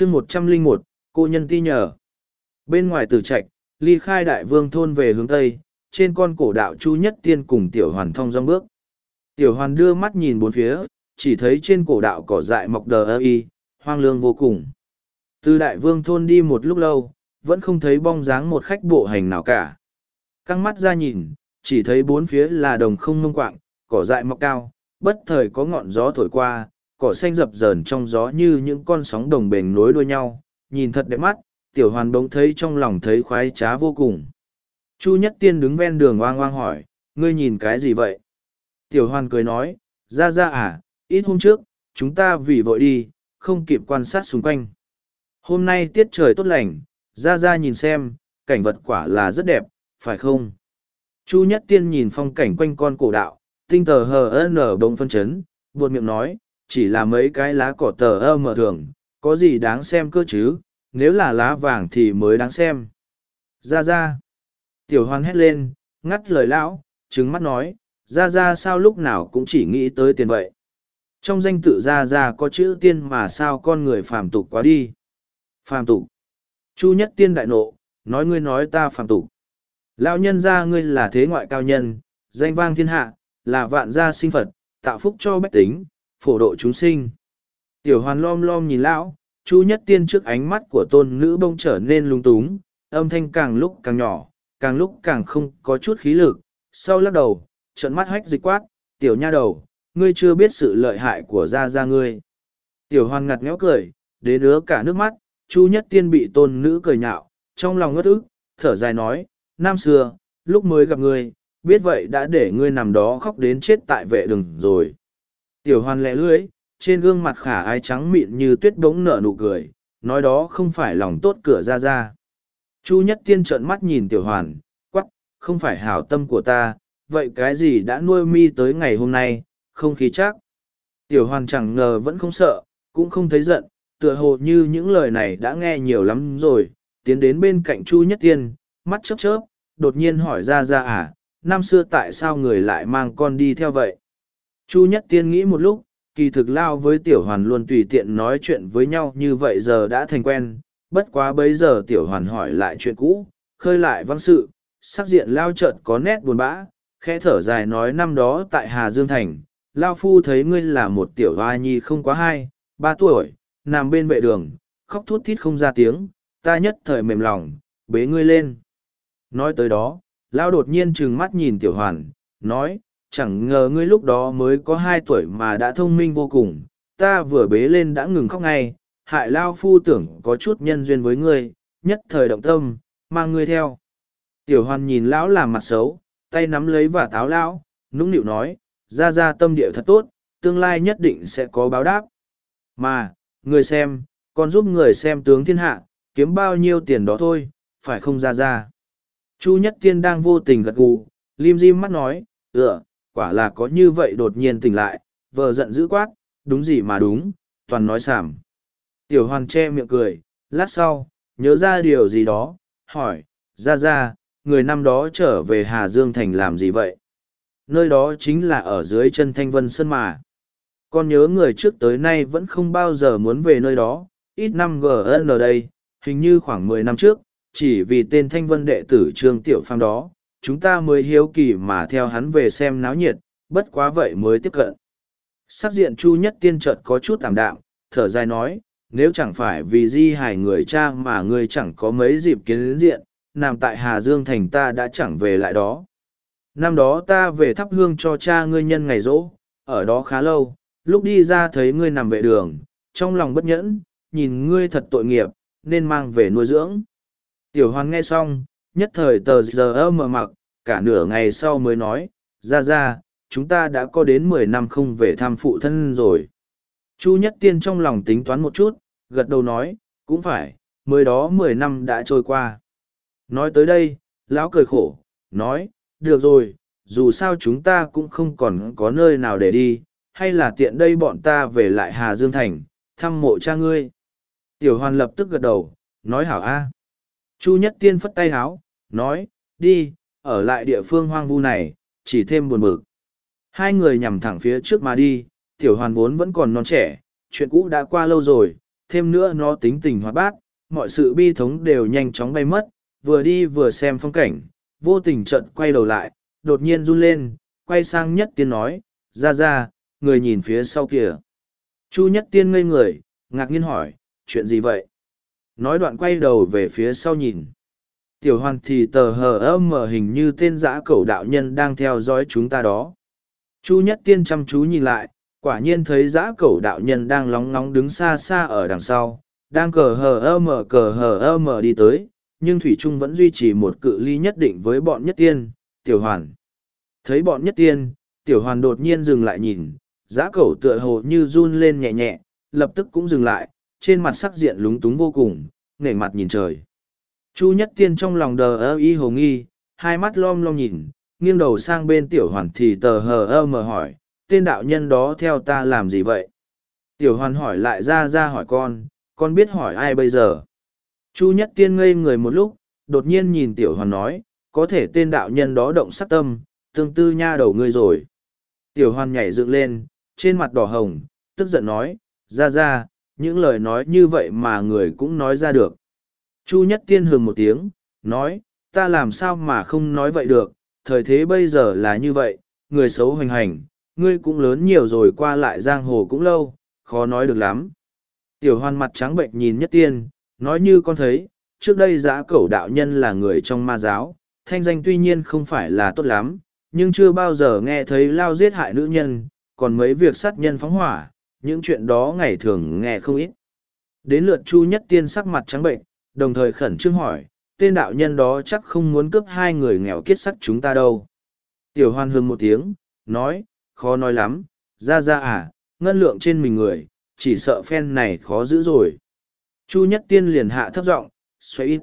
chương một trăm linh một, cô nhân ti nhờ. Bên ngoài tử trạch, ly khai đại vương thôn về hướng tây, trên con cổ đạo chu nhất tiên cùng tiểu hoàn thong dong bước. Tiểu hoàn đưa mắt nhìn bốn phía, chỉ thấy trên cổ đạo cỏ dại mọc đờ ơ y, hoang lương vô cùng. Từ đại vương thôn đi một lúc lâu, vẫn không thấy bong dáng một khách bộ hành nào cả. Căng mắt ra nhìn, chỉ thấy bốn phía là đồng không mông quạng, cỏ dại mọc cao, bất thời có ngọn gió thổi qua cỏ xanh dập dờn trong gió như những con sóng đồng bền nối đuôi nhau, nhìn thật đẹp mắt, tiểu hoàn bỗng thấy trong lòng thấy khoái trá vô cùng. Chu nhất tiên đứng ven đường oang oang hỏi, ngươi nhìn cái gì vậy? Tiểu hoàn cười nói, ra ra à ít hôm trước, chúng ta vì vội đi, không kịp quan sát xung quanh. Hôm nay tiết trời tốt lành, ra ra nhìn xem, cảnh vật quả là rất đẹp, phải không? Chu nhất tiên nhìn phong cảnh quanh con cổ đạo, tinh tờ hờ nở bông phân chấn buồn miệng nói chỉ là mấy cái lá cỏ tờ ơ mờ thường, có gì đáng xem cơ chứ, nếu là lá vàng thì mới đáng xem. Ra ra. Tiểu hoan hét lên, ngắt lời lão trứng mắt nói, ra ra sao lúc nào cũng chỉ nghĩ tới tiền vậy? Trong danh tự ra ra có chữ tiên mà sao con người phàm tục quá đi? Phàm tục. Chu nhất tiên đại nộ, nói ngươi nói ta phàm tục. Lão nhân ra ngươi là thế ngoại cao nhân, danh vang thiên hạ, là vạn gia sinh phật, tạo phúc cho bách tính phổ độ chúng sinh. Tiểu hoàn lom lom nhìn lão, chu nhất tiên trước ánh mắt của tôn nữ bông trở nên lung túng, âm thanh càng lúc càng nhỏ, càng lúc càng không có chút khí lực. Sau lắc đầu trận mắt hách dịch quát, tiểu nha đầu, ngươi chưa biết sự lợi hại của gia gia ngươi. Tiểu hoàn ngặt ngẽo cười đến ứa cả nước mắt, chu nhất tiên bị tôn nữ cười nhạo, trong lòng ngất ức, thở dài nói, năm xưa, lúc mới gặp ngươi, biết vậy đã để ngươi nằm đó khóc đến chết tại vệ đường rồi tiểu hoàn lẹ lưỡi trên gương mặt khả ái trắng mịn như tuyết bỗng nở nụ cười nói đó không phải lòng tốt cửa ra ra. Chu nhất tiên trợn mắt nhìn tiểu hoàn quắc, không phải hảo tâm của ta vậy cái gì đã nuôi mi tới ngày hôm nay không khí chắc? Tiểu hoàn chẳng ngờ vẫn không sợ cũng không thấy giận tựa hồ như những lời này đã nghe nhiều lắm rồi tiến đến bên cạnh chu nhất tiên mắt chớp chớp đột nhiên hỏi ra ra à năm xưa tại sao người lại mang con đi theo vậy? Chu nhất tiên nghĩ một lúc, kỳ thực lao với tiểu hoàn luôn tùy tiện nói chuyện với nhau như vậy giờ đã thành quen, bất quá bấy giờ tiểu hoàn hỏi lại chuyện cũ, khơi lại văn sự, sắc diện lao chợt có nét buồn bã, khẽ thở dài nói năm đó tại hà dương thành, lao phu thấy ngươi là một tiểu hoa nhi không quá hai, ba tuổi, nằm bên vệ đường, khóc thút thít không ra tiếng, ta nhất thời mềm lòng, bế ngươi lên. Nói tới đó, lao đột nhiên trừng mắt nhìn tiểu hoàn, nói chẳng ngờ ngươi lúc đó mới có hai tuổi mà đã thông minh vô cùng, ta vừa bế lên đã ngừng khóc ngay, hại lao phu tưởng có chút nhân duyên với ngươi, nhất thời động tâm, mang ngươi theo. Tiểu hoàn nhìn lão làm mặt xấu, tay nắm lấy và táo lão, nũng nịu nói, ra ra tâm địa thật tốt, tương lai nhất định sẽ có báo đáp. Mà, người xem, còn giúp người xem tướng thiên hạ, kiếm bao nhiêu tiền đó thôi, phải không ra ra? Chu nhất tiên đang vô tình gật gù, lim dim mắt nói, ựa quả là có như vậy đột nhiên tỉnh lại vợ giận dữ quát, đúng gì mà đúng, toàn nói sảm tiểu hoàn che miệng cười, lát sau, nhớ ra điều gì đó, hỏi, ra ra, người năm đó trở về hà dương thành làm gì vậy? Nơi đó chính là ở dưới chân thanh vân sơn mà. Con nhớ người trước tới nay vẫn không bao giờ muốn về nơi đó, ít năm gn ở đây, hình như khoảng mười năm trước, chỉ vì tên thanh vân đệ tử trương tiểu Phàm đó chúng ta mới hiếu kỳ mà theo hắn về xem náo nhiệt, bất quá vậy mới tiếp cận. Sắc diện chu nhất tiên chợt có chút tạm đạm, thở dài nói, nếu chẳng phải vì di hài người cha mà ngươi chẳng có mấy dịp kiến diện, nằm tại hà dương thành ta đã chẳng về lại đó. Năm đó ta về thắp hương cho cha ngươi nhân ngày rỗ, ở đó khá lâu, lúc đi ra thấy ngươi nằm vệ đường, trong lòng bất nhẫn, nhìn ngươi thật tội nghiệp, nên mang về nuôi dưỡng. Tiểu hoàn nghe xong nhất thời tờ giờ ơ mờ mặc, cả nửa ngày sau mới nói, ra ra, chúng ta đã có đến mười năm không về thăm phụ thân rồi. Chu nhất tiên trong lòng tính toán một chút, gật đầu nói, cũng phải, mới đó mười năm đã trôi qua. Nói tới đây, lão cười khổ, nói, được rồi, dù sao chúng ta cũng không còn có nơi nào để đi, hay là tiện đây bọn ta về lại hà dương thành, thăm mộ cha ngươi. Tiểu hoàn lập tức gật đầu, nói, hảo a chu nhất tiên phất tay háo nói đi ở lại địa phương hoang vu này chỉ thêm buồn bực hai người nhằm thẳng phía trước mà đi tiểu hoàn vốn vẫn còn non trẻ chuyện cũ đã qua lâu rồi thêm nữa nó tính tình hoạt bát, mọi sự bi thống đều nhanh chóng bay mất, vừa đi vừa xem phong cảnh, vô tình trận quay đầu lại, đột nhiên run lên, quay sang nhất tiên nói, ra ra, người nhìn phía sau kìa. Chu nhất tiên ngây người, ngạc nhiên hỏi, chuyện gì vậy? Nói đoạn quay đầu về phía sau nhìn. Tiểu hoàn thì tờ hờ ơ mở hình như tên giã cẩu đạo nhân đang theo dõi chúng ta đó. Chu nhất tiên chăm chú nhìn lại, quả nhiên thấy giã cẩu đạo nhân đang lóng ngóng đứng xa xa ở đằng sau, đang cờ hờ ơ mở cờ hờ ơ mở đi tới, nhưng Thủy Trung vẫn duy trì một cự ly nhất định với bọn nhất tiên, tiểu hoàn. Thấy bọn nhất tiên, tiểu hoàn đột nhiên dừng lại nhìn, giã cẩu tựa hồ như run lên nhẹ nhẹ, lập tức cũng dừng lại, trên mặt sắc diện lúng túng vô cùng, nể mặt nhìn trời. Chu nhất tiên trong lòng đờ ơ y hồ nghi, hai mắt lom lom nhìn, nghiêng đầu sang bên tiểu hoàn thì tờ hờ ơ mờ hỏi, tên đạo nhân đó theo ta làm gì vậy? Tiểu hoàn hỏi lại ra ra hỏi con, con biết hỏi ai bây giờ? Chu nhất tiên ngây người một lúc, đột nhiên nhìn tiểu hoàn nói, có thể tên đạo nhân đó động sắc tâm, tương tư nha đầu ngươi rồi. Tiểu hoàn nhảy dựng lên, trên mặt đỏ hồng, tức giận nói, ra ra, những lời nói như vậy mà người cũng nói ra được. Chu nhất tiên hừng một tiếng, nói, ta làm sao mà không nói vậy được, thời thế bây giờ là như vậy, người xấu hoành hành, ngươi cũng lớn nhiều rồi qua lại giang hồ cũng lâu, khó nói được lắm. Tiểu hoan mặt trắng bệnh nhìn nhất tiên, nói như con thấy, trước đây giã cẩu đạo nhân là người trong ma giáo, thanh danh tuy nhiên không phải là tốt lắm, nhưng chưa bao giờ nghe thấy lao giết hại nữ nhân, còn mấy việc sát nhân phóng hỏa, những chuyện đó ngày thường nghe không ít. Đến lượt Chu Nhất Tiên sắc mặt trắng bệnh, đồng thời khẩn trương hỏi, tên đạo nhân đó chắc không muốn cướp hai người nghèo kiết sắc chúng ta đâu. Tiểu hoan hương một tiếng, nói, khó nói lắm, ra ra à, ngân lượng trên mình người, chỉ sợ phen này khó giữ rồi. Chu Nhất Tiên liền hạ thấp giọng, xoay ít.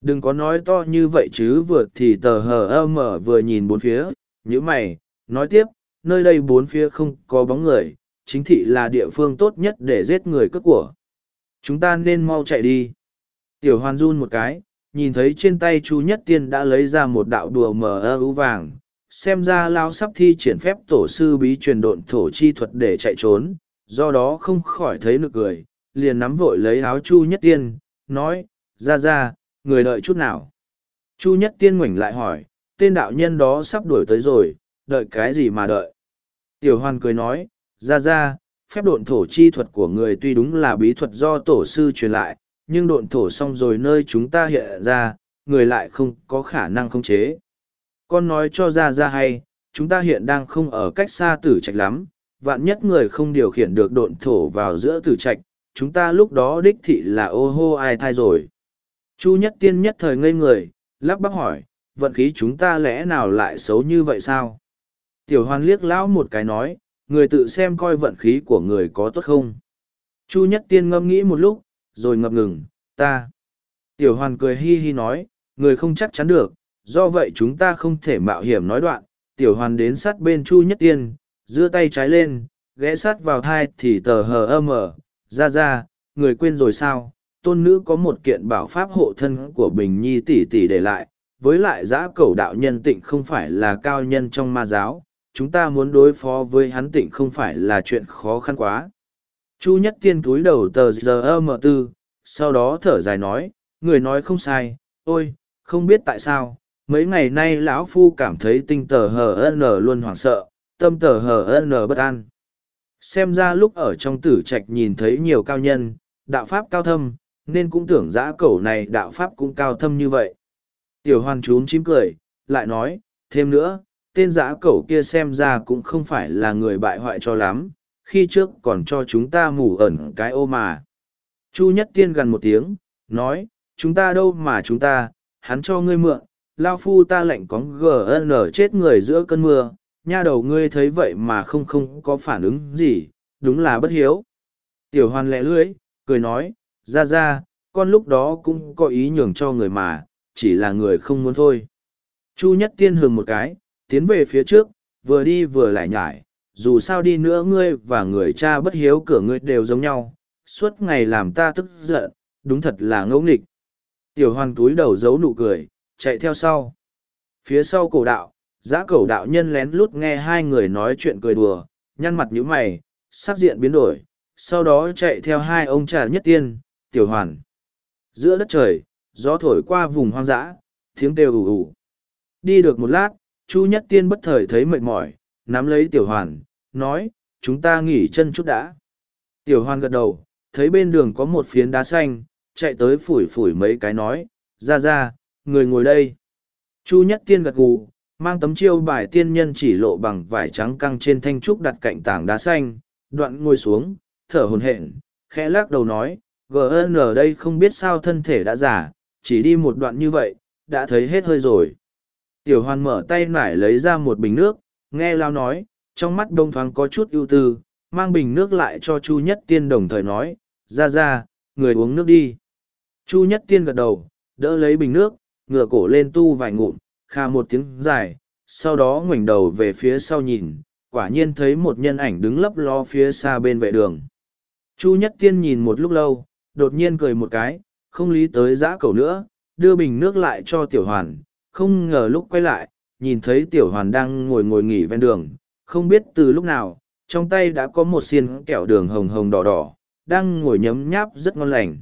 Đừng có nói to như vậy chứ vừa thì tờ hờ ơ mở vừa nhìn bốn phía, như mày, nói tiếp, nơi đây bốn phía không có bóng người, chính thị là địa phương tốt nhất để giết người cướp của. Chúng ta nên mau chạy đi. Tiểu hoàn run một cái, nhìn thấy trên tay Chu Nhất Tiên đã lấy ra một đạo đùa mờ ơ ưu vàng. Xem ra lao sắp thi triển phép tổ sư bí truyền độn thổ chi thuật để chạy trốn, do đó không khỏi thấy nực cười, liền nắm vội lấy áo Chu Nhất Tiên, nói, ra ra, người đợi chút nào. Chu Nhất Tiên ngoảnh lại hỏi, tên đạo nhân đó sắp đuổi tới rồi, đợi cái gì mà đợi. Tiểu Hoan cười nói, ra ra, phép độn thổ chi thuật của người tuy đúng là bí thuật do tổ sư truyền lại, nhưng độn thổ xong rồi nơi chúng ta hiện ra, người lại không có khả năng khống chế. Con nói cho ra ra hay, chúng ta hiện đang không ở cách xa tử trạch lắm, vạn nhất người không điều khiển được độn thổ vào giữa tử trạch, chúng ta lúc đó đích thị là ô hô ai thai rồi. Chu nhất tiên nhất thời ngây người, lắp bắp hỏi, vận khí chúng ta lẽ nào lại xấu như vậy sao? Tiểu Hoan liếc lão một cái nói, người tự xem coi vận khí của người có tốt không. Chu nhất tiên ngâm nghĩ một lúc, rồi ngập ngừng, ta. Tiểu hoàn cười hi hi nói, người không chắc chắn được, do vậy chúng ta không thể mạo hiểm nói đoạn. Tiểu hoàn đến sát bên Chu nhất tiên, giơ tay trái lên, ghé sát vào thai thì tờ hờ ơ mờ, ra ra, người quên rồi sao, tôn nữ có một kiện bảo pháp hộ thân của Bình Nhi tỷ tỷ để lại, với lại giã cầu đạo nhân tịnh không phải là cao nhân trong ma giáo, chúng ta muốn đối phó với hắn tịnh không phải là chuyện khó khăn quá. Chu nhất tiên túi đầu tờ giờ m tư, sau đó thở dài nói, người nói không sai, ôi, không biết tại sao, mấy ngày nay lão phu cảm thấy tinh tờ hờ n luôn hoảng sợ, tâm tờ hờ n bất an. Xem ra lúc ở trong tử trạch nhìn thấy nhiều cao nhân, đạo pháp cao thâm, nên cũng tưởng giã cẩu này đạo pháp cũng cao thâm như vậy. Tiểu hoàn trún chím cười, lại nói, thêm nữa, tên giã cẩu kia xem ra cũng không phải là người bại hoại cho lắm, khi trước còn cho chúng ta mù ẩn cái ô mà. Chu Nhất Tiên gần một tiếng, nói, chúng ta đâu mà chúng ta, hắn cho ngươi mượn, lao phu ta lệnh có gn chết người giữa cơn mưa, nha đầu ngươi thấy vậy mà không không có phản ứng gì, đúng là bất hiếu. Tiểu hoàn lẹ lưỡi, cười nói, ra ra, con lúc đó cũng có ý nhường cho người mà, chỉ là người không muốn thôi. Chu Nhất Tiên hừng một cái, tiến về phía trước, vừa đi vừa lại nhải, dù sao đi nữa ngươi và người cha bất hiếu cửa ngươi đều giống nhau, suốt ngày làm ta tức giận, đúng thật là ngẫu nghịch. Tiểu hoàn túi đầu giấu nụ cười, chạy theo sau. Phía sau cổ đạo, giã cổ đạo nhân lén lút nghe hai người nói chuyện cười đùa, nhăn mặt như mày, sắc diện biến đổi, sau đó chạy theo hai ông trà nhất tiên, tiểu hoàn. Giữa đất trời, gió thổi qua vùng hoang dã, tiếng đều ủ ủ. Đi được một lát, Chu Nhất Tiên bất thời thấy mệt mỏi, nắm lấy tiểu hoàn, nói, chúng ta nghỉ chân chút đã. Tiểu hoàn gật đầu, thấy bên đường có một phiến đá xanh, chạy tới phủi phủi mấy cái nói, ra ra, người ngồi đây. Chu Nhất Tiên gật gù, mang tấm chiêu bài tiên nhân chỉ lộ bằng vải trắng căng trên thanh trúc đặt cạnh tảng đá xanh, đoạn ngồi xuống, thở hồn hển, khẽ lắc đầu nói, GN ở đây không biết sao thân thể đã giả, chỉ đi một đoạn như vậy, đã thấy hết hơi rồi. Tiểu hoàn mở tay nải lấy ra một bình nước, nghe lao nói, trong mắt đông thoáng có chút ưu tư, mang bình nước lại cho Chu Nhất Tiên đồng thời nói, ra ra, người uống nước đi. Chu Nhất Tiên gật đầu, đỡ lấy bình nước, ngửa cổ lên tu vài ngụm, kha một tiếng dài, sau đó ngoảnh đầu về phía sau nhìn, quả nhiên thấy một nhân ảnh đứng lấp lo phía xa bên vệ đường. Chu Nhất Tiên nhìn một lúc lâu, đột nhiên cười một cái, không lý tới giã cầu nữa, đưa bình nước lại cho Tiểu Hoàn, không ngờ lúc quay lại, nhìn thấy Tiểu Hoàn đang ngồi ngồi nghỉ ven đường, không biết từ lúc nào, trong tay đã có một xiên kẹo đường hồng hồng đỏ đỏ, đang ngồi nhấm nháp rất ngon lành.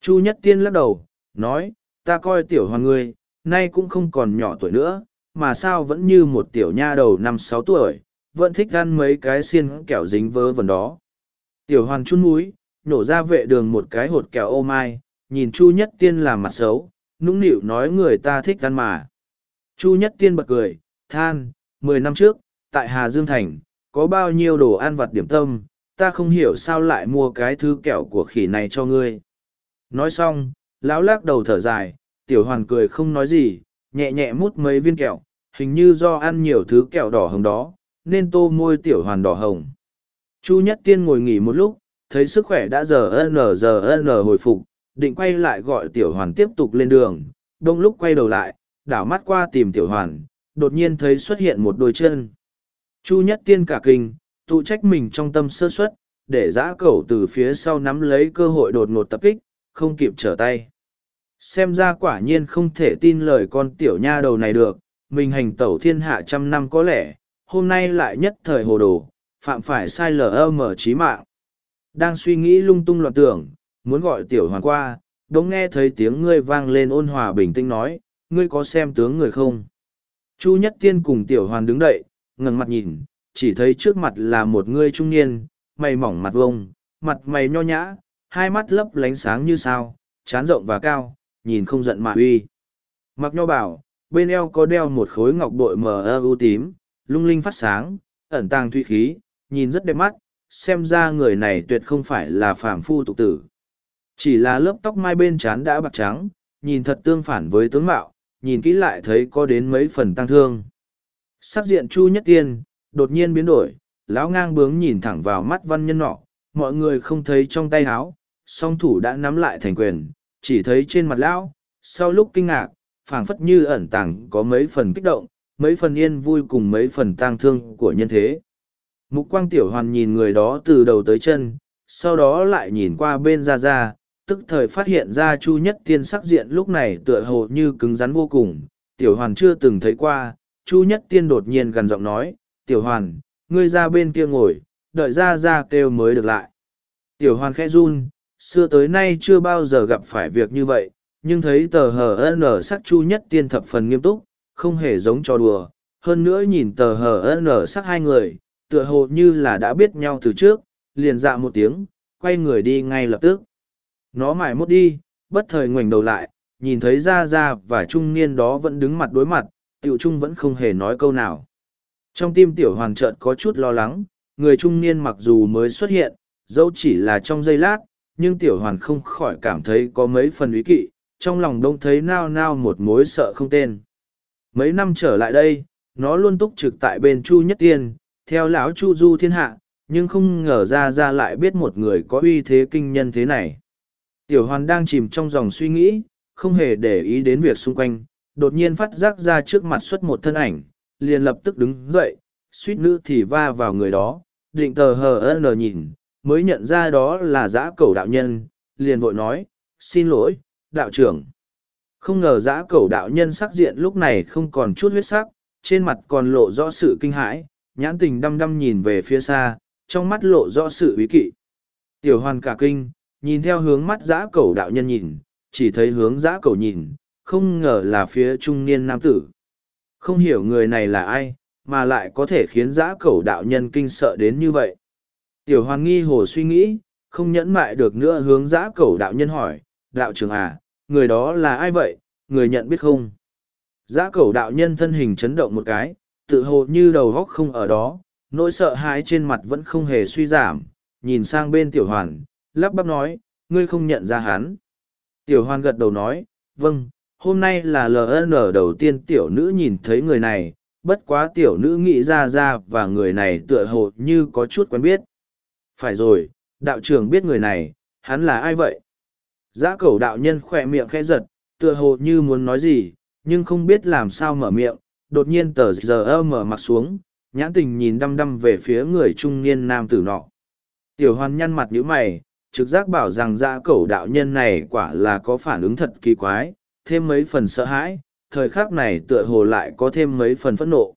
Chu Nhất Tiên lắc đầu, nói, ta coi Tiểu Hoàn ngươi, nay cũng không còn nhỏ tuổi nữa, mà sao vẫn như một tiểu nha đầu năm sáu tuổi, vẫn thích ăn mấy cái xiên kẹo dính vớ vẩn đó. Tiểu Hoàn chun mũi nổ ra vệ đường một cái hột kẹo ô mai, nhìn Chu Nhất Tiên làm mặt xấu, nũng nịu nói người ta thích ăn mà. Chu Nhất Tiên bật cười, than, mười năm trước, tại Hà Dương Thành, có bao nhiêu đồ ăn vặt điểm tâm, ta không hiểu sao lại mua cái thứ kẹo của khỉ này cho ngươi. Nói xong, lão lắc đầu thở dài, tiểu hoàn cười không nói gì, nhẹ nhẹ mút mấy viên kẹo, hình như do ăn nhiều thứ kẹo đỏ hồng đó, nên tô môi tiểu hoàn đỏ hồng. Chu Nhất Tiên ngồi nghỉ một lúc, thấy sức khỏe đã giờ ân giờ ân hồi phục, định quay lại gọi tiểu hoàn tiếp tục lên đường, đông lúc quay đầu lại, đảo mắt qua tìm tiểu hoàn, đột nhiên thấy xuất hiện một đôi chân. Chu nhất tiên cả kinh, tụ trách mình trong tâm sơ suất, để giã cẩu từ phía sau nắm lấy cơ hội đột ngột tập kích, không kịp trở tay. Xem ra quả nhiên không thể tin lời con tiểu nha đầu này được, mình hành tẩu thiên hạ trăm năm có lẽ, hôm nay lại nhất thời hồ đồ, phạm phải sai lờ mở trí mạng. Đang suy nghĩ lung tung loạn tưởng, muốn gọi tiểu hoàn qua, đống nghe thấy tiếng ngươi vang lên ôn hòa bình tĩnh nói, ngươi có xem tướng người không? Chu Nhất Tiên cùng tiểu hoàn đứng đậy, ngẩng mặt nhìn, chỉ thấy trước mặt là một ngươi trung niên, mày mỏng mặt vông, mặt mày nho nhã, hai mắt lấp lánh sáng như sao, chán rộng và cao, nhìn không giận mà uy. Mặc nho bảo, bên eo có đeo một khối ngọc bội mờ ơ ưu tím, lung linh phát sáng, ẩn tàng thủy khí, nhìn rất đẹp mắt, xem ra người này tuyệt không phải là phàm phu tục tử. Chỉ là lớp tóc mai bên trán đã bạc trắng, nhìn thật tương phản với tướng mạo, nhìn kỹ lại thấy có đến mấy phần tăng thương. Sắc diện Chu Nhất Tiên, đột nhiên biến đổi, lão ngang bướng nhìn thẳng vào mắt văn nhân nọ, mọi người không thấy trong tay háo, song thủ đã nắm lại thành quyền, chỉ thấy trên mặt lão, sau lúc kinh ngạc, phảng phất như ẩn tàng có mấy phần kích động, mấy phần yên vui cùng mấy phần tang thương của nhân thế. Mục quang tiểu hoàn nhìn người đó từ đầu tới chân, sau đó lại nhìn qua bên ra ra, tức thời phát hiện ra chu nhất tiên sắc diện lúc này tựa hồ như cứng rắn vô cùng. Tiểu hoàn chưa từng thấy qua, chu nhất tiên đột nhiên gần giọng nói, tiểu hoàn, ngươi ra bên kia ngồi, đợi ra ra kêu mới được lại. Tiểu hoàn khẽ run, xưa tới nay chưa bao giờ gặp phải việc như vậy, nhưng thấy tờ hờ n sắc chu nhất tiên thập phần nghiêm túc, không hề giống trò đùa. Hơn nữa nhìn tờ hờ n sắc hai người, tựa hồ như là đã biết nhau từ trước, liền dạ một tiếng, quay người đi ngay lập tức. Nó mải mốt đi, bất thời ngoảnh đầu lại, nhìn thấy Gia Gia và trung niên đó vẫn đứng mặt đối mặt, tiểu trung vẫn không hề nói câu nào. Trong tim tiểu hoàn trợt có chút lo lắng, người trung niên mặc dù mới xuất hiện, dẫu chỉ là trong giây lát, nhưng tiểu hoàn không khỏi cảm thấy có mấy phần ý kỵ, trong lòng đông thấy nao nao một mối sợ không tên. Mấy năm trở lại đây, nó luôn túc trực tại bên Chu Nhất Tiên, theo lão chu du thiên hạ nhưng không ngờ ra ra lại biết một người có uy thế kinh nhân thế này tiểu hoàn đang chìm trong dòng suy nghĩ không hề để ý đến việc xung quanh đột nhiên phát giác ra trước mặt xuất một thân ảnh liền lập tức đứng dậy suýt nữ thì va vào người đó định tờ hờ ân nhìn mới nhận ra đó là giã cầu đạo nhân liền vội nói xin lỗi đạo trưởng không ngờ giã cầu đạo nhân sắc diện lúc này không còn chút huyết sắc trên mặt còn lộ rõ sự kinh hãi nhãn tình đăm đăm nhìn về phía xa, trong mắt lộ rõ sự ý kỵ. Tiểu hoàn cả kinh, nhìn theo hướng mắt giã Cầu đạo nhân nhìn, chỉ thấy hướng giã Cầu nhìn, không ngờ là phía trung niên nam tử. Không hiểu người này là ai, mà lại có thể khiến giã Cầu đạo nhân kinh sợ đến như vậy. Tiểu hoàn nghi hồ suy nghĩ, không nhẫn mại được nữa hướng giã Cầu đạo nhân hỏi, đạo trưởng à, người đó là ai vậy, người nhận biết không? Giã Cầu đạo nhân thân hình chấn động một cái, tự hồ như đầu góc không ở đó, nỗi sợ hãi trên mặt vẫn không hề suy giảm, nhìn sang bên tiểu hoàn, lắp bắp nói, ngươi không nhận ra hắn. Tiểu Hoan gật đầu nói, vâng, hôm nay là LN đầu tiên tiểu nữ nhìn thấy người này, bất quá tiểu nữ nghĩ ra ra và người này tựa hồ như có chút quen biết. Phải rồi, đạo trưởng biết người này, hắn là ai vậy? Giã cẩu đạo nhân khỏe miệng khẽ giật, tựa hồ như muốn nói gì, nhưng không biết làm sao mở miệng, đột nhiên tờ giờ mở mặt xuống, nhãn tình nhìn đăm đăm về phía người trung niên nam tử nọ. Tiểu hoàn nhăn mặt nhíu mày, trực giác bảo rằng dã cẩu đạo nhân này quả là có phản ứng thật kỳ quái, thêm mấy phần sợ hãi, thời khắc này tựa hồ lại có thêm mấy phần phẫn nộ.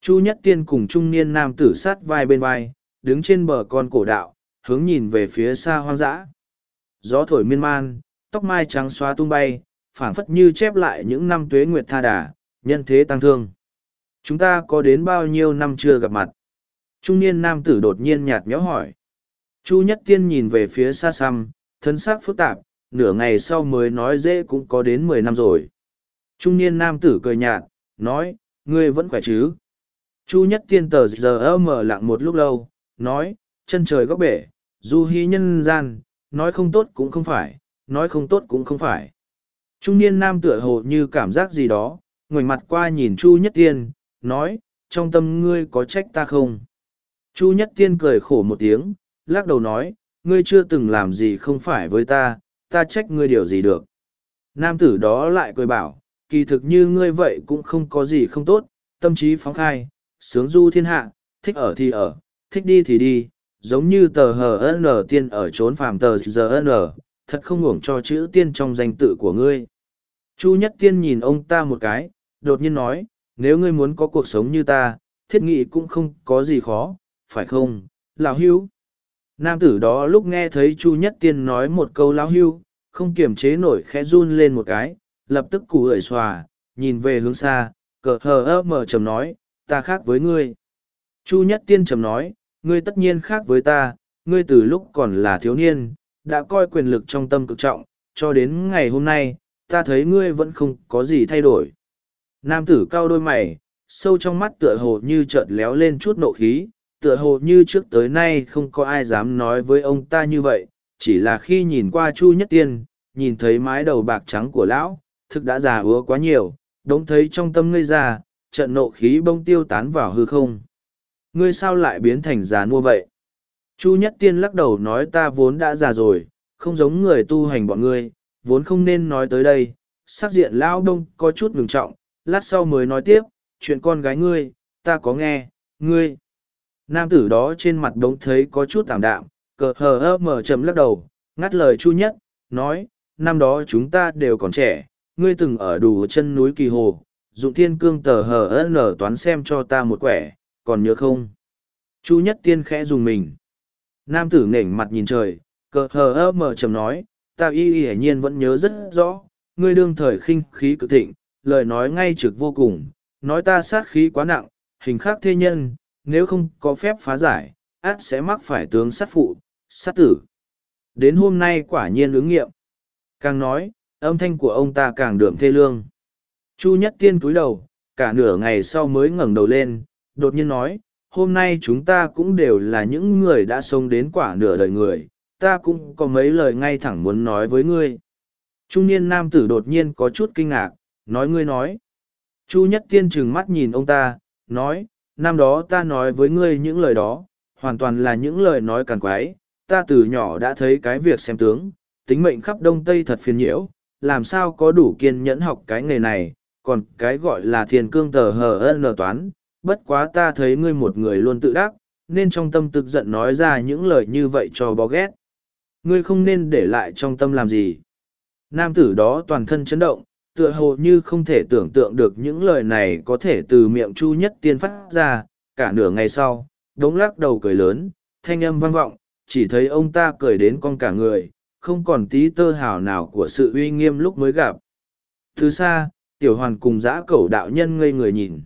Chu Nhất Tiên cùng trung niên nam tử sát vai bên vai, đứng trên bờ con cổ đạo, hướng nhìn về phía xa hoang dã. Gió thổi miên man, tóc mai trắng xóa tung bay, phảng phất như chép lại những năm tuế nguyệt tha đà, nhân thế tăng thương. Chúng ta có đến bao nhiêu năm chưa gặp mặt? Trung niên nam tử đột nhiên nhạt nhẽo hỏi. Chu Nhất Tiên nhìn về phía xa xăm, thân xác phức tạp, nửa ngày sau mới nói dễ cũng có đến mười năm rồi. Trung niên nam tử cười nhạt, nói, ngươi vẫn khỏe chứ? Chu Nhất Tiên tờ giờ mở lặng một lúc lâu, nói, chân trời góc bể, du hy nhân gian, nói không tốt cũng không phải, nói không tốt cũng không phải. Trung niên nam tựa hồ như cảm giác gì đó, ngoảnh mặt qua nhìn Chu Nhất Tiên, nói, trong tâm ngươi có trách ta không? Chu Nhất Tiên cười khổ một tiếng, lắc đầu nói, ngươi chưa từng làm gì không phải với ta, ta trách ngươi điều gì được. Nam tử đó lại cười bảo, kỳ thực như ngươi vậy cũng không có gì không tốt, tâm trí phóng khai, sướng du thiên hạ, thích ở thì ở, thích đi thì đi, giống như tờ hờ tiên ở trốn phàm tờ giờ thật không ngủng cho chữ tiên trong danh tự của ngươi. Chu nhất tiên nhìn ông ta một cái, đột nhiên nói, nếu ngươi muốn có cuộc sống như ta, thiết nghị cũng không có gì khó, phải không, lão hưu. Nam tử đó lúc nghe thấy Chu Nhất Tiên nói một câu lão hưu, không kiềm chế nổi khẽ run lên một cái, lập tức củ ởi xòa, nhìn về hướng xa, cờ hờ ơ mở trầm nói, ta khác với ngươi. Chu Nhất Tiên trầm nói, ngươi tất nhiên khác với ta, ngươi từ lúc còn là thiếu niên, đã coi quyền lực trong tâm cực trọng, cho đến ngày hôm nay, ta thấy ngươi vẫn không có gì thay đổi. Nam tử cao đôi mày, sâu trong mắt tựa hồ như chợt léo lên chút nộ khí, tựa hồ như trước tới nay không có ai dám nói với ông ta như vậy, chỉ là khi nhìn qua Chu Nhất Tiên, nhìn thấy mái đầu bạc trắng của lão, thực đã già úa quá nhiều, đống thấy trong tâm ngươi già, trận nộ khí bông tiêu tán vào hư không. Ngươi sao lại biến thành già nua vậy? Chu Nhất Tiên lắc đầu nói ta vốn đã già rồi, không giống người tu hành bọn ngươi, vốn không nên nói tới đây. Sắc diện lão đông có chút ngừng trọng, lát sau mới nói tiếp, chuyện con gái ngươi, ta có nghe, ngươi. Nam tử đó trên mặt đống thấy có chút tạm đạm, cờ hờ ơ mở chầm lắc đầu, ngắt lời Chu Nhất, nói, năm đó chúng ta đều còn trẻ, ngươi từng ở đủ chân núi kỳ hồ, dụng thiên cương tờ hờ ơ nở toán xem cho ta một quẻ, còn nhớ không? Chu Nhất Tiên khẽ dùng mình. Nam tử nghển mặt nhìn trời, cờ hờ ơ mở chậm nói, ta y y nhiên vẫn nhớ rất rõ, ngươi đương thời khinh khí cực thịnh, lời nói ngay trực vô cùng, nói ta sát khí quá nặng, hình khắc thế nhân, nếu không có phép phá giải, át sẽ mắc phải tướng sát phụ, sát tử. Đến hôm nay quả nhiên ứng nghiệm. Càng nói, âm thanh của ông ta càng đượm thê lương. Chu Nhất Tiên cúi đầu, cả nửa ngày sau mới ngẩng đầu lên, đột nhiên nói, hôm nay chúng ta cũng đều là những người đã sống đến quả nửa đời người, ta cũng có mấy lời ngay thẳng muốn nói với ngươi. Trung niên nam tử đột nhiên có chút kinh ngạc, nói ngươi nói. Chu Nhất Tiên trừng mắt nhìn ông ta, nói, năm đó ta nói với ngươi những lời đó, hoàn toàn là những lời nói càn quái, ta từ nhỏ đã thấy cái việc xem tướng, tính mệnh khắp đông tây thật phiền nhiễu, làm sao có đủ kiên nhẫn học cái nghề này, còn cái gọi là thiền cương tờ hờ ân toán, bất quá ta thấy ngươi một người luôn tự đắc, nên trong tâm tức giận nói ra những lời như vậy cho bó ghét. Ngươi không nên để lại trong tâm làm gì. Nam tử đó toàn thân chấn động, tựa hồ như không thể tưởng tượng được những lời này có thể từ miệng chu nhất tiên phát ra, cả nửa ngày sau, đống lắc đầu cười lớn, thanh âm vang vọng, chỉ thấy ông ta cười đến con cả người, không còn tí tơ hào nào của sự uy nghiêm lúc mới gặp. Từ xa, tiểu hoàn cùng dã cẩu đạo nhân ngây người nhìn.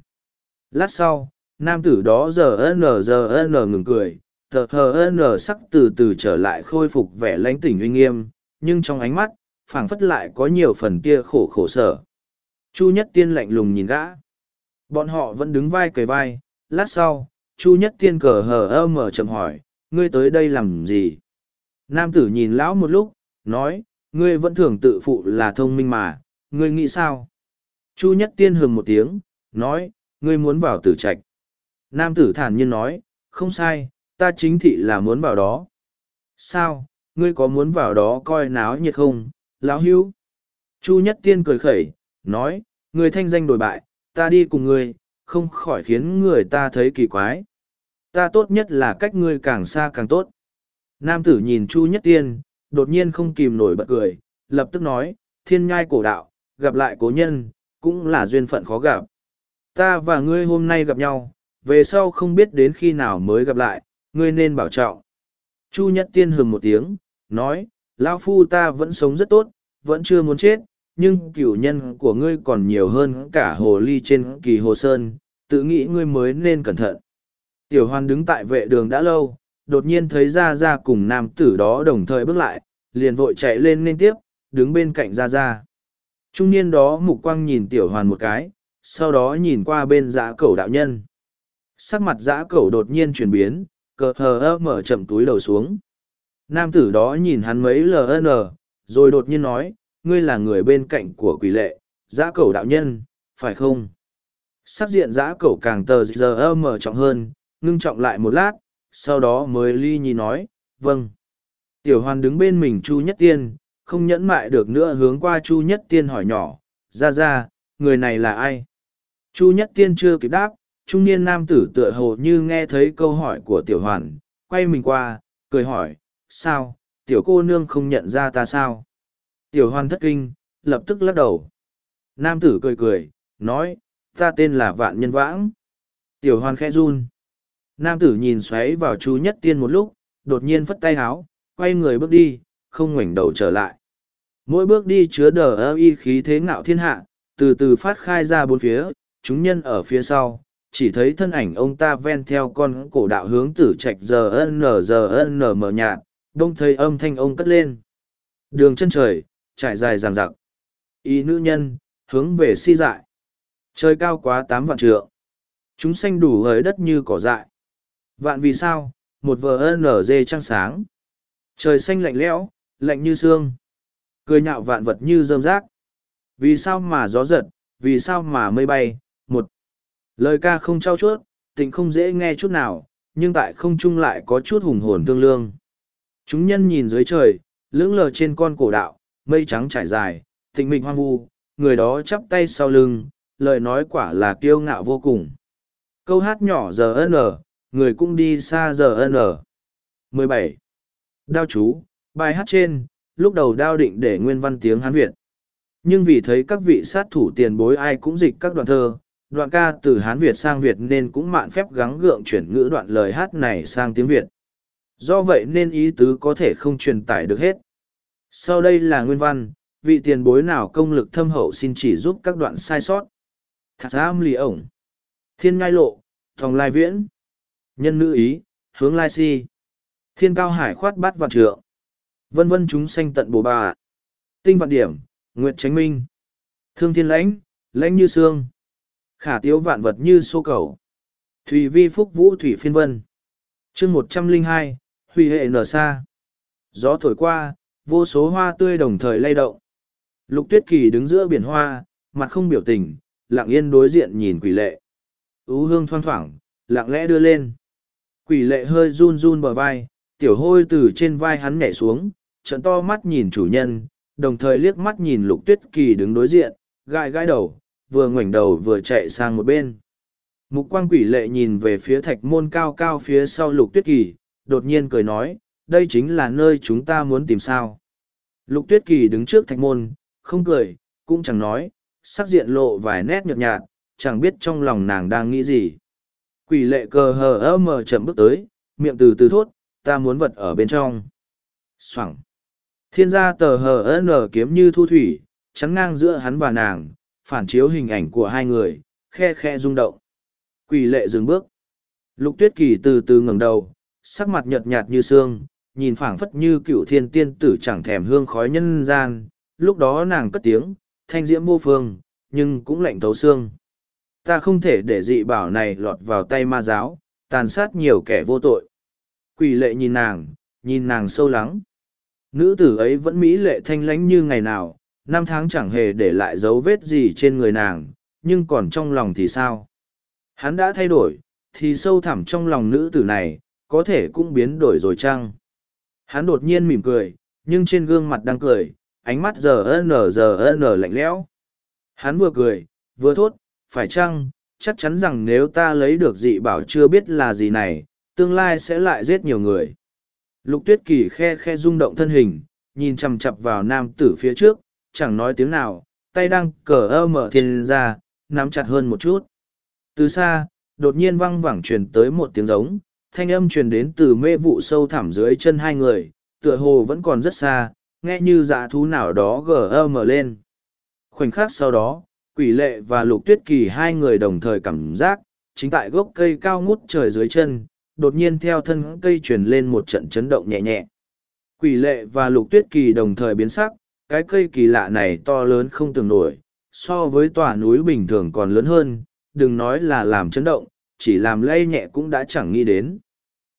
Lát sau, nam tử đó giờ n giờ n ngừng cười, tờ hờ n sắc từ từ trở lại khôi phục vẻ lãnh tỉnh uy nghiêm, nhưng trong ánh mắt, phảng phất lại có nhiều phần kia khổ khổ sở. Chu Nhất Tiên lạnh lùng nhìn gã. Bọn họ vẫn đứng vai kề vai, lát sau, Chu Nhất Tiên cờ hờ ơ mở chậm hỏi, ngươi tới đây làm gì? Nam tử nhìn lão một lúc, nói, ngươi vẫn thường tự phụ là thông minh mà, ngươi nghĩ sao? Chu Nhất Tiên hừng một tiếng, nói, ngươi muốn vào tử trạch. Nam tử thản nhiên nói, không sai, ta chính thị là muốn vào đó. Sao, ngươi có muốn vào đó coi náo nhiệt không, lão hữu? Chu Nhất Tiên cười khẩy, nói, người thanh danh đổi bại, ta đi cùng ngươi, không khỏi khiến người ta thấy kỳ quái. Ta tốt nhất là cách ngươi càng xa càng tốt. Nam tử nhìn Chu Nhất Tiên, đột nhiên không kìm nổi bật cười, lập tức nói, thiên nhai cổ đạo, gặp lại cố nhân, cũng là duyên phận khó gặp. Ta và ngươi hôm nay gặp nhau, về sau không biết đến khi nào mới gặp lại, ngươi nên bảo trọng. Chu Nhất Tiên hừng một tiếng, nói, Lao Phu ta vẫn sống rất tốt, vẫn chưa muốn chết, nhưng cửu nhân của ngươi còn nhiều hơn cả hồ ly trên kỳ hồ sơn, tự nghĩ ngươi mới nên cẩn thận. Tiểu hoan đứng tại vệ đường đã lâu, đột nhiên thấy Gia Gia cùng nam tử đó đồng thời bước lại, liền vội chạy lên nên tiếp, đứng bên cạnh Gia Gia. Trung niên đó mục quang nhìn tiểu hoàn một cái, sau đó nhìn qua bên dã cẩu đạo nhân. Sắc mặt dã cẩu đột nhiên chuyển biến, cờ hờ ơ mở chậm túi đầu xuống. Nam tử đó nhìn hắn mấy ln, rồi đột nhiên nói, ngươi là người bên cạnh của quỷ lệ, giã cẩu đạo nhân, phải không? Sắc diện giã cẩu càng tờ giờ mở trọng hơn, ngưng trọng lại một lát, sau đó mới ly nhi nói, vâng. Tiểu hoàn đứng bên mình Chu Nhất Tiên, không nhẫn mại được nữa hướng qua Chu Nhất Tiên hỏi nhỏ, ra ra, người này là ai? Chu Nhất Tiên chưa kịp đáp, trung niên nam tử tựa hồ như nghe thấy câu hỏi của tiểu hoàn, quay mình qua, cười hỏi, sao, tiểu cô nương không nhận ra ta sao? Tiểu Hoan thất kinh, lập tức lắc đầu. Nam tử cười cười, nói, ta tên là Vạn Nhân Vãng. Tiểu Hoan khẽ run. Nam tử nhìn xoáy vào chú nhất tiên một lúc, đột nhiên phất tay háo, quay người bước đi, không ngoảnh đầu trở lại. Mỗi bước đi chứa đờ ơ y khí thế ngạo thiên hạ, từ từ phát khai ra bốn phía, chúng nhân ở phía sau, chỉ thấy thân ảnh ông ta ven theo con cổ đạo hướng tử trạch giờ n giờ n mở nhạt, đông thấy âm thanh ông cất lên. Đường chân trời, trải dài ràng rặc. Y nữ nhân, hướng về si dại. Trời cao quá tám vạn trượng. Chúng xanh đủ hới đất như cỏ dại. Vạn vì sao, một vờ nở dê trăng sáng. Trời xanh lạnh lẽo, lạnh như xương. Cười nhạo vạn vật như rơm rác. Vì sao mà gió giật, vì sao mà mây bay, một. Lời ca không trao chuốt, tình không dễ nghe chút nào, nhưng tại không trung lại có chút hùng hồn tương lương. Chúng nhân nhìn dưới trời, lưỡng lờ trên con cổ đạo, mây trắng trải dài, tịnh mịch hoang vu, người đó chắp tay sau lưng, lời nói quả là kiêu ngạo vô cùng. Câu hát nhỏ giờ n, người cũng đi xa giờ n. 17. Đao chú, bài hát trên, lúc đầu đao định để nguyên văn tiếng Hán Việt. Nhưng vì thấy các vị sát thủ tiền bối ai cũng dịch các đoạn thơ, đoạn ca từ Hán Việt sang Việt nên cũng mạn phép gắng gượng chuyển ngữ đoạn lời hát này sang tiếng Việt. Do vậy nên ý tứ có thể không truyền tải được hết. Sau đây là nguyên văn, vị tiền bối nào công lực thâm hậu xin chỉ giúp các đoạn sai sót. Thạc giam lì ổng. Thiên ngai lộ, thòng lai viễn. Nhân nữ ý, hướng lai si. Thiên cao hải khoát bát vạn trượng. Vân vân chúng sanh tận bồ bà. Tinh vạn điểm, nguyệt tránh minh. Thương thiên lãnh, lãnh như xương. Khả tiếu vạn vật như xô cầu. Thủy vi phúc vũ thủy phiên vân. chương một trăm linh hai huy hệ nở xa. Gió thổi qua, vô số hoa tươi đồng thời lay động. Lục tuyết kỳ đứng giữa biển hoa, mặt không biểu tình, lặng yên đối diện nhìn quỷ lệ. Ú hương thoang thoảng, lặng lẽ đưa lên. Quỷ lệ hơi run run bờ vai, tiểu hôi từ trên vai hắn nhảy xuống, trận to mắt nhìn chủ nhân, đồng thời liếc mắt nhìn lục tuyết kỳ đứng đối diện, gai gai đầu, vừa ngoảnh đầu vừa chạy sang một bên. Mục quang quỷ lệ nhìn về phía thạch môn cao cao phía sau lục tuyết kỳ, đột nhiên cười nói, đây chính là nơi chúng ta muốn tìm sao. Lục tuyết kỳ đứng trước thạch môn, không cười, cũng chẳng nói, sắc diện lộ vài nét nhợt nhạt, chẳng biết trong lòng nàng đang nghĩ gì. Quỷ lệ cờ hờ ơ mờ chậm bước tới, miệng từ từ thốt, ta muốn vật ở bên trong. Xoẳng. Thiên gia tờ hờ nở kiếm như thu thủy, chắn ngang giữa hắn và nàng, phản chiếu hình ảnh của hai người, khe khe rung động. Quỷ lệ dừng bước. Lục tuyết kỳ từ từ ngẩng đầu, sắc mặt nhợt nhạt như xương, nhìn phảng phất như cựu thiên tiên tử chẳng thèm hương khói nhân gian. Lúc đó nàng cất tiếng, thanh diễm vô phương, nhưng cũng lạnh thấu xương. Ta không thể để dị bảo này lọt vào tay ma giáo, tàn sát nhiều kẻ vô tội. Quỷ lệ nhìn nàng, nhìn nàng sâu lắng. Nữ tử ấy vẫn mỹ lệ thanh lánh như ngày nào, năm tháng chẳng hề để lại dấu vết gì trên người nàng, nhưng còn trong lòng thì sao? Hắn đã thay đổi, thì sâu thẳm trong lòng nữ tử này, có thể cũng biến đổi rồi chăng? Hắn đột nhiên mỉm cười, nhưng trên gương mặt đang cười, ánh mắt giờ nở giờ nở lạnh lẽo. Hắn vừa cười, vừa thốt, phải chăng, chắc chắn rằng nếu ta lấy được dị bảo chưa biết là gì này, tương lai sẽ lại giết nhiều người. Lục tuyết kỳ khe khe rung động thân hình, nhìn chằm chặp vào nam tử phía trước, chẳng nói tiếng nào, tay đang cờ ơ mở thiên ra, nắm chặt hơn một chút. Từ xa, đột nhiên văng vẳng truyền tới một tiếng giống, thanh âm truyền đến từ mê vụ sâu thẳm dưới chân hai người, tựa hồ vẫn còn rất xa, nghe như dạ thú nào đó gờ ơ mở lên. Khoảnh khắc sau đó, quỷ lệ và lục tuyết kỳ hai người đồng thời cảm giác, chính tại gốc cây cao ngút trời dưới chân, đột nhiên theo thân cây truyền lên một trận chấn động nhẹ nhẹ. Quỷ lệ và lục tuyết kỳ đồng thời biến sắc, cái cây kỳ lạ này to lớn không tưởng nổi, so với tòa núi bình thường còn lớn hơn, đừng nói là làm chấn động, chỉ làm lay nhẹ cũng đã chẳng nghĩ đến.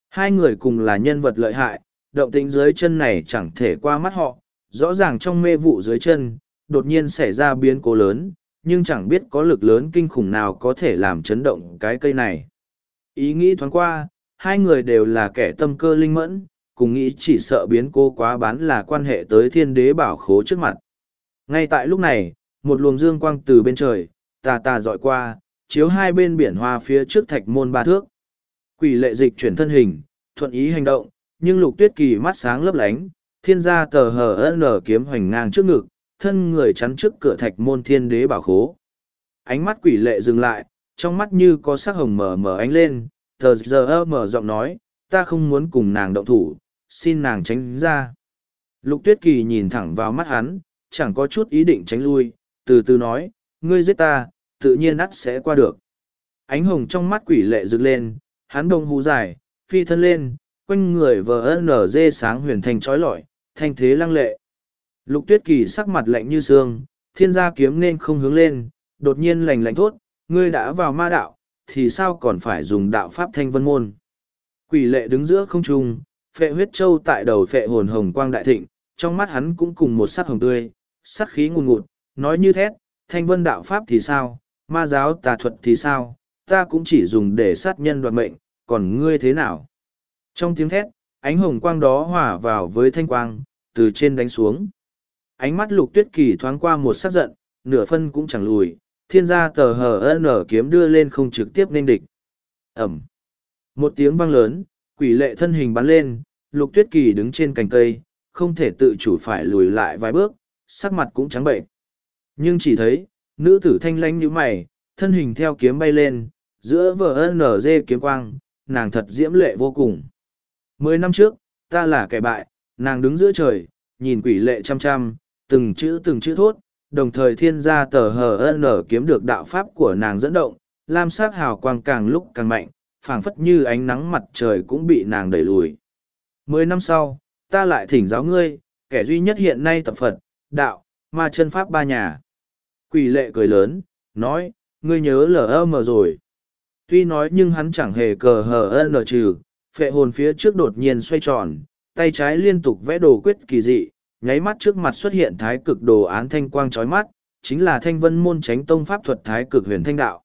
Hai người cùng là nhân vật lợi hại, động tĩnh dưới chân này chẳng thể qua mắt họ, rõ ràng trong mê vụ dưới chân, đột nhiên xảy ra biến cố lớn, nhưng chẳng biết có lực lớn kinh khủng nào có thể làm chấn động cái cây này. Ý nghĩ thoáng qua, hai người đều là kẻ tâm cơ linh mẫn, cùng nghĩ chỉ sợ biến cố quá bán là quan hệ tới thiên đế bảo khố trước mặt. Ngay tại lúc này, một luồng dương quang từ bên trời, tà tà dọi qua, chiếu hai bên biển hoa phía trước thạch môn ba thước. Quỷ lệ dịch chuyển thân hình, thuận ý hành động, nhưng lục tuyết kỳ mắt sáng lấp lánh, thiên gia tờ hờ nở kiếm hoành ngang trước ngực, thân người chắn trước cửa thạch môn thiên đế bảo khố. Ánh mắt quỷ lệ dừng lại, trong mắt như có sắc hồng mờ mờ ánh lên, tờ giờ mở giọng nói, ta không muốn cùng nàng động thủ, xin nàng tránh ra. Lục tuyết kỳ nhìn thẳng vào mắt hắn, chẳng có chút ý định tránh lui, từ từ nói, ngươi giết ta, tự nhiên ắt sẽ qua được. Ánh hồng trong mắt quỷ lệ rực lên, hắn đông hú dài, phi thân lên, quanh người vờ nở dê sáng huyền thành trói lọi, thanh thế lăng lệ. Lục tuyết kỳ sắc mặt lạnh như sương, thiên gia kiếm nên không hướng lên, đột nhiên lành lạnh thốt, ngươi đã vào ma đạo, thì sao còn phải dùng đạo pháp thanh vân môn. Quỷ lệ đứng giữa không trung, phệ huyết châu tại đầu phệ hồn hồng quang đại thịnh, trong mắt hắn cũng cùng một sắc hồng tươi, sắc khí ngùn ngụt, nói như thét, thanh vân đạo pháp thì sao, ma giáo tà thuật thì sao, ta cũng chỉ dùng để sát nhân đoạt mệnh, còn ngươi thế nào? Trong tiếng thét, ánh hồng quang đó hòa vào với thanh quang, từ trên đánh xuống. Ánh mắt lục tuyết kỳ thoáng qua một sắc giận, nửa phân cũng chẳng lùi, thiên gia tờ hờ nở kiếm đưa lên không trực tiếp nên địch. Ẩm. Một tiếng vang lớn, quỷ lệ thân hình bắn lên, lục tuyết kỳ đứng trên cành cây, không thể tự chủ phải lùi lại vài bước, sắc mặt cũng trắng bệnh. Nhưng chỉ thấy, nữ tử thanh lánh như mày, thân hình theo kiếm bay lên, giữa vở nở dê kiếm quang, nàng thật diễm lệ vô cùng. Mười năm trước, ta là kẻ bại, nàng đứng giữa trời, nhìn quỷ lệ chăm chăm, từng chữ từng chữ thốt, đồng thời thiên gia tờ hờ nở kiếm được đạo pháp của nàng dẫn động, lam sắc hào quang càng lúc càng mạnh, phảng phất như ánh nắng mặt trời cũng bị nàng đẩy lùi. Mười năm sau, ta lại thỉnh giáo ngươi, kẻ duy nhất hiện nay tập Phật, đạo, ma chân pháp ba nhà. Quỷ lệ cười lớn, nói, ngươi nhớ lờ mờ rồi. Tuy nói nhưng hắn chẳng hề cờ hờ nở trừ, phệ hồn phía trước đột nhiên xoay tròn, tay trái liên tục vẽ đồ quyết kỳ dị, nháy mắt trước mặt xuất hiện thái cực đồ án thanh quang chói mắt, chính là thanh vân môn tránh tông pháp thuật thái cực huyền thanh đạo.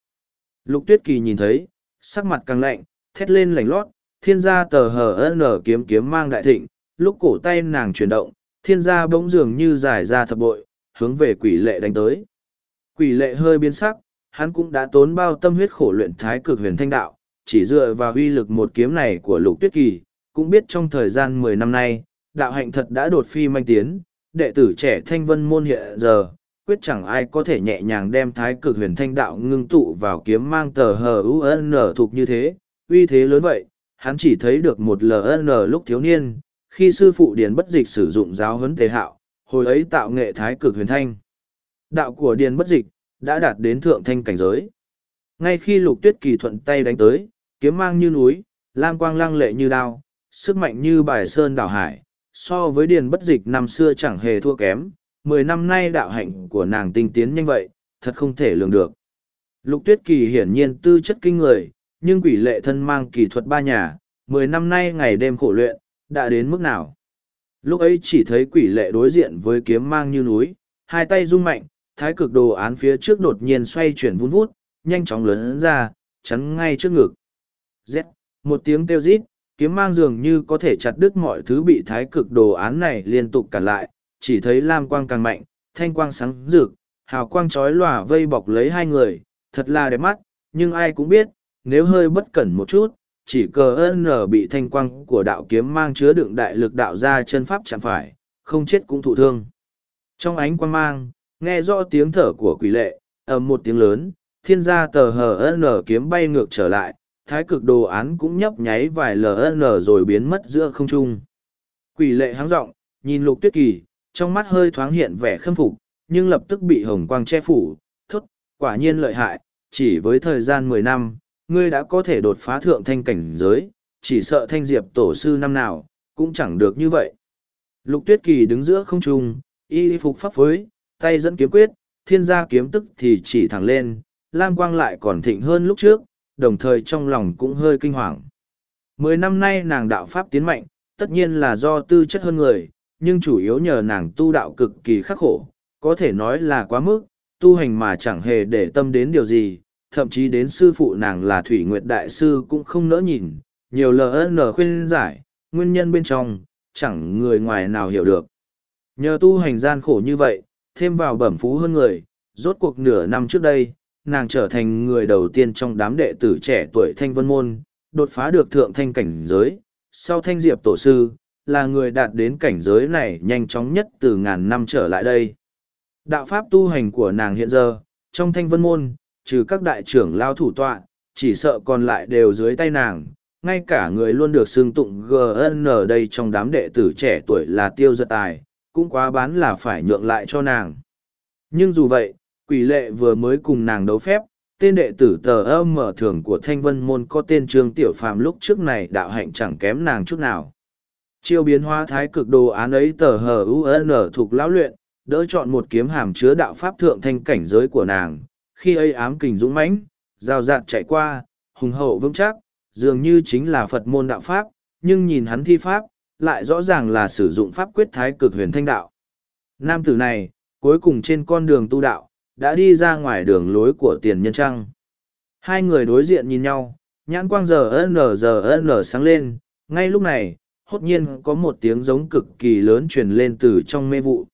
Lục tuyết kỳ nhìn thấy, sắc mặt càng lạnh, thét lên lạnh lót, thiên gia tờ hờ nở kiếm kiếm mang đại thịnh, lúc cổ tay nàng chuyển động, thiên gia bỗng dường như giải ra thập bội, hướng về quỷ lệ đánh tới. Quỷ lệ hơi biến sắc, hắn cũng đã tốn bao tâm huyết khổ luyện thái cực huyền thanh đạo, chỉ dựa vào uy lực một kiếm này của lục tuyết kỳ, cũng biết trong thời gian mười năm nay, đạo hạnh thật đã đột phi manh tiến, đệ tử trẻ thanh vân môn hiện giờ, quyết chẳng ai có thể nhẹ nhàng đem thái cực huyền thanh đạo ngưng tụ vào kiếm mang tờ hờ UN thuộc như thế, uy thế lớn vậy, hắn chỉ thấy được một ln lúc thiếu niên khi sư phụ điền bất dịch sử dụng giáo huấn tề hạo hồi ấy tạo nghệ thái cực huyền thanh. Đạo của điền bất dịch đã đạt đến thượng thanh cảnh giới. Ngay khi lục tuyết kỳ thuận tay đánh tới, kiếm mang như núi, lam quang lăng lệ như đao, sức mạnh như bài sơn đảo hải, so với điền bất dịch năm xưa chẳng hề thua kém. Mười năm nay đạo hạnh của nàng tinh tiến nhanh vậy, thật không thể lường được. Lục tuyết kỳ hiển nhiên tư chất kinh người, nhưng quỷ lệ thân mang kỳ thuật ba nhà, mười năm nay ngày đêm khổ luyện, đã đến mức nào? Lúc ấy chỉ thấy quỷ lệ đối diện với kiếm mang như núi, hai tay rung mạnh thái cực đồ án phía trước đột nhiên xoay chuyển vun vút, nhanh chóng lớn ra, chắn ngay trước ngực. Z, một tiếng kêu rít, kiếm mang dường như có thể chặt đứt mọi thứ bị thái cực đồ án này liên tục cản lại, chỉ thấy lam quang càng mạnh, thanh quang sáng rực, hào quang chói lòa vây bọc lấy hai người, thật là đẹp mắt, nhưng ai cũng biết, nếu hơi bất cẩn một chút, chỉ cờ ơn bị thanh quang của đạo kiếm mang chứa đựng đại lực đạo ra chân pháp chẳng phải, không chết cũng thụ thương. Trong ánh quang mang nghe rõ tiếng thở của quỷ lệ, ầm một tiếng lớn, thiên gia tờ hờ n kiếm bay ngược trở lại, thái cực đồ án cũng nhấp nháy vài ln rồi biến mất giữa không trung. Quỷ lệ háng r ộ n g nhìn lục tuyết kỳ, trong mắt hơi thoáng hiện vẻ khâm phục, nhưng lập tức bị hồng quang che phủ, thốt, quả nhiên lợi hại, chỉ với thời gian mười năm, ngươi đã có thể đột phá thượng thanh cảnh giới, chỉ sợ thanh diệp tổ sư năm nào, cũng chẳng được như vậy. Lục tuyết kỳ đứng giữa không trung, y phục pháp phối tay dẫn kiếm quyết, thiên gia kiếm tức thì chỉ thẳng lên, lam quang lại còn thịnh hơn lúc trước, đồng thời trong lòng cũng hơi kinh hoàng. Mười năm nay nàng đạo pháp tiến mạnh, tất nhiên là do tư chất hơn người, nhưng chủ yếu nhờ nàng tu đạo cực kỳ khắc khổ, có thể nói là quá mức, tu hành mà chẳng hề để tâm đến điều gì, thậm chí đến sư phụ nàng là thủy nguyệt đại sư cũng không nỡ nhìn, nhiều ln khuyên giải, nguyên nhân bên trong, chẳng người ngoài nào hiểu được. Nhờ tu hành gian khổ như vậy thêm vào bẩm phú hơn người, rốt cuộc nửa năm trước đây, nàng trở thành người đầu tiên trong đám đệ tử trẻ tuổi thanh vân môn, đột phá được thượng thanh cảnh giới, sau thanh diệp tổ sư, là người đạt đến cảnh giới này nhanh chóng nhất từ ngàn năm trở lại đây. Đạo pháp tu hành của nàng hiện giờ, trong thanh vân môn, trừ các đại trưởng lao thủ tọa, chỉ sợ còn lại đều dưới tay nàng, ngay cả người luôn được xưng tụng gn đây trong đám đệ tử trẻ tuổi là tiêu giật tài cũng quá bán là phải nhượng lại cho nàng. Nhưng dù vậy, quỷ lệ vừa mới cùng nàng đấu phép, tên đệ tử tờ âm mở thường của thanh vân môn có tên trương tiểu phàm lúc trước này đạo hạnh chẳng kém nàng chút nào. Chiêu biến hóa thái cực đồ án ấy tờ hờ un thuộc lão luyện, đỡ chọn một kiếm hàm chứa đạo pháp thượng thanh cảnh giới của nàng, khi ấy ám kình dũng mãnh, rào rạt chạy qua, hùng hậu vững chắc, dường như chính là phật môn đạo pháp, nhưng nhìn hắn thi pháp lại rõ ràng là sử dụng pháp quyết thái cực huyền thanh đạo. Nam tử này, cuối cùng trên con đường tu đạo, đã đi ra ngoài đường lối của tiền nhân trăng. Hai người đối diện nhìn nhau, nhãn quang giờ n giờ n sáng lên, ngay lúc này, hốt nhiên có một tiếng giống cực kỳ lớn truyền lên từ trong mê vụ.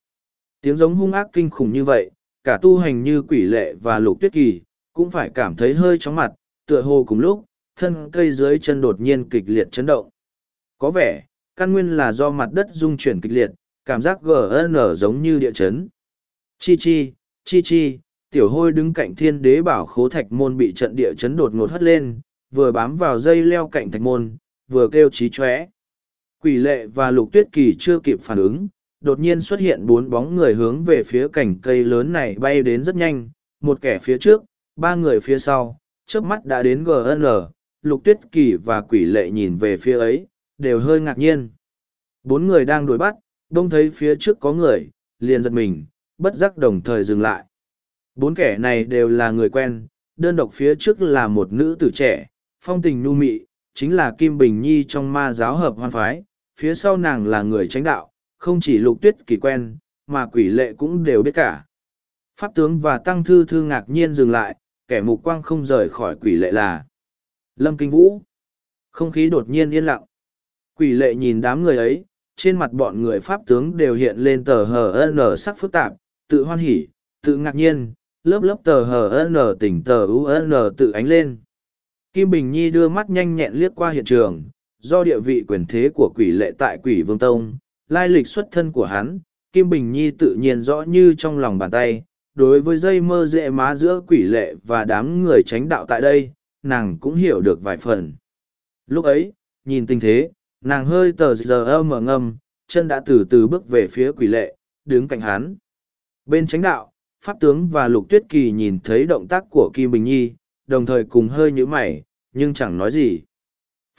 Tiếng giống hung ác kinh khủng như vậy, cả tu hành như quỷ lệ và lục tuyết kỳ, cũng phải cảm thấy hơi chóng mặt, tựa hồ cùng lúc, thân cây dưới chân đột nhiên kịch liệt chấn động. Có vẻ căn nguyên là do mặt đất rung chuyển kịch liệt cảm giác gn giống như địa chấn. Chi chi chi chi tiểu hôi đứng cạnh thiên đế bảo khố thạch môn bị trận địa chấn đột ngột hất lên vừa bám vào dây leo cạnh thạch môn vừa kêu trí chóe. Quỷ lệ và lục tuyết kỳ chưa kịp phản ứng đột nhiên xuất hiện bốn bóng người hướng về phía cành cây lớn này bay đến rất nhanh, một kẻ phía trước, ba người phía sau, trước mắt đã đến GN, lục tuyết kỳ và quỷ lệ nhìn về phía ấy, đều hơi ngạc nhiên. Bốn người đang đuổi bắt, đông thấy phía trước có người, liền giật mình, bất giác đồng thời dừng lại. Bốn kẻ này đều là người quen, đơn độc phía trước là một nữ tử trẻ, phong tình nu mị, chính là Kim Bình Nhi trong ma giáo hợp hoan phái, phía sau nàng là người tránh đạo, không chỉ lục tuyết kỳ quen, mà quỷ lệ cũng đều biết cả. Pháp tướng và tăng thư thư ngạc nhiên dừng lại, kẻ mục quang không rời khỏi quỷ lệ là Lâm Kinh Vũ. Không khí đột nhiên yên lặng. Quỷ lệ nhìn đám người ấy, trên mặt bọn người Pháp tướng đều hiện lên tờ hờ n sắc phức tạp, tự hoan hỉ, tự ngạc nhiên, lớp lớp tờ hờ n tỉnh tờ un tự ánh lên. Kim Bình Nhi đưa mắt nhanh nhẹn liếc qua hiện trường, do địa vị quyền thế của quỷ lệ tại quỷ vương tông, lai lịch xuất thân của hắn, Kim Bình Nhi tự nhiên rõ như trong lòng bàn tay, đối với dây mơ dễ má giữa quỷ lệ và đám người tránh đạo tại đây, nàng cũng hiểu được vài phần. Lúc ấy, nhìn tình thế, nàng hơi tờ giờ mở ngâm, chân đã từ từ bước về phía quỷ lệ, đứng cạnh hắn. Bên tránh đạo, Pháp tướng và Lục Tuyết Kỳ nhìn thấy động tác của Kim Bình Nhi, đồng thời cùng hơi nhíu mày, nhưng chẳng nói gì.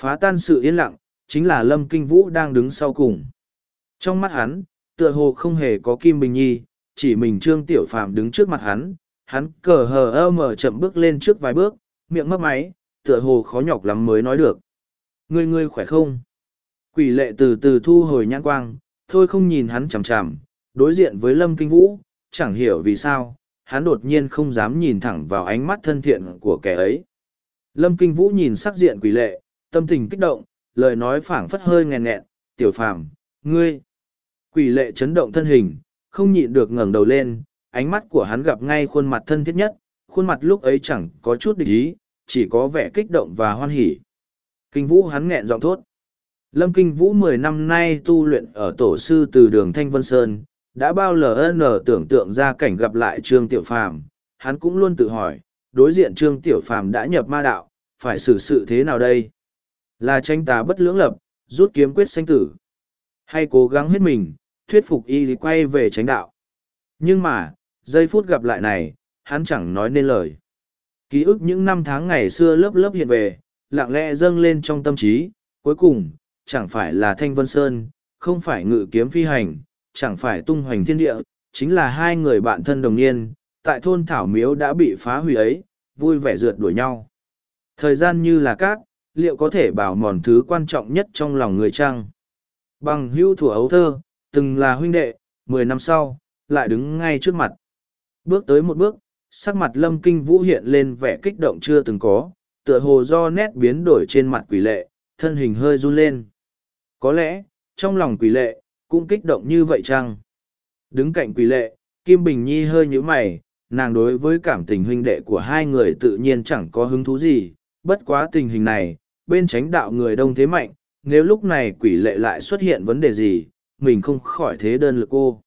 Phá tan sự yên lặng, chính là Lâm Kinh Vũ đang đứng sau cùng. Trong mắt hắn, tựa hồ không hề có Kim Bình Nhi, chỉ mình Trương Tiểu Phàm đứng trước mặt hắn, hắn cờ hờ ơ mở chậm bước lên trước vài bước, miệng mấp máy, tựa hồ khó nhọc lắm mới nói được. Ngươi ngươi khỏe không? Quỷ lệ từ từ thu hồi nhãn quang, thôi không nhìn hắn chằm chằm, đối diện với Lâm Kinh Vũ, chẳng hiểu vì sao, hắn đột nhiên không dám nhìn thẳng vào ánh mắt thân thiện của kẻ ấy. Lâm Kinh Vũ nhìn sắc diện quỷ lệ, tâm tình kích động, lời nói phảng phất hơi nghẹn nghẹn, tiểu phàm, ngươi. Quỷ lệ chấn động thân hình, không nhịn được ngẩng đầu lên, ánh mắt của hắn gặp ngay khuôn mặt thân thiết nhất, khuôn mặt lúc ấy chẳng có chút địch ý, chỉ có vẻ kích động và hoan hỉ. Kinh Vũ hắn nghẹn giọng thốt. Lâm Kinh Vũ mười năm nay tu luyện ở tổ sư từ đường Thanh Vân Sơn, đã bao lần tưởng tượng ra cảnh gặp lại Trương Tiểu Phàm, hắn cũng luôn tự hỏi, đối diện Trương Tiểu Phàm đã nhập ma đạo, phải xử sự thế nào đây? Là tranh tà bất lưỡng lập, rút kiếm quyết sanh tử, hay cố gắng hết mình, thuyết phục y quay về tránh đạo. Nhưng mà, giây phút gặp lại này, hắn chẳng nói nên lời. Ký ức những năm tháng ngày xưa lớp lớp hiện về, lặng lẽ dâng lên trong tâm trí, cuối cùng, chẳng phải là Thanh Vân Sơn, không phải ngự kiếm phi hành, chẳng phải tung hoành thiên địa, chính là hai người bạn thân đồng niên, tại thôn Thảo Miếu đã bị phá hủy ấy, vui vẻ rượt đuổi nhau. Thời gian như là cát, liệu có thể bảo mòn thứ quan trọng nhất trong lòng người chăng? Bằng hưu thủ ấu thơ, từng là huynh đệ, mười năm sau, lại đứng ngay trước mặt. Bước tới một bước, sắc mặt lâm kinh vũ hiện lên vẻ kích động chưa từng có, tựa hồ do nét biến đổi trên mặt quỷ lệ, thân hình hơi run lên. Có lẽ, trong lòng quỷ lệ, cũng kích động như vậy chăng? Đứng cạnh quỷ lệ, Kim Bình Nhi hơi nhíu mày, nàng đối với cảm tình huynh đệ của hai người tự nhiên chẳng có hứng thú gì, bất quá tình hình này, bên tránh đạo người đông thế mạnh, nếu lúc này quỷ lệ lại xuất hiện vấn đề gì, mình không khỏi thế đơn lực cô.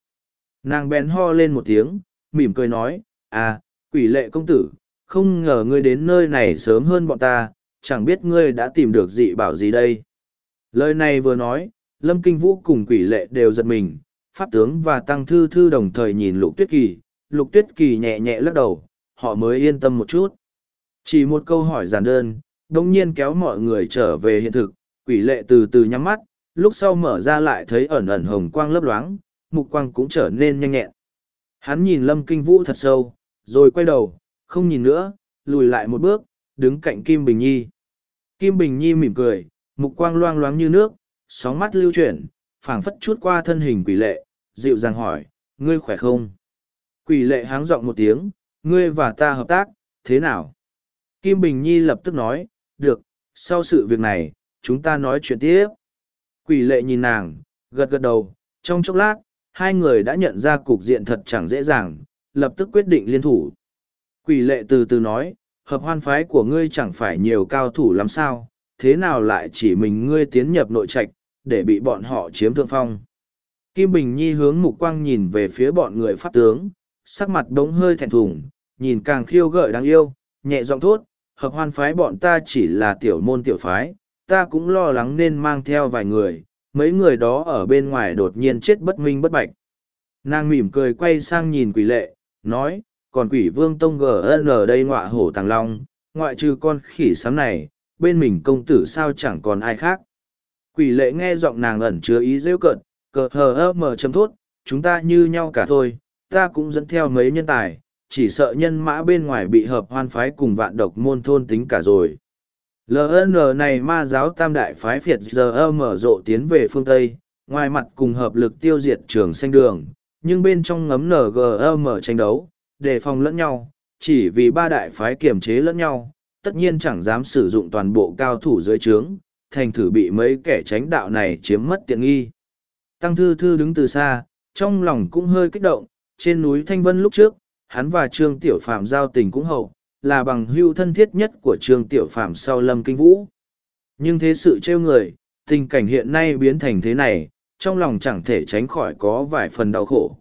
Nàng bèn ho lên một tiếng, mỉm cười nói, à, quỷ lệ công tử, không ngờ ngươi đến nơi này sớm hơn bọn ta, chẳng biết ngươi đã tìm được dị bảo gì đây. Lời này vừa nói, Lâm Kinh Vũ cùng quỷ lệ đều giật mình, Pháp tướng và Tăng Thư Thư đồng thời nhìn Lục Tuyết Kỳ, Lục Tuyết Kỳ nhẹ nhẹ lắc đầu, họ mới yên tâm một chút. Chỉ một câu hỏi giản đơn, đồng nhiên kéo mọi người trở về hiện thực, quỷ lệ từ từ nhắm mắt, lúc sau mở ra lại thấy ẩn ẩn hồng quang lấp loáng, mục quang cũng trở nên nhanh nhẹn. Hắn nhìn Lâm Kinh Vũ thật sâu, rồi quay đầu, không nhìn nữa, lùi lại một bước, đứng cạnh Kim Bình Nhi. Kim Bình Nhi mỉm cười, mục quang loang loáng như nước, sóng mắt lưu chuyển, phảng phất chút qua thân hình quỷ lệ, dịu dàng hỏi, ngươi khỏe không? Quỷ lệ háng giọng một tiếng, ngươi và ta hợp tác, thế nào? Kim Bình Nhi lập tức nói, được, sau sự việc này, chúng ta nói chuyện tiếp. Quỷ lệ nhìn nàng, gật gật đầu, trong chốc lát, hai người đã nhận ra cục diện thật chẳng dễ dàng, lập tức quyết định liên thủ. Quỷ lệ từ từ nói, hợp hoan phái của ngươi chẳng phải nhiều cao thủ lắm sao, thế nào lại chỉ mình ngươi tiến nhập nội trạch, để bị bọn họ chiếm thượng phong. Kim Bình Nhi hướng mục quang nhìn về phía bọn người pháp tướng, sắc mặt đống hơi thẹn thùng, nhìn càng khiêu gợi đáng yêu, nhẹ giọng thốt, hợp hoan phái bọn ta chỉ là tiểu môn tiểu phái, ta cũng lo lắng nên mang theo vài người, mấy người đó ở bên ngoài đột nhiên chết bất minh bất bạch. Nàng mỉm cười quay sang nhìn quỷ lệ, nói, còn quỷ vương tông gn đây ngọa hổ tàng long, ngoại trừ con khỉ sám này, bên mình công tử sao chẳng còn ai khác. Quỷ lệ nghe giọng nàng ẩn chứa ý rêu cận, cờ hờ ơ mờ chấm thốt, chúng ta như nhau cả thôi, ta cũng dẫn theo mấy nhân tài, chỉ sợ nhân mã bên ngoài bị hợp hoan phái cùng vạn độc môn thôn tính cả rồi. LN này ma giáo tam đại phái phiệt giờ mở rộ tiến về phương Tây, ngoài mặt cùng hợp lực tiêu diệt trường xanh đường, nhưng bên trong ngấm NGM tranh đấu, đề phòng lẫn nhau, chỉ vì ba đại phái kiềm chế lẫn nhau, tất nhiên chẳng dám sử dụng toàn bộ cao thủ dưới trướng, thành thử bị mấy kẻ tránh đạo này chiếm mất tiện nghi. Tăng Thư Thư đứng từ xa, trong lòng cũng hơi kích động, trên núi Thanh Vân lúc trước, hắn và Trương Tiểu Phạm giao tình cũng hậu, là bằng hưu thân thiết nhất của Trương Tiểu Phạm sau Lâm Kinh Vũ. Nhưng thế sự trêu người, tình cảnh hiện nay biến thành thế này, trong lòng chẳng thể tránh khỏi có vài phần đau khổ.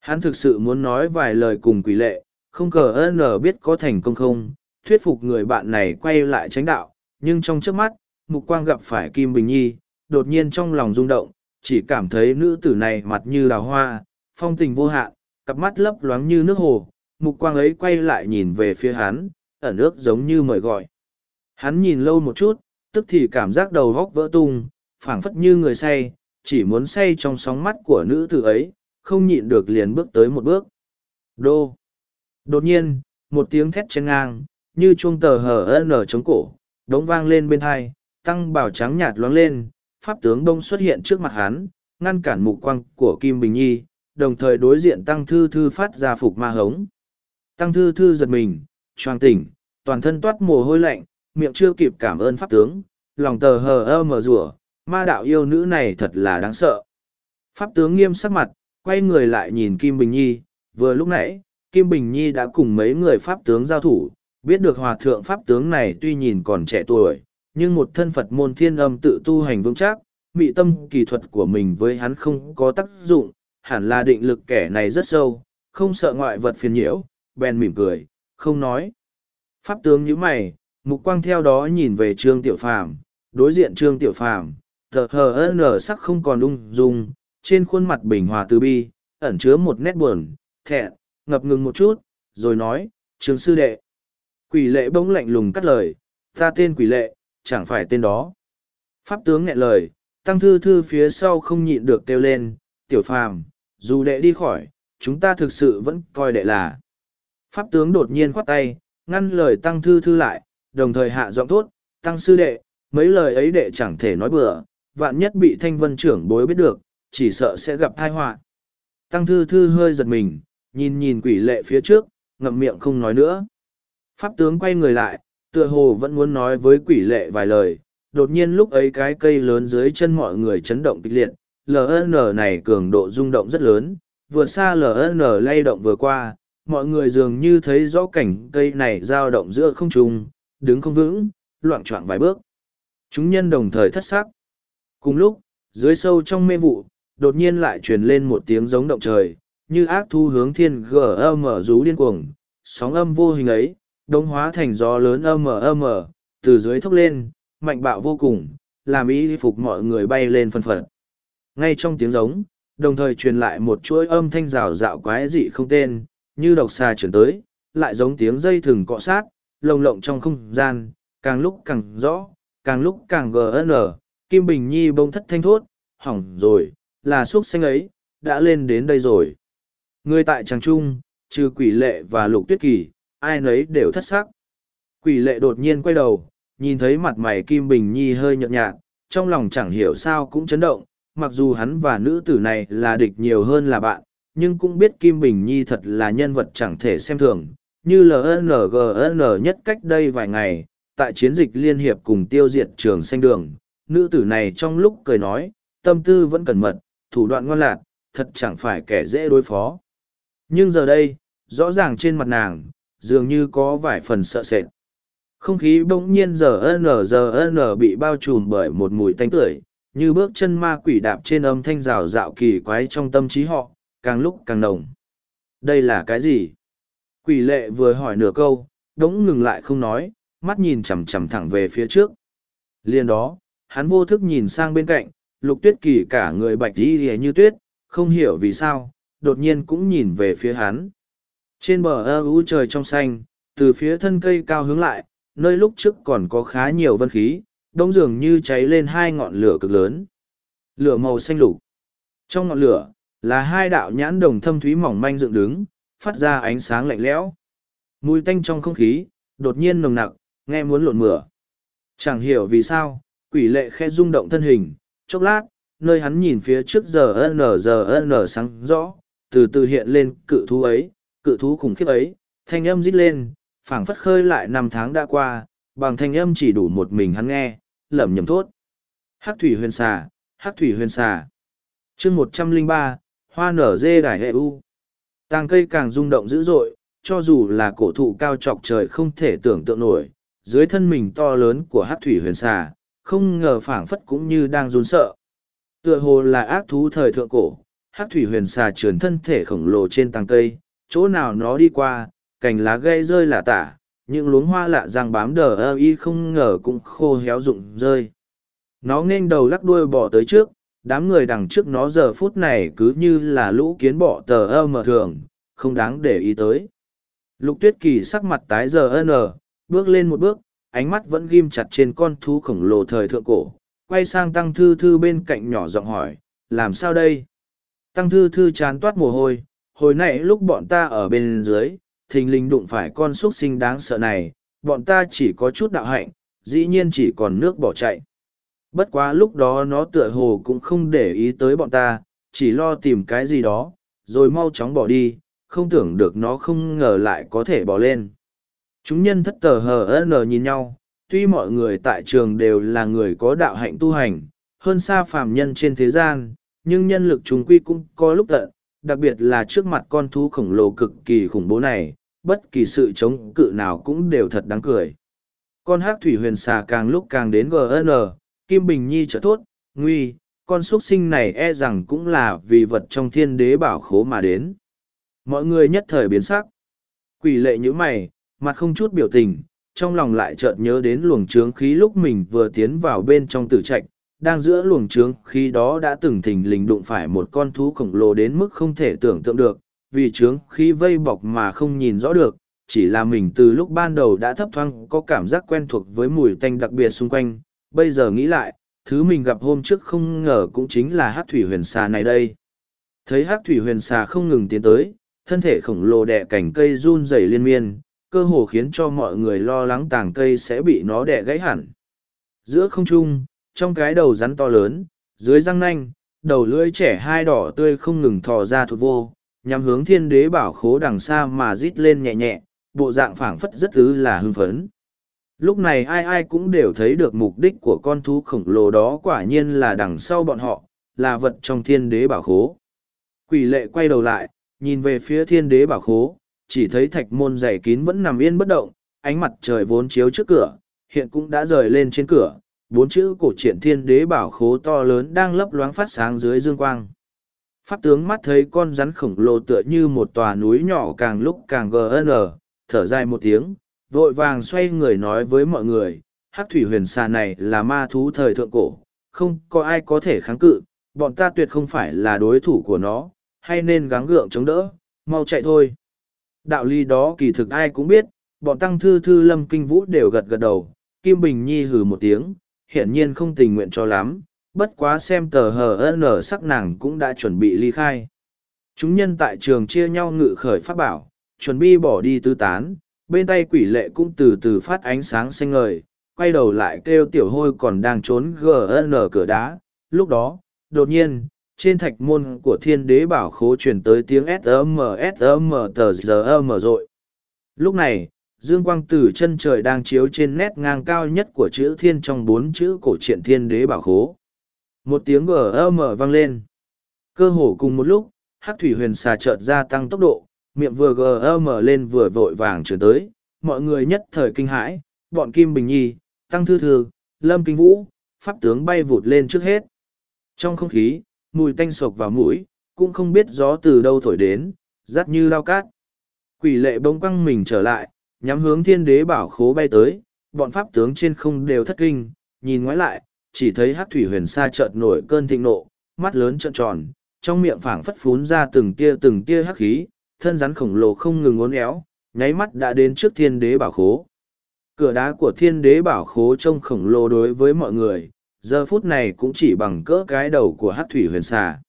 Hắn thực sự muốn nói vài lời cùng quỷ lệ, không cờ ơn biết có thành công không, thuyết phục người bạn này quay lại tránh đạo, nhưng trong trước mắt, mục quang gặp phải Kim Bình Nhi, đột nhiên trong lòng rung động, chỉ cảm thấy nữ tử này mặt như đào hoa, phong tình vô hạn, cặp mắt lấp loáng như nước hồ, mục quang ấy quay lại nhìn về phía hắn, ở nước giống như mời gọi. Hắn nhìn lâu một chút, tức thì cảm giác đầu góc vỡ tung, phảng phất như người say, chỉ muốn say trong sóng mắt của nữ tử ấy, không nhịn được liền bước tới một bước. Đô! Đột nhiên, một tiếng thét trên ngang, như chuông tờ hờ nở chống cổ, đống vang lên bên hai, tăng bảo trắng nhạt loáng lên, pháp tướng đông xuất hiện trước mặt hắn, ngăn cản mục quang của Kim Bình Nhi, đồng thời đối diện tăng thư thư phát ra phục ma hống. Tăng thư thư giật mình, choàng tỉnh, toàn thân toát mồ hôi lạnh, miệng chưa kịp cảm ơn pháp tướng, lòng tờ hờ ơ mở rủa ma đạo yêu nữ này thật là đáng sợ. Pháp tướng nghiêm sắc mặt, quay người lại nhìn Kim Bình Nhi, vừa lúc nãy, Kim Bình Nhi đã cùng mấy người pháp tướng giao thủ, biết được hòa thượng pháp tướng này tuy nhìn còn trẻ tuổi, nhưng một thân Phật môn thiên âm tự tu hành vững chắc, mị tâm kỳ thuật của mình với hắn không có tác dụng, hẳn là định lực kẻ này rất sâu, không sợ ngoại vật phiền nhiễu, bèn mỉm cười, không nói. Pháp tướng như mày, mục quang theo đó nhìn về Trương Tiểu Phàm, đối diện Trương Tiểu Phàm, tờ hờ nở sắc không còn ung dung, trên khuôn mặt bình hòa từ bi, ẩn chứa một nét buồn, thẹn, ngập ngừng một chút, rồi nói, Trương Sư Đệ. Quỷ lệ bỗng lạnh lùng cắt lời, ta tên quỷ lệ, chẳng phải tên đó. Pháp tướng nghẹn lời, tăng thư thư phía sau không nhịn được kêu lên, tiểu phàm, dù đệ đi khỏi, chúng ta thực sự vẫn coi đệ là. Pháp tướng đột nhiên khoát tay, ngăn lời tăng thư thư lại, đồng thời hạ giọng thốt, tăng sư đệ, mấy lời ấy đệ chẳng thể nói bừa, vạn nhất bị thanh vân trưởng bối biết được, chỉ sợ sẽ gặp tai họa. Tăng thư thư hơi giật mình, nhìn nhìn quỷ lệ phía trước, ngậm miệng không nói nữa. Pháp tướng quay người lại, tựa hồ vẫn muốn nói với quỷ lệ vài lời, đột nhiên lúc ấy cái cây lớn dưới chân mọi người chấn động kịch liệt, LN này cường độ rung động rất lớn, vượt xa LN lay động vừa qua, mọi người dường như thấy rõ cảnh cây này dao động giữa không trung, đứng không vững, loạn choạng vài bước. Chúng nhân đồng thời thất sắc. Cùng lúc, dưới sâu trong mê vụ, đột nhiên lại truyền lên một tiếng giống động trời, như ác thu hướng thiên gờ âm mở rú điên cuồng, sóng âm vô hình ấy, đông hóa thành gió lớn âm âm từ dưới thốc lên, mạnh bạo vô cùng, làm ý phục mọi người bay lên phân phật. Ngay trong tiếng giống, đồng thời truyền lại một chuỗi âm thanh rào rạo quái dị không tên, như độc xà chuyển tới, lại giống tiếng dây thừng cọ sát, lồng lộng trong không gian, càng lúc càng rõ, càng lúc càng gn, Kim Bình Nhi bông thất thanh thốt, hỏng rồi, là xuất xanh ấy, đã lên đến đây rồi. Người tại tràng trung, trừ quỷ lệ và lục tuyết kỳ, ai nấy đều thất sắc. Quỷ lệ đột nhiên quay đầu, nhìn thấy mặt mày Kim Bình Nhi hơi nhợt nhạt, trong lòng chẳng hiểu sao cũng chấn động, mặc dù hắn và nữ tử này là địch nhiều hơn là bạn, nhưng cũng biết Kim Bình Nhi thật là nhân vật chẳng thể xem thường, như LNGN nhất cách đây vài ngày, tại chiến dịch liên hiệp cùng tiêu diệt trường xanh đường, nữ tử này trong lúc cười nói, tâm tư vẫn cẩn mật, thủ đoạn ngoan lạc, thật chẳng phải kẻ dễ đối phó. Nhưng giờ đây, rõ ràng trên mặt nàng, dường như có vài phần sợ sệt. Không khí bỗng nhiên giờ n giờ n bị bao trùm bởi một mùi tanh tưởi, như bước chân ma quỷ đạp trên âm thanh rào rạo kỳ quái trong tâm trí họ, càng lúc càng nồng. Đây là cái gì? Quỷ lệ vừa hỏi nửa câu, đống ngừng lại không nói, mắt nhìn chằm chằm thẳng về phía trước. Liền đó, hắn vô thức nhìn sang bên cạnh, lục tuyết kỳ cả người bạch đi như tuyết, không hiểu vì sao, đột nhiên cũng nhìn về phía hắn. Trên bờ ơ u trời trong xanh, từ phía thân cây cao hướng lại, nơi lúc trước còn có khá nhiều vân khí, đông dường như cháy lên hai ngọn lửa cực lớn. Lửa màu xanh lục. Trong ngọn lửa, là hai đạo nhãn đồng thâm thúy mỏng manh dựng đứng, phát ra ánh sáng lạnh lẽo. Mùi tanh trong không khí, đột nhiên nồng nặc, nghe muốn lộn mửa. Chẳng hiểu vì sao, quỷ lệ khe rung động thân hình, chốc lát, nơi hắn nhìn phía trước giờ n giờ n sáng rõ, từ từ hiện lên cự thú ấy, cự thú khủng khiếp ấy, thanh âm rít lên, phảng phất khơi lại năm tháng đã qua, bằng thanh âm chỉ đủ một mình hắn nghe, lẩm nhẩm thốt. Hắc thủy huyền xà, hắc thủy huyền xà. chương một trăm linh ba hoa nở dê đài hệ u. Tàng cây càng rung động dữ dội, cho dù là cổ thụ cao trọc trời không thể tưởng tượng nổi, dưới thân mình to lớn của hắc thủy huyền xà, không ngờ phảng phất cũng như đang run sợ. Tựa hồ là ác thú thời thượng cổ, hắc thủy huyền xà trườn thân thể khổng lồ trên tàng cây, chỗ nào nó đi qua, cành lá gây rơi là tả, những luống hoa lạ răng bám đờ ơ y không ngờ cũng khô héo rụng rơi. Nó nghênh đầu lắc đuôi bỏ tới trước đám người đằng trước nó giờ phút này cứ như là lũ kiến bọ tờ ơ mờ thường không đáng để ý tới. Lục tuyết kỳ sắc mặt tái giờ n bước lên một bước ánh mắt vẫn ghim chặt trên con thú khổng lồ thời thượng cổ quay sang tăng thư thư bên cạnh nhỏ giọng hỏi làm sao đây? Tăng thư thư chán toát mồ hôi hồi nãy lúc bọn ta ở bên dưới, thình lình đụng phải con xuất sinh đáng sợ này, bọn ta chỉ có chút đạo hạnh, dĩ nhiên chỉ còn nước bỏ chạy. Bất quá lúc đó nó tựa hồ cũng không để ý tới bọn ta, chỉ lo tìm cái gì đó, rồi mau chóng bỏ đi, không tưởng được nó không ngờ lại có thể bỏ lên. Chúng nhân thất tờ hờ nờ nhìn nhau, tuy mọi người tại trường đều là người có đạo hạnh tu hành, hơn xa phàm nhân trên thế gian, nhưng nhân lực chúng quy cũng có lúc tận đặc biệt là trước mặt con thú khổng lồ cực kỳ khủng bố này, bất kỳ sự chống cự nào cũng đều thật đáng cười. Con hát thủy huyền xà càng lúc càng đến gn kim bình nhi trở thốt, nguy, con xuất sinh này e rằng cũng là vì vật trong thiên đế bảo khố mà đến. Mọi người nhất thời biến sắc. Quỷ lệ như mày, mặt không chút biểu tình, trong lòng lại chợt nhớ đến luồng trướng khí lúc mình vừa tiến vào bên trong tử trạch đang giữa luồng trướng khi đó đã từng thình lình đụng phải một con thú khổng lồ đến mức không thể tưởng tượng được, vì trướng khí vây bọc mà không nhìn rõ được, chỉ là mình từ lúc ban đầu đã thấp thoáng có cảm giác quen thuộc với mùi tanh đặc biệt xung quanh, bây giờ nghĩ lại, thứ mình gặp hôm trước không ngờ cũng chính là hát thủy huyền xà này đây. Thấy hát thủy huyền xà không ngừng tiến tới, thân thể khổng lồ đẻ cành cây run rẩy liên miên, cơ hồ khiến cho mọi người lo lắng tàng cây sẽ bị nó đẻ gãy hẳn. Giữa không trung trong cái đầu rắn to lớn, dưới răng nanh, đầu lưỡi trẻ hai đỏ tươi không ngừng thò ra thụt vô, nhằm hướng thiên đế bảo khố đằng xa mà rít lên nhẹ nhẹ, bộ dạng phảng phất rất ư là hưng phấn. Lúc này ai ai cũng đều thấy được mục đích của con thú khổng lồ đó quả nhiên là đằng sau bọn họ, là vật trong thiên đế bảo khố. Quỷ lệ quay đầu lại, nhìn về phía thiên đế bảo khố, chỉ thấy thạch môn dày kín vẫn nằm yên bất động, ánh mặt trời vốn chiếu trước cửa, hiện cũng đã rời lên trên cửa bốn chữ cổ truyện thiên đế bảo khố to lớn đang lấp loáng phát sáng dưới dương quang. Pháp tướng mắt thấy con rắn khổng lồ tựa như một tòa núi nhỏ càng lúc càng gn thở dài một tiếng, vội vàng xoay người nói với mọi người, hắc thủy huyền xà này là ma thú thời thượng cổ, không có ai có thể kháng cự, bọn ta tuyệt không phải là đối thủ của nó, hay nên gắng gượng chống đỡ, mau chạy thôi. Đạo lý đó kỳ thực ai cũng biết, bọn tăng thư thư lâm kinh vũ đều gật gật đầu, kim bình nhi hừ một tiếng hiển nhiên không tình nguyện cho lắm, bất quá xem tờ hờ n sắc nàng cũng đã chuẩn bị ly khai. Chúng nhân tại trường chia nhau ngự khởi pháp bảo, chuẩn bị bỏ đi tứ tán, bên tay quỷ lệ cũng từ từ phát ánh sáng xanh ngời, quay đầu lại kêu tiểu hôi còn đang trốn gn cửa đá. Lúc đó, đột nhiên, trên thạch môn của thiên đế bảo khố truyền tới tiếng SMSM tờ giờ mở rội lúc này dương quang từ chân trời đang chiếu trên nét ngang cao nhất của chữ thiên trong bốn chữ cổ truyện thiên đế bảo khố. Một tiếng gờ mở vang lên. Cơ hồ cùng một lúc hát thủy huyền xà chợt gia tăng tốc độ, miệng vừa gờ mở lên vừa vội vàng trở tới. Mọi người nhất thời kinh hãi, bọn kim bình nhi, tăng thư thư, lâm kinh vũ, pháp tướng bay vụt lên trước hết. Trong không khí, mùi tanh sộc vào mũi, cũng không biết gió từ đâu thổi đến, rát như lao cát. Quỷ lệ bỗng quăng mình trở lại nhắm hướng thiên đế bảo khố bay tới, bọn pháp tướng trên không đều thất kinh, nhìn ngoái lại, chỉ thấy hát thủy huyền sa chợt nổi cơn thịnh nộ, mắt lớn trợn tròn, trong miệng phảng phất phún ra từng tia từng tia hắc khí, thân rắn khổng lồ không ngừng uốn éo, nháy mắt đã đến trước thiên đế bảo khố. Cửa đá của thiên đế bảo khố trông khổng lồ đối với mọi người, giờ phút này cũng chỉ bằng cỡ cái đầu của hát thủy huyền xà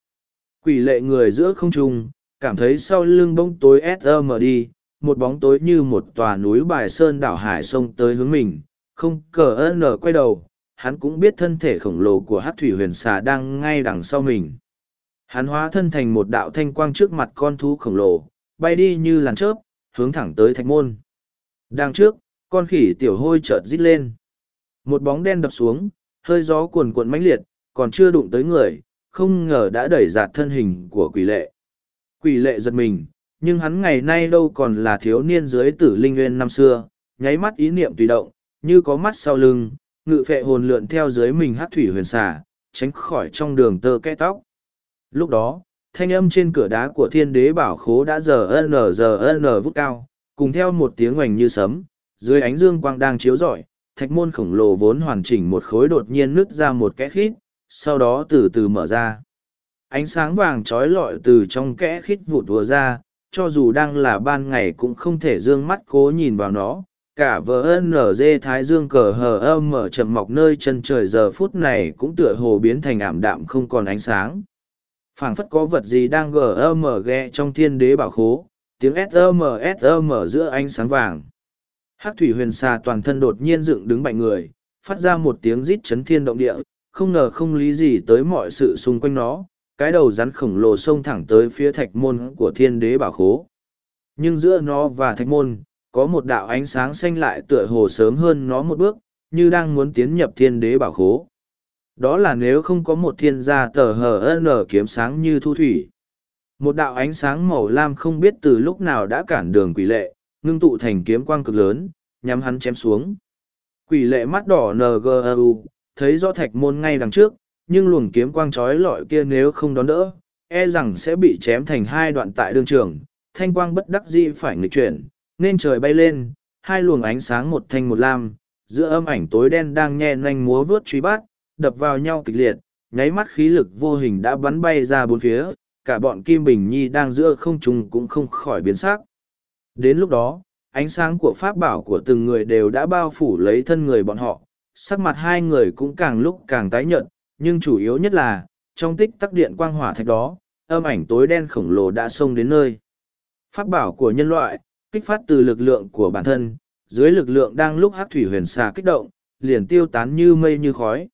quỷ lệ người giữa không trung, cảm thấy sau lưng bông tối sm đi một bóng tối như một tòa núi bài sơn đảo hải sông tới hướng mình, không cờ ân nở quay đầu, hắn cũng biết thân thể khổng lồ của hát thủy huyền xà đang ngay đằng sau mình. Hắn hóa thân thành một đạo thanh quang trước mặt con thú khổng lồ, bay đi như làn chớp, hướng thẳng tới thạch môn. Đằng trước, con khỉ tiểu hôi chợt rít lên. Một bóng đen đập xuống, hơi gió cuồn cuộn mãnh liệt, còn chưa đụng tới người, không ngờ đã đẩy giạt thân hình của quỷ lệ. Quỷ lệ giật mình nhưng hắn ngày nay đâu còn là thiếu niên dưới tử linh nguyên năm xưa nháy mắt ý niệm tùy động như có mắt sau lưng ngự phệ hồn lượn theo dưới mình hát thủy huyền xả tránh khỏi trong đường tơ kẽ tóc lúc đó thanh âm trên cửa đá của thiên đế bảo khố đã giờ n giờ n vút cao cùng theo một tiếng oành như sấm dưới ánh dương quang đang chiếu rọi, thạch môn khổng lồ vốn hoàn chỉnh một khối đột nhiên nứt ra một kẽ khít, sau đó từ từ mở ra. Ánh sáng vàng trói lọi từ trong kẽ khít vụt vừa ra, cho dù đang là ban ngày cũng không thể dương mắt cố nhìn vào nó. Cả vờ dê thái dương cờ hờ âm mở chậm mọc nơi chân trời giờ phút này cũng tựa hồ biến thành ảm đạm không còn ánh sáng. phảng phất có vật gì đang gờ mở ghẹ trong thiên đế bảo khố, tiếng sm sm giữa ánh sáng vàng. Hắc thủy huyền xà toàn thân đột nhiên dựng đứng mạnh người, phát ra một tiếng rít chấn thiên động địa, không ngờ không lý gì tới mọi sự xung quanh nó, cái đầu rắn khổng lồ xông thẳng tới phía thạch môn của thiên đế bảo khố. Nhưng giữa nó và thạch môn, có một đạo ánh sáng xanh lại tựa hồ sớm hơn nó một bước, như đang muốn tiến nhập thiên đế bảo khố. Đó là nếu không có một thiên gia tờ hờ nở kiếm sáng như thu thủy. Một đạo ánh sáng màu lam không biết từ lúc nào đã cản đường quỷ lệ, ngưng tụ thành kiếm quang cực lớn, nhắm hắn chém xuống. Quỷ lệ mắt đỏ NGU, thấy rõ thạch môn ngay đằng trước, nhưng luồng kiếm quang trói lọi kia nếu không đón đỡ, e rằng sẽ bị chém thành hai đoạn tại đương trường. Thanh quang bất đắc dĩ phải nghịch chuyển, nên trời bay lên, hai luồng ánh sáng một thanh một lam, giữa âm ảnh tối đen đang nhe nhanh múa vướt truy bát, đập vào nhau kịch liệt, nháy mắt khí lực vô hình đã bắn bay ra bốn phía, cả bọn Kim Bình Nhi đang giữa không trung cũng không khỏi biến sắc. Đến lúc đó, ánh sáng của pháp bảo của từng người đều đã bao phủ lấy thân người bọn họ, sắc mặt hai người cũng càng lúc càng tái nhợt, nhưng chủ yếu nhất là, trong tích tắc điện quang hỏa thạch đó, âm ảnh tối đen khổng lồ đã xông đến nơi. Pháp bảo của nhân loại, kích phát từ lực lượng của bản thân, dưới lực lượng đang lúc hát thủy huyền xà kích động, liền tiêu tán như mây như khói.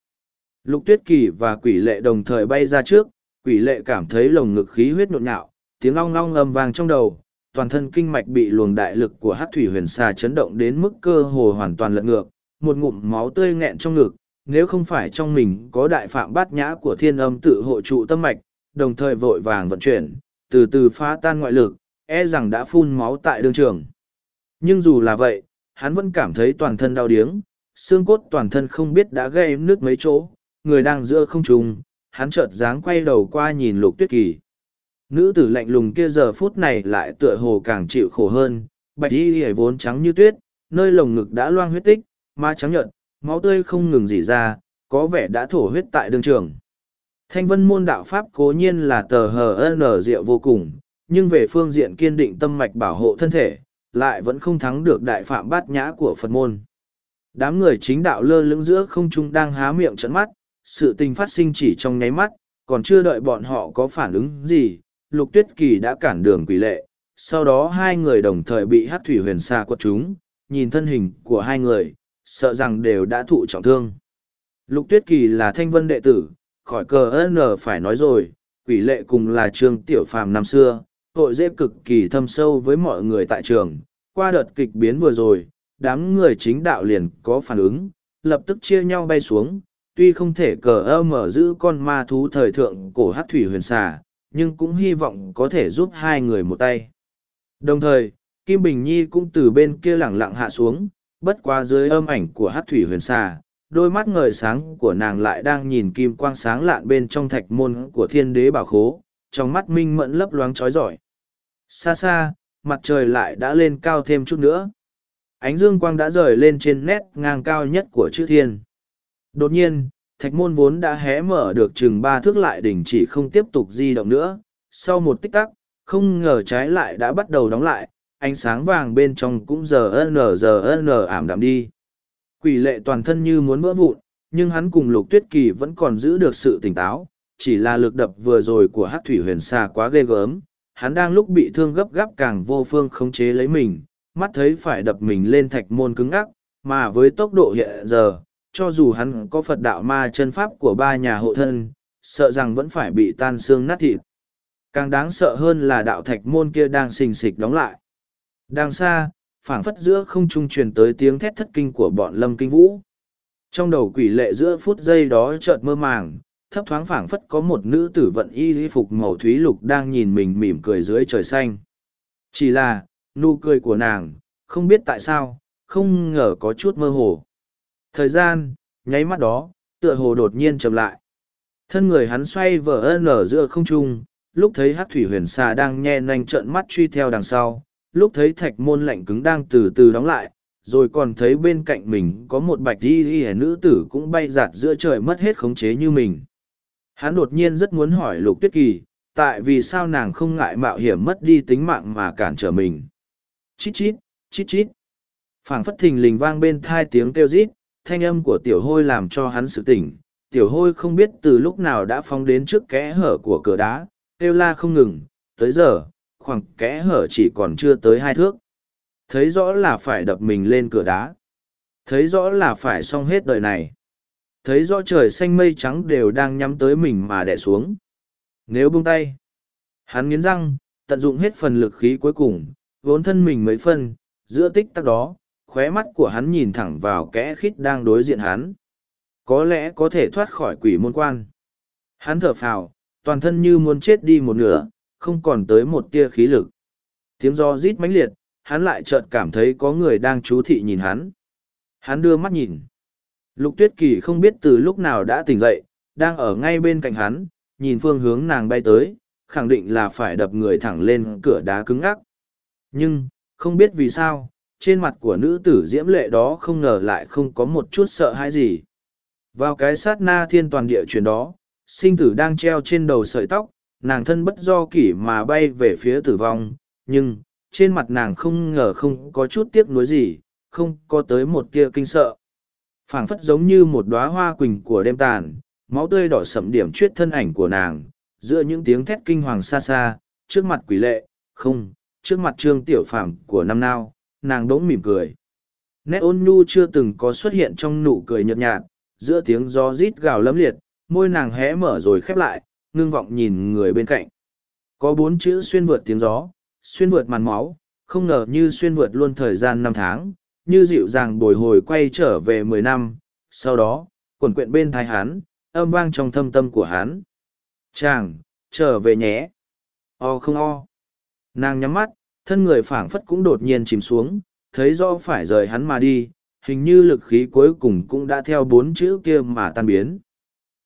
Lục tuyết kỳ và quỷ lệ đồng thời bay ra trước, quỷ lệ cảm thấy lồng ngực khí huyết nhộn nhạo, tiếng long long âm vang trong đầu, toàn thân kinh mạch bị luồng đại lực của hát thủy huyền xà chấn động đến mức cơ hồ hoàn toàn lật ngược, một ngụm máu tươi nghẹn trong ngực, nếu không phải trong mình có đại phạm bát nhã của thiên âm tự hộ trụ tâm mạch, đồng thời vội vàng vận chuyển, từ từ phá tan ngoại lực, e rằng đã phun máu tại đương trường. Nhưng dù là vậy, hắn vẫn cảm thấy toàn thân đau điếng, xương cốt toàn thân không biết đã gây nước mấy chỗ, người đang giữa không trùng, hắn chợt dáng quay đầu qua nhìn lục tuyết kỳ. Nữ tử lạnh lùng kia giờ phút này lại tựa hồ càng chịu khổ hơn, bạch y hề vốn trắng như tuyết, nơi lồng ngực đã loang huyết tích, ma trắng nhợt, máu tươi không ngừng dỉ ra, có vẻ đã thổ huyết tại đường trường. Thanh vân môn đạo Pháp cố nhiên là tờ hờ nở diệu vô cùng, nhưng về phương diện kiên định tâm mạch bảo hộ thân thể, lại vẫn không thắng được đại phạm bát nhã của Phật môn. Đám người chính đạo lơ lững giữa không trung đang há miệng trận mắt, sự tình phát sinh chỉ trong nháy mắt, còn chưa đợi bọn họ có phản ứng gì, lục tuyết kỳ đã cản đường quỷ lệ, sau đó hai người đồng thời bị hát thủy huyền xa quật chúng, nhìn thân hình của hai người, sợ rằng đều đã thụ trọng thương. Lục tuyết kỳ là thanh vân đệ tử, khỏi cờ ơn phải nói rồi, quỷ lệ cùng là Trường tiểu phàm năm xưa, tội dễ cực kỳ thâm sâu với mọi người tại trường. Qua đợt kịch biến vừa rồi, đám người chính đạo liền có phản ứng, lập tức chia nhau bay xuống, tuy không thể cờ ơ mở giữ con ma thú thời thượng cổ hát thủy huyền xà, nhưng cũng hy vọng có thể giúp hai người một tay. Đồng thời, Kim Bình Nhi cũng từ bên kia lẳng lặng hạ xuống, bất qua dưới âm ảnh của hát thủy huyền xà, đôi mắt ngời sáng của nàng lại đang nhìn kim quang sáng lạn bên trong thạch môn của thiên đế bảo khố, trong mắt minh mẫn lấp loáng trói giỏi. Xa xa, mặt trời lại đã lên cao thêm chút nữa. Ánh dương quang đã rời lên trên nét ngang cao nhất của chữ thiên. Đột nhiên, thạch môn vốn đã hé mở được chừng ba thước lại đình chỉ không tiếp tục di động nữa. Sau một tích tắc, không ngờ trái lại đã bắt đầu đóng lại, ánh sáng vàng bên trong cũng giờ n giờ n ảm đạm đi. Quỷ lệ toàn thân như muốn vỡ vụn, nhưng hắn cùng lục tuyết kỳ vẫn còn giữ được sự tỉnh táo, chỉ là lực đập vừa rồi của hát thủy huyền xa quá ghê gớm, hắn đang lúc bị thương gấp gáp càng vô phương khống chế lấy mình, mắt thấy phải đập mình lên thạch môn cứng ngắc, mà với tốc độ hiện giờ, cho dù hắn có Phật đạo ma chân pháp của ba nhà hộ thân, sợ rằng vẫn phải bị tan xương nát thịt. Càng đáng sợ hơn là đạo thạch môn kia đang xình xịch đóng lại. Đang xa, phảng phất giữa không trung truyền tới tiếng thét thất kinh của bọn lâm kinh vũ. Trong đầu quỷ lệ giữa phút giây đó chợt mơ màng, thấp thoáng phảng phất có một nữ tử vận y y phục màu thúy lục đang nhìn mình mỉm cười dưới trời xanh. Chỉ là, nụ cười của nàng, không biết tại sao, không ngờ có chút mơ hồ. Thời gian, nháy mắt đó, tựa hồ đột nhiên chậm lại. Thân người hắn xoay vở ân ở giữa không trung, lúc thấy hát thủy huyền xà đang nhe nanh trợn mắt truy theo đằng sau, lúc thấy thạch môn lạnh cứng đang từ từ đóng lại, rồi còn thấy bên cạnh mình có một bạch di y nữ tử cũng bay giạt giữa trời mất hết khống chế như mình. Hắn đột nhiên rất muốn hỏi lục tuyết kỳ tại vì sao nàng không ngại mạo hiểm mất đi tính mạng mà cản trở mình? Chít chít chít chít. Phảng phất thình lình vang bên thai tiếng kêu rít thanh âm của tiểu hôi làm cho hắn sự tỉnh. Tiểu hôi không biết từ lúc nào đã phóng đến trước kẽ hở của cửa đá kêu la không ngừng tới giờ khoảng kẽ hở chỉ còn chưa tới hai thước. Thấy rõ là phải đập mình lên cửa đá. Thấy rõ là phải xong hết đời này. Thấy rõ trời xanh mây trắng đều đang nhắm tới mình mà đẻ xuống. Nếu buông tay, hắn nghiến răng, tận dụng hết phần lực khí cuối cùng, vốn thân mình mấy phân, giữa tích tắc đó, khóe mắt của hắn nhìn thẳng vào kẽ khít đang đối diện hắn. Có lẽ có thể thoát khỏi quỷ môn quan. Hắn thở phào, toàn thân như muốn chết đi một nửa không còn tới một tia khí lực. Tiếng do rít mãnh liệt, hắn lại chợt cảm thấy có người đang chú thị nhìn hắn. Hắn đưa mắt nhìn. Lục tuyết kỳ không biết từ lúc nào đã tỉnh dậy, đang ở ngay bên cạnh hắn, nhìn phương hướng nàng bay tới, khẳng định là phải đập người thẳng lên cửa đá cứng ngắc. Nhưng, không biết vì sao, trên mặt của nữ tử diễm lệ đó không ngờ lại không có một chút sợ hãi gì. Vào cái sát na thiên toàn địa chuyển đó, sinh tử đang treo trên đầu sợi tóc nàng thân bất do kỷ mà bay về phía tử vong, nhưng, trên mặt nàng không ngờ không có chút tiếc nuối gì, không có tới một tia kinh sợ. Phảng phất giống như một đoá hoa quỳnh của đêm tàn, máu tươi đỏ sậm điểm chuyết thân ảnh của nàng, giữa những tiếng thét kinh hoàng xa xa, trước mặt quỷ lệ, không, trước mặt trương tiểu phàm của năm nao nàng đỗng mỉm cười. Nét ôn nhu chưa từng có xuất hiện trong nụ cười nhợt nhạt, giữa tiếng gió rít gào lấm liệt, môi nàng hé mở rồi khép lại ngưng vọng nhìn người bên cạnh. Có bốn chữ xuyên vượt tiếng gió, xuyên vượt màn máu, không ngờ như xuyên vượt luôn thời gian năm tháng, như dịu dàng bồi hồi quay trở về mười năm, sau đó, quần quyện bên thái hắn, âm vang trong thâm tâm của hắn. Chàng, trở về nhé. O không o. Nàng nhắm mắt, thân người phảng phất cũng đột nhiên chìm xuống, thấy do phải rời hắn mà đi, hình như lực khí cuối cùng cũng đã theo bốn chữ kia mà tan biến.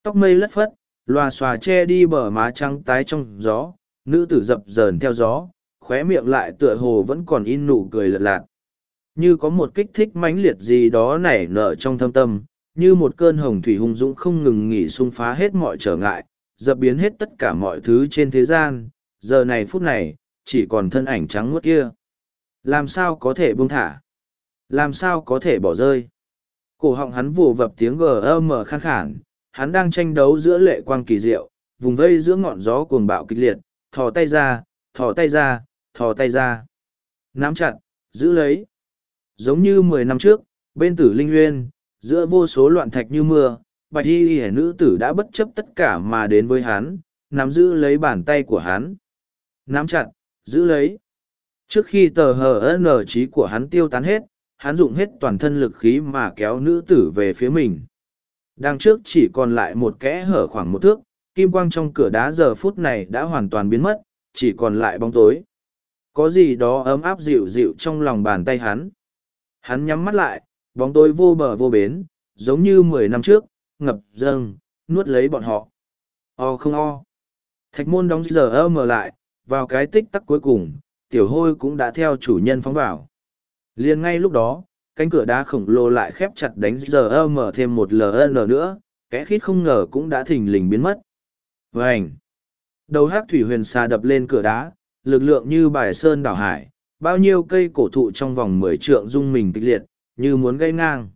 Tóc mây lất phất loà xòa che đi bờ má trắng tái trong gió, nữ tử dập dờn theo gió, khóe miệng lại tựa hồ vẫn còn in nụ cười lật lạt. Như có một kích thích mãnh liệt gì đó nảy nở trong thâm tâm, như một cơn hồng thủy hung dũng không ngừng nghỉ xung phá hết mọi trở ngại, dập biến hết tất cả mọi thứ trên thế gian. Giờ này phút này, chỉ còn thân ảnh trắng nuốt kia. Làm sao có thể buông thả? Làm sao có thể bỏ rơi? Cổ họng hắn vù vập tiếng gm khăn khản hắn đang tranh đấu giữa lệ quang kỳ diệu, vùng vây giữa ngọn gió cuồng bạo kịch liệt, thò tay ra, thò tay ra, thò tay ra. Nắm chặt, giữ lấy. Giống như mười năm trước, bên tử linh uyên, giữa vô số loạn thạch như mưa, bạch y hẻ nữ tử đã bất chấp tất cả mà đến với hắn, nắm giữ lấy bàn tay của hắn. Nắm chặt, giữ lấy. Trước khi tờ hờ nở trí của hắn tiêu tán hết, hắn dụng hết toàn thân lực khí mà kéo nữ tử về phía mình đằng trước chỉ còn lại một kẽ hở khoảng một thước, kim quang trong cửa đá giờ phút này đã hoàn toàn biến mất, chỉ còn lại bóng tối. Có gì đó ấm áp dịu dịu trong lòng bàn tay hắn. Hắn nhắm mắt lại, bóng tối vô bờ vô bến, giống như mười năm trước, ngập, dâng, nuốt lấy bọn họ. O không o. Thạch môn đóng giờ ơ mờ lại, vào cái tích tắc cuối cùng, tiểu hôi cũng đã theo chủ nhân phóng vào. Liền ngay lúc đó cánh cửa đá khổng lồ lại khép chặt đánh giờ mở thêm một ln nữa, kẽ khít không ngờ cũng đã thình lình biến mất. Vảnh đầu hát thủy huyền xà đập lên cửa đá, lực lượng như bài sơn đảo hải, bao nhiêu cây cổ thụ trong vòng mười trượng rung mình kịch liệt, như muốn gây ngang.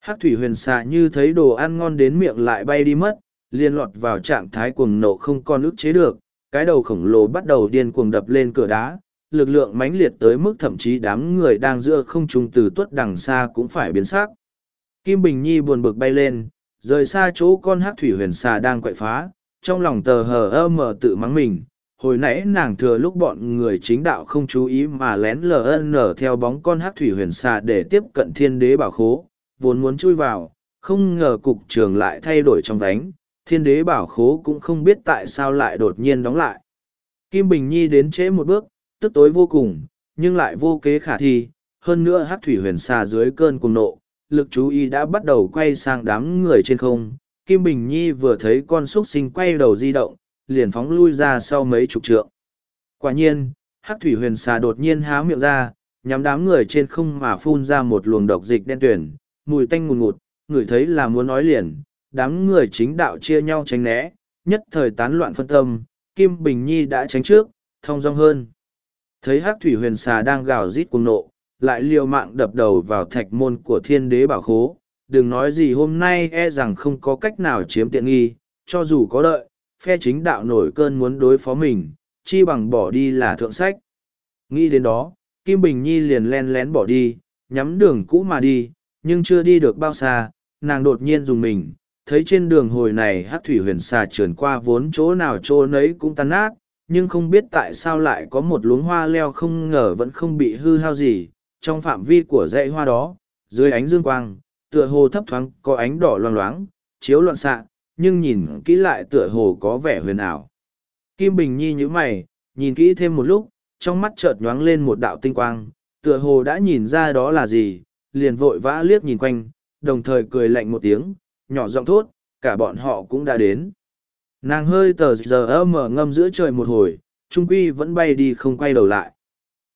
Hát thủy huyền xà như thấy đồ ăn ngon đến miệng lại bay đi mất liên lọt vào trạng thái cuồng nộ không còn ức chế được, cái đầu khổng lồ bắt đầu điên cuồng đập lên cửa đá lực lượng mãnh liệt tới mức thậm chí đám người đang giữa không trung từ tuất đằng xa cũng phải biến sắc. Kim bình nhi buồn bực bay lên, rời xa chỗ con hát thủy huyền xà đang quậy phá, trong lòng tờ hờ ơ mờ tự mắng mình. Hồi nãy nàng thừa lúc bọn người chính đạo không chú ý mà lén ln theo bóng con hát thủy huyền xà để tiếp cận thiên đế bảo khố, vốn muốn chui vào, không ngờ cục trường lại thay đổi trong vánh. Thiên đế bảo khố cũng không biết tại sao lại đột nhiên đóng lại. Kim bình nhi đến trễ một bước tức tối vô cùng nhưng lại vô kế khả thi. Hơn nữa hát thủy huyền xà dưới cơn cuồng nộ lực chú ý đã bắt đầu quay sang đám người trên không. Kim bình nhi vừa thấy con x u ấ t sinh quay đầu di động liền phóng lui ra sau mấy chục trượng. Quả nhiên hát thủy huyền xà đột nhiên há miệng ra nhắm đám người trên không mà phun ra một luồng độc dịch đen tuyển, mùi tanh ngùn ngụt, người thấy là muốn nói liền, đám người chính đạo chia nhau tránh né, nhất thời tán loạn phân tâm, Kim Bình Nhi đã tránh trước, thông dong hơn. Thấy Hắc Thủy Huyền Xà đang gào rít cuồng nộ, lại liều mạng đập đầu vào thạch môn của thiên đế bảo khố, đừng nói gì hôm nay e rằng không có cách nào chiếm tiện nghi, cho dù có đợi, phe chính đạo nổi cơn muốn đối phó mình, chi bằng bỏ đi là thượng sách. Nghĩ đến đó, Kim Bình Nhi liền len lén bỏ đi, nhắm đường cũ mà đi, nhưng chưa đi được bao xa, nàng đột nhiên dùng mình, thấy trên đường hồi này hát thủy huyền xà trườn qua vốn chỗ nào chỗ nấy cũng tan nát, nhưng không biết tại sao lại có một luống hoa leo không ngờ vẫn không bị hư hao gì, trong phạm vi của dãy hoa đó, dưới ánh dương quang, tựa hồ thấp thoáng có ánh đỏ loang loáng, chiếu loạn xạ, nhưng nhìn kỹ lại tựa hồ có vẻ huyền ảo. Kim Bình Nhi như mày, nhìn kỹ thêm một lúc, trong mắt chợt nhoáng lên một đạo tinh quang, tựa hồ đã nhìn ra đó là gì, liền vội vã liếc nhìn quanh, đồng thời cười lạnh một tiếng, nhỏ giọng thốt, cả bọn họ cũng đã đến. Nàng hơi tờ giờ mở ngâm giữa trời một hồi, trung quy vẫn bay đi không quay đầu lại.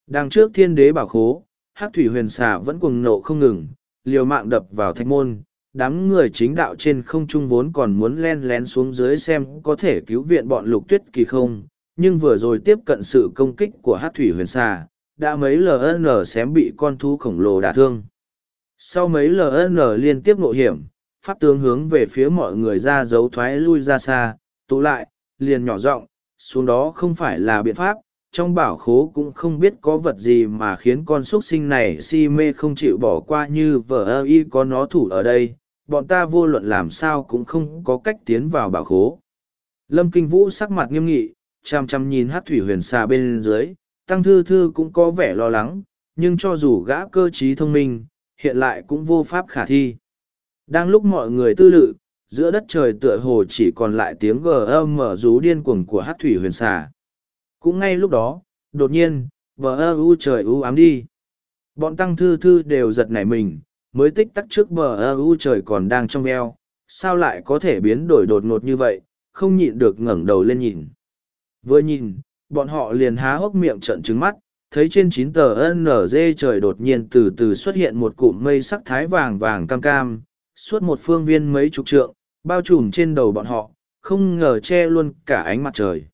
Đằng trước thiên đế bảo khố, hát thủy huyền xà vẫn cuồng nộ không ngừng, liều mạng đập vào thạch môn. Đám người chính đạo trên không trung vốn còn muốn len lén xuống dưới xem có thể cứu viện bọn lục tuyết kỳ không, nhưng vừa rồi tiếp cận sự công kích của hát thủy huyền xà, đã mấy LN xém bị con thú khổng lồ đả thương. Sau mấy LN liên tiếp nội hiểm, pháp tướng hướng về phía mọi người ra dấu thoái lui ra xa, tụ lại, liền nhỏ giọng xuống đó không phải là biện pháp, trong bảo khố cũng không biết có vật gì mà khiến con xuất sinh này si mê không chịu bỏ qua như vợ ơ y có nó thủ ở đây bọn ta vô luận làm sao cũng không có cách tiến vào bảo khố. Lâm kinh vũ sắc mặt nghiêm nghị chằm chằm nhìn hát thủy huyền xà bên dưới tăng thư thư cũng có vẻ lo lắng nhưng cho dù gã cơ trí thông minh hiện lại cũng vô pháp khả thi. Đang lúc mọi người tư lự giữa đất trời tựa hồ chỉ còn lại tiếng gờ âm mở rú điên cuồng của hát thủy huyền xà cũng ngay lúc đó, đột nhiên, vờ ơ u trời u ám đi. Bọn tăng thư thư đều giật nảy mình, mới tích tắc trước bờ ơ u trời còn đang trong veo, sao lại có thể biến đổi đột ngột như vậy, không nhịn được ngẩng đầu lên nhìn. Vừa nhìn, bọn họ liền há hốc miệng trận trứng mắt, thấy trên chín tờ nz trời đột nhiên từ từ xuất hiện một cụm mây sắc thái vàng vàng cam cam, suốt một phương viên mấy chục trượng, bao trùm trên đầu bọn họ, không ngờ che luôn cả ánh mặt trời.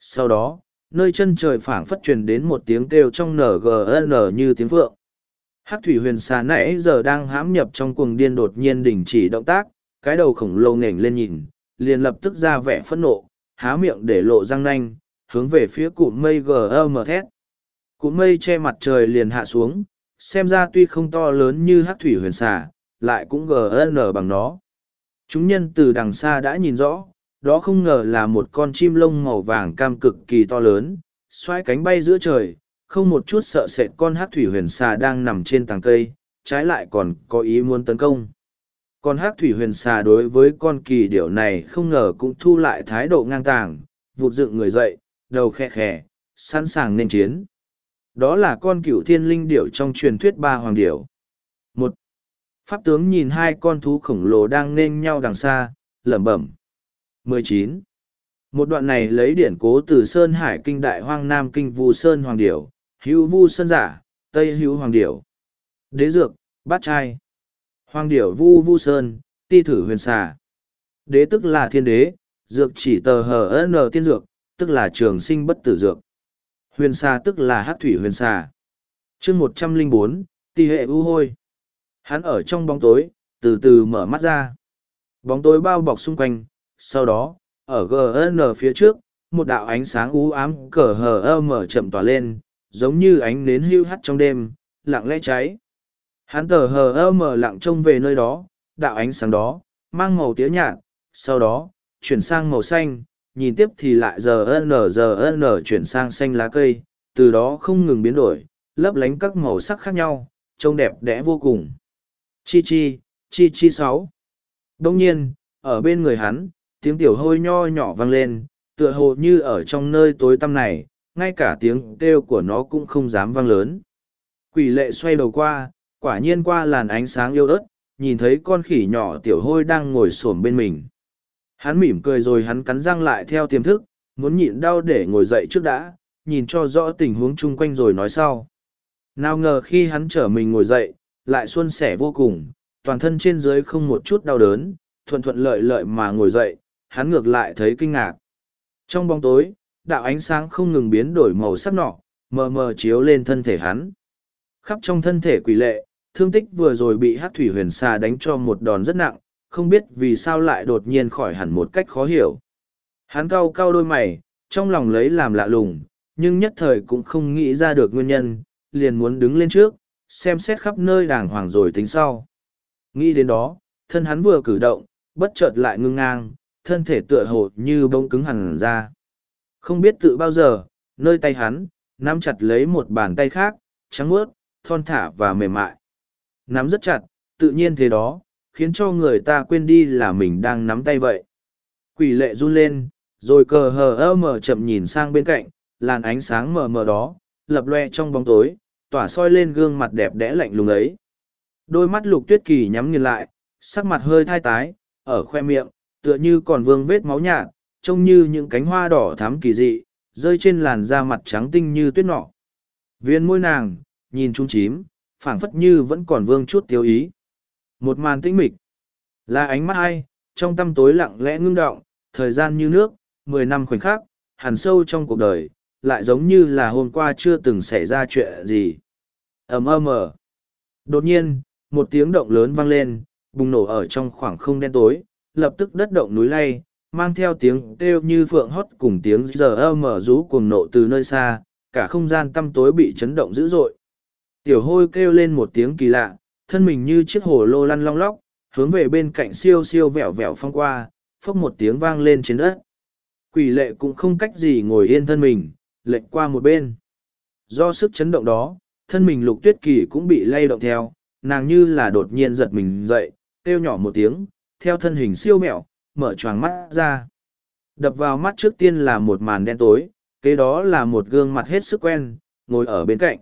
Sau đó, nơi chân trời phảng phất truyền đến một tiếng kêu trong ngn như tiếng vượng. Hắc thủy huyền xà nãy giờ đang hãm nhập trong cuồng điên đột nhiên đình chỉ động tác cái đầu khổng lồ nghềnh lên nhìn liền lập tức ra vẻ phẫn nộ há miệng để lộ răng nanh hướng về phía cụm mây gm thét cụm mây che mặt trời liền hạ xuống xem ra tuy không to lớn như Hắc thủy huyền xà lại cũng gn bằng nó chúng nhân từ đằng xa đã nhìn rõ đó không ngờ là một con chim lông màu vàng cam cực kỳ to lớn, xoay cánh bay giữa trời, không một chút sợ sệt con hát thủy huyền xà đang nằm trên tàng cây, trái lại còn có ý muốn tấn công. Con hát thủy huyền xà đối với con kỳ điểu này không ngờ cũng thu lại thái độ ngang tàng, vụt dựng người dậy, đầu khe khẽ, sẵn sàng nên chiến. Đó là con cựu thiên linh điểu trong truyền thuyết ba hoàng điểu. Pháp tướng nhìn hai con thú khổng lồ đang nên nhau đằng xa, lẩm bẩm 19. Một đoạn này lấy điển cố từ Sơn Hải Kinh Đại Hoang Nam Kinh Vu Sơn Hoàng Điểu, Hữu Vu Sơn Giả, Tây Hữu Hoàng Điểu. Đế Dược, Bát Trai. Hoàng Điểu Vu Vu Sơn, Ti Thử Huyền Xà. Đế tức là thiên đế, dược chỉ tờ hờ n tiên dược, tức là trường sinh bất tử dược. Huyền Xà tức là hát thủy huyền xà. chương một trăm linh bốn hệ u hôi. Hắn ở trong bóng tối, từ từ mở mắt ra. Bóng tối bao bọc xung quanh, sau đó ở gn phía trước một đạo ánh sáng u ám cờ hờ ơ mở chậm tỏa lên giống như ánh nến hưu hắt trong đêm lặng lẽ cháy hắn tờ hờ ơ mở lặng trông về nơi đó đạo ánh sáng đó mang màu tía nhạt sau đó chuyển sang màu xanh nhìn tiếp thì lại giờ n giờ n chuyển sang xanh lá cây từ đó không ngừng biến đổi lấp lánh các màu sắc khác nhau trông đẹp đẽ vô cùng chi chi chi chi sáu đông nhiên ở bên người hắn tiếng tiểu hôi nho nhỏ vang lên, tựa hồ như ở trong nơi tối tăm này, ngay cả tiếng kêu của nó cũng không dám vang lớn. Quỷ lệ xoay đầu qua, quả nhiên qua làn ánh sáng yêu ớt, nhìn thấy con khỉ nhỏ tiểu hôi đang ngồi xổm bên mình. Hắn mỉm cười rồi hắn cắn răng lại theo tiềm thức, muốn nhịn đau để ngồi dậy trước đã, nhìn cho rõ tình huống chung quanh rồi nói sau. Nào ngờ khi hắn trở mình ngồi dậy, lại xuân sẻ vô cùng, toàn thân trên dưới không một chút đau đớn, thuận thuận lợi lợi mà ngồi dậy, hắn ngược lại thấy kinh ngạc. Trong bóng tối, đạo ánh sáng không ngừng biến đổi màu sắc nọ, mờ mờ chiếu lên thân thể hắn. Khắp trong thân thể quỷ lệ, thương tích vừa rồi bị hát thủy huyền xà đánh cho một đòn rất nặng, không biết vì sao lại đột nhiên khỏi hẳn một cách khó hiểu. Hắn cau cau đôi mày, trong lòng lấy làm lạ lùng, nhưng nhất thời cũng không nghĩ ra được nguyên nhân, liền muốn đứng lên trước, xem xét khắp nơi đàng hoàng rồi tính sau. Nghĩ đến đó, thân hắn vừa cử động, bất chợt lại ngưng ngang, thân thể tựa hồ như bông cứng hẳn ra. Không biết tự bao giờ, nơi tay hắn, nắm chặt lấy một bàn tay khác, trắng ướt, thon thả và mềm mại. Nắm rất chặt, tự nhiên thế đó, khiến cho người ta quên đi là mình đang nắm tay vậy. Quỷ lệ run lên, rồi cờ hờ ơ mờ chậm nhìn sang bên cạnh, làn ánh sáng mờ mờ đó, lập loe trong bóng tối, tỏa soi lên gương mặt đẹp đẽ lạnh lùng ấy. Đôi mắt lục tuyết kỳ nhắm nghiền lại, sắc mặt hơi thai tái, ở khoe miệng, tựa như còn vương vết máu nhạt, trông như những cánh hoa đỏ thắm kỳ dị, rơi trên làn da mặt trắng tinh như tuyết nọ. Viên môi nàng, nhìn trung chím, phảng phất như vẫn còn vương chút tiêu ý. Một màn tĩnh mịch, là ánh mắt ai, trong tâm tối lặng lẽ ngưng động, thời gian như nước, mười năm khoảnh khắc, hẳn sâu trong cuộc đời, lại giống như là hôm qua chưa từng xảy ra chuyện gì. ầm ầm ờ Đột nhiên, một tiếng động lớn vang lên, bùng nổ ở trong khoảng không đen tối, lập tức đất động núi lay, mang theo tiếng kêu như phượng hót cùng tiếng giờ mở rú cuồng nộ từ nơi xa, cả không gian tăm tối bị chấn động dữ dội. Tiểu hôi kêu lên một tiếng kỳ lạ, thân mình như chiếc hồ lô lăn long lóc, hướng về bên cạnh siêu siêu vẹo vẹo phong qua, phốc một tiếng vang lên trên đất. Quỷ lệ cũng không cách gì ngồi yên thân mình, lệnh qua một bên. Do sức chấn động đó, thân mình lục tuyết kỳ cũng bị lay động theo, nàng như là đột nhiên giật mình dậy, kêu nhỏ một tiếng, theo thân hình siêu mẹo, mở choàng mắt ra. Đập vào mắt trước tiên là một màn đen tối, kế đó là một gương mặt hết sức quen, ngồi ở bên cạnh.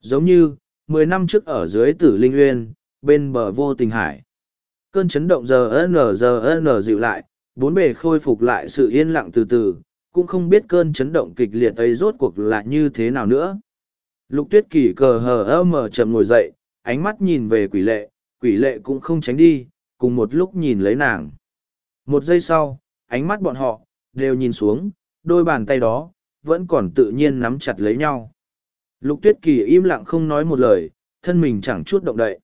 Giống như, mười năm trước ở dưới tử linh uyên, bên bờ vô tình hải. Cơn chấn động giờ n giờ n dịu lại, bốn bề khôi phục lại sự yên lặng từ từ, cũng không biết cơn chấn động kịch liệt ấy rốt cuộc là như thế nào nữa. Lục tuyết kỳ cờ hờ ơ mở chậm ngồi dậy, ánh mắt nhìn về quỷ lệ, quỷ lệ cũng không tránh đi, cùng một lúc nhìn lấy nàng. Một giây sau, ánh mắt bọn họ, đều nhìn xuống, đôi bàn tay đó, vẫn còn tự nhiên nắm chặt lấy nhau. Lục tuyết kỳ im lặng không nói một lời, thân mình chẳng chút động đậy.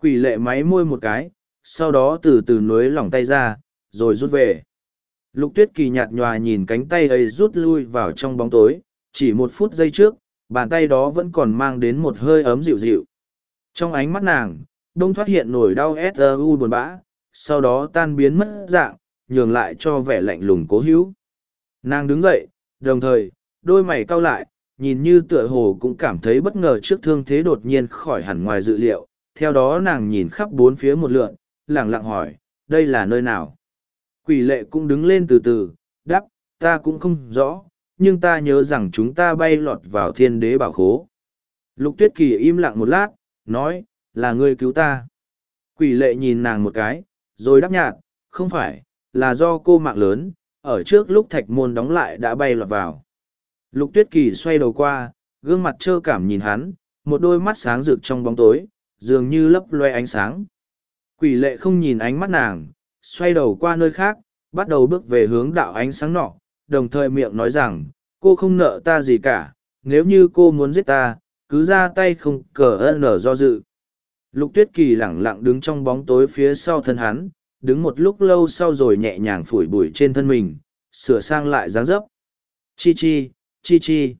Quỷ lệ máy môi một cái, sau đó từ từ nối lỏng tay ra, rồi rút về. Lục tuyết kỳ nhạt nhòa nhìn cánh tay ấy rút lui vào trong bóng tối, chỉ một phút giây trước, bàn tay đó vẫn còn mang đến một hơi ấm dịu dịu. Trong ánh mắt nàng, đông thoát hiện nổi đau S.U. buồn bã, sau đó tan biến mất dạng, nhường lại cho vẻ lạnh lùng cố hữu. Nàng đứng dậy, đồng thời, đôi mày cau lại, nhìn như tựa hồ cũng cảm thấy bất ngờ trước thương thế đột nhiên khỏi hẳn ngoài dự liệu. Theo đó nàng nhìn khắp bốn phía một lượn, lẳng lặng hỏi, đây là nơi nào? Quỷ lệ cũng đứng lên từ từ, đáp, ta cũng không rõ, nhưng ta nhớ rằng chúng ta bay lọt vào thiên đế bảo khố. Lục tuyết kỳ im lặng một lát, nói, là ngươi cứu ta. Quỷ lệ nhìn nàng một cái, rồi đáp nhạt, không phải, là do cô mạng lớn, ở trước lúc thạch môn đóng lại đã bay lọt vào. Lục tuyết kỳ xoay đầu qua, gương mặt trơ cảm nhìn hắn, một đôi mắt sáng rực trong bóng tối, dường như lấp loe ánh sáng. Quỷ lệ không nhìn ánh mắt nàng, xoay đầu qua nơi khác, bắt đầu bước về hướng đạo ánh sáng nọ, đồng thời miệng nói rằng, cô không nợ ta gì cả, nếu như cô muốn giết ta, cứ ra tay không cờ ơn nở do dự. Lục tuyết kỳ lẳng lặng đứng trong bóng tối phía sau thân hắn, đứng một lúc lâu sau rồi nhẹ nhàng phủi bụi trên thân mình, sửa sang lại dáng dấp. Chi chi, chi chi.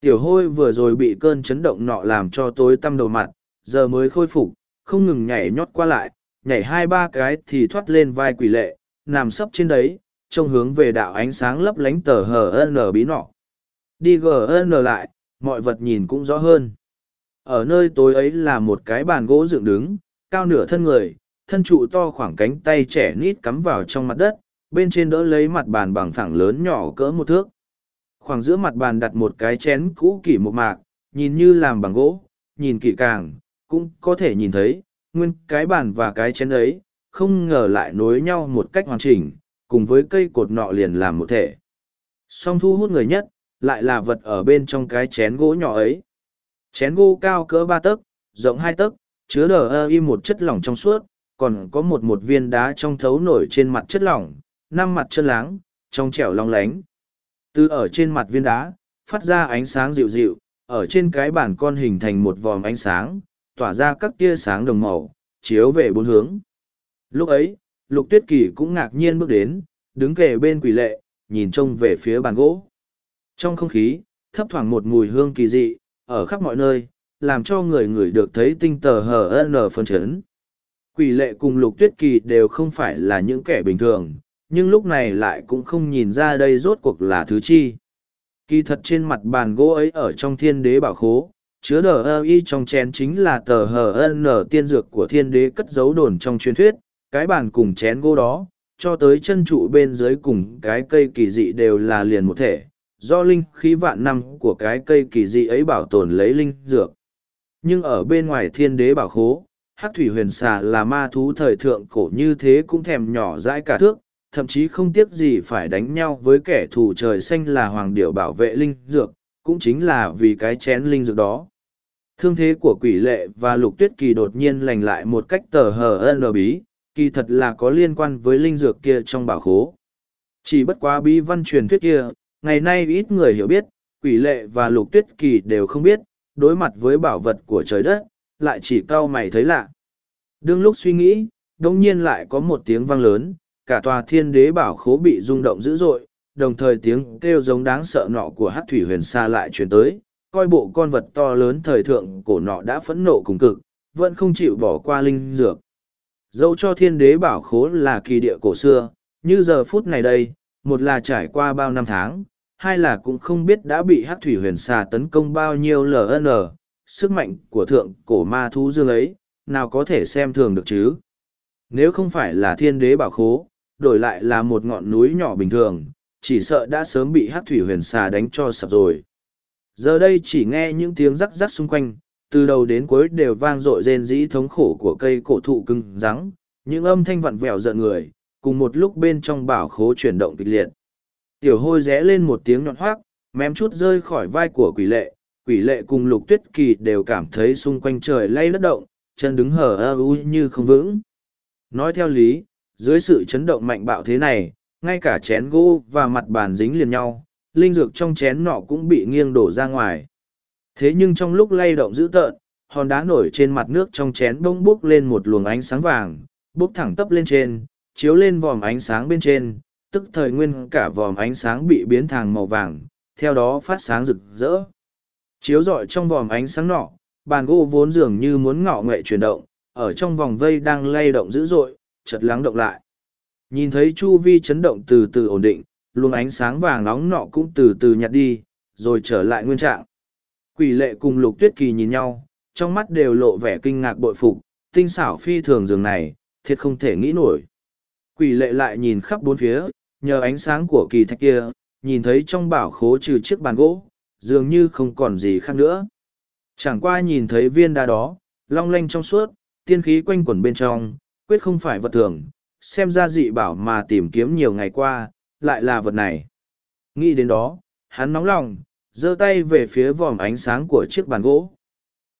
Tiểu hôi vừa rồi bị cơn chấn động nọ làm cho tối tăm đầu mặt, giờ mới khôi phục, không ngừng nhảy nhót qua lại, nhảy hai ba cái thì thoát lên vai quỷ lệ, nằm sấp trên đấy, trông hướng về đạo ánh sáng lấp lánh tờ HN bí nọ. Đi gn lại, mọi vật nhìn cũng rõ hơn. Ở nơi tối ấy là một cái bàn gỗ dựng đứng, cao nửa thân người, thân trụ to khoảng cánh tay trẻ nít cắm vào trong mặt đất, bên trên đỡ lấy mặt bàn bằng phẳng lớn nhỏ cỡ một thước. Khoảng giữa mặt bàn đặt một cái chén cũ kỷ một mạc, nhìn như làm bằng gỗ, nhìn kỹ càng, cũng có thể nhìn thấy, nguyên cái bàn và cái chén ấy, không ngờ lại nối nhau một cách hoàn chỉnh, cùng với cây cột nọ liền làm một thể. Song thu hút người nhất, lại là vật ở bên trong cái chén gỗ nhỏ ấy. Chén gỗ cao cỡ ba tấc, rộng hai tấc, chứa đờ ơ y một chất lỏng trong suốt, còn có một một viên đá trong thấu nổi trên mặt chất lỏng, năm mặt chân láng, trong trẻo long lánh. Từ ở trên mặt viên đá, phát ra ánh sáng dịu dịu, ở trên cái bản con hình thành một vòm ánh sáng, tỏa ra các tia sáng đồng màu, chiếu về bốn hướng. Lúc ấy, Lục Tuyết Kỳ cũng ngạc nhiên bước đến, đứng kề bên quỷ lệ, nhìn trông về phía bàn gỗ. Trong không khí, thấp thoảng một mùi hương kỳ dị, ở khắp mọi nơi, làm cho người người được thấy tinh tờ hờ nở phân chấn. Quỷ lệ cùng Lục Tuyết Kỳ đều không phải là những kẻ bình thường, nhưng lúc này lại cũng không nhìn ra đây rốt cuộc là thứ chi. Kỳ thật trên mặt bàn gỗ ấy ở trong thiên đế bảo khố, chứa đờ ơ y trong chén chính là tờ hờ n tiên dược của thiên đế cất giấu đồn trong truyền thuyết, cái bàn cùng chén gỗ đó, cho tới chân trụ bên dưới cùng cái cây kỳ dị đều là liền một thể, do linh khí vạn năm của cái cây kỳ dị ấy bảo tồn lấy linh dược. Nhưng ở bên ngoài thiên đế bảo khố, hắc thủy huyền xà là ma thú thời thượng cổ như thế cũng thèm nhỏ dãi cả thước, thậm chí không tiếc gì phải đánh nhau với kẻ thù trời xanh là hoàng điệu bảo vệ linh dược, cũng chính là vì cái chén linh dược đó. Thương thế của quỷ lệ và lục tuyết kỳ đột nhiên lành lại một cách tờ hờ ân bí, kỳ thật là có liên quan với linh dược kia trong bảo khố. Chỉ bất quá bí văn truyền thuyết kia, ngày nay ít người hiểu biết, quỷ lệ và lục tuyết kỳ đều không biết, đối mặt với bảo vật của trời đất, lại chỉ cau mày thấy lạ. Đương lúc suy nghĩ, đông nhiên lại có một tiếng vang lớn, cả tòa thiên đế bảo khố bị rung động dữ dội, đồng thời tiếng kêu giống đáng sợ nọ của hát thủy huyền xa lại truyền tới, coi bộ con vật to lớn thời thượng cổ nọ đã phẫn nộ cùng cực, vẫn không chịu bỏ qua linh dược. Dẫu cho thiên đế bảo khố là kỳ địa cổ xưa, như giờ phút này đây, một là trải qua bao năm tháng, hai là cũng không biết đã bị hắc thủy huyền xà tấn công bao nhiêu ln, sức mạnh của thượng cổ ma thú dương ấy, nào có thể xem thường được chứ. Nếu không phải là thiên đế bảo khố, đổi lại là một ngọn núi nhỏ bình thường, chỉ sợ đã sớm bị hắc thủy huyền xà đánh cho sập rồi. Giờ đây chỉ nghe những tiếng rắc rắc xung quanh, từ đầu đến cuối đều vang dội rên rĩ thống khổ của cây cổ thụ cứng rắn, những âm thanh vặn vẹo giận người, cùng một lúc bên trong bảo khố chuyển động kịch liệt. Tiểu hôi rẽ lên một tiếng nhọn hoác, mém chút rơi khỏi vai của quỷ lệ, quỷ lệ cùng lục tuyết kỳ đều cảm thấy xung quanh trời lay đất động, chân đứng hở ơ u như không vững. Nói theo lý, dưới sự chấn động mạnh bạo thế này, ngay cả chén gỗ và mặt bàn dính liền nhau, linh dược trong chén nọ cũng bị nghiêng đổ ra ngoài. Thế nhưng trong lúc lay động dữ tợn, hòn đá nổi trên mặt nước trong chén bông bốc lên một luồng ánh sáng vàng, bốc thẳng tấp lên trên, chiếu lên vòm ánh sáng bên trên, tức thời nguyên cả vòm ánh sáng bị biến thành màu vàng, theo đó phát sáng rực rỡ. Chiếu rọi trong vòm ánh sáng nọ, bàn gỗ vốn dường như muốn ngọ nghệ chuyển động, ở trong vòng vây đang lay động dữ dội, chợt lắng động lại. Nhìn thấy chu vi chấn động từ từ ổn định, luồng ánh sáng vàng nóng nọ cũng từ từ nhạt đi, rồi trở lại nguyên trạng. Quỷ lệ cùng lục tuyết kỳ nhìn nhau, trong mắt đều lộ vẻ kinh ngạc bội phục, tinh xảo phi thường giường này, thiệt không thể nghĩ nổi. Quỷ lệ lại nhìn khắp bốn phía, nhờ ánh sáng của kỳ thạch kia, nhìn thấy trong bảo khố trừ chiếc bàn gỗ, dường như không còn gì khác nữa. Chẳng qua nhìn thấy viên đá đó, long lanh trong suốt, tiên khí quanh quẩn bên trong, quyết không phải vật thường, xem ra dị bảo mà tìm kiếm nhiều ngày qua, lại là vật này. Nghĩ đến đó, hắn nóng lòng, giơ tay về phía vòm ánh sáng của chiếc bàn gỗ.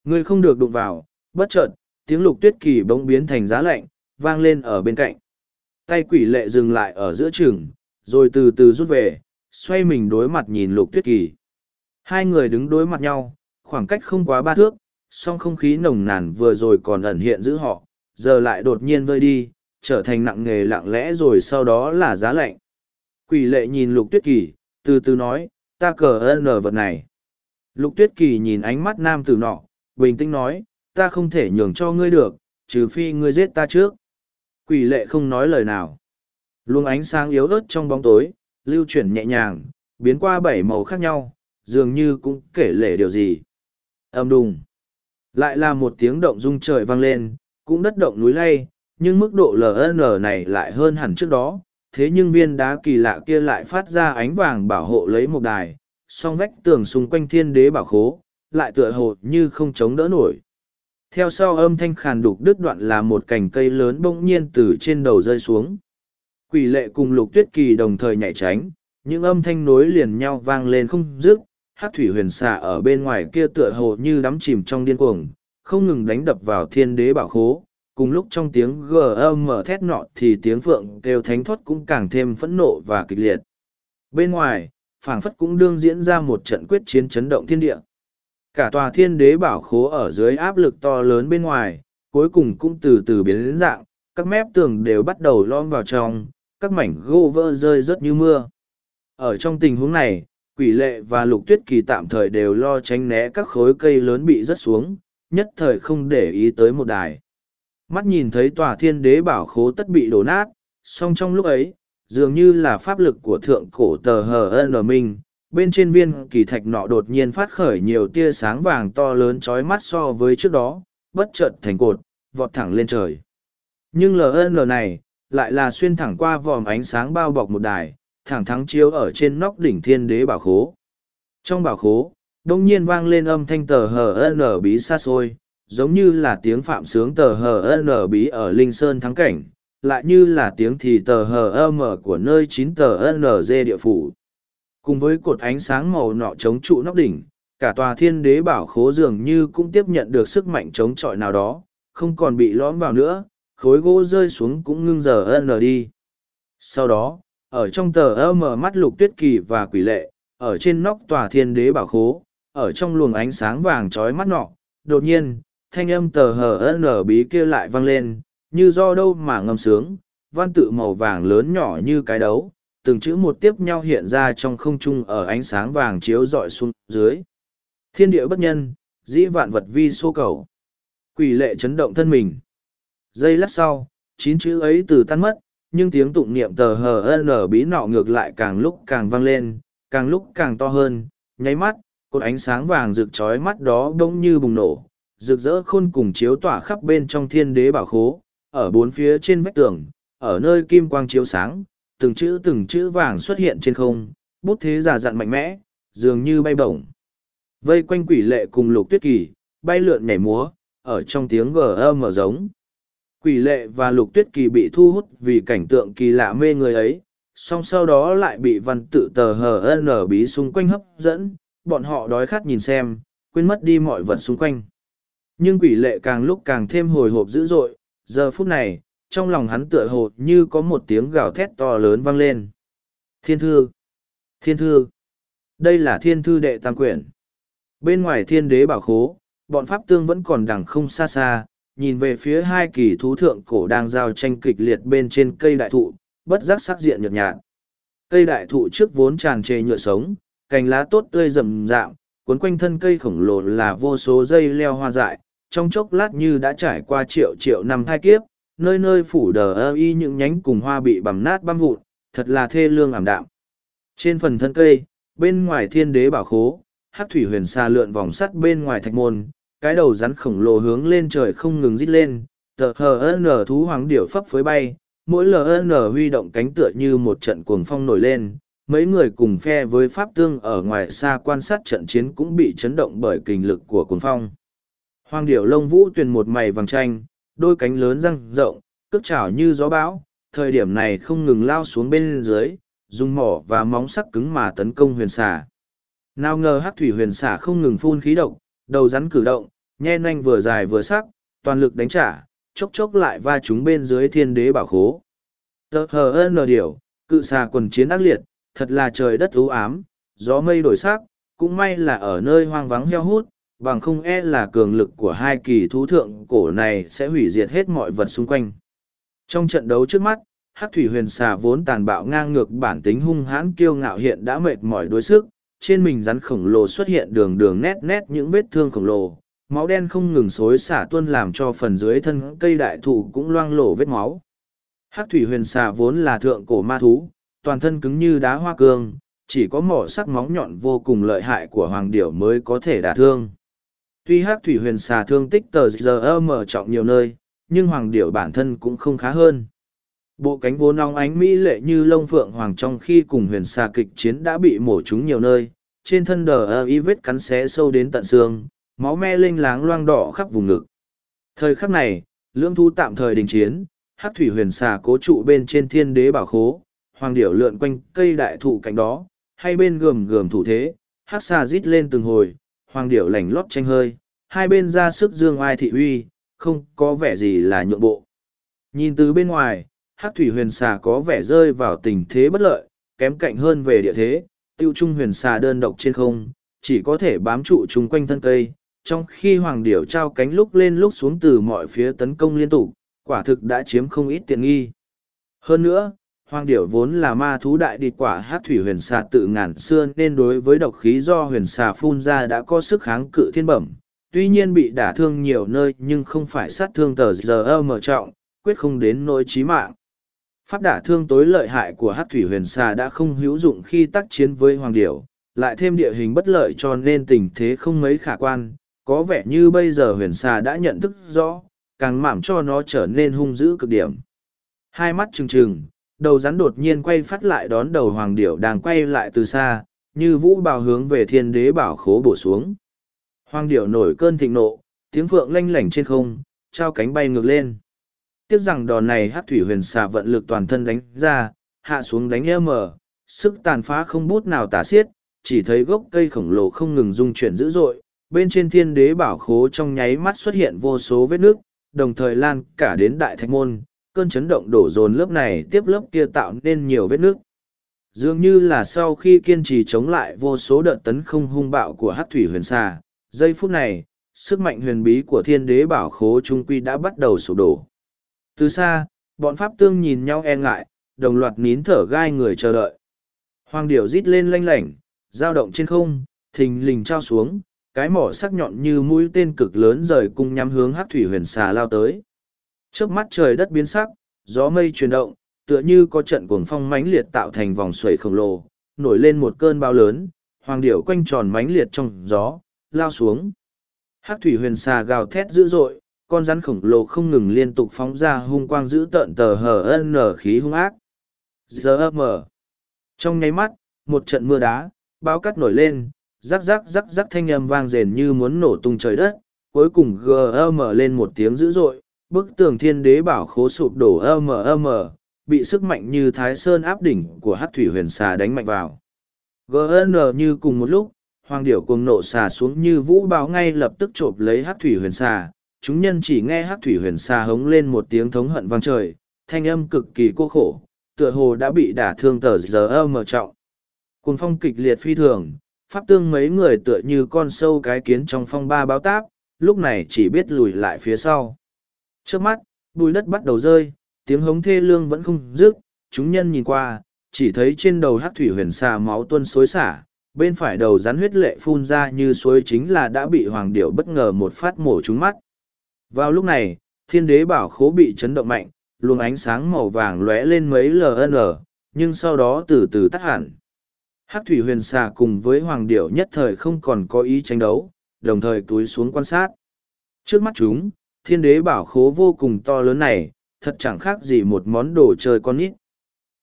Người không được đụng vào, bất chợt, tiếng lục tuyết kỳ bỗng biến thành giá lạnh, vang lên ở bên cạnh. Tay quỷ lệ dừng lại ở giữa trường, rồi từ từ rút về, xoay mình đối mặt nhìn lục tuyết kỳ. Hai người đứng đối mặt nhau, khoảng cách không quá ba thước, song không khí nồng nàn vừa rồi còn ẩn hiện giữ họ, giờ lại đột nhiên vơi đi, trở thành nặng nghề lặng lẽ rồi sau đó là giá lạnh. Quỷ lệ nhìn lục tuyết kỳ, từ từ nói, ta cờ ơn nở vật này. Lục tuyết kỳ nhìn ánh mắt nam tử nọ, bình tĩnh nói, ta không thể nhường cho ngươi được, trừ phi ngươi giết ta trước. Quỷ lệ không nói lời nào. Luồng ánh sáng yếu ớt trong bóng tối, lưu chuyển nhẹ nhàng, biến qua bảy màu khác nhau, dường như cũng kể lể điều gì. Âm đùng. Lại là một tiếng động rung trời vang lên, cũng đất động núi lay, nhưng mức độ LN này lại hơn hẳn trước đó. Thế nhưng viên đá kỳ lạ kia lại phát ra ánh vàng bảo hộ lấy một đài, song vách tường xung quanh thiên đế bảo khố, lại tựa hồ như không chống đỡ nổi. Theo sau âm thanh khàn đục đứt đoạn là một cành cây lớn bỗng nhiên từ trên đầu rơi xuống. Quỷ lệ cùng lục tuyết kỳ đồng thời nhảy tránh, những âm thanh nối liền nhau vang lên không dứt, hát thủy huyền xà ở bên ngoài kia tựa hồ như đắm chìm trong điên cuồng, không ngừng đánh đập vào thiên đế bảo khố. Cùng lúc trong tiếng gm thét nọ thì tiếng phượng kêu thánh thoát cũng càng thêm phẫn nộ và kịch liệt. Bên ngoài, phảng phất cũng đương diễn ra một trận quyết chiến chấn động thiên địa. Cả tòa thiên đế bảo khố ở dưới áp lực to lớn bên ngoài, cuối cùng cũng từ từ biến đến dạng, các mép tường đều bắt đầu lom vào trong, các mảnh gỗ vỡ rơi rất như mưa. Ở trong tình huống này, quỷ lệ và lục tuyết kỳ tạm thời đều lo tránh né các khối cây lớn bị rớt xuống, nhất thời không để ý tới một đài. Mắt nhìn thấy tòa thiên đế bảo khố tất bị đổ nát, song trong lúc ấy, dường như là pháp lực của thượng cổ tờ hờ lờ mình bên trên viên kỳ thạch nọ đột nhiên phát khởi nhiều tia sáng vàng to lớn trói mắt so với trước đó bất chợt thành cột vọt thẳng lên trời. Nhưng ln này lại là xuyên thẳng qua vòm ánh sáng bao bọc một đài thẳng thắng chiếu ở trên nóc đỉnh thiên đế bảo khố. Trong bảo khố đông nhiên vang lên âm thanh tờ hờ ân bí xa xôi giống như là tiếng phạm sướng tờ hờ n bí ở linh sơn thắng cảnh, lại như là tiếng thì tờ hờ mở của nơi chín tờ nz địa phủ. Cùng với cột ánh sáng màu nọ chống trụ nóc đỉnh, cả tòa thiên đế bảo khố dường như cũng tiếp nhận được sức mạnh chống chọi nào đó, không còn bị lõm vào nữa, khối gỗ rơi xuống cũng ngưng giờ n đi. Sau đó, ở trong tờ ơ mở mắt lục tuyết kỳ và quỷ lệ, ở trên nóc tòa thiên đế bảo khố, ở trong luồng ánh sáng vàng trói mắt nọ, đột nhiên thanh âm tờ hờ n bí kia lại vang lên như do đâu mà ngâm sướng văn tự màu vàng lớn nhỏ như cái đấu từng chữ một tiếp nhau hiện ra trong không trung ở ánh sáng vàng chiếu rọi xuống dưới. Thiên địa bất nhân, dĩ vạn vật vi số cầu. Quỷ lệ chấn động thân mình. Giây lát sau, chín chữ ấy từ tan mất, nhưng tiếng tụng niệm tờ hờ n bí nọ ngược lại càng lúc càng vang lên, càng lúc càng to hơn, nháy mắt, cột ánh sáng vàng rực chói mắt đó bỗng như bùng nổ, rực rỡ khôn cùng chiếu tỏa khắp bên trong thiên đế bảo khố, ở bốn phía trên vách tường, ở nơi kim quang chiếu sáng, từng chữ từng chữ vàng xuất hiện trên không, bút thế giả dặn mạnh mẽ, dường như bay bổng. Vây quanh quỷ lệ cùng lục tuyết kỳ, bay lượn nhảy múa, ở trong tiếng gờ mở giống. Quỷ lệ và lục tuyết kỳ bị thu hút vì cảnh tượng kỳ lạ mê người ấy, song sau đó lại bị văn tự tờ hờ n bí xung quanh hấp dẫn, bọn họ đói khát nhìn xem, quên mất đi mọi vật xung quanh. Nhưng quỷ lệ càng lúc càng thêm hồi hộp dữ dội, giờ phút này, trong lòng hắn tựa hồ như có một tiếng gào thét to lớn vang lên. Thiên thư! Thiên thư! Đây là thiên thư đệ tam quyển. Bên ngoài thiên đế bảo khố, bọn Pháp Tương vẫn còn đằng không xa xa, nhìn về phía hai kỳ thú thượng cổ đang giao tranh kịch liệt bên trên cây đại thụ, bất giác sắc diện nhợt nhạt. Cây đại thụ trước vốn tràn trề nhựa sống, cành lá tốt tươi rậm rạm, cuốn quanh thân cây khổng lồ là vô số dây leo hoa dại, trong chốc lát như đã trải qua triệu triệu năm thai kiếp, nơi nơi phủ đờ ơ y những nhánh cùng hoa bị bằm nát băm vụn, thật là thê lương ảm đạm. Trên phần thân cây, bên ngoài thiên đế bảo khố, hát thủy huyền xa lượn vòng sắt bên ngoài thạch môn, cái đầu rắn khổng lồ hướng lên trời không ngừng rít lên, tờ hờ n thú hoàng điểu phấp phới bay, mỗi ln huy động cánh tựa như một trận cuồng phong nổi lên. Mấy người cùng phe với Pháp Tương ở ngoài xa quan sát trận chiến cũng bị chấn động bởi kinh lực của cuồng phong. Hoàng điểu lông vũ tuyền một mày vàng tranh, đôi cánh lớn răng rộng, cước chảo như gió bão, thời điểm này không ngừng lao xuống bên dưới, dùng mỏ và móng sắc cứng mà tấn công huyền xà. Nào ngờ hắc thủy huyền xà không ngừng phun khí độc, đầu rắn cử động, nhe nanh vừa dài vừa sắc, toàn lực đánh trả, chốc chốc lại va chúng bên dưới thiên đế bảo khố. Tờ hờ ơn điều cự xà quần chiến ác liệt, thật là trời đất ưu ám, gió mây đổi sắc, cũng may là ở nơi hoang vắng heo hút, bằng không e là cường lực của hai kỳ thú thượng cổ này sẽ hủy diệt hết mọi vật xung quanh. Trong trận đấu trước mắt, Hắc Thủy Huyền Xà vốn tàn bạo ngang ngược bản tính hung hãn kiêu ngạo hiện đã mệt mỏi đối sức, trên mình rắn khổng lồ xuất hiện đường đường nét nét những vết thương khổng lồ, máu đen không ngừng xối xả tuôn làm cho phần dưới thân cây đại thụ cũng loang lổ vết máu. Hắc Thủy Huyền Xà vốn là thượng cổ ma thú, toàn thân cứng như đá hoa cương, chỉ có mỏ sắc móng nhọn vô cùng lợi hại của hoàng điểu mới có thể đả thương. Tuy hắc thủy huyền xà thương tích tờ giờ mở trọng nhiều nơi, nhưng hoàng điểu bản thân cũng không khá hơn. Bộ cánh vốn nóng ánh mỹ lệ như lông phượng hoàng trong khi cùng huyền xà kịch chiến đã bị mổ trúng nhiều nơi, trên thân đờ ơ y vết cắn xé sâu đến tận xương, máu me linh láng loang đỏ khắp vùng ngực. Thời khắc này, lưỡng thu tạm thời đình chiến, hắc thủy huyền xà cố trụ bên trên thiên đế bảo khố, hoàng điểu lượn quanh cây đại thụ cạnh đó, hay bên gườm gườm thủ thế, hát xà rít lên từng hồi, hoàng điểu lảnh lót tranh hơi, hai bên ra sức dương ai thị uy, không có vẻ gì là nhượng bộ. Nhìn từ bên ngoài, hát thủy huyền xà có vẻ rơi vào tình thế bất lợi, kém cạnh hơn về địa thế, tiêu trung huyền xà đơn độc trên không, chỉ có thể bám trụ chung quanh thân cây, trong khi hoàng điểu trao cánh lúc lên lúc xuống từ mọi phía tấn công liên tục, quả thực đã chiếm không ít tiện nghi. Hơn nữa, hoàng điểu vốn là ma thú đại địch quả hát thủy huyền xà tự ngàn xưa nên đối với độc khí do huyền xà phun ra đã có sức kháng cự thiên bẩm. Tuy nhiên bị đả thương nhiều nơi nhưng không phải sát thương tờ giờ mở trọng, quyết không đến nỗi chí mạng. Pháp đả thương tối lợi hại của hát thủy huyền xà đã không hữu dụng khi tác chiến với hoàng điểu, lại thêm địa hình bất lợi cho nên tình thế không mấy khả quan, có vẻ như bây giờ huyền xà đã nhận thức rõ, càng mảm cho nó trở nên hung dữ cực điểm. Hai mắt trừng trừng, đầu rắn đột nhiên quay phát lại đón đầu hoàng điểu đang quay lại từ xa, như vũ bào hướng về thiên đế bảo khố bổ xuống. Hoàng điểu nổi cơn thịnh nộ, tiếng phượng lanh lảnh trên không, trao cánh bay ngược lên. Tiếc rằng đòn này hát thủy huyền xà vận lực toàn thân đánh ra, hạ xuống đánh e ơ mờ, sức tàn phá không bút nào tả xiết, chỉ thấy gốc cây khổng lồ không ngừng rung chuyển dữ dội, bên trên thiên đế bảo khố trong nháy mắt xuất hiện vô số vết nước, đồng thời lan cả đến đại thạch môn, cơn chấn động đổ dồn lớp này tiếp lớp kia tạo nên nhiều vết nước. Dường như là sau khi kiên trì chống lại vô số đợt tấn không hung bạo của hát thủy huyền xà, giây phút này, sức mạnh huyền bí của thiên đế bảo khố trung quy đã bắt đầu sụp đổ. Từ xa, bọn pháp tương nhìn nhau e ngại, đồng loạt nín thở gai người chờ đợi. Hoàng điểu rít lên lanh lảnh, dao động trên không, thình lình trao xuống, cái mỏ sắc nhọn như mũi tên cực lớn rời cung nhắm hướng hát thủy huyền xà lao tới. Trước mắt trời đất biến sắc, gió mây chuyển động, tựa như có trận cuồng phong mãnh liệt tạo thành vòng xoáy khổng lồ, nổi lên một cơn bao lớn, hoàng điểu quanh tròn mãnh liệt trong gió, lao xuống. Hắc thủy huyền xà gào thét dữ dội, con rắn khổng lồ không ngừng liên tục phóng ra hung quang giữ tợn tờ hở, nở khí hung ác. Giờ mở. Trong nháy mắt, một trận mưa đá, báo cắt nổi lên, rắc rắc rắc rắc thanh âm vang rền như muốn nổ tung trời đất, cuối cùng gầm lên một tiếng dữ dội, bức tường thiên đế bảo khố sụp đổ âm âm bị sức mạnh như thái sơn áp đỉnh của hát thủy huyền xà đánh mạnh vào. GN như cùng một lúc, hoàng điểu cuồng nộ xà xuống như vũ báo ngay lập tức chộp lấy hát thủy huyền xà. Chúng nhân chỉ nghe hát thủy huyền xà hống lên một tiếng thống hận vang trời, thanh âm cực kỳ cô khổ, tựa hồ đã bị đả thương tờ giờ âm trọng. Cuồng phong kịch liệt phi thường, pháp tương mấy người tựa như con sâu cái kiến trong phong ba báo táp, lúc này chỉ biết lùi lại phía sau. Trước mắt, bùi đất bắt đầu rơi, tiếng hống thê lương vẫn không dứt, chúng nhân nhìn qua, chỉ thấy trên đầu hát thủy huyền xà máu tuôn xối xả, bên phải đầu rắn huyết lệ phun ra như suối chính là đã bị hoàng điểu bất ngờ một phát mổ trúng mắt. Vào lúc này, thiên đế bảo khố bị chấn động mạnh, luồng ánh sáng màu vàng lóe lên mấy ln, nhưng sau đó từ từ tắt hẳn. Hát thủy huyền xà cùng với hoàng điểu nhất thời không còn có ý tranh đấu, đồng thời túi xuống quan sát. Trước mắt chúng, thiên đế bảo khố vô cùng to lớn này, thật chẳng khác gì một món đồ chơi con nít.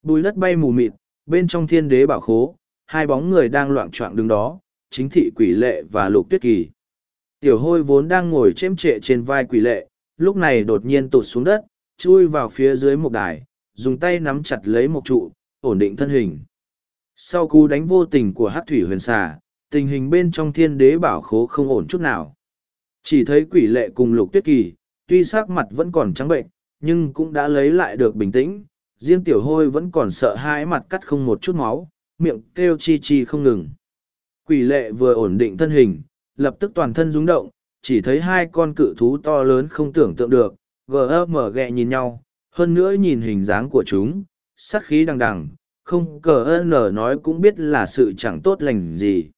Bùi đất bay mù mịt, bên trong thiên đế bảo khố, hai bóng người đang loạn trọng đứng đó, chính thị quỷ lệ và lục tuyết kỳ. Tiểu hôi vốn đang ngồi chêm trệ trên vai quỷ lệ, lúc này đột nhiên tụt xuống đất, chui vào phía dưới một đài, dùng tay nắm chặt lấy một trụ, ổn định thân hình. Sau cú đánh vô tình của hát thủy huyền xà, tình hình bên trong thiên đế bảo khố không ổn chút nào. Chỉ thấy quỷ lệ cùng lục tuyết kỳ, tuy sắc mặt vẫn còn trắng bệnh, nhưng cũng đã lấy lại được bình tĩnh. Riêng tiểu hôi vẫn còn sợ hãi mặt cắt không một chút máu, miệng kêu chi chi không ngừng. Quỷ lệ vừa ổn định thân hình, lập tức toàn thân rung động, chỉ thấy hai con cự thú to lớn không tưởng tượng được, gờ mở ghẹ nhìn nhau, hơn nữa nhìn hình dáng của chúng, sát khí đằng đằng, không cờ nở nói cũng biết là sự chẳng tốt lành gì.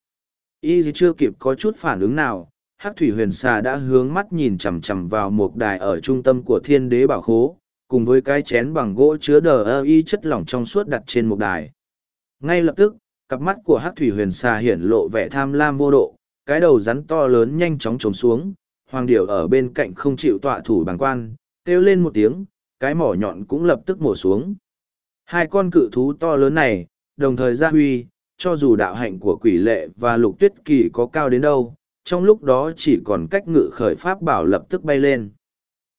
Y chưa kịp có chút phản ứng nào, Hắc thủy huyền xà đã hướng mắt nhìn chằm chằm vào một đài ở trung tâm của thiên đế bảo khố, cùng với cái chén bằng gỗ chứa đờ ơ y chất lỏng trong suốt đặt trên một đài. Ngay lập tức, cặp mắt của Hắc thủy huyền xà hiển lộ vẻ tham lam vô độ, cái đầu rắn to lớn nhanh chóng trốn xuống, hoàng điểu ở bên cạnh không chịu tọa thủ bằng quan, kêu lên một tiếng, cái mỏ nhọn cũng lập tức mổ xuống. Hai con cự thú to lớn này, đồng thời ra huy, cho dù đạo hạnh của quỷ lệ và lục tuyết kỳ có cao đến đâu, trong lúc đó chỉ còn cách ngự khởi pháp bảo lập tức bay lên.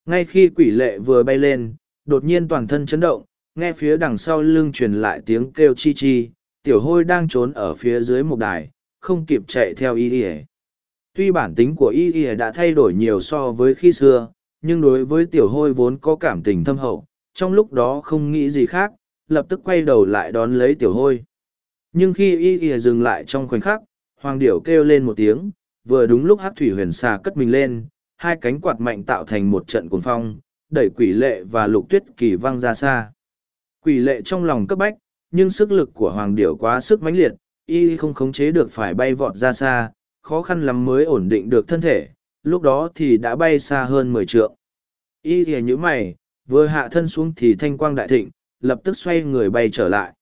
Ngay khi quỷ lệ vừa bay lên, đột nhiên toàn thân chấn động, nghe phía đằng sau lưng truyền lại tiếng kêu chi chi, tiểu hôi đang trốn ở phía dưới một đài, không kịp chạy theo y ỉa tuy bản tính của y ỉa đã thay đổi nhiều so với khi xưa nhưng đối với tiểu hôi vốn có cảm tình thâm hậu trong lúc đó không nghĩ gì khác lập tức quay đầu lại đón lấy tiểu hôi nhưng khi y ỉa dừng lại trong khoảnh khắc hoàng điểu kêu lên một tiếng vừa đúng lúc hát thủy huyền xà cất mình lên, hai cánh quạt mạnh tạo thành một trận cuồng phong, đẩy quỷ lệ và lục tuyết kỳ văng ra xa. Quỷ lệ trong lòng cấp bách, nhưng sức lực của hoàng điểu quá sức mãnh liệt, y không khống chế được phải bay vọt ra xa, khó khăn lắm mới ổn định được thân thể, lúc đó thì đã bay xa hơn mười trượng. Y thì như mày, vừa hạ thân xuống thì thanh quang đại thịnh, lập tức xoay người bay trở lại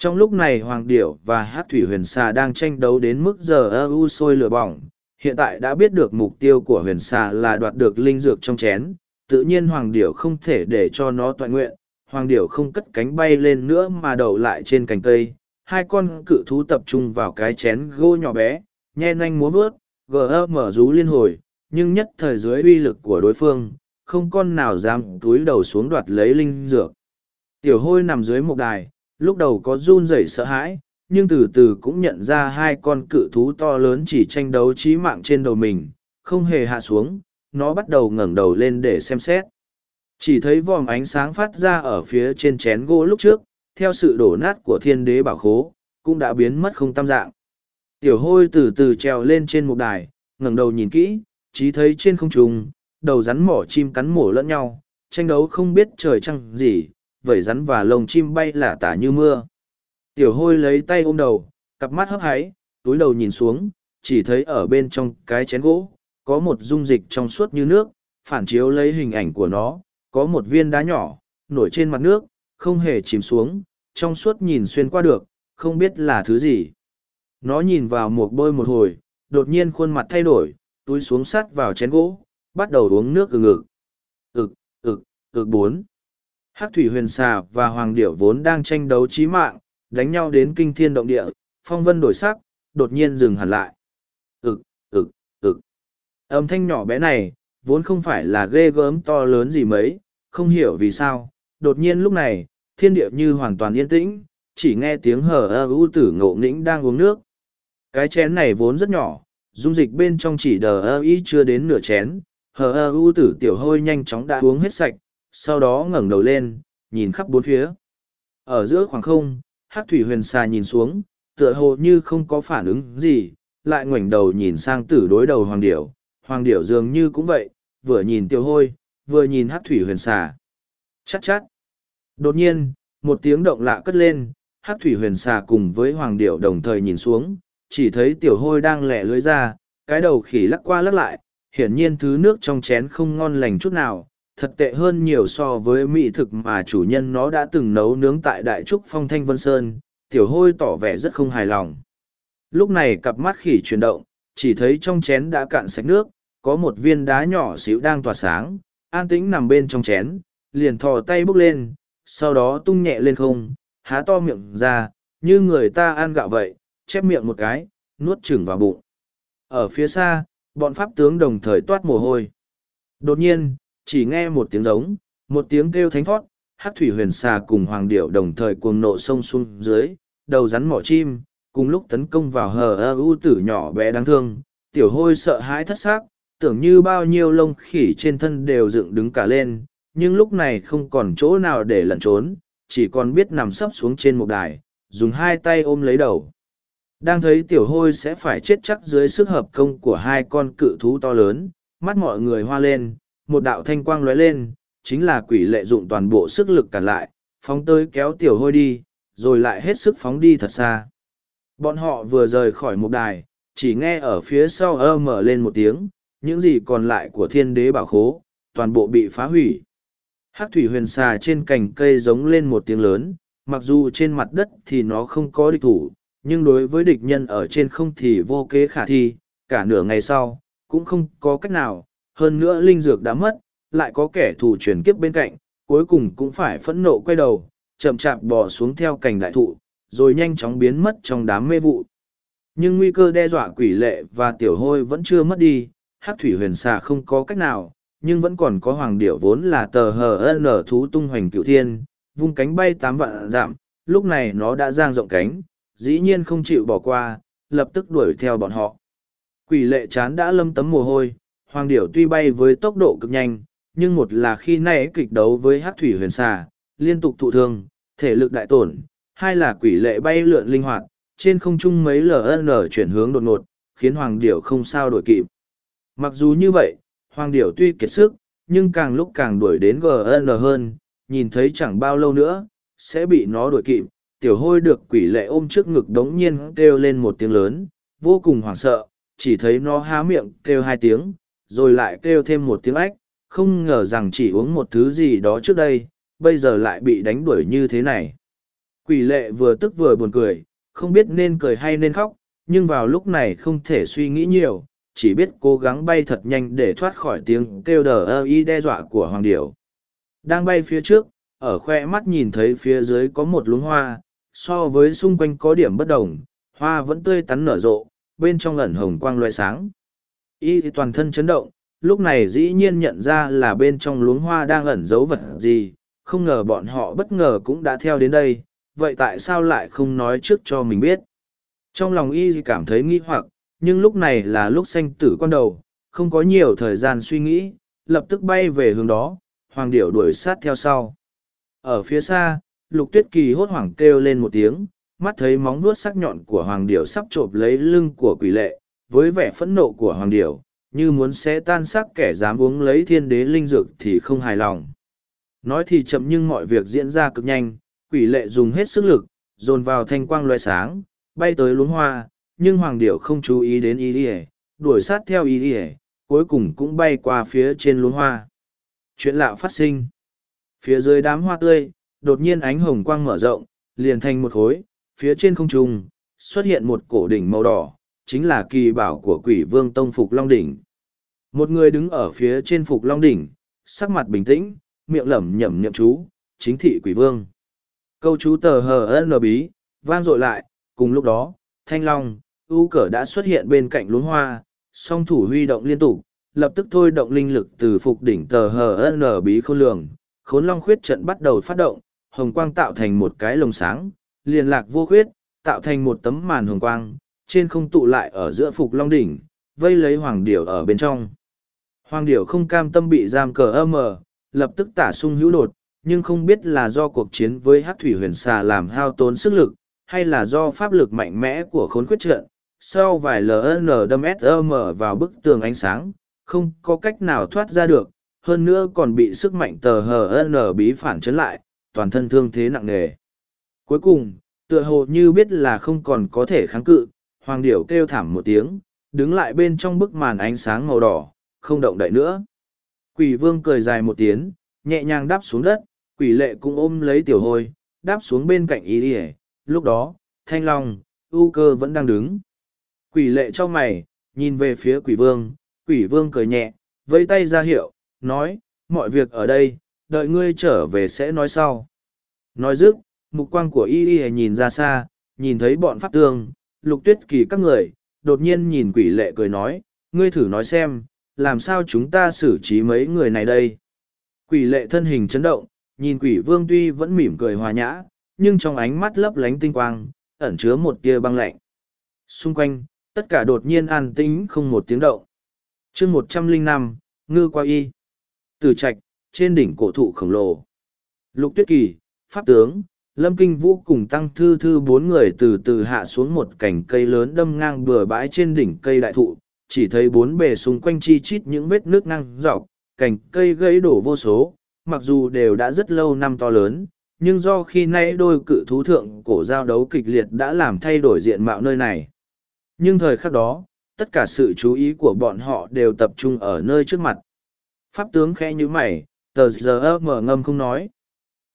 trong lúc này hoàng điểu và hát thủy huyền xà đang tranh đấu đến mức giờ ơ u sôi lửa bỏng. Hiện tại đã biết được mục tiêu của huyền xà là đoạt được linh dược trong chén. Tự nhiên hoàng điểu không thể để cho nó toại nguyện. Hoàng điểu không cất cánh bay lên nữa mà đậu lại trên cành cây. Hai con cự thú tập trung vào cái chén gỗ nhỏ bé, nhe nanh múa vớt, gờ mở rú liên hồi. Nhưng nhất thời dưới uy lực của đối phương, không con nào dám túi đầu xuống đoạt lấy linh dược. Tiểu hôi nằm dưới một đài lúc đầu có run rẩy sợ hãi, nhưng từ từ cũng nhận ra hai con cự thú to lớn chỉ tranh đấu trí mạng trên đầu mình, không hề hạ xuống, nó bắt đầu ngẩng đầu lên để xem xét. Chỉ thấy vòm ánh sáng phát ra ở phía trên chén gỗ lúc trước, theo sự đổ nát của thiên đế bảo khố, cũng đã biến mất không tam dạng. Tiểu hôi từ từ trèo lên trên một đài, ngẩng đầu nhìn kỹ trí thấy trên không trung, đầu rắn mỏ chim cắn mổ lẫn nhau, tranh đấu không biết trời trăng gì vẩy rắn và lồng chim bay lả tả như mưa. Tiểu hôi lấy tay ôm đầu, cặp mắt hấp háy, túi đầu nhìn xuống, chỉ thấy ở bên trong cái chén gỗ, có một dung dịch trong suốt như nước, phản chiếu lấy hình ảnh của nó, có một viên đá nhỏ, nổi trên mặt nước, không hề chìm xuống, trong suốt nhìn xuyên qua được, không biết là thứ gì. Nó nhìn vào một bôi một hồi, đột nhiên khuôn mặt thay đổi, túi xuống sắt vào chén gỗ, bắt đầu uống nước từ ngực. Ực ực ực bốn. Hắc thủy huyền xà và hoàng điểu vốn đang tranh đấu chí mạng, đánh nhau đến kinh thiên động địa, phong vân đổi sắc, đột nhiên dừng hẳn lại. Ực ực ực. Âm thanh nhỏ bé này, vốn không phải là ghê gớm to lớn gì mấy, không hiểu vì sao, đột nhiên lúc này, thiên địa như hoàn toàn yên tĩnh, chỉ nghe tiếng hờ ơ ưu tử ngộ nghĩnh đang uống nước. Cái chén này vốn rất nhỏ, dung dịch bên trong chỉ đờ ơ ý chưa đến nửa chén, hờ ơ ưu tử tiểu hôi nhanh chóng đã uống hết sạch sau đó ngẩng đầu lên, nhìn khắp bốn phía. Ở giữa khoảng không, Hắc thủy huyền xà nhìn xuống, tựa hồ như không có phản ứng gì, lại ngoảnh đầu nhìn sang tử đối đầu hoàng điểu. Hoàng điểu dường như cũng vậy, vừa nhìn tiểu hôi, vừa nhìn Hắc thủy huyền xà. Chắc chát. Đột nhiên, một tiếng động lạ cất lên, Hắc thủy huyền xà cùng với hoàng điểu đồng thời nhìn xuống, chỉ thấy tiểu hôi đang lẹ lưới ra, cái đầu khỉ lắc qua lắc lại, hiển nhiên thứ nước trong chén không ngon lành chút nào thật tệ hơn nhiều so với mỹ thực mà chủ nhân nó đã từng nấu nướng tại đại trúc phong thanh vân sơn. Tiểu hôi tỏ vẻ rất không hài lòng. Lúc này cặp mắt khỉ chuyển động, chỉ thấy trong chén đã cạn sạch nước, có một viên đá nhỏ xíu đang tỏa sáng. An tĩnh nằm bên trong chén, liền thò tay bước lên, sau đó tung nhẹ lên không, há to miệng ra, như người ta ăn gạo vậy, chép miệng một cái, nuốt chừng vào bụng. Ở phía xa, bọn pháp tướng đồng thời toát mồ hôi. Đột nhiên chỉ nghe một tiếng giống, một tiếng kêu thánh thoát, hát thủy huyền xà cùng hoàng điệu đồng thời cuồng nộ sông xuống dưới, đầu rắn mỏ chim, cùng lúc tấn công vào hờ ơ u tử nhỏ bé đáng thương, tiểu hôi sợ hãi thất xác, tưởng như bao nhiêu lông khỉ trên thân đều dựng đứng cả lên, nhưng lúc này không còn chỗ nào để lẩn trốn, chỉ còn biết nằm sấp xuống trên một đài, dùng hai tay ôm lấy đầu. Đang thấy tiểu hôi sẽ phải chết chắc dưới sức hợp công của hai con cự thú to lớn, mắt mọi người hoa lên, một đạo thanh quang lóe lên, chính là quỷ lệ dụng toàn bộ sức lực cản lại, phóng tới kéo tiểu hôi đi, rồi lại hết sức phóng đi thật xa. Bọn họ vừa rời khỏi một đài, chỉ nghe ở phía sau ơ mở lên một tiếng, những gì còn lại của thiên đế bảo khố, toàn bộ bị phá hủy. Hắc thủy huyền xà trên cành cây giống lên một tiếng lớn, mặc dù trên mặt đất thì nó không có địch thủ, nhưng đối với địch nhân ở trên không thì vô kế khả thi, cả nửa ngày sau, cũng không có cách nào, hơn nữa linh dược đã mất, lại có kẻ thù truyền kiếp bên cạnh, cuối cùng cũng phải phẫn nộ quay đầu, chậm chạp bò xuống theo cành đại thụ, rồi nhanh chóng biến mất trong đám mê vụ. Nhưng nguy cơ đe dọa quỷ lệ và tiểu hôi vẫn chưa mất đi, hắc thủy huyền xà không có cách nào, nhưng vẫn còn có hoàng điểu vốn là tờ hờ nở thú tung hoành cựu thiên, vung cánh bay tám vạn giảm, lúc này nó đã giang rộng cánh, dĩ nhiên không chịu bỏ qua, lập tức đuổi theo bọn họ. Quỷ lệ chán đã lâm tấm mồ hôi, hoàng điểu tuy bay với tốc độ cực nhanh, nhưng một là khi nay kịch đấu với hát thủy huyền xà, liên tục thụ thương, thể lực đại tổn, hai là quỷ lệ bay lượn linh hoạt, trên không trung mấy LN chuyển hướng đột ngột, khiến hoàng điểu không sao đổi kịp. Mặc dù như vậy, hoàng điểu tuy kiệt sức, nhưng càng lúc càng đuổi đến GN hơn, nhìn thấy chẳng bao lâu nữa, sẽ bị nó đuổi kịp. Tiểu hôi được quỷ lệ ôm trước ngực đống nhiên kêu lên một tiếng lớn, vô cùng hoảng sợ, chỉ thấy nó há miệng kêu hai tiếng, rồi lại kêu thêm một tiếng ách, không ngờ rằng chỉ uống một thứ gì đó trước đây, bây giờ lại bị đánh đuổi như thế này. Quỷ lệ vừa tức vừa buồn cười, không biết nên cười hay nên khóc, nhưng vào lúc này không thể suy nghĩ nhiều, chỉ biết cố gắng bay thật nhanh để thoát khỏi tiếng kêu đờ ơ y đe dọa của hoàng điểu. Đang bay phía trước, ở khoe mắt nhìn thấy phía dưới có một luống hoa, so với xung quanh có điểm bất đồng, hoa vẫn tươi tắn nở rộ, bên trong ẩn hồng quang loại sáng. Y toàn thân chấn động, lúc này dĩ nhiên nhận ra là bên trong luống hoa đang ẩn giấu vật gì, không ngờ bọn họ bất ngờ cũng đã theo đến đây, vậy tại sao lại không nói trước cho mình biết? Trong lòng y cảm thấy nghi hoặc, nhưng lúc này là lúc sanh tử con đầu, không có nhiều thời gian suy nghĩ, lập tức bay về hướng đó, hoàng điểu đuổi sát theo sau. Ở phía xa, lục tuyết kỳ hốt hoảng kêu lên một tiếng, mắt thấy móng vuốt sắc nhọn của hoàng điểu sắp chộp lấy lưng của quỷ lệ, với vẻ phẫn nộ của hoàng điểu, như muốn xé tan xác kẻ dám uống lấy thiên đế linh dược thì không hài lòng. Nói thì chậm nhưng mọi việc diễn ra cực nhanh, quỷ lệ dùng hết sức lực, dồn vào thanh quang loe sáng, bay tới luống hoa, nhưng hoàng điểu không chú ý đến ý ỉa đuổi sát theo ý ỉa cuối cùng cũng bay qua phía trên luống hoa chuyện lạ phát sinh phía dưới đám hoa tươi đột nhiên ánh hồng quang mở rộng liền thành một khối phía trên không trung xuất hiện một cổ đỉnh màu đỏ chính là kỳ bảo của quỷ vương tông phục long đỉnh. Một người đứng ở phía trên phục long đỉnh, sắc mặt bình tĩnh, miệng lẩm nhẩm nhậm chú, chính thị quỷ vương. Câu chú tờ hờ n bí, vang dội lại, cùng lúc đó, thanh long ưu cờ đã xuất hiện bên cạnh luống hoa, song thủ huy động liên tục, lập tức thôi động linh lực từ phục đỉnh tờ hờ n bí khôn lường, khốn long khuyết trận bắt đầu phát động, hồng quang tạo thành một cái lồng sáng, liền lạc vô khuyết, tạo thành một tấm màn hồng quang trên không tụ lại ở giữa phục long đỉnh, vây lấy hoàng điểu ở bên trong. Hoàng điểu không cam tâm bị giam cờ âm mờ, lập tức tả sung hữu đột, nhưng không biết là do cuộc chiến với hát thủy huyền xà làm hao tốn sức lực, hay là do pháp lực mạnh mẽ của khốn khuyết trận, sau vài ln đâm sm vào bức tường ánh sáng, không có cách nào thoát ra được, hơn nữa còn bị sức mạnh tờ hn bí phản chấn lại, toàn thân thương thế nặng nề. Cuối cùng, tựa hồ như biết là không còn có thể kháng cự hoàng điểu kêu thảm một tiếng đứng lại bên trong bức màn ánh sáng màu đỏ không động đậy nữa. Quỷ vương cười dài một tiếng nhẹ nhàng đáp xuống đất quỷ lệ cũng ôm lấy tiểu hôi đáp xuống bên cạnh ý ỉa lúc đó thanh long ưu cơ vẫn đang đứng. Quỷ lệ cho mày, nhìn về phía quỷ vương, quỷ vương cười nhẹ, vẫy tay ra hiệu, nói, mọi việc ở đây, đợi ngươi trở về sẽ nói sau. Nói dứt, mục quang của y y nhìn ra xa, nhìn thấy bọn pháp tương, lục tuyết kỳ các người, đột nhiên nhìn quỷ lệ cười nói, ngươi thử nói xem, làm sao chúng ta xử trí mấy người này đây. Quỷ lệ thân hình chấn động, nhìn quỷ vương tuy vẫn mỉm cười hòa nhã, nhưng trong ánh mắt lấp lánh tinh quang, ẩn chứa một tia băng lạnh. Xung quanh, tất cả đột nhiên an tĩnh không một tiếng động chương một trăm linh năm ngư qua y từ trạch trên đỉnh cổ thụ khổng lồ lục tuyết kỳ pháp tướng lâm kinh vũ cùng tăng thư thư bốn người từ từ hạ xuống một cành cây lớn đâm ngang bừa bãi trên đỉnh cây đại thụ chỉ thấy bốn bề xung quanh chi chít những vết nước ngang dọc cành cây gãy đổ vô số mặc dù đều đã rất lâu năm to lớn nhưng do khi nay đôi cự thú thượng cổ giao đấu kịch liệt đã làm thay đổi diện mạo nơi này nhưng thời khắc đó, tất cả sự chú ý của bọn họ đều tập trung ở nơi trước mặt. Pháp tướng khẽ như mày, tờ giờ mở ngâm không nói.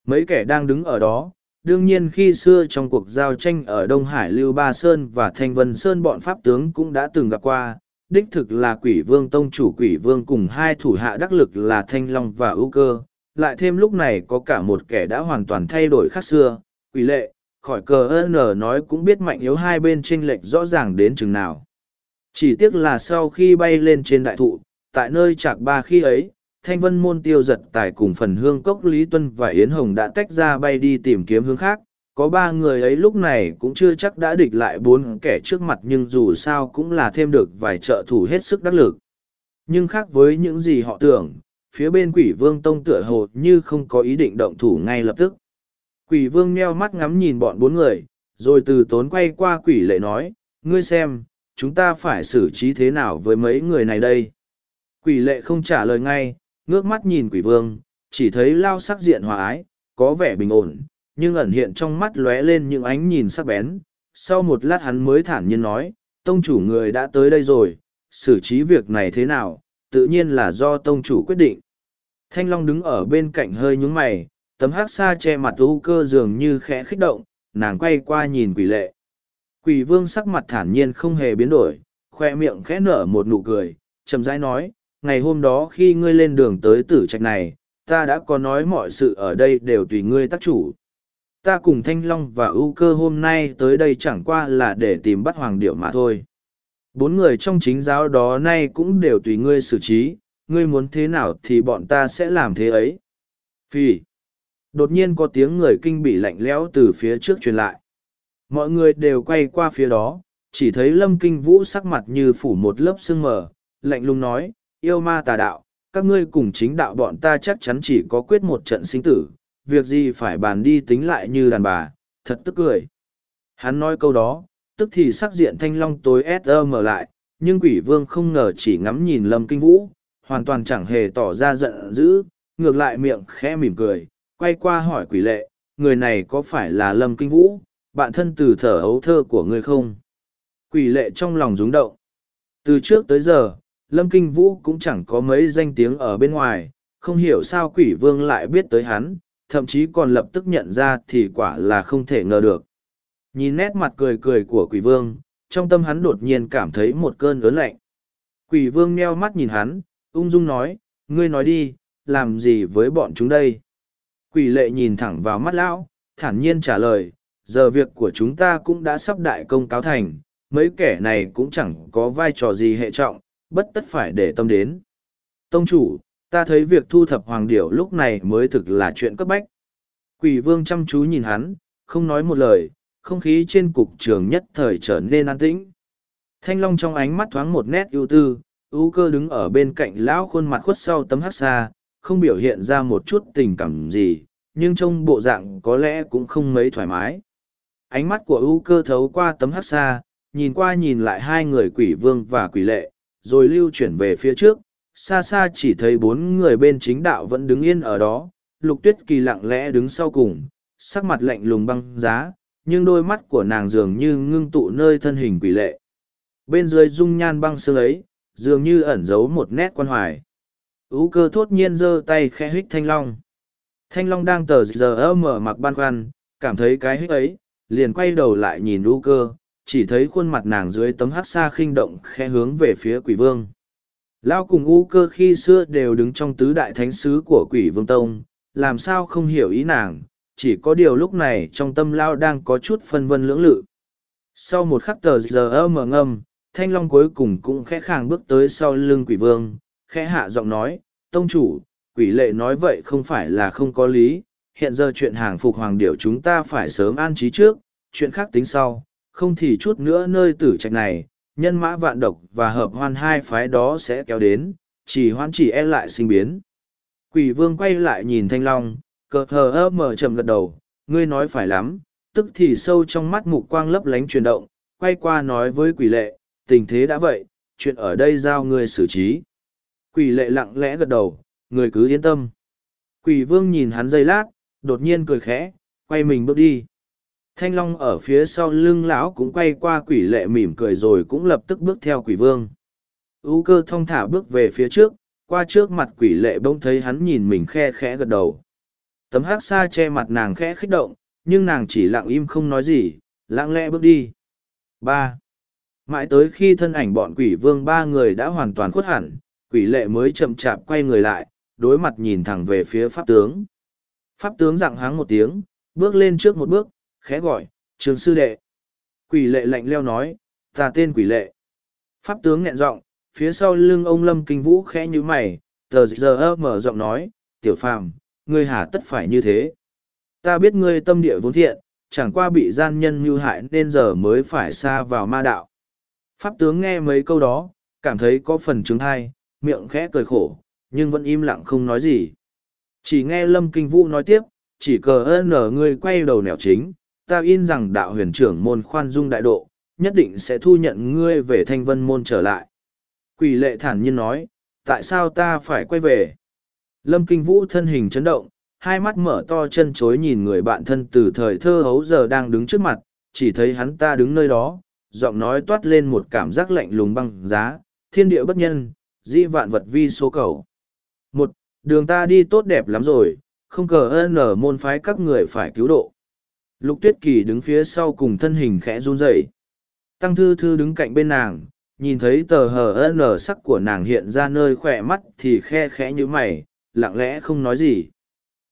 Mấy kẻ đang đứng ở đó, đương nhiên khi xưa trong cuộc giao tranh ở Đông Hải Lưu Ba Sơn và Thanh Vân Sơn bọn Pháp tướng cũng đã từng gặp qua. Đích thực là quỷ vương tông chủ quỷ vương cùng hai thủ hạ đắc lực là Thanh Long và ưu cơ. Lại thêm lúc này có cả một kẻ đã hoàn toàn thay đổi khác xưa, quỷ lệ, khỏi cờ ơn nói cũng biết mạnh yếu hai bên chênh lệch rõ ràng đến chừng nào. Chỉ tiếc là sau khi bay lên trên đại thụ, tại nơi chạc ba khi ấy, thanh vân môn tiêu giật tài cùng phần hương cốc Lý Tuân và Yến Hồng đã tách ra bay đi tìm kiếm hướng khác, có ba người ấy lúc này cũng chưa chắc đã địch lại bốn kẻ trước mặt nhưng dù sao cũng là thêm được vài trợ thủ hết sức đắc lực. Nhưng khác với những gì họ tưởng phía bên quỷ vương tông tựa hồ như không có ý định động thủ ngay lập tức. Quỷ vương meo mắt ngắm nhìn bọn bốn người rồi từ tốn quay qua quỷ lệ nói ngươi xem chúng ta phải xử trí thế nào với mấy người này đây? Quỷ lệ không trả lời ngay ngước mắt nhìn quỷ vương, chỉ thấy lao sắc diện hòa ái, có vẻ bình ổn, nhưng ẩn hiện trong mắt lóe lên những ánh nhìn sắc bén. Sau một lát hắn mới thản nhiên nói, tông chủ người đã tới đây rồi, xử trí việc này thế nào? Tự nhiên là do tông chủ quyết định. Thanh long đứng ở bên cạnh hơi nhúng mày, tấm hát xa che mặt u cơ dường như khẽ khích động, nàng quay qua nhìn quỷ lệ. Quỷ vương sắc mặt thản nhiên không hề biến đổi, khoe miệng khẽ nở một nụ cười, chậm rãi nói ngày hôm đó khi ngươi lên đường tới tử trạch này, ta đã có nói mọi sự ở đây đều tùy ngươi tác chủ. Ta cùng thanh long và ưu cơ hôm nay tới đây chẳng qua là để tìm bắt hoàng điệu mà thôi. Bốn người trong chính giáo đó nay cũng đều tùy ngươi xử trí, ngươi muốn thế nào thì bọn ta sẽ làm thế ấy. Phi đột nhiên có tiếng người kinh bị lạnh lẽo từ phía trước truyền lại. Mọi người đều quay qua phía đó, chỉ thấy lâm kinh vũ sắc mặt như phủ một lớp sương mờ, lạnh lùng nói yêu ma tà đạo, các ngươi cùng chính đạo bọn ta chắc chắn chỉ có quyết một trận sinh tử, việc gì phải bàn đi tính lại như đàn bà, thật tức cười. Hắn nói câu đó, tức thì sắc diện thanh long tối sơ mở lại, nhưng quỷ vương không ngờ chỉ ngắm nhìn lâm kinh vũ, hoàn toàn chẳng hề tỏ ra giận dữ, ngược lại miệng khẽ mỉm cười, quay qua hỏi quỷ lệ, người này có phải là lâm kinh vũ, bạn thân từ thở ấu thơ của ngươi không? Quỷ lệ trong lòng rúng động. Từ trước tới giờ lâm kinh vũ cũng chẳng có mấy danh tiếng ở bên ngoài, không hiểu sao quỷ vương lại biết tới hắn, thậm chí còn lập tức nhận ra thì quả là không thể ngờ được. Nhìn nét mặt cười cười của quỷ vương, trong tâm hắn đột nhiên cảm thấy một cơn ớn lạnh. Quỷ vương meo mắt nhìn hắn, ung dung nói, ngươi nói đi, làm gì với bọn chúng đây? Quỷ lệ nhìn thẳng vào mắt lão, thản nhiên trả lời, giờ việc của chúng ta cũng đã sắp đại công cáo thành, mấy kẻ này cũng chẳng có vai trò gì hệ trọng bất tất phải để tâm đến. Tông chủ, ta thấy việc thu thập hoàng điểu lúc này mới thực là chuyện cấp bách. Quỷ vương chăm chú nhìn hắn, không nói một lời, không khí trên cục trường nhất thời trở nên an tĩnh. Thanh long trong ánh mắt thoáng một nét ưu tư, ưu cơ đứng ở bên cạnh lão khuôn mặt khuất sau tấm hát xa không biểu hiện ra một chút tình cảm gì, nhưng trong bộ dạng có lẽ cũng không mấy thoải mái. Ánh mắt của ưu cơ thấu qua tấm hát xa nhìn qua nhìn lại hai người quỷ vương và quỷ lệ rồi lưu chuyển về phía trước, xa xa chỉ thấy bốn người bên chính đạo vẫn đứng yên ở đó, lục tuyết kỳ lặng lẽ đứng sau cùng, sắc mặt lạnh lùng băng giá, nhưng đôi mắt của nàng dường như ngưng tụ nơi thân hình quỷ lệ. Bên dưới dung nhan băng sương ấy, dường như ẩn giấu một nét quan hoài. Ú cơ thốt nhiên giơ tay khẽ hích thanh long. Thanh long đang tờ giờ mở mặc ban khoăn, cảm thấy cái hích ấy, liền quay đầu lại nhìn ú cơ chỉ thấy khuôn mặt nàng dưới tấm hát xa khinh động khẽ hướng về phía quỷ vương. Lao cùng u cơ khi xưa đều đứng trong tứ đại thánh sứ của quỷ vương tông, làm sao không hiểu ý nàng, chỉ có điều lúc này trong tâm lao đang có chút phân vân lưỡng lự. Sau một khắc tờ giờ mở ngâm, thanh long cuối cùng cũng khẽ khàng bước tới sau lưng quỷ vương, khẽ hạ giọng nói, tông chủ, quỷ lệ nói vậy không phải là không có lý, hiện giờ chuyện hàng phục hoàng điệu chúng ta phải sớm an trí trước, chuyện khác tính sau không thì chút nữa nơi tử trạch này, nhân mã vạn độc và hợp hoan hai phái đó sẽ kéo đến, chỉ hoan chỉ e lại sinh biến. Quỷ vương quay lại nhìn thanh long, cờ hờ ơ mở chầm gật đầu, ngươi nói phải lắm, tức thì sâu trong mắt mục quang lấp lánh chuyển động, quay qua nói với quỷ lệ, tình thế đã vậy, chuyện ở đây giao ngươi xử trí. Quỷ lệ lặng lẽ gật đầu, người cứ yên tâm. Quỷ vương nhìn hắn giây lát, đột nhiên cười khẽ, quay mình bước đi thanh long ở phía sau lưng lão cũng quay qua quỷ lệ mỉm cười rồi cũng lập tức bước theo quỷ vương. Ưu cơ thong thả bước về phía trước, qua trước mặt quỷ lệ bỗng thấy hắn nhìn mình khe khẽ gật đầu. Tấm hát xa che mặt nàng khẽ khích động, nhưng nàng chỉ lặng im không nói gì, lặng lẽ bước đi. Ba. Mãi tới khi thân ảnh bọn quỷ vương ba người đã hoàn toàn khuất hẳn, quỷ lệ mới chậm chạp quay người lại, đối mặt nhìn thẳng về phía pháp tướng. Pháp tướng dặng háng một tiếng, bước lên trước một bước khẽ gọi trường sư đệ quỷ lệ lạnh leo nói ta tên quỷ lệ pháp tướng nghẹn giọng phía sau lưng ông lâm kinh vũ khẽ như mày tờ giờ mở giọng nói tiểu phàm ngươi hà tất phải như thế ta biết ngươi tâm địa vốn thiện chẳng qua bị gian nhân mưu hại nên giờ mới phải xa vào ma đạo. Pháp tướng nghe mấy câu đó, cảm thấy có phần chứng thai, miệng khẽ cười khổ, nhưng vẫn im lặng không nói gì. Chỉ nghe Lâm Kinh Vũ nói tiếp, chỉ cờ ơn ở ngươi quay đầu nẻo chính, ta in rằng đạo huyền trưởng môn khoan dung đại độ, nhất định sẽ thu nhận ngươi về thanh vân môn trở lại. Quỷ lệ thản nhiên nói, tại sao ta phải quay về? Lâm Kinh Vũ thân hình chấn động, hai mắt mở to chân chối nhìn người bạn thân từ thời thơ hấu giờ đang đứng trước mặt, chỉ thấy hắn ta đứng nơi đó, giọng nói toát lên một cảm giác lạnh lùng băng giá, thiên địa bất nhân, di vạn vật vi số cầu. Một, đường ta đi tốt đẹp lắm rồi, không cờ ơn ở môn phái các người phải cứu độ. Lục tuyết kỳ đứng phía sau cùng thân hình khẽ run rẩy. Tăng thư thư đứng cạnh bên nàng, nhìn thấy tờ hờ nở sắc của nàng hiện ra nơi khỏe mắt thì khe khẽ như mày, lặng lẽ không nói gì.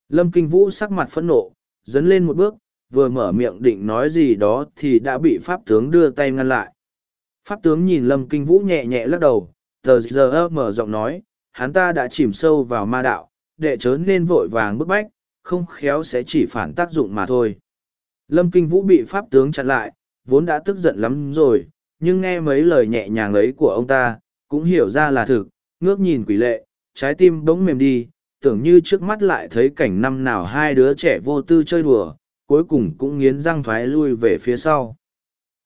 Lâm Kinh Vũ sắc mặt phẫn nộ, dấn lên một bước, vừa mở miệng định nói gì đó thì đã bị Pháp tướng đưa tay ngăn lại. Pháp tướng nhìn Lâm Kinh Vũ nhẹ nhẹ lắc đầu, tờ giờ mở giọng nói, hắn ta đã chìm sâu vào ma đạo, đệ chớ nên vội vàng bức bách, không khéo sẽ chỉ phản tác dụng mà thôi. Lâm Kinh Vũ bị Pháp tướng chặn lại, vốn đã tức giận lắm rồi, nhưng nghe mấy lời nhẹ nhàng ấy của ông ta, cũng hiểu ra là thực, ngước nhìn quỷ lệ, trái tim bỗng mềm đi, tưởng như trước mắt lại thấy cảnh năm nào hai đứa trẻ vô tư chơi đùa, cuối cùng cũng nghiến răng thoái lui về phía sau.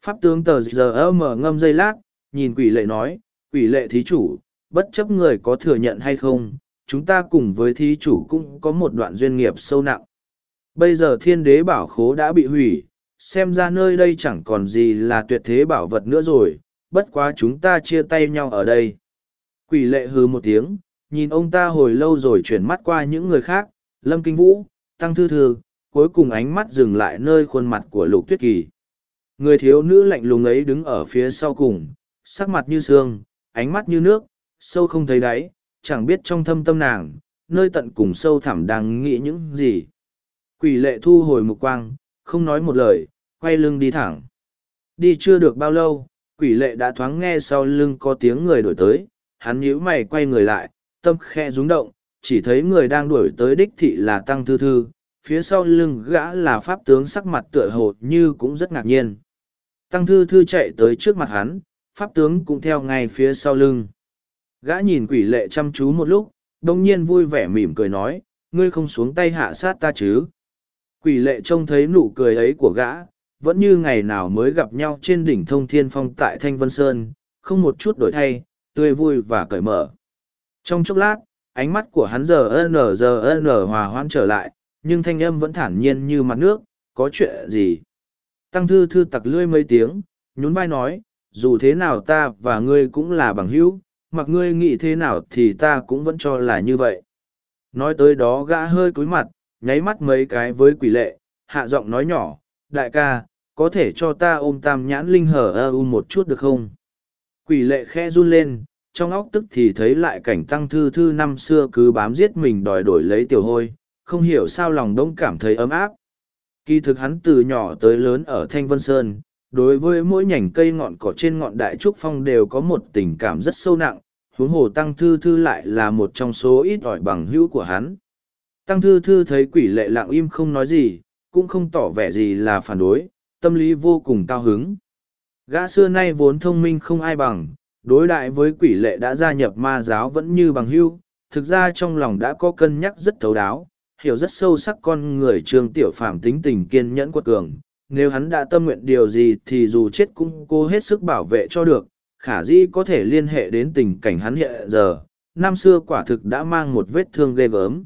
Pháp tướng tờ giờ mở ngâm dây lát, nhìn quỷ lệ nói, quỷ lệ thí chủ, bất chấp người có thừa nhận hay không, chúng ta cùng với thí chủ cũng có một đoạn duyên nghiệp sâu nặng. Bây giờ thiên đế bảo khố đã bị hủy, xem ra nơi đây chẳng còn gì là tuyệt thế bảo vật nữa rồi, bất quá chúng ta chia tay nhau ở đây. Quỷ lệ hừ một tiếng, nhìn ông ta hồi lâu rồi chuyển mắt qua những người khác, Lâm Kinh Vũ, Tăng Thư Thư, cuối cùng ánh mắt dừng lại nơi khuôn mặt của Lục Tuyết Kỳ. Người thiếu nữ lạnh lùng ấy đứng ở phía sau cùng, sắc mặt như xương, ánh mắt như nước, sâu không thấy đáy, chẳng biết trong thâm tâm nàng, nơi tận cùng sâu thẳm đang nghĩ những gì. Quỷ lệ thu hồi mục quang, không nói một lời, quay lưng đi thẳng. Đi chưa được bao lâu, quỷ lệ đã thoáng nghe sau lưng có tiếng người đổi tới, hắn nhíu mày quay người lại, tâm khe rúng động, chỉ thấy người đang đuổi tới đích thị là Tăng Thư Thư, phía sau lưng gã là pháp tướng sắc mặt tựa hồ như cũng rất ngạc nhiên. Tăng Thư Thư chạy tới trước mặt hắn, pháp tướng cũng theo ngay phía sau lưng. Gã nhìn quỷ lệ chăm chú một lúc, đồng nhiên vui vẻ mỉm cười nói, ngươi không xuống tay hạ sát ta chứ. Quỷ lệ trông thấy nụ cười ấy của gã, vẫn như ngày nào mới gặp nhau trên đỉnh thông thiên phong tại Thanh Vân Sơn, không một chút đổi thay, tươi vui và cởi mở. Trong chốc lát, ánh mắt của hắn giờ nở giờ nở hòa hoãn trở lại, nhưng thanh âm vẫn thản nhiên như mặt nước, có chuyện gì. Tăng thư thư tặc lươi mấy tiếng, nhún vai nói, dù thế nào ta và ngươi cũng là bằng hữu, mặc ngươi nghĩ thế nào thì ta cũng vẫn cho là như vậy. Nói tới đó gã hơi cúi mặt, nháy mắt mấy cái với quỷ lệ, hạ giọng nói nhỏ, đại ca, có thể cho ta ôm tam nhãn linh hở ơ u một chút được không? Quỷ lệ khe run lên, trong óc tức thì thấy lại cảnh tăng thư thư năm xưa cứ bám giết mình đòi đổi lấy tiểu hôi, không hiểu sao lòng đông cảm thấy ấm áp. Kỳ thực hắn từ nhỏ tới lớn ở Thanh Vân Sơn, đối với mỗi nhành cây ngọn cỏ trên ngọn đại trúc phong đều có một tình cảm rất sâu nặng, huống hồ tăng thư thư lại là một trong số ít ỏi bằng hữu của hắn. Tăng thư thư thấy quỷ lệ lặng im không nói gì, cũng không tỏ vẻ gì là phản đối, tâm lý vô cùng cao hứng. Gã xưa nay vốn thông minh không ai bằng, đối đại với quỷ lệ đã gia nhập ma giáo vẫn như bằng hưu, thực ra trong lòng đã có cân nhắc rất thấu đáo, hiểu rất sâu sắc con người trương tiểu phạm tính tình kiên nhẫn quật cường. Nếu hắn đã tâm nguyện điều gì thì dù chết cũng cố hết sức bảo vệ cho được, khả dĩ có thể liên hệ đến tình cảnh hắn hiện giờ. Năm xưa quả thực đã mang một vết thương ghê gớm.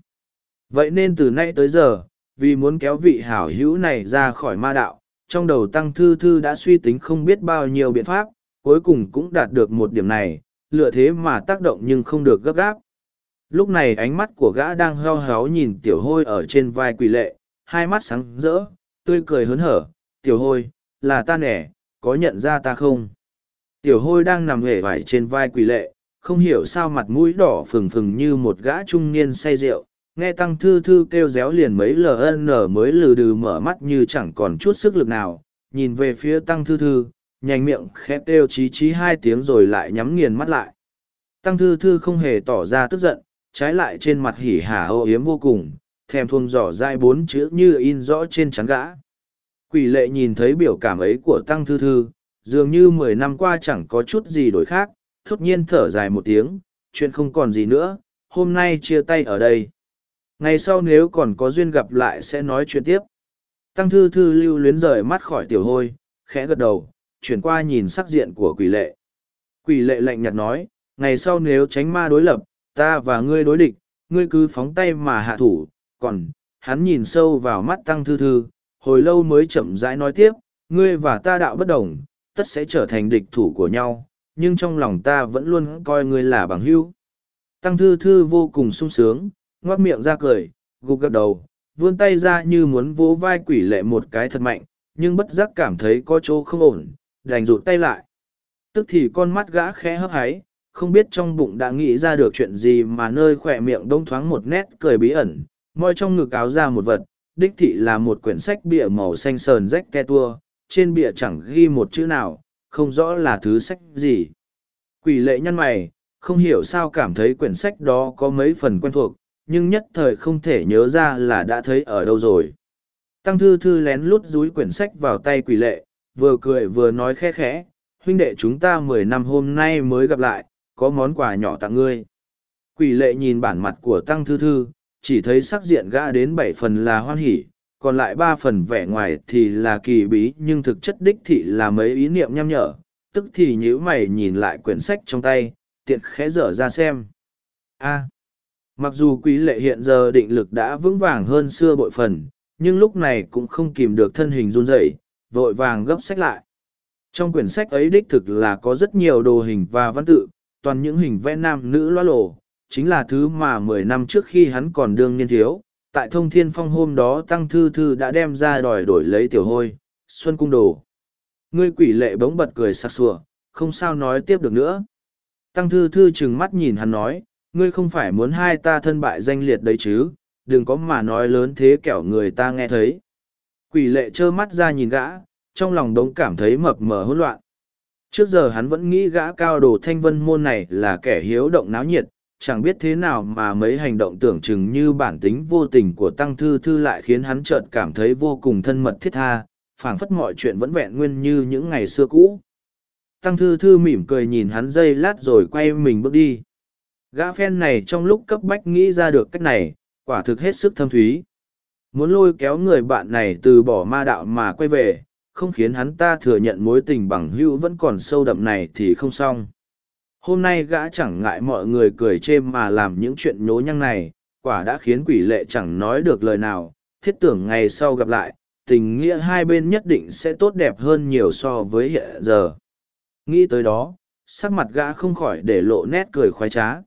Vậy nên từ nay tới giờ, vì muốn kéo vị hảo hữu này ra khỏi ma đạo, trong đầu tăng thư thư đã suy tính không biết bao nhiêu biện pháp, cuối cùng cũng đạt được một điểm này, lựa thế mà tác động nhưng không được gấp gáp. Lúc này ánh mắt của gã đang heo héo nhìn tiểu hôi ở trên vai quỷ lệ, hai mắt sáng rỡ, tươi cười hớn hở, tiểu hôi, là ta nẻ, có nhận ra ta không? Tiểu hôi đang nằm hề vải trên vai quỷ lệ, không hiểu sao mặt mũi đỏ phừng phừng như một gã trung niên say rượu, nghe tăng thư thư kêu réo liền mấy ln mới lừ đừ mở mắt như chẳng còn chút sức lực nào, nhìn về phía tăng thư thư, nhành miệng khép kêu chí chí hai tiếng rồi lại nhắm nghiền mắt lại. Tăng thư thư không hề tỏ ra tức giận, trái lại trên mặt hỉ hả âu yếm vô cùng, thèm thuông giỏ dai bốn chữ như in rõ trên trắng gã. Quỷ lệ nhìn thấy biểu cảm ấy của Tăng Thư Thư, dường như mười năm qua chẳng có chút gì đổi khác, thốt nhiên thở dài một tiếng, chuyện không còn gì nữa, hôm nay chia tay ở đây. Ngày sau nếu còn có duyên gặp lại sẽ nói chuyện tiếp. Tăng Thư Thư lưu luyến rời mắt khỏi tiểu hôi, khẽ gật đầu, chuyển qua nhìn sắc diện của quỷ lệ. Quỷ lệ lạnh nhạt nói, ngày sau nếu tránh ma đối lập, ta và ngươi đối địch, ngươi cứ phóng tay mà hạ thủ, còn, hắn nhìn sâu vào mắt Tăng Thư Thư, hồi lâu mới chậm rãi nói tiếp, ngươi và ta đạo bất đồng, tất sẽ trở thành địch thủ của nhau, nhưng trong lòng ta vẫn luôn coi ngươi là bằng hữu. Tăng Thư Thư vô cùng sung sướng, ngoác miệng ra cười, gục gật đầu, vươn tay ra như muốn vỗ vai quỷ lệ một cái thật mạnh, nhưng bất giác cảm thấy có chỗ không ổn, đành rụt tay lại. Tức thì con mắt gã khẽ hấp háy, không biết trong bụng đã nghĩ ra được chuyện gì mà nơi khỏe miệng đông thoáng một nét cười bí ẩn, moi trong ngực áo ra một vật, đích thị là một quyển sách bìa màu xanh sờn rách te tua, trên bìa chẳng ghi một chữ nào, không rõ là thứ sách gì. Quỷ lệ nhăn mày, không hiểu sao cảm thấy quyển sách đó có mấy phần quen thuộc, nhưng nhất thời không thể nhớ ra là đã thấy ở đâu rồi. Tăng thư thư lén lút dúi quyển sách vào tay quỷ lệ, vừa cười vừa nói khẽ khẽ, huynh đệ chúng ta mười năm hôm nay mới gặp lại, có món quà nhỏ tặng ngươi. Quỷ lệ nhìn bản mặt của Tăng thư thư, chỉ thấy sắc diện gã đến bảy phần là hoan hỉ, còn lại ba phần vẻ ngoài thì là kỳ bí nhưng thực chất đích thị là mấy ý niệm nhăm nhở, tức thì nhíu mày nhìn lại quyển sách trong tay, tiện khẽ dở ra xem. A mặc dù quý lệ hiện giờ định lực đã vững vàng hơn xưa bội phần, nhưng lúc này cũng không kìm được thân hình run rẩy, vội vàng gấp sách lại. Trong quyển sách ấy đích thực là có rất nhiều đồ hình và văn tự, toàn những hình vẽ nam nữ loa lộ, chính là thứ mà mười năm trước khi hắn còn đương niên thiếu, tại thông thiên phong hôm đó tăng thư thư đã đem ra đòi đổi lấy tiểu hôi, xuân cung đồ. Ngươi quỷ lệ bỗng bật cười sặc sủa, không sao nói tiếp được nữa. Tăng thư thư chừng mắt nhìn hắn nói, ngươi không phải muốn hai ta thân bại danh liệt đấy chứ, đừng có mà nói lớn thế kẻo người ta nghe thấy. Quỷ lệ trơ mắt ra nhìn gã, trong lòng đống cảm thấy mập mờ hỗn loạn. Trước giờ hắn vẫn nghĩ gã cao đồ thanh vân môn này là kẻ hiếu động náo nhiệt, chẳng biết thế nào mà mấy hành động tưởng chừng như bản tính vô tình của tăng thư thư lại khiến hắn chợt cảm thấy vô cùng thân mật thiết tha, phảng phất mọi chuyện vẫn vẹn nguyên như những ngày xưa cũ. Tăng thư thư mỉm cười nhìn hắn dây lát rồi quay mình bước đi. Gã phen này trong lúc cấp bách nghĩ ra được cách này, quả thực hết sức thâm thúy. Muốn lôi kéo người bạn này từ bỏ ma đạo mà quay về, không khiến hắn ta thừa nhận mối tình bằng hữu vẫn còn sâu đậm này thì không xong. Hôm nay gã chẳng ngại mọi người cười chê mà làm những chuyện nhố nhăng này, quả đã khiến quỷ lệ chẳng nói được lời nào, thiết tưởng ngày sau gặp lại, tình nghĩa hai bên nhất định sẽ tốt đẹp hơn nhiều so với hiện giờ. Nghĩ tới đó, sắc mặt gã không khỏi để lộ nét cười khoái trá.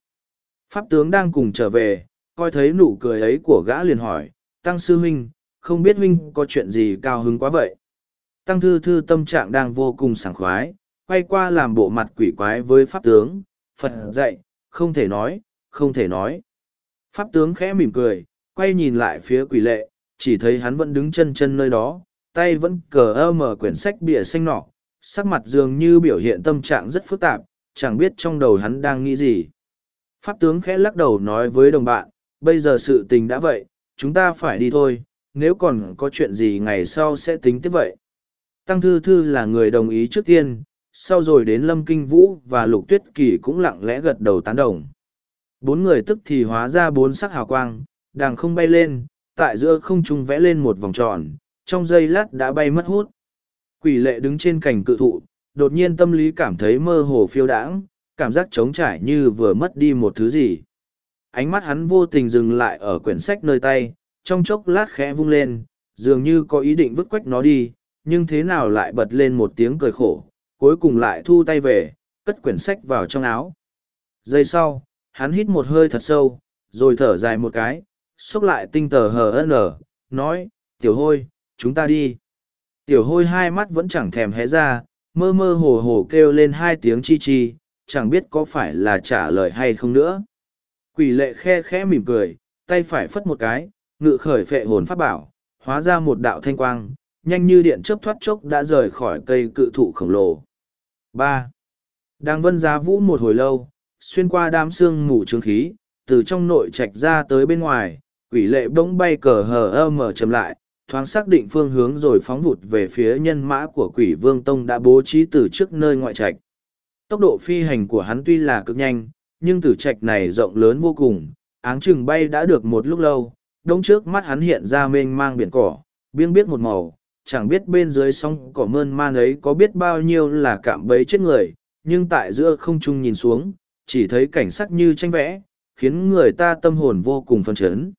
Pháp tướng đang cùng trở về, coi thấy nụ cười ấy của gã liền hỏi, Tăng Sư Huynh, không biết Huynh có chuyện gì cao hứng quá vậy? Tăng Thư Thư tâm trạng đang vô cùng sảng khoái, quay qua làm bộ mặt quỷ quái với Pháp tướng, Phật dạy, không thể nói, không thể nói. Pháp tướng khẽ mỉm cười, quay nhìn lại phía quỷ lệ, chỉ thấy hắn vẫn đứng chân chân nơi đó, tay vẫn cờ ơ mở quyển sách bìa xanh nọ, sắc mặt dường như biểu hiện tâm trạng rất phức tạp, chẳng biết trong đầu hắn đang nghĩ gì. Pháp tướng khẽ lắc đầu nói với đồng bạn, bây giờ sự tình đã vậy, chúng ta phải đi thôi, nếu còn có chuyện gì ngày sau sẽ tính tiếp vậy. Tăng Thư Thư là người đồng ý trước tiên, sau rồi đến Lâm Kinh Vũ và Lục Tuyết Kỳ cũng lặng lẽ gật đầu tán đồng. Bốn người tức thì hóa ra bốn sắc hào quang, đàng không bay lên, tại giữa không trung vẽ lên một vòng tròn, trong giây lát đã bay mất hút. Quỷ lệ đứng trên cành cự thụ, đột nhiên tâm lý cảm thấy mơ hồ phiêu đãng, cảm giác trống trải như vừa mất đi một thứ gì. Ánh mắt hắn vô tình dừng lại ở quyển sách nơi tay, trong chốc lát khẽ vung lên, dường như có ý định vứt quách nó đi, nhưng thế nào lại bật lên một tiếng cười khổ, cuối cùng lại thu tay về, cất quyển sách vào trong áo. Giây sau, hắn hít một hơi thật sâu, rồi thở dài một cái, xúc lại tinh tờ hờ nở, nói, tiểu hôi, chúng ta đi. Tiểu hôi hai mắt vẫn chẳng thèm hé ra, mơ mơ hồ hồ kêu lên hai tiếng chi chi, chẳng biết có phải là trả lời hay không nữa. Quỷ lệ khe khẽ mỉm cười, tay phải phất một cái, ngự khởi phệ hồn pháp bảo, hóa ra một đạo thanh quang, nhanh như điện chớp thoát chốc đã rời khỏi cây cự thụ khổng lồ. ba Đang vân giá vũ một hồi lâu, xuyên qua đám xương mù trướng khí, từ trong nội trạch ra tới bên ngoài, quỷ lệ bỗng bay cờ hờ ơ mở chầm lại, thoáng xác định phương hướng rồi phóng vụt về phía nhân mã của quỷ vương tông đã bố trí từ trước nơi ngoại trạch. Tốc độ phi hành của hắn tuy là cực nhanh, nhưng tử trạch này rộng lớn vô cùng, áng chừng bay đã được một lúc lâu, đông trước mắt hắn hiện ra mênh mang biển cỏ, biêng biết một màu, chẳng biết bên dưới sông cỏ mơn man ấy có biết bao nhiêu là cạm bấy chết người, nhưng tại giữa không trung nhìn xuống, chỉ thấy cảnh sắc như tranh vẽ, khiến người ta tâm hồn vô cùng phân chấn.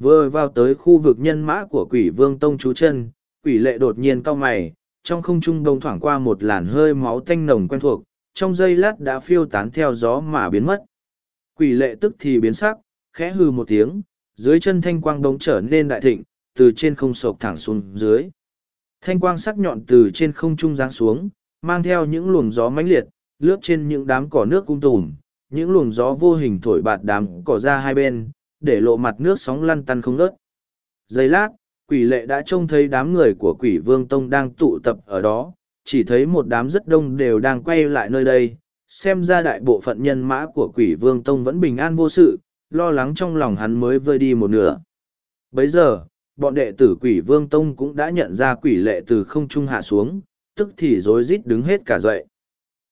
Vừa vào tới khu vực nhân mã của quỷ vương tông chú chân, quỷ lệ đột nhiên cau mày, trong không trung đông thoảng qua một làn hơi máu tanh nồng quen thuộc, trong giây lát đã phiêu tán theo gió mà biến mất. Quỷ lệ tức thì biến sắc, khẽ hư một tiếng, dưới chân thanh quang đống trở nên đại thịnh, từ trên không sộc thẳng xuống dưới. Thanh quang sắc nhọn từ trên không trung giáng xuống, mang theo những luồng gió mãnh liệt, lướt trên những đám cỏ nước cung tùm, những luồng gió vô hình thổi bạt đám cỏ ra hai bên, để lộ mặt nước sóng lăn tăn không ngớt. Giây lát, quỷ lệ đã trông thấy đám người của quỷ vương tông đang tụ tập ở đó, chỉ thấy một đám rất đông đều đang quay lại nơi đây, xem ra đại bộ phận nhân mã của quỷ vương tông vẫn bình an vô sự, lo lắng trong lòng hắn mới vơi đi một nửa. Bấy giờ, bọn đệ tử quỷ vương tông cũng đã nhận ra quỷ lệ từ không trung hạ xuống, tức thì rối rít đứng hết cả dậy.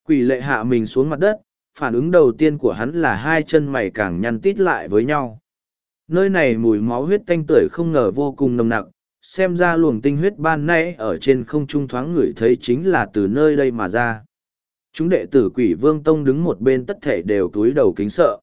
Quỷ lệ hạ mình xuống mặt đất, phản ứng đầu tiên của hắn là hai chân mày càng nhăn tít lại với nhau. Nơi này mùi máu huyết tanh tưởi không ngờ vô cùng nồng nặc, xem ra luồng tinh huyết ban nãy ở trên không trung thoáng ngửi thấy chính là từ nơi đây mà ra. Chúng đệ tử quỷ vương tông đứng một bên tất thể đều túi đầu kính sợ.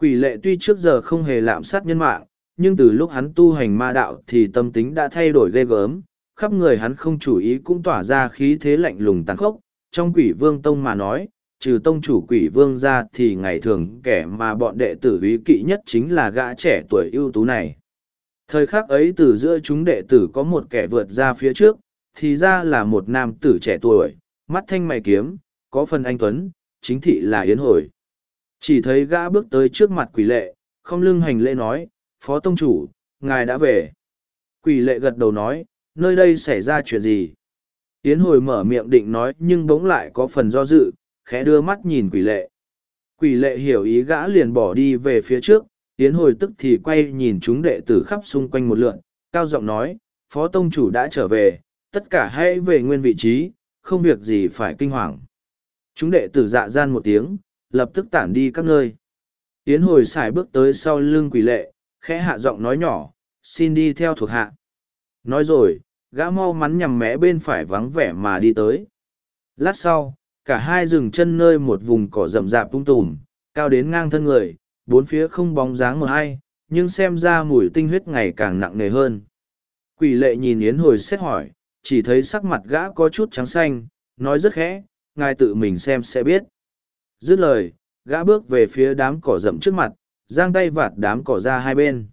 Quỷ lệ tuy trước giờ không hề lạm sát nhân mạng, nhưng từ lúc hắn tu hành ma đạo thì tâm tính đã thay đổi ghê gớm, khắp người hắn không chủ ý cũng tỏa ra khí thế lạnh lùng tàn khốc. Trong quỷ vương tông mà nói, trừ tông chủ quỷ vương ra thì ngày thường kẻ mà bọn đệ tử ý kỵ nhất chính là gã trẻ tuổi ưu tú này. Thời khắc ấy từ giữa chúng đệ tử có một kẻ vượt ra phía trước, thì ra là một nam tử trẻ tuổi, mắt thanh mày kiếm, có phần anh Tuấn, chính thị là Yến Hồi. Chỉ thấy gã bước tới trước mặt quỷ lệ, không lưng hành lễ nói, Phó Tông Chủ, ngài đã về. Quỷ lệ gật đầu nói, nơi đây xảy ra chuyện gì? Yến Hồi mở miệng định nói nhưng bỗng lại có phần do dự, khẽ đưa mắt nhìn quỷ lệ. Quỷ lệ hiểu ý gã liền bỏ đi về phía trước, Yến hồi tức thì quay nhìn chúng đệ tử khắp xung quanh một lượn, cao giọng nói, Phó Tông Chủ đã trở về, tất cả hãy về nguyên vị trí, không việc gì phải kinh hoàng. Chúng đệ tử dạ gian một tiếng, lập tức tản đi các nơi. Yến hồi xài bước tới sau lưng quỷ lệ, khẽ hạ giọng nói nhỏ, xin đi theo thuộc hạ. Nói rồi, gã mau mắn nhằm mé bên phải vắng vẻ mà đi tới. Lát sau, cả hai dừng chân nơi một vùng cỏ rậm rạp tung tùm, cao đến ngang thân người, bốn phía không bóng dáng một hay, nhưng xem ra mùi tinh huyết ngày càng nặng nề hơn. Quỷ lệ nhìn Yến hồi xét hỏi, chỉ thấy sắc mặt gã có chút trắng xanh, nói rất khẽ, ngài tự mình xem sẽ biết. Dứt lời, gã bước về phía đám cỏ rậm trước mặt, giang tay vạt đám cỏ ra hai bên.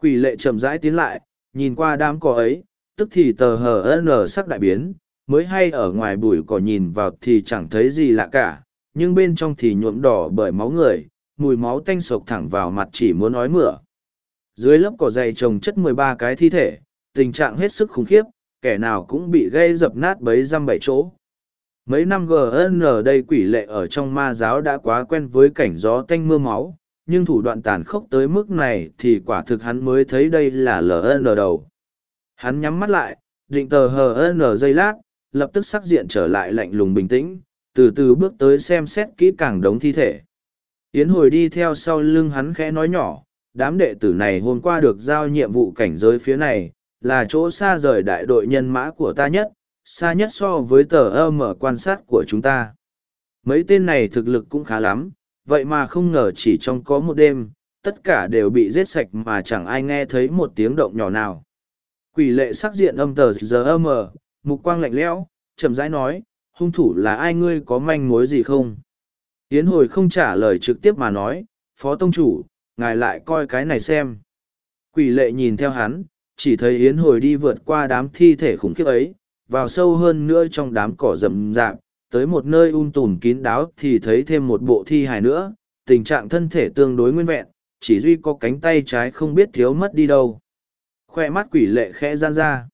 Quỷ lệ chậm rãi tiến lại, nhìn qua đám cỏ ấy, tức thì tờ hờ n sắc đại biến, mới hay ở ngoài bụi cỏ nhìn vào thì chẳng thấy gì lạ cả, nhưng bên trong thì nhuộm đỏ bởi máu người, mùi máu tanh sộc thẳng vào mặt chỉ muốn nói mửa. Dưới lớp cỏ dày trồng chất mười ba cái thi thể, tình trạng hết sức khủng khiếp, kẻ nào cũng bị gây dập nát bấy răm bảy chỗ. Mấy năm GN đây quỷ lệ ở trong ma giáo đã quá quen với cảnh gió tanh mưa máu, nhưng thủ đoạn tàn khốc tới mức này thì quả thực hắn mới thấy đây là LN đầu. Hắn nhắm mắt lại, định tờ HN giây lát, lập tức sắc diện trở lại lạnh lùng bình tĩnh, từ từ bước tới xem xét kỹ càng đống thi thể. Yến hồi đi theo sau lưng hắn khẽ nói nhỏ, đám đệ tử này hôm qua được giao nhiệm vụ cảnh giới phía này, là chỗ xa rời đại đội nhân mã của ta nhất, xa nhất so với tờ ơ mở quan sát của chúng ta. Mấy tên này thực lực cũng khá lắm, vậy mà không ngờ chỉ trong có một đêm, tất cả đều bị giết sạch mà chẳng ai nghe thấy một tiếng động nhỏ nào. Quỷ lệ sắc diện âm tờ giờ âm mở, mục quang lạnh lẽo, chậm rãi nói, hung thủ là ai ngươi có manh mối gì không? Yến hồi không trả lời trực tiếp mà nói, Phó Tông Chủ, ngài lại coi cái này xem. Quỷ lệ nhìn theo hắn, chỉ thấy Yến hồi đi vượt qua đám thi thể khủng khiếp ấy, vào sâu hơn nữa trong đám cỏ rậm rạp, tới một nơi um tùm kín đáo thì thấy thêm một bộ thi hài nữa, tình trạng thân thể tương đối nguyên vẹn, chỉ duy có cánh tay trái không biết thiếu mất đi đâu. Khoe mắt quỷ lệ khẽ gian ra.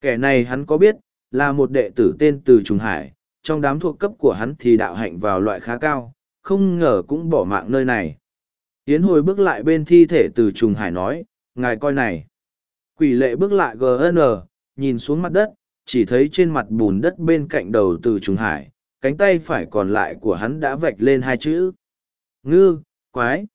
Kẻ này hắn có biết, là một đệ tử tên Từ Trùng Hải, trong đám thuộc cấp của hắn thì đạo hạnh vào loại khá cao, không ngờ cũng bỏ mạng nơi này. Yến hồi bước lại bên thi thể từ trùng hải nói, ngài coi này. Quỷ lệ bước lại GN, nhìn xuống mặt đất, chỉ thấy trên mặt bùn đất bên cạnh đầu từ trùng hải, cánh tay phải còn lại của hắn đã vạch lên hai chữ. Ngư, quái.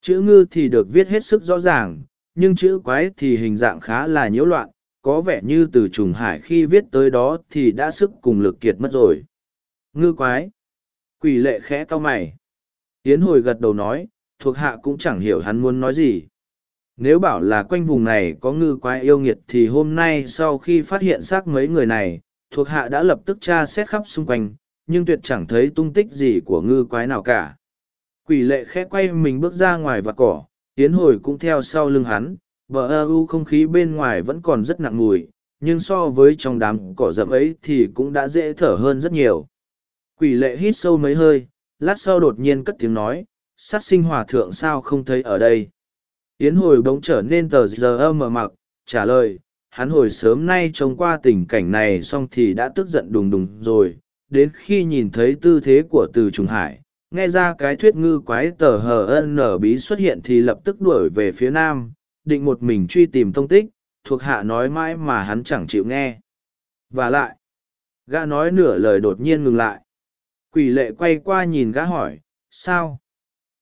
Chữ ngư thì được viết hết sức rõ ràng, nhưng chữ quái thì hình dạng khá là nhiễu loạn, có vẻ như từ trùng hải khi viết tới đó thì đã sức cùng lực kiệt mất rồi. Ngư quái. Quỷ lệ khẽ cau mày. Yến hồi gật đầu nói, thuộc hạ cũng chẳng hiểu hắn muốn nói gì. Nếu bảo là quanh vùng này có ngư quái yêu nghiệt thì hôm nay sau khi phát hiện xác mấy người này, thuộc hạ đã lập tức tra xét khắp xung quanh, nhưng tuyệt chẳng thấy tung tích gì của ngư quái nào cả. Quỷ lệ khẽ quay mình bước ra ngoài vạt cỏ, tiến hồi cũng theo sau lưng hắn, bờ ơ u không khí bên ngoài vẫn còn rất nặng mùi, nhưng so với trong đám cỏ rậm ấy thì cũng đã dễ thở hơn rất nhiều. Quỷ lệ hít sâu mấy hơi, lát sau đột nhiên cất tiếng nói, sát sinh hòa thượng sao không thấy ở đây. Yến hồi bỗng trở nên tờ giờ âm mờ mặc, trả lời, hắn hồi sớm nay trông qua tình cảnh này xong thì đã tức giận đùng đùng rồi, đến khi nhìn thấy tư thế của từ trùng hải, nghe ra cái thuyết ngư quái tờ hờ ân nở bí xuất hiện thì lập tức đuổi về phía nam, định một mình truy tìm thông tích, thuộc hạ nói mãi mà hắn chẳng chịu nghe. Và lại, gã nói nửa lời đột nhiên ngừng lại. Quỷ lệ quay qua nhìn gã hỏi, sao?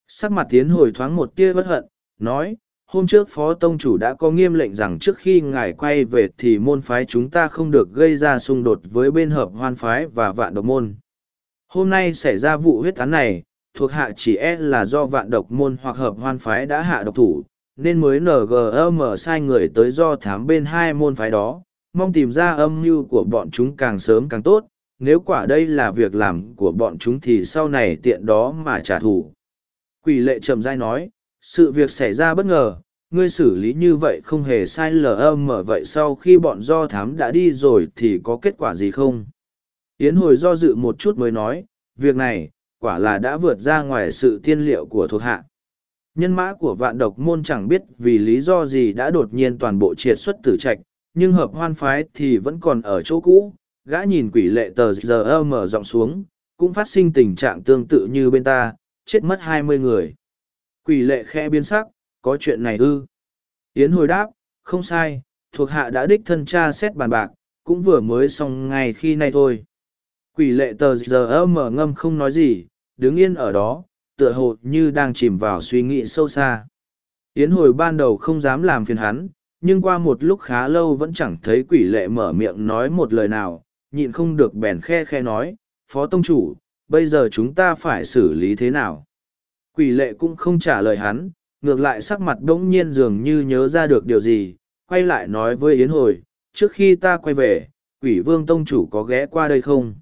Sắc mặt tiến hồi thoáng một tia bất hận, nói, hôm trước phó tông chủ đã có nghiêm lệnh rằng trước khi ngài quay về thì môn phái chúng ta không được gây ra xung đột với bên hợp hoan phái và vạn độc môn hôm nay xảy ra vụ huyết án này thuộc hạ chỉ e là do vạn độc môn hoặc hợp hoan phái đã hạ độc thủ nên mới ngm sai người tới do thám bên hai môn phái đó, mong tìm ra âm mưu của bọn chúng càng sớm càng tốt, nếu quả đây là việc làm của bọn chúng thì sau này tiện đó mà trả thù. Quỷ lệ trầm dai nói, sự việc xảy ra bất ngờ, ngươi xử lý như vậy không hề sai lm mở vậy sau khi bọn do thám đã đi rồi thì có kết quả gì không? Yến hồi do dự một chút mới nói, việc này, quả là đã vượt ra ngoài sự tiên liệu của thuộc hạ nhân mã của vạn độc môn chẳng biết vì lý do gì đã đột nhiên toàn bộ triệt xuất tử trạch nhưng hợp hoan phái thì vẫn còn ở chỗ cũ gã nhìn quỷ lệ tờ giờ mở rộng xuống cũng phát sinh tình trạng tương tự như bên ta chết mất hai mươi người Quỷ lệ khẽ biến sắc, có chuyện này ư. Yến hồi đáp, không sai, thuộc hạ đã đích thân tra xét bàn bạc, cũng vừa mới xong ngày khi nay thôi. Quỷ lệ tờ giờ mở ngâm không nói gì, đứng yên ở đó, tựa hồ như đang chìm vào suy nghĩ sâu xa. Yến hồi ban đầu không dám làm phiền hắn, nhưng qua một lúc khá lâu vẫn chẳng thấy quỷ lệ mở miệng nói một lời nào, nhịn không được bèn khe khe nói, Phó Tông Chủ, bây giờ chúng ta phải xử lý thế nào? Quỷ lệ cũng không trả lời hắn, ngược lại sắc mặt đống nhiên dường như nhớ ra được điều gì, quay lại nói với Yến hồi, trước khi ta quay về, quỷ vương tông chủ có ghé qua đây không?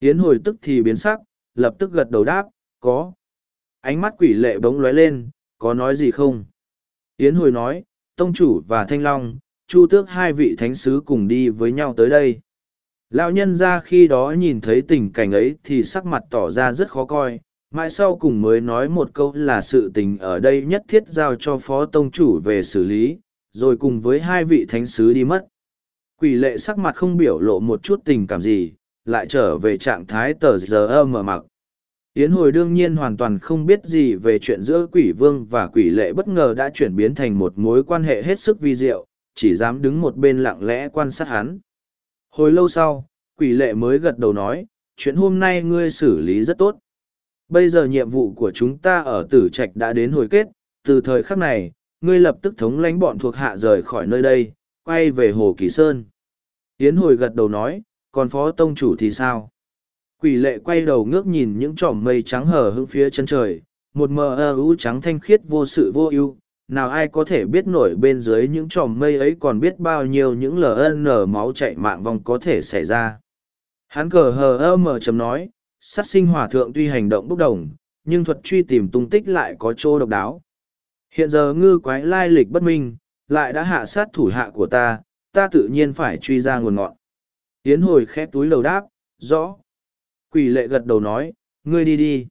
Yến hồi tức thì biến sắc, lập tức gật đầu đáp, có. Ánh mắt quỷ lệ bỗng lóe lên, có nói gì không? Yến hồi nói, tông chủ và thanh long, chu tước hai vị thánh sứ cùng đi với nhau tới đây. Lão nhân ra khi đó nhìn thấy tình cảnh ấy thì sắc mặt tỏ ra rất khó coi, mãi sau cùng mới nói một câu là sự tình ở đây nhất thiết giao cho phó tông chủ về xử lý rồi cùng với hai vị thánh sứ đi mất quỷ lệ sắc mặt không biểu lộ một chút tình cảm gì lại trở về trạng thái tờ giờ mở mặc yến hồi đương nhiên hoàn toàn không biết gì về chuyện giữa quỷ vương và quỷ lệ bất ngờ đã chuyển biến thành một mối quan hệ hết sức vi diệu chỉ dám đứng một bên lặng lẽ quan sát hắn hồi lâu sau quỷ lệ mới gật đầu nói chuyện hôm nay ngươi xử lý rất tốt Bây giờ nhiệm vụ của chúng ta ở tử trạch đã đến hồi kết, từ thời khắc này, ngươi lập tức thống lãnh bọn thuộc hạ rời khỏi nơi đây, quay về Hồ Kỳ Sơn. Yến hồi gật đầu nói, còn phó tông chủ thì sao? Quỷ lệ quay đầu ngước nhìn những trỏm mây trắng hở hững phía chân trời, một mờ ơ ưu trắng thanh khiết vô sự vô ưu nào ai có thể biết nổi bên dưới những tròm mây ấy còn biết bao nhiêu những ln máu chạy mạng vòng có thể xảy ra hắn cờ hờ ơ mờ chấm nói sát sinh hòa thượng tuy hành động bốc đồng, nhưng thuật truy tìm tung tích lại có chỗ độc đáo. Hiện giờ ngư quái lai lịch bất minh, lại đã hạ sát thủ hạ của ta, ta tự nhiên phải truy ra nguồn ngọn. tiến hồi khép túi lầu đáp, rõ. Quỷ lệ gật đầu nói, ngươi đi đi.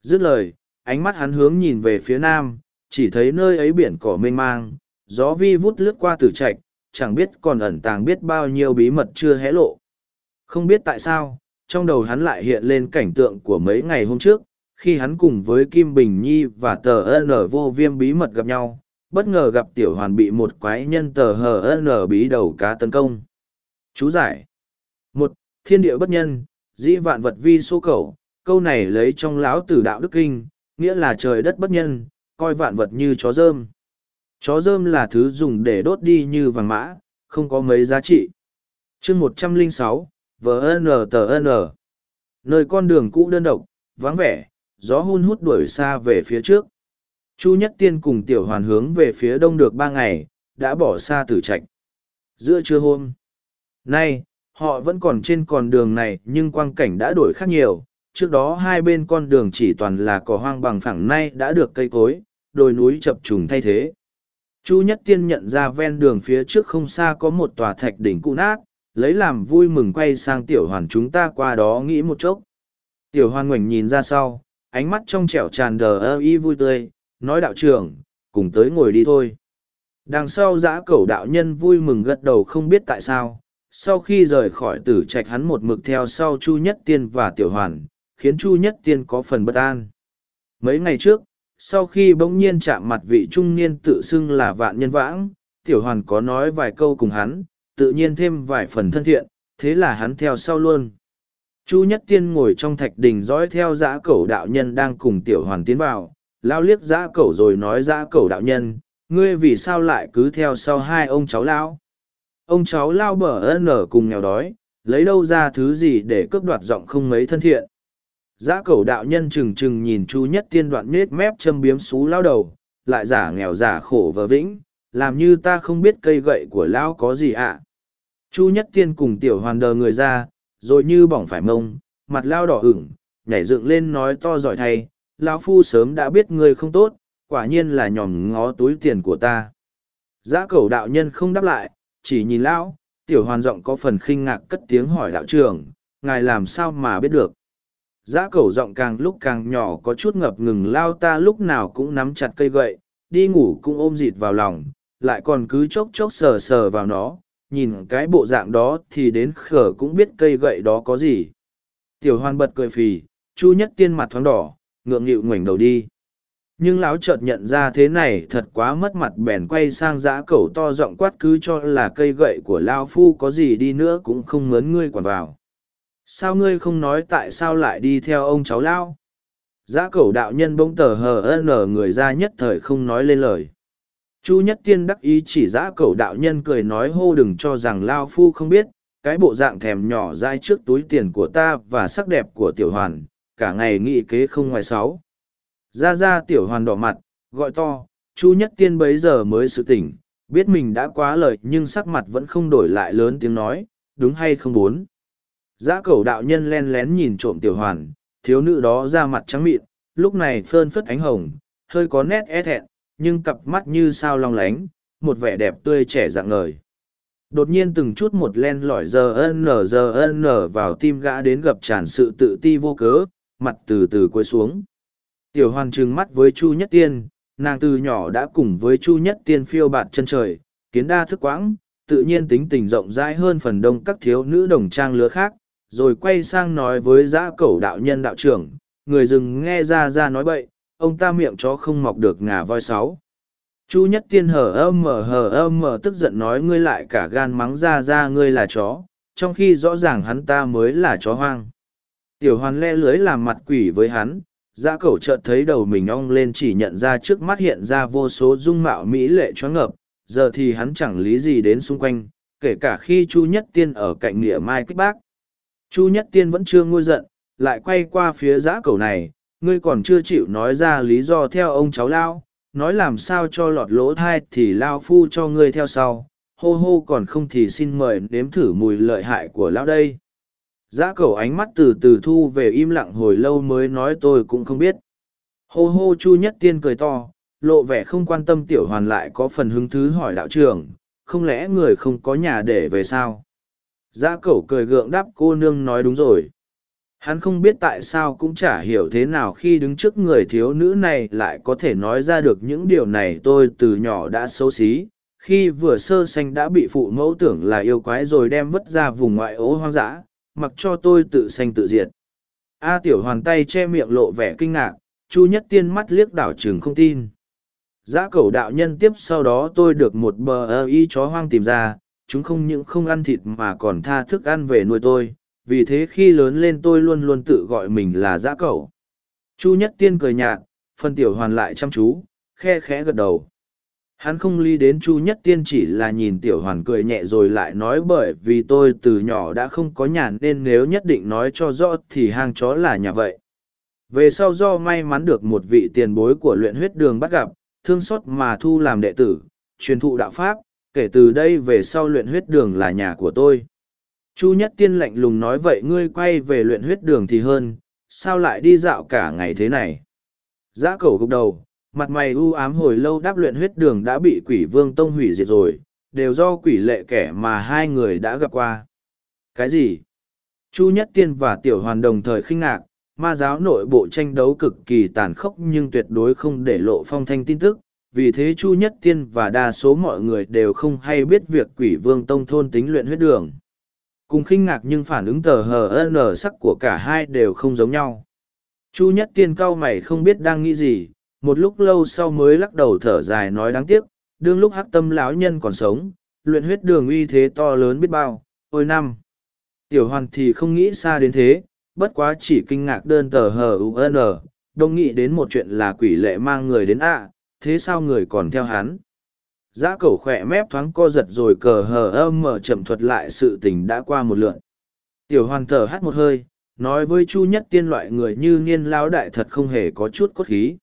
Dứt lời, ánh mắt hắn hướng nhìn về phía nam, chỉ thấy nơi ấy biển cỏ mênh mang, gió vi vút lướt qua tử trạch, chẳng biết còn ẩn tàng biết bao nhiêu bí mật chưa hé lộ. Không biết tại sao, trong đầu hắn lại hiện lên cảnh tượng của mấy ngày hôm trước, khi hắn cùng với Kim Bình Nhi và tờ N vô viêm bí mật gặp nhau, bất ngờ gặp tiểu hoàn bị một quái nhân tờ hờ n bí đầu cá tấn công. Chú giải. một Thiên địa bất nhân, dĩ vạn vật vi số cầu, câu này lấy trong lão tử đạo đức kinh, nghĩa là trời đất bất nhân, coi vạn vật như chó dơm. Chó dơm là thứ dùng để đốt đi như vàng mã, không có mấy giá trị. chương một trăm linh sáu VNTN Nơi con đường cũ đơn độc, vắng vẻ, gió hun hút đuổi xa về phía trước. Chu Nhất Tiên cùng Tiểu Hoàn hướng về phía đông được ba ngày, đã bỏ xa tử trạch. Giữa trưa hôm, nay, họ vẫn còn trên con đường này nhưng quang cảnh đã đổi khác nhiều. Trước đó hai bên con đường chỉ toàn là cỏ hoang bằng phẳng nay đã được cây cối, đồi núi chập trùng thay thế. Chu Nhất Tiên nhận ra ven đường phía trước không xa có một tòa thạch đỉnh cũ nát, lấy làm vui mừng quay sang Tiểu Hoàn chúng ta qua đó nghĩ một chốc. Tiểu Hoàn ngoảnh nhìn ra sau, ánh mắt trong trẻo tràn đờ ơ y vui tươi, nói đạo trưởng, cùng tới ngồi đi thôi. Đằng sau giã cẩu đạo nhân vui mừng gật đầu không biết tại sao, sau khi rời khỏi tử trạch hắn một mực theo sau Chu Nhất Tiên và Tiểu Hoàn, khiến Chu Nhất Tiên có phần bất an. Mấy ngày trước, sau khi bỗng nhiên chạm mặt vị trung niên tự xưng là vạn nhân vãng, Tiểu Hoàn có nói vài câu cùng hắn, tự nhiên thêm vài phần thân thiện, thế là hắn theo sau luôn. Chu Nhất Tiên ngồi trong thạch đình dõi theo dã cẩu đạo nhân đang cùng Tiểu Hoàn tiến vào, lao liếc dã cẩu rồi nói dã cẩu đạo nhân, ngươi vì sao lại cứ theo sau hai ông cháu lão? Ông cháu lao bở ân ở cùng nghèo đói, lấy đâu ra thứ gì để cướp đoạt giọng không mấy thân thiện. Giã cẩu đạo nhân trừng trừng nhìn Chu Nhất Tiên đoạn nết mép châm biếm xú lao đầu, lại giả nghèo giả khổ vờ vĩnh, làm như ta không biết cây gậy của lão có gì ạ. À. Chu Nhất Tiên cùng tiểu hoàn đờ người ra, rồi như bỏng phải mông, mặt lao đỏ ửng, nhảy dựng lên nói to giỏi thay, lão phu sớm đã biết ngươi không tốt, quả nhiên là nhòm ngó túi tiền của ta. Giã cẩu đạo nhân không đáp lại, chỉ nhìn lão, tiểu hoàn giọng có phần khinh ngạc cất tiếng hỏi đạo trưởng, ngài làm sao mà biết được. Giã cẩu giọng càng lúc càng nhỏ có chút ngập ngừng lao ta lúc nào cũng nắm chặt cây gậy, đi ngủ cũng ôm dịt vào lòng, lại còn cứ chốc chốc sờ sờ vào nó, nhìn cái bộ dạng đó thì đến khở cũng biết cây gậy đó có gì. Tiểu hoàn bật cười phì, chu nhất tiên mặt thoáng đỏ, ngượng nghịu ngoảnh đầu đi. Nhưng lão chợt nhận ra thế này thật quá mất mặt bèn quay sang giã cẩu to giọng quát cứ cho là cây gậy của lao phu có gì đi nữa cũng không mớn ngươi quản vào. Sao ngươi không nói tại sao lại đi theo ông cháu lao giã cẩu đạo nhân bỗng tờ hờ ở người ra nhất thời không nói lên lời. Chu nhất tiên đắc ý chỉ giã cẩu đạo nhân cười nói hô đừng cho rằng lao phu không biết, cái bộ dạng thèm nhỏ dai trước túi tiền của ta và sắc đẹp của tiểu hoàn, cả ngày nghị kế không ngoài sáu ra ra tiểu hoàn đỏ mặt gọi to chu nhất tiên bấy giờ mới sự tỉnh biết mình đã quá lời nhưng sắc mặt vẫn không đổi lại lớn tiếng nói đúng hay không bốn Giã cẩu đạo nhân len lén nhìn trộm tiểu hoàn, thiếu nữ đó ra mặt trắng mịn, lúc này phơn phất ánh hồng, hơi có nét e thẹn, nhưng cặp mắt như sao long lánh, một vẻ đẹp tươi trẻ dạng ngời. Đột nhiên từng chút một len lỏi giờ ân nở giờ ân nở vào tim gã đến gặp tràn sự tự ti vô cớ, mặt từ từ quay xuống. Tiểu hoàn trừng mắt với Chu Nhất Tiên, nàng từ nhỏ đã cùng với Chu Nhất Tiên phiêu bạt chân trời, kiến đa thức quãng, tự nhiên tính tình rộng rãi hơn phần đông các thiếu nữ đồng trang lứa khác, rồi quay sang nói với giã cẩu đạo nhân đạo trưởng, người rừng nghe ra ra nói bậy, ông ta miệng chó không mọc được ngà voi sáu. Chu nhất tiên hở âm mở hở âm mở tức giận nói ngươi lại cả gan mắng ra ra ngươi là chó, trong khi rõ ràng hắn ta mới là chó hoang. Tiểu hoàn le lưới làm mặt quỷ với hắn, giã cẩu chợt thấy đầu mình ong lên chỉ nhận ra trước mắt hiện ra vô số dung mạo mỹ lệ choáng ngợp, giờ thì hắn chẳng lý gì đến xung quanh, kể cả khi Chu Nhất Tiên ở cạnh nghĩa mai kích bác. Chu Nhất Tiên vẫn chưa ngôi giận, lại quay qua phía giã cẩu này, ngươi còn chưa chịu nói ra lý do theo ông cháu Lao, nói làm sao cho lọt lỗ thai thì Lao phu cho ngươi theo sau, hô hô còn không thì xin mời nếm thử mùi lợi hại của Lao đây. Giã cầu ánh mắt từ từ thu về im lặng hồi lâu mới nói tôi cũng không biết. Hô hô Chu Nhất Tiên cười to, lộ vẻ không quan tâm tiểu hoàn lại có phần hứng thứ hỏi đạo trưởng, không lẽ người không có nhà để về sao? Giã cẩu cười gượng đáp cô nương nói đúng rồi. Hắn không biết tại sao cũng chả hiểu thế nào khi đứng trước người thiếu nữ này lại có thể nói ra được những điều này tôi từ nhỏ đã xấu xí. Khi vừa sơ sanh đã bị phụ mẫu tưởng là yêu quái rồi đem vứt ra vùng ngoại ố hoang dã, mặc cho tôi tự sanh tự diệt. A tiểu hoàn tay che miệng lộ vẻ kinh ngạc, chu nhất tiên mắt liếc đảo trường không tin. Giã cẩu đạo nhân tiếp sau đó tôi được một bờ ơ y chó hoang tìm ra, chúng không những không ăn thịt mà còn tha thức ăn về nuôi tôi, vì thế khi lớn lên tôi luôn luôn tự gọi mình là giã cẩu. Chu Nhất Tiên cười nhạt, phân tiểu hoàn lại chăm chú, khe khẽ gật đầu. Hắn không ly đến Chu Nhất Tiên chỉ là nhìn tiểu hoàn cười nhẹ rồi lại nói bởi vì tôi từ nhỏ đã không có nhà nên nếu nhất định nói cho rõ thì hang chó là nhà vậy. Về sau do may mắn được một vị tiền bối của luyện huyết đường bắt gặp, thương xót mà thu làm đệ tử, truyền thụ đạo Pháp, kể từ đây về sau luyện huyết đường là nhà của tôi. Chu Nhất Tiên lạnh lùng nói vậy ngươi quay về luyện huyết đường thì hơn, sao lại đi dạo cả ngày thế này? Giã cầu gục đầu, mặt mày u ám hồi lâu đáp luyện huyết đường đã bị quỷ vương tông hủy diệt rồi, đều do quỷ lệ kẻ mà hai người đã gặp qua. Cái gì? Chu Nhất Tiên và Tiểu Hoàn đồng thời khinh ngạc, ma giáo nội bộ tranh đấu cực kỳ tàn khốc nhưng tuyệt đối không để lộ phong thanh tin tức, vì thế Chu Nhất Tiên và đa số mọi người đều không hay biết việc quỷ vương tông thôn tính luyện huyết đường. Cùng khinh ngạc nhưng phản ứng tờ hờ n sắc của cả hai đều không giống nhau. Chu Nhất Tiên cau mày không biết đang nghĩ gì, một lúc lâu sau mới lắc đầu thở dài nói đáng tiếc, đương lúc hắc tâm lão nhân còn sống, luyện huyết đường uy thế to lớn biết bao, ôi năm. Tiểu hoàn thì không nghĩ xa đến thế, bất quá chỉ kinh ngạc đơn tờ hờ UN, đông nghĩ đến một chuyện là quỷ lệ mang người đến ạ, thế sao người còn theo hắn? Giã cẩu khỏe mép thoáng co giật rồi cờ hờ âm mở chậm thuật lại sự tình đã qua một lượn. Tiểu hoàn thở hắt một hơi, nói với Chu Nhất Tiên loại người như niên lao đại thật không hề có chút cốt khí.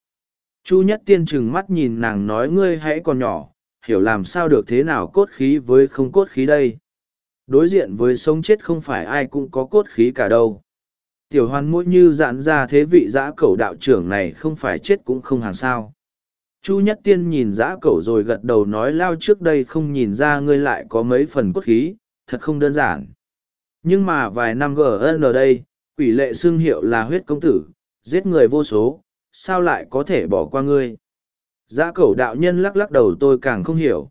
Chu Nhất Tiên chừng mắt nhìn nàng nói ngươi hãy còn nhỏ, hiểu làm sao được thế nào cốt khí với không cốt khí đây. Đối diện với sống chết không phải ai cũng có cốt khí cả đâu. Tiểu hoàn mỗi như giãn ra thế vị giã cẩu đạo trưởng này không phải chết cũng không hàng sao. Chu Nhất Tiên nhìn giã cẩu rồi gật đầu nói lao trước đây không nhìn ra ngươi lại có mấy phần cốt khí, thật không đơn giản. Nhưng mà vài năm GN đây, quỷ lệ xưng hiệu là huyết công tử, giết người vô số, sao lại có thể bỏ qua ngươi? Giã cẩu đạo nhân lắc lắc đầu tôi càng không hiểu.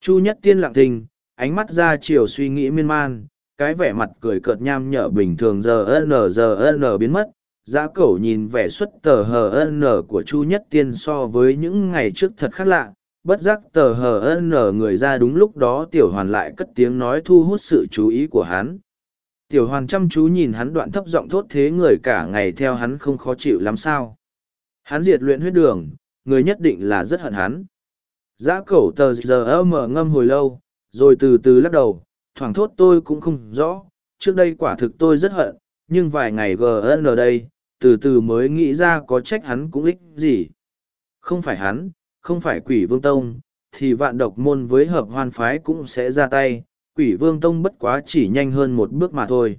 Chu Nhất Tiên lặng thinh, ánh mắt ra chiều suy nghĩ miên man, cái vẻ mặt cười cợt nham nhở bình thường giờ n giờ n biến mất giá cẩu nhìn vẻ xuất tờ hờ n của chu nhất tiên so với những ngày trước thật khác lạ bất giác tờ hờ n người ra đúng lúc đó tiểu hoàn lại cất tiếng nói thu hút sự chú ý của hắn tiểu hoàn chăm chú nhìn hắn đoạn thấp giọng thốt thế người cả ngày theo hắn không khó chịu lắm sao hắn diệt luyện huyết đường người nhất định là rất hận hắn giá cẩu tờ giờ mở ngâm hồi lâu rồi từ từ lắc đầu thoảng thốt tôi cũng không rõ, trước đây quả thực tôi rất hận, nhưng vài ngày GN đây, từ từ mới nghĩ ra có trách hắn cũng ích gì. Không phải hắn, không phải quỷ vương tông, thì vạn độc môn với hợp hoan phái cũng sẽ ra tay, quỷ vương tông bất quá chỉ nhanh hơn một bước mà thôi.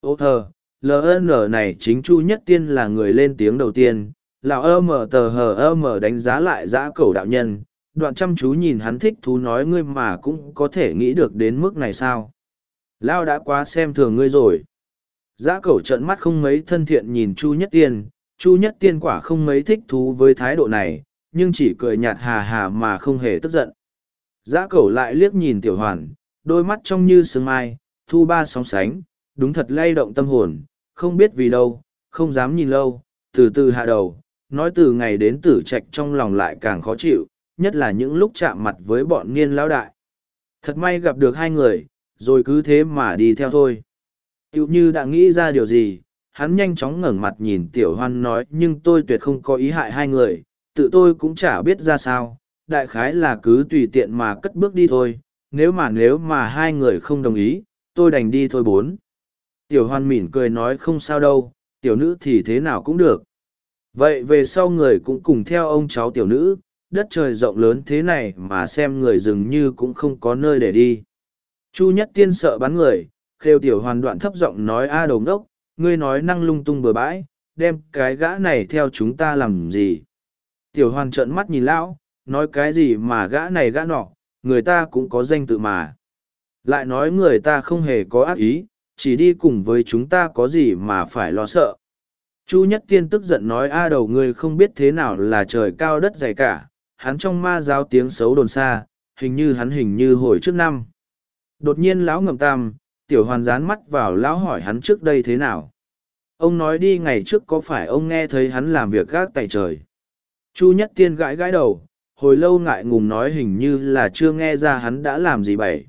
Ô thờ, LN này chính Chu Nhất Tiên là người lên tiếng đầu tiên, lão ơ mở tờ hờ ơ mở đánh giá lại giã cầu đạo nhân, đoạn chăm chú nhìn hắn thích thú nói ngươi mà cũng có thể nghĩ được đến mức này sao? Lao đã quá xem thường ngươi rồi. Giã cẩu trợn mắt không mấy thân thiện nhìn chu nhất tiên chu nhất tiên quả không mấy thích thú với thái độ này nhưng chỉ cười nhạt hà hà mà không hề tức giận. Giã cẩu lại liếc nhìn tiểu hoàn đôi mắt trong như sương mai thu ba sóng sánh đúng thật lay động tâm hồn không biết vì đâu không dám nhìn lâu từ từ hạ đầu nói từ ngày đến tử trạch trong lòng lại càng khó chịu nhất là những lúc chạm mặt với bọn niên lão đại. Thật may gặp được hai người, rồi cứ thế mà đi theo thôi. Tiểu như đã nghĩ ra điều gì, hắn nhanh chóng ngẩng mặt nhìn tiểu hoan nói nhưng tôi tuyệt không có ý hại hai người, tự tôi cũng chả biết ra sao, đại khái là cứ tùy tiện mà cất bước đi thôi, nếu mà nếu mà hai người không đồng ý, tôi đành đi thôi bốn. Tiểu hoan mỉm cười nói không sao đâu, tiểu nữ thì thế nào cũng được. Vậy về sau người cũng cùng theo ông cháu tiểu nữ, đất trời rộng lớn thế này mà xem người dường như cũng không có nơi để đi. Chu nhất tiên sợ bắn người, khêu tiểu hoàn đoạn thấp giọng nói a đồng đốc, ngươi nói năng lung tung bừa bãi, đem cái gã này theo chúng ta làm gì. Tiểu hoàn trợn mắt nhìn lão, nói cái gì mà gã này gã nọ, người ta cũng có danh tự mà. Lại nói người ta không hề có ác ý, chỉ đi cùng với chúng ta có gì mà phải lo sợ. Chu Nhất Tiên tức giận nói a đầu ngươi không biết thế nào là trời cao đất dày cả, hắn trong ma giáo tiếng xấu đồn xa, hình như hắn hình như hồi trước năm. Đột nhiên lão ngầm tam, tiểu hoàn dán mắt vào lão hỏi hắn trước đây thế nào. Ông nói đi ngày trước có phải ông nghe thấy hắn làm việc gác tại trời. Chu nhất tiên gãi gãi đầu, hồi lâu ngại ngùng nói hình như là chưa nghe ra hắn đã làm gì bậy.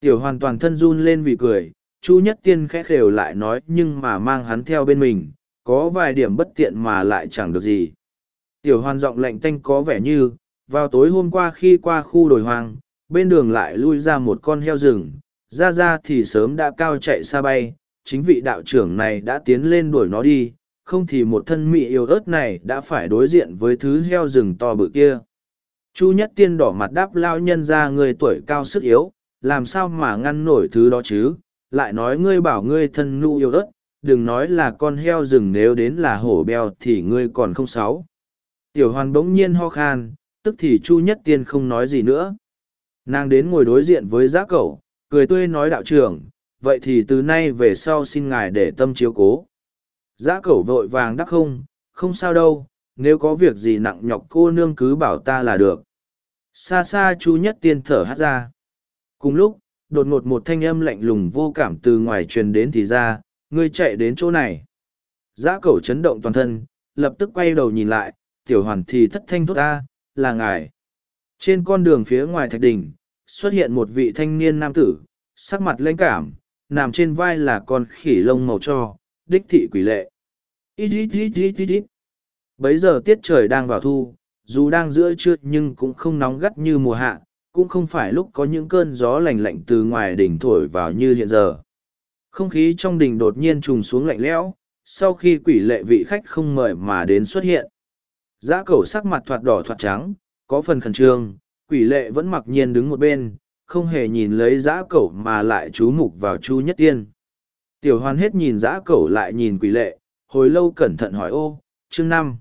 Tiểu hoàn toàn thân run lên vì cười, Chu Nhất Tiên khẽ khều lại nói nhưng mà mang hắn theo bên mình, có vài điểm bất tiện mà lại chẳng được gì. Tiểu hoàn giọng lạnh tanh có vẻ như, vào tối hôm qua khi qua khu đồi hoang, bên đường lại lui ra một con heo rừng, ra ra thì sớm đã cao chạy xa bay, chính vị đạo trưởng này đã tiến lên đuổi nó đi, không thì một thân mị yêu ớt này đã phải đối diện với thứ heo rừng to bự kia. Chu Nhất Tiên đỏ mặt đáp lao nhân ra người tuổi cao sức yếu, làm sao mà ngăn nổi thứ đó chứ, lại nói ngươi bảo ngươi thân nụ yêu ớt, đừng nói là con heo rừng nếu đến là hổ beo thì ngươi còn không sáu. Tiểu hoàn bỗng nhiên ho khan, tức thì Chu Nhất Tiên không nói gì nữa. Nàng đến ngồi đối diện với giá cẩu, cười tươi nói đạo trưởng, vậy thì từ nay về sau xin ngài để tâm chiếu cố. Giá cẩu vội vàng đắc không, không sao đâu, nếu có việc gì nặng nhọc cô nương cứ bảo ta là được. Xa xa Chu Nhất Tiên thở hát ra. Cùng lúc, đột ngột một thanh âm lạnh lùng vô cảm từ ngoài truyền đến thì ra, ngươi chạy đến chỗ này. Giã cẩu chấn động toàn thân, lập tức quay đầu nhìn lại, tiểu hoàn thì thất thanh thốt ta, là ngài. Trên con đường phía ngoài thạch đỉnh, xuất hiện một vị thanh niên nam tử, sắc mặt lãnh cảm, nằm trên vai là con khỉ lông màu cho, đích thị quỷ lệ. Ít ít ít ít ít ít. Bấy giờ tiết trời đang vào thu, dù đang giữa trưa nhưng cũng không nóng gắt như mùa hạ, cũng không phải lúc có những cơn gió lạnh lạnh từ ngoài đỉnh thổi vào như hiện giờ. Không khí trong đình đột nhiên trùng xuống lạnh lẽo, sau khi quỷ lệ vị khách không mời mà đến xuất hiện. Giã cẩu sắc mặt thoạt đỏ thoạt trắng, có phần khẩn trương, quỷ lệ vẫn mặc nhiên đứng một bên, không hề nhìn lấy giã cẩu mà lại chú mục vào chu nhất tiên. Tiểu hoan hết nhìn giã cẩu lại nhìn quỷ lệ, hồi lâu cẩn thận hỏi ô, chương năm.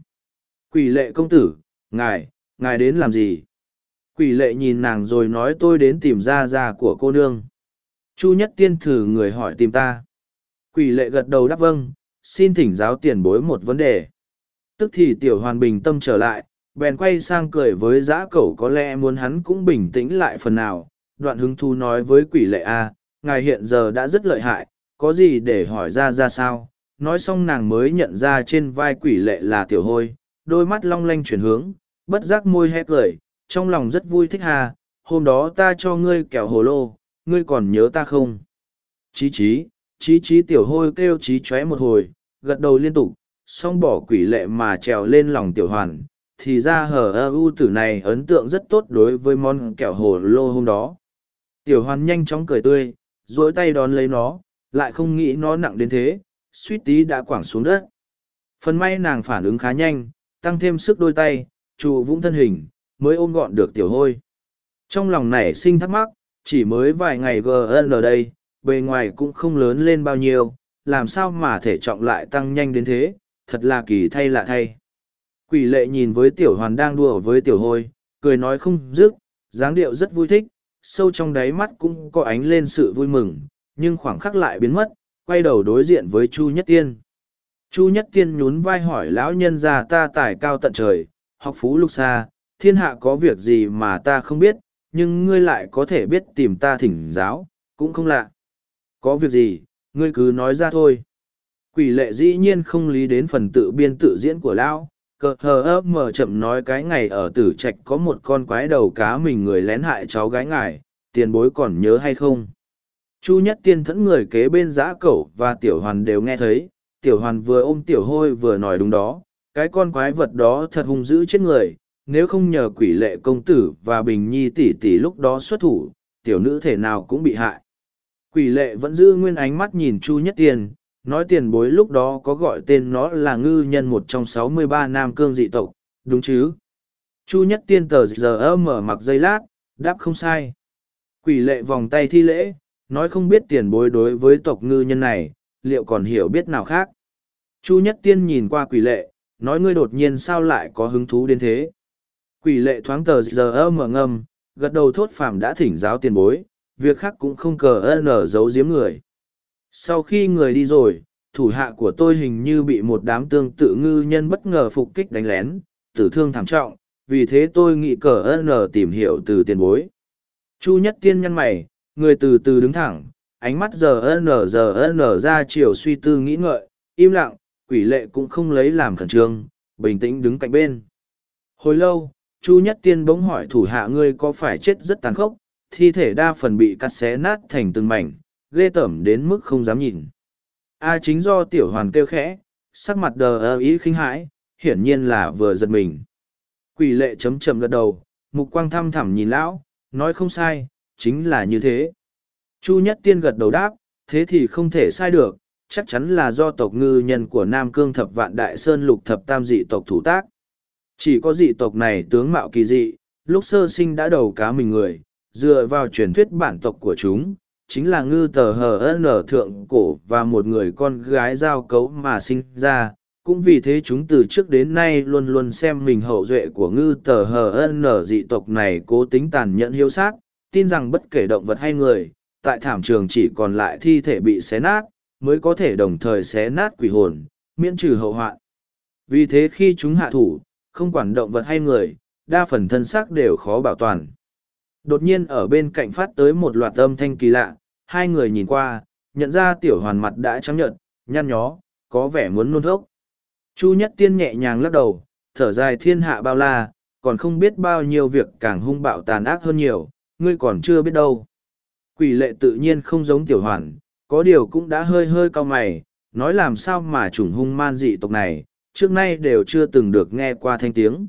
Quỷ lệ công tử, ngài, ngài đến làm gì? Quỷ lệ nhìn nàng rồi nói tôi đến tìm ra ra của cô nương. Chu nhất tiên thử người hỏi tìm ta. Quỷ lệ gật đầu đáp vâng, xin thỉnh giáo tiền bối một vấn đề. Tức thì tiểu hoàn bình tâm trở lại, bèn quay sang cười với giã cẩu có lẽ muốn hắn cũng bình tĩnh lại phần nào. Đoạn hứng thu nói với quỷ lệ A, ngài hiện giờ đã rất lợi hại, có gì để hỏi ra ra sao. Nói xong nàng mới nhận ra trên vai quỷ lệ là tiểu hôi, đôi mắt long lanh chuyển hướng, bất giác môi hé cười, trong lòng rất vui thích hà, hôm đó ta cho ngươi kẹo hồ lô, ngươi còn nhớ ta không? Chí chí, chí chí tiểu hôi kêu chí chóe một hồi, gật đầu liên tục, xong bỏ quỷ lệ mà trèo lên lòng tiểu hoàn, thì ra hở ơ u tử này ấn tượng rất tốt đối với món kẹo hồ lô hôm đó. Tiểu hoàn nhanh chóng cười tươi, dối tay đón lấy nó, lại không nghĩ nó nặng đến thế, suýt tí đã quẳng xuống đất. Phần may nàng phản ứng khá nhanh, tăng thêm sức đôi tay, trụ vũng thân hình, mới ôm gọn được tiểu hôi. Trong lòng nảy sinh thắc mắc, chỉ mới vài ngày GN ở đây, bề ngoài cũng không lớn lên bao nhiêu, làm sao mà thể trọng lại tăng nhanh đến thế, thật là kỳ thay lạ thay. Quỷ lệ nhìn với tiểu hoàn đang đùa với tiểu hôi, cười nói không dứt, dáng điệu rất vui thích, sâu trong đáy mắt cũng có ánh lên sự vui mừng, nhưng khoảng khắc lại biến mất, quay đầu đối diện với Chu Nhất Tiên. Chu Nhất Tiên nhún vai hỏi lão nhân già ta tài cao tận trời, học phú lục xa, thiên hạ có việc gì mà ta không biết, nhưng ngươi lại có thể biết tìm ta thỉnh giáo, cũng không lạ. Có việc gì, ngươi cứ nói ra thôi. Quỷ lệ dĩ nhiên không lý đến phần tự biên tự diễn của lão, cờ hờ ấp mở chậm nói cái ngày ở tử trạch có một con quái đầu cá mình người lén hại cháu gái ngài, tiền bối còn nhớ hay không? Chu nhất tiên thẫn người kế bên giã cẩu và tiểu hoàn đều nghe thấy, tiểu hoàn vừa ôm tiểu hôi vừa nói đúng đó, cái con quái vật đó thật hung dữ chết người, nếu không nhờ quỷ lệ công tử và bình nhi tỷ tỷ lúc đó xuất thủ, tiểu nữ thể nào cũng bị hại. Quỷ lệ vẫn giữ nguyên ánh mắt nhìn Chu Nhất Tiền, nói tiền bối lúc đó có gọi tên nó là ngư nhân một trong sáu mươi ba nam cương dị tộc, đúng chứ? Chu Nhất Tiên tờ giờ mở mặc dây lát, đáp không sai. Quỷ lệ vòng tay thi lễ, nói không biết tiền bối đối với tộc ngư nhân này, liệu còn hiểu biết nào khác. Chu Nhất Tiên nhìn qua quỷ lệ, nói ngươi đột nhiên sao lại có hứng thú đến thế. Quỷ lệ thoáng tờ giờ mở ngâm, gật đầu thốt phàm đã thỉnh giáo tiền bối, việc khác cũng không cờ ân ở giấu giếm người. Sau khi người đi rồi, thủ hạ của tôi hình như bị một đám tương tự ngư nhân bất ngờ phục kích đánh lén, tử thương thảm trọng, vì thế tôi nghĩ cờ ân tìm hiểu từ tiền bối. Chu nhất tiên nhăn mày, người từ từ đứng thẳng, ánh mắt giờ ân giờ ân ra chiều suy tư nghĩ ngợi, im lặng, quỷ lệ cũng không lấy làm khẩn trương, bình tĩnh đứng cạnh bên. Hồi lâu, Chu Nhất Tiên bỗng hỏi thủ hạ ngươi có phải chết rất tàn khốc, thi thể đa phần bị cắt xé nát thành từng mảnh, ghê tởm đến mức không dám nhìn. A à, chính do tiểu hoàn kêu khẽ, sắc mặt đờ ơ ý khinh hãi, hiển nhiên là vừa giật mình. Quỷ lệ chấm chậm gật đầu, mục quang thăm thẳm nhìn lão, nói không sai, chính là như thế. Chu Nhất Tiên gật đầu đáp, thế thì không thể sai được, chắc chắn là do tộc ngư nhân của Nam Cương Thập Vạn Đại Sơn lục thập tam dị tộc thủ tác. Chỉ có dị tộc này tướng mạo kỳ dị, lúc sơ sinh đã đầu cá mình người, dựa vào truyền thuyết bản tộc của chúng, chính là ngư tờ hờ nở thượng cổ và một người con gái giao cấu mà sinh ra. Cũng vì thế chúng từ trước đến nay luôn luôn xem mình hậu duệ của ngư tờ hờ nở dị tộc này cố tính tàn nhẫn hiếu sát, tin rằng bất kể động vật hay người, tại thảm trường chỉ còn lại thi thể bị xé nát, mới có thể đồng thời xé nát quỷ hồn, miễn trừ hậu hoạn. Vì thế khi chúng hạ thủ, không quản động vật hay người, đa phần thân xác đều khó bảo toàn. Đột nhiên ở bên cạnh phát tới một loạt âm thanh kỳ lạ, hai người nhìn qua, nhận ra tiểu hoàn mặt đã trắng nhợt, nhăn nhó, có vẻ muốn nôn thốc. Chu Nhất Tiên nhẹ nhàng lắc đầu, thở dài thiên hạ bao la, còn không biết bao nhiêu việc càng hung bạo tàn ác hơn nhiều, ngươi còn chưa biết đâu. Quỷ lệ tự nhiên không giống tiểu hoàn, có điều cũng đã hơi hơi cao mày, nói làm sao mà chủng hung man dị tộc này, trước nay đều chưa từng được nghe qua thanh tiếng.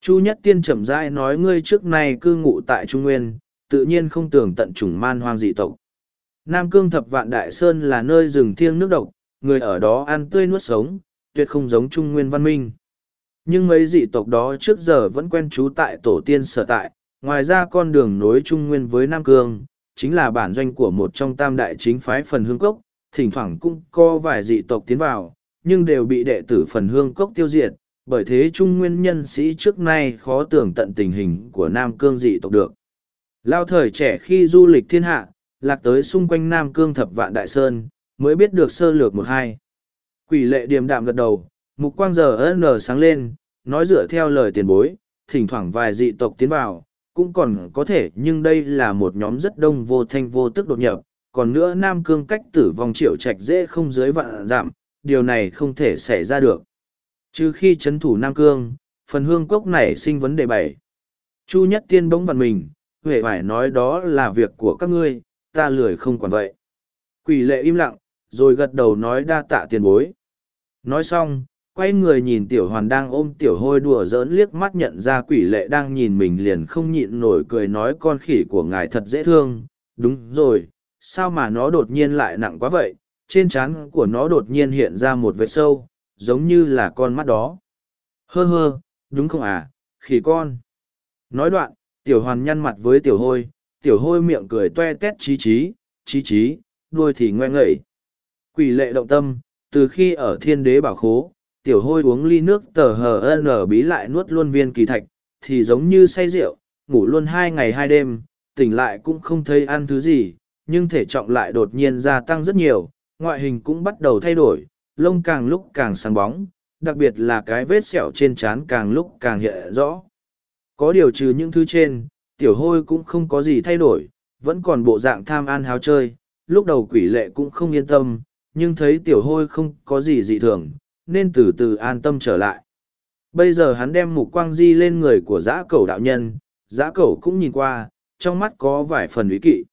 Chu Nhất Tiên chậm rãi nói ngươi trước nay cư ngụ tại Trung Nguyên, tự nhiên không tưởng tận chủng man hoang dị tộc. Nam Cương Thập Vạn Đại Sơn là nơi rừng thiêng nước độc, người ở đó ăn tươi nuốt sống, tuyệt không giống Trung Nguyên văn minh. Nhưng mấy dị tộc đó trước giờ vẫn quen trú tại tổ tiên sở tại, ngoài ra con đường nối Trung Nguyên với Nam Cương, chính là bản doanh của một trong tam đại chính phái phần hương cốc, thỉnh thoảng cũng có vài dị tộc tiến vào, nhưng đều bị đệ tử phần hương cốc tiêu diệt, bởi thế trung nguyên nhân sĩ trước nay khó tưởng tận tình hình của Nam Cương dị tộc được. Lao thời trẻ khi du lịch thiên hạ, lạc tới xung quanh Nam Cương thập vạn đại sơn, mới biết được sơ lược một hai. Quỷ lệ điềm đạm gật đầu, mục quang giờ ân nở sáng lên, nói dựa theo lời tiền bối, thỉnh thoảng vài dị tộc tiến vào, cũng còn có thể nhưng đây là một nhóm rất đông vô thanh vô tức đột nhập, còn nữa Nam Cương cách tử vong triệu trạch dễ không dưới vạn giảm, điều này không thể xảy ra được. Trừ khi chấn thủ Nam Cương, phần hương cốc này sinh vấn đề bảy. Chu Nhất Tiên bỗng vặn mình, huệ phải nói đó là việc của các ngươi, ta lười không quản vậy. Quỷ lệ im lặng, rồi gật đầu nói đa tạ tiền bối. Nói xong, quay người nhìn tiểu hoàn đang ôm tiểu hôi đùa giỡn liếc mắt nhận ra quỷ lệ đang nhìn mình liền không nhịn nổi cười nói con khỉ của ngài thật dễ thương đúng rồi sao mà nó đột nhiên lại nặng quá vậy trên trán của nó đột nhiên hiện ra một vệt sâu, giống như là con mắt đó. Hơ hơ, đúng không à khỉ con? Nói đoạn, tiểu hoàn nhăn mặt với tiểu hôi tiểu hôi miệng cười toe tét trí trí trí trí đuôi thì ngoe ngậy. Quỷ lệ động tâm, từ khi ở thiên đế bảo khố, tiểu hôi uống ly nước tờ hờ n bí lại nuốt luôn viên kỳ thạch, thì giống như say rượu, ngủ luôn hai ngày hai đêm, tỉnh lại cũng không thấy ăn thứ gì, nhưng thể trọng lại đột nhiên gia tăng rất nhiều ngoại hình cũng bắt đầu thay đổi lông càng lúc càng sáng bóng đặc biệt là cái vết sẹo trên trán càng lúc càng hiện rõ có điều trừ những thứ trên tiểu hôi cũng không có gì thay đổi vẫn còn bộ dạng tham ăn háo chơi lúc đầu quỷ lệ cũng không yên tâm nhưng thấy tiểu hôi không có gì dị thường nên từ từ an tâm trở lại. Bây giờ hắn đem mục quang di lên người của giã cầu đạo nhân, giã cầu cũng nhìn qua, trong mắt có vài phần ý kỵ.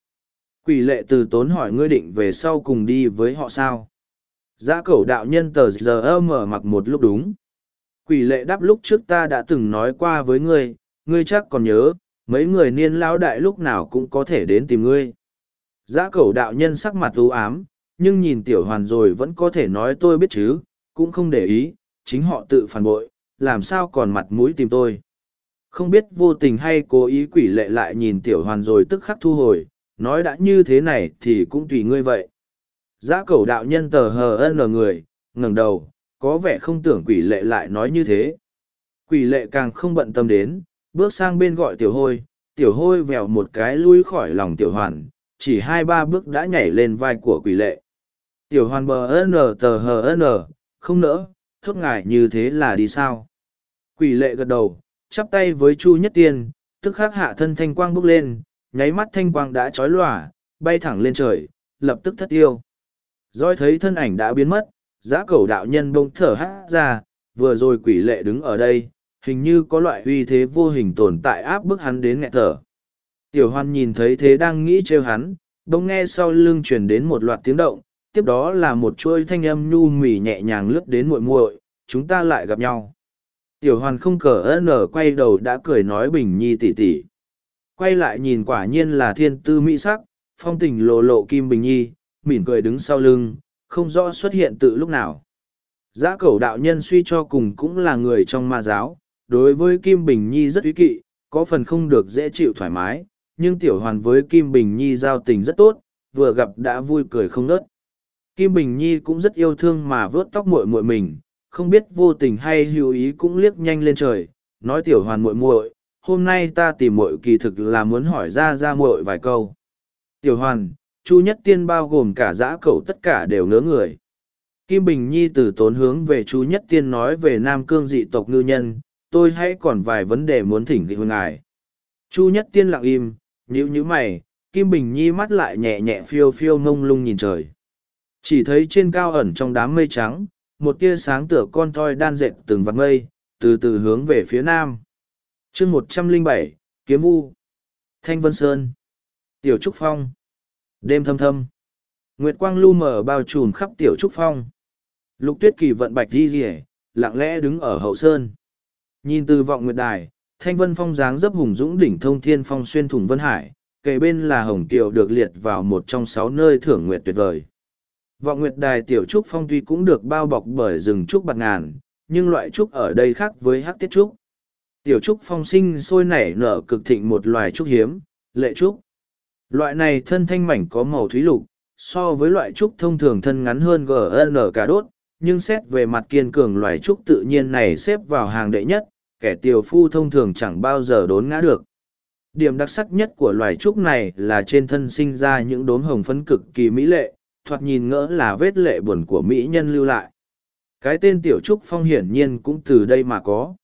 Quỷ lệ từ tốn hỏi ngươi định về sau cùng đi với họ sao? Giã cẩu đạo nhân tờ giờ mở mặc một lúc đúng. Quỷ lệ đáp lúc trước ta đã từng nói qua với ngươi, ngươi chắc còn nhớ, mấy người niên lão đại lúc nào cũng có thể đến tìm ngươi. Giã cẩu đạo nhân sắc mặt u ám, nhưng nhìn tiểu hoàn rồi vẫn có thể nói tôi biết chứ, cũng không để ý, chính họ tự phản bội, làm sao còn mặt mũi tìm tôi. Không biết vô tình hay cố ý quỷ lệ lại nhìn tiểu hoàn rồi tức khắc thu hồi, nói đã như thế này thì cũng tùy ngươi vậy. Giã cầu đạo nhân tờ hờ ân lờ người, ngẩng đầu, có vẻ không tưởng quỷ lệ lại nói như thế. Quỷ lệ càng không bận tâm đến, bước sang bên gọi tiểu hôi, tiểu hôi vèo một cái lui khỏi lòng tiểu hoàn, chỉ hai ba bước đã nhảy lên vai của quỷ lệ. Tiểu hoàn bờ n tờ hờ n, không nỡ, thốt ngại như thế là đi sao. Quỷ lệ gật đầu, chắp tay với Chu Nhất Tiên, tức khắc hạ thân thanh quang bước lên, nháy mắt thanh quang đã trói lòa, bay thẳng lên trời, lập tức thất tiêu. Rồi thấy thân ảnh đã biến mất, giã cầu đạo nhân bông thở hát ra, vừa rồi quỷ lệ đứng ở đây, hình như có loại uy thế vô hình tồn tại áp bức hắn đến nghẹt thở. Tiểu hoan nhìn thấy thế đang nghĩ trêu hắn, bỗng nghe sau lưng truyền đến một loạt tiếng động, tiếp đó là một chuôi thanh âm nhu mì nhẹ nhàng lướt đến muội muội, chúng ta lại gặp nhau. Tiểu hoàn không cờ nở quay đầu đã cười nói bình nhi tỉ tỉ. Quay lại nhìn quả nhiên là thiên tư mỹ sắc, phong tình lộ lộ kim bình nhi, mỉm cười đứng sau lưng, không rõ xuất hiện từ lúc nào. Giã cẩu đạo nhân suy cho cùng cũng là người trong ma giáo, đối với Kim Bình Nhi rất ý kỵ, có phần không được dễ chịu thoải mái, nhưng tiểu hoàn với Kim Bình Nhi giao tình rất tốt, vừa gặp đã vui cười không nớt. Kim Bình Nhi cũng rất yêu thương mà vớt tóc muội muội mình, không biết vô tình hay hữu ý cũng liếc nhanh lên trời, nói tiểu hoàn muội muội, hôm nay ta tìm muội kỳ thực là muốn hỏi ra ra muội vài câu. Tiểu hoàn, Chu Nhất Tiên bao gồm cả giã cậu tất cả đều ngớ người. Kim Bình Nhi từ tốn hướng về Chu Nhất Tiên nói về Nam Cương dị tộc ngư nhân, tôi hãy còn vài vấn đề muốn thỉnh nghị ngài. Chu Nhất Tiên lặng im, nhíu nhíu mày, Kim Bình Nhi mắt lại nhẹ nhẹ phiêu phiêu ngông lung nhìn trời. Chỉ thấy trên cao ẩn trong đám mây trắng, một tia sáng tựa con toi đan dệt từng vạt mây, từ từ hướng về phía nam chương một trăm linh bảy Kiếm Vu Thanh Vân Sơn Tiểu Trúc Phong Đêm thâm thâm Nguyệt quang lu mờ bao trùm khắp Tiểu Trúc Phong. Lục tuyết kỳ vận bạch di rỉa, lặng lẽ đứng ở hậu sơn. Nhìn từ vọng nguyệt đài, thanh vân phong dáng dấp hùng dũng đỉnh thông thiên phong xuyên thủng vân hải, kề bên là hồng kiều được liệt vào một trong sáu nơi thưởng nguyệt tuyệt vời. Vọng nguyệt đài tiểu trúc phong tuy cũng được bao bọc bởi rừng trúc bạt ngàn, nhưng loại trúc ở đây khác với hắc tiết trúc. Tiểu trúc phong sinh sôi nảy nở cực thịnh một loài trúc hiếm, lệ trúc. Loại này thân thanh mảnh có màu thúy lục, so với loại trúc thông thường thân ngắn hơn gn cả đốt, nhưng xét về mặt kiên cường loài trúc tự nhiên này xếp vào hàng đệ nhất, kẻ tiều phu thông thường chẳng bao giờ đốn ngã được. Điểm đặc sắc nhất của loài trúc này là trên thân sinh ra những đốm hồng phấn cực kỳ mỹ lệ, thoạt nhìn ngỡ là vết lệ buồn của mỹ nhân lưu lại. Cái tên tiểu trúc phong hiển nhiên cũng từ đây mà có.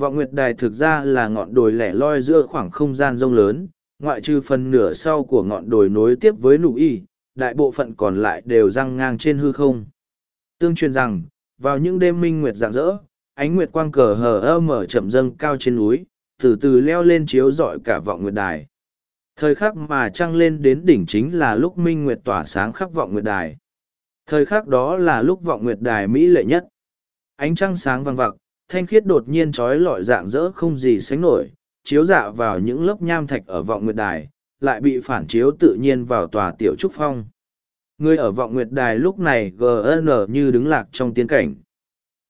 Vọng Nguyệt Đài thực ra là ngọn đồi lẻ loi giữa khoảng không gian rông lớn, ngoại trừ phần nửa sau của ngọn đồi nối tiếp với nụ y, đại bộ phận còn lại đều răng ngang trên hư không. Tương truyền rằng, vào những đêm minh nguyệt rạng rỡ, ánh nguyệt quang cờ hờ ơ mở chậm dâng cao trên núi, từ từ leo lên chiếu rọi cả vọng nguyệt đài. Thời khắc mà trăng lên đến đỉnh chính là lúc minh nguyệt tỏa sáng khắp vọng nguyệt đài. Thời khắc đó là lúc vọng nguyệt đài mỹ lệ nhất. Ánh trăng sáng vang vặc, thanh khiết đột nhiên trói lọi dạng dỡ không gì sánh nổi, chiếu dạ vào những lớp nham thạch ở vọng nguyệt đài, lại bị phản chiếu tự nhiên vào tòa tiểu trúc phong. Người ở vọng nguyệt đài lúc này gn như đứng lạc trong tiến cảnh.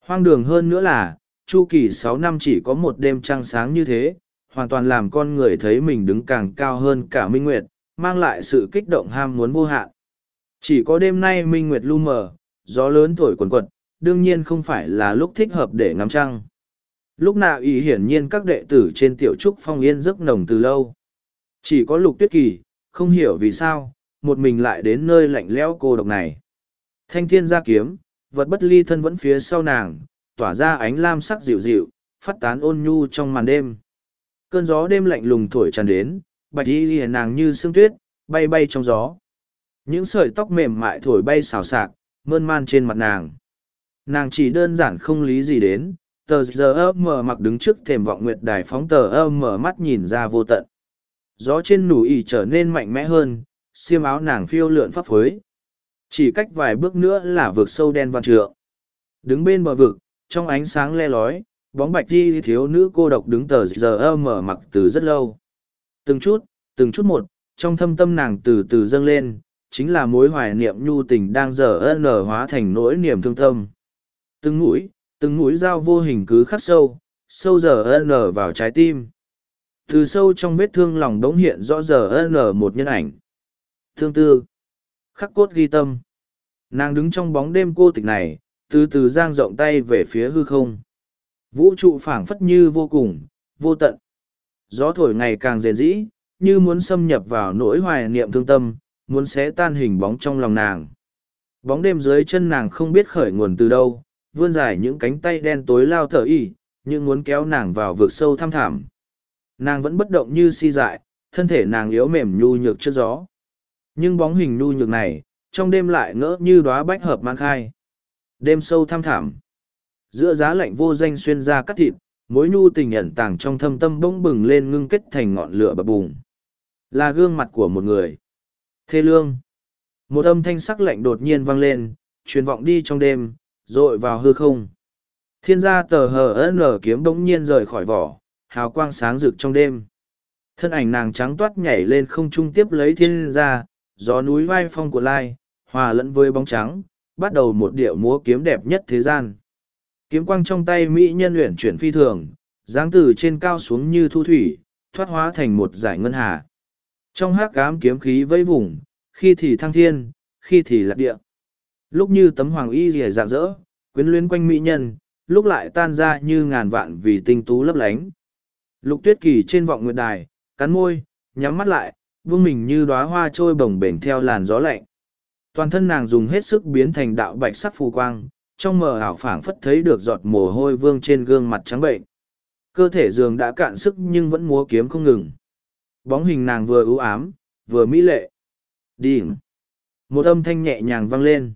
Hoang đường hơn nữa là, chu kỳ sáu năm chỉ có một đêm trăng sáng như thế, hoàn toàn làm con người thấy mình đứng càng cao hơn cả minh nguyệt, mang lại sự kích động ham muốn vô hạn. Chỉ có đêm nay minh nguyệt lu mờ, gió lớn thổi quần quật, đương nhiên không phải là lúc thích hợp để ngắm trăng. Lúc nào ý hiển nhiên các đệ tử trên tiểu trúc phong yên giấc nồng từ lâu. Chỉ có lục tuyết kỳ, không hiểu vì sao, một mình lại đến nơi lạnh lẽo cô độc này. Thanh thiên gia kiếm, vật bất ly thân vẫn phía sau nàng, tỏa ra ánh lam sắc dịu dịu, phát tán ôn nhu trong màn đêm. Cơn gió đêm lạnh lùng thổi tràn đến, bạch y lìa nàng như sương tuyết, bay bay trong gió. Những sợi tóc mềm mại thổi bay xào xạc, mơn man trên mặt nàng. Nàng chỉ đơn giản không lý gì đến, tờ giờ ơ mở mặc đứng trước thềm vọng nguyệt đài phóng tờ ơ mở mắt nhìn ra vô tận. Gió trên nủ ỉ trở nên mạnh mẽ hơn, xiêm áo nàng phiêu lượn phấp phới. Chỉ cách vài bước nữa là vực sâu đen văn trượng. Đứng bên bờ vực, trong ánh sáng le lói, bóng bạch đi thiếu nữ cô độc đứng tờ giờ mở mặc từ rất lâu. Từng chút, từng chút một, trong thâm tâm nàng từ từ dâng lên, chính là mối hoài niệm nhu tình đang giờ nở hóa thành nỗi niềm thương tâm. Từng mũi, từng mũi dao vô hình cứ khắc sâu, sâu giờ nở vào trái tim. Từ sâu trong vết thương lòng đống hiện rõ giờ nở một nhân ảnh. Thương tư. Khắc cốt ghi tâm. Nàng đứng trong bóng đêm cô tịch này, từ từ giang rộng tay về phía hư không. Vũ trụ phảng phất như vô cùng, vô tận. Gió thổi ngày càng rền rĩ, như muốn xâm nhập vào nỗi hoài niệm thương tâm, muốn xé tan hình bóng trong lòng nàng. Bóng đêm dưới chân nàng không biết khởi nguồn từ đâu, vươn dài những cánh tay đen tối lao thở y, nhưng muốn kéo nàng vào vực sâu thăm thảm. Nàng vẫn bất động như si dại, thân thể nàng yếu mềm nhu nhược trước gió. Nhưng bóng hình nhu nhược này, trong đêm lại ngỡ như đóa bách hợp mang khai. Đêm sâu thăm thảm. Giữa giá lạnh vô danh xuyên ra cắt thịt, mối nhu tình ẩn tàng trong thâm tâm bỗng bừng lên ngưng kết thành ngọn lửa bập bùng là gương mặt của một người thê lương một âm thanh sắc lạnh đột nhiên vang lên truyền vọng đi trong đêm dội vào hư không. Thiên gia tờ hờ lở kiếm bỗng nhiên rời khỏi vỏ, hào quang sáng rực trong đêm. Thân ảnh nàng trắng toát nhảy lên không trung tiếp lấy thiên gia, gió núi vai phong của lai, hòa lẫn với bóng trắng, bắt đầu một điệu múa kiếm đẹp nhất thế gian. Kiếm quang trong tay mỹ nhân luyện chuyển phi thường, dáng từ trên cao xuống như thu thủy, thoát hóa thành một giải ngân hà. Trong hát cám kiếm khí vây vùng, khi thì thăng thiên, khi thì lạc địa lúc như tấm hoàng y rìa rạng rỡ, quyến luyến quanh mỹ nhân, lúc lại tan ra như ngàn vạn vì tinh tú lấp lánh. Lục tuyết kỳ trên vọng nguyệt đài, cắn môi, nhắm mắt lại, vương mình như đoá hoa trôi bồng bềnh theo làn gió lạnh. Toàn thân nàng dùng hết sức biến thành đạo bạch sắc phù quang, trong mờ ảo phảng phất thấy được giọt mồ hôi vương trên gương mặt trắng bệnh. Cơ thể giường đã cạn sức nhưng vẫn múa kiếm không ngừng. Bóng hình nàng vừa ưu ám, vừa mỹ lệ. Đi một âm thanh nhẹ nhàng vang lên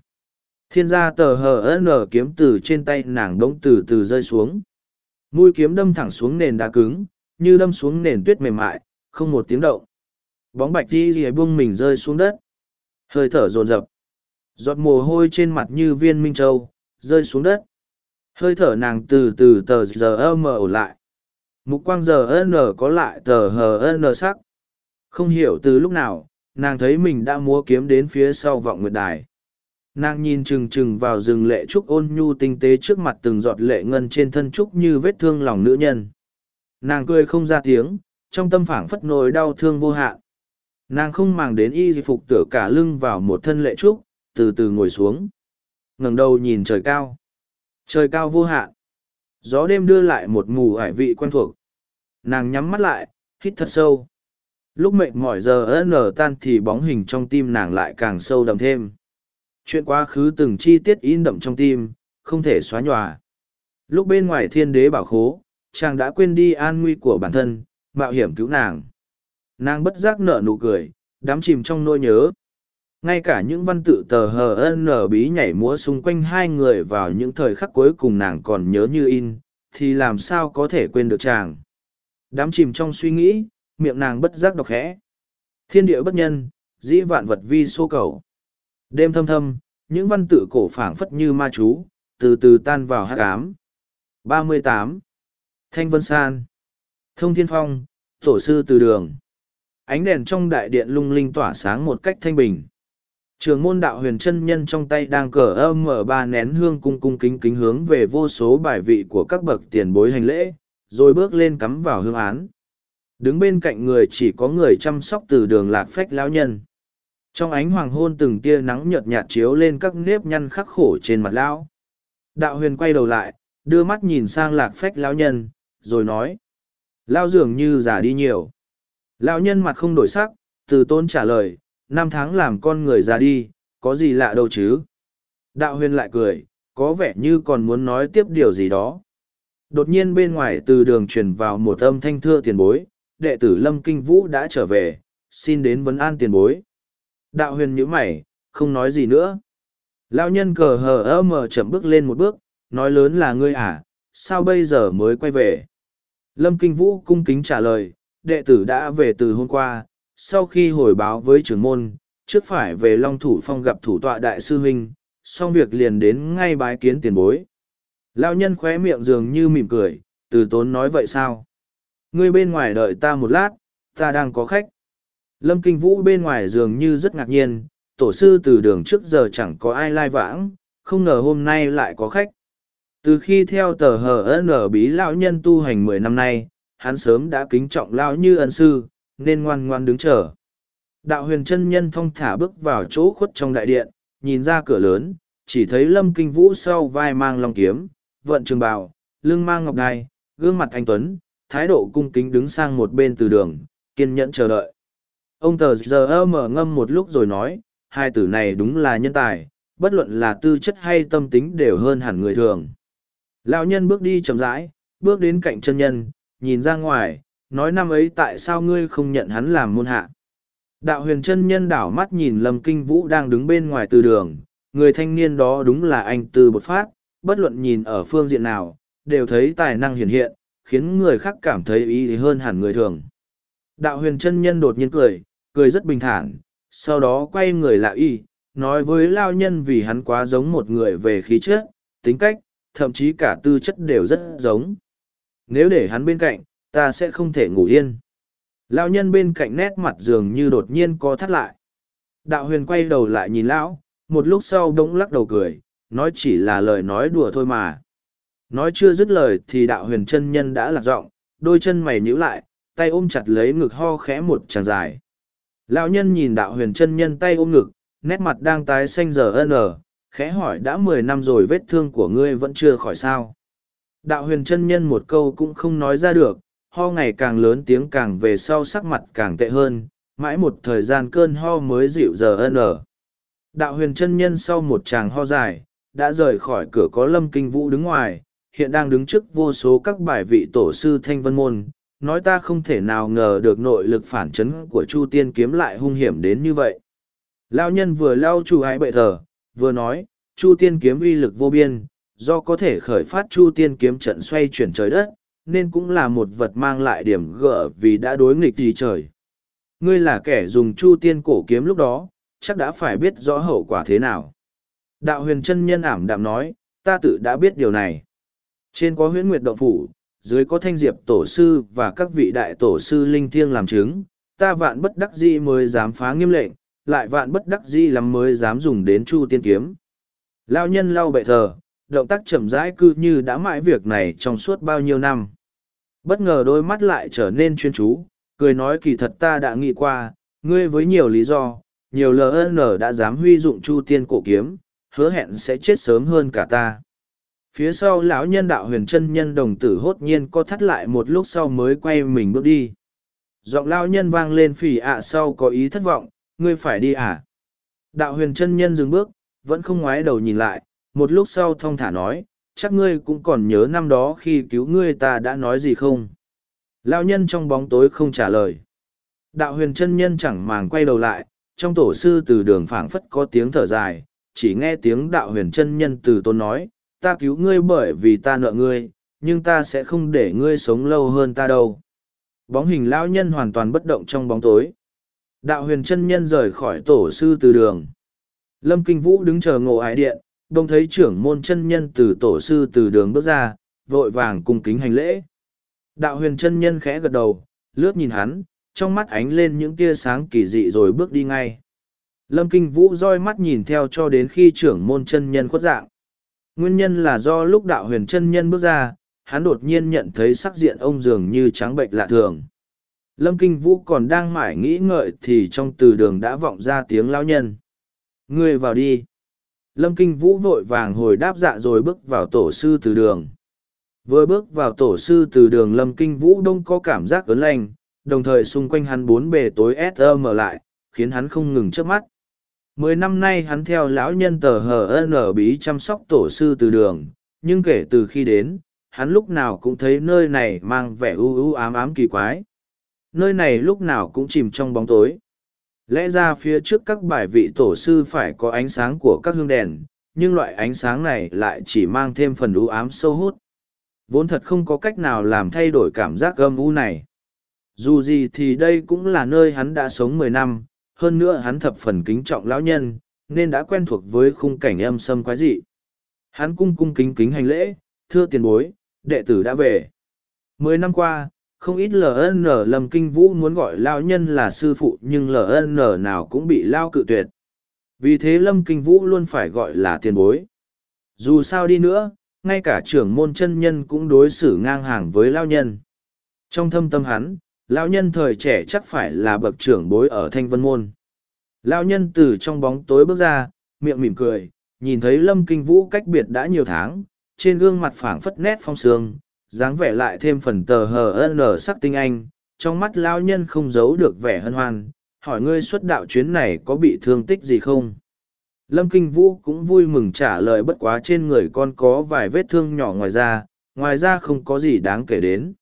thiên gia tờ hờ n kiếm từ trên tay nàng đống từ từ rơi xuống. Mũi kiếm đâm thẳng xuống nền đá cứng, như đâm xuống nền tuyết mềm mại, không một tiếng động. Bóng bạch đi rìa buông mình rơi xuống đất. Hơi thở rồn rập giọt mồ hôi trên mặt như viên minh châu, rơi xuống đất. Hơi thở nàng từ từ tờ giờ mờ ổ lại. Mục quang giờ n có lại tờ hờ n sắc. Không hiểu từ lúc nào, nàng thấy mình đã múa kiếm đến phía sau vọng nguyệt đài nàng nhìn trừng trừng vào rừng lệ trúc ôn nhu tinh tế trước mặt từng giọt lệ ngân trên thân trúc như vết thương lòng nữ nhân. Nàng cười không ra tiếng, trong tâm phảng phất nỗi đau thương vô hạn. Nàng không màng đến y phục tựa cả lưng vào một thân lệ trúc, từ từ ngồi xuống. Ngẩng đầu nhìn trời cao. Trời cao vô hạn. Gió đêm đưa lại một mù ải vị quen thuộc. Nàng nhắm mắt lại, hít thật sâu. Lúc mệt mỏi giờ nở tan thì bóng hình trong tim nàng lại càng sâu đậm thêm chuyện quá khứ từng chi tiết in đậm trong tim, không thể xóa nhòa. Lúc bên ngoài thiên đế bảo khố, chàng đã quên đi an nguy của bản thân, mạo hiểm cứu nàng. Nàng bất giác nở nụ cười, đắm chìm trong nỗi nhớ. Ngay cả những văn tự tờ hờ nở bí nhảy múa xung quanh hai người vào những thời khắc cuối cùng nàng còn nhớ như in, thì làm sao có thể quên được chàng? Đám chìm trong suy nghĩ, miệng nàng bất giác đọc khẽ. Thiên địa bất nhân, dĩ vạn vật vi xô cầu đêm thâm thâm, những văn tự cổ phảng phất như ma chú, từ từ tan vào hát cám ba mươi tám. Thanh vân san. Thông thiên phong, tổ sư từ đường. Ánh đèn trong đại điện lung linh tỏa sáng một cách thanh bình. Trường môn đạo huyền chân nhân trong tay đang cờ âm mở ba nén hương cung cung kính kính hướng về vô số bài vị của các bậc tiền bối hành lễ, rồi bước lên cắm vào hương án. Đứng bên cạnh người chỉ có người chăm sóc từ đường lạc phách lão nhân trong ánh hoàng hôn từng tia nắng nhợt nhạt chiếu lên các nếp nhăn khắc khổ trên mặt lão. Đạo huyền quay đầu lại, đưa mắt nhìn sang lạc phách lão nhân, rồi nói. Lão dường như già đi nhiều. Lão nhân mặt không đổi sắc, từ tôn trả lời, năm tháng làm con người già đi, có gì lạ đâu chứ? Đạo huyền lại cười, có vẻ như còn muốn nói tiếp điều gì đó. Đột nhiên bên ngoài từ đường truyền vào một âm thanh thưa tiền bối, đệ tử lâm kinh vũ đã trở về, xin đến vấn an tiền bối đạo huyền nhíu mày không nói gì nữa lão nhân cờ hờ ơ mờ chậm bước lên một bước nói lớn là ngươi à sao bây giờ mới quay về lâm kinh vũ cung kính trả lời đệ tử đã về từ hôm qua sau khi hồi báo với trưởng môn trước phải về long thủ phong gặp thủ tọa đại sư huynh xong việc liền đến ngay bái kiến tiền bối Lão nhân khóe miệng dường như mỉm cười, từ tốn nói vậy sao? Ngươi bên ngoài đợi ta một lát, ta đang có khách. Lâm Kinh Vũ bên ngoài dường như rất ngạc nhiên, tổ sư từ đường trước giờ chẳng có ai lai vãng, không ngờ hôm nay lại có khách. Từ khi theo tờ hờ n bí lão nhân tu hành mười năm nay, hắn sớm đã kính trọng lão như ân sư, nên ngoan ngoan đứng chờ. Đạo huyền chân nhân thong thả bước vào chỗ khuất trong đại điện, nhìn ra cửa lớn, chỉ thấy lâm kinh vũ sau vai mang long kiếm, vận trường bào, lưng mang ngọc đai, gương mặt anh Tuấn, thái độ cung kính đứng sang một bên từ đường, kiên nhẫn chờ đợi. Ông tờ giờ mở ngâm một lúc rồi nói, hai tử này đúng là nhân tài, bất luận là tư chất hay tâm tính đều hơn hẳn người thường. Lão nhân bước đi chậm rãi, bước đến cạnh chân nhân, nhìn ra ngoài, nói năm ấy tại sao ngươi không nhận hắn làm môn hạ. Đạo huyền chân nhân đảo mắt nhìn Lâm Kinh Vũ đang đứng bên ngoài từ đường, người thanh niên đó đúng là anh Tư Bột Phát, bất luận nhìn ở phương diện nào, đều thấy tài năng hiển hiện, khiến người khác cảm thấy ý hơn hẳn người thường. Đạo huyền chân nhân đột nhiên cười, cười rất bình thản, sau đó quay người lại y, nói với lao nhân vì hắn quá giống một người về khí chất, tính cách, thậm chí cả tư chất đều rất giống. Nếu để hắn bên cạnh, ta sẽ không thể ngủ yên. Lao nhân bên cạnh nét mặt dường như đột nhiên co thắt lại. Đạo huyền quay đầu lại nhìn lão, một lúc sau đống lắc đầu cười, nói chỉ là lời nói đùa thôi mà. Nói chưa dứt lời thì đạo huyền chân nhân đã lạc giọng, đôi chân mày nhíu lại, tay ôm chặt lấy ngực ho khẽ một tràng dài. Lão nhân nhìn đạo huyền chân nhân tay ôm ngực, nét mặt đang tái xanh giờ ân ở, khẽ hỏi đã mười năm rồi vết thương của ngươi vẫn chưa khỏi sao. Đạo huyền chân nhân một câu cũng không nói ra được, ho ngày càng lớn tiếng càng về sau sắc mặt càng tệ hơn, mãi một thời gian cơn ho mới dịu giờ ân ở. Đạo huyền chân nhân sau một tràng ho dài, đã rời khỏi cửa có lâm kinh vũ đứng ngoài, hiện đang đứng trước vô số các bài vị tổ sư thanh vân môn, nói ta không thể nào ngờ được nội lực phản chấn của Chu Tiên kiếm lại hung hiểm đến như vậy. Lao nhân vừa lao chu hái bệ thờ, vừa nói, Chu Tiên kiếm uy lực vô biên, do có thể khởi phát Chu Tiên kiếm trận xoay chuyển trời đất, nên cũng là một vật mang lại điểm gỡ vì đã đối nghịch gì trời. Ngươi là kẻ dùng Chu Tiên cổ kiếm lúc đó, chắc đã phải biết rõ hậu quả thế nào. Đạo huyền chân nhân ảm đạm nói, ta tự đã biết điều này. Trên có huyễn nguyệt động phủ, dưới có thanh diệp tổ sư và các vị đại tổ sư linh thiêng làm chứng, ta vạn bất đắc dĩ mới dám phá nghiêm lệnh, lại vạn bất đắc dĩ lắm mới dám dùng đến chu tiên kiếm. Lao nhân lau bệ thờ, động tác chậm rãi cư như đã mãi việc này trong suốt bao nhiêu năm. Bất ngờ đôi mắt lại trở nên chuyên chú, cười nói kỳ thật ta đã nghĩ qua, ngươi với nhiều lý do, nhiều LN đã dám huy dụng chu tiên cổ kiếm, hứa hẹn sẽ chết sớm hơn cả ta phía sau lão nhân đạo huyền chân nhân đồng tử hốt nhiên co thắt lại một lúc sau mới quay mình bước đi. Giọng lao nhân vang lên phì ạ sau có ý thất vọng, ngươi phải đi à? Đạo huyền chân nhân dừng bước, vẫn không ngoái đầu nhìn lại, một lúc sau thong thả nói, chắc ngươi cũng còn nhớ năm đó khi cứu ngươi ta đã nói gì không? Lao nhân trong bóng tối không trả lời. Đạo huyền chân nhân chẳng màng quay đầu lại, trong tổ sư từ đường phảng phất có tiếng thở dài, chỉ nghe tiếng đạo huyền chân nhân từ tôn nói ta cứu ngươi bởi vì ta nợ ngươi, nhưng ta sẽ không để ngươi sống lâu hơn ta đâu. Bóng hình lão nhân hoàn toàn bất động trong bóng tối. Đạo huyền chân nhân rời khỏi tổ sư từ đường. Lâm Kinh Vũ đứng chờ ngộ ái điện, đông thấy trưởng môn chân nhân từ tổ sư từ đường bước ra, vội vàng cung kính hành lễ. Đạo huyền chân nhân khẽ gật đầu, lướt nhìn hắn, trong mắt ánh lên những tia sáng kỳ dị rồi bước đi ngay. Lâm Kinh Vũ roi mắt nhìn theo cho đến khi trưởng môn chân nhân khuất dạng. Nguyên nhân là do lúc đạo huyền chân nhân bước ra, hắn đột nhiên nhận thấy sắc diện ông dường như trắng bệnh lạ thường. Lâm Kinh Vũ còn đang mải nghĩ ngợi thì trong từ đường đã vọng ra tiếng lão nhân. Ngươi vào đi. Lâm Kinh Vũ vội vàng hồi đáp dạ rồi bước vào tổ sư từ đường. Vừa bước vào tổ sư từ đường Lâm Kinh Vũ đông có cảm giác ớn lành, đồng thời xung quanh hắn bốn bề tối mở lại, khiến hắn không ngừng trước mắt. Mười năm nay hắn theo lão nhân tờ hờ n bí chăm sóc tổ sư từ đường, nhưng kể từ khi đến, hắn lúc nào cũng thấy nơi này mang vẻ u u ám ám kỳ quái. Nơi này lúc nào cũng chìm trong bóng tối. Lẽ ra phía trước các bài vị tổ sư phải có ánh sáng của các hương đèn, nhưng loại ánh sáng này lại chỉ mang thêm phần u ám sâu hút. Vốn thật không có cách nào làm thay đổi cảm giác âm u này. Dù gì thì đây cũng là nơi hắn đã sống mười năm, hơn nữa hắn thập phần kính trọng lão nhân, nên đã quen thuộc với khung cảnh âm sâm quái dị. Hắn cung cung kính kính hành lễ, thưa tiền bối, đệ tử đã về. Mười năm qua, không ít LN lầm kinh vũ muốn gọi lão nhân là sư phụ nhưng LN nào cũng bị lao cự tuyệt. Vì thế lâm kinh vũ luôn phải gọi là tiền bối. Dù sao đi nữa, ngay cả trưởng môn chân nhân cũng đối xử ngang hàng với lao nhân. Trong thâm tâm hắn, lão nhân thời trẻ chắc phải là bậc trưởng bối ở thanh vân môn. Lão nhân từ trong bóng tối bước ra, miệng mỉm cười, nhìn thấy lâm kinh vũ cách biệt đã nhiều tháng, trên gương mặt phảng phất nét phong sương, dáng vẻ lại thêm phần tờ hờ ân lờ sắc tinh anh, trong mắt lão nhân không giấu được vẻ hân hoan, hỏi ngươi xuất đạo chuyến này có bị thương tích gì không? Lâm kinh vũ cũng vui mừng trả lời bất quá trên người con có vài vết thương nhỏ ngoài ra ngoài ra không có gì đáng kể đến.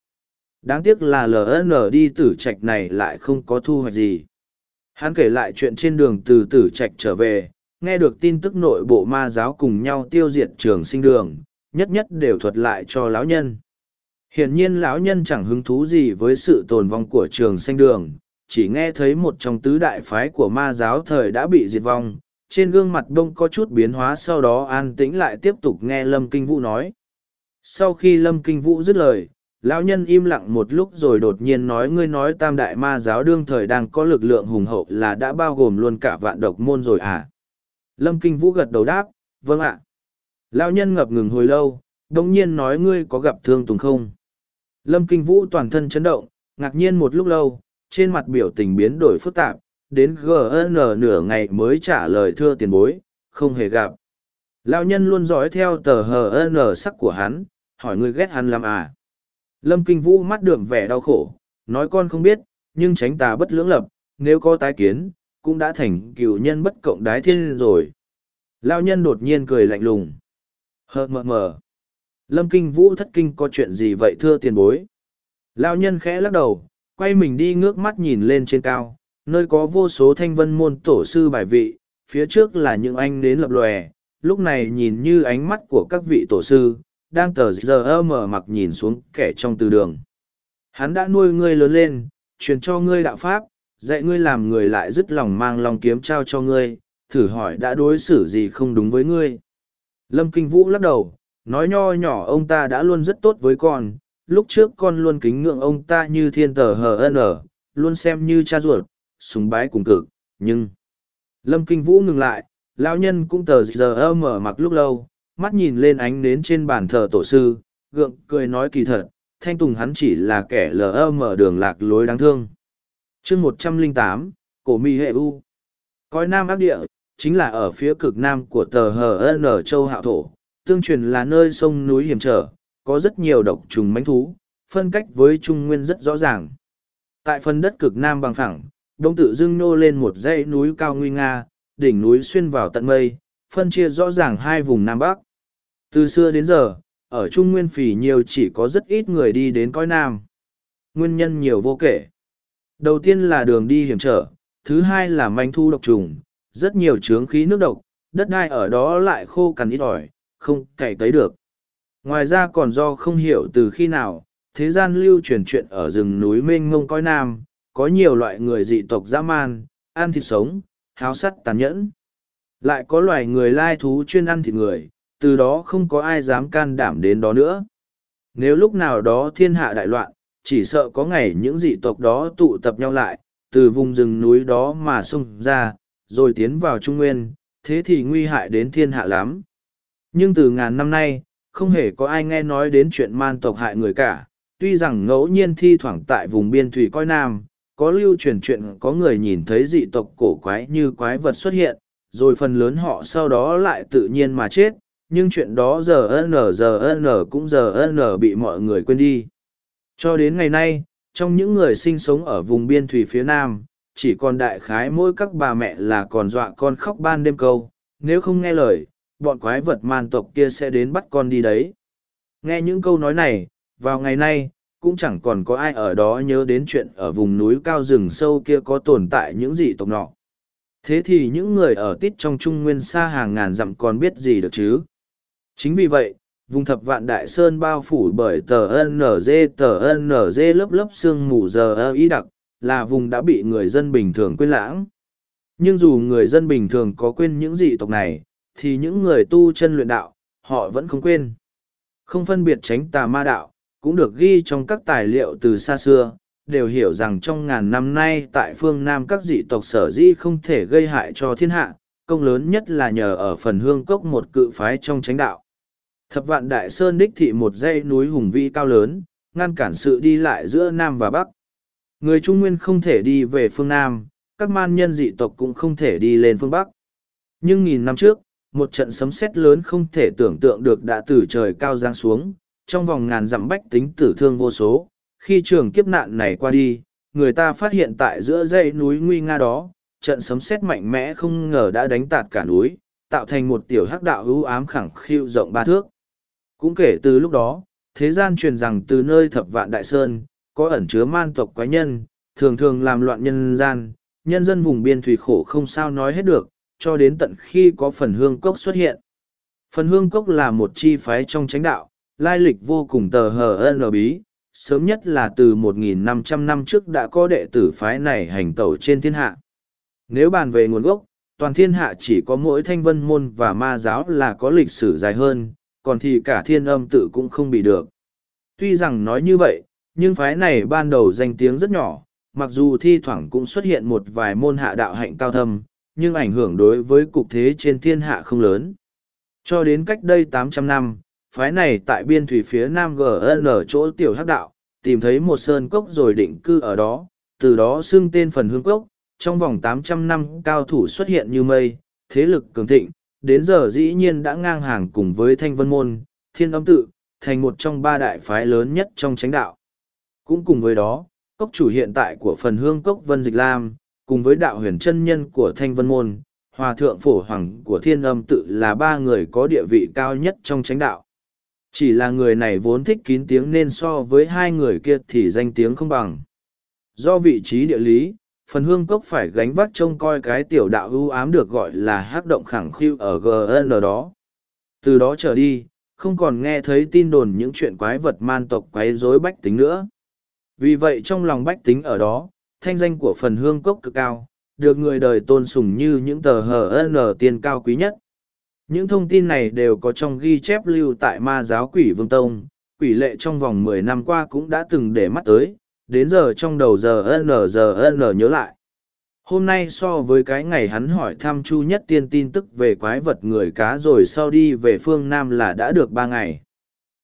Đáng tiếc là LN đi tử trạch này lại không có thu hoạch gì. Hắn kể lại chuyện trên đường từ tử trạch trở về, nghe được tin tức nội bộ ma giáo cùng nhau tiêu diệt trường sinh đường, nhất nhất đều thuật lại cho lão nhân. hiển nhiên lão nhân chẳng hứng thú gì với sự tồn vong của trường sinh đường chỉ nghe thấy một trong tứ đại phái của ma giáo thời đã bị diệt vong trên gương mặt đông có chút biến hóa sau đó an tĩnh lại tiếp tục nghe lâm kinh vũ nói sau khi lâm kinh vũ dứt lời lão nhân im lặng một lúc rồi đột nhiên nói, ngươi nói tam đại ma giáo đương thời đang có lực lượng hùng hậu là đã bao gồm luôn cả vạn độc môn rồi à? Lâm kinh vũ gật đầu đáp vâng ạ. Lão nhân ngập ngừng hồi lâu đ ỗ n g nhiên nói, ngươi có gặp thương tùng không? Lâm kinh vũ toàn thân chấn động, ngạc nhiên một lúc lâu, trên mặt biểu tình biến đổi phức tạp, đến gn nửa ngày mới trả lời, thưa tiền bối, không hề gặp. Lão nhân luôn dõi theo tờ hn sắc của hắn, hỏi, ngươi ghét hắn làm à? Lâm Kinh Vũ mắt đượm vẻ đau khổ, nói con không biết, nhưng tránh tà bất lưỡng lập, nếu có tái kiến, cũng đã thành cựu nhân bất cộng đái thiên rồi. Lao nhân đột nhiên cười lạnh lùng. Hờ mờ mờ. Lâm Kinh Vũ thất kinh có chuyện gì vậy thưa tiền bối? Lao nhân khẽ lắc đầu, quay mình đi ngước mắt nhìn lên trên cao, nơi có vô số thanh vân môn tổ sư bài vị, phía trước là những anh đến lập lòe, lúc này nhìn như ánh mắt của các vị tổ sư, đang tờ giờ mở mặc nhìn xuống kẻ trong từ đường. Hắn đã nuôi ngươi lớn lên, truyền cho ngươi đạo pháp, dạy ngươi làm người lại dứt lòng mang lòng kiếm trao cho ngươi, thử hỏi đã đối xử gì không đúng với ngươi. Lâm Kinh Vũ lắc đầu, nói nho nhỏ ông ta đã luôn rất tốt với con, lúc trước con luôn kính ngưỡng ông ta như thiên tờ hờ hn, luôn xem như cha ruột, sùng bái cùng cực, nhưng... Lâm Kinh Vũ ngừng lại, lão nhân cũng tờ giờ mở mặc lúc lâu, mắt nhìn lên ánh nến trên bàn thờ tổ sư, gượng cười nói kỳ thật, thanh tùng hắn chỉ là kẻ lờ mở đường lạc lối đáng thương. chương một trăm linh tám cổ mi hệ u. Coi nam ác địa, chính là ở phía cực nam của tờ HN châu hạo thổ, tương truyền là nơi sông núi hiểm trở, có rất nhiều độc trùng mánh thú, phân cách với trung nguyên rất rõ ràng. Tại phần đất cực nam bằng phẳng, đông tự dưng nô lên một dãy núi cao nguy nga, đỉnh núi xuyên vào tận mây, phân chia rõ ràng hai vùng Nam Bắc. Từ xưa đến giờ, ở Trung Nguyên Phỉ nhiều chỉ có rất ít người đi đến coi Nam. Nguyên nhân nhiều vô kể. Đầu tiên là đường đi hiểm trở, thứ hai là manh thu độc trùng, rất nhiều chướng khí nước độc, đất đai ở đó lại khô cằn ít ỏi, không cày cấy được. Ngoài ra còn do không hiểu từ khi nào, thế gian lưu truyền chuyện ở rừng núi mênh mông coi nam, có nhiều loại người dị tộc dã man, ăn thịt sống, háo sắt tàn nhẫn. Lại có loài người lai thú chuyên ăn thịt người, từ đó không có ai dám can đảm đến đó nữa. Nếu lúc nào đó thiên hạ đại loạn, chỉ sợ có ngày những dị tộc đó tụ tập nhau lại, từ vùng rừng núi đó mà xông ra, rồi tiến vào Trung Nguyên, thế thì nguy hại đến thiên hạ lắm. Nhưng từ ngàn năm nay, không hề có ai nghe nói đến chuyện man tộc hại người cả, tuy rằng ngẫu nhiên thi thoảng tại vùng biên thủy coi nam, có lưu truyền chuyện có người nhìn thấy dị tộc cổ quái như quái vật xuất hiện, rồi phần lớn họ sau đó lại tự nhiên mà chết, nhưng chuyện đó giờ n giờ n cũng giờ n bị mọi người quên đi. Cho đến ngày nay, trong những người sinh sống ở vùng biên thủy phía nam, chỉ còn đại khái mỗi các bà mẹ là còn dọa con khóc ban đêm câu, nếu không nghe lời, bọn quái vật man tộc kia sẽ đến bắt con đi đấy. Nghe những câu nói này, vào ngày nay, cũng chẳng còn có ai ở đó nhớ đến chuyện ở vùng núi cao rừng sâu kia có tồn tại những dị tộc nọ. Thế thì những người ở tít trong trung nguyên xa hàng ngàn dặm còn biết gì được chứ? Chính vì vậy, vùng thập vạn đại sơn bao phủ bởi tờ NG tờ NG lớp lớp sương mù giờ ý đặc, là vùng đã bị người dân bình thường quên lãng. Nhưng dù người dân bình thường có quên những dị tộc này, thì những người tu chân luyện đạo, họ vẫn không quên. Không phân biệt tránh tà ma đạo, cũng được ghi trong các tài liệu từ xa xưa, đều hiểu rằng trong ngàn năm nay tại phương Nam các dị tộc sở dĩ không thể gây hại cho thiên hạ, công lớn nhất là nhờ ở phần hương cốc một cự phái trong chánh đạo. Thập vạn đại sơn đích thị một dãy núi hùng vĩ cao lớn, ngăn cản sự đi lại giữa Nam và Bắc. Người Trung Nguyên không thể đi về phương Nam, các man nhân dị tộc cũng không thể đi lên phương Bắc. Nhưng nghìn năm trước, một trận sấm sét lớn không thể tưởng tượng được đã từ trời cao giáng xuống, trong vòng ngàn dặm bách tính tử thương vô số, khi trường kiếp nạn này qua đi người ta phát hiện tại giữa dãy núi nguy nga đó trận sấm sét mạnh mẽ không ngờ đã đánh tạt cả núi tạo thành một tiểu hắc đạo ưu ám khẳng khiu rộng ba thước. Cũng kể từ lúc đó thế gian truyền rằng từ nơi thập vạn đại sơn có ẩn chứa man tộc quái nhân thường thường làm loạn nhân gian nhân dân vùng biên thủy khổ không sao nói hết được cho đến tận khi có phần hương cốc xuất hiện. Phần hương cốc là một chi phái trong chánh đạo lai lịch vô cùng tờ hờ n bí, sớm nhất là từ 1.500 năm trước đã có đệ tử phái này hành tẩu trên thiên hạ. Nếu bàn về nguồn gốc, toàn thiên hạ chỉ có mỗi thanh vân môn và ma giáo là có lịch sử dài hơn, còn thì cả thiên âm tự cũng không bị được. Tuy rằng nói như vậy, nhưng phái này ban đầu danh tiếng rất nhỏ, mặc dù thi thoảng cũng xuất hiện một vài môn hạ đạo hạnh cao thâm, nhưng ảnh hưởng đối với cục thế trên thiên hạ không lớn. Cho đến cách đây 800 năm, phái này tại biên thủy phía nam GN chỗ tiểu hắc đạo, tìm thấy một sơn cốc rồi định cư ở đó, từ đó xưng tên phần hương cốc, trong vòng 800 năm cao thủ xuất hiện như mây, thế lực cường thịnh, đến giờ dĩ nhiên đã ngang hàng cùng với thanh vân môn, thiên âm tự, thành một trong ba đại phái lớn nhất trong chánh đạo. Cũng cùng với đó, cốc chủ hiện tại của phần hương cốc Vân Dịch Lam, cùng với đạo huyền chân nhân của Thanh Vân Môn, hòa thượng phổ hoàng của thiên âm tự là ba người có địa vị cao nhất trong chánh đạo. Chỉ là người này vốn thích kín tiếng nên so với hai người kia thì danh tiếng không bằng. Do vị trí địa lý, phần hương cốc phải gánh vác trông coi cái tiểu đạo ưu ám được gọi là hắc động khẳng khiu ở GN đó. Từ đó trở đi, không còn nghe thấy tin đồn những chuyện quái vật man tộc quấy rối bách tính nữa. Vì vậy trong lòng bách tính ở đó, thanh danh của phần hương cốc cực cao, được người đời tôn sùng như những tờ hờ n tiền cao quý nhất. Những thông tin này đều có trong ghi chép lưu tại ma giáo quỷ vương tông, quỷ lệ trong vòng mười năm qua cũng đã từng để mắt tới, đến giờ trong đầu giờ n giờ n nhớ lại. Hôm nay so với cái ngày hắn hỏi thăm Chu Nhất Tiên tin tức về quái vật người cá rồi sau đi về phương Nam là đã được ba ngày.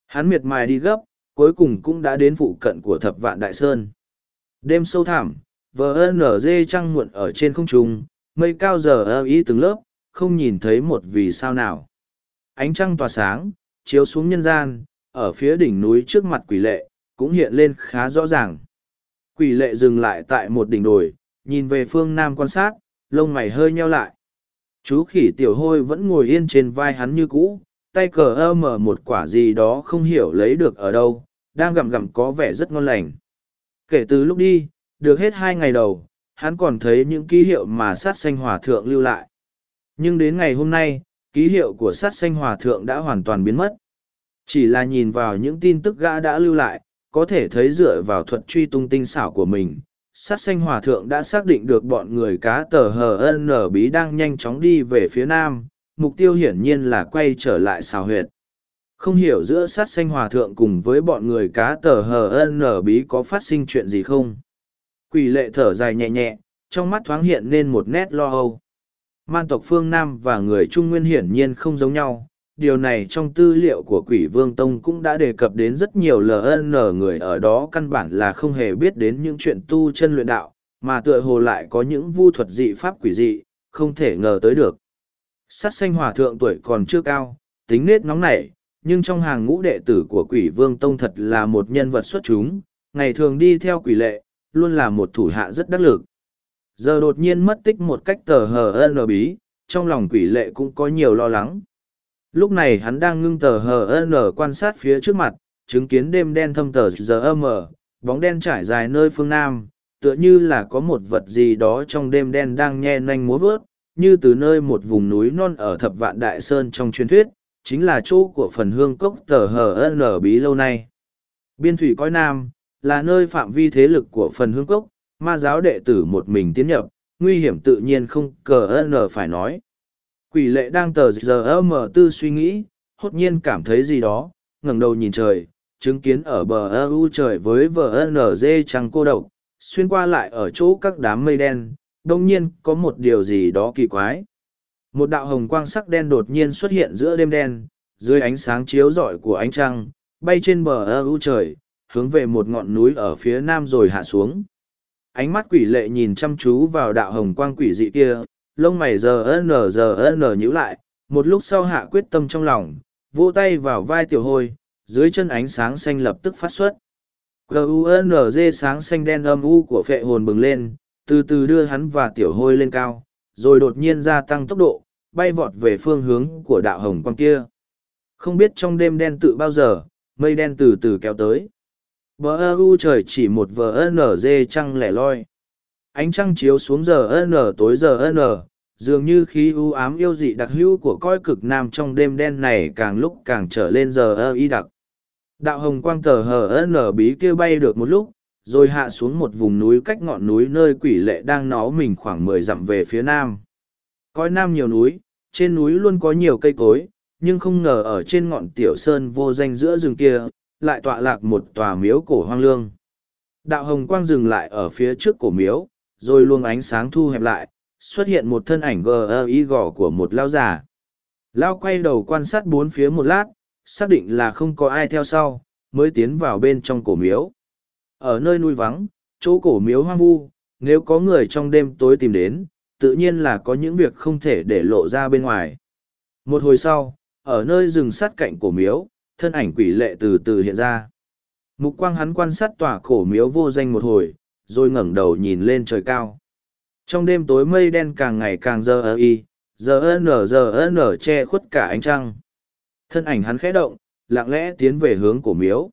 Hắn miệt mài đi gấp, cuối cùng cũng đã đến phụ cận của thập vạn đại sơn. Đêm sâu thẳm, VNG trăng muộn ở trên không trung, mây cao giờ ơ ý từng lớp, không nhìn thấy một vì sao nào. Ánh trăng tỏa sáng, chiếu xuống nhân gian, ở phía đỉnh núi trước mặt quỷ lệ, cũng hiện lên khá rõ ràng. Quỷ lệ dừng lại tại một đỉnh đồi, nhìn về phương nam quan sát, lông mày hơi nheo lại. Chú khỉ tiểu hôi vẫn ngồi yên trên vai hắn như cũ, tay cờ ơ mở một quả gì đó không hiểu lấy được ở đâu, đang gặm gặm có vẻ rất ngon lành. Kể từ lúc đi, được hết hai ngày đầu, hắn còn thấy những ký hiệu mà sát xanh hòa thượng lưu lại. Nhưng đến ngày hôm nay, ký hiệu của sát sanh hòa thượng đã hoàn toàn biến mất. Chỉ là nhìn vào những tin tức gã đã lưu lại, có thể thấy dựa vào thuật truy tung tinh xảo của mình. Sát sanh hòa thượng đã xác định được bọn người cá tờ hờ n bí đang nhanh chóng đi về phía nam, mục tiêu hiển nhiên là quay trở lại xào huyệt. Không hiểu giữa sát sanh hòa thượng cùng với bọn người cá tờ hờ n bí có phát sinh chuyện gì không? Quỷ lệ thở dài nhẹ nhẹ, trong mắt thoáng hiện nên một nét lo âu. Man tộc phương Nam và người Trung Nguyên hiển nhiên không giống nhau. Điều này trong tư liệu của quỷ vương tông cũng đã đề cập đến rất nhiều LN người ở đó căn bản là không hề biết đến những chuyện tu chân luyện đạo, mà tựa hồ lại có những vu thuật dị pháp quỷ dị, không thể ngờ tới được. Sát xanh hòa thượng tuổi còn chưa cao, tính nết nóng nảy, nhưng trong hàng ngũ đệ tử của quỷ vương tông thật là một nhân vật xuất chúng, ngày thường đi theo quỷ lệ, luôn là một thủ hạ rất đắc lực. Giờ đột nhiên mất tích một cách tờ hờ n bí, trong lòng quỷ lệ cũng có nhiều lo lắng. Lúc này hắn đang ngưng tờ hờ n quan sát phía trước mặt, chứng kiến đêm đen thâm tờ giờ mờ, bóng đen trải dài nơi phương nam, tựa như là có một vật gì đó trong đêm đen đang nhe nanh múa vớt, như từ nơi một vùng núi non ở thập vạn đại sơn trong truyền thuyết, chính là chỗ của phần hương cốc tờ hờ n bí lâu nay. Biên thủy coi nam, là nơi phạm vi thế lực của phần hương cốc, ma giáo đệ tử một mình tiến nhập, nguy hiểm tự nhiên không cờ n phải nói. Quỷ lệ đang tờ giờ mở tư suy nghĩ, hốt nhiên cảm thấy gì đó, ngẩng đầu nhìn trời, chứng kiến ở bờ ơ u trời với vnz trăng cô độc, xuyên qua lại ở chỗ các đám mây đen, đông nhiên có một điều gì đó kỳ quái. Một đạo hồng quang sắc đen đột nhiên xuất hiện giữa đêm đen, dưới ánh sáng chiếu rọi của ánh trăng, bay trên bờ ơ u trời, hướng về một ngọn núi ở phía nam rồi hạ xuống. Ánh mắt quỷ lệ nhìn chăm chú vào đạo hồng quang quỷ dị kia, lông mày giờ n giờ n nhíu lại, một lúc sau hạ quyết tâm trong lòng, vỗ tay vào vai tiểu hôi, dưới chân ánh sáng xanh lập tức phát xuất. G-U-N-G sáng xanh đen âm u của phệ hồn bừng lên, từ từ đưa hắn và tiểu hôi lên cao, rồi đột nhiên gia tăng tốc độ, bay vọt về phương hướng của đạo hồng quang kia. Không biết trong đêm đen tự bao giờ, mây đen từ từ kéo tới. Bờ ơ u trời chỉ một vờ nở dê trăng lẻ loi. Ánh trăng chiếu xuống giờ n tối giờ n, dường như khí u ám yêu dị đặc hữu của coi cực nam trong đêm đen này càng lúc càng trở lên giờ ơ y đặc. Đạo hồng quang tờ hờ nở bí kia bay được một lúc, rồi hạ xuống một vùng núi cách ngọn núi nơi quỷ lệ đang nó mình khoảng mười dặm về phía nam. Coi nam nhiều núi, trên núi luôn có nhiều cây cối, nhưng không ngờ ở trên ngọn tiểu sơn vô danh giữa rừng kia, lại tọa lạc một tòa miếu cổ hoang lương. Đạo hồng quang dừng lại ở phía trước cổ miếu, rồi luồng ánh sáng thu hẹp lại, xuất hiện một thân ảnh gờ y gò của một lao giả. Lao quay đầu quan sát bốn phía một lát, xác định là không có ai theo sau, mới tiến vào bên trong cổ miếu. Ở nơi nuôi vắng, chỗ cổ miếu hoang vu, nếu có người trong đêm tối tìm đến, tự nhiên là có những việc không thể để lộ ra bên ngoài. Một hồi sau, ở nơi rừng sát cạnh cổ miếu, thân ảnh quỷ lệ từ từ hiện ra. Mục quang hắn quan sát tòa cổ miếu vô danh một hồi, rồi ngẩng đầu nhìn lên trời cao. Trong đêm tối mây đen càng ngày càng dơ ơ y, giờ nở giờ nở che khuất cả ánh trăng. Thân ảnh hắn khẽ động, lặng lẽ tiến về hướng cổ miếu.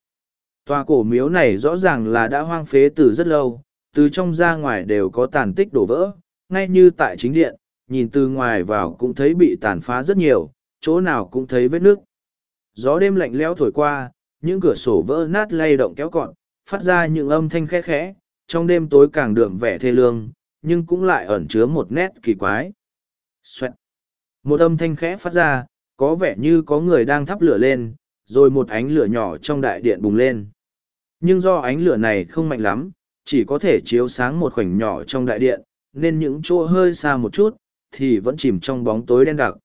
Tòa cổ miếu này rõ ràng là đã hoang phế từ rất lâu, từ trong ra ngoài đều có tàn tích đổ vỡ, ngay như tại chính điện, nhìn từ ngoài vào cũng thấy bị tàn phá rất nhiều, chỗ nào cũng thấy vết nước. Gió đêm lạnh lẽo thổi qua, những cửa sổ vỡ nát lay động kéo cọn, phát ra những âm thanh khẽ khẽ, trong đêm tối càng đượm vẻ thê lương, nhưng cũng lại ẩn chứa một nét kỳ quái. Xoẹt. Một âm thanh khẽ phát ra, có vẻ như có người đang thắp lửa lên, rồi một ánh lửa nhỏ trong đại điện bùng lên. Nhưng do ánh lửa này không mạnh lắm, chỉ có thể chiếu sáng một khoảnh nhỏ trong đại điện, nên những chỗ hơi xa một chút, thì vẫn chìm trong bóng tối đen đặc.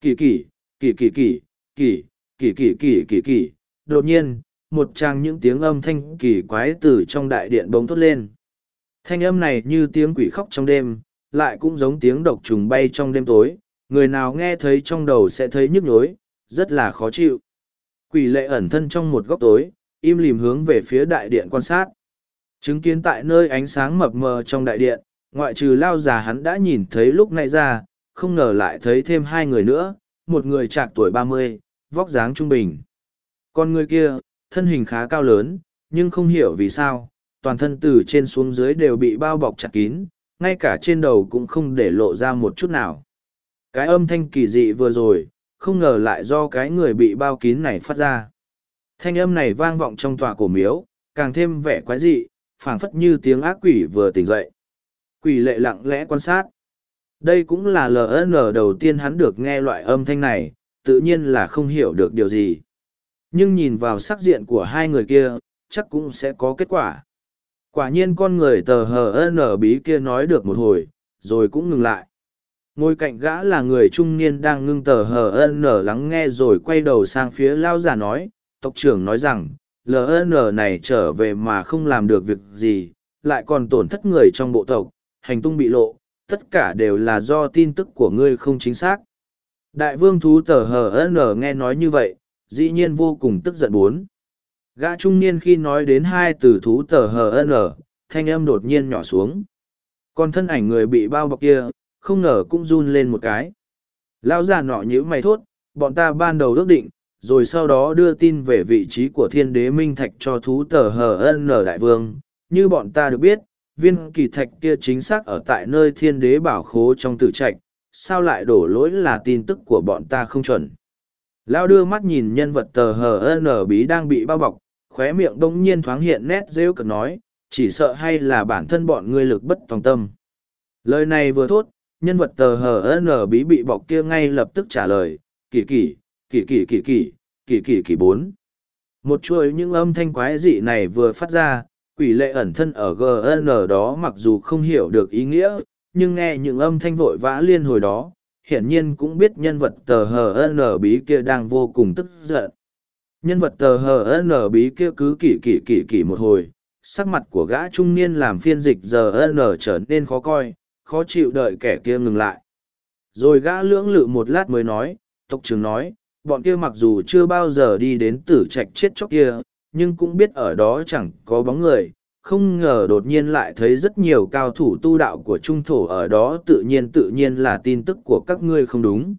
Kỳ kỳ, kỳ kỳ kỳ, kỳ, kỳ kỳ kỳ kỳ kỳ, đột nhiên, một tràng những tiếng âm thanh kỳ quái từ trong đại điện bỗng thốt lên. Thanh âm này như tiếng quỷ khóc trong đêm, lại cũng giống tiếng độc trùng bay trong đêm tối, người nào nghe thấy trong đầu sẽ thấy nhức nhối, rất là khó chịu. Quỷ lệ ẩn thân trong một góc tối, im lìm hướng về phía đại điện quan sát. Chứng kiến tại nơi ánh sáng mập mờ trong đại điện, ngoại trừ lao già hắn đã nhìn thấy lúc nay ra, không ngờ lại thấy thêm hai người nữa, một người trạc tuổi ba mươi, vóc dáng trung bình. Con người kia, thân hình khá cao lớn, nhưng không hiểu vì sao, toàn thân từ trên xuống dưới đều bị bao bọc chặt kín, ngay cả trên đầu cũng không để lộ ra một chút nào. Cái âm thanh kỳ dị vừa rồi, không ngờ lại do cái người bị bao kín này phát ra. Thanh âm này vang vọng trong tòa cổ miếu, càng thêm vẻ quái dị, phảng phất như tiếng ác quỷ vừa tỉnh dậy. Quỷ lệ lặng lẽ quan sát. Đây cũng là LN đầu tiên hắn được nghe loại âm thanh này, tự nhiên là không hiểu được điều gì. Nhưng nhìn vào sắc diện của hai người kia, chắc cũng sẽ có kết quả. Quả nhiên con người tờ hờ nở bí kia nói được một hồi, rồi cũng ngừng lại. Ngồi cạnh gã là người trung niên đang ngưng tờ hờ nở lắng nghe rồi quay đầu sang phía lao giả nói, tộc trưởng nói rằng, LN này trở về mà không làm được việc gì, lại còn tổn thất người trong bộ tộc, hành tung bị lộ, tất cả đều là do tin tức của ngươi không chính xác. Đại vương thú tờ hờ n nghe nói như vậy, dĩ nhiên vô cùng tức giận bốn. Gã trung niên khi nói đến hai từ thú tờ hờ n, thanh âm đột nhiên nhỏ xuống. Còn thân ảnh người bị bao bọc kia, không ngờ cũng run lên một cái. Lão già nọ nhíu mày thốt, bọn ta ban đầu ước định, rồi sau đó đưa tin về vị trí của thiên đế minh thạch cho thú tờ hờ n đại vương. Như bọn ta được biết, viên kỳ thạch kia chính xác ở tại nơi thiên đế bảo khố trong tử trạch, sao lại đổ lỗi là tin tức của bọn ta không chuẩn. Lao đưa mắt nhìn nhân vật tờ hờ n bí đang bị bao bọc, khóe miệng đông nhiên thoáng hiện nét rêu cực nói, chỉ sợ hay là bản thân bọn ngươi lực bất tòng tâm. Lời này vừa thốt, nhân vật tờ hờ n bí bị bọc kia ngay lập tức trả lời, kỳ kỳ, kỳ kỳ kỳ kỳ, kỳ kỳ kỳ bốn. Một chuỗi những âm thanh quái dị này vừa phát ra, quỷ lệ ẩn thân ở GN đó mặc dù không hiểu được ý nghĩa, nhưng nghe những âm thanh vội vã liên hồi đó, hiển nhiên cũng biết nhân vật tờ hờ n bí kia đang vô cùng tức giận. Nhân vật tờ hờ n bí kia cứ kỳ kỳ kỳ kỳ một hồi, sắc mặt của gã trung niên làm phiên dịch giờ N trở nên khó coi, khó chịu đợi kẻ kia ngừng lại. Rồi gã lưỡng lự một lát mới nói, tộc trưởng nói, bọn kia mặc dù chưa bao giờ đi đến tử trạch chết chóc kia, nhưng cũng biết ở đó chẳng có bóng người, không ngờ đột nhiên lại thấy rất nhiều cao thủ tu đạo của trung thổ ở đó tự nhiên tự nhiên là tin tức của các ngươi không đúng.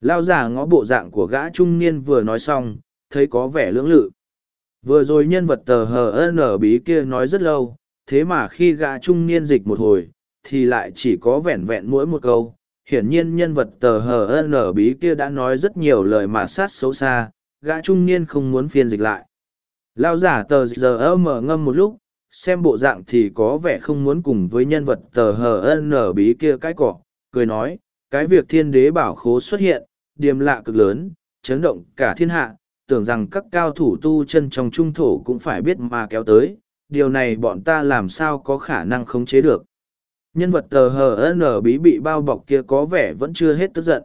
Lao giả ngó bộ dạng của gã trung niên vừa nói xong, thấy có vẻ lưỡng lự. Vừa rồi nhân vật tờ hờ n bí kia nói rất lâu, thế mà khi gã trung niên dịch một hồi, thì lại chỉ có vẹn vẹn mỗi một câu. Hiển nhiên nhân vật tờ hờ n bí kia đã nói rất nhiều lời mà sát xấu xa, gã trung niên không muốn phiên dịch lại. Lao giả tờ giờ mở ngâm một lúc, xem bộ dạng thì có vẻ không muốn cùng với nhân vật tờ hờ nở bí kia cái cỏ, cười nói, cái việc thiên đế bảo khố xuất hiện, điềm lạ cực lớn, chấn động cả thiên hạ, tưởng rằng các cao thủ tu chân trong trung thổ cũng phải biết mà kéo tới, điều này bọn ta làm sao có khả năng khống chế được. Nhân vật tờ hờ nở bí bị bao bọc kia có vẻ vẫn chưa hết tức giận.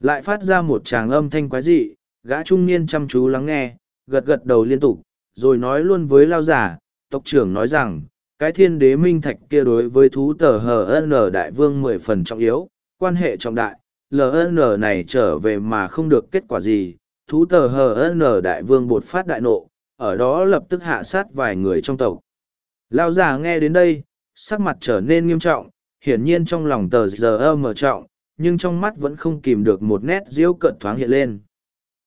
Lại phát ra một tràng âm thanh quái dị, gã trung niên chăm chú lắng nghe, gật gật đầu liên tục, rồi nói luôn với lao giả, tộc trưởng nói rằng, cái thiên đế minh thạch kia đối với thú tờ hn đại vương mười phần trọng yếu, quan hệ trọng đại, ln này trở về mà không được kết quả gì, thú tờ hn đại vương bột phát đại nộ, ở đó lập tức hạ sát vài người trong tộc. Lao già nghe đến đây, sắc mặt trở nên nghiêm trọng, hiển nhiên trong lòng tờ giờ mở trọng, nhưng trong mắt vẫn không kìm được một nét diễu cận thoáng hiện lên.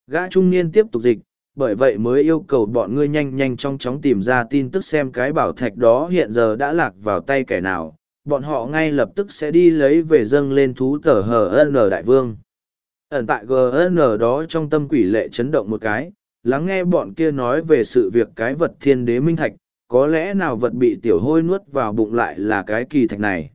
Gã trung niên tiếp tục dịch, bởi vậy mới yêu cầu bọn ngươi nhanh nhanh trong chóng tìm ra tin tức xem cái bảo thạch đó hiện giờ đã lạc vào tay kẻ nào. Bọn họ ngay lập tức sẽ đi lấy về dâng lên thú tờ hn đại vương. Ẩn tại gn đó trong tâm quỷ lệ chấn động một cái, lắng nghe bọn kia nói về sự việc cái vật thiên đế minh thạch, có lẽ nào vật bị tiểu hôi nuốt vào bụng lại là cái kỳ thạch này.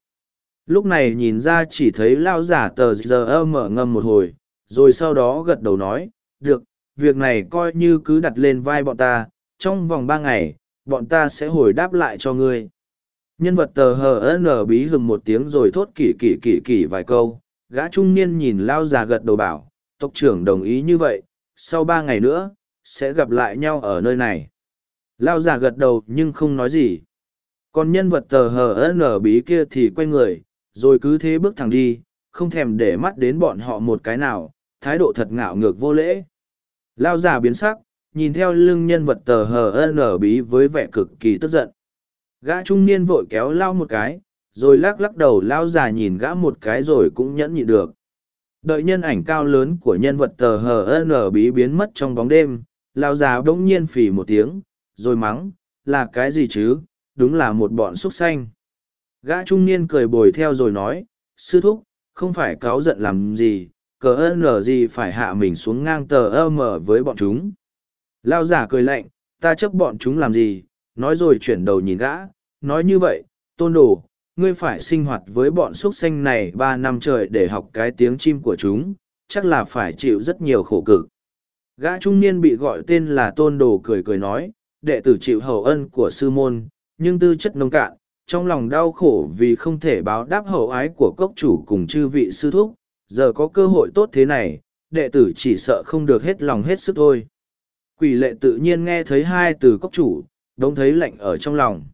Lúc này nhìn ra chỉ thấy lao giả tờ giờ mở ngâm một hồi, rồi sau đó gật đầu nói, được việc này coi như cứ đặt lên vai bọn ta, trong vòng ba ngày, bọn ta sẽ hồi đáp lại cho ngươi. Nhân vật tờ hờ nở bí hừng một tiếng rồi thốt kỷ kỷ kỷ kỷ vài câu, gã trung niên nhìn lao già gật đầu bảo, tộc trưởng đồng ý như vậy, sau ba ngày nữa, sẽ gặp lại nhau ở nơi này. Lao già gật đầu nhưng không nói gì. Còn nhân vật tờ hờ nở bí kia thì quay người, rồi cứ thế bước thẳng đi, không thèm để mắt đến bọn họ một cái nào, thái độ thật ngạo ngược vô lễ. Lao giả biến sắc, nhìn theo lưng nhân vật tờ hờ nở bí với vẻ cực kỳ tức giận. Gã trung niên vội kéo lao một cái, rồi lắc lắc đầu lao già nhìn gã một cái rồi cũng nhẫn nhịn được. Đợi nhân ảnh cao lớn của nhân vật tờ hờ nở bí biến mất trong bóng đêm, lao già bỗng nhiên phì một tiếng, rồi mắng, là cái gì chứ, đúng là một bọn xuất xanh. Gã trung niên cười bồi theo rồi nói, sư thúc, không phải cáo giận làm gì, cờ ơn lờ gì phải hạ mình xuống ngang tờ ơ mờ với bọn chúng. Lao giả cười lạnh, ta chấp bọn chúng làm gì? Nói rồi chuyển đầu nhìn gã, nói như vậy, tôn đồ, ngươi phải sinh hoạt với bọn x u ấ t xanh này ba năm trời để học cái tiếng chim của chúng, chắc là phải chịu rất nhiều khổ cực. Gã trung niên bị gọi tên là tôn đồ cười cười nói, đệ tử chịu hậu ân của sư môn, nhưng tư chất nông cạn, trong lòng đau khổ vì không thể báo đáp hậu ái của cốc chủ cùng chư vị sư thúc giờ có cơ hội tốt thế này, đệ tử chỉ sợ không được hết lòng hết sức thôi. Quỷ lệ tự nhiên nghe thấy hai từ cốc chủ, đống thấy lạnh ở trong lòng.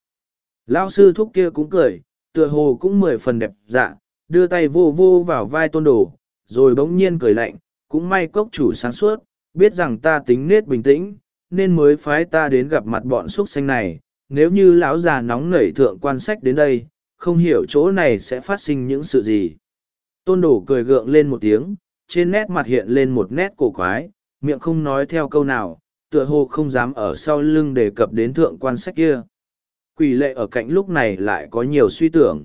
Lão sư thúc kia cũng cười, tựa hồ cũng mười phần đẹp dạ, đưa tay vô vô vào vai tôn đồ, rồi bỗng nhiên cười lạnh, cũng may cốc chủ sáng suốt, biết rằng ta tính nết bình tĩnh, nên mới phái ta đến gặp mặt bọn xuất xanh này. Nếu như lão già nóng nảy thượng quan sách đến đây, không hiểu chỗ này sẽ phát sinh những sự gì. Tôn đổ cười gượng lên một tiếng, trên nét mặt hiện lên một nét cổ quái, miệng không nói theo câu nào, tựa hồ không dám ở sau lưng đề cập đến thượng quan sách kia. Quỷ lệ ở cạnh lúc này lại có nhiều suy tưởng.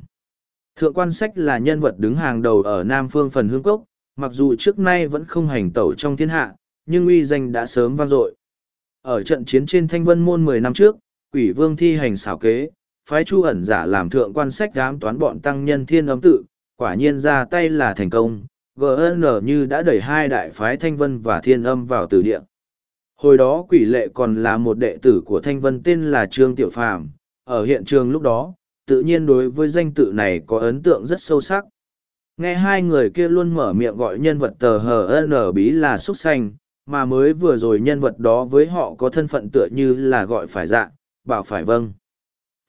Thượng quan sách là nhân vật đứng hàng đầu ở Nam Phương phần hương cốc, mặc dù trước nay vẫn không hành tẩu trong thiên hạ, nhưng uy danh đã sớm vang dội. Ở trận chiến trên Thanh Vân Môn mười năm trước, quỷ vương thi hành xảo kế, phái chu ẩn giả làm thượng quan sách đám toán bọn tăng nhân thiên âm tự, quả nhiên ra tay là thành công, GN như đã đẩy hai đại phái Thanh Vân và Thiên Âm vào từ địa. Hồi đó quỷ lệ còn là một đệ tử của Thanh Vân tên là Trương Tiểu Phàm ở hiện trường lúc đó, tự nhiên đối với danh tự này có ấn tượng rất sâu sắc. Nghe hai người kia luôn mở miệng gọi nhân vật tờ HN bí là xuất xanh, mà mới vừa rồi nhân vật đó với họ có thân phận tựa như là gọi phải dạ, bảo phải vâng.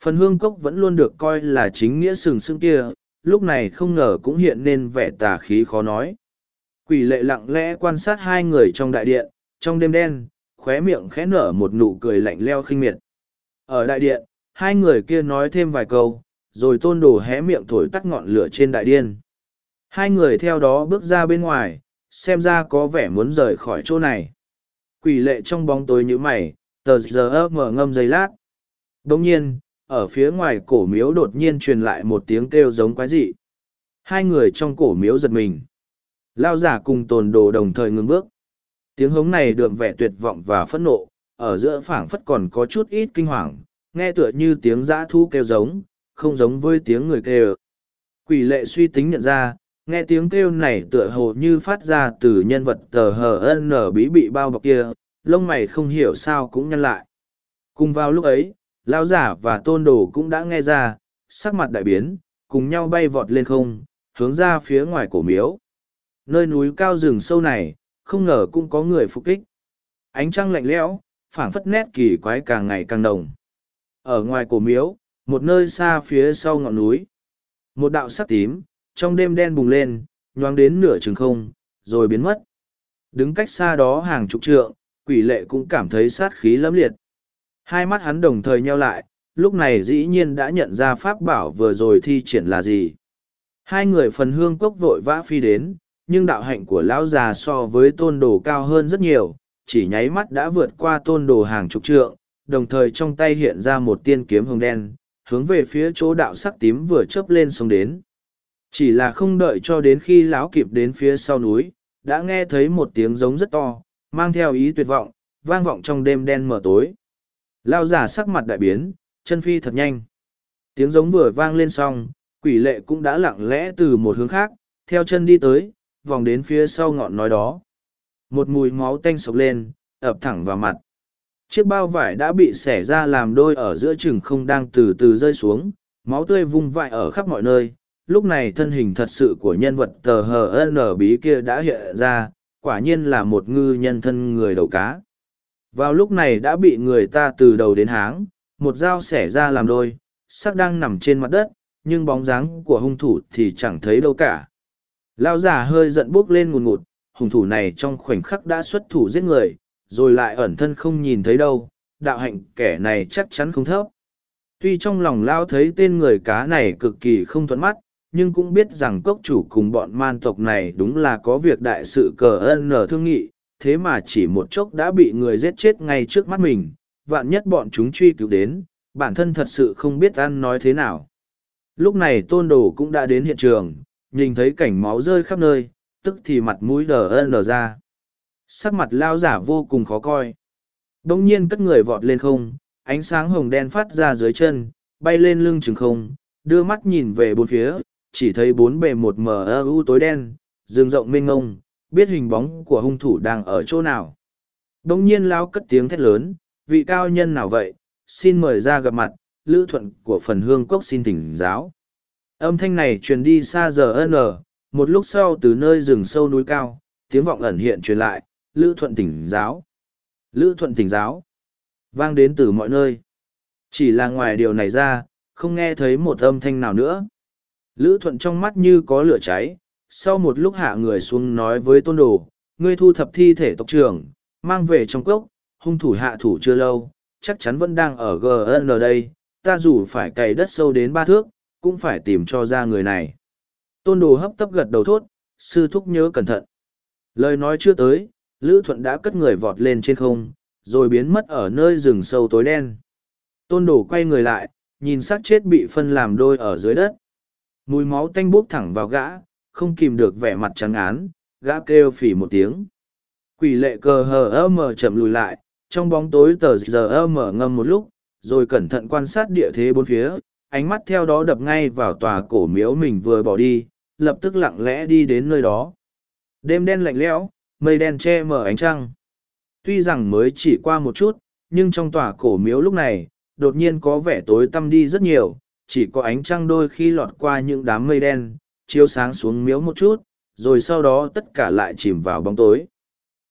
Phần hương cốc vẫn luôn được coi là chính nghĩa sừng sững kia, lúc này không ngờ cũng hiện nên vẻ tà khí khó nói. Quỷ lệ lặng lẽ quan sát hai người trong đại điện, trong đêm đen, khóe miệng khẽ nở một nụ cười lạnh leo khinh miệt. Ở đại điện, hai người kia nói thêm vài câu, rồi tôn đồ hé miệng thổi tắt ngọn lửa trên đại điên. Hai người theo đó bước ra bên ngoài, xem ra có vẻ muốn rời khỏi chỗ này. Quỷ lệ trong bóng tối như mày, tờ giờ mở ngâm giây lát. Đồng nhiên, ở phía ngoài cổ miếu đột nhiên truyền lại một tiếng kêu giống quái dị. Hai người trong cổ miếu giật mình. Lao giả cùng tồn đồ đồng thời ngừng bước. Tiếng hống này đượm vẻ tuyệt vọng và phẫn nộ, ở giữa phảng phất còn có chút ít kinh hoàng, nghe tựa như tiếng dã thu kêu giống, không giống với tiếng người kêu. Quỷ lệ suy tính nhận ra, nghe tiếng kêu này tựa hồ như phát ra từ nhân vật tờ hờ nở bí bị bao bọc kia, lông mày không hiểu sao cũng nhăn lại. Cùng vào lúc ấy, Lão giả và tôn đồ cũng đã nghe ra, sắc mặt đại biến, cùng nhau bay vọt lên không, hướng ra phía ngoài cổ miếu. Nơi núi cao rừng sâu này, không ngờ cũng có người phục kích. Ánh trăng lạnh lẽo, phảng phất nét kỳ quái càng ngày càng đồng. Ở ngoài cổ miếu, một nơi xa phía sau ngọn núi. Một đạo sắc tím, trong đêm đen bùng lên, nhoáng đến nửa chừng không, rồi biến mất. Đứng cách xa đó hàng chục trượng, quỷ lệ cũng cảm thấy sát khí lẫm liệt. Hai mắt hắn đồng thời nheo lại, lúc này dĩ nhiên đã nhận ra pháp bảo vừa rồi thi triển là gì. Hai người phần hương cốc vội vã phi đến, nhưng đạo hạnh của lão già so với tôn đồ cao hơn rất nhiều, chỉ nháy mắt đã vượt qua tôn đồ hàng chục trượng, đồng thời trong tay hiện ra một tiên kiếm hồng đen, hướng về phía chỗ đạo sắc tím vừa chớp lên sông đến. Chỉ là không đợi cho đến khi lão kịp đến phía sau núi, đã nghe thấy một tiếng giống rất to, mang theo ý tuyệt vọng, vang vọng trong đêm đen mờ tối. Lao giả sắc mặt đại biến, chân phi thật nhanh. Tiếng giống vừa vang lên xong, quỷ lệ cũng đã lặng lẽ từ một hướng khác, theo chân đi tới, vòng đến phía sau ngọn nói đó. Một mùi máu tanh sộc lên, ập thẳng vào mặt. Chiếc bao vải đã bị xẻ ra làm đôi ở giữa chừng không đang từ từ rơi xuống, máu tươi vung vãi ở khắp mọi nơi. Lúc này thân hình thật sự của nhân vật tờ hờ n bí kia đã hiện ra, quả nhiên là một ngư nhân thân người đầu cá. Vào lúc này đã bị người ta từ đầu đến háng, một dao xẻ ra làm đôi, sắc đang nằm trên mặt đất, nhưng bóng dáng của hung thủ thì chẳng thấy đâu cả. Lao giả hơi giận bốc lên ngùn ngụt, hung thủ này trong khoảnh khắc đã xuất thủ giết người, rồi lại ẩn thân không nhìn thấy đâu, đạo hạnh kẻ này chắc chắn không thấp. Tuy trong lòng Lao thấy tên người cá này cực kỳ không thuận mắt, nhưng cũng biết rằng cốc chủ cùng bọn man tộc này đúng là có việc đại sự cờ ân nở thương nghị, thế mà chỉ một chốc đã bị người giết chết ngay trước mắt mình, vạn nhất bọn chúng truy cứu đến, bản thân thật sự không biết ăn nói thế nào. Lúc này tôn đồ cũng đã đến hiện trường, nhìn thấy cảnh máu rơi khắp nơi, tức thì mặt mũi đờ ân đờ ra. Sắc mặt lao giả vô cùng khó coi. Đông nhiên cất người vọt lên không, ánh sáng hồng đen phát ra dưới chân, bay lên lưng chừng không, đưa mắt nhìn về bốn phía, chỉ thấy bốn bề một mờ ơ u tối đen, rừng rộng mênh ngông, biết hình bóng của hung thủ đang ở chỗ nào. Đông nhiên lao cất tiếng thét lớn, vị cao nhân nào vậy, xin mời ra gặp mặt, lữ thuận của phần hương cốc xin thỉnh giáo. Âm thanh này truyền đi xa giờ n, ờ, một lúc sau từ nơi rừng sâu núi cao, tiếng vọng ẩn hiện truyền lại, lữ thuận thỉnh giáo. Lữ thuận thỉnh giáo, vang đến từ mọi nơi. Chỉ là ngoài điều này ra, không nghe thấy một âm thanh nào nữa. Lữ thuận trong mắt như có lửa cháy, sau một lúc hạ người xuống nói với tôn đồ, ngươi thu thập thi thể tộc trưởng, mang về trong cốc, hung thủ hạ thủ chưa lâu, chắc chắn vẫn đang ở GN đây, ta dù phải cày đất sâu đến ba thước, cũng phải tìm cho ra người này. Tôn đồ hấp tấp gật đầu thốt, sư thúc nhớ cẩn thận. Lời nói chưa tới, Lữ Thuận đã cất người vọt lên trên không, rồi biến mất ở nơi rừng sâu tối đen. Tôn đồ quay người lại, nhìn xác chết bị phân làm đôi ở dưới đất. Mùi máu tanh bốc thẳng vào gã, không kìm được vẻ mặt trắng án, gã kêu phỉ một tiếng. Quỷ lệ cờ hờ ơ mờ chậm lùi lại, trong bóng tối tờ giờ ơ mở ngâm một lúc, rồi cẩn thận quan sát địa thế bốn phía, ánh mắt theo đó đập ngay vào tòa cổ miếu mình vừa bỏ đi, lập tức lặng lẽ đi đến nơi đó. Đêm đen lạnh lẽo, mây đen che mở ánh trăng. Tuy rằng mới chỉ qua một chút, nhưng trong tòa cổ miếu lúc này, đột nhiên có vẻ tối tăm đi rất nhiều, chỉ có ánh trăng đôi khi lọt qua những đám mây đen, chiếu sáng xuống miếu một chút, rồi sau đó tất cả lại chìm vào bóng tối.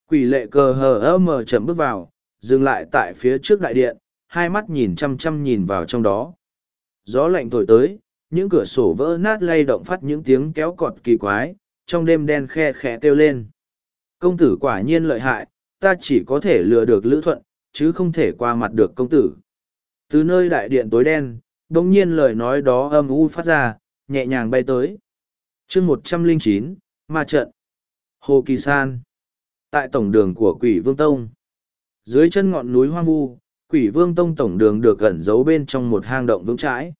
Quỷ lệ cờ hờ ơ mờ chậm bước vào, dừng lại tại phía trước đại điện, hai mắt nhìn chăm chăm nhìn vào trong đó. Gió lạnh thổi tới, những cửa sổ vỡ nát lay động phát những tiếng kéo cọt kỳ quái, trong đêm đen khe khẽ kêu lên. Công tử quả nhiên lợi hại, ta chỉ có thể lừa được lữ thuận, chứ không thể qua mặt được công tử. Từ nơi đại điện tối đen, đồng nhiên lời nói đó âm u phát ra, nhẹ nhàng bay tới chương một trăm linh chín ma trận. Hồ Kỳ San. Tại tổng đường của quỷ Vương Tông. Dưới chân ngọn núi hoang vu, quỷ vương tông tổng đường được ẩn giấu bên trong một hang động vững chãi.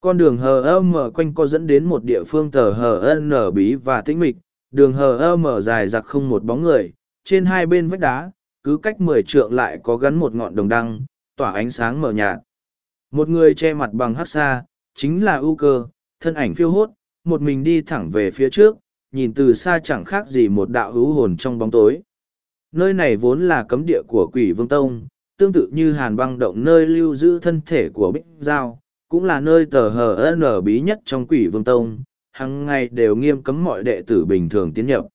Con đường hờ ơ mở quanh co dẫn đến một địa phương tờ hờ ân nở bí và tĩnh mịch, đường hờ ơ mở dài giặc không một bóng người, trên hai bên vách đá, cứ cách mười trượng lại có gắn một ngọn đồng đăng, tỏa ánh sáng mờ nhạt. Một người che mặt bằng hát xa, chính là ưu cơ, thân ảnh phiêu hốt, một mình đi thẳng về phía trước, nhìn từ xa chẳng khác gì một đạo hữu hồn trong bóng tối. Nơi này vốn là cấm địa của quỷ vương tông, tương tự như hàn băng động nơi lưu giữ thân thể của Bích Giao, cũng là nơi tờ hờ nở bí nhất trong quỷ vương tông, hàng ngày đều nghiêm cấm mọi đệ tử bình thường tiến nhập.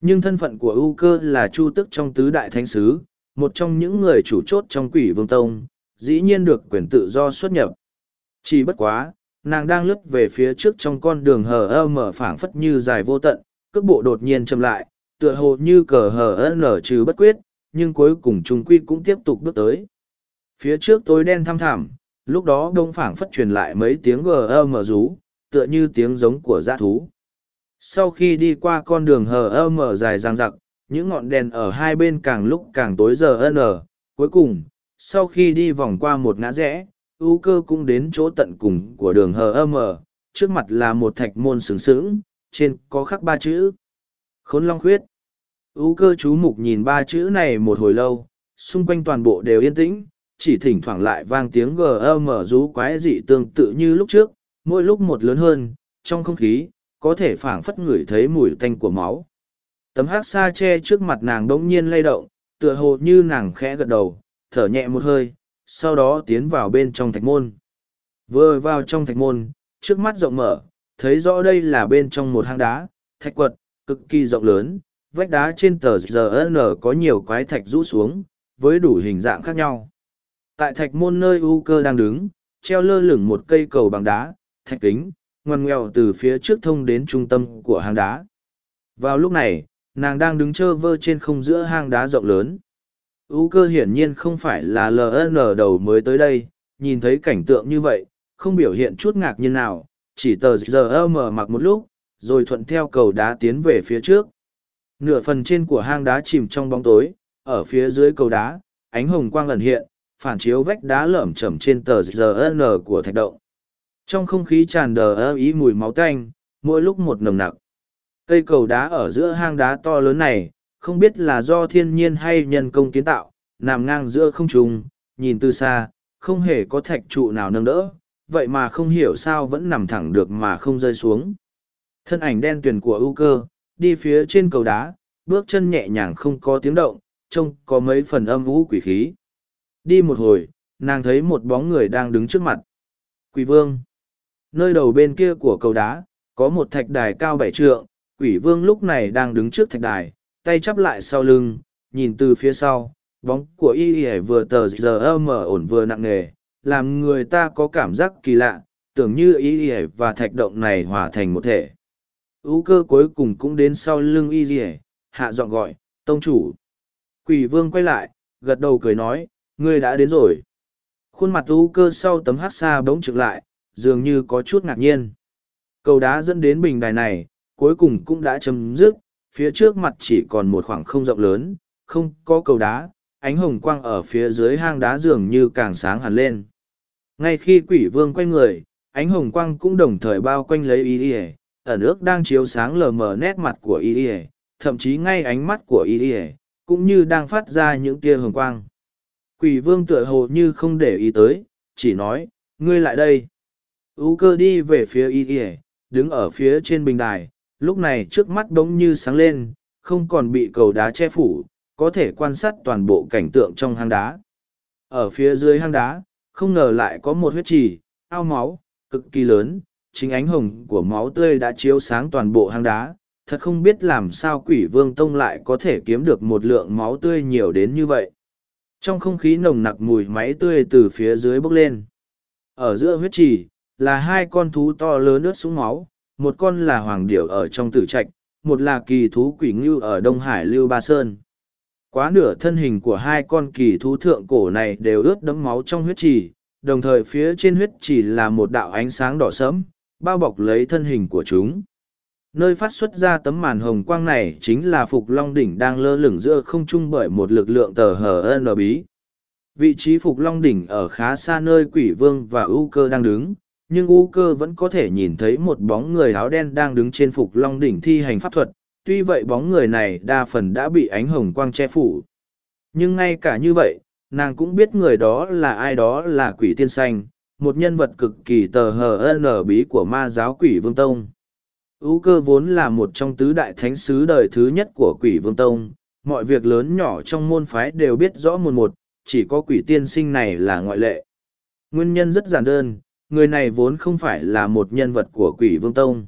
Nhưng thân phận của ưu cơ là chu tức trong tứ đại thánh sứ, một trong những người chủ chốt trong quỷ vương tông, dĩ nhiên được quyền tự do xuất nhập. Chỉ bất quá, nàng đang lướt về phía trước trong con đường hờ ơ mở phảng phất như dài vô tận, cước bộ đột nhiên chậm lại, tựa hồ như cờ hờ ơ nở trừ bất quyết, nhưng cuối cùng trung quy cũng tiếp tục bước tới. Phía trước tối đen thăm thẳm, lúc đó đông phảng phất truyền lại mấy tiếng gờ ơ mở rú, tựa như tiếng giống của dã thú. Sau khi đi qua con đường hờ ơ mở dài dang dặc những ngọn đèn ở hai bên càng lúc càng tối giờ ân ở, cuối cùng, sau khi đi vòng qua một ngã rẽ, ưu cơ cũng đến chỗ tận cùng của đường hờ âm ở, trước mặt là một thạch môn sướng sướng, trên có khắc ba chữ. Khốn Long Khuyết. Ú cơ chú mục nhìn ba chữ này một hồi lâu, xung quanh toàn bộ đều yên tĩnh, chỉ thỉnh thoảng lại vang tiếng gm rú quái dị tương tự như lúc trước, mỗi lúc một lớn hơn, trong không khí, có thể phảng phất ngửi thấy mùi tanh của máu. Tấm hát xa che trước mặt nàng đống nhiên lay động, tựa hồ như nàng khẽ gật đầu, thở nhẹ một hơi, sau đó tiến vào bên trong thạch môn. Vừa vào trong thạch môn, trước mắt rộng mở, thấy rõ đây là bên trong một hang đá, thạch quật, cực kỳ rộng lớn, vách đá trên tờ ZN có nhiều quái thạch rũ xuống, với đủ hình dạng khác nhau. Tại thạch môn nơi U cơ đang đứng, treo lơ lửng một cây cầu bằng đá, thạch kính, ngoằn ngoèo từ phía trước thông đến trung tâm của hang đá. Vào lúc này, nàng đang đứng chơ vơ trên không giữa hang đá rộng lớn. U cơ hiển nhiên không phải là LN đầu mới tới đây, nhìn thấy cảnh tượng như vậy, không biểu hiện chút ngạc nhiên nào, chỉ tờ giờ mở mặc một lúc, rồi thuận theo cầu đá tiến về phía trước. Nửa phần trên của hang đá chìm trong bóng tối, ở phía dưới cầu đá, ánh hồng quang lần hiện, phản chiếu vách đá lởm chởm trên tờ GN của thạch động. Trong không khí tràn đờ ý mùi máu tanh, mỗi lúc một nồng nặc. Cây cầu đá ở giữa hang đá to lớn này, không biết là do thiên nhiên hay nhân công kiến tạo, nằm ngang giữa không trung, nhìn từ xa, không hề có thạch trụ nào nâng đỡ, vậy mà không hiểu sao vẫn nằm thẳng được mà không rơi xuống. Thân ảnh đen tuyền của ưu cơ, đi phía trên cầu đá, bước chân nhẹ nhàng không có tiếng động, trông có mấy phần âm vũ quỷ khí. Đi một hồi, nàng thấy một bóng người đang đứng trước mặt. Quỷ vương. Nơi đầu bên kia của cầu đá, có một thạch đài cao bảy trượng, quỷ vương lúc này đang đứng trước thạch đài, tay chắp lại sau lưng, nhìn từ phía sau, bóng của y y vừa tờ giờ mở ổn vừa nặng nề, làm người ta có cảm giác kỳ lạ, tưởng như y y và thạch động này hòa thành một thể. Ú cơ cuối cùng cũng đến sau lưng y hạ giọng gọi tông chủ. Quỷ vương quay lại gật đầu cười nói ngươi đã đến rồi. Khuôn mặt Ú cơ sau tấm hát xa bỗng trực lại dường như có chút ngạc nhiên. Cầu đá dẫn đến bình đài này cuối cùng cũng đã chấm dứt phía trước mặt chỉ còn một khoảng không rộng lớn, không có cầu đá, ánh hồng quang ở phía dưới hang đá dường như càng sáng hẳn lên. Ngay khi quỷ vương quay người, ánh hồng quang cũng đồng thời bao quanh lấy Y ỉa ẩn ước đang chiếu sáng lờ mờ nét mặt của y ỉa thậm chí ngay ánh mắt của y ỉa cũng như đang phát ra những tia hồng quang. Quỷ vương tựa hồ như không để ý tới, chỉ nói, ngươi lại đây. Ú cơ đi về phía y ỉa đứng ở phía trên bình đài lúc này trước mắt đ ố n g như sáng lên, không còn bị cầu đá che phủ, có thể quan sát toàn bộ cảnh tượng trong hang đá. Ở phía dưới hang đá, không ngờ lại có một huyết trì, ao máu, cực kỳ lớn, chính ánh hồng của máu tươi đã chiếu sáng toàn bộ hang đá. Thật không biết làm sao quỷ vương tông lại có thể kiếm được một lượng máu tươi nhiều đến như vậy. Trong không khí nồng nặc mùi máy tươi từ phía dưới bốc lên. Ở giữa huyết trì, là hai con thú to lớn ướt xuống máu một con là hoàng điểu ở trong tử trạch một là kỳ thú quỷ ngưu ở đông hải lưu ba sơn quá nửa thân hình của hai con kỳ thú thượng cổ này đều ướt đẫm máu trong huyết trì đồng thời phía trên huyết trì là một đạo ánh sáng đỏ sẫm bao bọc lấy thân hình của chúng. Nơi phát xuất ra tấm màn hồng quang này chính là Phục Long Đỉnh đang lơ lửng giữa không trung bởi một lực lượng tờ hờ n bí. Vị trí Phục Long Đỉnh ở khá xa nơi quỷ vương và U cơ đang đứng, nhưng U cơ vẫn có thể nhìn thấy một bóng người áo đen đang đứng trên Phục Long Đỉnh thi hành pháp thuật, tuy vậy bóng người này đa phần đã bị ánh hồng quang che phủ. Nhưng ngay cả như vậy, nàng cũng biết người đó là ai đó là quỷ tiên xanh, một nhân vật cực kỳ tờ hờ n bí của ma giáo quỷ vương tông. U cơ vốn là một trong tứ đại thánh sứ đời thứ nhất của quỷ vương tông, mọi việc lớn nhỏ trong môn phái đều biết rõ một một, chỉ có quỷ tiên sinh này là ngoại lệ. Nguyên nhân rất giản đơn, người này vốn không phải là một nhân vật của quỷ vương tông.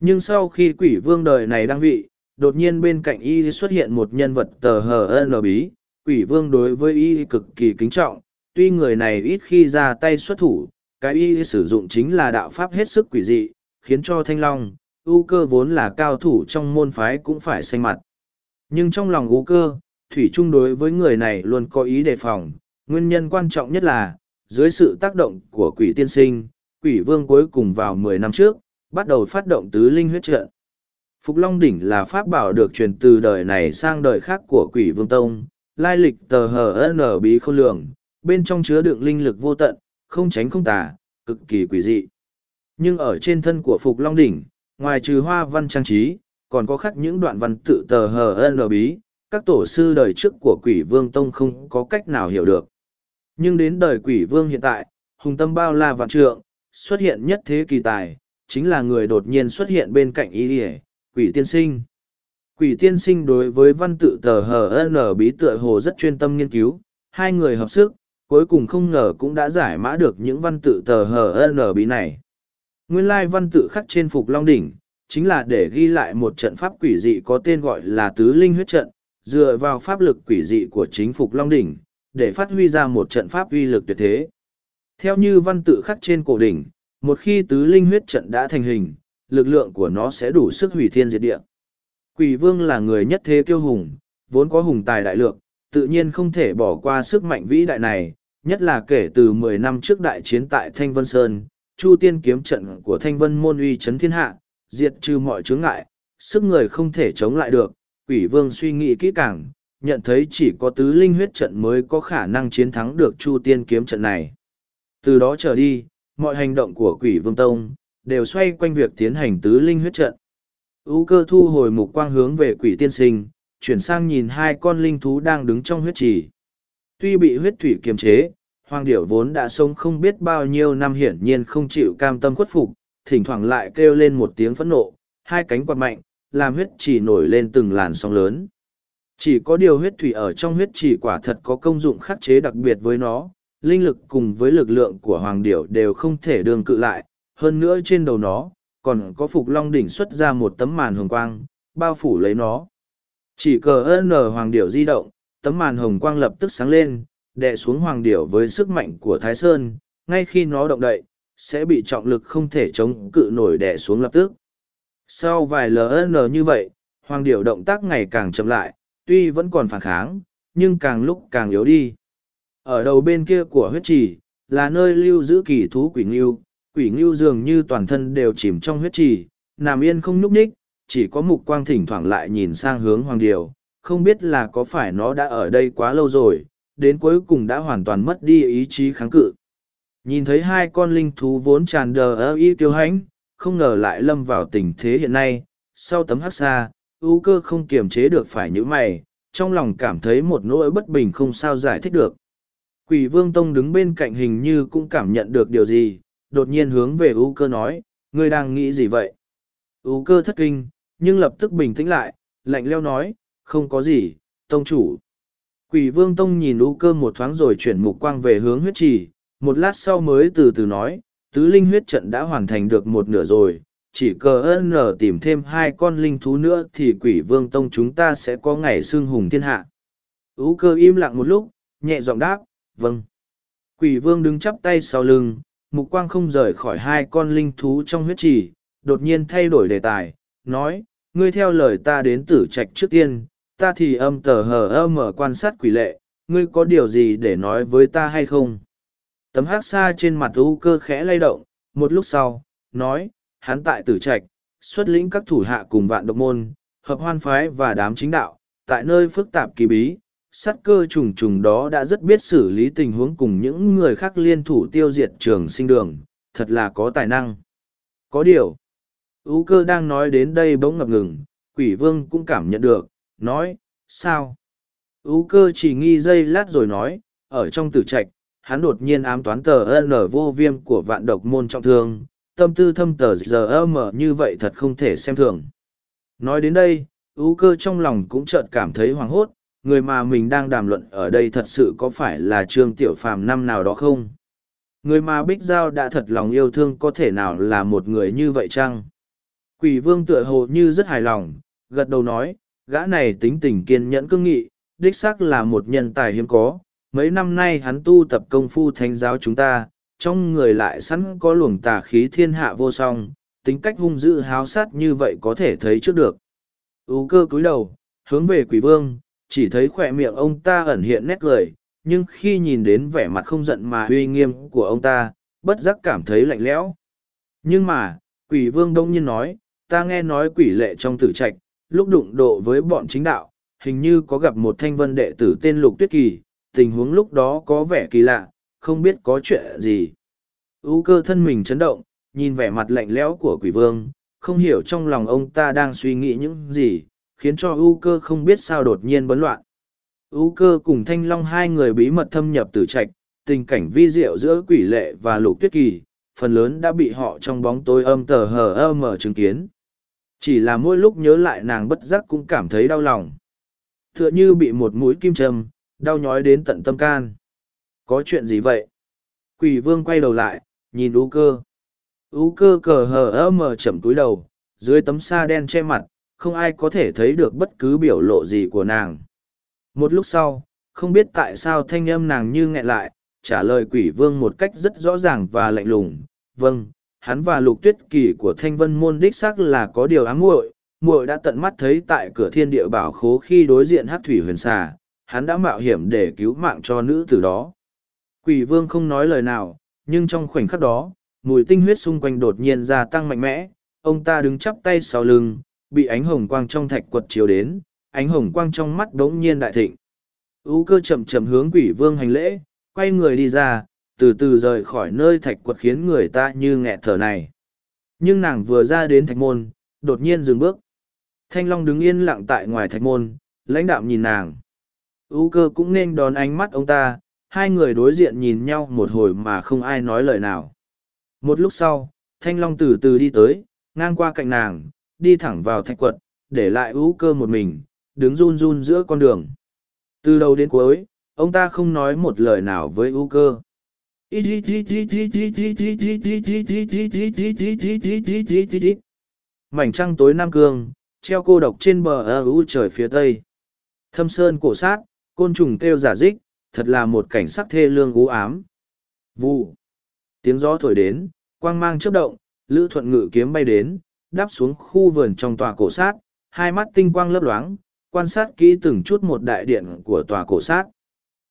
Nhưng sau khi quỷ vương đời này đăng vị, đột nhiên bên cạnh y xuất hiện một nhân vật tờ hờ n bí, quỷ vương đối với y cực kỳ kính trọng, tuy người này ít khi ra tay xuất thủ, cái y sử dụng chính là đạo pháp hết sức quỷ dị, khiến cho thanh long, U cơ vốn là cao thủ trong môn phái cũng phải xanh mặt. Nhưng trong lòng U cơ, thủy Trung đối với người này luôn có ý đề phòng, nguyên nhân quan trọng nhất là, dưới sự tác động của quỷ tiên sinh, quỷ vương cuối cùng vào mười năm trước, bắt đầu phát động tứ linh huyết trận. Phục Long Đỉnh là pháp bảo được truyền từ đời này sang đời khác của quỷ vương tông, lai lịch tờ hờ n bí khôn lường, bên trong chứa đựng linh lực vô tận, không tránh không tà, cực kỳ quỷ dị. Nhưng ở trên thân của Phục Long Đỉnh, ngoài trừ hoa văn trang trí, còn có khắc những đoạn văn tự tờ hờ n bí, các tổ sư đời trước của quỷ vương tông không có cách nào hiểu được. Nhưng đến đời quỷ vương hiện tại, hùng tâm bao la vạn trượng, xuất hiện nhất thế kỳ tài, chính là người đột nhiên xuất hiện bên cạnh y ỉa quỷ tiên sinh. Quỷ tiên sinh đối với văn tự tờ hờ n bí tựa hồ rất chuyên tâm nghiên cứu, hai người hợp sức, cuối cùng không ngờ cũng đã giải mã được những văn tự tờ hờ n bí này. Nguyên lai văn tự khắc trên Phục Long Đỉnh, chính là để ghi lại một trận pháp quỷ dị có tên gọi là Tứ Linh huyết trận, dựa vào pháp lực quỷ dị của chính Phục Long Đỉnh, để phát huy ra một trận pháp uy lực tuyệt thế. Theo như văn tự khắc trên cổ đỉnh, một khi Tứ Linh huyết trận đã thành hình, lực lượng của nó sẽ đủ sức hủy thiên diệt địa. Quỷ vương là người nhất thế kiêu hùng, vốn có hùng tài đại lượng, tự nhiên không thể bỏ qua sức mạnh vĩ đại này, nhất là kể từ mười năm trước đại chiến tại Thanh Vân Sơn, Chu Tiên kiếm trận của Thanh Vân môn uy chấn thiên hạ, diệt trừ mọi chướng ngại, sức người không thể chống lại được. Quỷ vương suy nghĩ kỹ càng, nhận thấy chỉ có tứ linh huyết trận mới có khả năng chiến thắng được Chu Tiên kiếm trận này. Từ đó trở đi, mọi hành động của quỷ vương tông, đều xoay quanh việc tiến hành tứ linh huyết trận. Ú cơ thu hồi mục quang hướng về quỷ tiên sinh, chuyển sang nhìn hai con linh thú đang đứng trong huyết trì. Tuy bị huyết thủy kiềm chế, hoàng điểu vốn đã sống không biết bao nhiêu năm hiển nhiên không chịu cam tâm khuất phục, thỉnh thoảng lại kêu lên một tiếng phẫn nộ, hai cánh quạt mạnh, làm huyết trì nổi lên từng làn sóng lớn. Chỉ có điều huyết thủy ở trong huyết chỉ quả thật có công dụng khắc chế đặc biệt với nó, linh lực cùng với lực lượng của hoàng điểu đều không thể đường cự lại, hơn nữa trên đầu nó, còn có phục long đỉnh xuất ra một tấm màn hồng quang, bao phủ lấy nó. Chỉ cờ ơn nở hoàng điểu di động, tấm màn hồng quang lập tức sáng lên, đè xuống hoàng điểu với sức mạnh của Thái Sơn, ngay khi nó động đậy, sẽ bị trọng lực không thể chống cự nổi đè xuống lập tức. Sau vài LN như vậy, hoàng điểu động tác ngày càng chậm lại, tuy vẫn còn phản kháng, nhưng càng lúc càng yếu đi. Ở đầu bên kia của huyết trì, là nơi lưu giữ kỳ thú quỷ ngưu, quỷ ngưu dường như toàn thân đều chìm trong huyết trì, nằm yên không nhúc ních, chỉ có mục quang thỉnh thoảng lại nhìn sang hướng hoàng điều, không biết là có phải nó đã ở đây quá lâu rồi, đến cuối cùng đã hoàn toàn mất đi ý chí kháng cự. Nhìn thấy hai con linh thú vốn tràn đờ ơ y tiêu hãnh, không ngờ lại lâm vào tình thế hiện nay, sau tấm hắc xa, ưu cơ không kiềm chế được phải nhíu mày, trong lòng cảm thấy một nỗi bất bình không sao giải thích được. Quỷ vương tông đứng bên cạnh hình như cũng cảm nhận được điều gì, đột nhiên hướng về ưu cơ nói, ngươi đang nghĩ gì vậy? ưu cơ thất kinh, nhưng lập tức bình tĩnh lại, lạnh leo nói, không có gì, tông chủ. Quỷ vương tông nhìn ưu cơ một thoáng rồi chuyển mục quang về hướng huyết trì, một lát sau mới từ từ nói, tứ linh huyết trận đã hoàn thành được một nửa rồi, chỉ cờ ơn nở tìm thêm hai con linh thú nữa thì quỷ vương tông chúng ta sẽ có ngày xương hùng thiên hạ. Ú cơ im lặng một lúc, nhẹ giọng đáp, vâng. Quỷ vương đứng chắp tay sau lưng, mục quang không rời khỏi hai con linh thú trong huyết trì, đột nhiên thay đổi đề tài, nói, ngươi theo lời ta đến tử trạch trước tiên, ta thì âm tờ hờ ơ mở quan sát quỷ lệ, ngươi có điều gì để nói với ta hay không? Tấm hát xa trên mặt u cơ khẽ lay động, một lúc sau, nói, hắn tại tử trạch, xuất lĩnh các thủ hạ cùng vạn độc môn, hợp hoan phái và đám chính đạo, tại nơi phức tạp kỳ bí, sát cơ trùng trùng đó đã rất biết xử lý tình huống cùng những người khác liên thủ tiêu diệt trường sinh đường, thật là có tài năng. Có điều, ú cơ đang nói đến đây bỗng ngập ngừng, quỷ vương cũng cảm nhận được, nói, sao? ú cơ chỉ nghi dây lát rồi nói ở trong tử trạch hắn đột nhiên ám toán tờ n vô viêm của vạn độc môn trọng thương tâm tư thâm tờ giờ mở như vậy thật không thể xem thường. Nói đến đây, ưu cơ trong lòng cũng chợt cảm thấy hoảng hốt, người mà mình đang đàm luận ở đây thật sự có phải là trương tiểu phàm năm nào đó không? Người mà bích giao đã thật lòng yêu thương có thể nào là một người như vậy chăng? Quỷ vương tựa hồ như rất hài lòng, gật đầu nói, gã này tính tình kiên nhẫn cương nghị, đích xác là một nhân tài hiếm có. Mấy năm nay hắn tu tập công phu thánh giáo chúng ta trong người lại sẵn có luồng tà khí thiên hạ vô song, tính cách hung dữ háo sát như vậy có thể thấy trước được. Ưu cơ cúi đầu, hướng về quỷ vương, chỉ thấy khỏe miệng ông ta ẩn hiện nét cười, nhưng khi nhìn đến vẻ mặt không giận mà uy nghiêm của ông ta, bất giác cảm thấy lạnh lẽo. Nhưng mà, quỷ vương đông nhiên nói, ta nghe nói quỷ lệ trong tử trạch, lúc đụng độ với bọn chính đạo, hình như có gặp một thanh vân đệ tử tên lục tuyết kỳ, tình huống lúc đó có vẻ kỳ lạ không biết có chuyện gì. U cơ thân mình chấn động, nhìn vẻ mặt lạnh lẽo của quỷ vương, không hiểu trong lòng ông ta đang suy nghĩ những gì, khiến cho U cơ không biết sao đột nhiên bấn loạn. U cơ cùng thanh long hai người bí mật thâm nhập tử trạch, tình cảnh vi diệu giữa quỷ lệ và lục tuyết kỳ, phần lớn đã bị họ trong bóng tối âm tờ hờ ơ mở chứng kiến. Chỉ là mỗi lúc nhớ lại nàng bất giác cũng cảm thấy đau lòng. Tựa như bị một mũi kim châm, đau nhói đến tận tâm can có chuyện gì vậy? Quỷ vương quay đầu lại, nhìn ú cơ. Ú cơ cờ hờ ơ mờ chậm túi đầu, dưới tấm sa đen che mặt, không ai có thể thấy được bất cứ biểu lộ gì của nàng. Một lúc sau, không biết tại sao thanh âm nàng như nghẹn lại, trả lời quỷ vương một cách rất rõ ràng và lạnh lùng. Vâng hắn và lục tuyết kỳ của thanh vân môn đích sắc là có điều ám muội. Muội đã tận mắt thấy tại cửa thiên địa bảo khố khi đối diện hát thủy huyền xà, hắn đã mạo hiểm để cứu mạng cho nữ tử đó quỷ vương không nói lời nào, nhưng trong khoảnh khắc đó, mùi tinh huyết xung quanh đột nhiên gia tăng mạnh mẽ, ông ta đứng chắp tay sau lưng, bị ánh hồng quang trong thạch quật chiếu đến, ánh hồng quang trong mắt bỗng nhiên đại thịnh. Ú cơ chậm chậm hướng quỷ vương hành lễ, quay người đi ra, từ từ rời khỏi nơi thạch quật khiến người ta như nghẹt thở này. Nhưng nàng vừa ra đến thạch môn, đột nhiên dừng bước. Thanh long đứng yên lặng tại ngoài thạch môn, lãnh đạm nhìn nàng. U cơ cũng nên đón ánh mắt ông ta hai người đối diện nhìn nhau một hồi mà không ai nói lời nào. Một lúc sau, thanh long từ từ đi tới, ngang qua cạnh nàng, đi thẳng vào thạch quật, để lại ưu cơ một mình, đứng run run giữa con đường. Từ đầu đến cuối, ông ta không nói một lời nào với ưu cơ. Mảnh trăng tối nam cương, treo cô độc trên bờ ơ u trời phía tây. Thâm sơn cổ sát, côn trùng kêu giả dích thật là một cảnh sắc thê lương ú ám. Vụ tiếng gió thổi đến, quang mang chớp động, lữ thuận ngự kiếm bay đến, đáp xuống khu vườn trong tòa cổ sát, hai mắt tinh quang lấp loáng, quan sát kỹ từng chút một đại điện của tòa cổ sát.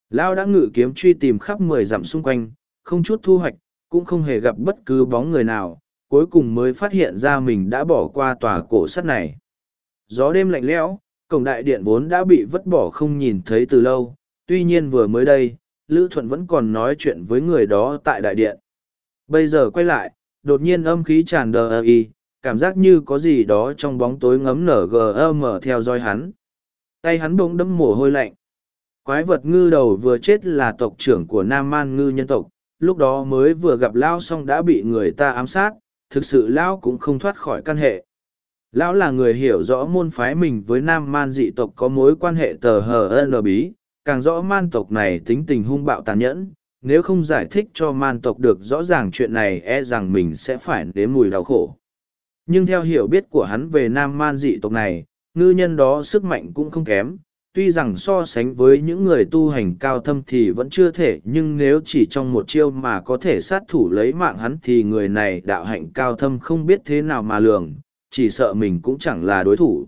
Lao đã ngự kiếm truy tìm khắp mười dặm xung quanh, không chút thu hoạch, cũng không hề gặp bất cứ bóng người nào, cuối cùng mới phát hiện ra mình đã bỏ qua tòa cổ sắt này. Gió đêm lạnh lẽo, cổng đại điện vốn đã bị vứt bỏ không nhìn thấy từ lâu tuy nhiên vừa mới đây, lữ thuận vẫn còn nói chuyện với người đó tại đại điện. Bây giờ quay lại, đột nhiên âm khí tràn đờ ơ y, cảm giác như có gì đó trong bóng tối ngấm nở gờ mở theo dõi hắn. Tay hắn bỗng đẫm mồ hôi lạnh. Quái vật ngư đầu vừa chết là tộc trưởng của nam man ngư nhân tộc, lúc đó mới vừa gặp lão xong đã bị người ta ám sát, thực sự lão cũng không thoát khỏi căn hệ. Lão là người hiểu rõ môn phái mình với nam man dị tộc có mối quan hệ tờ hờ n bí càng rõ man tộc này tính tình hung bạo tàn nhẫn, nếu không giải thích cho man tộc được rõ ràng chuyện này e rằng mình sẽ phải nếm mùi đau khổ. Nhưng theo hiểu biết của hắn về nam man dị tộc này, ngư nhân đó sức mạnh cũng không kém, tuy rằng so sánh với những người tu hành cao thâm thì vẫn chưa thể, nhưng nếu chỉ trong một chiêu mà có thể sát thủ lấy mạng hắn thì người này đạo hạnh cao thâm không biết thế nào mà lường, chỉ sợ mình cũng chẳng là đối thủ.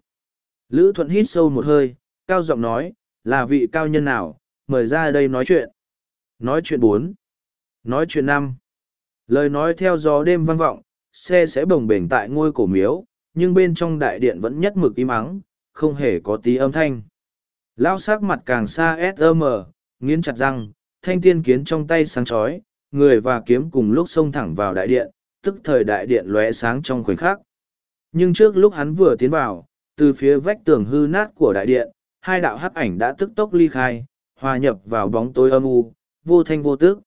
Lữ thuận hít sâu một hơi, cao giọng nói là vị cao nhân nào mời ra đây nói chuyện. Nói chuyện bốn. Nói chuyện năm. Lời nói theo gió đêm vang vọng xe sẽ bồng bềnh tại ngôi cổ miếu nhưng bên trong đại điện vẫn nhất mực im ắng không hề có tí âm thanh. Lao sắc mặt càng xa sm, nghiến chặt răng, thanh tiên kiến trong tay sáng chói, người và kiếm cùng lúc xông thẳng vào đại điện, tức thời đại điện lóe sáng trong khoảnh khắc. Nhưng trước lúc hắn vừa tiến vào, từ phía vách tường hư nát của đại điện, hai đạo hắc ảnh đã tức tốc ly khai, hòa nhập vào bóng tối âm u, vô thanh vô tức.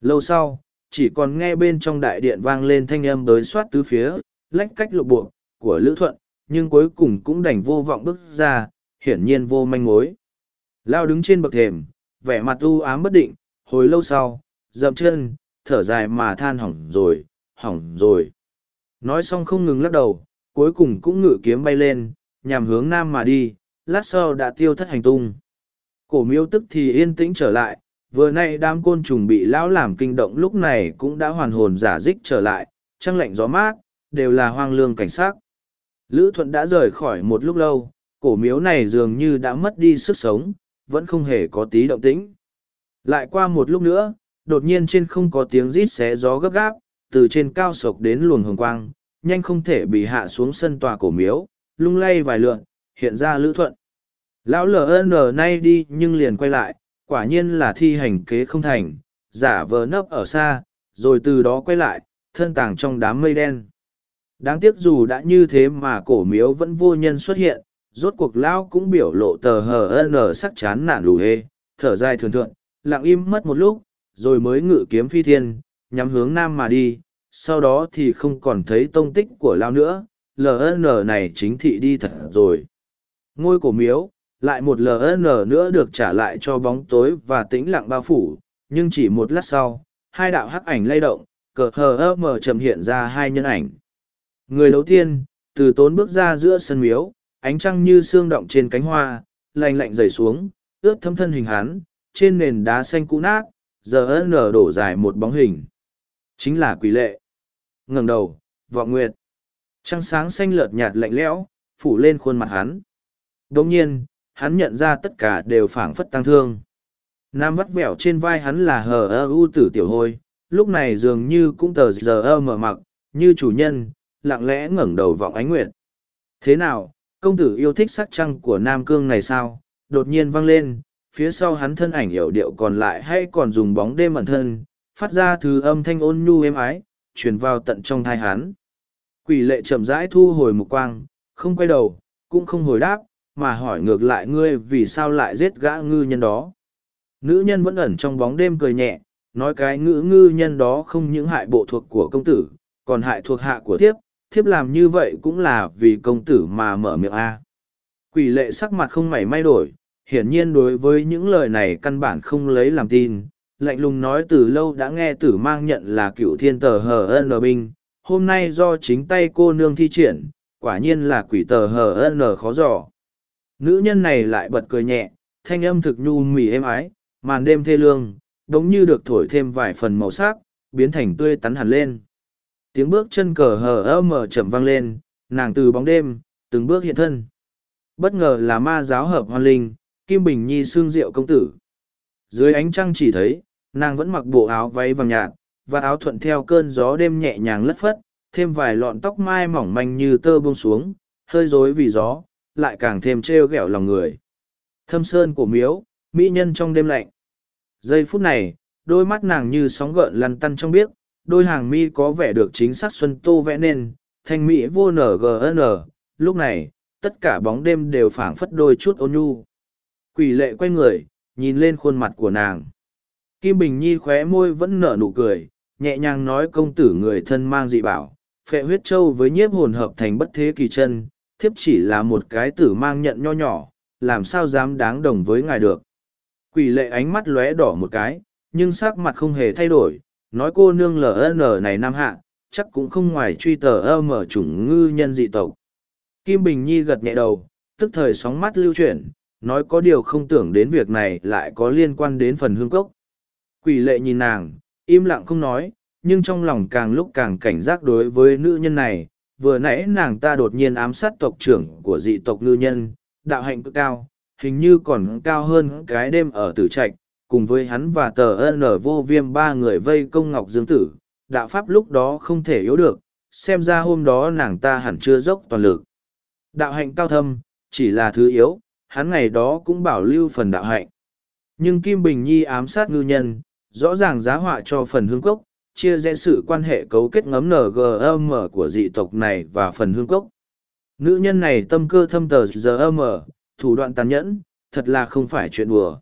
Lâu sau, chỉ còn nghe bên trong đại điện vang lên thanh âm đới soát tứ phía, lách cách lộ bộ, của Lữ Thuận, nhưng cuối cùng cũng đành vô vọng bước ra, hiển nhiên vô manh mối. Lao đứng trên bậc thềm, vẻ mặt u ám bất định, hồi lâu sau, dậm chân, thở dài mà than hỏng rồi, hỏng rồi. Nói xong không ngừng lắc đầu, cuối cùng cũng ngự kiếm bay lên, nhằm hướng nam mà đi, lát sau đã tiêu thất hành tung. Cổ miêu tức thì yên tĩnh trở lại, vừa nay đám côn trùng bị lão làm kinh động lúc này cũng đã hoàn hồn giả dích trở lại, trăng lạnh gió mát, đều là hoang lương cảnh sát. Lữ Thuận đã rời khỏi một lúc lâu, cổ miếu này dường như đã mất đi sức sống, vẫn không hề có tí động tĩnh. Lại qua một lúc nữa, đột nhiên trên không có tiếng rít xé gió gấp gáp, từ trên cao sộc đến luồng hồng quang, nhanh không thể bị hạ xuống sân tòa cổ miếu, lung lay vài lượn, hiện ra lữ thuận. Lão LN nay đi nhưng liền quay lại, quả nhiên là thi hành kế không thành, giả vờ nấp ở xa, rồi từ đó quay lại, thân tàng trong đám mây đen. Đáng tiếc dù đã như thế mà cổ miếu vẫn vô nhân xuất hiện, rốt cuộc lão cũng biểu lộ tờ hờ n sắc chán nản lù hê, thở dài thường thượng, lặng im mất một lúc, rồi mới ngự kiếm phi thiên, nhắm hướng nam mà đi, sau đó thì không còn thấy tông tích của lão nữa, LN này chính thị đi thật rồi. Ngôi cổ miếu, lại một LN nữa được trả lại cho bóng tối và tĩnh lặng bao phủ, nhưng chỉ một lát sau, hai đạo hắc ảnh lay động, cờ hờ mờ chậm hiện ra hai nhân ảnh. Người đầu tiên, từ tốn bước ra giữa sân miếu, ánh trăng như xương động trên cánh hoa, lạnh lạnh dày xuống, ướt thấm thân hình hắn, trên nền đá xanh cũ nát, giờ nở đổ dài một bóng hình. Chính là quỷ lệ. ngẩng đầu, vọng nguyệt. Trăng sáng xanh lợt nhạt lạnh lẽo, phủ lên khuôn mặt hắn. Đồng nhiên, hắn nhận ra tất cả đều phảng phất tăng thương. Nam vắt vẻo trên vai hắn là hờ ơ u tử tiểu hôi, lúc này dường như cũng tờ giờ ơ mở mặc, như chủ nhân, lặng lẽ ngẩng đầu vọng ánh nguyệt. Thế nào, công tử yêu thích sắc trăng của Nam Cương này sao? Đột nhiên vang lên, phía sau hắn thân ảnh hiểu điệu còn lại hay còn dùng bóng đêm ẩn thân, phát ra thứ âm thanh ôn nhu êm ái, truyền vào tận trong thai hắn. Quỷ lệ chậm rãi thu hồi mục quang, không quay đầu, cũng không hồi đáp, mà hỏi ngược lại ngươi vì sao lại giết gã ngư nhân đó. Nữ nhân vẫn ẩn trong bóng đêm cười nhẹ, nói cái ngữ ngư nhân đó không những hại bộ thuộc của công tử, còn hại thuộc hạ của thiếp, thiếp làm như vậy cũng là vì công tử mà mở miệng A. Quỷ lệ sắc mặt không mảy may đổi, hiển nhiên đối với những lời này căn bản không lấy làm tin. Lạnh lùng nói từ lâu đã nghe tử mang nhận là cựu thiên tờ hờ ân binh, hôm nay do chính tay cô nương thi triển, quả nhiên là quỷ tờ hờ ân khó dò. Nữ nhân này lại bật cười nhẹ, thanh âm thực nhu mì êm ái, màn đêm thê lương, đống như được thổi thêm vài phần màu sắc, biến thành tươi tắn hẳn lên. Tiếng bước chân cờ hờ ơ mờ chậm vang lên nàng từ bóng đêm từng bước hiện thân. Bất ngờ là ma giáo hợp hoan linh kim bình nhi xương diệu công tử. Dưới ánh trăng chỉ thấy nàng vẫn mặc bộ áo váy vàng nhạt và áo thuận theo cơn gió đêm nhẹ nhàng lất phất thêm vài lọn tóc mai mỏng manh như tơ buông xuống hơi rối vì gió lại càng thêm trêu ghẹo lòng người. Thâm sơn của miếu, mỹ nhân trong đêm lạnh. Giây phút này, đôi mắt nàng như sóng gợn lăn tăn trong biếc, đôi hàng mi có vẻ được chính xác xuân tô vẽ nên, thanh mỹ vô ngn lúc này, tất cả bóng đêm đều phảng phất đôi chút ôn nhu. Quỷ lệ quay người, nhìn lên khuôn mặt của nàng. Kim bình nhi khóe môi vẫn nở nụ cười, nhẹ nhàng nói công tử người thân mang dị bảo, phệ huyết châu với nhiếp hồn hợp thành bất thế kỳ chân thiếp chỉ là một cái tử mang nhận nho nhỏ, làm sao dám đáng đồng với ngài được. Quỷ lệ ánh mắt lóe đỏ một cái, nhưng sắc mặt không hề thay đổi, nói cô nương ln này nam hạ, chắc cũng không ngoài truy tờ ơ mở chủng ngư nhân dị tộc. Kim bình nhi gật nhẹ đầu, tức thời sóng mắt lưu chuyển, nói có điều không tưởng đến việc này lại có liên quan đến phần hương cốc. Quỷ lệ nhìn nàng, im lặng không nói, nhưng trong lòng càng lúc càng cảnh giác đối với nữ nhân này vừa nãy nàng ta đột nhiên ám sát tộc trưởng của dị tộc ngư nhân đạo hạnh cực cao hình như còn cao hơn cái đêm ở tử trạch cùng với hắn và tờ N vô viêm ba người vây công Ngọc Dương Tử, đạo pháp lúc đó không thể yếu được, xem ra hôm đó nàng ta hẳn chưa dốc toàn lực. Đạo hạnh cao thâm, chỉ là thứ yếu, hắn ngày đó cũng bảo lưu phần đạo hạnh. Nhưng Kim Bình Nhi ám sát ngư nhân, rõ ràng giá họa cho phần hương cốc, chia rẽ sự quan hệ cấu kết ngấm NGM của dị tộc này và phần hương cốc. Nữ nhân này tâm cơ thâm tờ GM, thủ đoạn tàn nhẫn, thật là không phải chuyện đùa.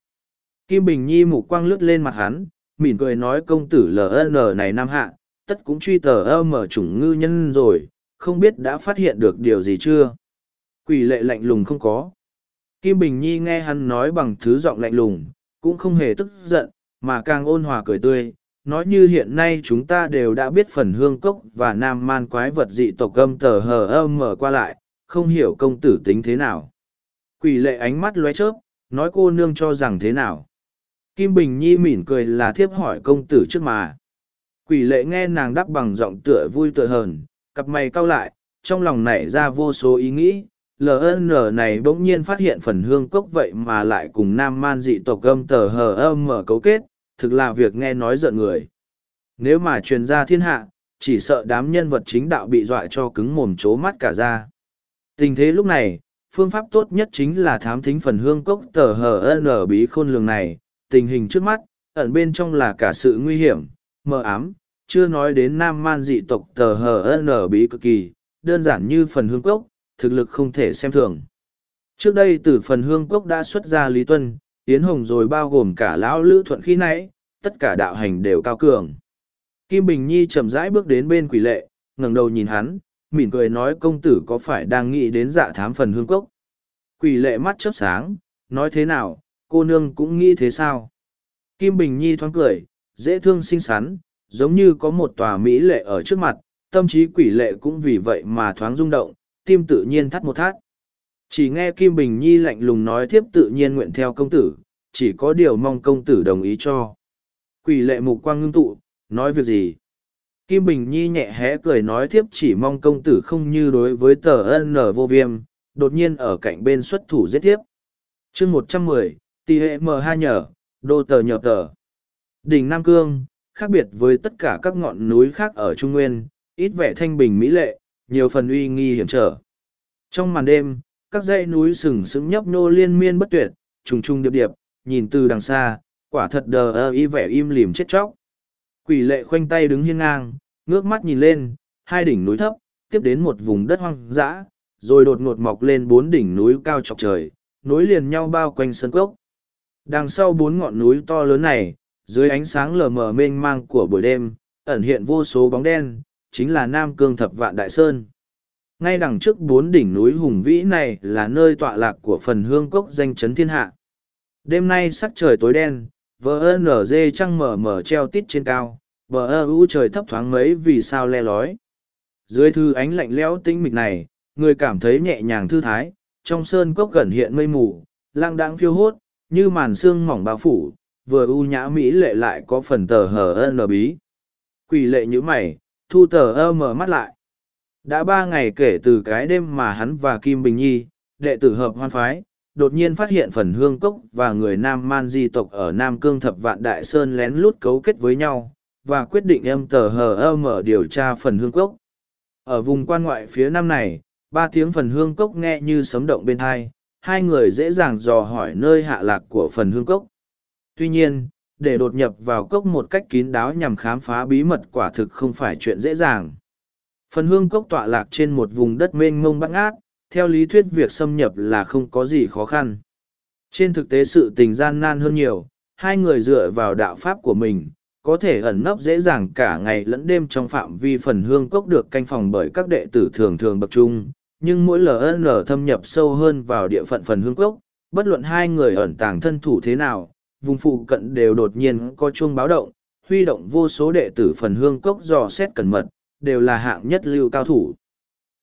Kim Bình Nhi mục quang lướt lên mặt hắn, mỉm cười nói công tử LN này nam hạ, tất cũng truy tờ mở chủng ngư nhân rồi, không biết đã phát hiện được điều gì chưa? Quỷ lệ lạnh lùng không có. Kim Bình Nhi nghe hắn nói bằng thứ giọng lạnh lùng, cũng không hề tức giận, mà càng ôn hòa cười tươi. Nói như hiện nay chúng ta đều đã biết phần hương cốc và nam man quái vật dị tộc gâm tờ hờ âm mở qua lại, không hiểu công tử tính thế nào. Quỷ lệ ánh mắt lóe chớp, nói cô nương cho rằng thế nào. Kim Bình Nhi mỉm cười là thiếp hỏi công tử trước mà. Quỷ lệ nghe nàng đáp bằng giọng tựa vui tựa hờn, cặp mày cau lại, trong lòng nảy ra vô số ý nghĩ. LN này bỗng nhiên phát hiện phần hương cốc vậy mà lại cùng nam man dị tộc gâm tờ hờ âm mở cấu kết, thực là việc nghe nói giận người. Nếu mà truyền ra thiên hạ, chỉ sợ đám nhân vật chính đạo bị dọa cho cứng mồm chố mắt cả ra. Tình thế lúc này, phương pháp tốt nhất chính là thám thính phần hương cốc tờ hờ ở bí khôn lường này, tình hình trước mắt, ẩn bên trong là cả sự nguy hiểm, mờ ám, chưa nói đến nam man dị tộc tờ hờ ở bí cực kỳ, đơn giản như phần hương cốc, thực lực không thể xem thường. Trước đây từ phần hương cốc đã xuất ra Lý Tuân, Yến Hồng rồi bao gồm cả lão lữ thuận khi nãy, tất cả đạo hành đều cao cường. Kim Bình Nhi chậm rãi bước đến bên quỷ lệ, ngẩng đầu nhìn hắn, mỉm cười nói công tử có phải đang nghĩ đến dạ thám phần hương cốc. Quỷ lệ mắt chớp sáng, nói thế nào, cô nương cũng nghĩ thế sao? Kim Bình Nhi thoáng cười, dễ thương xinh xắn, giống như có một tòa mỹ lệ ở trước mặt, tâm trí quỷ lệ cũng vì vậy mà thoáng rung động, tim tự nhiên thắt một thắt. Chỉ nghe Kim Bình Nhi lạnh lùng nói thiếp tự nhiên nguyện theo công tử, chỉ có điều mong công tử đồng ý cho. Quỷ lệ mục quang ngưng tụ, nói việc gì? Kim Bình Nhi nhẹ hé cười nói thiếp chỉ mong công tử không như đối với tờ ân vô viêm, đột nhiên ở cạnh bên xuất thủ giết tiếp. chương một trăm mười tỷ hệ m hai nhở, đô tờ nhờ tờ. Đỉnh Nam Cương, khác biệt với tất cả các ngọn núi khác ở Trung Nguyên, ít vẻ thanh bình mỹ lệ, nhiều phần uy nghi hiểm trở. Trong màn đêm, các dãy núi sừng sững nhấp nô liên miên bất tuyệt, trùng trùng điệp điệp, nhìn từ đằng xa, quả thật đờ ơ y vẻ im lìm chết chóc. Quỷ lệ khoanh tay đứng hiên ngang, ngước mắt nhìn lên, hai đỉnh núi thấp, tiếp đến một vùng đất hoang dã, rồi đột ngột mọc lên bốn đỉnh núi cao chọc trời, nối liền nhau bao quanh sân cốc. Đằng sau bốn ngọn núi to lớn này, dưới ánh sáng lờ mờ mênh mang của buổi đêm, ẩn hiện vô số bóng đen, chính là Nam Cương Thập Vạn Đại Sơn. Ngay đằng trước bốn đỉnh núi hùng vĩ này là nơi tọa lạc của phần hương cốc danh chấn thiên hạ. Đêm nay sắc trời tối đen, vờ dê trăng mở mở treo tít trên cao, bờ ơ u trời thấp thoáng mấy vì sao le lói. Dưới thư ánh lạnh lẽo tinh mịch này, người cảm thấy nhẹ nhàng thư thái, trong sơn cốc gần hiện mây mù, lang đãng phiêu hốt, như màn sương mỏng bao phủ, vừa u nhã mỹ lệ lại có phần tờ hờ ân bí. Quỷ lệ như mày, thu tờ ơ mở mắt lại. Đã ba ngày kể từ cái đêm mà hắn và Kim Bình Nhi, đệ tử hợp hoan phái, đột nhiên phát hiện phần hương cốc và người Nam Man di tộc ở Nam Cương Thập Vạn Đại Sơn lén lút cấu kết với nhau, và quyết định em tờ hờ ơ mở điều tra phần hương cốc. Ở vùng quan ngoại phía nam này, ba tiếng phần hương cốc nghe như sấm động bên thai, hai người dễ dàng dò hỏi nơi hạ lạc của phần hương cốc. Tuy nhiên, để đột nhập vào cốc một cách kín đáo nhằm khám phá bí mật quả thực không phải chuyện dễ dàng. Phần hương cốc tọa lạc trên một vùng đất mênh mông băng ngát, theo lý thuyết việc xâm nhập là không có gì khó khăn. Trên thực tế sự tình gian nan hơn nhiều, hai người dựa vào đạo pháp của mình, có thể ẩn nấp dễ dàng cả ngày lẫn đêm trong phạm vi phần hương cốc được canh phòng bởi các đệ tử thường thường bậc trung, nhưng mỗi LN thâm nhập sâu hơn vào địa phận phần hương cốc, bất luận hai người ẩn tàng thân thủ thế nào, vùng phụ cận đều đột nhiên có chuông báo động, huy động vô số đệ tử phần hương cốc dò xét cẩn mật, đều là hạng nhất lưu cao thủ.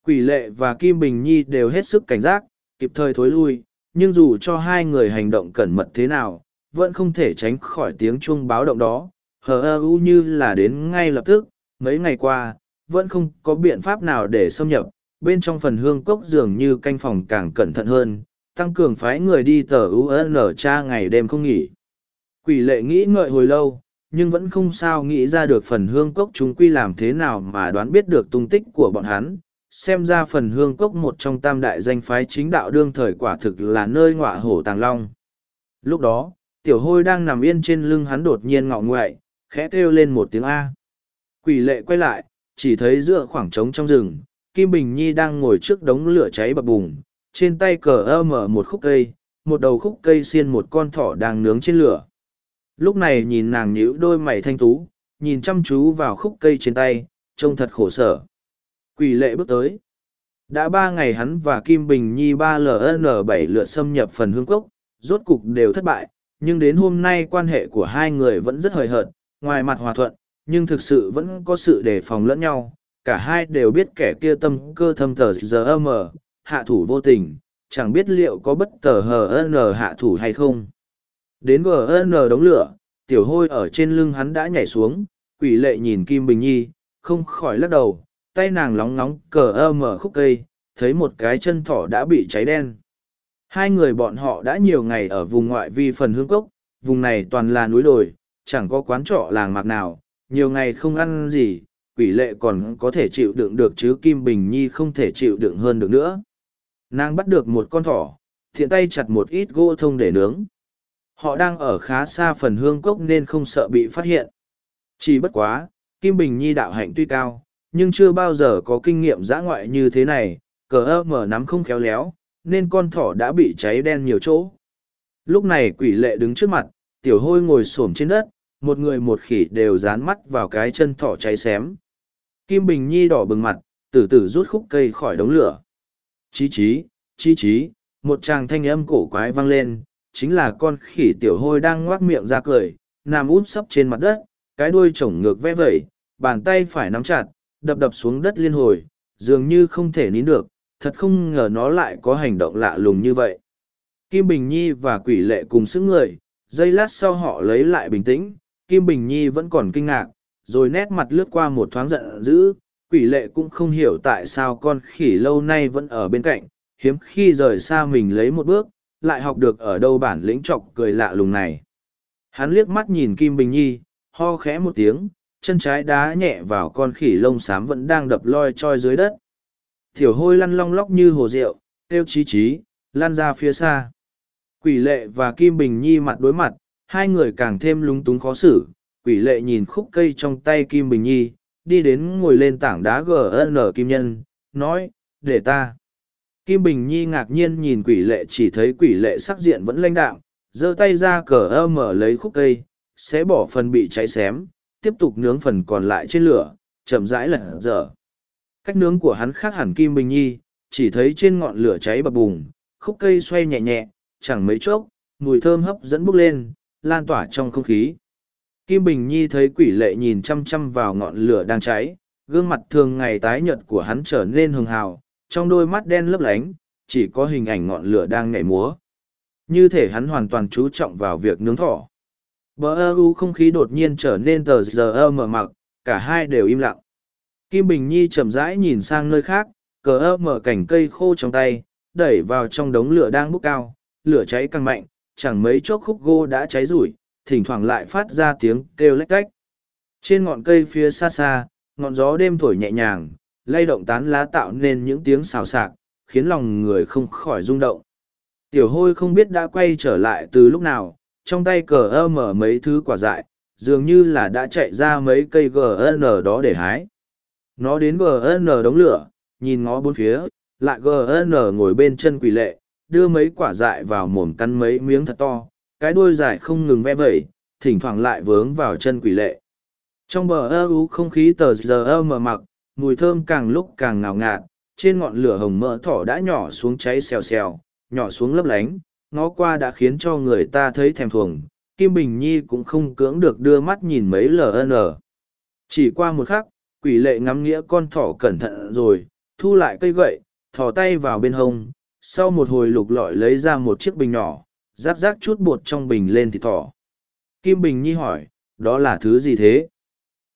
Quỷ lệ và Kim Bình Nhi đều hết sức cảnh giác, kịp thời thối lui, nhưng dù cho hai người hành động cẩn mật thế nào, vẫn không thể tránh khỏi tiếng chuông báo động đó, hờ ơ u như là đến ngay lập tức mấy ngày qua vẫn không có biện pháp nào để xâm nhập. Bên trong phần hương cốc dường như canh phòng càng cẩn thận hơn tăng cường phái người đi tờ un cha ngày đêm không nghỉ. Quỷ lệ nghĩ ngợi hồi lâu nhưng vẫn không sao nghĩ ra được phần hương cốc chúng quy làm thế nào mà đoán biết được tung tích của bọn hắn xem ra phần hương cốc một trong tam đại danh phái chính đạo đương thời quả thực là nơi ngọa hổ tàng long lúc đó tiểu hôi đang nằm yên trên lưng hắn đột nhiên ngọ ngoại khẽ kêu lên một tiếng A. Quỷ lệ quay lại, chỉ thấy giữa khoảng trống trong rừng, Kim Bình Nhi đang ngồi trước đống lửa cháy bập bùng, trên tay cờ ơ mở một khúc cây, một đầu khúc cây xiên một con thỏ đang nướng trên lửa. Lúc này nhìn nàng nhíu đôi mày thanh tú, nhìn chăm chú vào khúc cây trên tay, trông thật khổ sở. Quỷ lệ bước tới. Đã ba ngày hắn và Kim Bình Nhi ba ln bảy lượt xâm nhập phần hương cốc, rốt cục đều thất bại, nhưng đến hôm nay quan hệ của hai người vẫn rất hời hợt, ngoài mặt hòa thuận, nhưng thực sự vẫn có sự đề phòng lẫn nhau. Cả hai đều biết kẻ kia tâm cơ thâm tờ giờ âm hạ thủ vô tình, chẳng biết liệu có bất tờ hờ n hạ thủ hay không. Đến GN đống lửa, tiểu hôi ở trên lưng hắn đã nhảy xuống, quỷ lệ nhìn Kim Bình Nhi, không khỏi lắc đầu, tay nàng lóng ngóng cờ ơ mở khúc cây, thấy một cái chân thỏ đã bị cháy đen. Hai người bọn họ đã nhiều ngày ở vùng ngoại vi phần hương cốc, vùng này toàn là núi đồi, chẳng có quán trọ làng mạc nào, nhiều ngày không ăn gì, quỷ lệ còn có thể chịu đựng được chứ Kim Bình Nhi không thể chịu đựng hơn được nữa. Nàng bắt được một con thỏ, thiện tay chặt một ít gỗ thông để nướng. Họ đang ở khá xa phần hương cốc nên không sợ bị phát hiện. Chỉ bất quá, Kim Bình Nhi đạo hạnh tuy cao, nhưng chưa bao giờ có kinh nghiệm giã ngoại như thế này, cờ ơ mở nắm không khéo léo, nên con thỏ đã bị cháy đen nhiều chỗ. Lúc này quỷ lệ đứng trước mặt, tiểu hôi ngồi xổm trên đất, một người một khỉ đều dán mắt vào cái chân thỏ cháy xém. Kim Bình Nhi đỏ bừng mặt, từ từ rút khúc cây khỏi đống lửa. Chí chí, chí chí, một tràng thanh âm cổ quái vang lên, chính là con khỉ tiểu hôi đang ngoác miệng ra cười, nằm út sấp trên mặt đất, cái đuôi chổng ngược vẽ vẩy, bàn tay phải nắm chặt, đập đập xuống đất liên hồi, dường như không thể nín được, thật không ngờ nó lại có hành động lạ lùng như vậy. Kim Bình Nhi và quỷ lệ cùng sức người, giây lát sau họ lấy lại bình tĩnh, Kim Bình Nhi vẫn còn kinh ngạc, rồi nét mặt lướt qua một thoáng giận dữ, quỷ lệ cũng không hiểu tại sao con khỉ lâu nay vẫn ở bên cạnh, hiếm khi rời xa mình lấy một bước, lại học được ở đâu bản lĩnh chọc cười lạ lùng này. Hắn liếc mắt nhìn Kim Bình Nhi, ho khẽ một tiếng, chân trái đá nhẹ vào con khỉ lông xám vẫn đang đập loi choi dưới đất. thiểu hôi lăn long lóc như hồ rượu, kêu chí chí, lăn ra phía xa. Quỷ lệ và Kim Bình Nhi mặt đối mặt, hai người càng thêm lúng túng khó xử. Quỷ lệ nhìn khúc cây trong tay Kim Bình Nhi, đi đến ngồi lên tảng đá GN Kim Nhân, nói, để ta. Kim Bình Nhi ngạc nhiên nhìn quỷ lệ chỉ thấy quỷ lệ sắc diện vẫn lãnh đạm, giơ tay ra cờ ơ mở lấy khúc cây, sẽ bỏ phần bị cháy xém, tiếp tục nướng phần còn lại trên lửa, chậm rãi lần dở. Cách nướng của hắn khác hẳn Kim Bình Nhi, chỉ thấy trên ngọn lửa cháy bập bùng, khúc cây xoay nhẹ nhẹ, chẳng mấy chốc, mùi thơm hấp dẫn bốc lên, lan tỏa trong không khí. Kim Bình Nhi thấy quỷ lệ nhìn chăm chăm vào ngọn lửa đang cháy, gương mặt thường ngày tái nhợt của hắn trở nên hường hào, trong đôi mắt đen lấp lánh, chỉ có hình ảnh ngọn lửa đang nhảy múa. Như thể hắn hoàn toàn chú trọng vào việc nướng thỏ. Bờ ơ u không khí đột nhiên trở nên tờ giờ ơ mở mặc, cả hai đều im lặng. Kim Bình Nhi chậm rãi nhìn sang nơi khác, cờ ơ mở cảnh cây khô trong tay, đẩy vào trong đống lửa đang bốc cao, lửa cháy càng mạnh, chẳng mấy chốc khúc gỗ đã cháy rủi, thỉnh thoảng lại phát ra tiếng kêu lách cách. Trên ngọn cây phía xa xa, ngọn gió đêm thổi nhẹ nhàng, lay động tán lá tạo nên những tiếng xào xạc, khiến lòng người không khỏi rung động. Tiểu hôi không biết đã quay trở lại từ lúc nào, trong tay cờ ơ mở mấy thứ quả dại, dường như là đã chạy ra mấy cây GN đó để hái. Nó đến GN đống lửa, nhìn ngó bốn phía, lại GN ngồi bên chân quỷ lệ, đưa mấy quả dại vào mồm cắn mấy miếng thật to, cái đuôi dài không ngừng ve vẩy, thỉnh thoảng lại vướng vào chân quỷ lệ. Trong bờ ơ ú không khí tờ giờ ơ mờ mặc, mùi thơm càng lúc càng ngào ngạt, trên ngọn lửa hồng mỡ thỏ đã nhỏ xuống cháy xèo xèo, nhỏ xuống lấp lánh, ngó qua đã khiến cho người ta thấy thèm thuồng. Kim Bình Nhi cũng không cưỡng được đưa mắt nhìn mấy LN. Chỉ qua một khắc, quỷ lệ ngắm nghĩa con thỏ cẩn thận rồi, thu lại cây gậy, thò tay vào bên hông, sau một hồi lục lọi lấy ra một chiếc bình nhỏ, rác rác chút bột trong bình lên thịt thỏ. Kim Bình Nhi hỏi, đó là thứ gì thế?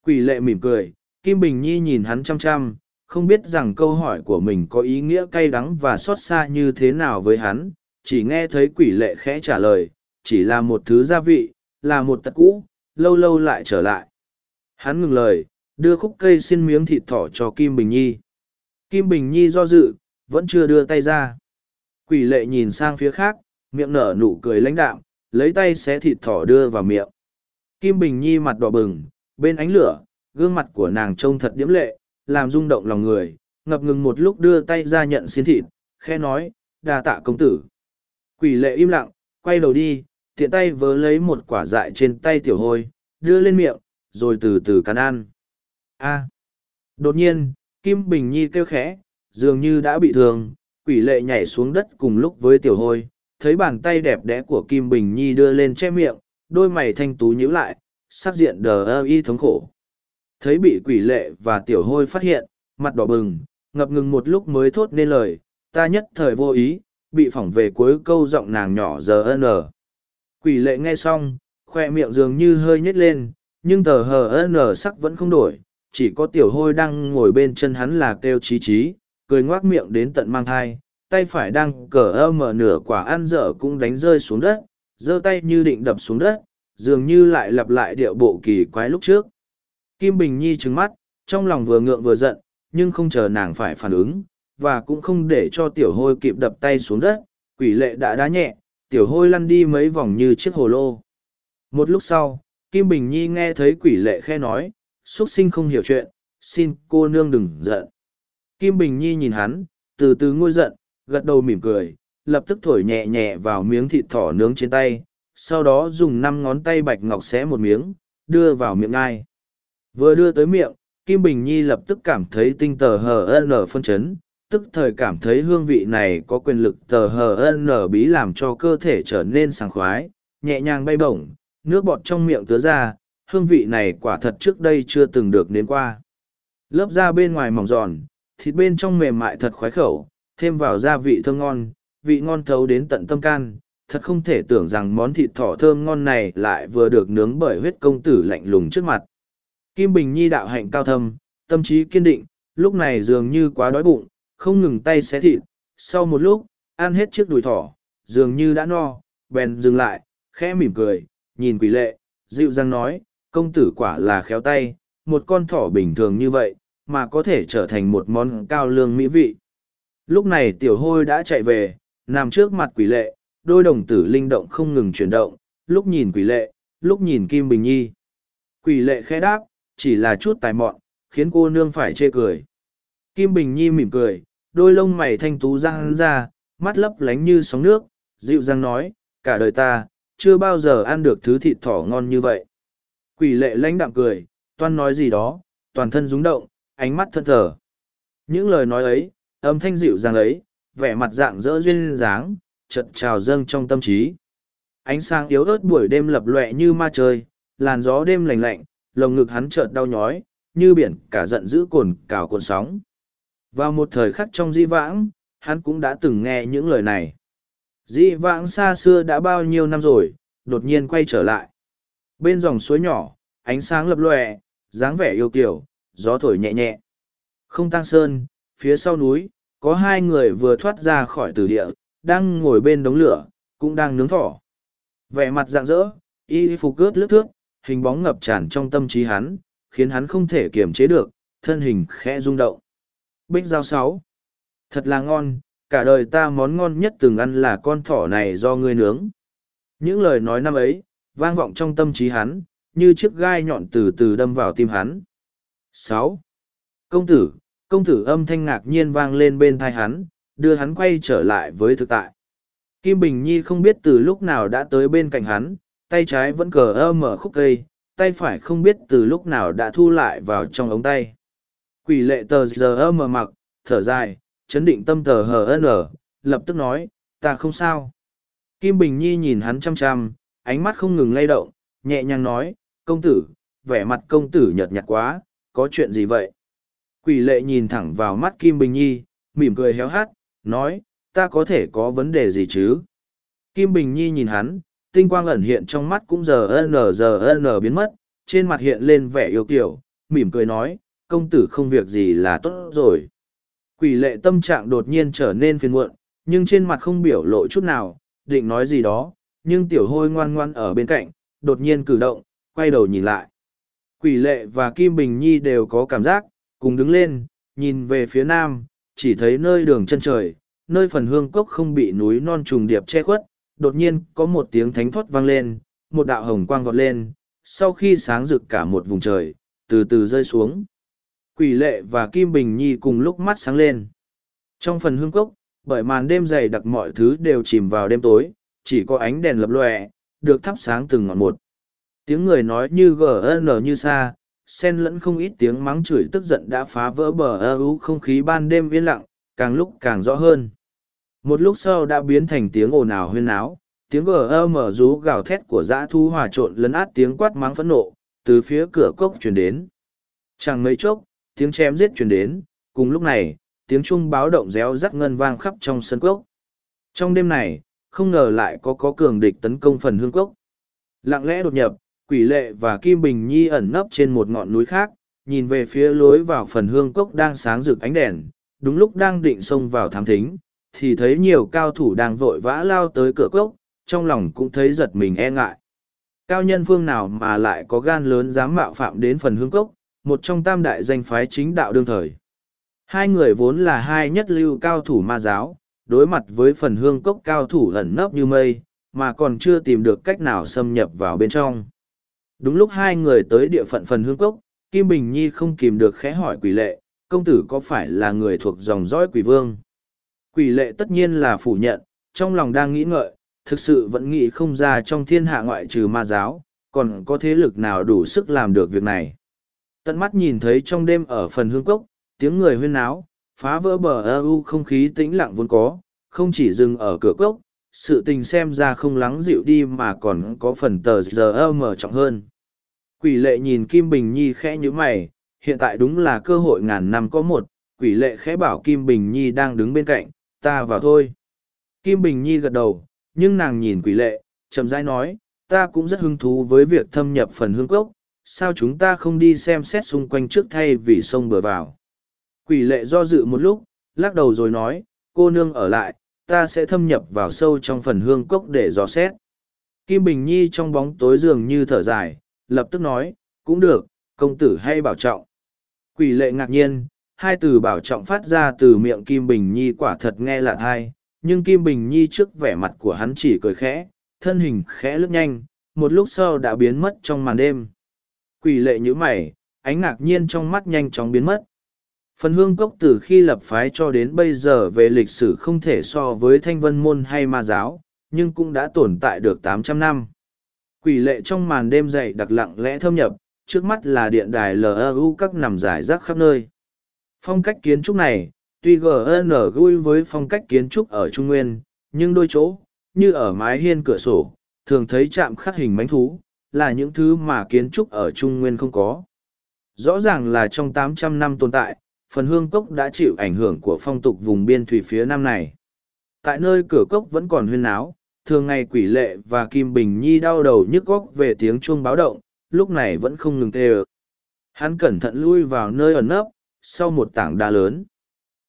Quỷ lệ mỉm cười, Kim Bình Nhi nhìn hắn chăm chăm, không biết rằng câu hỏi của mình có ý nghĩa cay đắng và xót xa như thế nào với hắn, chỉ nghe thấy quỷ lệ khẽ trả lời, chỉ là một thứ gia vị, là một tật cũ, lâu lâu lại trở lại. Hắn ngừng lời, đưa khúc cây xin miếng thịt thỏ cho Kim Bình Nhi. Kim Bình Nhi do dự, vẫn chưa đưa tay ra. Quỷ lệ nhìn sang phía khác, miệng nở nụ cười lãnh đạm, lấy tay xé thịt thỏ đưa vào miệng. Kim Bình Nhi mặt đỏ bừng, bên ánh lửa, gương mặt của nàng trông thật điếm lệ, làm rung động lòng người, ngập ngừng một lúc đưa tay ra nhận xin thịt, khe nói, đa tạ công tử. Quỷ lệ im lặng, quay đầu đi, tiện tay vớ lấy một quả dại trên tay tiểu hôi, đưa lên miệng, rồi từ từ cắn ăn. A. Đột nhiên, Kim Bình Nhi kêu khẽ, dường như đã bị thương, quỷ lệ nhảy xuống đất cùng lúc với tiểu hôi, thấy bàn tay đẹp đẽ của Kim Bình Nhi đưa lên che miệng, đôi mày thanh tú nhíu lại, sắc diện đờ ơ y thống khổ. Thấy bị quỷ lệ và tiểu hôi phát hiện, mặt đỏ bừng, ngập ngừng một lúc mới thốt nên lời, ta nhất thời vô ý, bị phỏng về cuối câu giọng nàng nhỏ giờ n. Quỷ lệ nghe xong, khoe miệng dường như hơi nhếch lên, nhưng tờ hờ n sắc vẫn không đổi, chỉ có tiểu hôi đang ngồi bên chân hắn là kêu trí trí, cười ngoác miệng đến tận mang thai, tay phải đang cờ ơ mở nửa quả ăn dở cũng đánh rơi xuống đất, giơ tay như định đập xuống đất, dường như lại lặp lại điệu bộ kỳ quái lúc trước. Kim Bình Nhi trừng mắt, trong lòng vừa ngượng vừa giận, nhưng không chờ nàng phải phản ứng, và cũng không để cho tiểu hôi kịp đập tay xuống đất, quỷ lệ đã đá nhẹ, tiểu hôi lăn đi mấy vòng như chiếc hồ lô. Một lúc sau, Kim Bình Nhi nghe thấy quỷ lệ khe nói, xuất sinh không hiểu chuyện, xin cô nương đừng giận. Kim Bình Nhi nhìn hắn, từ từ ngôi giận, gật đầu mỉm cười, lập tức thổi nhẹ nhẹ vào miếng thịt thỏ nướng trên tay, sau đó dùng năm ngón tay bạch ngọc xé một miếng, đưa vào miệng ngai. Vừa đưa tới miệng, Kim Bình Nhi lập tức cảm thấy tinh tờ HN phân chấn, tức thời cảm thấy hương vị này có quyền lực tờ HN bí làm cho cơ thể trở nên sảng khoái, nhẹ nhàng bay bổng, nước bọt trong miệng tứa ra, hương vị này quả thật trước đây chưa từng được nếm qua. Lớp da bên ngoài mỏng giòn, thịt bên trong mềm mại thật khoái khẩu, thêm vào gia vị thơm ngon, vị ngon thấu đến tận tâm can. Thật không thể tưởng rằng món thịt thỏ thơm ngon này lại vừa được nướng bởi huyết công tử lạnh lùng trước mặt. Kim Bình Nhi đạo hạnh cao thâm, tâm trí kiên định, lúc này dường như quá đói bụng, không ngừng tay xé thịt. Sau một lúc, ăn hết chiếc đùi thỏ, dường như đã no, bèn dừng lại, khẽ mỉm cười, nhìn quỷ lệ, dịu dàng nói, công tử quả là khéo tay, một con thỏ bình thường như vậy, mà có thể trở thành một món cao lương mỹ vị. Lúc này tiểu hôi đã chạy về, nằm trước mặt quỷ lệ, đôi đồng tử linh động không ngừng chuyển động, lúc nhìn quỷ lệ, lúc nhìn Kim Bình Nhi. Quỷ lệ khẽ đáp, chỉ là chút tài mọn, khiến cô nương phải chê cười. Kim Bình Nhi mỉm cười, đôi lông mày thanh tú răng ra, mắt lấp lánh như sóng nước, dịu dàng nói, cả đời ta, chưa bao giờ ăn được thứ thịt thỏ ngon như vậy. Quỷ lệ lãnh đạm cười, toan nói gì đó, toàn thân rúng động, ánh mắt thân thờ. Những lời nói ấy, âm thanh dịu dàng ấy, vẻ mặt dạng dỡ duyên dáng, chợt trào dâng trong tâm trí. Ánh sáng yếu ớt buổi đêm lập lệ như ma trời, làn gió đêm lạnh lạnh, lồng ngực hắn chợt đau nhói, như biển cả giận dữ cồn cào cồn sóng. Vào một thời khắc trong di vãng, hắn cũng đã từng nghe những lời này. Di vãng xa xưa đã bao nhiêu năm rồi, đột nhiên quay trở lại. Bên dòng suối nhỏ, ánh sáng lập lòe, dáng vẻ yêu kiều, gió thổi nhẹ nhẹ. Không tăng sơn, phía sau núi, có hai người vừa thoát ra khỏi tử địa, đang ngồi bên đống lửa, cũng đang nướng thỏ. Vẻ mặt rạng rỡ, y phục cướp lướt thước, hình bóng ngập tràn trong tâm trí hắn, khiến hắn không thể kiềm chế được, thân hình khẽ rung động. Bích giao sáu. Thật là ngon, cả đời ta món ngon nhất từng ăn là con thỏ này do ngươi nướng. Những lời nói năm ấy, vang vọng trong tâm trí hắn, như chiếc gai nhọn từ từ đâm vào tim hắn. Sáu. Công tử, công tử âm thanh ngạc nhiên vang lên bên thai hắn, đưa hắn quay trở lại với thực tại. Kim Bình Nhi không biết từ lúc nào đã tới bên cạnh hắn, tay trái vẫn cờ ơ mở khúc cây, tay phải không biết từ lúc nào đã thu lại vào trong ống tay. Quỷ lệ tờ giờ ơ mở mặc, thở dài, chấn định tâm tờ hờ nở, lập tức nói, ta không sao. Kim Bình Nhi nhìn hắn chăm chăm, ánh mắt không ngừng lay động, nhẹ nhàng nói, công tử, vẻ mặt công tử nhợt nhạt quá, có chuyện gì vậy? Quỷ lệ nhìn thẳng vào mắt Kim Bình Nhi, mỉm cười héo hát, nói, ta có thể có vấn đề gì chứ? Kim Bình Nhi nhìn hắn, tinh quang ẩn hiện trong mắt cũng giờ n giờ n biến mất, trên mặt hiện lên vẻ yêu kiểu, mỉm cười nói, công tử không việc gì là tốt rồi. Quỷ lệ tâm trạng đột nhiên trở nên phiền muộn, nhưng trên mặt không biểu lộ chút nào, định nói gì đó, nhưng tiểu hôi ngoan ngoan ở bên cạnh, đột nhiên cử động, quay đầu nhìn lại. Quỷ lệ và Kim Bình Nhi đều có cảm giác, cùng đứng lên, nhìn về phía nam, chỉ thấy nơi đường chân trời, nơi phần hương cốc không bị núi non trùng điệp che khuất, đột nhiên có một tiếng thánh thoát vang lên, một đạo hồng quang vọt lên, sau khi sáng rực cả một vùng trời, từ từ rơi xuống. Quỷ lệ và Kim Bình Nhi cùng lúc mắt sáng lên. Trong phần hương cốc, bởi màn đêm dày đặc mọi thứ đều chìm vào đêm tối chỉ có ánh đèn lập lòe được thắp sáng từng ngọn một tiếng người nói như gn như xa xen lẫn không ít tiếng mắng chửi tức giận đã phá vỡ bờ ơ không khí ban đêm yên lặng càng lúc càng rõ hơn một lúc sau đã biến thành tiếng ồn ào huyên náo, tiếng gờ mở rú gào thét của dã thu hòa trộn lấn át tiếng quát mắng phẫn nộ, từ phía cửa cốc chuyển đến. Chẳng mấy chốc, tiếng chém giết chuyển đến, cùng lúc này, tiếng chuông báo động réo rắt ngân vang khắp trong sân cốc. Trong đêm này, không ngờ lại có có cường địch tấn công phần hương cốc. Lặng lẽ đột nhập, quỷ lệ và kim bình nhi ẩn nấp trên một ngọn núi khác, nhìn về phía lối vào phần hương cốc đang sáng rực ánh đèn, đúng lúc đang định xông vào thám thính thì thấy nhiều cao thủ đang vội vã lao tới cửa cốc, trong lòng cũng thấy giật mình e ngại. Cao nhân phương nào mà lại có gan lớn dám mạo phạm đến phần hương cốc, một trong tam đại danh phái chính đạo đương thời. Hai người vốn là hai nhất lưu cao thủ ma giáo, đối mặt với phần hương cốc cao thủ ẩn nấp như mây, mà còn chưa tìm được cách nào xâm nhập vào bên trong. Đúng lúc hai người tới địa phận phần hương cốc, kim bình nhi không kìm được khẽ hỏi quỷ lệ, công tử có phải là người thuộc dòng dõi quỷ vương? Quỷ lệ tất nhiên là phủ nhận, trong lòng đang nghĩ ngợi, thực sự vẫn nghĩ không ra trong thiên hạ ngoại trừ ma giáo, còn có thế lực nào đủ sức làm được việc này. Tận mắt nhìn thấy trong đêm ở phần hương cốc, tiếng người huyên náo, phá vỡ bờ ơ u không khí tĩnh lặng vốn có, không chỉ dừng ở cửa cốc, sự tình xem ra không lắng dịu đi mà còn có phần tờ giờ mở trọng hơn. Quỷ lệ nhìn kim bình nhi khẽ như mày, hiện tại đúng là cơ hội ngàn năm có một, quỷ lệ khẽ bảo kim bình nhi đang đứng bên cạnh ta vào thôi. Kim bình nhi gật đầu, nhưng nàng nhìn quỷ lệ, chậm rãi nói, ta cũng rất hứng thú với việc thâm nhập phần hương cốc, sao chúng ta không đi xem xét xung quanh trước thay vì sông bờ vào. Quỷ lệ do dự một lúc, lắc đầu rồi nói, cô nương ở lại, ta sẽ thâm nhập vào sâu trong phần hương cốc để dò xét. Kim bình nhi trong bóng tối dường như thở dài, lập tức nói, cũng được, công tử hay bảo trọng. Quỷ lệ ngạc nhiên hai từ bảo trọng phát ra từ miệng kim bình nhi quả thật nghe lạ thai nhưng kim bình nhi trước vẻ mặt của hắn chỉ cười khẽ, thân hình khẽ lướt nhanh, một lúc sau đã biến mất trong màn đêm. Quỷ lệ như mày, ánh ngạc nhiên trong mắt nhanh chóng biến mất. Phần hương cốc từ khi lập phái cho đến bây giờ về lịch sử không thể so với thanh vân môn hay ma giáo, nhưng cũng đã tồn tại được tám trăm năm. Quỷ lệ trong màn đêm dậy đặc lặng lẽ thâm nhập, trước mắt là điện đài lu các nằm rải rác khắp nơi phong cách kiến trúc này, tuy gn gui với phong cách kiến trúc ở trung nguyên, nhưng đôi chỗ, như ở mái hiên cửa sổ, thường thấy chạm khắc hình mánh thú, là những thứ mà kiến trúc ở trung nguyên không có. Rõ ràng là trong 800 năm tồn tại, phần hương cốc đã chịu ảnh hưởng của phong tục vùng biên thủy phía nam này. Tại nơi cửa cốc vẫn còn huyên náo, thường ngày quỷ lệ và kim bình nhi đau đầu nhức góc về tiếng chuông báo động, lúc này vẫn không ngừng tê ơ hắn cẩn thận lui vào nơi ẩn nấp sau một tảng đá lớn.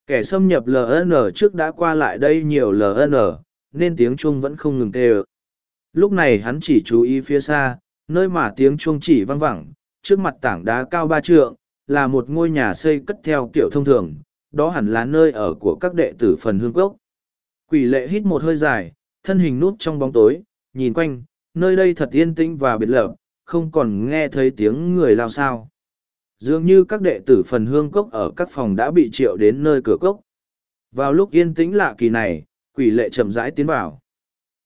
Kẻ xâm nhập ln trước đã qua lại đây nhiều ln nên tiếng chuông vẫn không ngừng tê lúc này hắn chỉ chú ý phía xa, nơi mà tiếng chuông chỉ văng vẳng, trước mặt tảng đá cao ba trượng, là một ngôi nhà xây cất theo kiểu thông thường, đó hẳn là nơi ở của các đệ tử phần hương cốc. Quỷ lệ hít một hơi dài, thân hình núp trong bóng tối, nhìn quanh, nơi đây thật yên tĩnh và biệt lập, không còn nghe thấy tiếng người lao sao dường như các đệ tử phần hương cốc ở các phòng đã bị triệu đến nơi cửa cốc. Vào lúc yên tĩnh lạ kỳ này, quỷ lệ chậm rãi tiến vào.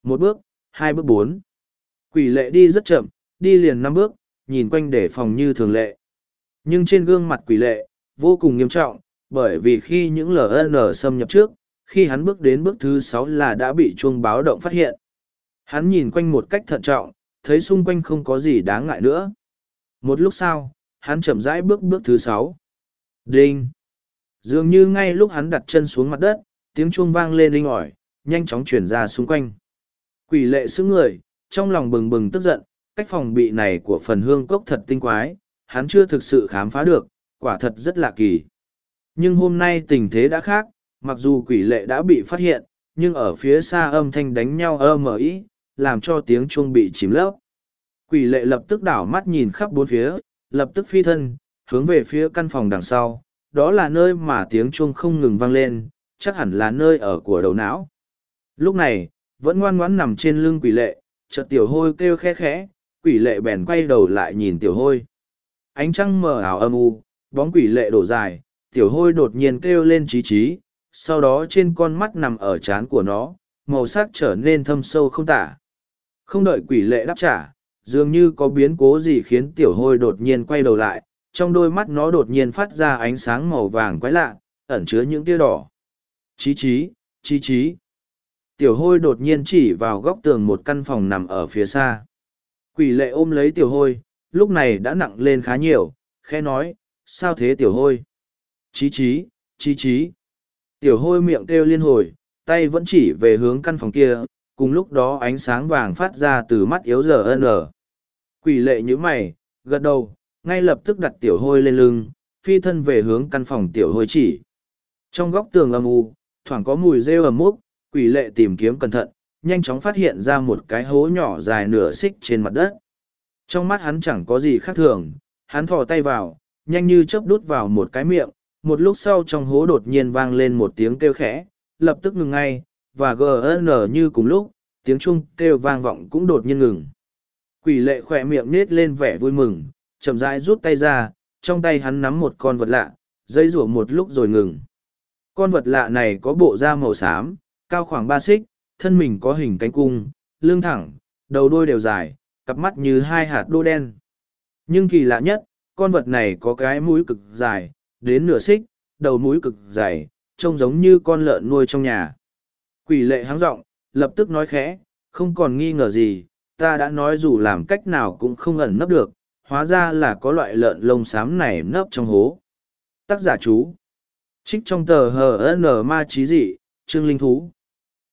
Một bước, hai bước bốn. Quỷ lệ đi rất chậm, đi liền năm bước, nhìn quanh để phòng như thường lệ. Nhưng trên gương mặt quỷ lệ, vô cùng nghiêm trọng, bởi vì khi những ln xâm nhập trước, khi hắn bước đến bước thứ sáu là đã bị chuông báo động phát hiện. Hắn nhìn quanh một cách thận trọng, thấy xung quanh không có gì đáng ngại nữa. Một lúc sau hắn chậm rãi bước bước thứ sáu. Đinh. Dường như ngay lúc hắn đặt chân xuống mặt đất, tiếng chuông vang lên linh ỏi, nhanh chóng chuyển ra xung quanh. Quỷ lệ xứ người, trong lòng bừng bừng tức giận, cách phòng bị này của phần hương cốc thật tinh quái, hắn chưa thực sự khám phá được, quả thật rất lạ kỳ. Nhưng hôm nay tình thế đã khác, mặc dù quỷ lệ đã bị phát hiện, nhưng ở phía xa âm thanh đánh nhau ơ mờ ý, làm cho tiếng chuông bị chìm lấp quỷ lệ lập tức đảo mắt nhìn khắp bốn phía lập tức phi thân hướng về phía căn phòng đằng sau. Đó là nơi mà tiếng chuông không ngừng vang lên chắc hẳn là nơi ở của đầu não. Lúc này vẫn ngoan ngoãn nằm trên lưng quỷ lệ chợt tiểu hôi kêu khe khẽ quỷ lệ bèn quay đầu lại nhìn tiểu hôi. Ánh trăng mờ ảo âm u bóng quỷ lệ đổ dài tiểu hôi đột nhiên kêu lên trí trí sau đó trên con mắt nằm ở trán của nó, màu sắc trở nên thâm sâu không tả. Không đợi quỷ lệ đáp trả, dường như có biến cố gì khiến tiểu hôi đột nhiên quay đầu lại, trong đôi mắt nó đột nhiên phát ra ánh sáng màu vàng quái lạ, ẩn chứa những tia đỏ. Chí chí, chí chí. Tiểu hôi đột nhiên chỉ vào góc tường một căn phòng nằm ở phía xa. Quỷ lệ ôm lấy tiểu hôi, lúc này đã nặng lên khá nhiều, khẽ nói, sao thế tiểu hôi? Chí chí, chí chí. Tiểu hôi miệng kêu liên hồi, tay vẫn chỉ về hướng căn phòng kia, cùng lúc đó ánh sáng vàng phát ra từ mắt yếu giờ ân ở. Quỷ lệ như mày, gật đầu, ngay lập tức đặt tiểu hôi lên lưng, phi thân về hướng căn phòng tiểu hôi chỉ. Trong góc tường âm u, thoảng có mùi rêu ẩm mốc quỷ lệ tìm kiếm cẩn thận, nhanh chóng phát hiện ra một cái hố nhỏ dài nửa xích trên mặt đất. Trong mắt hắn chẳng có gì khác thường, hắn thò tay vào, nhanh như chớp đút vào một cái miệng, một lúc sau trong hố đột nhiên vang lên một tiếng kêu khẽ, lập tức ngừng ngay, và gn như cùng lúc, tiếng chuông kêu vang vọng cũng đột nhiên ngừng. Quỷ lệ khỏe miệng nết lên vẻ vui mừng, chậm rãi rút tay ra, trong tay hắn nắm một con vật lạ, dây rủa một lúc rồi ngừng. Con vật lạ này có bộ da màu xám, cao khoảng ba xích, thân mình có hình cánh cung, lưng thẳng, đầu đôi đều dài, cặp mắt như hai hạt đô đen. Nhưng kỳ lạ nhất, con vật này có cái mũi cực dài, đến nửa xích, đầu mũi cực dày, trông giống như con lợn nuôi trong nhà. Quỷ lệ háng rộng, lập tức nói khẽ, không còn nghi ngờ gì, ta đã nói dù làm cách nào cũng không ẩn nấp được, hóa ra là có loại lợn lông xám này nấp trong hố. Tác giả chú. Trích trong tờ HN ma trí dị, trương linh thú.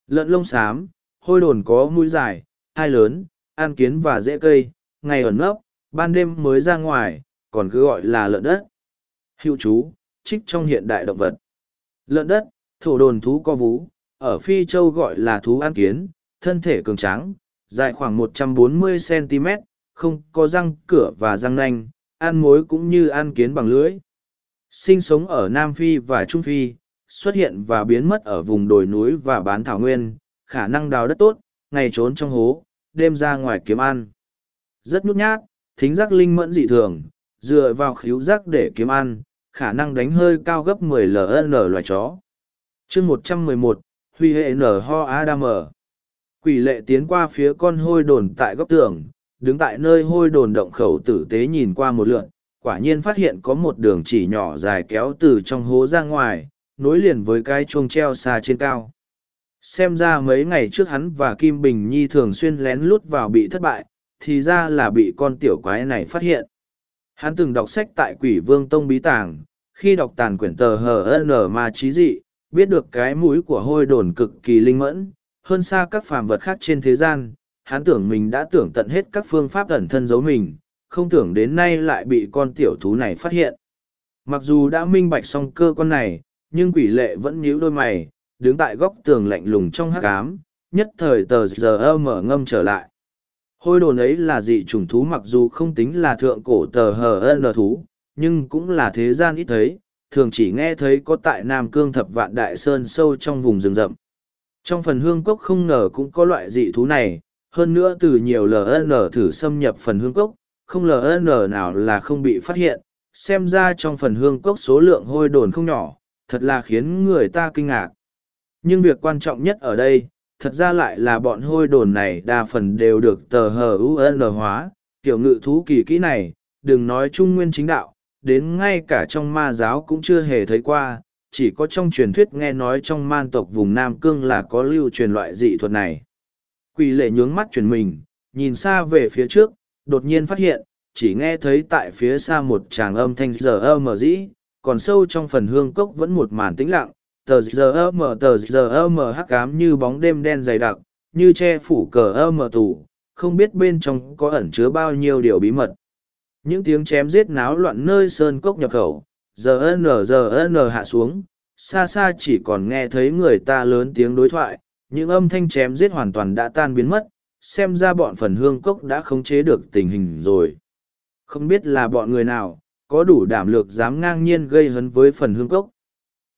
Lợn lông xám, hôi đồn có mũi dài, hai lớn, ăn kiến và dễ cây, ngày ẩn nấp, ban đêm mới ra ngoài, còn cứ gọi là lợn đất. Hữu chú, trích trong hiện đại động vật. Lợn đất, thổ đồn thú co vú, ở Phi Châu gọi là thú ăn kiến, thân thể cường tráng, dài khoảng 140cm, không có răng cửa và răng nanh, ăn muối cũng như ăn kiến bằng lưỡi. Sinh sống ở Nam Phi và Trung Phi, xuất hiện và biến mất ở vùng đồi núi và bán thảo nguyên, khả năng đào đất tốt, ngày trốn trong hố, đêm ra ngoài kiếm ăn. Rất nhút nhát, thính giác linh mẫn dị thường, dựa vào khíu giác để kiếm ăn, khả năng đánh hơi cao gấp 10 LN loài chó. chương 111, Huy hệ nở ho Adam. Quỷ lệ tiến qua phía con hôi đồn tại góc tường, đứng tại nơi hôi đồn động khẩu tử tế nhìn qua một lượn, quả nhiên phát hiện có một đường chỉ nhỏ dài kéo từ trong hố ra ngoài, nối liền với cái chuông treo xa trên cao. Xem ra mấy ngày trước hắn và Kim Bình Nhi thường xuyên lén lút vào bị thất bại, thì ra là bị con tiểu quái này phát hiện. Hắn từng đọc sách tại quỷ vương tông bí tàng, khi đọc tàn quyển tờ HN ma trí dị, biết được cái mũi của hôi đồn cực kỳ linh mẫn, hơn xa các phàm vật khác trên thế gian, hắn tưởng mình đã tưởng tận hết các phương pháp ẩn thân giấu mình, không tưởng đến nay lại bị con tiểu thú này phát hiện. Mặc dù đã minh bạch xong cơ con này, nhưng quỷ lệ vẫn nhíu đôi mày, đứng tại góc tường lạnh lùng trong hắc ám, nhất thời tờ giờ mở ngâm trở lại. Hôi đồn ấy là dị trùng thú mặc dù không tính là thượng cổ tờ hờ thú, nhưng cũng là thế gian ít thấy, thường chỉ nghe thấy có tại Nam Cương thập vạn đại sơn sâu trong vùng rừng rậm. Trong phần hương cốc không ngờ cũng có loại dị thú này, hơn nữa từ nhiều LN thử xâm nhập phần hương cốc, không LN nào là không bị phát hiện, xem ra trong phần hương cốc số lượng hôi đồn không nhỏ, thật là khiến người ta kinh ngạc. Nhưng việc quan trọng nhất ở đây, thật ra lại là bọn hôi đồn này đa phần đều được tờ hờ UN hóa, kiểu ngự thú kỳ kỹ này, đừng nói trung nguyên chính đạo, đến ngay cả trong ma giáo cũng chưa hề thấy qua, chỉ có trong truyền thuyết nghe nói trong man tộc vùng Nam Cương là có lưu truyền loại dị thuật này. Quỷ lệ nhướng mắt chuyển mình, nhìn xa về phía trước, đột nhiên phát hiện, chỉ nghe thấy tại phía xa một tràng âm thanh giờ âm mờ dĩ, còn sâu trong phần hương cốc vẫn một màn tĩnh lặng, tờ giờ âm mờ tờ giờ âm mờ hắc ám như bóng đêm đen dày đặc, như che phủ cờ âm mờ tủ, không biết bên trong có ẩn chứa bao nhiêu điều bí mật. Những tiếng chém giết náo loạn nơi sơn cốc nhập khẩu, giờ n giờ n hạ xuống, xa xa chỉ còn nghe thấy người ta lớn tiếng đối thoại, những âm thanh chém giết hoàn toàn đã tan biến mất, xem ra bọn phần hương cốc đã khống chế được tình hình rồi. Không biết là bọn người nào, có đủ đảm lược dám ngang nhiên gây hấn với phần hương cốc.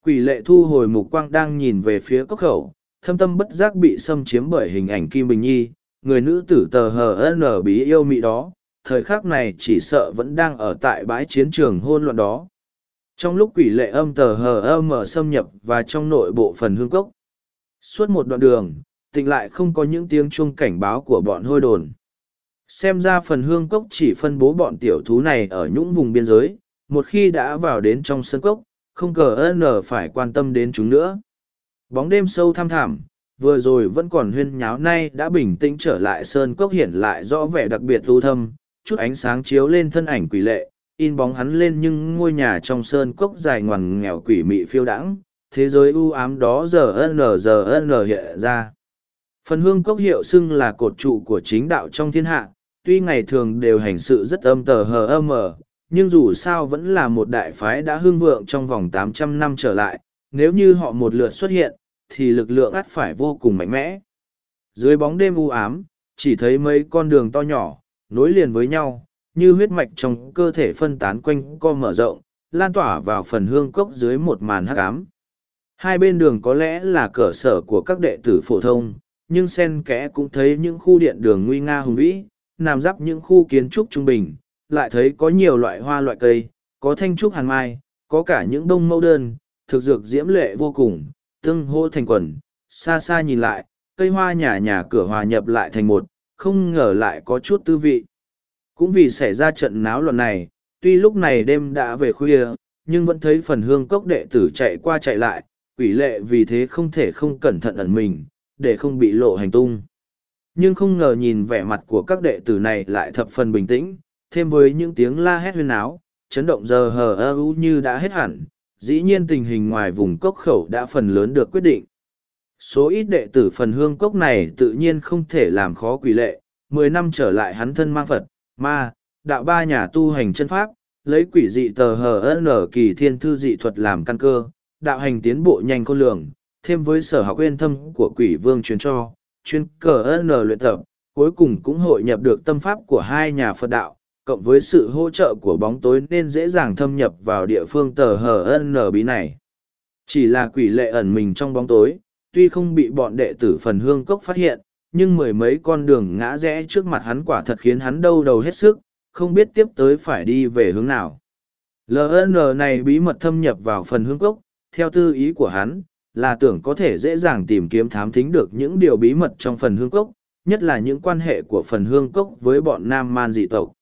Quỷ lệ thu hồi mục quang đang nhìn về phía cốc khẩu, thâm tâm bất giác bị xâm chiếm bởi hình ảnh Kim Bình Nhi, người nữ tử tờ hờ n bí yêu mị đó, thời khắc này chỉ sợ vẫn đang ở tại bãi chiến trường hôn loạn đó. Trong lúc quỷ lệ âm tờ hờ âm mở xâm nhập và trong nội bộ phần hương cốc. Suốt một đoạn đường, tịnh lại không có những tiếng chuông cảnh báo của bọn hôi đồn. Xem ra phần hương cốc chỉ phân bố bọn tiểu thú này ở những vùng biên giới, một khi đã vào đến trong sân cốc, không cờ ơn phải quan tâm đến chúng nữa. Bóng đêm sâu thăm thẳm, vừa rồi vẫn còn huyên nháo nay đã bình tĩnh trở lại sơn cốc hiện lại rõ vẻ đặc biệt lưu thâm, chút ánh sáng chiếu lên thân ảnh quỷ lệ, in bóng hắn lên nhưng ngôi nhà trong sơn cốc dài ngoằn nghèo quỷ mị phiêu đãng thế giới u ám đó giờ n giờ n hiện ra. Phần hương cốc hiệu xưng là cột trụ của chính đạo trong thiên hạ tuy ngày thường đều hành sự rất âm tờ hờ âm mờ nhưng dù sao vẫn là một đại phái đã hưng vượng trong vòng tám trăm năm trở lại nếu như họ một lượt xuất hiện thì lực lượng ắt phải vô cùng mạnh mẽ. Dưới bóng đêm u ám chỉ thấy mấy con đường to nhỏ nối liền với nhau như huyết mạch trong cơ thể phân tán quanh co mở rộng, lan tỏa vào phần hương cốc dưới một màn hắc ám. Hai bên đường có lẽ là cửa sở của các đệ tử phổ thông, nhưng sen kẽ cũng thấy những khu điện đường nguy nga hùng vĩ, nằm dắp những khu kiến trúc trung bình, lại thấy có nhiều loại hoa loại cây, có thanh trúc hàn mai, có cả những đông mẫu đơn, thực dược diễm lệ vô cùng, tương hô thành quần, xa xa nhìn lại, cây hoa nhà nhà cửa hòa nhập lại thành một, không ngờ lại có chút tư vị. Cũng vì xảy ra trận náo loạn này, tuy lúc này đêm đã về khuya, nhưng vẫn thấy phần hương cốc đệ tử chạy qua chạy lại, quỷ lệ vì thế không thể không cẩn thận ẩn mình, để không bị lộ hành tung. Nhưng không ngờ nhìn vẻ mặt của các đệ tử này lại thập phần bình tĩnh, thêm với những tiếng la hét huyên áo, chấn động giờ hờ ơ như đã hết hẳn, dĩ nhiên tình hình ngoài vùng cốc khẩu đã phần lớn được quyết định. Số ít đệ tử phần hương cốc này tự nhiên không thể làm khó quỷ lệ, mười năm trở lại hắn thân mang Phật, ma, đạo ba nhà tu hành chân pháp, lấy quỷ dị tờ hờ nở kỳ thiên thư dị thuật làm căn cơ, đạo hành tiến bộ nhanh khôn lường, thêm với sở học uyên thâm của quỷ vương truyền cho, chuyên cờ n luyện tập, cuối cùng cũng hội nhập được tâm pháp của hai nhà Phật đạo, cộng với sự hỗ trợ của bóng tối nên dễ dàng thâm nhập vào địa phương tờ hờ nở bí này. Chỉ là quỷ lệ ẩn mình trong bóng tối, tuy không bị bọn đệ tử phần hương cốc phát hiện, nhưng mười mấy con đường ngã rẽ trước mặt hắn quả thật khiến hắn đau đầu hết sức, không biết tiếp tới phải đi về hướng nào. LN này bí mật thâm nhập vào phần hương cốc, theo tư ý của hắn, là tưởng có thể dễ dàng tìm kiếm thám thính được những điều bí mật trong phần hương cốc, nhất là những quan hệ của phần hương cốc với bọn nam man dị tộc.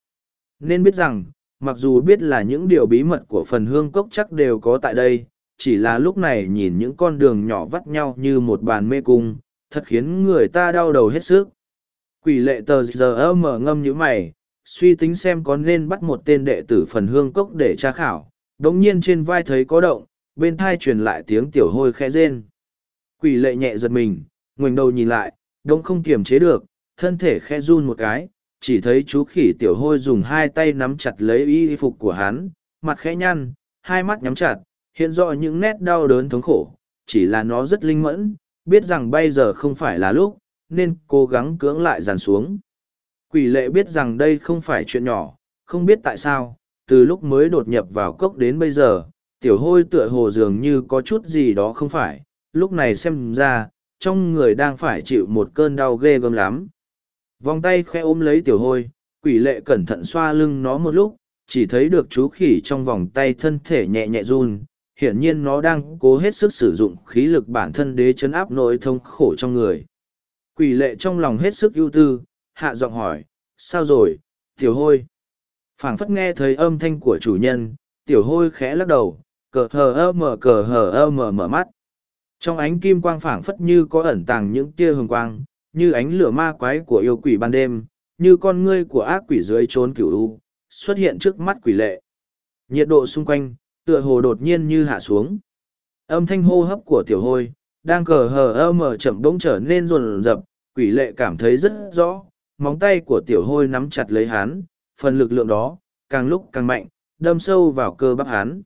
Nên biết rằng, mặc dù biết là những điều bí mật của phần hương cốc chắc đều có tại đây, chỉ là lúc này nhìn những con đường nhỏ vắt nhau như một bàn mê cung, thật khiến người ta đau đầu hết sức. Quỷ lệ tờ giờ mở ngâm như mày, suy tính xem có nên bắt một tên đệ tử phần hương cốc để tra khảo. Đống nhiên trên vai thấy có động, bên thai truyền lại tiếng tiểu hôi khẽ rên. Quỷ lệ nhẹ giật mình, ngoảnh đầu nhìn lại, đống không kiềm chế được, thân thể khẽ run một cái, chỉ thấy chú khỉ tiểu hôi dùng hai tay nắm chặt lấy y phục của hắn, mặt khẽ nhăn, hai mắt nhắm chặt, hiện rõ những nét đau đớn thống khổ, chỉ là nó rất linh mẫn, biết rằng bây giờ không phải là lúc, nên cố gắng cưỡng lại dàn xuống. Quỷ lệ biết rằng đây không phải chuyện nhỏ, không biết tại sao, từ lúc mới đột nhập vào cốc đến bây giờ, tiểu hôi tựa hồ dường như có chút gì đó không phải, lúc này xem ra, trong người đang phải chịu một cơn đau ghê gớm lắm. Vòng tay khẽ ôm lấy tiểu hôi, quỷ lệ cẩn thận xoa lưng nó một lúc, chỉ thấy được chú khỉ trong vòng tay thân thể nhẹ nhẹ run, hiển nhiên nó đang cố hết sức sử dụng khí lực bản thân để chấn áp nỗi thống khổ trong người. Quỷ lệ trong lòng hết sức ưu tư, hạ giọng hỏi, sao rồi, tiểu hôi? phảng phất nghe thấy âm thanh của chủ nhân, tiểu hôi khẽ lắc đầu, cờ hờ ơ mở cờ hờ ơ mở mở mắt. Trong ánh kim quang phảng phất như có ẩn tàng những tia hồng quang, như ánh lửa ma quái của yêu quỷ ban đêm, như con ngươi của ác quỷ dưới trốn cửu u, xuất hiện trước mắt quỷ lệ. Nhiệt độ xung quanh, tựa hồ đột nhiên như hạ xuống. Âm thanh hô hấp của tiểu hôi, đang cờ hờ ơ mở chậm bỗng trở nên rồn rập, quỷ lệ cảm thấy rất rõ, móng tay của tiểu hôi nắm chặt lấy hắn, phần lực lượng đó, càng lúc càng mạnh, đâm sâu vào cơ bắp hắn.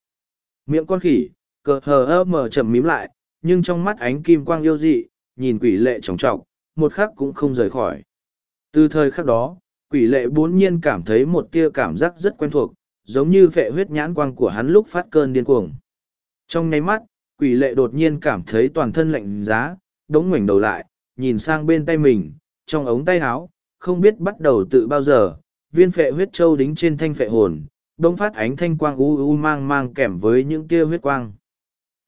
Miệng con khỉ, cờ hờ ơ mở chậm mím lại, nhưng trong mắt ánh kim quang yêu dị, nhìn quỷ lệ trọng trọng, một khắc cũng không rời khỏi. Từ thời khắc đó, quỷ lệ bốn nhiên cảm thấy một tia cảm giác rất quen thuộc, giống như phệ huyết nhãn quang của hắn lúc phát cơn điên cuồng. Trong nháy mắt, quỷ lệ đột nhiên cảm thấy toàn thân lạnh giá, đống ngoảnh đầu lại, nhìn sang bên tay mình, trong ống tay áo, không biết bắt đầu tự bao giờ, viên phệ huyết châu đính trên thanh phệ hồn, đông phát ánh thanh quang u u mang mang kèm với những tia huyết quang.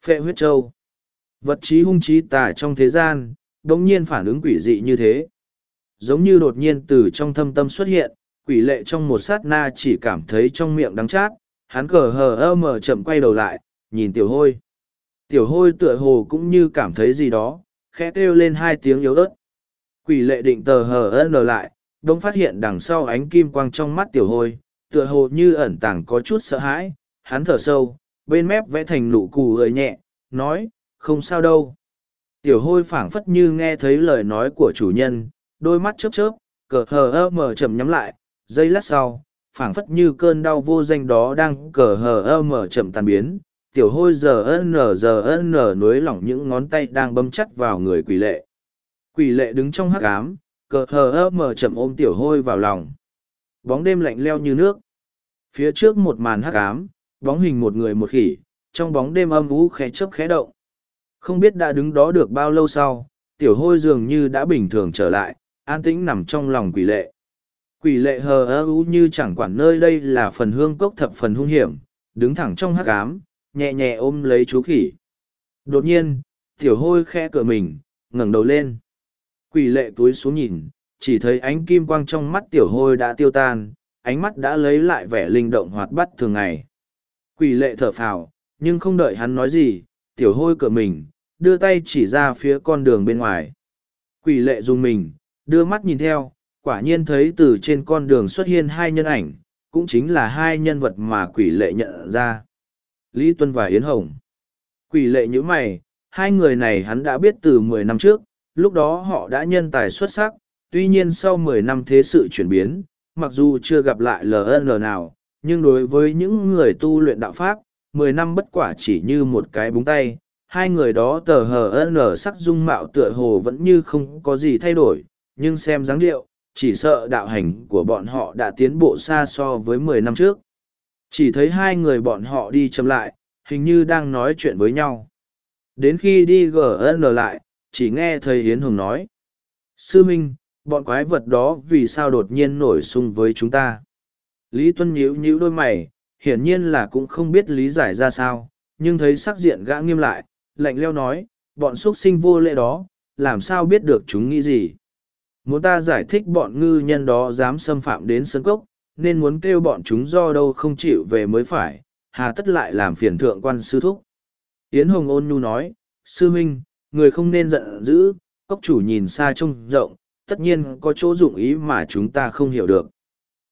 Phệ huyết châu. Vật trí hung trí tà trong thế gian, đống nhiên phản ứng quỷ dị như thế. Giống như đột nhiên từ trong thâm tâm xuất hiện, quỷ lệ trong một sát na chỉ cảm thấy trong miệng đắng chát, hắn cờ hờ ơ mờ chậm quay đầu lại, nhìn tiểu hôi. Tiểu hôi tựa hồ cũng như cảm thấy gì đó, khẽ kêu lên hai tiếng yếu ớt. Quỷ lệ định tờ hờ ơ nở lại, đông phát hiện đằng sau ánh kim quang trong mắt tiểu hôi, tựa hồ như ẩn tàng có chút sợ hãi, hắn thở sâu, bên mép vẽ thành nụ cù gợi nhẹ, nói, không sao đâu. Tiểu hôi phảng phất như nghe thấy lời nói của chủ nhân, đôi mắt chớp chớp, cờ hờ ơ mở chậm nhắm lại, giây lát sau, phảng phất như cơn đau vô danh đó đang cờ hờ ơ mở chậm tàn biến. Tiểu hôi giờ ân nở giờ ân nở nối lỏng những ngón tay đang bấm chặt vào người quỷ lệ. Quỷ lệ đứng trong hắc ám, cờ hờ ơ mở chậm ôm tiểu hôi vào lòng. Bóng đêm lạnh leo như nước. Phía trước một màn hắc ám, bóng hình một người một khỉ, trong bóng đêm âm ú khẽ chớp khẽ động. Không biết đã đứng đó được bao lâu sau, tiểu hôi dường như đã bình thường trở lại, an tĩnh nằm trong lòng quỷ lệ. Quỷ lệ hờ ơ ú như chẳng quản nơi đây là phần hương cốc thập phần hung hiểm, đứng thẳng trong hắc ám, nhẹ nhẹ ôm lấy chú khỉ. Đột nhiên, tiểu hôi khe cửa mình, ngẩng đầu lên. Quỷ lệ túi xuống nhìn, chỉ thấy ánh kim quang trong mắt tiểu hôi đã tiêu tan, ánh mắt đã lấy lại vẻ linh động hoạt bát thường ngày. Quỷ lệ thở phào, nhưng không đợi hắn nói gì, tiểu hôi cửa mình, đưa tay chỉ ra phía con đường bên ngoài. Quỷ lệ dùng mình, đưa mắt nhìn theo, quả nhiên thấy từ trên con đường xuất hiện hai nhân ảnh, cũng chính là hai nhân vật mà quỷ lệ nhận ra. Lý Tuân và Yến Hồng. Quỷ lệ như mày, hai người này hắn đã biết từ mười năm trước, lúc đó họ đã nhân tài xuất sắc, tuy nhiên sau mười năm thế sự chuyển biến, mặc dù chưa gặp lại LN nào, nhưng đối với những người tu luyện đạo Pháp, mười năm bất quả chỉ như một cái búng tay, hai người đó tờ hờ ân sắc dung mạo tựa hồ vẫn như không có gì thay đổi nhưng xem dáng điệu chỉ sợ đạo hành của bọn họ đã tiến bộ xa so với mười năm trước. Chỉ thấy hai người bọn họ đi chậm lại hình như đang nói chuyện với nhau. Đến khi đi gn lại chỉ nghe thầy yến hùng nói sư minh bọn quái vật đó vì sao đột nhiên nổi sung với chúng ta? Lý tuân nhíu nhíu đôi mày hiển nhiên là cũng không biết lý giải ra sao nhưng thấy sắc diện gã nghiêm lại lạnh leo nói, bọn xuất sinh vô lễ đó, làm sao biết được chúng nghĩ gì. Muốn ta giải thích bọn ngư nhân đó dám xâm phạm đến sân cốc, nên muốn kêu bọn chúng do đâu không chịu về mới phải, hà tất lại làm phiền thượng quan sư thúc. Yến Hồng ôn nhu nói, sư huynh, người không nên giận dữ, cốc chủ nhìn xa trông rộng, tất nhiên có chỗ dụng ý mà chúng ta không hiểu được.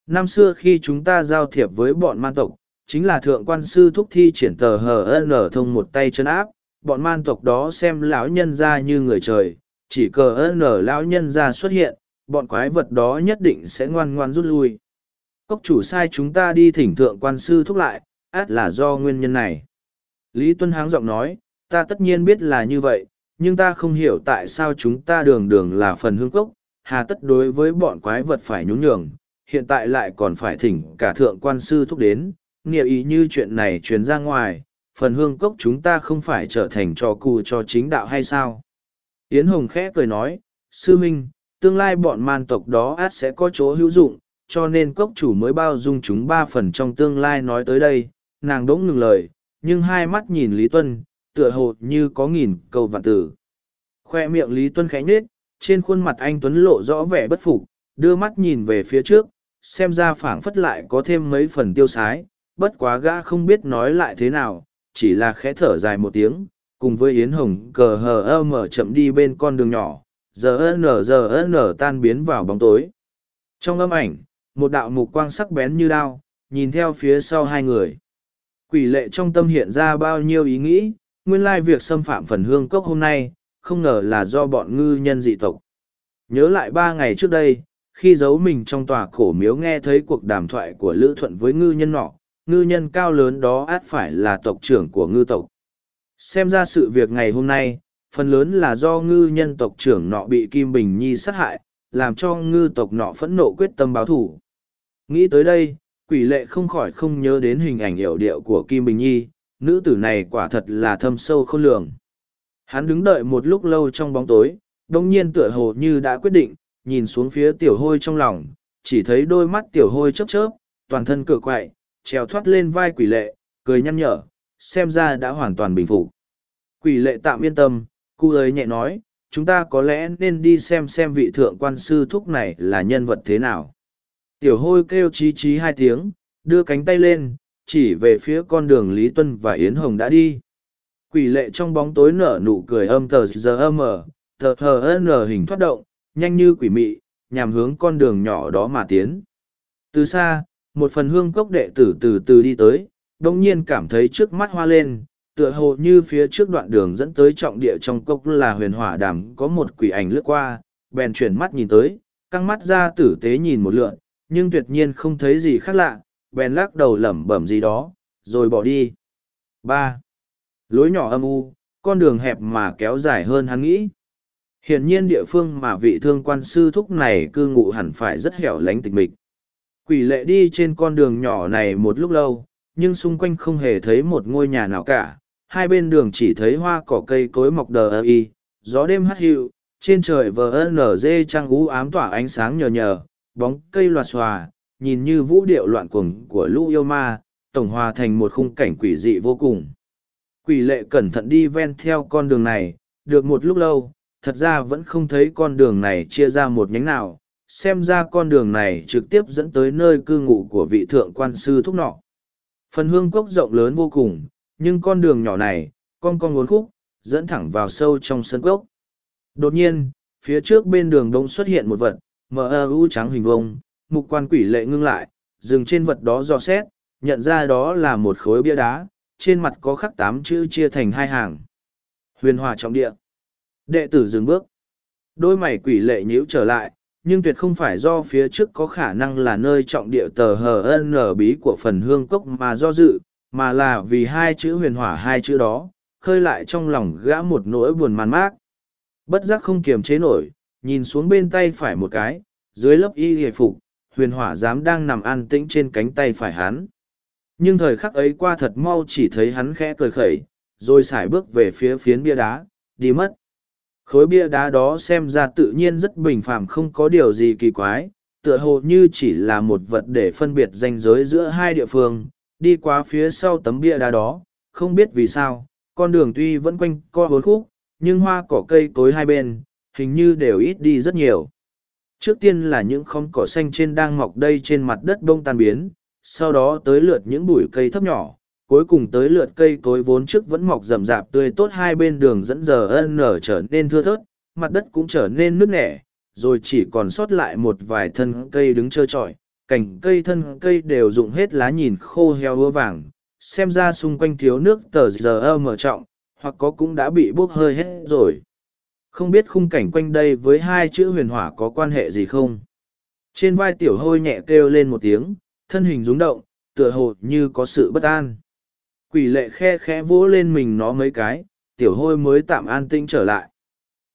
Năm xưa khi chúng ta giao thiệp với bọn man tộc, chính là thượng quan sư thúc thi triển tờ hờ ở thông một tay chân áp, bọn man tộc đó xem lão nhân ra như người trời chỉ cờ ơn nở lão nhân ra xuất hiện, bọn quái vật đó nhất định sẽ ngoan ngoan rút lui cốc chủ sai chúng ta đi thỉnh thượng quan sư thúc lại, át là do nguyên nhân này lý tuân háng giọng nói, ta tất nhiên biết là như vậy, nhưng ta không hiểu tại sao chúng ta đường đường là phần hương cốc, hà tất đối với bọn quái vật phải nhún nhường, hiện tại lại còn phải thỉnh cả thượng quan sư thúc đến, nghĩa ý như chuyện này truyền ra ngoài, phần hương cốc chúng ta không phải trở thành trò cù cho chính đạo hay sao? Yến Hồng khẽ cười nói, sư minh, tương lai bọn man tộc đó át sẽ có chỗ hữu dụng, cho nên cốc chủ mới bao dung chúng ba phần trong tương lai nói tới đây, nàng đỗng ngừng lời, nhưng hai mắt nhìn Lý Tuân, tựa hồ như có nghìn câu vạn tử. Khoe miệng Lý Tuân khẽ nhết, trên khuôn mặt anh Tuấn lộ rõ vẻ bất phục, đưa mắt nhìn về phía trước, xem ra phảng phất lại có thêm mấy phần tiêu sái, bất quá gã không biết nói lại thế nào, chỉ là khẽ thở dài một tiếng, cùng với Yến Hồng cờ hờ ơ mở chậm đi bên con đường nhỏ, giờ nở giờ nở tan biến vào bóng tối. Trong âm ảnh, một đạo mục quang sắc bén như đao, nhìn theo phía sau hai người. Quỷ lệ trong tâm hiện ra bao nhiêu ý nghĩ, nguyên lai việc xâm phạm phần hương cốc hôm nay, không ngờ là do bọn ngư nhân dị tộc. Nhớ lại ba ngày trước đây, khi giấu mình trong tòa cổ miếu nghe thấy cuộc đàm thoại của Lữ Thuận với ngư nhân nọ, ngư nhân cao lớn đó át phải là tộc trưởng của ngư tộc. Xem ra sự việc ngày hôm nay, phần lớn là do ngư nhân tộc trưởng nọ bị Kim Bình Nhi sát hại, làm cho ngư tộc nọ phẫn nộ quyết tâm báo thủ. Nghĩ tới đây, quỷ lệ không khỏi không nhớ đến hình ảnh hiệu điệu của Kim Bình Nhi, nữ tử này quả thật là thâm sâu khôn lường. Hắn đứng đợi một lúc lâu trong bóng tối, đông nhiên tựa hồ như đã quyết định, nhìn xuống phía tiểu hôi trong lòng, chỉ thấy đôi mắt tiểu hôi chớp chớp, toàn thân cửa quậy, trèo thoát lên vai quỷ lệ, cười nhăn nhở, xem ra đã hoàn toàn bình phục. Quỷ lệ tạm yên tâm, cụ ấy nhẹ nói, chúng ta có lẽ nên đi xem xem vị thượng quan sư thúc này là nhân vật thế nào. Tiểu hôi kêu chí chí hai tiếng, đưa cánh tay lên, chỉ về phía con đường Lý Tuân và Yến Hồng đã đi. Quỷ lệ trong bóng tối nở nụ cười âm tờ giờ âm ở, tờ hờ n hình thoát động, nhanh như quỷ mị, nhằm hướng con đường nhỏ đó mà tiến. Từ xa, một phần hương cốc đệ tử từ từ đi tới, đồng nhiên cảm thấy trước mắt hoa lên, tựa hồ như phía trước đoạn đường dẫn tới trọng địa trong cốc là huyền hỏa đàm có một quỷ ảnh lướt qua, bèn chuyển mắt nhìn tới, căng mắt ra tử tế nhìn một lượn, nhưng tuyệt nhiên không thấy gì khác lạ, bèn lắc đầu lẩm bẩm gì đó, rồi bỏ đi. ba Lối nhỏ âm u, con đường hẹp mà kéo dài hơn hắn nghĩ. Hiển nhiên địa phương mà vị thương quan sư thúc này cư ngụ hẳn phải rất hẻo lánh tịch mịch. Quỷ lệ đi trên con đường nhỏ này một lúc lâu, nhưng xung quanh không hề thấy một ngôi nhà nào cả. Hai bên đường chỉ thấy hoa cỏ cây cối mọc đờ ơ y, gió đêm hắt hiệu, trên trời vờ nở dê trăng ú ám tỏa ánh sáng nhờ nhờ, bóng cây loạt xòa, nhìn như vũ điệu loạn cuồng của lũ yêu ma, tổng hòa thành một khung cảnh quỷ dị vô cùng. Quỷ lệ cẩn thận đi ven theo con đường này, được một lúc lâu, thật ra vẫn không thấy con đường này chia ra một nhánh nào, xem ra con đường này trực tiếp dẫn tới nơi cư ngụ của vị thượng quan sư thúc nọ. Phần hương cốc rộng lớn vô cùng, nhưng con đường nhỏ này, con con ngốn khúc, dẫn thẳng vào sâu trong sân cốc. Đột nhiên, phía trước bên đường đông xuất hiện một vật, mờ ơ u trắng hình vông, mục quan quỷ lệ ngưng lại, dừng trên vật đó dò xét, nhận ra đó là một khối bia đá, trên mặt có khắc tám chữ chia thành hai hàng. Huyền hòa trọng địa. Đệ tử dừng bước. Đôi mày quỷ lệ nhíu trở lại, nhưng tuyệt không phải do phía trước có khả năng là nơi trọng địa tờ hờ nở bí của phần hương cốc mà do dự, mà là vì hai chữ huyền hỏa hai chữ đó, khơi lại trong lòng gã một nỗi buồn man mác. Bất giác không kiềm chế nổi, nhìn xuống bên tay phải một cái, dưới lớp y hề phục, huyền hỏa dám đang nằm an tĩnh trên cánh tay phải hắn. Nhưng thời khắc ấy qua thật mau chỉ thấy hắn khẽ cười khẩy, rồi xài bước về phía phiến bia đá, đi mất. Khối bia đá đó xem ra tự nhiên rất bình phàm không có điều gì kỳ quái, tựa hồ như chỉ là một vật để phân biệt ranh giới giữa hai địa phương, đi qua phía sau tấm bia đá đó, không biết vì sao, con đường tuy vẫn quanh co hối khúc, nhưng hoa cỏ cây cối hai bên, hình như đều ít đi rất nhiều. Trước tiên là những khóm cỏ xanh trên đang mọc đây trên mặt đất bông tan biến, sau đó tới lượt những bụi cây thấp nhỏ, cuối cùng tới lượt cây cối vốn trước vẫn mọc rậm rạp tươi tốt hai bên đường dẫn giờ ân nở trở nên thưa thớt, mặt đất cũng trở nên nước nẻ, rồi chỉ còn sót lại một vài thân cây đứng trơ trọi, cành cây thân cây đều rụng hết lá nhìn khô heo ưa vàng, xem ra xung quanh thiếu nước tờ giờ mở trọng, hoặc có cũng đã bị bốc hơi hết rồi. Không biết khung cảnh quanh đây với hai chữ huyền hỏa có quan hệ gì không? Trên vai tiểu hôi nhẹ kêu lên một tiếng, thân hình rúng động, tựa hồ như có sự bất an. Quỷ lệ khe khẽ vỗ lên mình nó mấy cái, tiểu hôi mới tạm an tinh trở lại.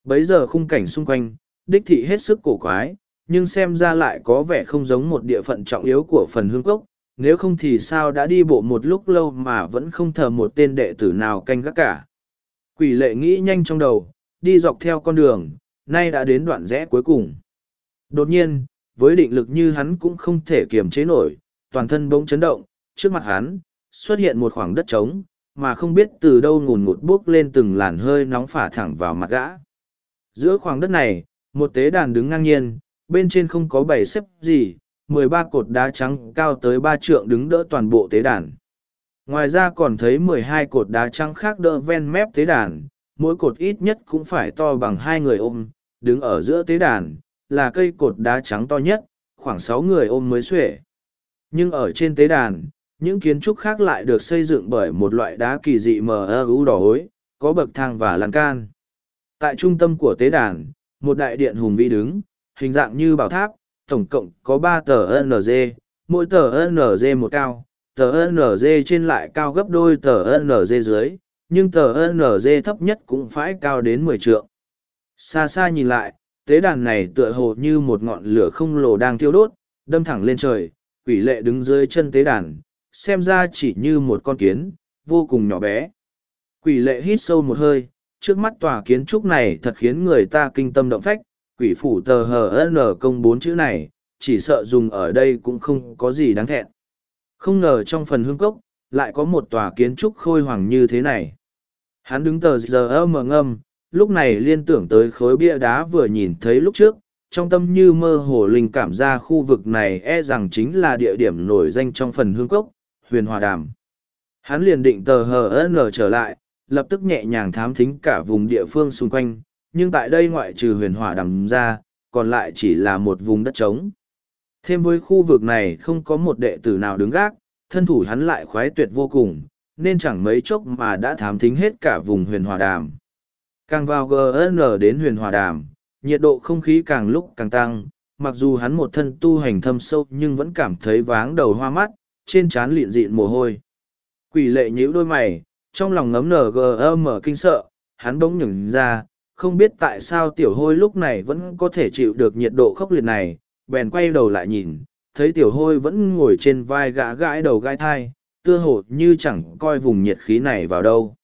Bấy giờ khung cảnh xung quanh, đích thị hết sức cổ quái, nhưng xem ra lại có vẻ không giống một địa phận trọng yếu của phần hương cốc, nếu không thì sao đã đi bộ một lúc lâu mà vẫn không thờ một tên đệ tử nào canh gác cả. Quỷ lệ nghĩ nhanh trong đầu, đi dọc theo con đường, nay đã đến đoạn rẽ cuối cùng. Đột nhiên, với định lực như hắn cũng không thể kiềm chế nổi, toàn thân bỗng chấn động, trước mặt hắn, xuất hiện một khoảng đất trống, mà không biết từ đâu ngùn ngụt bước lên từng làn hơi nóng phả thẳng vào mặt gã. Giữa khoảng đất này, một tế đàn đứng ngang nhiên, bên trên không có bảy xếp gì, mười ba cột đá trắng cao tới ba trượng đứng đỡ toàn bộ tế đàn. Ngoài ra còn thấy mười hai cột đá trắng khác đỡ ven mép tế đàn, mỗi cột ít nhất cũng phải to bằng hai người ôm, đứng ở giữa tế đàn, là cây cột đá trắng to nhất, khoảng sáu người ôm mới xuể. Nhưng ở trên tế đàn, những kiến trúc khác lại được xây dựng bởi một loại đá kỳ dị mờ ơ u đỏ hối, có bậc thang và lan can. Tại trung tâm của tế đàn, một đại điện hùng vĩ đứng, hình dạng như bảo tháp, tổng cộng có ba tờ NG, mỗi tờ NG một cao, tờ NG trên lại cao gấp đôi tờ NG dưới, nhưng tờ NG thấp nhất cũng phải cao đến mười trượng. Xa xa nhìn lại, tế đàn này tựa hồ như một ngọn lửa không lồ đang thiêu đốt, đâm thẳng lên trời, quỷ lệ đứng dưới chân tế đàn, xem ra chỉ như một con kiến, vô cùng nhỏ bé. Quỷ lệ hít sâu một hơi, trước mắt tòa kiến trúc này thật khiến người ta kinh tâm động phách, quỷ phủ tờ hờ n công bốn chữ này, chỉ sợ dùng ở đây cũng không có gì đáng thẹn. Không ngờ trong phần hương cốc, lại có một tòa kiến trúc khôi hoàng như thế này. Hắn đứng tờ giờ mờ ngâm, lúc này liên tưởng tới khối bia đá vừa nhìn thấy lúc trước, trong tâm như mơ hồ linh cảm ra khu vực này e rằng chính là địa điểm nổi danh trong phần hương cốc, huyền hòa đàm. Hắn liền định tờ hờ n trở lại, lập tức nhẹ nhàng thám thính cả vùng địa phương xung quanh, nhưng tại đây ngoại trừ huyền hỏa đàm ra, còn lại chỉ là một vùng đất trống. Thêm với khu vực này không có một đệ tử nào đứng gác, thân thủ hắn lại khoái tuyệt vô cùng, nên chẳng mấy chốc mà đã thám thính hết cả vùng huyền hòa đàm. Càng vào GN đến huyền hòa đàm, nhiệt độ không khí càng lúc càng tăng, mặc dù hắn một thân tu hành thâm sâu nhưng vẫn cảm thấy váng đầu hoa mắt, trên trán lịn dịn mồ hôi. Quỷ lệ nhíu đôi mày, trong lòng ngấm nở GM kinh sợ, hắn bỗng nhửng ra, không biết tại sao tiểu hôi lúc này vẫn có thể chịu được nhiệt độ khốc liệt này, bèn quay đầu lại nhìn, thấy tiểu hôi vẫn ngồi trên vai gã gãi đầu gai thai, tưa hồ như chẳng coi vùng nhiệt khí này vào đâu.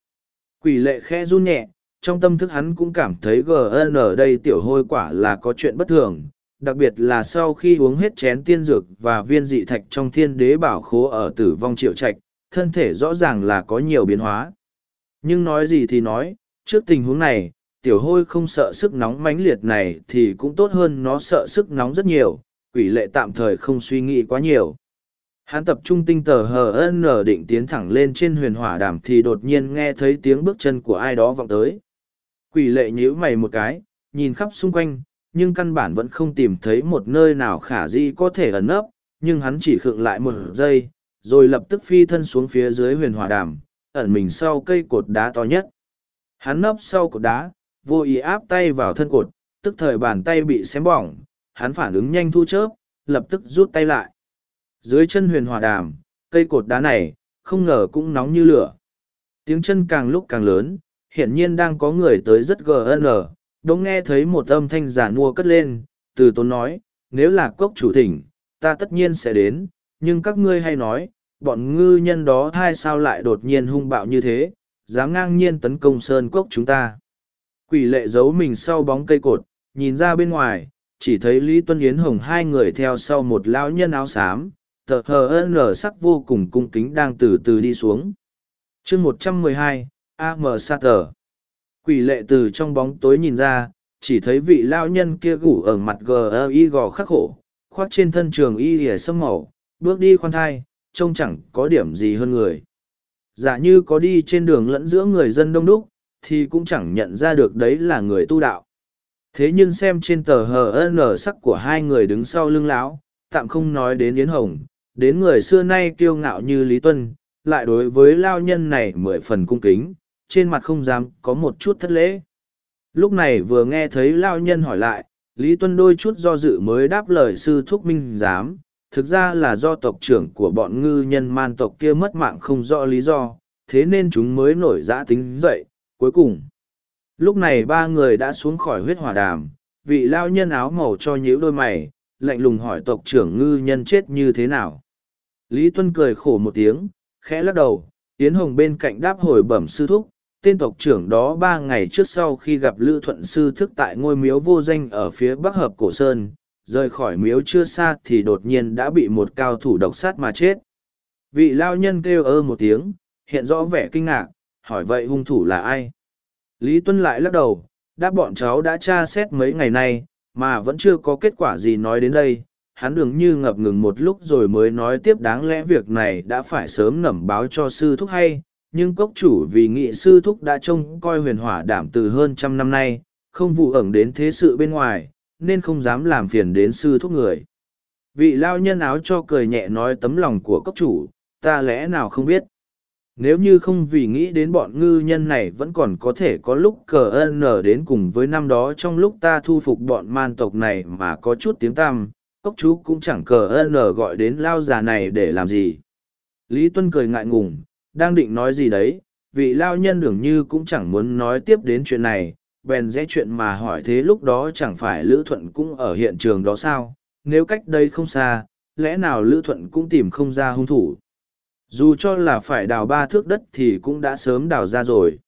Quỷ lệ khẽ run nhẹ, trong tâm thức hắn cũng cảm thấy GN ở đây tiểu hôi quả là có chuyện bất thường, đặc biệt là sau khi uống hết chén tiên dược và viên dị thạch trong thiên đế bảo khố ở tử vong triệu trạch, thân thể rõ ràng là có nhiều biến hóa. Nhưng nói gì thì nói, trước tình huống này, tiểu hôi không sợ sức nóng mãnh liệt này thì cũng tốt hơn nó sợ sức nóng rất nhiều, quỷ lệ tạm thời không suy nghĩ quá nhiều. Hắn tập trung tinh tờ hờ nở định tiến thẳng lên trên huyền hỏa đàm thì đột nhiên nghe thấy tiếng bước chân của ai đó vọng tới. Quỷ lệ nhíu mày một cái, nhìn khắp xung quanh, nhưng căn bản vẫn không tìm thấy một nơi nào khả di có thể ẩn nấp, nhưng hắn chỉ khựng lại một giây, rồi lập tức phi thân xuống phía dưới huyền hòa đàm, ẩn mình sau cây cột đá to nhất. Hắn nấp sau cột đá, vô ý áp tay vào thân cột, tức thời bàn tay bị xém bỏng, hắn phản ứng nhanh thu chớp, lập tức rút tay lại. Dưới chân huyền hòa đàm, cây cột đá này, không ngờ cũng nóng như lửa. Tiếng chân càng lúc càng lớn, hiển nhiên đang có người tới rất gn, đống nghe thấy một âm thanh giả nua cất lên, từ tốn nói, nếu là cốc chủ thỉnh, ta tất nhiên sẽ đến, nhưng các ngươi hay nói, bọn ngư nhân đó thai sao lại đột nhiên hung bạo như thế, dám ngang nhiên tấn công sơn cốc chúng ta. Quỷ lệ giấu mình sau bóng cây cột, nhìn ra bên ngoài, chỉ thấy Lý Tuân Yến Hồng hai người theo sau một lão nhân áo xám, tờ hờ nở sắc vô cùng cung kính đang từ từ đi xuống. chương một trăm mười hai A.M. Sa Tờ Quỷ lệ từ trong bóng tối nhìn ra, chỉ thấy vị lão nhân kia gủ ở mặt G.I. gò khắc khổ, khoác trên thân trường y lìa sâm màu, bước đi khoan thai, trông chẳng có điểm gì hơn người. Giả dạ như có đi trên đường lẫn giữa người dân đông đúc, thì cũng chẳng nhận ra được đấy là người tu đạo. Thế nhưng xem trên tờ hờ nở sắc của hai người đứng sau lưng lão, tạm không nói đến Yến Hồng, đến người xưa nay kiêu ngạo như Lý Tuân, lại đối với lao nhân này mười phần cung kính, trên mặt không dám có một chút thất lễ. Lúc này vừa nghe thấy lao nhân hỏi lại, Lý Tuân đôi chút do dự mới đáp lời sư thúc minh giám, thực ra là do tộc trưởng của bọn ngư nhân man tộc kia mất mạng không rõ lý do, thế nên chúng mới nổi giã tính dậy, cuối cùng. Lúc này ba người đã xuống khỏi huyết hỏa đàm, vị lao nhân áo màu cho nhíu đôi mày, lạnh lùng hỏi tộc trưởng ngư nhân chết như thế nào. Lý Tuân cười khổ một tiếng, khẽ lắc đầu, Tiến Hồng bên cạnh đáp hồi bẩm sư thúc, tên tộc trưởng đó ba ngày trước sau khi gặp Lữ Thuận Sư thức tại ngôi miếu vô danh ở phía bắc hợp Cổ Sơn, rời khỏi miếu chưa xa thì đột nhiên đã bị một cao thủ độc sát mà chết. Vị lao nhân kêu ơ một tiếng, hiện rõ vẻ kinh ngạc, hỏi vậy hung thủ là ai? Lý Tuân lại lắc đầu, đáp bọn cháu đã tra xét mấy ngày nay, mà vẫn chưa có kết quả gì nói đến đây. Hắn đường như ngập ngừng một lúc rồi mới nói tiếp đáng lẽ việc này đã phải sớm ngẩm báo cho sư thúc hay, nhưng cốc chủ vì nghị sư thúc đã trông coi huyền hỏa đảm từ hơn trăm năm nay, không vụ ẩn đến thế sự bên ngoài, nên không dám làm phiền đến sư thúc người. Vị lao nhân áo cho cười nhẹ nói tấm lòng của cốc chủ, ta lẽ nào không biết. Nếu như không vì nghĩ đến bọn ngư nhân này vẫn còn có thể có lúc cờ ân nở đến cùng với năm đó trong lúc ta thu phục bọn man tộc này mà có chút tiếng tăm, cốc chú cũng chẳng cờ ân nở gọi đến lao già này để làm gì. Lý Tuân cười ngại ngùng, đang định nói gì đấy, vị lao nhân dường như cũng chẳng muốn nói tiếp đến chuyện này, bèn rẽ chuyện mà hỏi thế lúc đó chẳng phải Lữ Thuận cũng ở hiện trường đó sao, nếu cách đây không xa, lẽ nào Lữ Thuận cũng tìm không ra hung thủ. Dù cho là phải đào ba thước đất thì cũng đã sớm đào ra rồi.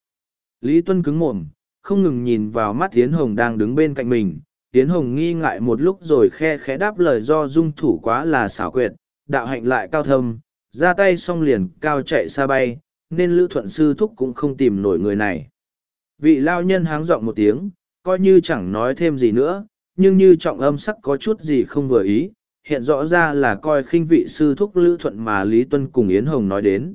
Lý Tuân cứng mồm, không ngừng nhìn vào mắt Tiến Hồng đang đứng bên cạnh mình. Tiến Hồng nghi ngại một lúc rồi khe khẽ đáp lời do dung thủ quá là xảo quyệt, đạo hạnh lại cao thâm, ra tay xong liền cao chạy xa bay, nên lữ thuận sư thúc cũng không tìm nổi người này. Vị lao nhân háng giọng một tiếng, coi như chẳng nói thêm gì nữa, nhưng như trọng âm sắc có chút gì không vừa ý, hiện rõ ra là coi khinh vị sư thúc lữ thuận mà lý tuân cùng yến hồng nói đến.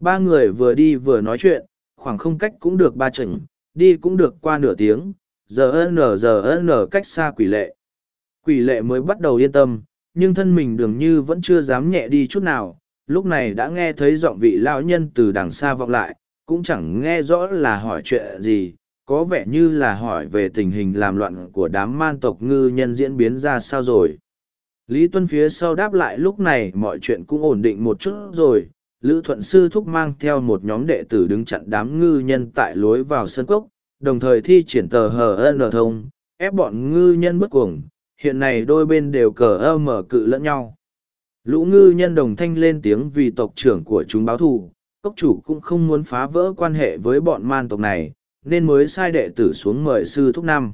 Ba người vừa đi vừa nói chuyện, khoảng không cách cũng được ba chừng, đi cũng được qua nửa tiếng, giờ nở giờ nở cách xa quỷ lệ. Quỷ lệ mới bắt đầu yên tâm, nhưng thân mình dường như vẫn chưa dám nhẹ đi chút nào lúc này đã nghe thấy giọng vị lão nhân từ đằng xa vọng lại, cũng chẳng nghe rõ là hỏi chuyện gì, có vẻ như là hỏi về tình hình làm loạn của đám man tộc ngư nhân diễn biến ra sao rồi. Lý tuân phía sau đáp lại lúc này mọi chuyện cũng ổn định một chút rồi. Lữ thuận sư thúc mang theo một nhóm đệ tử đứng chặn đám ngư nhân tại lối vào sân cốc, đồng thời thi triển tờ hờ n thông, ép bọn ngư nhân bất cuồng. Hiện này đôi bên đều cờ ơ mở cự lẫn nhau lũ ngư nhân đồng thanh lên tiếng vì tộc trưởng của chúng báo thù, cốc chủ cũng không muốn phá vỡ quan hệ với bọn man tộc này, nên mới sai đệ tử xuống mời sư thúc năm.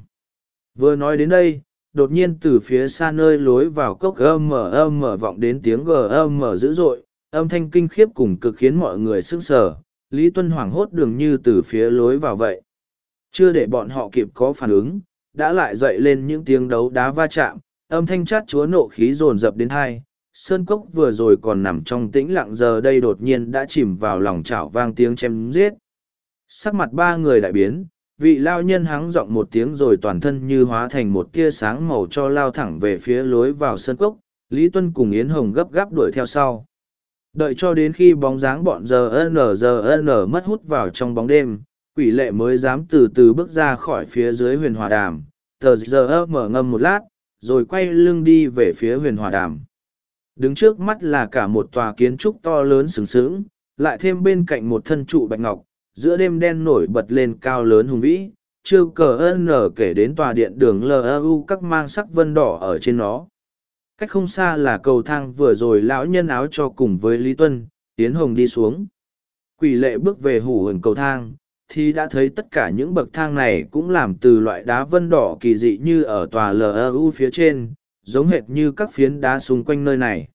Vừa nói đến đây, đột nhiên từ phía xa nơi lối vào cốc âm mở âm mở vọng đến tiếng g âm dữ dội, âm thanh kinh khiếp cùng cực khiến mọi người sững sờ, lý tuân hoảng hốt đường như từ phía lối vào vậy. Chưa để bọn họ kịp có phản ứng, đã lại dậy lên những tiếng đấu đá va chạm, âm thanh chát chúa nộ khí dồn dập đến thai sơn cốc vừa rồi còn nằm trong tĩnh lặng giờ đây đột nhiên đã chìm vào lòng chảo vang tiếng chém giết. Sắc mặt ba người đại biến, vị lao nhân hắng giọng một tiếng rồi toàn thân như hóa thành một tia sáng màu cho lao thẳng về phía lối vào sân cốc, lý tuân cùng yến hồng gấp gáp đuổi theo sau. Đợi cho đến khi bóng dáng bọn giờ n giờ n mất hút vào trong bóng đêm, quỷ lệ mới dám từ từ bước ra khỏi phía dưới huyền hòa đàm. Tờ giờ mở ngâm một lát, rồi quay lưng đi về phía huyền hòa đàm đứng trước mắt là cả một tòa kiến trúc to lớn sừng sững, lại thêm bên cạnh một thân trụ bạch ngọc, giữa đêm đen nổi bật lên cao lớn hùng vĩ, chưa cờ ơn nở kể đến tòa điện đường LAU các mang sắc vân đỏ ở trên nó. Cách không xa là cầu thang vừa rồi lão nhân áo cho cùng với lý tuân tiến hồng đi xuống. Quỷ lệ bước về hủ hừng cầu thang, thì đã thấy tất cả những bậc thang này cũng làm từ loại đá vân đỏ kỳ dị như ở tòa LAU phía trên giống hệt như các phiến đá xung quanh nơi này.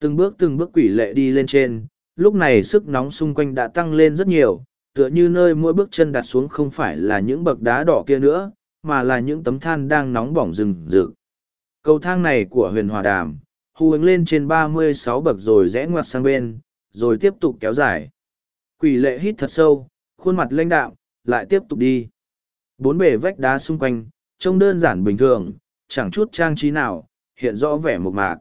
Từng bước từng bước quỷ lệ đi lên trên, lúc này sức nóng xung quanh đã tăng lên rất nhiều, tựa như nơi mỗi bước chân đặt xuống không phải là những bậc đá đỏ kia nữa, mà là những tấm than đang nóng bỏng rừng rực. Cầu thang này của huyền hòa đàm, hù hướng lên trên ba mươi sáu bậc rồi rẽ ngoặt sang bên, rồi tiếp tục kéo dài. Quỷ lệ hít thật sâu, khuôn mặt lãnh đạm, lại tiếp tục đi. Bốn bề vách đá xung quanh, trông đơn giản bình thường chẳng chút trang trí nào, hiện rõ vẻ mộc mạc.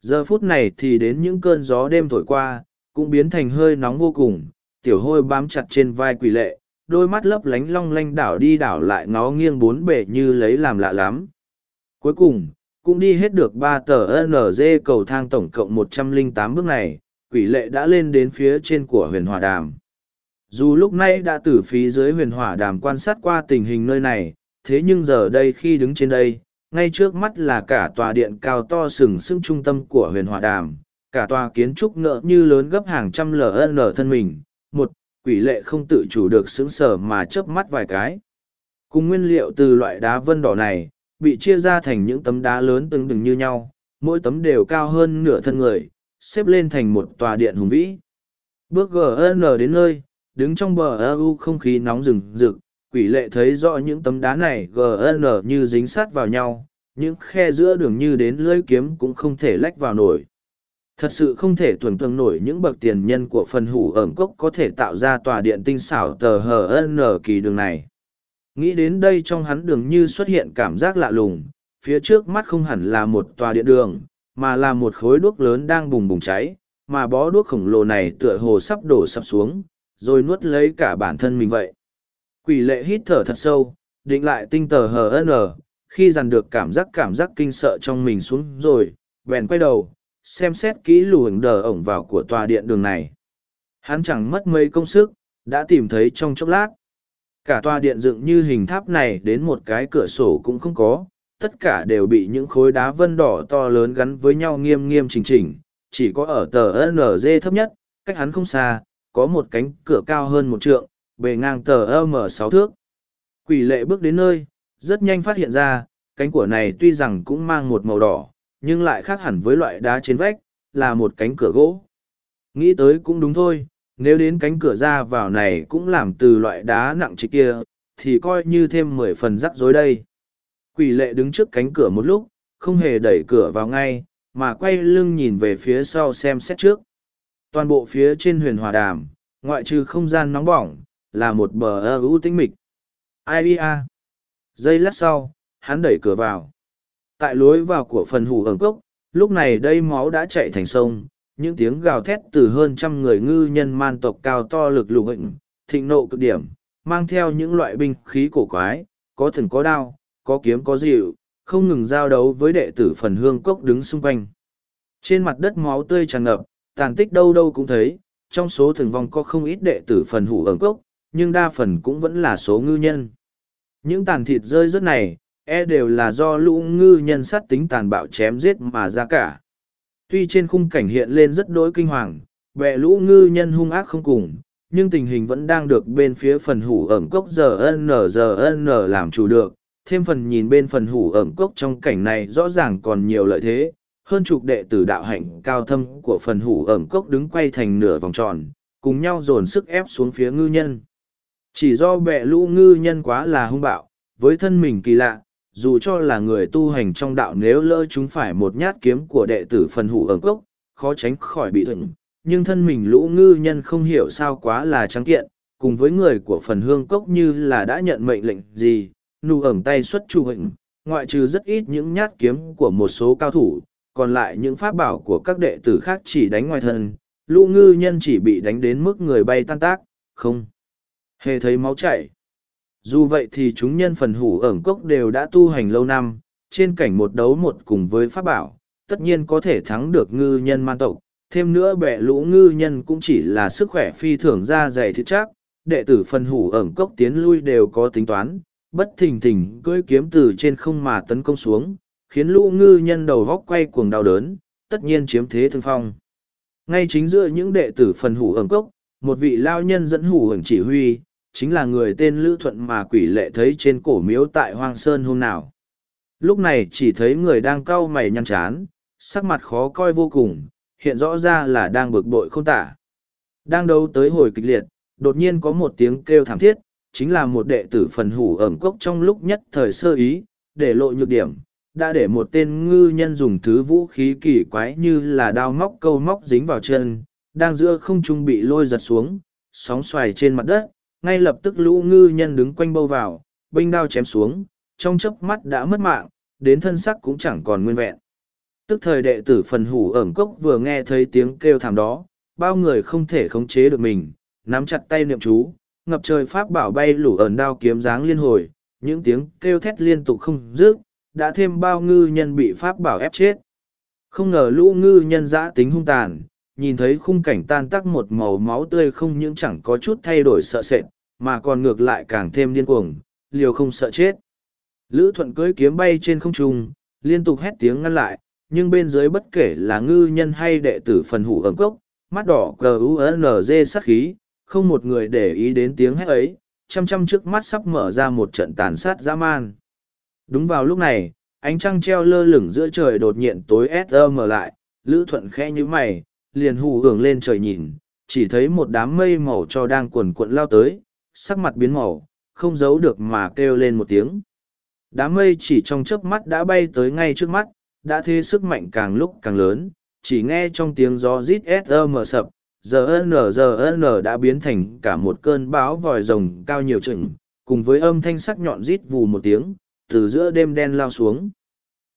Giờ phút này thì đến những cơn gió đêm thổi qua, cũng biến thành hơi nóng vô cùng, tiểu hôi bám chặt trên vai quỷ lệ, đôi mắt lấp lánh long lanh đảo đi đảo lại ngó nghiêng bốn bể như lấy làm lạ lắm. Cuối cùng, cũng đi hết được ba tờ NG cầu thang tổng cộng một trăm lẻ tám bước này, quỷ lệ đã lên đến phía trên của huyền hòa đàm. Dù lúc nãy đã từ phía dưới huyền hỏa đàm quan sát qua tình hình nơi này, thế nhưng giờ đây khi đứng trên đây ngay trước mắt là cả tòa điện cao to sừng sững trung tâm của huyền hòa đàm, cả tòa kiến trúc ngỡ như lớn gấp hàng trăm ln thân mình, một, quỷ lệ không tự chủ được sững sờ mà chớp mắt vài cái. Cùng nguyên liệu từ loại đá vân đỏ này, bị chia ra thành những tấm đá lớn tương đừng như nhau, mỗi tấm đều cao hơn nửa thân người, xếp lên thành một tòa điện hùng vĩ. Bước gn đến nơi, đứng trong bờ EU không khí nóng rừng rực quỷ lệ thấy rõ những tấm đá này gn như dính sát vào nhau, những khe giữa đường như đến lưỡi kiếm cũng không thể lách vào nổi. Thật sự không thể tưởng tượng nổi những bậc tiền nhân của phần hủ ẩm cốc có thể tạo ra tòa điện tinh xảo tờ hờ n kỳ đường này. Nghĩ đến đây trong hắn đường như xuất hiện cảm giác lạ lùng, phía trước mắt không hẳn là một tòa điện đường, mà là một khối đuốc lớn đang bùng bùng cháy, mà bó đuốc khổng lồ này tựa hồ sắp đổ sập xuống, rồi nuốt lấy cả bản thân mình vậy quỷ lệ hít thở thật sâu, định lại tinh tờ hờ n, khi dằn được cảm giác cảm giác kinh sợ trong mình xuống rồi, bèn quay đầu, xem xét kỹ luồng đờ ổng vào của tòa điện đường này. Hắn chẳng mất mấy công sức, đã tìm thấy trong chốc lát. Cả tòa điện dựng như hình tháp này đến một cái cửa sổ cũng không có, tất cả đều bị những khối đá vân đỏ to lớn gắn với nhau nghiêm nghiêm chỉnh chỉnh, chỉ có ở tờ nz thấp nhất, cách hắn không xa, có một cánh cửa cao hơn một trượng bề ngang tờ m sáu thước quỷ lệ bước đến nơi rất nhanh phát hiện ra cánh cửa này tuy rằng cũng mang một màu đỏ nhưng lại khác hẳn với loại đá trên vách là một cánh cửa gỗ Nghĩ tới cũng đúng thôi, nếu đến cánh cửa ra vào này cũng làm từ loại đá nặng trịch kia, thì coi như thêm mười phần rắc rối đây. Quỷ lệ đứng trước cánh cửa một lúc, không hề đẩy cửa vào ngay, mà quay lưng nhìn về phía sau xem xét trước. Toàn bộ phía trên huyền hòa đàm, ngoại trừ không gian nóng bỏng, là một bờ ơ ưu tĩnh mịch. Ai a Giây lát sau, hắn đẩy cửa vào. Tại lối vào của phần hủ ẩn cốc, lúc này đây máu đã chạy thành sông, những tiếng gào thét từ hơn trăm người ngư nhân man tộc cao to lực lục hình, thịnh nộ cực điểm, mang theo những loại binh khí cổ quái, có thần có đao, có kiếm có dịu, không ngừng giao đấu với đệ tử phần hương cốc đứng xung quanh. Trên mặt đất máu tươi tràn ngập, tàn tích đâu đâu cũng thấy, trong số thường vong có không ít đệ tử phần hủ ẩn cốc, nhưng đa phần cũng vẫn là số ngư nhân. Những tàn thịt rơi rớt này, e đều là do lũ ngư nhân sát tính tàn bạo chém giết mà ra cả. Tuy trên khung cảnh hiện lên rất đối kinh hoàng, bè lũ ngư nhân hung ác không cùng, nhưng tình hình vẫn đang được bên phía phần hủ ẩm cốc giờ n giờ n làm chủ được. Thêm phần nhìn bên phần hủ ẩm cốc trong cảnh này rõ ràng còn nhiều lợi thế, hơn chục đệ tử đạo hạnh cao thâm của phần hủ ẩm cốc đứng quay thành nửa vòng tròn, cùng nhau dồn sức ép xuống phía ngư nhân. Chỉ do bệ lũ ngư nhân quá là hung bạo, với thân mình kỳ lạ, dù cho là người tu hành trong đạo nếu lỡ chúng phải một nhát kiếm của đệ tử phần hủ ở cốc, khó tránh khỏi bị thịnh, nhưng thân mình lũ ngư nhân không hiểu sao quá là trắng kiện, cùng với người của phần hương cốc như là đã nhận mệnh lệnh gì, nụ ẩm tay xuất trụ hình, ngoại trừ rất ít những nhát kiếm của một số cao thủ, còn lại những pháp bảo của các đệ tử khác chỉ đánh ngoài thân, lũ ngư nhân chỉ bị đánh đến mức người bay tan tác, không hề thấy máu chảy. Dù vậy thì chúng nhân phần hủ ẩn cốc đều đã tu hành lâu năm, trên cảnh một đấu một cùng với pháp bảo, tất nhiên có thể thắng được ngư nhân man tộc. Thêm nữa bệ lũ ngư nhân cũng chỉ là sức khỏe phi thường ra dày thiết chắc, đệ tử phần hủ ẩn cốc tiến lui đều có tính toán, bất thình thình cưỡi kiếm từ trên không mà tấn công xuống, khiến lũ ngư nhân đầu góc quay cuồng đau đớn, tất nhiên chiếm thế thương phong. Ngay chính giữa những đệ tử phần hủ ẩn cốc, một vị lao nhân dẫn hủ hưởng chỉ huy, chính là người tên Lữ Thuận mà quỷ lệ thấy trên cổ miếu tại Hoang Sơn hôm nào. Lúc này chỉ thấy người đang cau mày nhăn chán, sắc mặt khó coi vô cùng, hiện rõ ra là đang bực bội không tả. Đang đấu tới hồi kịch liệt, đột nhiên có một tiếng kêu thảm thiết, chính là một đệ tử phần hủ ẩm cốc trong lúc nhất thời sơ ý, để lộ nhược điểm, đã để một tên ngư nhân dùng thứ vũ khí kỳ quái như là đao móc câu móc dính vào chân, đang giữa không trung bị lôi giật xuống, sóng xoài trên mặt đất, ngay lập tức lũ ngư nhân đứng quanh bâu vào, binh đao chém xuống, trong chớp mắt đã mất mạng, đến thân sắc cũng chẳng còn nguyên vẹn. Tức thời đệ tử phần hủ ẩm cốc vừa nghe thấy tiếng kêu thảm đó, bao người không thể khống chế được mình, nắm chặt tay niệm chú, ngập trời pháp bảo bay lủ ẩn đao kiếm dáng liên hồi, những tiếng kêu thét liên tục không dứt, đã thêm bao ngư nhân bị pháp bảo ép chết. Không ngờ lũ ngư nhân dã tính hung tàn, nhìn thấy khung cảnh tan tác một màu máu tươi không những chẳng có chút thay đổi sợ sệt, mà còn ngược lại càng thêm điên cuồng, liều không sợ chết. Lữ thuận cưỡi kiếm bay trên không trung, liên tục hét tiếng ngăn lại, nhưng bên dưới bất kể là ngư nhân hay đệ tử phần hủ ẩm cốc, mắt đỏ cờ UNG sắc khí, không một người để ý đến tiếng hét ấy, chăm chăm trước mắt sắp mở ra một trận tàn sát dã man. Đúng vào lúc này, ánh trăng treo lơ lửng giữa trời đột nhiên tối SM lại, Lữ Thuận khẽ như mày, liền hù hưởng lên trời nhìn, chỉ thấy một đám mây màu cho đang cuồn cuộn lao tới, sắc mặt biến màu, không giấu được mà kêu lên một tiếng. Đám mây chỉ trong chớp mắt đã bay tới ngay trước mắt, đã thế sức mạnh càng lúc càng lớn, chỉ nghe trong tiếng gió rít mở sập, giờ n giờ n đã biến thành cả một cơn bão vòi rồng cao nhiều chừng, cùng với âm thanh sắc nhọn rít vù một tiếng, từ giữa đêm đen lao xuống.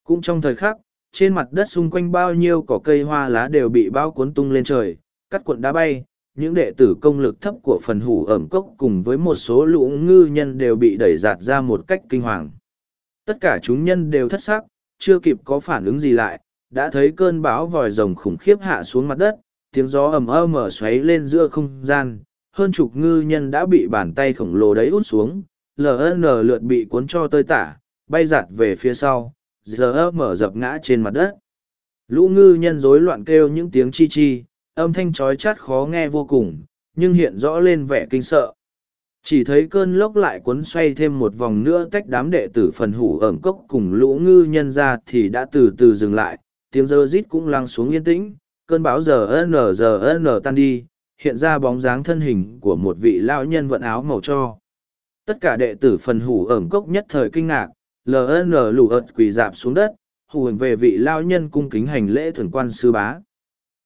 Cũng trong thời khắc, trên mặt đất xung quanh bao nhiêu cỏ cây hoa lá đều bị bao cuốn tung lên trời, cắt cuộn đá bay, những đệ tử công lực thấp của phần hủ ẩm cốc cùng với một số lũ ngư nhân đều bị đẩy giạt ra một cách kinh hoàng. Tất cả chúng nhân đều thất sắc, chưa kịp có phản ứng gì lại, đã thấy cơn bão vòi rồng khủng khiếp hạ xuống mặt đất, tiếng gió ầm ơ mở xoáy lên giữa không gian, hơn chục ngư nhân đã bị bàn tay khổng lồ đấy út xuống, ln lượt bị cuốn cho tơi tả, bay giạt về phía sau, giờ mở dập ngã trên mặt đất. Lũ ngư nhân rối loạn kêu những tiếng chi chi, âm thanh trói chát khó nghe vô cùng, nhưng hiện rõ lên vẻ kinh sợ. Chỉ thấy cơn lốc lại cuốn xoay thêm một vòng nữa tách đám đệ tử phần hủ ẩm cốc cùng lũ ngư nhân ra thì đã từ từ dừng lại, tiếng rơ rít cũng lăng xuống yên tĩnh, cơn bão giờ n giờ n tan đi hiện ra bóng dáng thân hình của một vị lão nhân vận áo màu cho tất cả đệ tử phần hủ ẩm cốc nhất thời kinh ngạc ln lù ợt quỳ dạp xuống đất, hù hình về vị lao nhân cung kính hành lễ thường quan sư bá.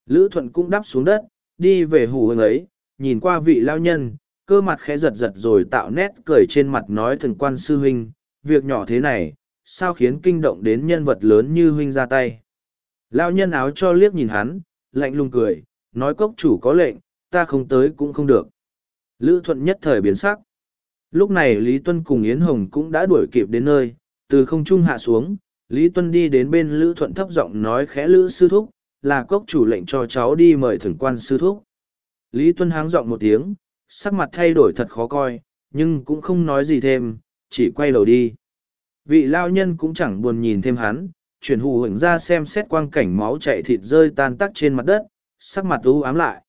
Lữ thuận cũng đắp xuống đất, đi về hù hình ấy, nhìn qua vị lao nhân, cơ mặt khẽ giật giật rồi tạo nét cười trên mặt nói thường quan sư huynh, việc nhỏ thế này, sao khiến kinh động đến nhân vật lớn như huynh ra tay. Lao nhân áo cho liếc nhìn hắn, lạnh lùng cười, nói cốc chủ có lệnh, ta không tới cũng không được. Lữ thuận nhất thời biến sắc. Lúc này lý tuân cùng yến hồng cũng đã đuổi kịp đến nơi từ không trung hạ xuống, lý tuân đi đến bên lữ thuận thấp giọng nói khẽ lữ sư thúc, là cốc chủ lệnh cho cháu đi mời thưởng quan sư thúc. Lý tuân háng giọng một tiếng, sắc mặt thay đổi thật khó coi, nhưng cũng không nói gì thêm, chỉ quay đầu đi. Vị lao nhân cũng chẳng buồn nhìn thêm hắn, chuyển hù hửng ra xem xét quang cảnh máu chạy thịt rơi tan tắc trên mặt đất, sắc mặt u ám lại.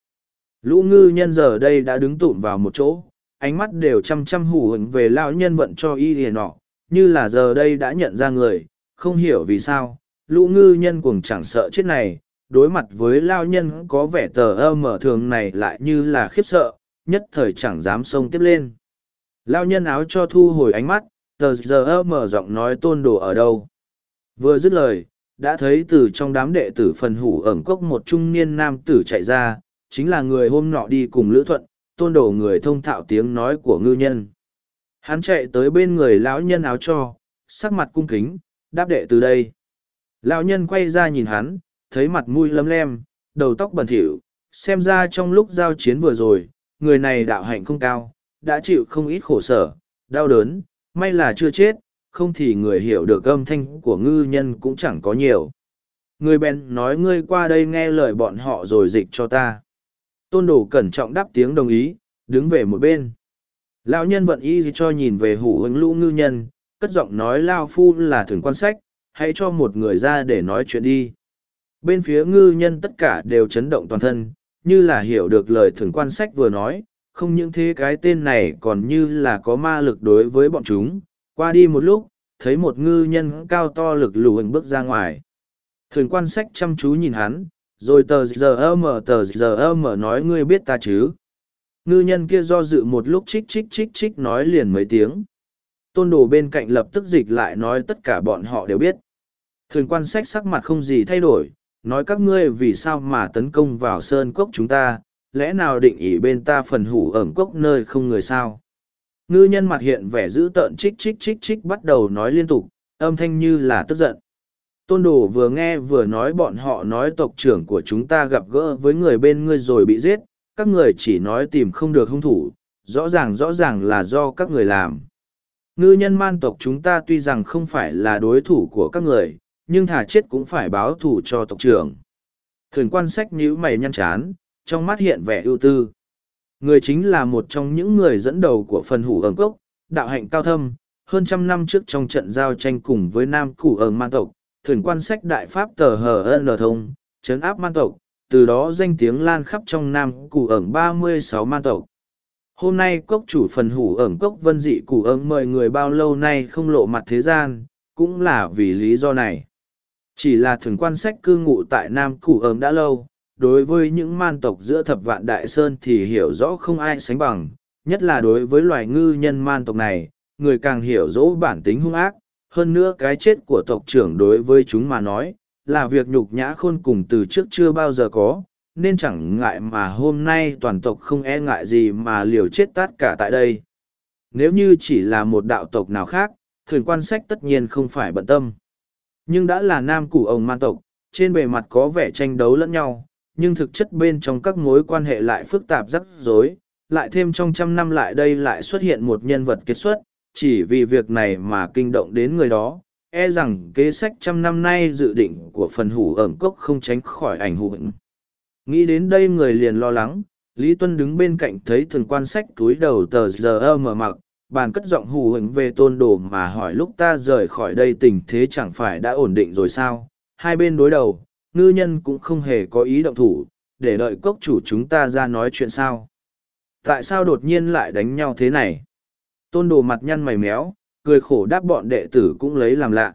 Lũ ngư nhân giờ đây đã đứng tụm vào một chỗ, ánh mắt đều chăm chăm hù hửng về lao nhân vận cho y hiền nọ như là giờ đây đã nhận ra người, không hiểu vì sao, lũ ngư nhân cuồng chẳng sợ chết này, đối mặt với lao nhân có vẻ tờ ơ mở thường này lại như là khiếp sợ, nhất thời chẳng dám xông tiếp lên. Lao nhân áo cho thu hồi ánh mắt, tờ giờ ơ mở giọng nói tôn đồ ở đâu? Vừa dứt lời, đã thấy từ trong đám đệ tử phần hủ ẩm cốc một trung niên nam tử chạy ra, chính là người hôm nọ đi cùng lữ thuận, tôn đồ người thông thạo tiếng nói của ngư nhân hắn chạy tới bên người lão nhân áo cho, sắc mặt cung kính, đáp đệ từ đây. Lão nhân quay ra nhìn hắn, thấy mặt mũi lấm lem, đầu tóc bẩn thỉu, xem ra trong lúc giao chiến vừa rồi, người này đạo hạnh không cao, đã chịu không ít khổ sở, đau đớn, may là chưa chết, không thì người hiểu được âm thanh của ngư nhân cũng chẳng có nhiều. Người bèn nói ngươi qua đây nghe lời bọn họ rồi dịch cho ta. Tôn đồ cẩn trọng đáp tiếng đồng ý, đứng về một bên lão nhân vận y cho nhìn về hủ ứng lũ ngư nhân, cất giọng nói lao phu là thường quan sách, hãy cho một người ra để nói chuyện đi. Bên phía ngư nhân tất cả đều chấn động toàn thân, như là hiểu được lời thường quan sách vừa nói, không những thế cái tên này còn như là có ma lực đối với bọn chúng. Qua đi một lúc, thấy một ngư nhân cao to lực lù hình bước ra ngoài. Thường quan sách chăm chú nhìn hắn, rồi tờ giờ mờ, tờ giờ mờ nói, ngươi biết ta chứ? Ngư nhân kia do dự một lúc trích trích trích trích nói liền mấy tiếng. Tôn đồ bên cạnh lập tức dịch lại nói tất cả bọn họ đều biết. Thường quan sách sắc mặt không gì thay đổi, nói các ngươi vì sao mà tấn công vào sơn cốc chúng ta, lẽ nào định ỉ bên ta phần hủ ẩm cốc nơi không người sao? Ngư nhân mặt hiện vẻ dữ tợn trích trích trích trích bắt đầu nói liên tục, âm thanh như là tức giận. Tôn đồ vừa nghe vừa nói bọn họ nói tộc trưởng của chúng ta gặp gỡ với người bên ngươi rồi bị giết các người chỉ nói tìm không được hung thủ, rõ ràng rõ ràng là do các người làm. Ngư nhân man tộc chúng ta tuy rằng không phải là đối thủ của các người, nhưng thà chết cũng phải báo thù cho tộc trưởng. Thường quan sách nhíu mày nhăn chán, trong mắt hiện vẻ ưu tư. Người chính là một trong những người dẫn đầu của phần hủ ẩn cốc, đạo hạnh cao thâm, hơn trăm năm trước trong trận giao tranh cùng với nam củ ở man tộc. Thường quan sách đại pháp tờ hờ n thông, chấn áp man tộc từ đó danh tiếng lan khắp trong nam củ ẩn ba mươi sáu man tộc. Hôm nay cốc chủ phần hủ ẩn cốc vân dị củ ẩn mời người bao lâu nay không lộ mặt thế gian, cũng là vì lý do này. Chỉ là thường quan sách cư ngụ tại nam củ ẩn đã lâu, đối với những man tộc giữa thập vạn đại sơn thì hiểu rõ không ai sánh bằng, nhất là đối với loài ngư nhân man tộc này, người càng hiểu rõ bản tính hung ác, hơn nữa cái chết của tộc trưởng đối với chúng mà nói là việc nhục nhã khôn cùng từ trước chưa bao giờ có, nên chẳng ngại mà hôm nay toàn tộc không e ngại gì mà liều chết tát cả tại đây. Nếu như chỉ là một đạo tộc nào khác, thường quan sách tất nhiên không phải bận tâm. Nhưng đã là nam củ ông man tộc, trên bề mặt có vẻ tranh đấu lẫn nhau, nhưng thực chất bên trong các mối quan hệ lại phức tạp rắc rối, lại thêm trong trăm năm lại đây lại xuất hiện một nhân vật kết xuất, chỉ vì việc này mà kinh động đến người đó e rằng kế sách trăm năm nay dự định của phần hủ ẩm cốc không tránh khỏi ảnh hưởng. Nghĩ đến đây người liền lo lắng, lý tuân đứng bên cạnh thấy thường quan sách túi đầu tờ giờ mở mặc, bàn cất giọng hù hững về tôn đồ mà hỏi lúc ta rời khỏi đây tình thế chẳng phải đã ổn định rồi sao? Hai bên đối đầu, ngư nhân cũng không hề có ý động thủ, để đợi cốc chủ chúng ta ra nói chuyện sao? Tại sao đột nhiên lại đánh nhau thế này? Tôn đồ mặt nhăn mày méo cười khổ đáp bọn đệ tử cũng lấy làm lạ.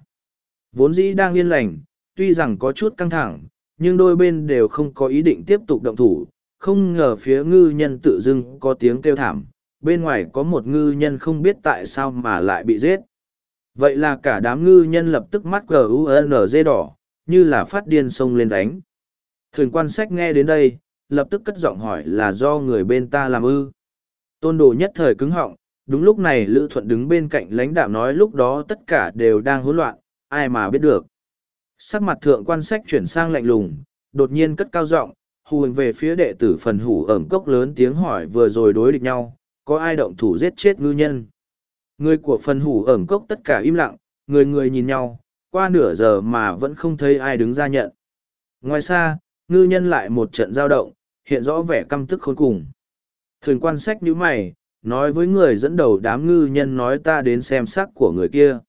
Vốn dĩ đang yên lành, tuy rằng có chút căng thẳng, nhưng đôi bên đều không có ý định tiếp tục động thủ, không ngờ phía ngư nhân tự dưng có tiếng kêu thảm, bên ngoài có một ngư nhân không biết tại sao mà lại bị giết. Vậy là cả đám ngư nhân lập tức mắt GUNZ đỏ, như là phát điên sông lên đánh. Thường quan sách nghe đến đây, lập tức cất giọng hỏi là do người bên ta làm ư. Tôn đồ nhất thời cứng họng, đúng lúc này Lữ Thuận đứng bên cạnh lãnh đạo nói lúc đó tất cả đều đang hỗn loạn, ai mà biết được. Sắc mặt thượng quan sách chuyển sang lạnh lùng, đột nhiên cất cao giọng, hù hình về phía đệ tử phần hủ ẩm cốc lớn tiếng hỏi vừa rồi đối địch nhau, có ai động thủ giết chết ngư nhân. Người của phần hủ ẩm cốc tất cả im lặng, người người nhìn nhau, qua nửa giờ mà vẫn không thấy ai đứng ra nhận. Ngoài xa, ngư nhân lại một trận giao động, hiện rõ vẻ căm tức khốn cùng. Thường quan sách nhữ mày, nói với người dẫn đầu đám ngư nhân nói ta đến xem xác của người kia.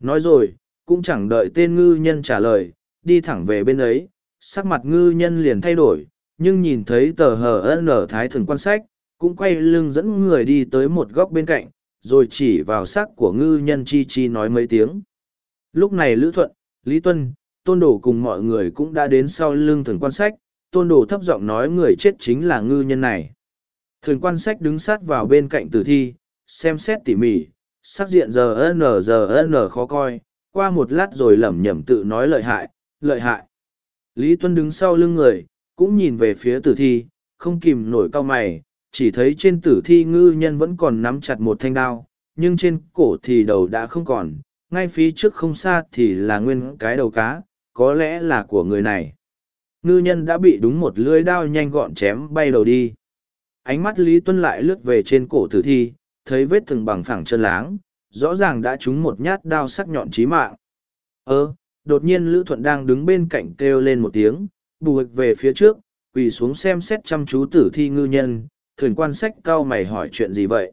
Nói rồi, cũng chẳng đợi tên ngư nhân trả lời, đi thẳng về bên ấy, sắc mặt ngư nhân liền thay đổi, nhưng nhìn thấy tờ hờ n thái thường quan sách, cũng quay lưng dẫn người đi tới một góc bên cạnh, rồi chỉ vào xác của ngư nhân chi chi nói mấy tiếng. Lúc này Lữ Thuận, Lý Tuân, Tôn Đồ cùng mọi người cũng đã đến sau lưng thường quan sách, Tôn Đồ thấp giọng nói người chết chính là ngư nhân này. Thường quan sách đứng sát vào bên cạnh tử thi, xem xét tỉ mỉ, sắc diện giờ n giờ n khó coi, qua một lát rồi lẩm nhẩm tự nói lợi hại, lợi hại. Lý Tuân đứng sau lưng người, cũng nhìn về phía tử thi, không kìm nổi cao mày, chỉ thấy trên tử thi ngư nhân vẫn còn nắm chặt một thanh đao, nhưng trên cổ thì đầu đã không còn, ngay phía trước không xa thì là nguyên cái đầu cá, có lẽ là của người này. Ngư nhân đã bị đúng một lưỡi đao nhanh gọn chém bay đầu đi. Ánh mắt Lý Tuân lại lướt về trên cổ tử thi, thấy vết thương bằng phẳng chân láng, rõ ràng đã trúng một nhát đao sắc nhọn chí mạng. Ơ, đột nhiên Lữ Thuận đang đứng bên cạnh kêu lên một tiếng, bù hịch về phía trước, quỳ xuống xem xét chăm chú tử thi ngư nhân, Thuyền quan sách cao mày hỏi chuyện gì vậy.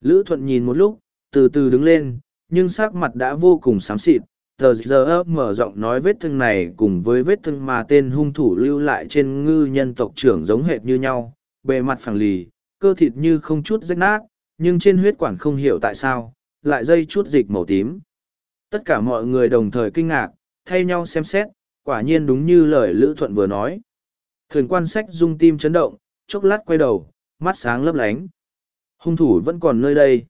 Lữ Thuận nhìn một lúc, từ từ đứng lên, nhưng sắc mặt đã vô cùng xám xịt. Tờ giờ mở rộng nói vết thương này cùng với vết thương mà tên hung thủ lưu lại trên ngư nhân tộc trưởng giống hệt như nhau, bề mặt phẳng lì, cơ thịt như không chút rách nát, nhưng trên huyết quản không hiểu tại sao, lại dây chút dịch màu tím. Tất cả mọi người đồng thời kinh ngạc, thay nhau xem xét, quả nhiên đúng như lời Lữ Thuận vừa nói. Thường quan sách rung tim chấn động, chốc lát quay đầu, mắt sáng lấp lánh. Hung thủ vẫn còn nơi đây.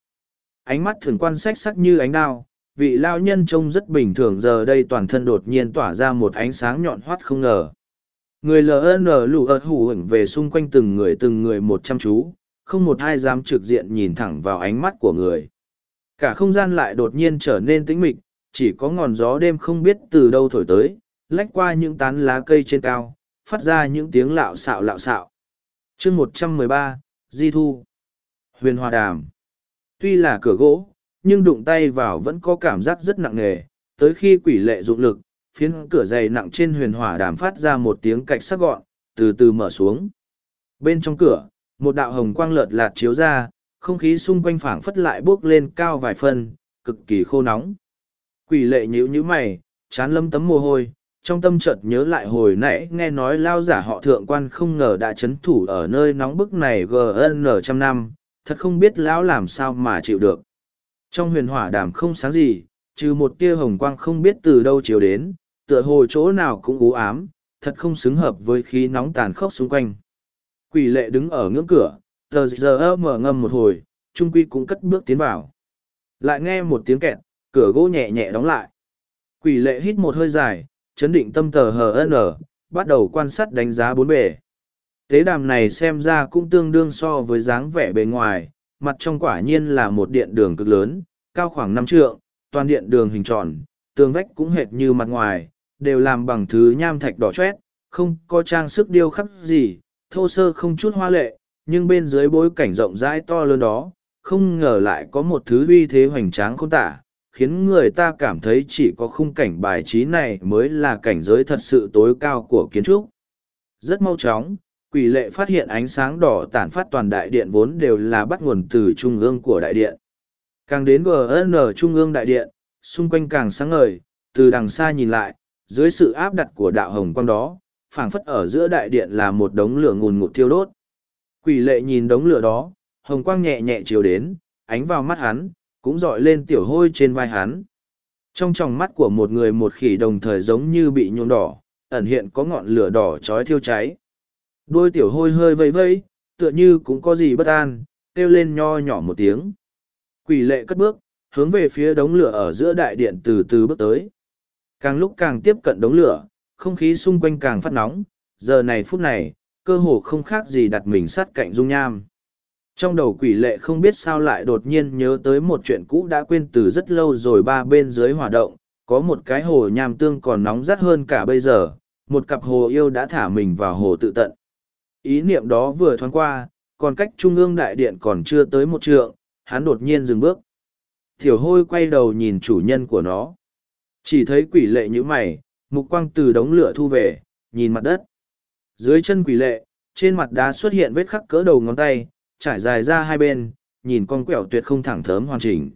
Ánh mắt thường quan sách sắc như ánh đao, vị lao nhân trông rất bình thường giờ đây toàn thân đột nhiên tỏa ra một ánh sáng nhọn hoắt không ngờ. Người LN lụ ợt hủ hửng về xung quanh từng người từng người một chăm chú, không một ai dám trực diện nhìn thẳng vào ánh mắt của người. Cả không gian lại đột nhiên trở nên tĩnh mịch, chỉ có ngọn gió đêm không biết từ đâu thổi tới, lách qua những tán lá cây trên cao, phát ra những tiếng lạo xạo lạo xạo. chương một trăm mười ba Di Thu Huyền Hòa Đàm Tuy là cửa gỗ, nhưng đụng tay vào vẫn có cảm giác rất nặng nề, tới khi quỷ lệ dụng lực, phiến cửa dày nặng trên huyền hỏa đàm phát ra một tiếng cạch sắc gọn, từ từ mở xuống. Bên trong cửa, một đạo hồng quang lợt lạt chiếu ra, không khí xung quanh phảng phất lại bước lên cao vài phân, cực kỳ khô nóng. Quỷ lệ nhíu nhíu mày, chán lâm tấm mồ hôi, trong tâm chợt nhớ lại hồi nãy nghe nói lao giả họ thượng quan không ngờ đã chấn thủ ở nơi nóng bức này gn trăm năm, thật không biết lão làm sao mà chịu được. Trong huyền hỏa đàm không sáng gì, trừ một tia hồng quang không biết từ đâu chiếu đến, tựa hồ chỗ nào cũng u ám, thật không xứng hợp với khí nóng tàn khốc xung quanh. Quỷ lệ đứng ở ngưỡng cửa, tờ giờ mở ngâm một hồi, trung quy cũng cất bước tiến vào. Lại nghe một tiếng kẹt, cửa gỗ nhẹ nhẹ đóng lại. Quỷ lệ hít một hơi dài, chấn định tâm tờ hờ n, bắt đầu quan sát đánh giá bốn bề. Tế đàm này xem ra cũng tương đương so với dáng vẻ bề ngoài, mặt trong quả nhiên là một điện đường cực lớn, cao khoảng năm trượng, toàn điện đường hình tròn, tường vách cũng hệt như mặt ngoài, đều làm bằng thứ nham thạch đỏ chét, không có trang sức điêu khắc gì, thô sơ không chút hoa lệ, nhưng bên dưới bối cảnh rộng rãi to lớn đó, không ngờ lại có một thứ uy thế hoành tráng khôn tả, khiến người ta cảm thấy chỉ có khung cảnh bài trí này mới là cảnh giới thật sự tối cao của kiến trúc. Rất mau chóng, quỷ lệ phát hiện ánh sáng đỏ tản phát toàn đại điện vốn đều là bắt nguồn từ trung ương của đại điện. Càng đến GN trung ương đại điện, xung quanh càng sáng ngời, từ đằng xa nhìn lại, dưới sự áp đặt của đạo hồng quang đó, phảng phất ở giữa đại điện là một đống lửa ngùn ngụt thiêu đốt. Quỷ lệ nhìn đống lửa đó, hồng quang nhẹ nhẹ chiếu đến, ánh vào mắt hắn, cũng dọi lên tiểu hôi trên vai hắn. Trong tròng mắt của một người một khỉ đồng thời giống như bị nhuộm đỏ, ẩn hiện có ngọn lửa đỏ trói thiêu cháy. Đôi tiểu hôi hơi vẫy vẫy, tựa như cũng có gì bất an, kêu lên nho nhỏ một tiếng. Quỷ lệ cất bước, hướng về phía đống lửa ở giữa đại điện từ từ bước tới. Càng lúc càng tiếp cận đống lửa, không khí xung quanh càng phát nóng, giờ này phút này, cơ hồ không khác gì đặt mình sát cạnh dung nham. Trong đầu quỷ lệ không biết sao lại đột nhiên nhớ tới một chuyện cũ đã quên từ rất lâu rồi ba bên dưới hỏa động, có một cái hồ nham tương còn nóng rắt hơn cả bây giờ, một cặp hồ yêu đã thả mình vào hồ tự tận. Ý niệm đó vừa thoáng qua, còn cách trung ương đại điện còn chưa tới một trượng, hắn đột nhiên dừng bước. Tiểu hôi quay đầu nhìn chủ nhân của nó. Chỉ thấy quỷ lệ như mày, mục quang từ đống lửa thu về, nhìn mặt đất. Dưới chân quỷ lệ, trên mặt đá xuất hiện vết khắc cỡ đầu ngón tay, trải dài ra hai bên, nhìn con quẹo tuyệt không thẳng thớm hoàn chỉnh.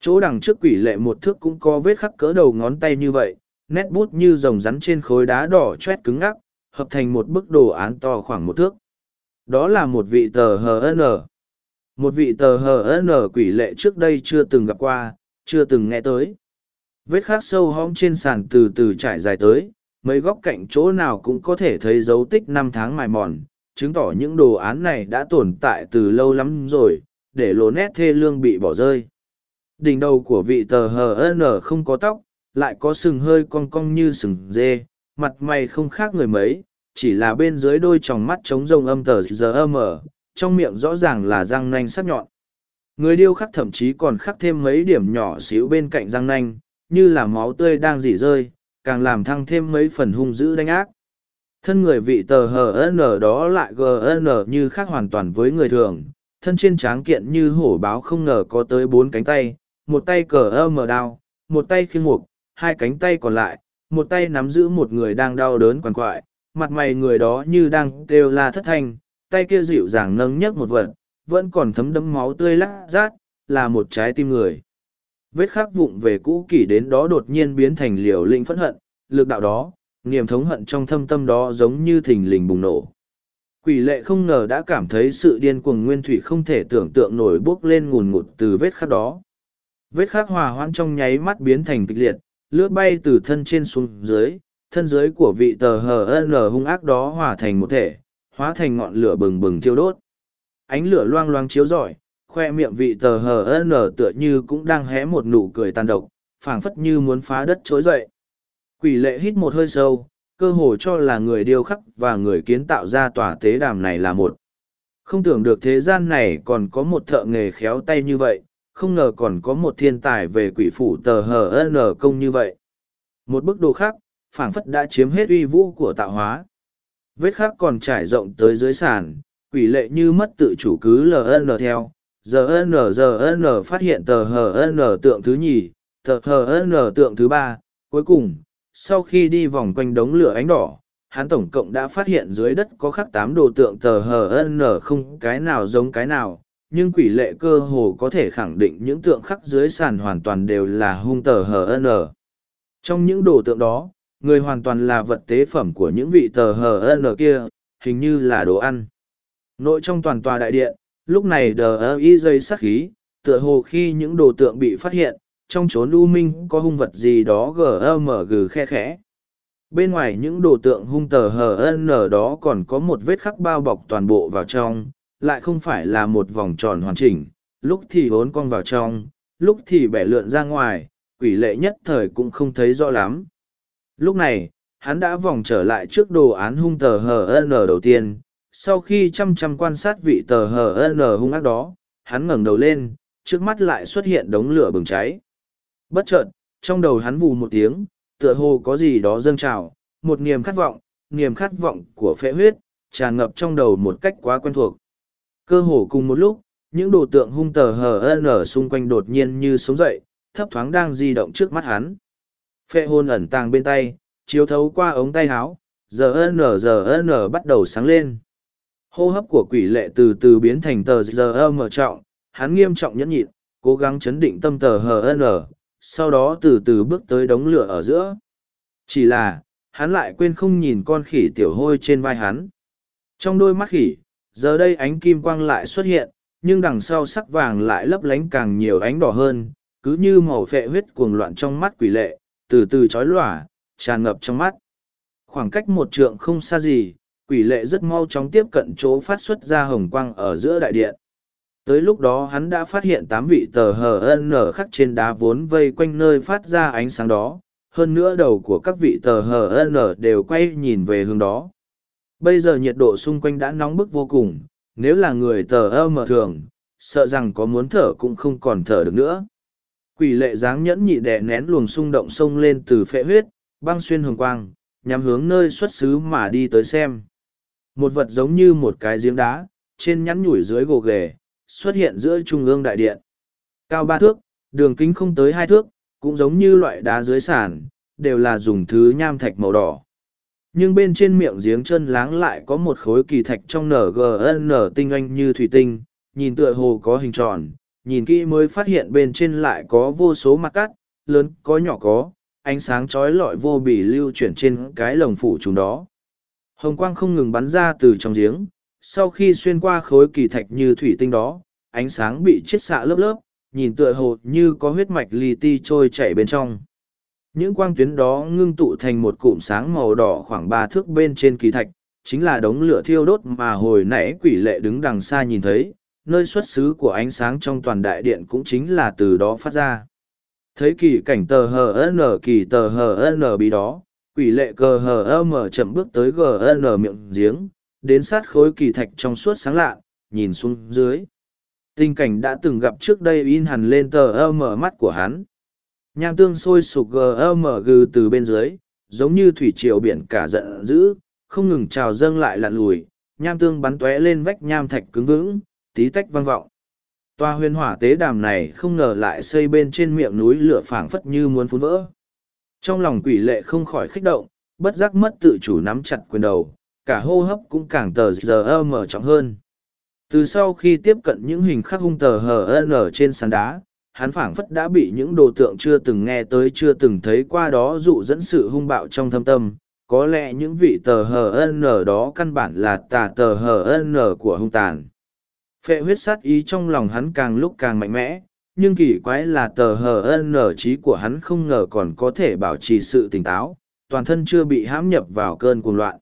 Chỗ đằng trước quỷ lệ một thước cũng có vết khắc cỡ đầu ngón tay như vậy, nét bút như rồng rắn trên khối đá đỏ chét cứng ngắc, hợp thành một bức đồ án to khoảng một thước. Đó là một vị tờ HN. Một vị tờ HN quỷ lệ trước đây chưa từng gặp qua, chưa từng nghe tới. Vết khắc sâu hõm trên sàn từ từ trải dài tới, mấy góc cạnh chỗ nào cũng có thể thấy dấu tích năm tháng mài mòn, chứng tỏ những đồ án này đã tồn tại từ lâu lắm rồi, để lộ nét thê lương bị bỏ rơi. Đỉnh đầu của vị tờ hờ n không có tóc, lại có sừng hơi cong cong như sừng dê, mặt mày không khác người mấy, chỉ là bên dưới đôi tròng mắt trống rông âm tờ giờ âm ở, trong miệng rõ ràng là răng nanh sắc nhọn. Người điêu khắc thậm chí còn khắc thêm mấy điểm nhỏ xíu bên cạnh răng nanh, như là máu tươi đang dỉ rơi, càng làm thăng thêm mấy phần hung dữ đánh ác. Thân người vị tờ HN đó lại GN như khác hoàn toàn với người thường, thân trên tráng kiện như hổ báo không ngờ có tới bốn cánh tay, một tay cờ mở đao, một tay khiên mục, hai cánh tay còn lại, một tay nắm giữ một người đang đau đớn quằn quại, mặt mày người đó như đang kêu la thất thanh, tay kia dịu dàng nâng nhấc một vật, vẫn còn thấm đẫm máu tươi lát rát, là một trái tim người. Vết khắc vụng về cũ kỷ đến đó đột nhiên biến thành liều linh phẫn hận, lực đạo đó, niềm thống hận trong thâm tâm đó giống như thình lình bùng nổ. Quỷ lệ không ngờ đã cảm thấy sự điên cuồng nguyên thủy không thể tưởng tượng nổi bốc lên ngùn ngụt từ vết khắc đó. Vết khắc hòa hoãn trong nháy mắt biến thành kịch liệt, lướt bay từ thân trên xuống dưới, thân dưới của vị tờ hn hung ác đó hòa thành một thể, hóa thành ngọn lửa bừng bừng thiêu đốt. Ánh lửa loang loang chiếu rọi, khoe miệng vị tờ hờ nở tựa như cũng đang hé một nụ cười tàn độc, phảng phất như muốn phá đất trỗi dậy. Quỷ lệ hít một hơi sâu, cơ hồ cho là người điêu khắc và người kiến tạo ra tòa tế đàm này là một. Không tưởng được thế gian này còn có một thợ nghề khéo tay như vậy, không ngờ còn có một thiên tài về quỷ phủ tờ hờ nở công như vậy. Một bức đồ khác, phảng phất đã chiếm hết uy vũ của tạo hóa. Vết khác còn trải rộng tới dưới sàn, quỷ lệ như mất tự chủ cứ ln theo. Giờ n giờ n phát hiện tờ hn tượng thứ nhì, tờ hn tượng thứ ba, cuối cùng, sau khi đi vòng quanh đống lửa ánh đỏ, hắn tổng cộng đã phát hiện dưới đất có khắc tám đồ tượng tờ hn không cái nào giống cái nào, nhưng quỷ lệ cơ hồ có thể khẳng định những tượng khắc dưới sàn hoàn toàn đều là hung tờ hn. Trong những đồ tượng đó, người hoàn toàn là vật tế phẩm của những vị tờ hn kia, hình như là đồ ăn. Nội trong toàn tòa đại điện, lúc này đờ ơ y dây sắc khí, tựa hồ khi những đồ tượng bị phát hiện, trong chốn u minh có hung vật gì đó gmg khe khẽ. Bên ngoài những đồ tượng hung tờ nở đó còn có một vết khắc bao bọc toàn bộ vào trong, lại không phải là một vòng tròn hoàn chỉnh, lúc thì hốn cong vào trong, lúc thì bẻ lượn ra ngoài, quỷ lệ nhất thời cũng không thấy rõ lắm. Lúc này, hắn đã vòng trở lại trước đồ án hung tờ nở đầu tiên, sau khi chăm chăm quan sát vị tờ hờ HN hung ác đó, hắn ngẩng đầu lên, trước mắt lại xuất hiện đống lửa bừng cháy. Bất chợt, trong đầu hắn vù một tiếng, tựa hồ có gì đó dâng trào, một niềm khát vọng, niềm khát vọng của phệ huyết, tràn ngập trong đầu một cách quá quen thuộc. Cơ hồ cùng một lúc, những đồ tượng hung tờ HN xung quanh đột nhiên như sống dậy, thấp thoáng đang di động trước mắt hắn. Phệ hồn ẩn tàng bên tay, chiếu thấu qua ống tay áo, giờ n giờ n bắt đầu sáng lên. Hô hấp của quỷ lệ từ từ biến thành tờ giờ mở trọng, hắn nghiêm trọng nhẫn nhịn, cố gắng chấn định tâm tờ hờ hn, sau đó từ từ bước tới đống lửa ở giữa. Chỉ là, hắn lại quên không nhìn con khỉ tiểu hôi trên vai hắn. Trong đôi mắt khỉ, giờ đây ánh kim quang lại xuất hiện, nhưng đằng sau sắc vàng lại lấp lánh càng nhiều ánh đỏ hơn, cứ như màu phệ huyết cuồng loạn trong mắt quỷ lệ, từ từ chói lòa, tràn ngập trong mắt. khoảng cách một trượng không xa gì quỷ lệ rất mau chóng tiếp cận chỗ phát xuất ra hồng quang ở giữa đại điện. Tới lúc đó hắn đã phát hiện tám vị tờ hờ nở khắc trên đá vốn vây quanh nơi phát ra ánh sáng đó. Hơn nữa đầu của các vị tờ hờ nở đều quay nhìn về hướng đó. Bây giờ nhiệt độ xung quanh đã nóng bức vô cùng. Nếu là người tờ ơ mờ thường, sợ rằng có muốn thở cũng không còn thở được nữa. Quỷ lệ dáng nhẫn nhị đè nén luồng xung động sông lên từ phệ huyết, băng xuyên hồng quang nhằm hướng nơi xuất xứ mà đi tới xem một vật giống như một cái giếng đá, trên nhắn nhủi dưới gồ ghề, xuất hiện giữa trung ương đại điện. Cao ba thước, đường kính không tới hai thước, cũng giống như loại đá dưới sàn, đều là dùng thứ nham thạch màu đỏ. Nhưng bên trên miệng giếng chân láng lại có một khối kỳ thạch trong ngn tinh anh như thủy tinh, nhìn tựa hồ có hình tròn, nhìn kỹ mới phát hiện bên trên lại có vô số mặt cắt, lớn có nhỏ có, ánh sáng trói lọi vô bỉ lưu chuyển trên cái lồng phủ chúng đó hồng quang không ngừng bắn ra từ trong giếng, sau khi xuyên qua khối kỳ thạch như thủy tinh đó, ánh sáng bị chiết xạ lớp lớp, nhìn tựa hồ như có huyết mạch li ti trôi chảy bên trong. Những quang tuyến đó ngưng tụ thành một cụm sáng màu đỏ khoảng ba thước bên trên kỳ thạch, chính là đống lửa thiêu đốt mà hồi nãy quỷ lệ đứng đằng xa nhìn thấy, nơi xuất xứ của ánh sáng trong toàn đại điện cũng chính là từ đó phát ra. Thấy kỳ cảnh tờ hờ n kỳ tờ hờ n bí đó quỷ lệ cờ hờ mở chậm bước tới gn miệng giếng, đến sát khối kỳ thạch trong suốt sáng lạ nhìn xuống dưới. Tình cảnh đã từng gặp trước đây in hẳn lên tờ ơ mở mắt của hắn. Nham tương sôi sục gm gừ từ bên dưới, giống như thủy triều biển cả giận dữ, không ngừng trào dâng lại lặn lùi. Nham tương bắn tóe lên vách nham thạch cứng vững, tí tách vang vọng. Toa huyền hỏa tế đàm này không ngờ lại xây bên trên miệng núi lửa phảng phất như muốn phun vỡ trong lòng quỷ lệ không khỏi khích động, bất giác mất tự chủ nắm chặt quyền đầu, cả hô hấp cũng càng tờ giờ mở trọng hơn. Từ sau khi tiếp cận những hình khắc hung tờ hờ ở trên sàn đá, hắn phảng phất đã bị những đồ tượng chưa từng nghe tới chưa từng thấy qua đó dụ dẫn sự hung bạo trong thâm tâm. Có lẽ những vị tờ hờ n đó căn bản là tà tờ hờ n của hung tàn. Phệ huyết sát ý trong lòng hắn càng lúc càng mạnh mẽ nhưng kỳ quái là tờ hờ n trí của hắn không ngờ còn có thể bảo trì sự tỉnh táo, toàn thân chưa bị hãm nhập vào cơn cuồng loạn.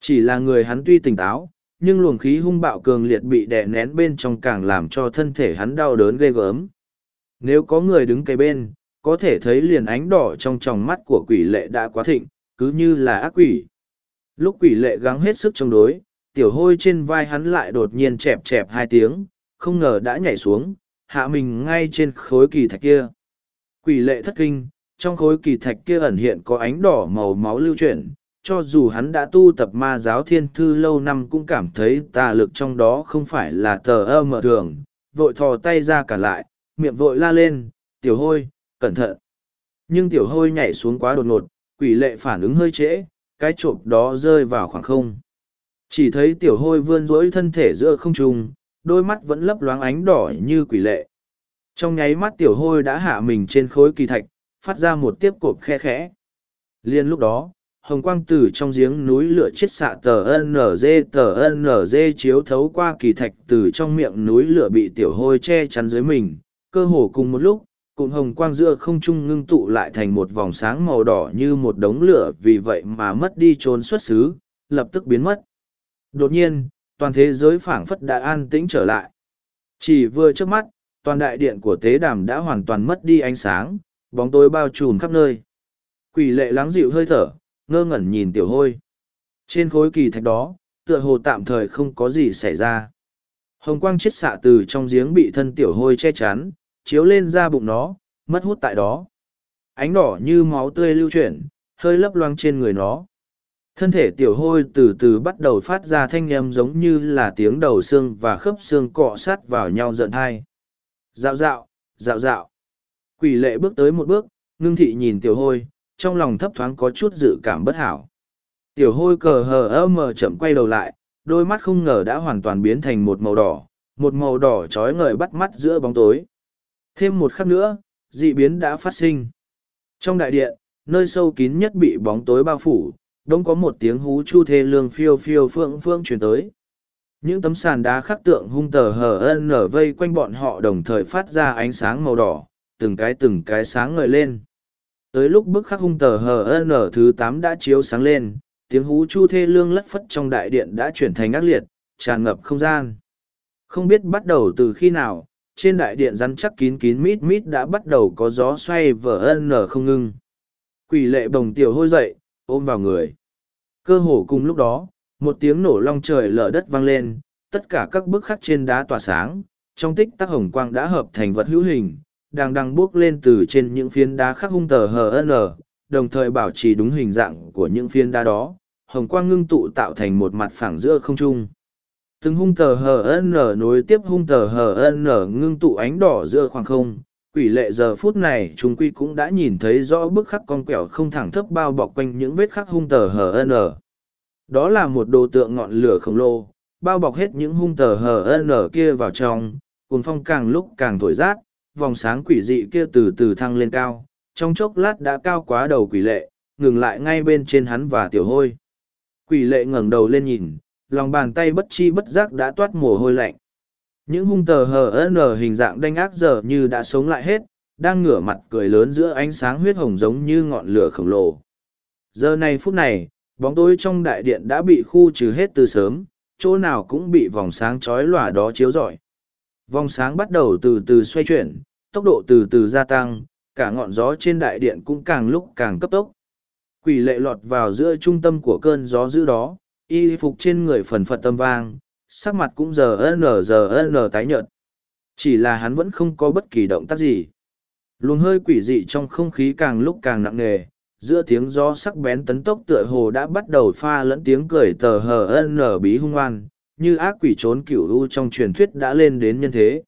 Chỉ là người hắn tuy tỉnh táo, nhưng luồng khí hung bạo cường liệt bị đè nén bên trong càng làm cho thân thể hắn đau đớn ghê gớm. Nếu có người đứng kế bên, có thể thấy liền ánh đỏ trong tròng mắt của quỷ lệ đã quá thịnh, cứ như là ác quỷ. Lúc quỷ lệ gắng hết sức chống đối, tiểu hôi trên vai hắn lại đột nhiên chẹp chẹp hai tiếng, không ngờ đã nhảy xuống hạ mình ngay trên khối kỳ thạch kia. Quỷ lệ thất kinh, trong khối kỳ thạch kia ẩn hiện có ánh đỏ màu máu lưu chuyển, cho dù hắn đã tu tập ma giáo thiên thư lâu năm cũng cảm thấy tà lực trong đó không phải là tờ ơ mở thường. Vội thò tay ra cả lại, miệng vội la lên, tiểu hôi, cẩn thận. Nhưng tiểu hôi nhảy xuống quá đột ngột, quỷ lệ phản ứng hơi trễ, cái trộm đó rơi vào khoảng không. Chỉ thấy tiểu hôi vươn rỗi thân thể giữa không trung đôi mắt vẫn lấp loáng ánh đỏ như quỷ lệ. Trong nháy mắt tiểu hôi đã hạ mình trên khối kỳ thạch, phát ra một tiếp cộp khe khẽ. Liên lúc đó, hồng quang từ trong giếng núi lửa chiết xạ tờ nz tờ nz chiếu thấu qua kỳ thạch từ trong miệng núi lửa bị tiểu hôi che chắn dưới mình. Cơ hồ cùng một lúc, cụm hồng quang giữa không trung ngưng tụ lại thành một vòng sáng màu đỏ như một đống lửa, vì vậy mà mất đi trốn xuất xứ, lập tức biến mất. Đột nhiên toàn thế giới phảng phất đã an tĩnh trở lại. Chỉ vừa trước mắt, toàn đại điện của tế đàm đã hoàn toàn mất đi ánh sáng, bóng tối bao trùm khắp nơi. Quỷ lệ lắng dịu hơi thở, ngơ ngẩn nhìn tiểu hôi. Trên khối kỳ thạch đó, tựa hồ tạm thời không có gì xảy ra. Hồng quang chiết xạ từ trong giếng bị thân tiểu hôi che chắn, chiếu lên ra bụng nó, mất hút tại đó. Ánh đỏ như máu tươi lưu chuyển, hơi lấp loang trên người nó thân thể tiểu hôi từ từ bắt đầu phát ra thanh âm giống như là tiếng đầu xương và khớp xương cọ sát vào nhau giận hai. Dạo dạo dạo dạo. Quỷ lệ bước tới một bước, ngưng thị nhìn tiểu hôi, trong lòng thấp thoáng có chút dự cảm bất hảo. Tiểu hôi cờ hờ ơ mờ chậm quay đầu lại, đôi mắt không ngờ đã hoàn toàn biến thành một màu đỏ, một màu đỏ trói ngời bắt mắt giữa bóng tối. Thêm một khắc nữa, dị biến đã phát sinh. Trong đại điện, nơi sâu kín nhất bị bóng tối bao phủ đông có một tiếng hú chu thê lương phiêu phiêu phượng phượng truyền tới những tấm sàn đá khắc tượng hung tờ hờ ân nở vây quanh bọn họ đồng thời phát ra ánh sáng màu đỏ từng cái từng cái sáng ngời lên tới lúc bức khắc hung tờ hờ nở thứ tám đã chiếu sáng lên tiếng hú chu thê lương lất phất trong đại điện đã chuyển thành ác liệt, tràn ngập không gian. Không biết bắt đầu từ khi nào, trên đại điện rắn chắc kín kín mít mít đã bắt đầu có gió xoay vở ân nở không ngưng. Quỷ lệ bồng tiểu hôi dậy, ôm vào người. Cơ hồ cùng lúc đó, một tiếng nổ long trời lở đất vang lên, tất cả các bức khắc trên đá tỏa sáng, trong tích tắc hồng quang đã hợp thành vật hữu hình, đang đang bước lên từ trên những phiến đá khắc hung tờ HN, đồng thời bảo trì đúng hình dạng của những phiến đá đó, hồng quang ngưng tụ tạo thành một mặt phẳng giữa không trung. Từng hung tờ HN nối tiếp hung tờ HN ngưng tụ ánh đỏ giữa khoảng không, quỷ lệ giờ phút này chúng quy cũng đã nhìn thấy rõ bức khắc con quẹo không thẳng thấp bao bọc quanh những vết khắc hung tờ HN. Đó là một đồ tượng ngọn lửa khổng lồ, bao bọc hết những hung tờ HN kia vào trong, cuồng phong càng lúc càng thổi rát, vòng sáng quỷ dị kia từ từ thăng lên cao, trong chốc lát đã cao quá đầu quỷ lệ, ngừng lại ngay bên trên hắn và tiểu hôi. Quỷ lệ ngẩng đầu lên nhìn, lòng bàn tay bất chi bất giác đã toát mồ hôi lạnh. Những hung tờ hờ n hình dạng đanh ác giờ như đã sống lại hết, đang ngửa mặt cười lớn giữa ánh sáng huyết hồng giống như ngọn lửa khổng lồ. Giờ này phút này, bóng tối trong đại điện đã bị khu trừ hết từ sớm, chỗ nào cũng bị vòng sáng chói lòa đó chiếu rọi. Vòng sáng bắt đầu từ từ xoay chuyển, tốc độ từ từ gia tăng, cả ngọn gió trên đại điện cũng càng lúc càng cấp tốc. Quỷ lệ lọt vào giữa trung tâm của cơn gió dữ đó, y phục trên người phần phật tâm vang, sắc mặt cũng giờ n giờ n tái nhợt. Chỉ là hắn vẫn không có bất kỳ động tác gì. Luồng hơi quỷ dị trong không khí càng lúc càng nặng nề, giữa tiếng gió sắc bén tấn tốc tựa hồ đã bắt đầu pha lẫn tiếng cười tờ hờ n bí hung oan, như ác quỷ trốn cựu u trong truyền thuyết đã lên đến nhân thế.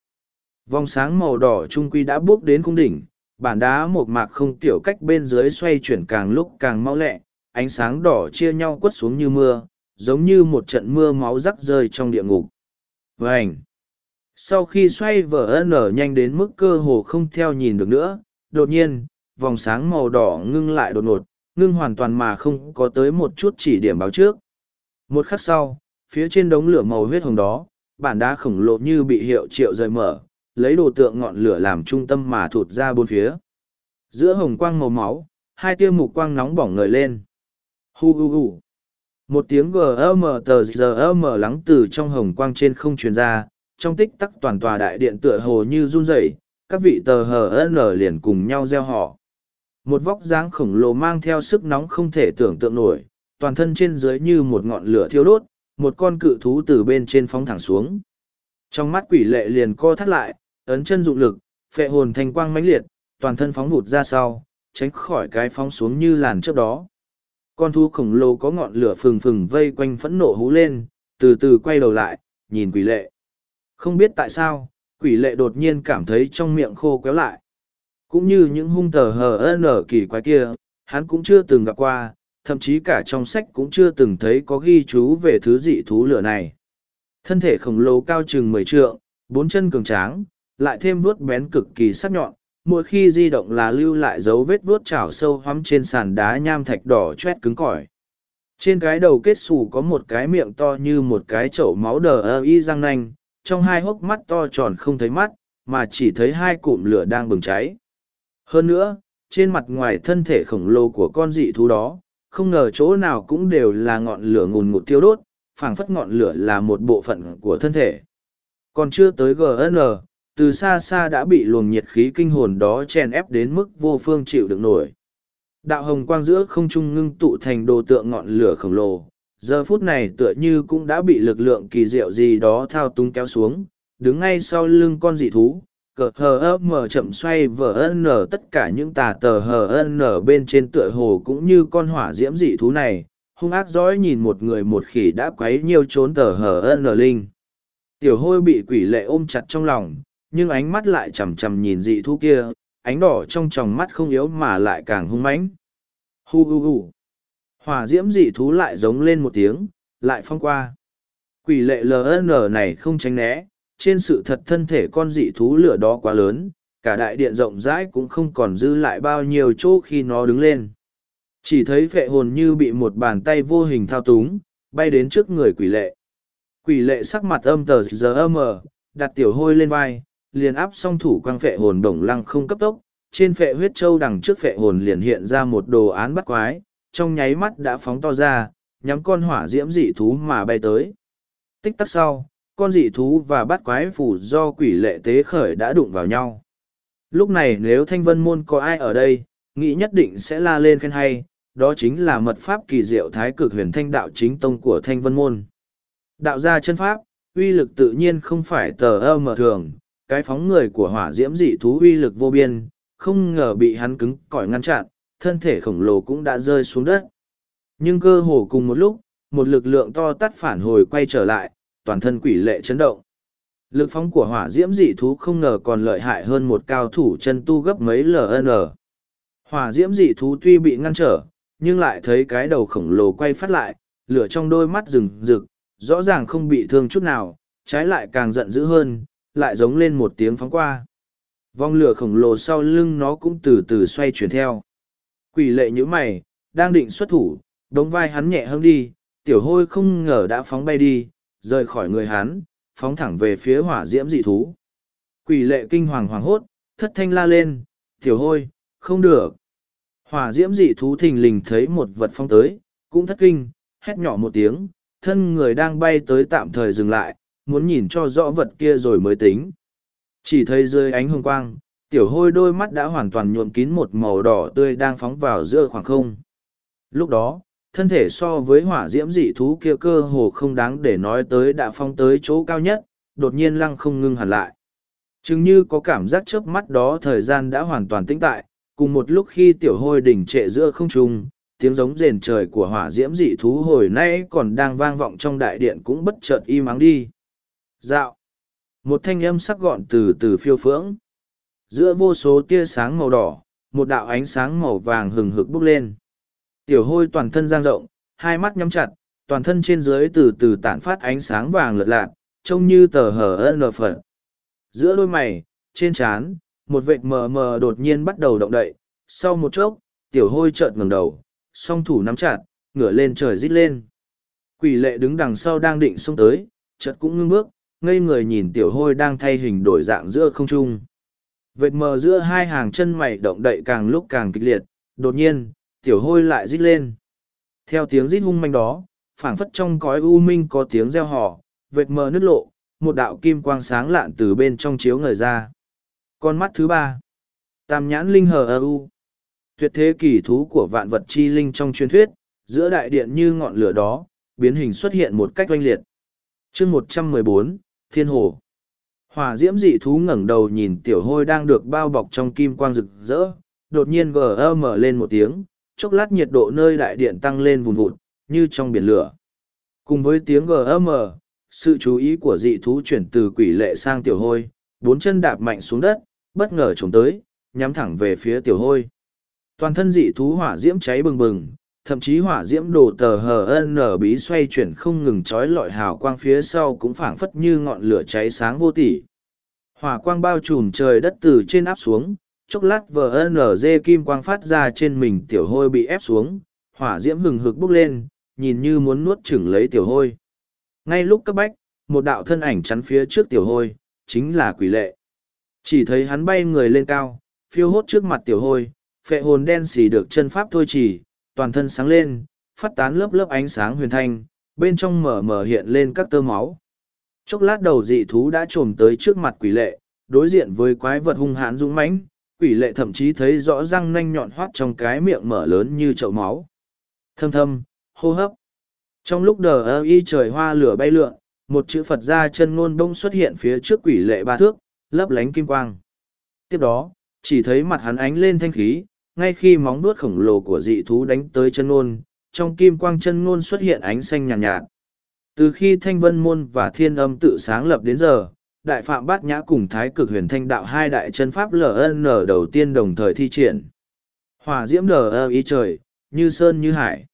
Vòng sáng màu đỏ trung quy đã bước đến cung đỉnh, bản đá một mạc không tiểu cách bên dưới xoay chuyển càng lúc càng mau lẹ, ánh sáng đỏ chia nhau quất xuống như mưa, giống như một trận mưa máu rắc rơi trong địa ngục. vảnh Sau khi xoay vở nở nhanh đến mức cơ hồ không theo nhìn được nữa, đột nhiên, vòng sáng màu đỏ ngưng lại đột ngột, ngưng hoàn toàn mà không có tới một chút chỉ điểm báo trước. Một khắc sau, phía trên đống lửa màu huyết hồng đó, bản đá khổng lồ như bị hiệu triệu rời mở, lấy đồ tượng ngọn lửa làm trung tâm mà thụt ra bốn phía. Giữa hồng quang màu máu, hai tia mục quang nóng bỏng ngời lên. Hu hu hu. Một tiếng gm tờ gm lắng từ trong hồng quang trên không truyền ra, trong tích tắc toàn tòa đại điện tựa hồ như run rẩy, các vị tờ hn liền cùng nhau gieo họ. Một vóc dáng khổng lồ mang theo sức nóng không thể tưởng tượng nổi, toàn thân trên dưới như một ngọn lửa thiêu đốt, một con cự thú từ bên trên phóng thẳng xuống. Trong mắt quỷ lệ liền co thắt lại, ấn chân dụng lực, phệ hồn thành quang mãnh liệt, toàn thân phóng vụt ra sau, tránh khỏi cái phóng xuống như làn trước đó. Con thú khổng lồ có ngọn lửa phừng phừng vây quanh phẫn nộ hú lên, từ từ quay đầu lại, nhìn quỷ lệ. Không biết tại sao, quỷ lệ đột nhiên cảm thấy trong miệng khô kéo lại. Cũng như những hung tờ hờ nở kỳ quái kia, hắn cũng chưa từng gặp qua, thậm chí cả trong sách cũng chưa từng thấy có ghi chú về thứ dị thú lửa này. Thân thể khổng lồ cao chừng mười trượng, bốn chân cường tráng, lại thêm vuốt bén cực kỳ sắc nhọn, mỗi khi di động là lưu lại dấu vết vuốt chảo sâu hoắm trên sàn đá nham thạch đỏ choét cứng cỏi. Trên cái đầu kết xù có một cái miệng to như một cái chậu máu đờ ơ y răng nanh, trong hai hốc mắt to tròn không thấy mắt, mà chỉ thấy hai cụm lửa đang bừng cháy. Hơn nữa, trên mặt ngoài thân thể khổng lồ của con dị thú đó, không ngờ chỗ nào cũng đều là ngọn lửa ngùn ngụt thiêu đốt, phảng phất ngọn lửa là một bộ phận của thân thể. Còn chưa tới GN, từ xa xa đã bị luồng nhiệt khí kinh hồn đó chèn ép đến mức vô phương chịu được nổi. Đạo hồng quang giữa không trung ngưng tụ thành đồ tượng ngọn lửa khổng lồ, giờ phút này tựa như cũng đã bị lực lượng kỳ diệu gì đó thao túng kéo xuống, đứng ngay sau lưng con dị thú, cờ hờ ấp mở chậm xoay vờ nở tất cả những tà tờ hờ nở bên trên tựa hồ cũng như con hỏa diễm dị thú này, hung ác dõi nhìn một người một khỉ đã quấy nhiều trốn tờ hờ nở linh. Tiểu hôi bị quỷ lệ ôm chặt trong lòng, nhưng ánh mắt lại chằm chằm nhìn dị thú kia, ánh đỏ trong tròng mắt không yếu mà lại càng hung mãnh. Hu hu hu. Hỏa diễm dị thú lại giống lên một tiếng, lại phong qua. Quỷ lệ LN này không tránh né, trên sự thật thân thể con dị thú lửa đó quá lớn, cả đại điện rộng rãi cũng không còn dư lại bao nhiêu chỗ khi nó đứng lên. Chỉ thấy phệ hồn như bị một bàn tay vô hình thao túng, bay đến trước người quỷ lệ. Quỷ lệ sắc mặt âm tờ giờ âm đặt tiểu hôi lên vai, liền áp song thủ quang phệ hồn đồng lăng không cấp tốc, trên phệ huyết châu đằng trước phệ hồn liền hiện ra một đồ án bắt quái, trong nháy mắt đã phóng to ra, nhắm con hỏa diễm dị thú mà bay tới. Tích tắc sau, con dị thú và bắt quái phủ do quỷ lệ tế khởi đã đụng vào nhau. Lúc này nếu thanh vân môn có ai ở đây, nghĩ nhất định sẽ la lên khen hay, đó chính là mật pháp kỳ diệu thái cực huyền thanh đạo chính tông của thanh vân môn. Đạo gia chân pháp, uy lực tự nhiên không phải tờ ơ mở thường, cái phóng người của hỏa diễm dị thú uy lực vô biên, không ngờ bị hắn cứng cỏi ngăn chặn, thân thể khổng lồ cũng đã rơi xuống đất. Nhưng cơ hồ cùng một lúc, một lực lượng to tắt phản hồi quay trở lại, toàn thân quỷ lệ chấn động. Lực phóng của hỏa diễm dị thú không ngờ còn lợi hại hơn một cao thủ chân tu gấp mấy LN. Hỏa diễm dị thú tuy bị ngăn trở, nhưng lại thấy cái đầu khổng lồ quay phát lại, lửa trong đôi mắt rừng rực, rõ ràng không bị thương chút nào, trái lại càng giận dữ hơn, lại giống lên một tiếng phóng qua. Vòng lửa khổng lồ sau lưng nó cũng từ từ xoay chuyển theo. Quỷ lệ như mày, đang định xuất thủ, đống vai hắn nhẹ hơn đi, tiểu hôi không ngờ đã phóng bay đi, rời khỏi người hắn, phóng thẳng về phía hỏa diễm dị thú. Quỷ lệ kinh hoàng hoàng hốt, thất thanh la lên, tiểu hôi, không được. Hỏa diễm dị thú thình lình thấy một vật phong tới, cũng thất kinh, hét nhỏ một tiếng, thân người đang bay tới tạm thời dừng lại, muốn nhìn cho rõ vật kia rồi mới tính. Chỉ thấy dưới ánh hương quang, tiểu hôi đôi mắt đã hoàn toàn nhuộm kín một màu đỏ tươi đang phóng vào giữa khoảng không. Lúc đó, thân thể so với hỏa diễm dị thú kia cơ hồ không đáng để nói tới đã phóng tới chỗ cao nhất, đột nhiên lăng không ngưng hẳn lại. Chừng như có cảm giác chớp mắt đó thời gian đã hoàn toàn tĩnh tại, cùng một lúc khi tiểu hôi đỉnh trệ giữa không trung, tiếng giống rền trời của hỏa diễm dị thú hồi nay còn đang vang vọng trong đại điện cũng bất chợt im ắng đi. Dạo. Một thanh âm sắc gọn từ từ phiêu phưỡng. Giữa vô số tia sáng màu đỏ, một đạo ánh sáng màu vàng hừng hực bốc lên. Tiểu hôi toàn thân giang rộng, hai mắt nhắm chặt, toàn thân trên dưới từ từ tản phát ánh sáng vàng lợt lạc, trông như tờ hở ân phật. Giữa đôi mày, trên trán, một vệt mờ mờ đột nhiên bắt đầu động đậy. Sau một chốc, tiểu hôi chợt ngẩng đầu, song thủ nắm chặt, ngửa lên trời rít lên. Quỷ lệ đứng đằng sau đang định xông tới, chợt cũng ngưng bước, ngây người nhìn tiểu hôi đang thay hình đổi dạng giữa không trung. Vệt mờ giữa hai hàng chân mày động đậy càng lúc càng kịch liệt, đột nhiên, tiểu hôi lại rít lên. Theo tiếng rít hung manh đó, phảng phất trong cõi u minh có tiếng reo hò, vệt mờ nứt lộ, một đạo kim quang sáng lạn từ bên trong chiếu ngời ra. Con mắt thứ ba, tam nhãn linh hờ ơ u, tuyệt thế kỳ thú của vạn vật chi linh trong truyền thuyết, giữa đại điện như ngọn lửa đó, biến hình xuất hiện một cách oanh liệt. chương một trăm mười bốn Thiên Hồ Hỏa diễm dị thú ngẩng đầu nhìn tiểu hôi đang được bao bọc trong kim quang rực rỡ, đột nhiên gờ mở lên một tiếng, chốc lát nhiệt độ nơi đại điện tăng lên vùn vụt, như trong biển lửa. Cùng với tiếng gm, sự chú ý của dị thú chuyển từ quỷ lệ sang tiểu hôi, bốn chân đạp mạnh xuống đất, bất ngờ trống tới, nhắm thẳng về phía tiểu hôi. Toàn thân dị thú hỏa diễm cháy bừng bừng, thậm chí hỏa diễm đồ tờ hờ nở bí xoay chuyển không ngừng trói lọi hào quang phía sau cũng phảng phất như ngọn lửa cháy sáng vô tỉ. Hỏa quang bao trùm trời đất từ trên áp xuống, chốc lát vnz kim quang phát ra trên mình tiểu hôi bị ép xuống hỏa diễm hừng hực bốc lên nhìn như muốn nuốt chửng lấy tiểu hôi ngay lúc cấp bách một đạo thân ảnh chắn phía trước tiểu hôi chính là quỷ lệ chỉ thấy hắn bay người lên cao phiêu hốt trước mặt tiểu hôi phệ hồn đen xì được chân pháp thôi chỉ toàn thân sáng lên phát tán lớp lớp ánh sáng huyền thanh bên trong mở mở hiện lên các tơ máu chốc lát đầu dị thú đã trồm tới trước mặt quỷ lệ đối diện với quái vật hung hãn dũng mãnh quỷ lệ thậm chí thấy rõ răng nanh nhọn hoắt trong cái miệng mở lớn như chậu máu. Thâm thâm, hô hấp. Trong lúc đờ ơ y trời hoa lửa bay lượn, một chữ Phật ra chân ngôn bông xuất hiện phía trước quỷ lệ ba thước, lấp lánh kim quang. Tiếp đó, chỉ thấy mặt hắn ánh lên thanh khí, ngay khi móng vuốt khổng lồ của dị thú đánh tới chân ngôn, trong kim quang chân ngôn xuất hiện ánh xanh nhàn nhạt, nhạt. Từ khi Thanh Vân Môn và Thiên Âm tự sáng lập đến giờ, đại phạm bát nhã cùng thái cực huyền thanh đạo hai đại chân pháp ln đầu tiên đồng thời thi triển. Hỏa diễm đờ ơ ý trời như sơn như hải.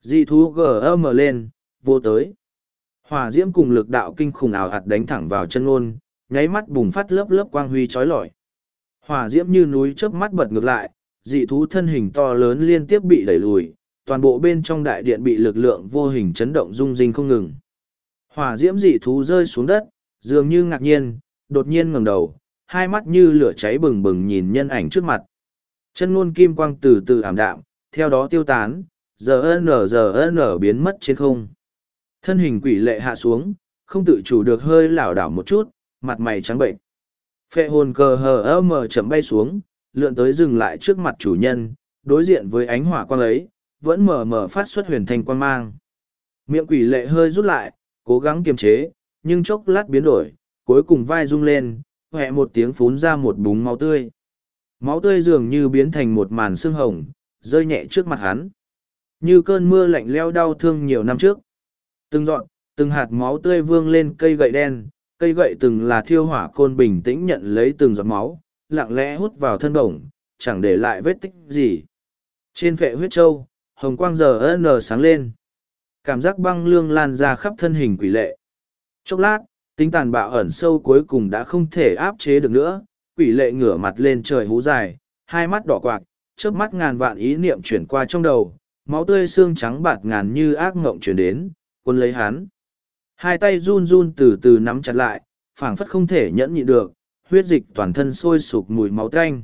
Dị thú gm lên vô tới. Hỏa diễm cùng lực đạo kinh khủng ảo hạt đánh thẳng vào chân ngôn nháy mắt bùng phát lớp lớp quang huy trói lọi. Hỏa diễm như núi chớp mắt bật ngược lại dị thú thân hình to lớn liên tiếp bị đẩy lùi toàn bộ bên trong đại điện bị lực lượng vô hình chấn động rung rinh không ngừng. Hỏa diễm dị thú rơi xuống đất dường như ngạc nhiên, đột nhiên ngẩng đầu, hai mắt như lửa cháy bừng bừng nhìn nhân ảnh trước mặt. Chân luôn kim quang từ từ ảm đạm, theo đó tiêu tán, giờ nở giờ nở biến mất trên không. Thân hình quỷ lệ hạ xuống không tự chủ được hơi lảo đảo một chút mặt mày trắng bệnh. Phệ hồn cờ hờ mờ chậm bay xuống lượn tới dừng lại trước mặt chủ nhân, đối diện với ánh hỏa quang ấy, vẫn mờ mờ phát xuất huyền thanh quan mang. Miệng quỷ lệ hơi rút lại, cố gắng kiềm chế, nhưng chốc lát biến đổi, cuối cùng vai rung lên huệ một tiếng phún ra một búng máu tươi. Máu tươi dường như biến thành một màn xương hồng, rơi nhẹ trước mặt hắn. Như cơn mưa lạnh leo đau thương nhiều năm trước. Từng dọn từng hạt máu tươi vương lên cây gậy đen, cây gậy từng là thiêu hỏa côn bình tĩnh nhận lấy từng giọt máu lặng lẽ hút vào thân đồng chẳng để lại vết tích gì. Trên phệ huyết châu. hồng quang giờ n sáng lên. Cảm giác băng lương lan ra khắp thân hình quỷ lệ. Chốc lát, tính tàn bạo ẩn sâu cuối cùng đã không thể áp chế được nữa. Quỷ lệ ngửa mặt lên trời hú dài, hai mắt đỏ quạc trước mắt ngàn vạn ý niệm chuyển qua trong đầu. Máu tươi xương trắng bạt ngàn như ác ngộng chuyển đến quân lấy hắn. Hai tay run run từ từ nắm chặt lại, phảng phất không thể nhẫn nhịn được huyết dịch toàn thân sôi sục mùi máu tanh.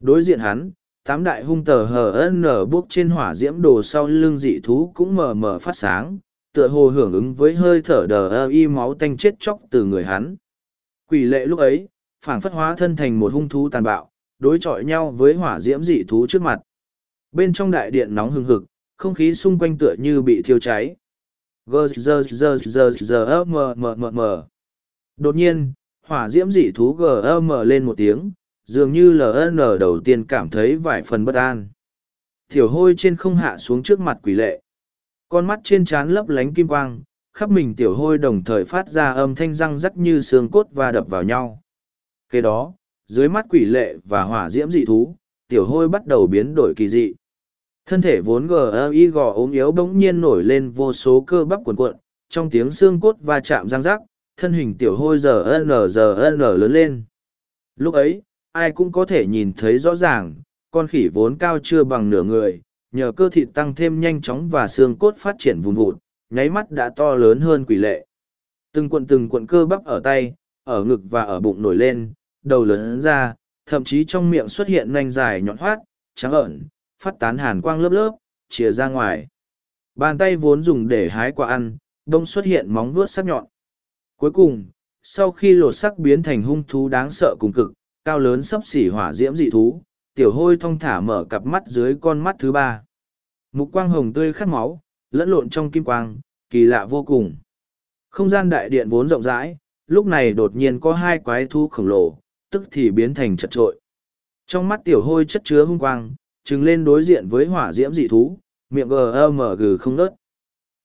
Đối diện hắn, tám đại hung tờ hờ nở buốc trên hỏa diễm đồ sau lưng dị thú cũng mờ mờ phát sáng, tựa hồ hưởng ứng với hơi thở đờ ơ y máu tanh chết chóc từ người hắn. Quỷ lệ lúc ấy, phảng phất hóa thân thành một hung thú tàn bạo, đối chọi nhau với hỏa diễm dị thú trước mặt. Bên trong đại điện nóng hừng hực, không khí xung quanh tựa như bị thiêu cháy. Gờ đột nhiên hỏa diễm dị thú gm lên một tiếng, dường như ln đầu tiên cảm thấy vài phần bất an. Thiểu hôi trên không hạ xuống trước mặt quỷ lệ. Con mắt trên trán lấp lánh kim quang, khắp mình tiểu hôi đồng thời phát ra âm thanh răng rắc như xương cốt và đập vào nhau. Kế đó, dưới mắt quỷ lệ và hỏa diễm dị thú, tiểu hôi bắt đầu biến đổi kỳ dị. Thân thể vốn gờ y gò ốm yếu bỗng nhiên nổi lên vô số cơ bắp cuồn cuộn, trong tiếng xương cốt va chạm răng rắc thân hình tiểu hôi giờ n giờ n lớn lên. Lúc ấy, ai cũng có thể nhìn thấy rõ ràng, con khỉ vốn cao chưa bằng nửa người, nhờ cơ thịt tăng thêm nhanh chóng và xương cốt phát triển vùn vụt, nháy mắt đã to lớn hơn quỷ lệ. Từng cuộn từng cuộn cơ bắp ở tay, ở ngực và ở bụng nổi lên, đầu lớn ra, thậm chí trong miệng xuất hiện nanh dài nhọn hoát trắng ợn phát tán hàn quang lớp lớp, chìa ra ngoài. Bàn tay vốn dùng để hái quả ăn, đông xuất hiện móng vuốt sắc nhọn cuối cùng, sau khi lột sắc biến thành hung thú đáng sợ cùng cực, cao lớn sấp xỉ hỏa diễm dị thú, tiểu hôi thong thả mở cặp mắt dưới con mắt thứ ba. Mục quang hồng tươi khát máu, lẫn lộn trong kim quang, kỳ lạ vô cùng. Không gian đại điện vốn rộng rãi, lúc này đột nhiên có hai quái thú khổng lồ, tức thì biến thành chật trội. Trong mắt tiểu hôi chất chứa hung quang, trừng lên đối diện với hỏa diễm dị thú, miệng gmg không nớt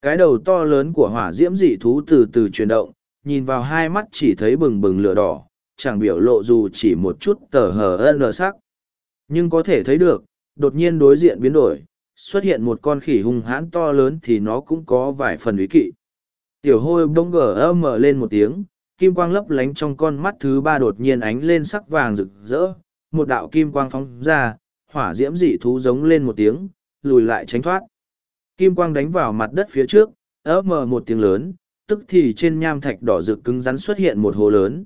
cái đầu to lớn của hỏa diễm dị thú từ từ chuyển động nhìn vào hai mắt chỉ thấy bừng bừng lửa đỏ, chẳng biểu lộ dù chỉ một chút tờ hờ lờ sắc. Nhưng có thể thấy được, đột nhiên đối diện biến đổi, xuất hiện một con khỉ hung hãn to lớn thì nó cũng có vài phần ý kỵ. Tiểu hôi bông gờ mở lên một tiếng, kim quang lấp lánh trong con mắt thứ ba đột nhiên ánh lên sắc vàng rực rỡ, một đạo kim quang phóng ra, hỏa diễm dị thú giống lên một tiếng, lùi lại tránh thoát. Kim quang đánh vào mặt đất phía trước ớ một tiếng lớn tức thì trên nham thạch đỏ rực cứng rắn xuất hiện một hồ lớn.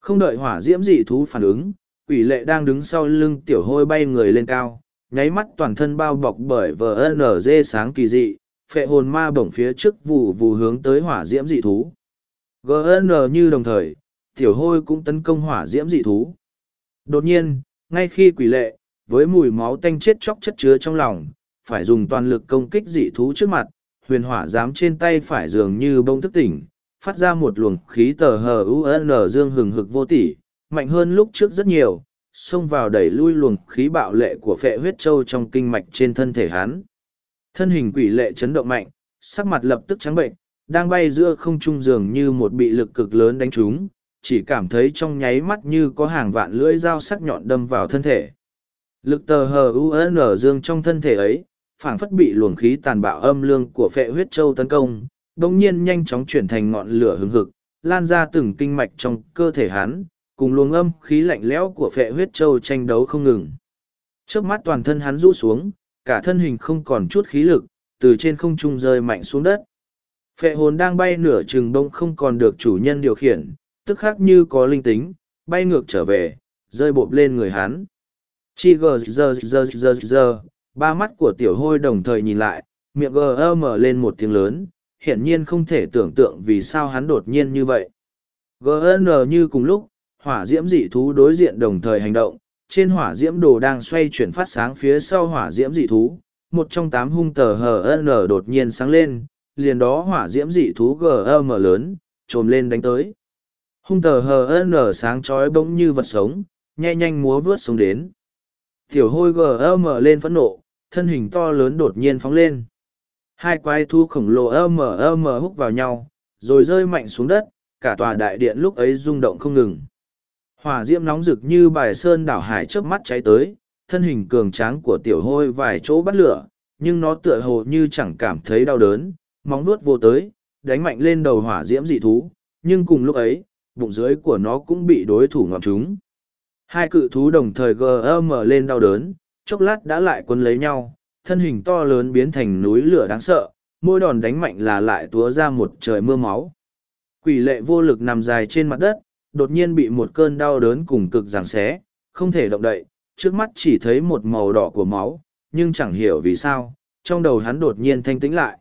Không đợi hỏa diễm dị thú phản ứng, quỷ lệ đang đứng sau lưng tiểu hôi bay người lên cao, nháy mắt toàn thân bao bọc bởi VNZ sáng kỳ dị, phệ hồn ma bổng phía trước vù vù hướng tới hỏa diễm dị thú. Gn như đồng thời, tiểu hôi cũng tấn công hỏa diễm dị thú. Đột nhiên, ngay khi quỷ lệ, với mùi máu tanh chết chóc chất chứa trong lòng, phải dùng toàn lực công kích dị thú trước mặt huyền hỏa giám trên tay phải dường như bông thức tỉnh, phát ra một luồng khí tờ hờ un dương hừng hực vô tỉ, mạnh hơn lúc trước rất nhiều, xông vào đẩy lui luồng khí bạo lệ của phệ huyết châu trong kinh mạch trên thân thể hắn. Thân hình quỷ lệ chấn động mạnh, sắc mặt lập tức trắng bệnh, đang bay giữa không trung dường như một bị lực cực lớn đánh trúng, chỉ cảm thấy trong nháy mắt như có hàng vạn lưỡi dao sắc nhọn đâm vào thân thể. Lực tờ hờ un dương trong thân thể ấy phảng phất bị luồng khí tàn bạo âm lương của phệ huyết châu tấn công đồng nhiên nhanh chóng chuyển thành ngọn lửa hừng hực, lan ra từng kinh mạch trong cơ thể hắn, cùng luồng âm khí lạnh lẽo của phệ huyết châu tranh đấu không ngừng. Trước mắt toàn thân hắn rũ xuống, cả thân hình không còn chút khí lực, từ trên không trung rơi mạnh xuống đất. Phệ hồn đang bay nửa chừng đông không còn được chủ nhân điều khiển, tức khác như có linh tính, bay ngược trở về, rơi bộp lên người hắn. Chi gờ giờ giờ giờ giờ Ba mắt của tiểu hôi đồng thời nhìn lại, miệng gờ mở lên một tiếng lớn, hiển nhiên không thể tưởng tượng vì sao hắn đột nhiên như vậy. GN như cùng lúc, hỏa diễm dị thú đối diện đồng thời hành động, trên hỏa diễm đồ đang xoay chuyển phát sáng phía sau hỏa diễm dị thú, một trong tám hung tờ HN đột nhiên sáng lên, liền đó hỏa diễm dị thú GM lớn, trồm lên đánh tới. Hung tờ HN sáng chói bỗng như vật sống, nhẹ nhanh múa vướt xuống đến. Tiểu hôi GM lên phẫn nộ, thân hình to lớn đột nhiên phóng lên. Hai quái thú khổng lồ ơ mờ ơ mờ hút vào nhau, rồi rơi mạnh xuống đất, cả tòa đại điện lúc ấy rung động không ngừng. Hỏa diễm nóng rực như bài sơn đảo hải trước mắt cháy tới, thân hình cường tráng của tiểu hôi vài chỗ bắt lửa, nhưng nó tựa hồ như chẳng cảm thấy đau đớn, móng nuốt vô tới, đánh mạnh lên đầu hỏa diễm dị thú, nhưng cùng lúc ấy, bụng dưới của nó cũng bị đối thủ ngọc chúng. Hai cự thú đồng thời gầm lên đau đớn, chốc lát đã lại quân lấy nhau, thân hình to lớn biến thành núi lửa đáng sợ, mỗi đòn đánh mạnh là lại túa ra một trời mưa máu. Quỷ lệ vô lực nằm dài trên mặt đất, đột nhiên bị một cơn đau đớn cùng cực giằng xé, không thể động đậy, trước mắt chỉ thấy một màu đỏ của máu, nhưng chẳng hiểu vì sao, trong đầu hắn đột nhiên thanh tĩnh lại.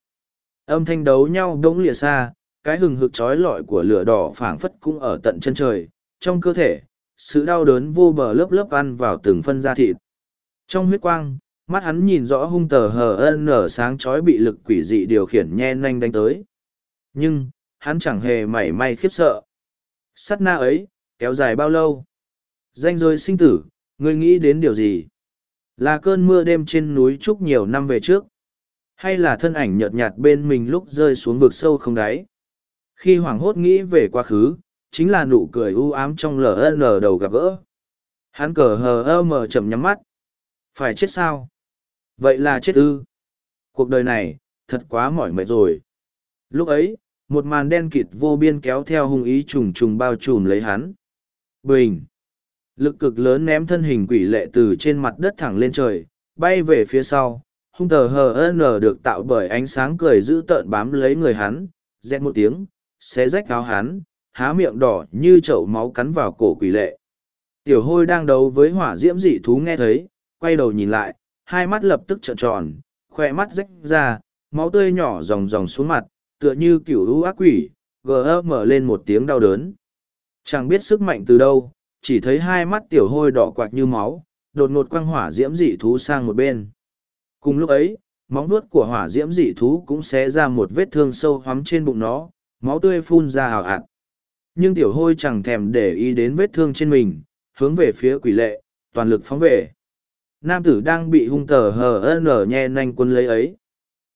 Âm thanh đấu nhau đống lìa xa, cái hừng hực trói lọi của lửa đỏ phảng phất cũng ở tận chân trời, trong cơ thể, sự đau đớn vô bờ lớp lớp ăn vào từng phân da thịt. Trong huyết quang, mắt hắn nhìn rõ hung tờ hờ ân nở sáng chói bị lực quỷ dị điều khiển nhe nanh đánh tới. Nhưng, hắn chẳng hề mảy may khiếp sợ. sát na ấy, kéo dài bao lâu? Danh rồi sinh tử, ngươi nghĩ đến điều gì? Là cơn mưa đêm trên núi Trúc nhiều năm về trước? Hay là thân ảnh nhợt nhạt bên mình lúc rơi xuống vực sâu không đáy? Khi hoảng hốt nghĩ về quá khứ, chính là nụ cười u ám trong ln đầu gặp gỡ. Hắn cờ hờ ơ mờ chậm nhắm mắt. Phải chết sao? Vậy là chết ư? Cuộc đời này, thật quá mỏi mệt rồi. Lúc ấy, một màn đen kịt vô biên kéo theo hung ý trùng trùng bao trùm lấy hắn. Bình! Lực cực lớn ném thân hình quỷ lệ từ trên mặt đất thẳng lên trời, bay về phía sau, hung tờ hờ được tạo bởi ánh sáng cười dữ tợn bám lấy người hắn, rét một tiếng, xé rách áo hắn, há miệng đỏ như chậu máu cắn vào cổ quỷ lệ. Tiểu hôi đang đấu với hỏa diễm dị thú nghe thấy, quay đầu nhìn lại, hai mắt lập tức trợn tròn, khoe mắt rách ra, máu tươi nhỏ ròng ròng xuống mặt, tựa như kiểu lũ ác quỷ, gờ mở lên một tiếng đau đớn. Chẳng biết sức mạnh từ đâu, chỉ thấy hai mắt tiểu hôi đỏ quạt như máu, đột ngột quăng hỏa diễm dị thú sang một bên. Cùng lúc ấy, móng vuốt của hỏa diễm dị thú cũng xé ra một vết thương sâu hoắm trên bụng nó, máu tươi phun ra hào ạt. Nhưng tiểu hôi chẳng thèm để ý đến vết thương trên mình, hướng về phía quỷ lệ, toàn lực phóng về. Nam tử đang bị hung tờ hờ nở nhe nanh quân lấy ấy.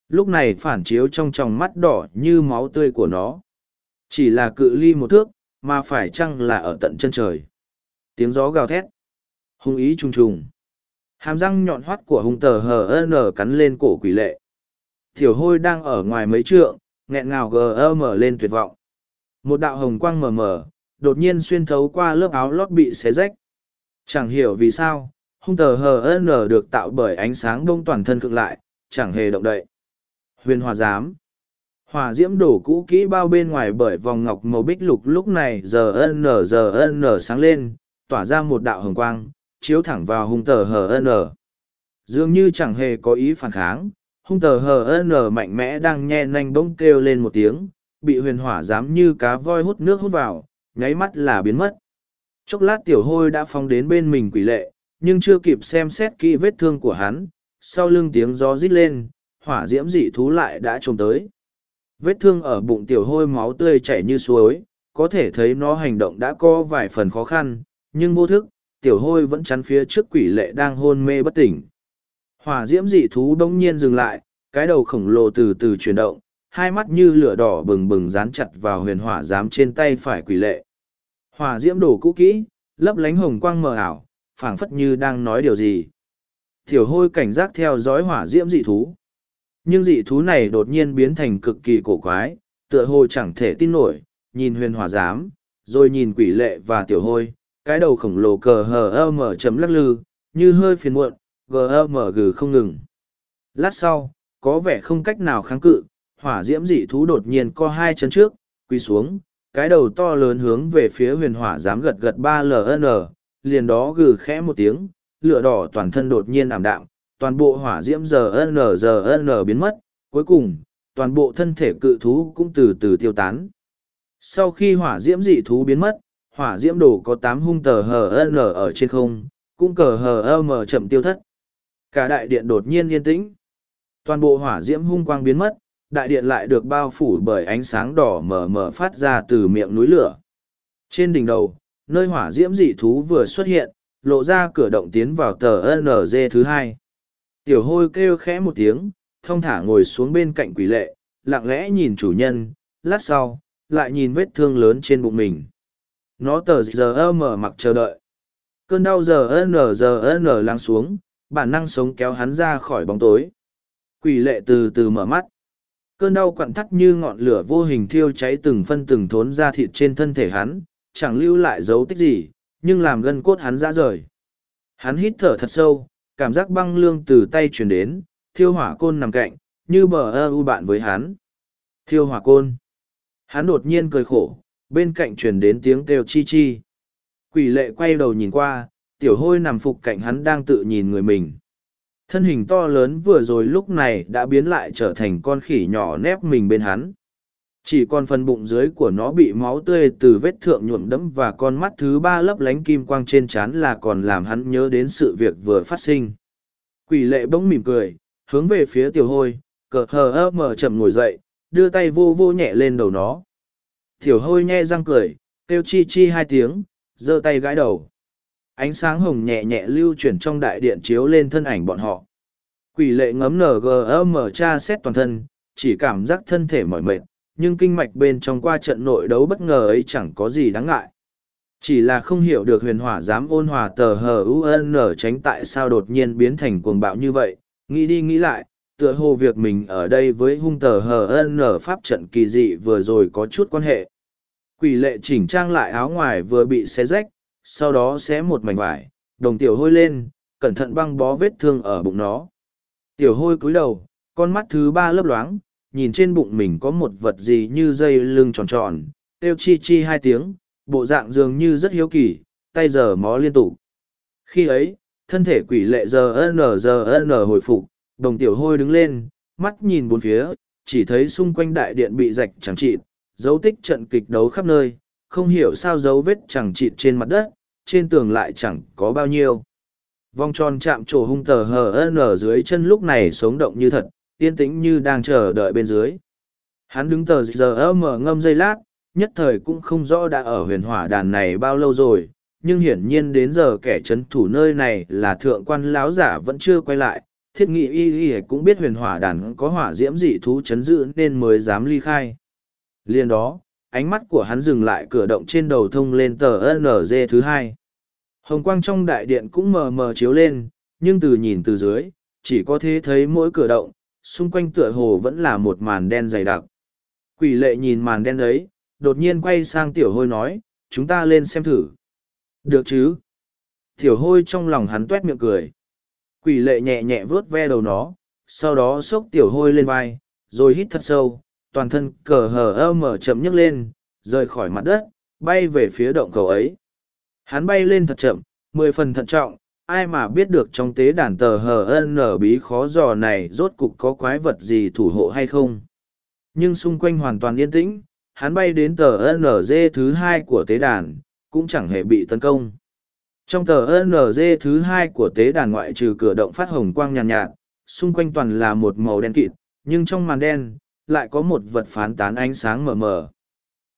Lúc này phản chiếu trong tròng mắt đỏ như máu tươi của nó. Chỉ là cự ly một thước, mà phải chăng là ở tận chân trời. Tiếng gió gào thét. Hung ý trùng trùng. Hàm răng nhọn hoắt của hung tờ hờ nở cắn lên cổ quỷ lệ. Thiểu hôi đang ở ngoài mấy trượng, nghẹn ngào gờ mở lên tuyệt vọng. Một đạo hồng quang mờ mờ, đột nhiên xuyên thấu qua lớp áo lót bị xé rách. Chẳng hiểu vì sao, hung tờ hờ n được tạo bởi ánh sáng đông toàn thân cực lại, chẳng hề động đậy. Huyền hòa giám. Hòa diễm đổ cũ kỹ bao bên ngoài bởi vòng ngọc màu bích lục lúc này giờ n giờ n sáng lên, tỏa ra một đạo hồng quang, chiếu thẳng vào hung tờ hờ n dường như chẳng hề có ý phản kháng, hung tờ hờ n mạnh mẽ đang nhe nanh bỗng kêu lên một tiếng, bị huyền hỏa giám như cá voi hút nước hút vào, nháy mắt là biến mất. Chốc lát tiểu hôi đã phóng đến bên mình quỷ lệ nhưng chưa kịp xem xét kỹ vết thương của hắn, sau lưng tiếng gió rít lên, hỏa diễm dị thú lại đã trồm tới. Vết thương ở bụng tiểu hôi máu tươi chảy như suối, có thể thấy nó hành động đã có vài phần khó khăn, nhưng vô thức, tiểu hôi vẫn chắn phía trước quỷ lệ đang hôn mê bất tỉnh. Hỏa diễm dị thú đông nhiên dừng lại, cái đầu khổng lồ từ từ chuyển động, hai mắt như lửa đỏ bừng bừng dán chặt vào huyền hỏa giám trên tay phải quỷ lệ. Hỏa diễm đổ cũ kỹ, lấp lánh hồng quang mờ ảo, phảng phất như đang nói điều gì. Tiểu hôi cảnh giác theo dõi hỏa diễm dị thú. Nhưng dị thú này đột nhiên biến thành cực kỳ cổ quái, tựa hồ chẳng thể tin nổi, nhìn huyền hỏa giám, rồi nhìn quỷ lệ và tiểu hôi, cái đầu khổng lồ cờ hờ mở chấm lắc lư, như hơi phiền muộn, gờ mở gừ không ngừng. Lát sau, có vẻ không cách nào kháng cự, hỏa diễm dị thú đột nhiên co hai chân trước, quỳ xuống, cái đầu to lớn hướng về phía huyền hỏa giám gật gật ba ln liền đó gừ khẽ một tiếng, lửa đỏ toàn thân đột nhiên ảm đạm, toàn bộ hỏa diễm giờ n giờ n biến mất, cuối cùng, toàn bộ thân thể cự thú cũng từ từ tiêu tán. Sau khi hỏa diễm dị thú biến mất, hỏa diễm đồ có tám hung tờ hờ ở trên không, cũng cờ hờ chậm tiêu thất. Cả đại điện đột nhiên yên tĩnh. Toàn bộ hỏa diễm hung quang biến mất, đại điện lại được bao phủ bởi ánh sáng đỏ mờ mờ phát ra từ miệng núi lửa. Trên đỉnh đầu, nơi hỏa diễm dị thú vừa xuất hiện, lộ ra cửa động tiến vào tờ NG thứ hai. Tiểu hôi kêu khẽ một tiếng, thông thả ngồi xuống bên cạnh quỷ lệ, lặng lẽ nhìn chủ nhân, lát sau, lại nhìn vết thương lớn trên bụng mình. Nó tờ giờ mở mặc chờ đợi. Cơn đau giờ n giờ n lắng xuống, bản năng sống kéo hắn ra khỏi bóng tối. Quỷ lệ từ từ mở mắt. Cơn đau quặn thắt như ngọn lửa vô hình thiêu cháy từng phân từng thốn ra thịt trên thân thể hắn, chẳng lưu lại dấu tích gì, nhưng làm gân cốt hắn ra rời. Hắn hít thở thật sâu, cảm giác băng lương từ tay truyền đến, thiêu hỏa côn nằm cạnh, như bờ ơ u bạn với hắn. Thiêu hỏa côn. Hắn đột nhiên cười khổ, bên cạnh truyền đến tiếng kêu chi chi. Quỷ lệ quay đầu nhìn qua, tiểu hôi nằm phục cạnh hắn đang tự nhìn người mình. Thân hình to lớn vừa rồi lúc này đã biến lại trở thành con khỉ nhỏ nép mình bên hắn. Chỉ còn phần bụng dưới của nó bị máu tươi từ vết thượng nhuộm đẫm và con mắt thứ ba lấp lánh kim quang trên trán là còn làm hắn nhớ đến sự việc vừa phát sinh. Quỷ lệ bỗng mỉm cười, hướng về phía tiểu hôi, cờ hờ ơ mở chậm ngồi dậy, đưa tay vô vô nhẹ lên đầu nó. Tiểu hôi nhe răng cười, kêu chi chi hai tiếng, giơ tay gãi đầu. Ánh sáng hồng nhẹ nhẹ lưu chuyển trong đại điện chiếu lên thân ảnh bọn họ. Quỷ lệ ngấm NGM tra xét toàn thân, chỉ cảm giác thân thể mỏi mệt, nhưng kinh mạch bên trong qua trận nội đấu bất ngờ ấy chẳng có gì đáng ngại. Chỉ là không hiểu được huyền hỏa dám ôn hòa tờ hờ UN tránh tại sao đột nhiên biến thành cuồng bạo như vậy, nghĩ đi nghĩ lại, tựa hồ việc mình ở đây với hung tờ hờ n pháp trận kỳ dị vừa rồi có chút quan hệ. Quỷ lệ chỉnh trang lại áo ngoài vừa bị xé rách sau đó xé một mảnh vải đồng tiểu hôi lên cẩn thận băng bó vết thương ở bụng nó. Tiểu hôi cúi đầu con mắt thứ ba lấp loáng nhìn trên bụng mình có một vật gì như dây lưng tròn tròn kêu chi chi hai tiếng bộ dạng dường như rất hiếu kỳ tay giờ mó liên tục khi ấy thân thể quỷ lệ giờ n giờ n hồi phục đồng tiểu hôi đứng lên, mắt nhìn bốn phía, chỉ thấy xung quanh đại điện bị rạch chẳng trị, dấu tích trận kịch đấu khắp nơi, không hiểu sao dấu vết chẳng trị trên mặt đất, trên tường lại chẳng có bao nhiêu. Vòng tròn chạm trổ hung tờ hờ n dưới chân lúc này sống động như thật, yên tĩnh như đang chờ đợi bên dưới. Hắn đứng tờ giờ mở ngâm dây lát, nhất thời cũng không rõ đã ở huyền hỏa đàn này bao lâu rồi, nhưng hiển nhiên đến giờ kẻ chấn thủ nơi này là thượng quan láo giả vẫn chưa quay lại, thiết nghị y y cũng biết huyền hỏa đàn có hỏa diễm dị thú chấn giữ nên mới dám ly khai. Liên đó, ánh mắt của hắn dừng lại cửa động trên đầu thông lên tờ NG thứ hai. Hồng quang trong đại điện cũng mờ mờ chiếu lên, nhưng từ nhìn từ dưới, chỉ có thể thấy mỗi cửa động, xung quanh tựa hồ vẫn là một màn đen dày đặc. Quỷ lệ nhìn màn đen ấy, đột nhiên quay sang tiểu hôi nói, chúng ta lên xem thử. Được chứ? Tiểu hôi trong lòng hắn tuét miệng cười. Quỷ lệ nhẹ nhẹ vớt ve đầu nó, sau đó xốc tiểu hôi lên vai, rồi hít thật sâu, toàn thân cờ hờ ơ mở chậm nhấc lên, rời khỏi mặt đất, bay về phía động cầu ấy. Hắn bay lên thật chậm, mười phần thận trọng, ai mà biết được trong tế đàn tờ hờ ân nở bí khó dò này rốt cục có quái vật gì thủ hộ hay không. Nhưng xung quanh hoàn toàn yên tĩnh, hắn bay đến tờ NG thứ hai của tế đàn, cũng chẳng hề bị tấn công. Trong tờ NG thứ hai của tế đàn ngoại trừ cửa động phát hồng quang nhàn nhạt, nhạt, xung quanh toàn là một màu đen kịt, nhưng trong màn đen, lại có một vật phán tán ánh sáng mờ mờ.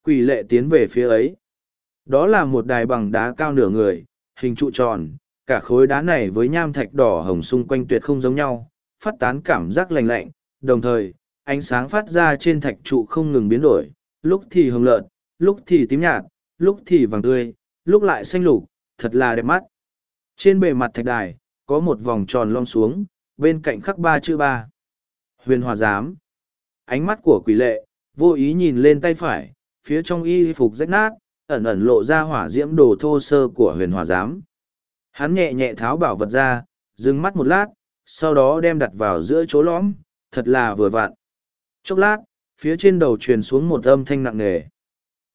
Quỷ lệ tiến về phía ấy. Đó là một đài bằng đá cao nửa người, hình trụ tròn, cả khối đá này với nham thạch đỏ hồng xung quanh tuyệt không giống nhau, phát tán cảm giác lạnh lạnh, đồng thời, ánh sáng phát ra trên thạch trụ không ngừng biến đổi, lúc thì hồng lợn, lúc thì tím nhạt, lúc thì vàng tươi, lúc lại xanh lục, thật là đẹp mắt. Trên bề mặt thạch đài, có một vòng tròn lom xuống, bên cạnh khắc ba chữ ba. Huyền hòa giám. Ánh mắt của quỷ lệ, vô ý nhìn lên tay phải, phía trong y phục rách nát, ẩn ẩn lộ ra hỏa diễm đồ thô sơ của huyền hòa giám. Hắn nhẹ nhẹ tháo bảo vật ra, dừng mắt một lát, sau đó đem đặt vào giữa chỗ lõm, thật là vừa vặn. Chốc lát, phía trên đầu truyền xuống một âm thanh nặng nề.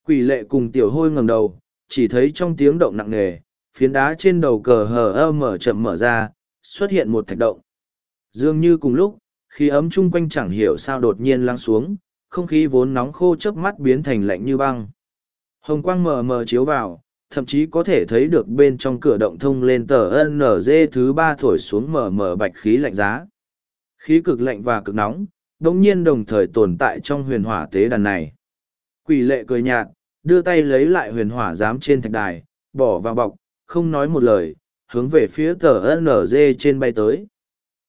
Quỷ lệ cùng tiểu hôi ngẩng đầu, chỉ thấy trong tiếng động nặng nề, phiến đá trên đầu cờ hờ ơ mở chậm mở ra, xuất hiện một thạch động. Dường như cùng lúc, khí ấm chung quanh chẳng hiểu sao đột nhiên lắng xuống, không khí vốn nóng khô chớp mắt biến thành lạnh như băng. Hồng quang mờ mờ chiếu vào, thậm chí có thể thấy được bên trong cửa động thông lên tờ NG thứ ba thổi xuống mờ mờ bạch khí lạnh giá. Khí cực lạnh và cực nóng, đồng nhiên đồng thời tồn tại trong huyền hỏa tế đàn này. Quỷ lệ cười nhạt, đưa tay lấy lại huyền hỏa giám trên thạch đài, bỏ vào bọc, không nói một lời, hướng về phía tờ NG trên bay tới.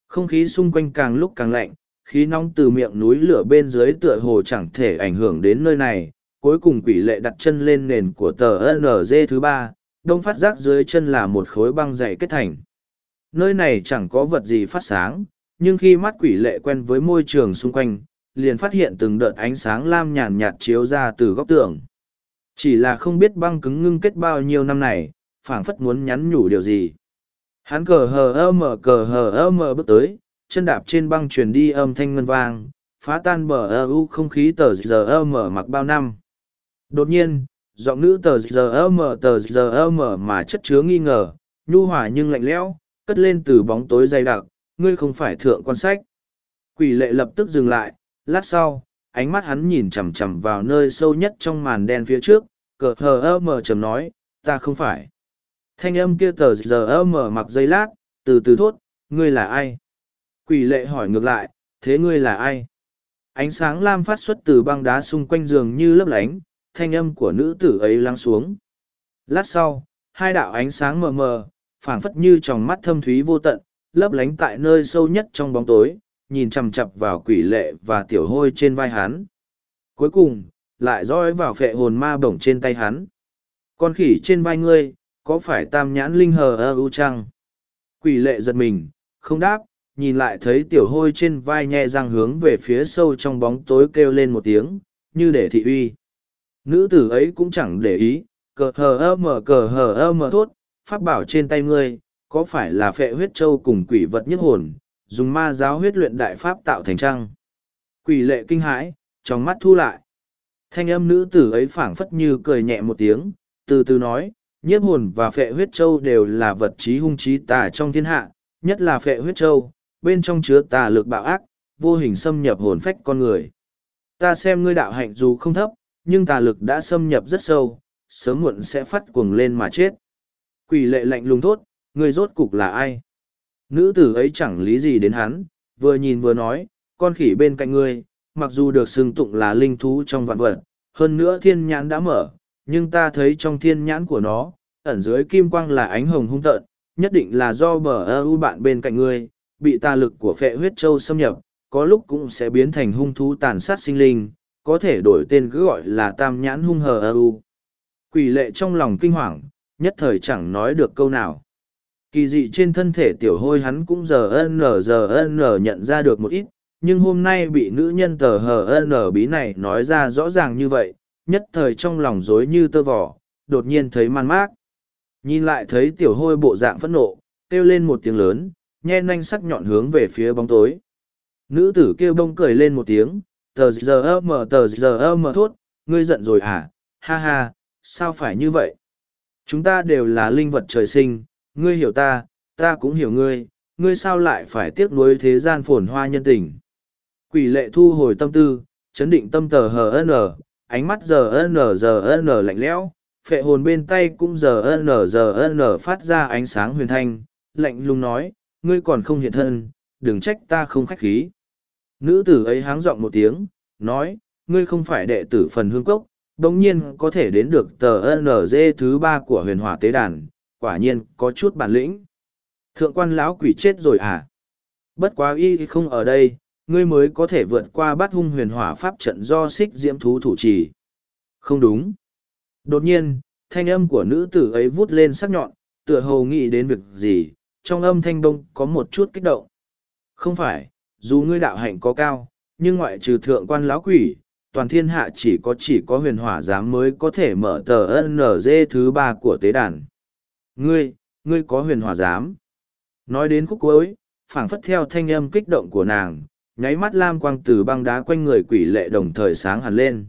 Không khí xung quanh càng lúc càng lạnh, khí nóng từ miệng núi lửa bên dưới tựa hồ chẳng thể ảnh hưởng đến nơi này. Cuối cùng quỷ lệ đặt chân lên nền của tờ NG thứ ba, đông phát giác dưới chân là một khối băng dày kết thành. Nơi này chẳng có vật gì phát sáng, nhưng khi mắt quỷ lệ quen với môi trường xung quanh, liền phát hiện từng đợt ánh sáng lam nhàn nhạt chiếu ra từ góc tường. Chỉ là không biết băng cứng ngưng kết bao nhiêu năm này, phảng phất muốn nhắn nhủ điều gì. Hắn cờ hờ ơ mở cờ hờ ơ mở bước tới, chân đạp trên băng truyền đi âm thanh ngân vang, phá tan bờ ơ u không khí tờ giờ ơ mở mặc bao năm. Đột nhiên, giọng nữ tờ giờ ơ mở tờ giờ ơ mở mà chất chứa nghi ngờ, nhu hòa nhưng lạnh lẽo, cất lên từ bóng tối dày đặc, ngươi không phải thượng quan sách. Quỷ lệ lập tức dừng lại, lát sau, ánh mắt hắn nhìn chằm chằm vào nơi sâu nhất trong màn đen phía trước, cờ hờ ơ mở trầm nói, ta không phải. Thanh âm kia tờ giờ ơ mở mặc dây lát, từ từ thốt, ngươi là ai? Quỷ lệ hỏi ngược lại, thế ngươi là ai? Ánh sáng lam phát xuất từ băng đá xung quanh giường như lấp lánh, thanh âm của nữ tử ấy lắng xuống. Lát sau, hai đạo ánh sáng mờ mờ, phảng phất như tròng mắt thâm thúy vô tận, lấp lánh tại nơi sâu nhất trong bóng tối, nhìn chằm chặp vào quỷ lệ và tiểu hôi trên vai hắn. Cuối cùng, lại roi vào phệ hồn ma bổng trên tay hắn. Con khỉ trên vai ngươi, có phải tam nhãn linh hờ ơ u chăng? Quỷ lệ giật mình, không đáp, nhìn lại thấy tiểu hôi trên vai nhẹ răng hướng về phía sâu trong bóng tối kêu lên một tiếng, như để thị uy. Nữ tử ấy cũng chẳng để ý, cờ hờ ơ mở cờ hờ ơ mở thốt, pháp bảo trên tay ngươi, có phải là phệ huyết châu cùng quỷ vật nhất hồn, dùng ma giáo huyết luyện đại pháp tạo thành trăng. Quỷ lệ kinh hãi, trong mắt thu lại. Thanh âm nữ tử ấy phảng phất như cười nhẹ một tiếng, từ từ nói, nhiếp hồn và phệ huyết châu đều là vật trí hung trí tà trong thiên hạ, nhất là phệ huyết châu, bên trong chứa tà lực bạo ác, vô hình xâm nhập hồn phách con người. Ta xem ngươi đạo hạnh dù không thấp, nhưng tà lực đã xâm nhập rất sâu, sớm muộn sẽ phát cuồng lên mà chết. Quỷ lệ lạnh lùng thốt, người rốt cục là ai? Nữ tử ấy chẳng lý gì đến hắn, vừa nhìn vừa nói, con khỉ bên cạnh ngươi, mặc dù được xưng tụng là linh thú trong vạn vật, hơn nữa thiên nhãn đã mở, nhưng ta thấy trong thiên nhãn của nó, ẩn dưới kim quang là ánh hồng hung tợn, nhất định là do bờ ơ u bạn bên cạnh ngươi, bị tà lực của phệ huyết châu xâm nhập, có lúc cũng sẽ biến thành hung thú tàn sát sinh linh, có thể đổi tên cứ gọi là tam nhãn hung hờ ơ u. Quỷ lệ trong lòng kinh hoàng, nhất thời chẳng nói được câu nào. Kỳ dị trên thân thể tiểu hôi hắn cũng giờ ân giờ ân nhận ra được một ít, nhưng hôm nay bị nữ nhân tờ hờ ân bí này nói ra rõ ràng như vậy, nhất thời trong lòng rối như tơ vỏ, đột nhiên thấy man mác. Nhìn lại thấy tiểu hôi bộ dạng phẫn nộ, kêu lên một tiếng lớn, nhe nanh sắc nhọn hướng về phía bóng tối. Nữ tử kêu bông cười lên một tiếng, tờ giờ mờ tờ giờ mờ thốt, ngươi giận rồi à, ha ha, sao phải như vậy? Chúng ta đều là linh vật trời sinh, ngươi hiểu ta, ta cũng hiểu ngươi, ngươi sao lại phải tiếc nuối thế gian phồn hoa nhân tình. Quỷ lệ thu hồi tâm tư, chấn định tâm tờ hờ nờ, ánh mắt giờ nờ giờ nờ lạnh lẽo, phệ hồn bên tay cũng giờ nờ giờ nờ phát ra ánh sáng huyền thanh, lạnh lùng nói, ngươi còn không hiện thân, đừng trách ta không khách khí. Nữ tử ấy háng giọng một tiếng, nói, ngươi không phải đệ tử phần hương cốc, đồng nhiên có thể đến được tờ NG thứ ba của huyền hỏa tế đàn, quả nhiên có chút bản lĩnh. Thượng quan lão quỷ chết rồi à? Bất quá y không ở đây, ngươi mới có thể vượt qua bát hung huyền hỏa pháp trận do xích diễm thú thủ trì. Không đúng. Đột nhiên, thanh âm của nữ tử ấy vút lên sắc nhọn, tựa hồ nghĩ đến việc gì, trong âm thanh đông có một chút kích động. Không phải, dù ngươi đạo hạnh có cao, nhưng ngoại trừ thượng quan lão quỷ, toàn thiên hạ chỉ có chỉ có huyền hỏa giám mới có thể mở tờ NG thứ ba của tế đàn. Ngươi, ngươi có huyền hỏa giám. Nói đến khúc cuối, phảng phất theo thanh âm kích động của nàng, nháy mắt lam quang từ băng đá quanh người quỷ lệ đồng thời sáng hẳn lên.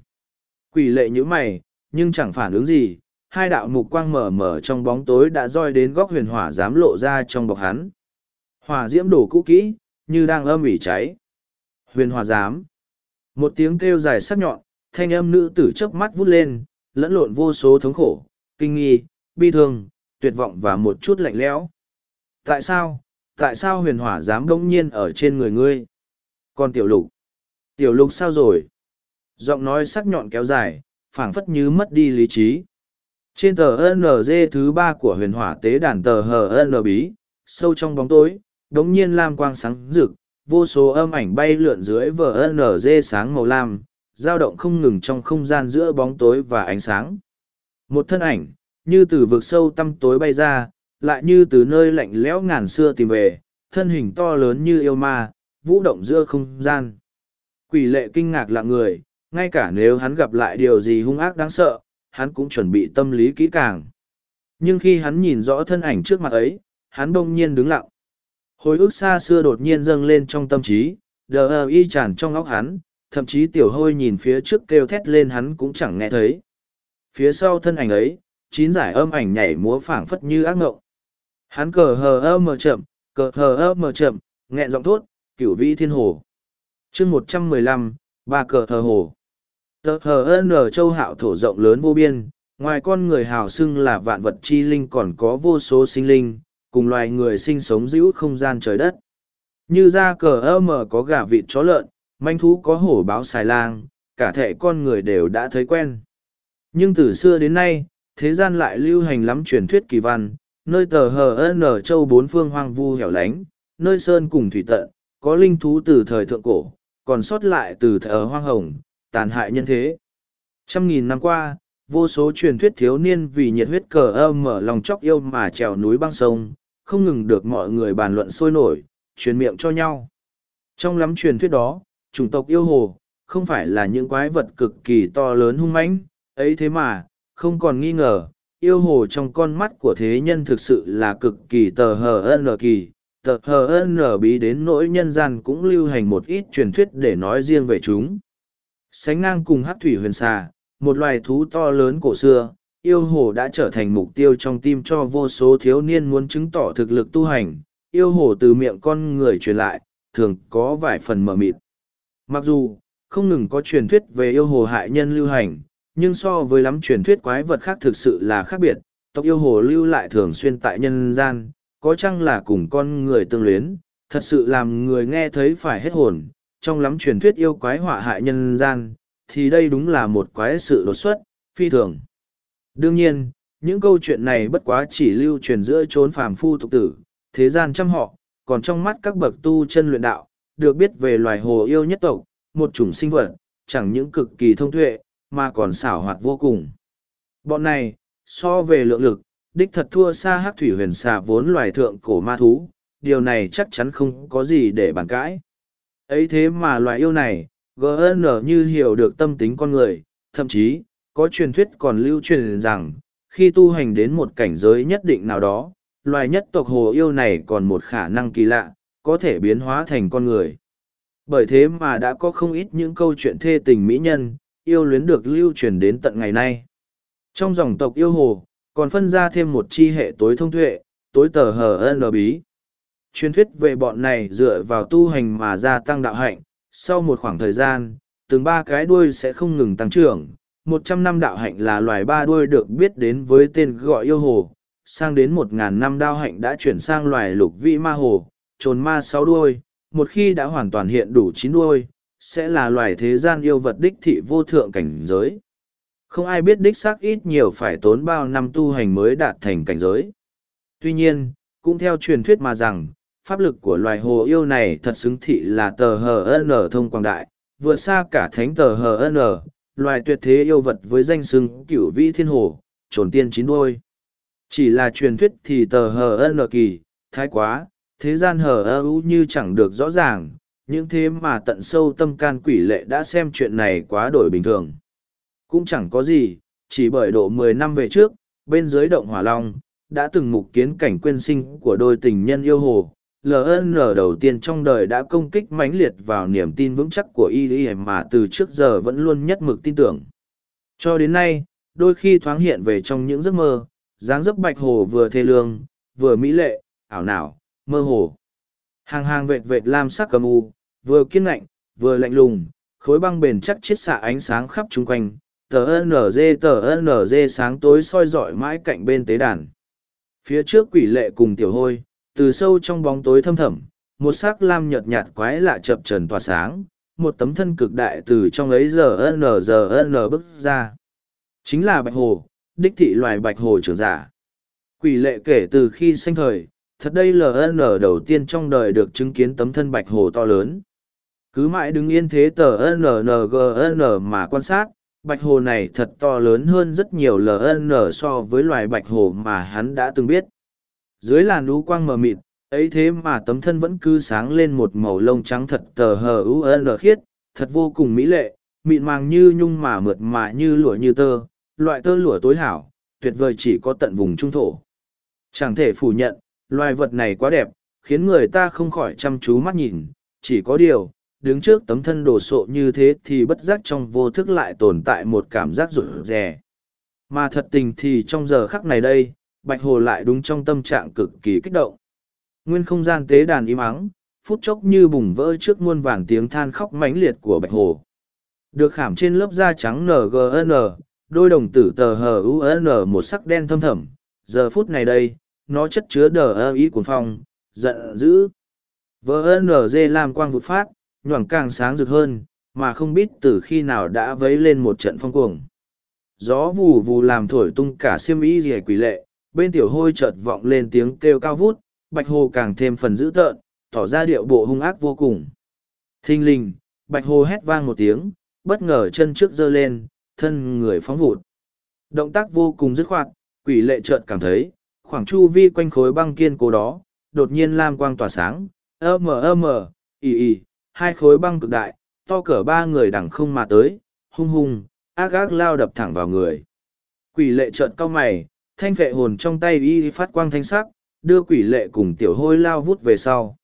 Quỷ lệ như mày, nhưng chẳng phản ứng gì, hai đạo mục quang mở mở trong bóng tối đã roi đến góc huyền hỏa giám lộ ra trong bọc hắn. Hỏa diễm đổ cũ kỹ, như đang âm ỉ cháy. Huyền hòa giám. Một tiếng kêu dài sắc nhọn, thanh âm nữ tử chớp mắt vút lên, lẫn lộn vô số thống khổ, kinh nghi, bi thương, tuyệt vọng và một chút lạnh lẽo. Tại sao, tại sao huyền hỏa dám đông nhiên ở trên người ngươi? Còn tiểu lục, tiểu lục sao rồi? Giọng nói sắc nhọn kéo dài, phảng phất như mất đi lý trí. Trên tờ NG thứ ba của huyền hỏa tế đàn tờ HN bí, sâu trong bóng tối, đống nhiên lam quang sáng rực, vô số âm ảnh bay lượn dưới VNG sáng màu lam, dao động không ngừng trong không gian giữa bóng tối và ánh sáng. Một thân ảnh, như từ vực sâu tăm tối bay ra, lại như từ nơi lạnh lẽo ngàn xưa tìm về, thân hình to lớn như yêu ma, vũ động giữa không gian. Quỷ lệ kinh ngạc lạ người, ngay cả nếu hắn gặp lại điều gì hung ác đáng sợ, hắn cũng chuẩn bị tâm lý kỹ càng. Nhưng khi hắn nhìn rõ thân ảnh trước mặt ấy, hắn bỗng nhiên đứng lặng. Hồi ức xa xưa đột nhiên dâng lên trong tâm trí, đờ y tràn trong óc hắn, thậm chí tiểu hôi nhìn phía trước kêu thét lên hắn cũng chẳng nghe thấy. Phía sau thân ảnh ấy, chín giải âm ảnh nhảy múa phảng phất như ác ngộng. Hắn cờ hờ ơ mờ chậm, cờ hờ ơ mờ chậm, nghẹn giọng thốt, cửu vĩ thiên hồ. chương một trăm mười lăm ba cờ hờ hồ. Tờ hờ n châu hạo thổ rộng lớn vô biên, ngoài con người hào xưng là vạn vật chi linh còn có vô số sinh linh, cùng loài người sinh sống giữ không gian trời đất. Như ra cờ ơ mờ có gà vịt chó lợn, manh thú có hổ báo xài lang, cả thể con người đều đã thấy quen. Nhưng từ xưa đến nay, thế gian lại lưu hành lắm truyền thuyết kỳ văn, nơi tờ hờ nở châu bốn phương hoang vu hẻo lánh, nơi sơn cùng thủy tận, có linh thú từ thời thượng cổ, còn sót lại từ thờ hoang hồng, tàn hại nhân thế. Trăm nghìn năm qua, vô số truyền thuyết thiếu niên vì nhiệt huyết cờ ơ mở lòng chóc yêu mà trèo núi băng sông, không ngừng được mọi người bàn luận sôi nổi, truyền miệng cho nhau. Trong lắm truyền thuyết đó, chủng tộc yêu hồ, không phải là những quái vật cực kỳ to lớn hung mãnh, ấy thế mà, không còn nghi ngờ, yêu hồ trong con mắt của thế nhân thực sự là cực kỳ tờ hờ n kỳ, tờ hờ n bí đến nỗi nhân gian cũng lưu hành một ít truyền thuyết để nói riêng về chúng. Sánh ngang cùng hát thủy huyền xà, một loài thú to lớn cổ xưa, yêu hồ đã trở thành mục tiêu trong tim cho vô số thiếu niên muốn chứng tỏ thực lực tu hành. Yêu hồ từ miệng con người truyền lại, thường có vài phần mờ mịt. Mặc dù, không ngừng có truyền thuyết về yêu hồ hại nhân lưu hành, nhưng so với lắm truyền thuyết quái vật khác thực sự là khác biệt. Tộc yêu hồ lưu lại thường xuyên tại nhân gian, có chăng là cùng con người tương luyến, thật sự làm người nghe thấy phải hết hồn. Trong lắm truyền thuyết yêu quái họa hại nhân gian, thì đây đúng là một quái sự đột xuất, phi thường. Đương nhiên, những câu chuyện này bất quá chỉ lưu truyền giữa chốn phàm phu tục tử, thế gian trăm họ, còn trong mắt các bậc tu chân luyện đạo, được biết về loài hồ yêu nhất tộc, một chủng sinh vật, chẳng những cực kỳ thông tuệ, mà còn xảo hoạt vô cùng. Bọn này, so về lượng lực, đích thật thua xa hắc thủy huyền xà vốn loài thượng cổ ma thú, điều này chắc chắn không có gì để bàn cãi. ấy thế mà loài yêu này, gn như hiểu được tâm tính con người, thậm chí, có truyền thuyết còn lưu truyền rằng, khi tu hành đến một cảnh giới nhất định nào đó, loài nhất tộc hồ yêu này còn một khả năng kỳ lạ, có thể biến hóa thành con người. Bởi thế mà đã có không ít những câu chuyện thê tình mỹ nhân, yêu luyến được lưu truyền đến tận ngày nay. Trong dòng tộc yêu hồ, còn phân ra thêm một chi hệ tối thông tuệ, tối tờ hờ n bí. Truyền thuyết về bọn này dựa vào tu hành mà gia tăng đạo hạnh, sau một khoảng thời gian, từng ba cái đuôi sẽ không ngừng tăng trưởng, một trăm năm đạo hạnh là loài ba đuôi được biết đến với tên gọi yêu hồ, sang đến một ngàn năm đao hạnh đã chuyển sang loài lục vĩ ma hồ, trồn ma sáu đuôi, một khi đã hoàn toàn hiện đủ chín đuôi, sẽ là loài thế gian yêu vật đích thị vô thượng cảnh giới. Không ai biết đích xác ít nhiều phải tốn bao năm tu hành mới đạt thành cảnh giới. Tuy nhiên, cũng theo truyền thuyết mà rằng, pháp lực của loài hồ yêu này thật xứng thị là tờ hờ n thông quang đại, vượt xa cả thánh tờ hờ n loài tuyệt thế yêu vật với danh xưng cửu vĩ thiên hồ, trồn tiên chín đuôi. Chỉ là truyền thuyết thì tờ hờ ân kỳ, thái quá, thế gian hờ ơ u như chẳng được rõ ràng, những thế mà tận sâu tâm can quỷ lệ đã xem chuyện này quá đổi bình thường. Cũng chẳng có gì, chỉ bởi độ mười năm về trước, bên dưới động hỏa long, đã từng mục kiến cảnh quyên sinh của đôi tình nhân yêu hồ, ln đầu tiên trong đời đã công kích mãnh liệt vào niềm tin vững chắc của y mà từ trước giờ vẫn luôn nhất mực tin tưởng cho đến nay đôi khi thoáng hiện về trong những giấc mơ dáng dấp bạch hồ vừa thê lương vừa mỹ lệ ảo não mơ hồ Hàng hàng vệt vệt lam sắc cầm u, vừa kiên lạnh, vừa lạnh lùng, khối băng bền chắc chiết xạ ánh sáng khắp chung quanh, tờ NG tờ NG sáng tối soi rọi mãi cạnh bên tế đàn. Phía trước quỷ lệ cùng tiểu hôi, từ sâu trong bóng tối thâm thẳm, một sắc lam nhợt nhạt quái lạ chập trần tỏa sáng, một tấm thân cực đại từ trong ấy giờ n giờ n bước ra. Chính là bạch hồ, đích thị loài bạch hồ trưởng giả. Quỷ lệ kể từ khi sinh thời, thật đây LN đầu tiên trong đời được chứng kiến tấm thân bạch hồ to lớn. Cứ mãi đứng yên thế tờ NNGN mà quan sát, bạch hồ này thật to lớn hơn rất nhiều LN so với loài bạch hồ mà hắn đã từng biết. Dưới làn đú quang mờ mịt, ấy thế mà tấm thân vẫn cứ sáng lên một màu lông trắng thật tờ hờ UN khiết, thật vô cùng mỹ lệ, mịn màng như nhung mà mượt mà như lụa như tơ, loại tơ lụa tối hảo, tuyệt vời chỉ có tận vùng trung thổ. Chẳng thể phủ nhận, loài vật này quá đẹp, khiến người ta không khỏi chăm chú mắt nhìn, chỉ có điều, đứng trước tấm thân đồ sộ như thế thì bất giác trong vô thức lại tồn tại một cảm giác rụt rè. Mà thật tình thì trong giờ khắc này đây, Bạch Hồ lại đúng trong tâm trạng cực kỳ kích động. Nguyên không gian tế đàn im ắng, phút chốc như bùng vỡ trước muôn vàn tiếng than khóc mãnh liệt của Bạch Hồ. Được khảm trên lớp da trắng NGN, đôi đồng tử tờ hờ UN một sắc đen thâm thẳm, giờ phút này đây, nó chất chứa đờ ơ ý cuồng phong, giận dữ. VNG làm quang vụt phát, nhoảng càng sáng rực hơn, mà không biết từ khi nào đã vấy lên một trận phong cuồng. Gió vù vù làm thổi tung cả xiêm y rìa quỷ lệ, bên tiểu hôi chợt vọng lên tiếng kêu cao vút, bạch hồ càng thêm phần dữ tợn, tỏ ra điệu bộ hung ác vô cùng. Thinh linh, bạch hồ hét vang một tiếng, bất ngờ chân trước giơ lên, thân người phóng vụt. Động tác vô cùng dứt khoát, quỷ lệ chợt cảm thấy, khoảng chu vi quanh khối băng kiên cố đó, đột nhiên lam quang tỏa sáng, ơ mờ ơ mờ, ì ì, hai khối băng cực đại, to cỡ ba người đằng không mà tới, hung hung, ác ác lao đập thẳng vào người. Quỷ lệ chợt cau mày, thanh vệ hồn trong tay y phát quang thanh sắc, đưa quỷ lệ cùng tiểu hôi lao vút về sau.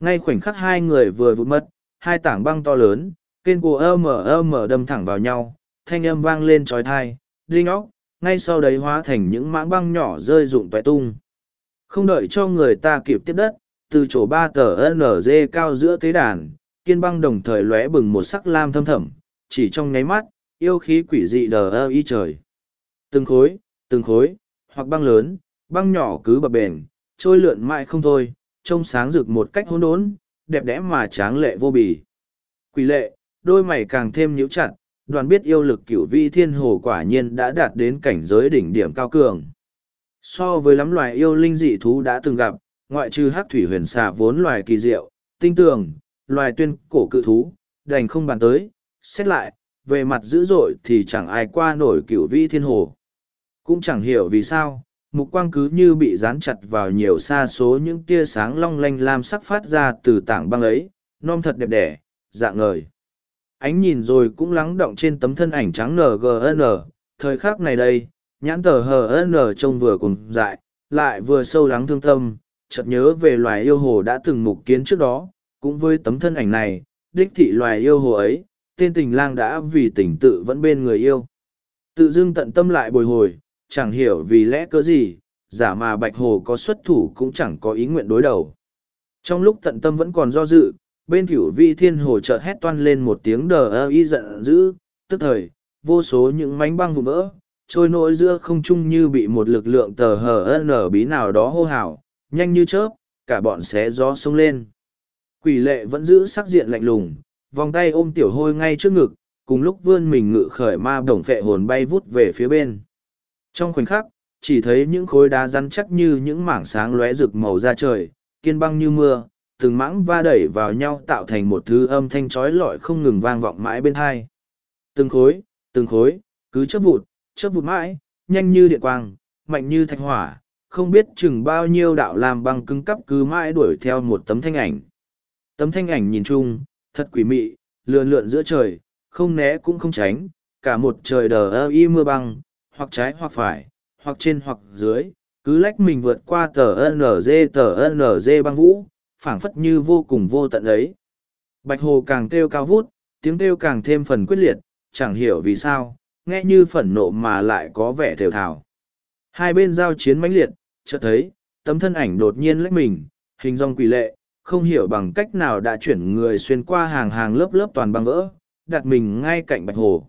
Ngay khoảnh khắc hai người vừa vụt mất, hai tảng băng to lớn, kên của ơ mở ơ mở đâm thẳng vào nhau, thanh âm vang lên trói thai, đinh óc, ngay sau đấy hóa thành những mãng băng nhỏ rơi rụng toé tung. Không đợi cho người ta kịp tiếp đất, từ chỗ ba tờ NG cao giữa tế đàn, kiên băng đồng thời lóe bừng một sắc lam thâm thẩm, chỉ trong nháy mắt, yêu khí quỷ dị đờ ơ y trời. Từng khối, từng khối, hoặc băng lớn, băng nhỏ cứ bập bền, trôi lượn mãi không thôi, trông sáng rực một cách hỗn đốn, đẹp đẽ mà tráng lệ vô bì. Quỷ lệ, đôi mày càng thêm nhíu chặt, đoàn biết yêu lực cửu vi thiên hồ quả nhiên đã đạt đến cảnh giới đỉnh điểm cao cường. So với lắm loài yêu linh dị thú đã từng gặp, ngoại trừ hắc thủy huyền xà vốn loài kỳ diệu, tinh tường, loài tuyên cổ cự thú, đành không bàn tới, xét lại, về mặt dữ dội thì chẳng ai qua nổi cửu vi thiên hồ. Cũng chẳng hiểu vì sao, mục quang cứ như bị dán chặt vào nhiều xa số những tia sáng long lanh lam sắc phát ra từ tảng băng ấy, non thật đẹp đẽ, dạng ngời. Ánh nhìn rồi cũng lắng động trên tấm thân ảnh trắng NGN, thời khắc này đây, nhãn tờ HN trông vừa cùng dại, lại vừa sâu lắng thương tâm, chợt nhớ về loài yêu hồ đã từng mục kiến trước đó, cũng với tấm thân ảnh này, đích thị loài yêu hồ ấy, tên tình lang đã vì tình tự vẫn bên người yêu. Tự dưng tận tâm lại bồi hồi, chẳng hiểu vì lẽ cớ gì, giả mà bạch hồ có xuất thủ cũng chẳng có ý nguyện đối đầu. Trong lúc tận tâm vẫn còn do dự, bên cửu vi thiên hồ chợt hét toan lên một tiếng đờ ơ y giận dữ, tức thời, vô số những mánh băng vụn vỡ, trôi nổi giữa không trung như bị một lực lượng tờ hờ nở bí nào đó hô hào, nhanh như chớp, cả bọn xé gió sông lên. Quỷ lệ vẫn giữ sắc diện lạnh lùng, vòng tay ôm tiểu hôi ngay trước ngực, cùng lúc vươn mình ngự khởi ma đồng phệ hồn bay vút về phía bên. Trong khoảnh khắc, chỉ thấy những khối đá rắn chắc như những mảng sáng lóe rực màu ra trời, kiên băng như mưa, từng mãng va đẩy vào nhau tạo thành một thứ âm thanh trói lọi không ngừng vang vọng mãi bên hai. Từng khối, từng khối, cứ chớp vụt, chớp vụt mãi, nhanh như điện quang, mạnh như thạch hỏa, không biết chừng bao nhiêu đạo làm băng cứng cắp cứ mãi đuổi theo một tấm thanh ảnh. Tấm thanh ảnh nhìn chung, thật quỷ mị, lượn lượn giữa trời, không né cũng không tránh, cả một trời đờ ơ y mưa băng, hoặc trái hoặc phải, hoặc trên hoặc dưới, cứ lách mình vượt qua tờ NG tờ NG băng vũ, phảng phất như vô cùng vô tận ấy. Bạch hồ càng kêu cao vút, tiếng kêu càng thêm phần quyết liệt, chẳng hiểu vì sao, nghe như phẫn nộ mà lại có vẻ thều thào. Hai bên giao chiến mãnh liệt, chợt thấy, tấm thân ảnh đột nhiên lách mình, hình dong quỷ lệ, không hiểu bằng cách nào đã chuyển người xuyên qua hàng hàng lớp lớp toàn băng vỡ, đặt mình ngay cạnh Bạch Hồ.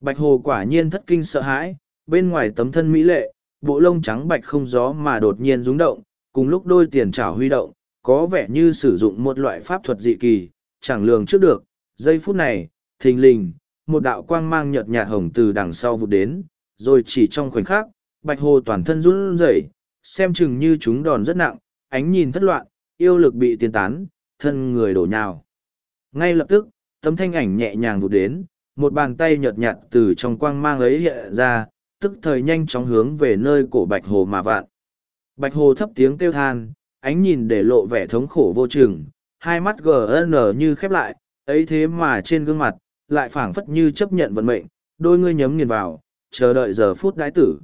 Bạch Hồ quả nhiên thất kinh sợ hãi, bên ngoài tấm thân mỹ lệ, bộ lông trắng bạch không gió mà đột nhiên rung động, cùng lúc đôi tiền trảo huy động, có vẻ như sử dụng một loại pháp thuật dị kỳ, chẳng lường trước được. Giây phút này, thình lình, một đạo quang mang nhợt nhạt hồng từ đằng sau vụt đến, rồi chỉ trong khoảnh khắc, bạch hồ toàn thân run rẩy, xem chừng như chúng đòn rất nặng, ánh nhìn thất loạn, yêu lực bị tiên tán, thân người đổ nhào. Ngay lập tức, tấm thanh ảnh nhẹ nhàng vụt đến, một bàn tay nhợt nhạt từ trong quang mang ấy hiện ra, tức thời nhanh chóng hướng về nơi cổ bạch hồ mà vạn. Bạch hồ thấp tiếng kêu than, ánh nhìn để lộ vẻ thống khổ vô chừng, hai mắt gn như khép lại, ấy thế mà trên gương mặt, lại phảng phất như chấp nhận vận mệnh, đôi ngươi nhấm nghiền vào, chờ đợi giờ phút đái tử.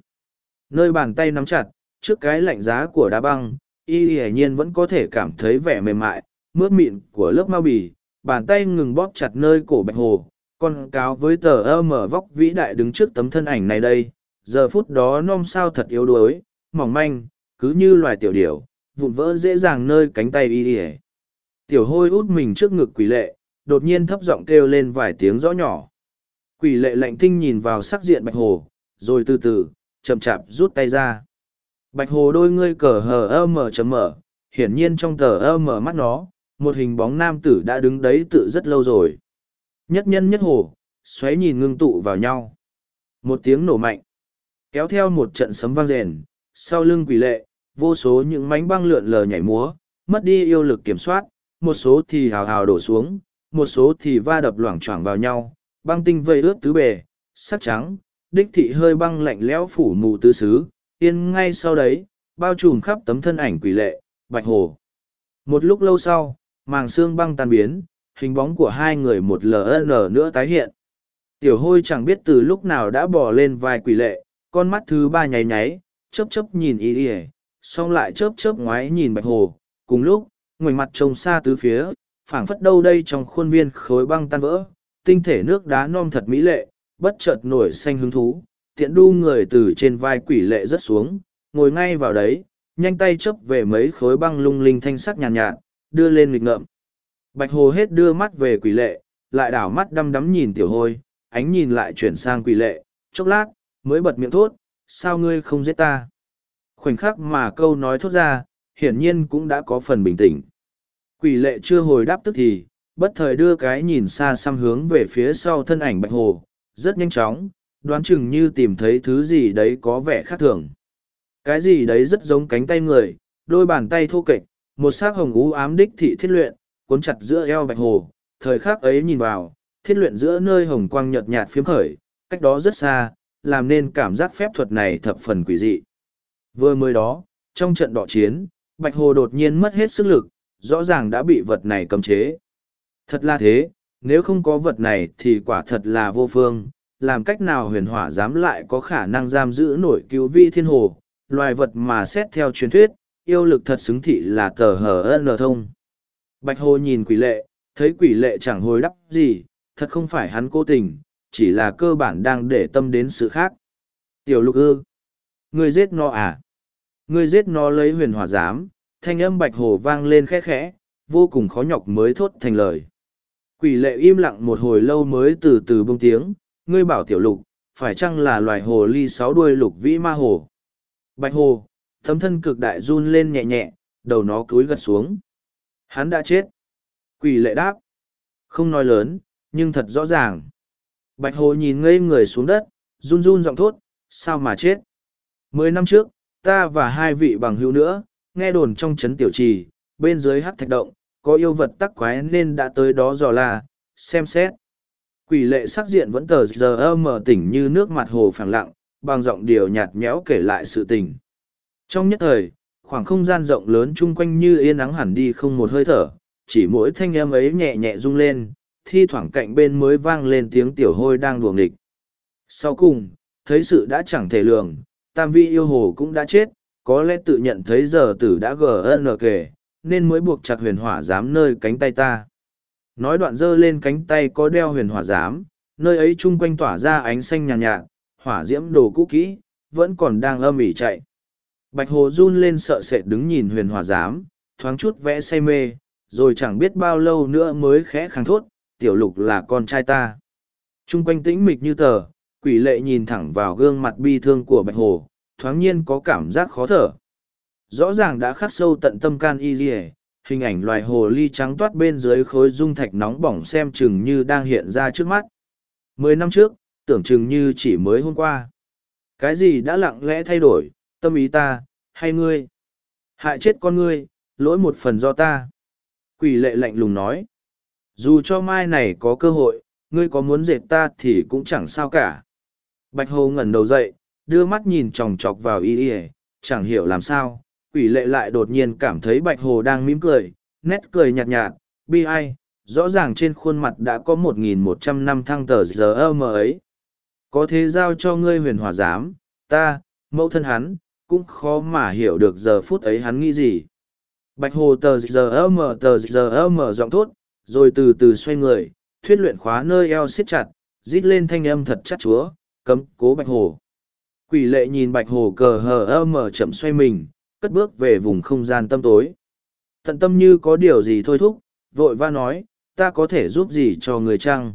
Nơi bàn tay nắm chặt, trước cái lạnh giá của đá băng, y hiển nhiên vẫn có thể cảm thấy vẻ mềm mại, mướt mịn của lớp mau bì, bàn tay ngừng bóp chặt nơi cổ bạch hồ, con cáo với tờ ơ mở vóc vĩ đại đứng trước tấm thân ảnh này đây, giờ phút đó non sao thật yếu đuối, mỏng manh, cứ như loài tiểu điểu, vụn vỡ dễ dàng nơi cánh tay y ỉa tiểu hôi út mình trước ngực quỷ lệ đột nhiên thấp giọng kêu lên vài tiếng rõ nhỏ. Quỷ lệ lạnh tinh nhìn vào sắc diện bạch hồ rồi từ từ chậm chạp rút tay ra. Bạch hồ đôi ngươi cờ hờ ơ mờ chấm mở hiển nhiên trong tờ ơ mở mắt nó một hình bóng nam tử đã đứng đấy tự rất lâu rồi. Nhất nhân nhất hồ xoáy nhìn ngưng tụ vào nhau. Một tiếng nổ mạnh kéo theo một trận sấm vang rền sau lưng quỷ lệ vô số những mánh băng lượn lờ nhảy múa, mất đi yêu lực kiểm soát, một số thì hào hào đổ xuống, một số thì va đập loảng choảng vào nhau, băng tinh vây ướt tứ bề, sắc trắng, đích thị hơi băng lạnh lẽo phủ mù tứ xứ, yên ngay sau đấy, bao trùm khắp tấm thân ảnh quỷ lệ, bạch hồ. Một lúc lâu sau, màng xương băng tan biến, hình bóng của hai người một LN nữa tái hiện. Tiểu hôi chẳng biết từ lúc nào đã bỏ lên vai quỷ lệ, con mắt thứ ba nháy nháy, chớp chớp nhìn y y xong lại chớp chớp ngoái nhìn bạch hồ. Cùng lúc ngoảnh mặt trông xa tứ phía phảng phất đâu đây trong khuôn viên khối băng tan vỡ tinh thể nước đá non thật mỹ lệ bất chợt nổi xanh hứng thú tiện đu người từ trên vai quỷ lệ rất xuống ngồi ngay vào đấy nhanh tay chớp về mấy khối băng lung linh thanh sắc nhàn nhạt, nhạt đưa lên nghịch ngợm. Bạch hồ hết đưa mắt về quỷ lệ lại đảo mắt đăm đắm nhìn tiểu hôi ánh nhìn lại chuyển sang quỷ lệ chốc lát mới bật miệng thốt, sao ngươi không giết ta? Khoảnh khắc mà câu nói thốt ra, hiển nhiên cũng đã có phần bình tĩnh. Quỷ lệ chưa hồi đáp tức thì, bất thời đưa cái nhìn xa xăm hướng về phía sau thân ảnh bạch hồ, rất nhanh chóng, đoán chừng như tìm thấy thứ gì đấy có vẻ khác thường. Cái gì đấy rất giống cánh tay người, đôi bàn tay thô kệch, một xác hồng ú ám đích thị thiết luyện, cuốn chặt giữa eo bạch hồ. Thời khắc ấy nhìn vào, thiết luyện giữa nơi hồng quang nhợt nhạt phiếm khởi, cách đó rất xa làm nên cảm giác phép thuật này thập phần quỷ dị Vừa mới đó, trong trận đọ chiến, Bạch Hồ đột nhiên mất hết sức lực, rõ ràng đã bị vật này cấm chế. Thật là thế, nếu không có vật này thì quả thật là vô phương, làm cách nào huyền hỏa dám lại có khả năng giam giữ nổi cứu vi thiên hồ, loài vật mà xét theo truyền thuyết, yêu lực thật xứng thị là tờ hờ ân thông. Bạch Hồ nhìn quỷ lệ, thấy quỷ lệ chẳng hồi đắp gì, thật không phải hắn cố tình, chỉ là cơ bản đang để tâm đến sự khác. Tiểu lục ư, Ngươi giết nó à? Ngươi giết nó lấy huyền hỏa giám, thanh âm bạch hồ vang lên khẽ khẽ, vô cùng khó nhọc mới thốt thành lời. Quỷ lệ im lặng một hồi lâu mới từ từ bông tiếng, ngươi bảo tiểu lục, phải chăng là loài hồ ly sáu đuôi lục vĩ ma hồ? Bạch hồ, thấm thân cực đại run lên nhẹ nhẹ, đầu nó cúi gật xuống. Hắn đã chết. Quỷ lệ đáp. Không nói lớn, nhưng thật rõ ràng. Bạch hồ nhìn ngây người xuống đất, run run giọng thốt, sao mà chết? Mười năm trước, ta và hai vị bằng hữu nữa, nghe đồn trong trấn tiểu trì, bên dưới hát thạch động, có yêu vật tắc quái nên đã tới đó dò là, xem xét. Quỷ lệ sắc diện vẫn tờ giờ mở tỉnh như nước mặt hồ phẳng lặng, bằng giọng điều nhạt nhẽo kể lại sự tình. Trong nhất thời, khoảng không gian rộng lớn chung quanh như yên ắng hẳn đi không một hơi thở, chỉ mỗi thanh âm ấy nhẹ nhẹ rung lên, thi thoảng cạnh bên mới vang lên tiếng tiểu hôi đang đùa nghịch. Sau cùng, thấy sự đã chẳng thể lường, tam vi yêu hồ cũng đã chết, có lẽ tự nhận thấy giờ tử đã gn kề, nên mới buộc chặt huyền hỏa giám nơi cánh tay ta. Nói đoạn dơ lên cánh tay có đeo huyền hỏa giám, nơi ấy chung quanh tỏa ra ánh xanh nhàn nhạt, nhạt, hỏa diễm đồ cũ kỹ, vẫn còn đang âm ỉ chạy. Bạch hồ run lên sợ sệt đứng nhìn huyền hỏa giám, thoáng chút vẽ say mê, rồi chẳng biết bao lâu nữa mới khẽ kháng thốt, tiểu lục là con trai ta. Trung quanh tĩnh mịch như tờ, quỷ lệ nhìn thẳng vào gương mặt bi thương của bạch hồ, thoáng nhiên có cảm giác khó thở. Rõ ràng đã khắc sâu tận tâm can y dì hình ảnh loài hồ ly trắng toát bên dưới khối dung thạch nóng bỏng xem chừng như đang hiện ra trước mắt. Mười năm trước, tưởng chừng như chỉ mới hôm qua. Cái gì đã lặng lẽ thay đổi, tâm ý ta, hay ngươi? Hại chết con ngươi, lỗi một phần do ta. Quỷ lệ lạnh lùng nói. Dù cho mai này có cơ hội, ngươi có muốn dệt ta thì cũng chẳng sao cả. Bạch Hồ ngẩn đầu dậy, đưa mắt nhìn chòng chọc vào y y, chẳng hiểu làm sao. Quỷ lệ lại đột nhiên cảm thấy Bạch Hồ đang mỉm cười, nét cười nhạt nhạt, bi ai, rõ ràng trên khuôn mặt đã có một nghìn một trăm năm thăng tờ giờ mờ ấy. Có thế giao cho ngươi huyền hòa giám, ta, mẫu thân hắn, cũng khó mà hiểu được giờ phút ấy hắn nghĩ gì. Bạch hồ tờ giờ mở tờ giờ mở giọng thốt, rồi từ từ xoay người, thuyết luyện khóa nơi eo siết chặt, rít lên thanh âm thật chắc chúa, cấm cố bạch hồ. Quỷ lệ nhìn bạch hồ cờ hờ mở chậm xoay mình, cất bước về vùng không gian tâm tối. Tận tâm như có điều gì thôi thúc, vội va nói, ta có thể giúp gì cho người chăng?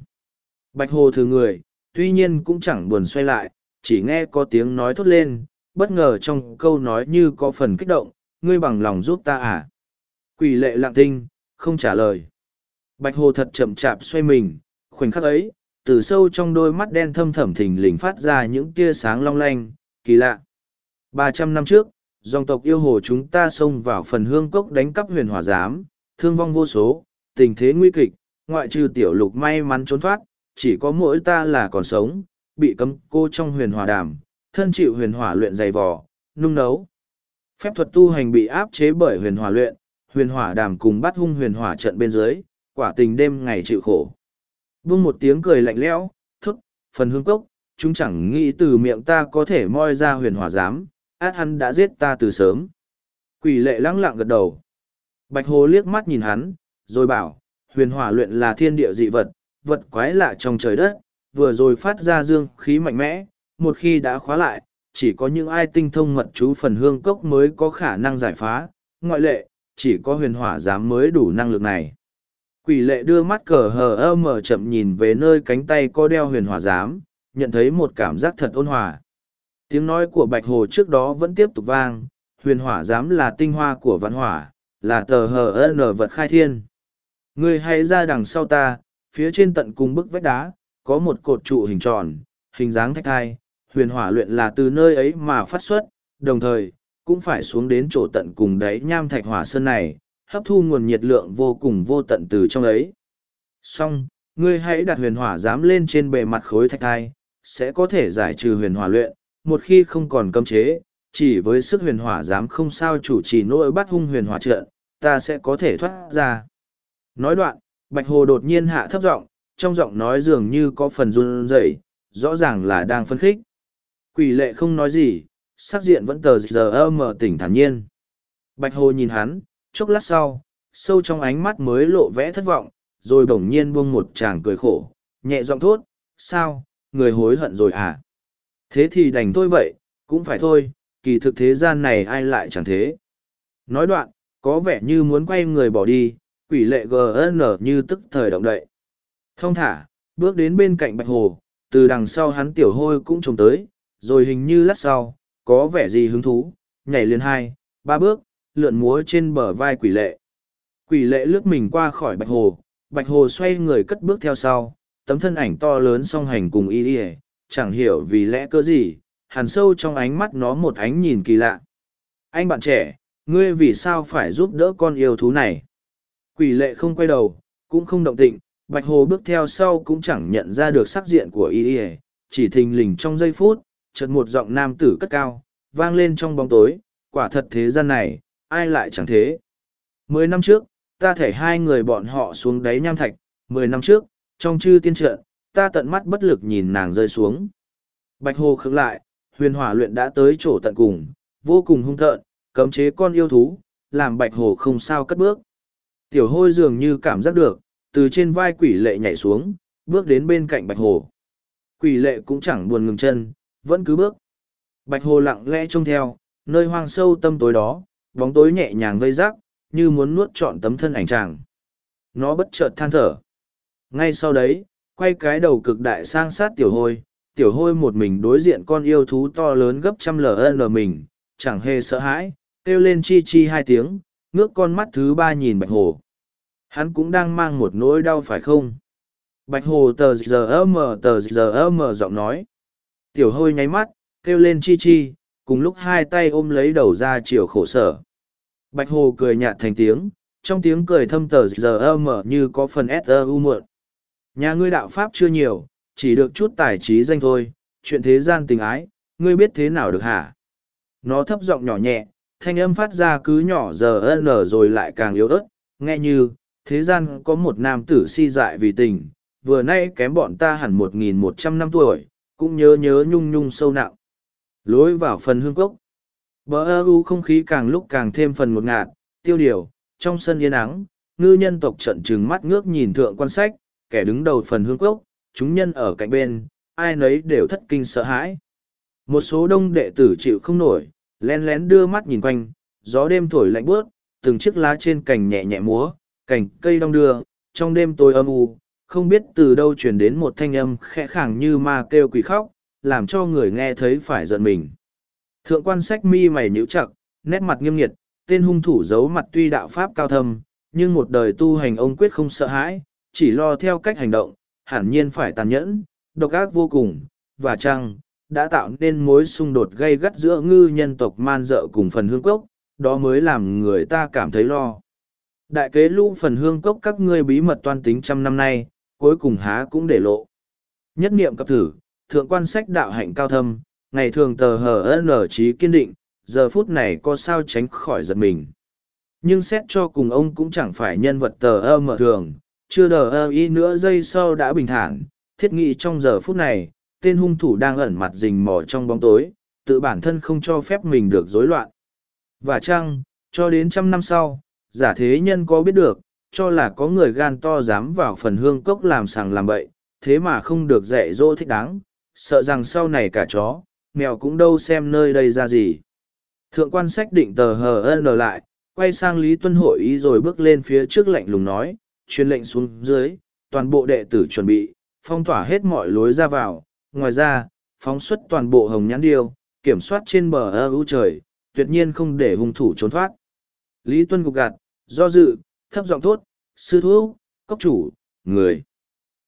Bạch hồ thử người, tuy nhiên cũng chẳng buồn xoay lại, chỉ nghe có tiếng nói thốt lên, bất ngờ trong câu nói như có phần kích động, ngươi bằng lòng giúp ta à? Quỷ lệ lặng thinh, không trả lời. Bạch hồ thật chậm chạp xoay mình, khoảnh khắc ấy, từ sâu trong đôi mắt đen thâm thẩm thình lình phát ra những tia sáng long lanh, kỳ lạ. Ba trăm năm trước, dòng tộc yêu hồ chúng ta xông vào phần hương cốc đánh cắp huyền hỏa giám, thương vong vô số, tình thế nguy kịch, ngoại trừ tiểu lục may mắn trốn thoát, chỉ có mỗi ta là còn sống, bị cấm cô trong huyền hỏa đàm, thân chịu huyền hỏa luyện dày vò, nung nấu. Phép thuật tu hành bị áp chế bởi huyền hỏa luyện, huyền hỏa đàm cùng bắt hung huyền hỏa trận bên dưới, quả tình đêm ngày chịu khổ. Buông một tiếng cười lạnh lẽo, thốt, phần hương cốc, chúng chẳng nghĩ từ miệng ta có thể moi ra huyền hỏa giám, át hắn đã giết ta từ sớm. Quỷ lệ lăng lặng gật đầu. Bạch hồ liếc mắt nhìn hắn, rồi bảo, huyền hỏa luyện là thiên địa dị vật, vật quái lạ trong trời đất, vừa rồi phát ra dương khí mạnh mẽ, một khi đã khóa lại, chỉ có những ai tinh thông mật chú phần hương cốc mới có khả năng giải phá, ngoại lệ, chỉ có huyền hỏa giám mới đủ năng lực này. Quỷ lệ đưa mắt cờ hờ ơ mở chậm nhìn về nơi cánh tay có đeo huyền hỏa giám, nhận thấy một cảm giác thật ôn hòa. Tiếng nói của Bạch Hồ trước đó vẫn tiếp tục vang, huyền hỏa giám là tinh hoa của văn hỏa, là tờ hờ ơ nở vật khai thiên. Ngươi hãy ra đằng sau ta, phía trên tận cùng bức vách đá, có một cột trụ hình tròn, hình dáng thách thai, huyền hỏa luyện là từ nơi ấy mà phát xuất, đồng thời, cũng phải xuống đến chỗ tận cùng đáy nham thạch hỏa sơn này, hấp thu nguồn nhiệt lượng vô cùng vô tận từ trong ấy. Xong, ngươi hãy đặt huyền hỏa dám lên trên bề mặt khối thạch thai, sẽ có thể giải trừ huyền hỏa luyện, một khi không còn cấm chế, chỉ với sức huyền hỏa dám không sao chủ trì nỗi bắt hung huyền hỏa trận, ta sẽ có thể thoát ra. Nói đoạn, Bạch Hồ đột nhiên hạ thấp giọng, trong giọng nói dường như có phần run rẩy, rõ ràng là đang phân khích. Quỷ lệ không nói gì, sắc diện vẫn tờ giờ mở tỉnh thản nhiên. Bạch Hồ nhìn hắn, chốc lát sau, sâu trong ánh mắt mới lộ vẽ thất vọng, rồi bỗng nhiên buông một chàng cười khổ, nhẹ giọng thốt, sao, người hối hận rồi à? Thế thì đành thôi vậy, cũng phải thôi, kỳ thực thế gian này ai lại chẳng thế. Nói đoạn, có vẻ như muốn quay người bỏ đi, quỷ lệ gn như tức thời động đậy. Thông thả, bước đến bên cạnh bạch hồ, từ đằng sau hắn tiểu hôi cũng trông tới, rồi hình như lát sau, có vẻ gì hứng thú, nhảy lên hai, ba bước, lượn múa trên bờ vai quỷ lệ. Quỷ lệ lướt mình qua khỏi bạch hồ, bạch hồ xoay người cất bước theo sau, tấm thân ảnh to lớn song hành cùng y y, chẳng hiểu vì lẽ cơ gì, hàn sâu trong ánh mắt nó một ánh nhìn kỳ lạ. Anh bạn trẻ, ngươi vì sao phải giúp đỡ con yêu thú này? Quỷ lệ không quay đầu, cũng không động tịnh, bạch hồ bước theo sau cũng chẳng nhận ra được sắc diện của y y chỉ thình lình trong giây phút chợt một giọng nam tử cất cao vang lên trong bóng tối quả thật thế gian này ai lại chẳng thế mười năm trước ta thể hai người bọn họ xuống đáy nham thạch mười năm trước trong chư tiên trận ta tận mắt bất lực nhìn nàng rơi xuống bạch hồ khựng lại huyền hỏa luyện đã tới chỗ tận cùng vô cùng hung tợn cấm chế con yêu thú làm bạch hồ không sao cất bước tiểu hôi dường như cảm giác được từ trên vai quỷ lệ nhảy xuống, bước đến bên cạnh bạch hồ. Quỷ lệ cũng chẳng buồn ngừng chân, vẫn cứ bước. Bạch hồ lặng lẽ trông theo, nơi hoang sâu tâm tối đó, bóng tối nhẹ nhàng vây rác, như muốn nuốt trọn tấm thân ảnh chàng. Nó bất chợt than thở. Ngay sau đấy, quay cái đầu cực đại sang sát tiểu hôi, tiểu hôi một mình đối diện con yêu thú to lớn gấp trăm ln mình, chẳng hề sợ hãi, kêu lên chi chi hai tiếng, ngước con mắt thứ ba nhìn bạch hồ. Hắn cũng đang mang một nỗi đau phải không? Bạch hồ tờ giờ mờ tờ giờ mờ giọng nói. Tiểu hôi nháy mắt, kêu lên chi chi, cùng lúc hai tay ôm lấy đầu ra chiều khổ sở. Bạch hồ cười nhạt thành tiếng, trong tiếng cười thâm tờ giờ mờ như có phần s u muộn. Nhà ngươi đạo pháp chưa nhiều, chỉ được chút tài trí danh thôi, chuyện thế gian tình ái, ngươi biết thế nào được hả? Nó thấp giọng nhỏ nhẹ, thanh âm phát ra cứ nhỏ giờ n rồi lại càng yếu ớt, nghe như, thế gian có một nam tử si dại vì tình, vừa nay kém bọn ta hẳn một nghìn một trăm năm tuổi, cũng nhớ nhớ nhung nhung sâu nặng. Lối vào phần hương cốc. Bờ ơ u không khí càng lúc càng thêm phần một ngạt, tiêu điều, trong sân yên ắng, ngư nhân tộc trận trừng mắt ngước nhìn thượng quan sách, kẻ đứng đầu phần hương cốc, chúng nhân ở cạnh bên, ai nấy đều thất kinh sợ hãi. Một số đông đệ tử chịu không nổi, lén lén đưa mắt nhìn quanh, gió đêm thổi lạnh bướt, từng chiếc lá trên cành nhẹ nhẹ múa, cành cây đong đưa, trong đêm tối âm u, không biết từ đâu truyền đến một thanh âm khẽ khàng như ma kêu quỷ khóc, làm cho người nghe thấy phải giận mình. Thượng quan sách mi mày nhíu chặt, nét mặt nghiêm nghiệt, tên hung thủ giấu mặt tuy đạo pháp cao thâm, nhưng một đời tu hành ông quyết không sợ hãi, chỉ lo theo cách hành động, hẳn nhiên phải tàn nhẫn, độc ác vô cùng, và chăng, đã tạo nên mối xung đột gây gắt giữa ngư nhân tộc man dợ cùng phần hương cốc, đó mới làm người ta cảm thấy lo. Đại kế lũ phần hương cốc các ngươi bí mật toan tính trăm năm nay, cuối cùng há cũng để lộ. Nhất niệm cập thử, thượng quan sách đạo hạnh cao thâm, ngày thường tờ hờ nở trí kiên định, giờ phút này có sao tránh khỏi giật mình. Nhưng xét cho cùng ông cũng chẳng phải nhân vật tờ ơ mở thường, chưa đờ ơ y nữa giây sau đã bình thản, thiết nghị trong giờ phút này, tên hung thủ đang ẩn mặt rình mò trong bóng tối, tự bản thân không cho phép mình được rối loạn. Và chăng, cho đến trăm năm sau, giả thế nhân có biết được, cho là có người gan to dám vào phần hương cốc làm sàng làm bậy, thế mà không được dạy dỗ thích đáng, sợ rằng sau này cả chó, mèo cũng đâu xem nơi đây ra gì. Thượng quan sách định tờ hờ ân lại, quay sang Lý Tuân hội ý rồi bước lên phía trước lạnh lùng nói, truyền lệnh xuống dưới, toàn bộ đệ tử chuẩn bị, phong tỏa hết mọi lối ra vào, ngoài ra, phóng xuất toàn bộ hồng nhãn điêu, kiểm soát trên bờ ơ ưu trời, tuyệt nhiên không để hung thủ trốn thoát. Lý Tuân gục gạt, do dự, thấp giọng thốt, sư thú, cốc chủ, người.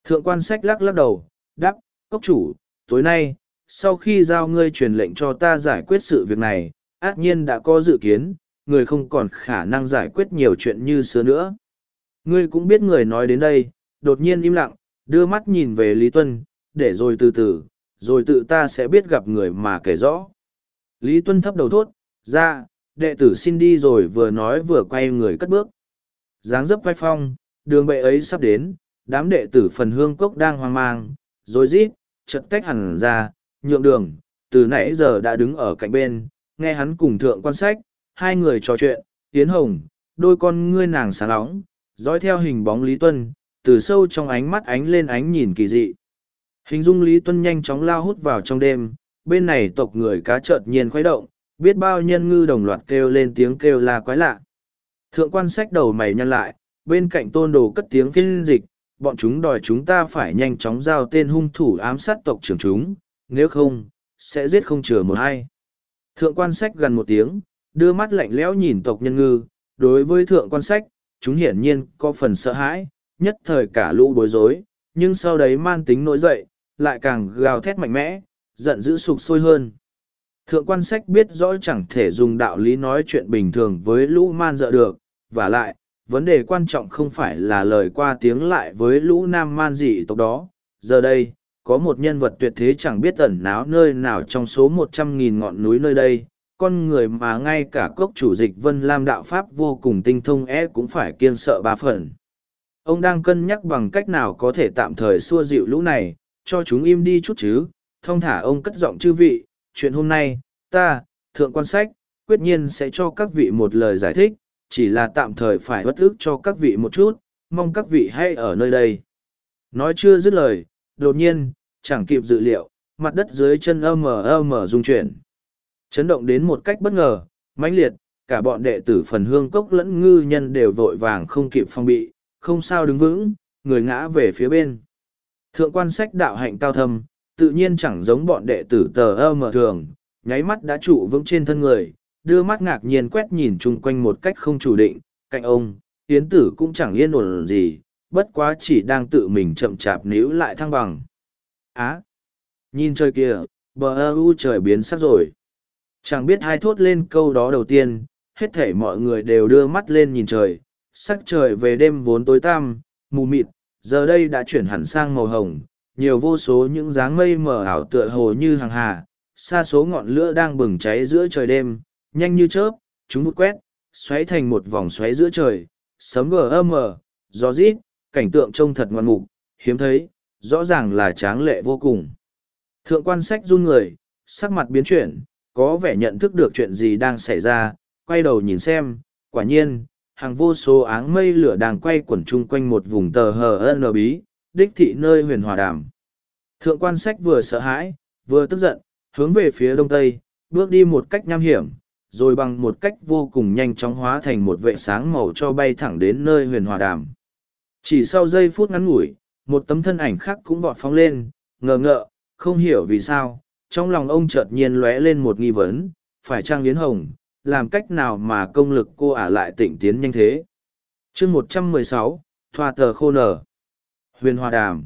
Thượng quan sách lắc lắc đầu, đáp, cốc chủ, tối nay, sau khi giao ngươi truyền lệnh cho ta giải quyết sự việc này, át nhiên đã có dự kiến, người không còn khả năng giải quyết nhiều chuyện như xưa nữa. Ngươi cũng biết người nói đến đây, đột nhiên im lặng, đưa mắt nhìn về Lý Tuân, để rồi từ từ, rồi tự ta sẽ biết gặp người mà kể rõ. Lý Tuân thấp đầu thốt, ra, đệ tử xin đi rồi vừa nói vừa quay người cất bước. dáng dấp vai phong, đường bệ ấy sắp đến, đám đệ tử phần hương cốc đang hoang mang, rồi rít, chật tách hẳn ra, nhượng đường, từ nãy giờ đã đứng ở cạnh bên, nghe hắn cùng thượng quan sách, hai người trò chuyện, Yến hồng, đôi con ngươi nàng sáng nóng, dõi theo hình bóng Lý Tuân, từ sâu trong ánh mắt ánh lên ánh nhìn kỳ dị. Hình dung Lý Tuân nhanh chóng lao hút vào trong đêm, bên này tộc người cá chợt nhiên khuấy động, biết bao nhân ngư đồng loạt kêu lên tiếng kêu là quái lạ. Thượng quan sách đầu mày nhăn lại, bên cạnh tôn đồ cất tiếng phiên dịch, bọn chúng đòi chúng ta phải nhanh chóng giao tên hung thủ ám sát tộc trưởng chúng, nếu không, sẽ giết không chừa một ai. Thượng quan sách gần một tiếng, đưa mắt lạnh lẽo nhìn tộc nhân ngư, đối với thượng quan sách, chúng hiển nhiên có phần sợ hãi, nhất thời cả lũ bối rối, nhưng sau đấy man tính nổi dậy, lại càng gào thét mạnh mẽ, giận dữ sục sôi hơn. Thượng quan sách biết rõ chẳng thể dùng đạo lý nói chuyện bình thường với lũ man dợ được, và lại, vấn đề quan trọng không phải là lời qua tiếng lại với lũ nam man dị tộc đó. Giờ đây, có một nhân vật tuyệt thế chẳng biết ẩn náo nơi nào trong số một trăm nghìn ngọn núi nơi đây, con người mà ngay cả cốc chủ dịch Vân Lam đạo Pháp vô cùng tinh thông é e cũng phải kiên sợ ba phần. Ông đang cân nhắc bằng cách nào có thể tạm thời xua dịu lũ này, cho chúng im đi chút chứ, Thong thả ông cất giọng chư vị, chuyện hôm nay, ta, thượng quan sách, quyết nhiên sẽ cho các vị một lời giải thích, chỉ là tạm thời phải bất ức cho các vị một chút, mong các vị hãy ở nơi đây. Nói chưa dứt lời, đột nhiên, chẳng kịp dự liệu, mặt đất dưới chân âm mờ âm mờ rung chuyển. Chấn động đến một cách bất ngờ, mãnh liệt, cả bọn đệ tử phần hương cốc lẫn ngư nhân đều vội vàng không kịp phong bị, không sao đứng vững, người ngã về phía bên. Thượng quan sách đạo hạnh cao thâm, tự nhiên chẳng giống bọn đệ tử tờ ơ mở thường, nháy mắt đã trụ vững trên thân người, đưa mắt ngạc nhiên quét nhìn chung quanh một cách không chủ định, cạnh ông, tiến tử cũng chẳng yên ổn gì, bất quá chỉ đang tự mình chậm chạp níu lại thăng bằng. Á! nhìn trời kia, bờ ơ u trời biến sắc rồi. Chẳng biết ai thốt lên câu đó đầu tiên, hết thể mọi người đều đưa mắt lên nhìn trời, sắc trời về đêm vốn tối tăm, mù mịt, giờ đây đã chuyển hẳn sang màu hồng, nhiều vô số những dáng mây mờ ảo tựa hồ như hàng hà, xa số ngọn lửa đang bừng cháy giữa trời đêm, nhanh như chớp, chúng vút quét, xoáy thành một vòng xoáy giữa trời, sấm gờ âm mờ, gió rít, cảnh tượng trông thật ngoan mục, hiếm thấy, rõ ràng là tráng lệ vô cùng. Thượng quan sách run người, sắc mặt biến chuyển, có vẻ nhận thức được chuyện gì đang xảy ra, quay đầu nhìn xem, quả nhiên, hàng vô số áng mây lửa đang quay quẩn chung quanh một vùng tờ hờ n bí, đích thị nơi huyền hòa đàm. Thượng quan sách vừa sợ hãi, vừa tức giận, hướng về phía đông tây, bước đi một cách nham hiểm, rồi bằng một cách vô cùng nhanh chóng hóa thành một vệ sáng màu cho bay thẳng đến nơi huyền hòa đàm. Chỉ sau giây phút ngắn ngủi, một tấm thân ảnh khác cũng vọt phóng lên, ngờ ngợ, không hiểu vì sao, trong lòng ông chợt nhiên lóe lên một nghi vấn, phải trang Yến Hồng, làm cách nào mà công lực cô ả lại tịnh tiến nhanh thế. chương một trăm mười sáu Thoa tờ khô nở. Huyền Hòa Đàm.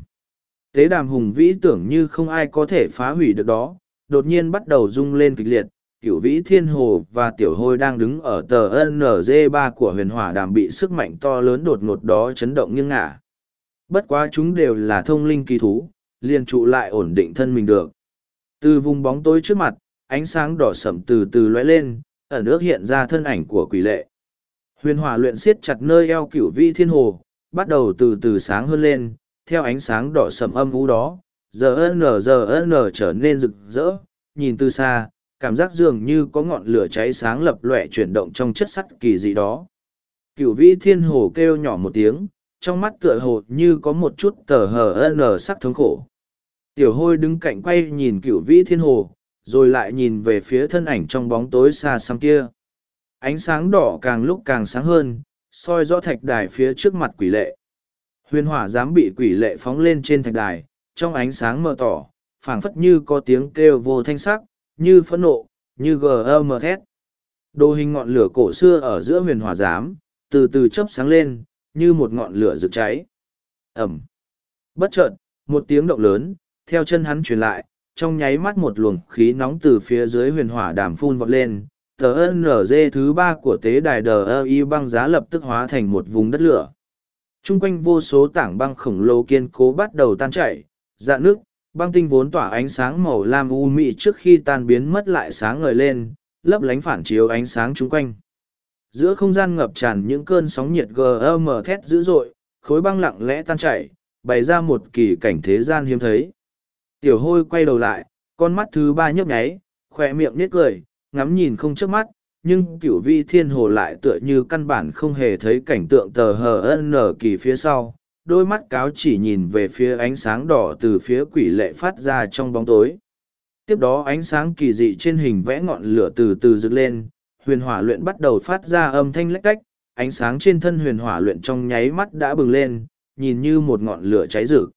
Tế đàm hùng vĩ tưởng như không ai có thể phá hủy được đó, đột nhiên bắt đầu rung lên kịch liệt, cửu vĩ thiên hồ và tiểu hôi đang đứng ở tờ nz ba của huyền hỏa đàm bị sức mạnh to lớn đột ngột đó chấn động nghiêng ngả. Bất quá chúng đều là thông linh kỳ thú, liền trụ lại ổn định thân mình được. Từ vùng bóng tối trước mặt, ánh sáng đỏ sậm từ từ lóe lên, ẩn ước hiện ra thân ảnh của quỷ lệ. Huyền hỏa luyện siết chặt nơi eo cửu vĩ thiên hồ, bắt đầu từ từ sáng hơn lên, theo ánh sáng đỏ sậm âm u đó, giờ n giờ n trở nên rực rỡ, nhìn từ xa cảm giác dường như có ngọn lửa cháy sáng lập lòe chuyển động trong chất sắt kỳ dị đó. Cửu vĩ thiên hồ kêu nhỏ một tiếng, trong mắt tựa hồ như có một chút tờ hờ n sắc thống khổ. Tiểu hôi đứng cạnh quay nhìn cửu vĩ thiên hồ, rồi lại nhìn về phía thân ảnh trong bóng tối xa xăm kia. Ánh sáng đỏ càng lúc càng sáng hơn, soi rõ thạch đài phía trước mặt quỷ lệ. Huyền hỏa dám bị quỷ lệ phóng lên trên thạch đài, trong ánh sáng mờ tỏ, phảng phất như có tiếng kêu vô thanh sắc, như phẫn nộ, như gm thét. Đồ hình ngọn lửa cổ xưa ở giữa huyền hỏa giám, từ từ chớp sáng lên, như một ngọn lửa rực cháy. Ẩm. Bất chợt, một tiếng động lớn, theo chân hắn truyền lại, trong nháy mắt một luồng khí nóng từ phía dưới huyền hỏa đàm phun vọt lên. Tờ NG thứ ba của tế đài đờ y băng giá lập tức hóa thành một vùng đất lửa. Trung quanh vô số tảng băng khổng lồ kiên cố bắt đầu tan chảy, dạ nước, băng tinh vốn tỏa ánh sáng màu lam u mị trước khi tan biến mất lại sáng ngời lên, lấp lánh phản chiếu ánh sáng chung quanh. Giữa không gian ngập tràn những cơn sóng nhiệt gm thét dữ dội, khối băng lặng lẽ tan chảy, bày ra một kỳ cảnh thế gian hiếm thấy. Tiểu hôi quay đầu lại, con mắt thứ ba nhấp nháy khoe miệng nết cười, ngắm nhìn không chớp mắt, nhưng cửu vi thiên hồ lại tựa như căn bản không hề thấy cảnh tượng tờ hờ n kỳ phía sau đôi mắt cáo chỉ nhìn về phía ánh sáng đỏ từ phía quỷ lệ phát ra trong bóng tối. Tiếp đó ánh sáng kỳ dị trên hình vẽ ngọn lửa từ từ dựng lên, huyền hỏa luyện bắt đầu phát ra âm thanh lách cách, ánh sáng trên thân huyền hỏa luyện trong nháy mắt đã bừng lên, nhìn như một ngọn lửa cháy rực.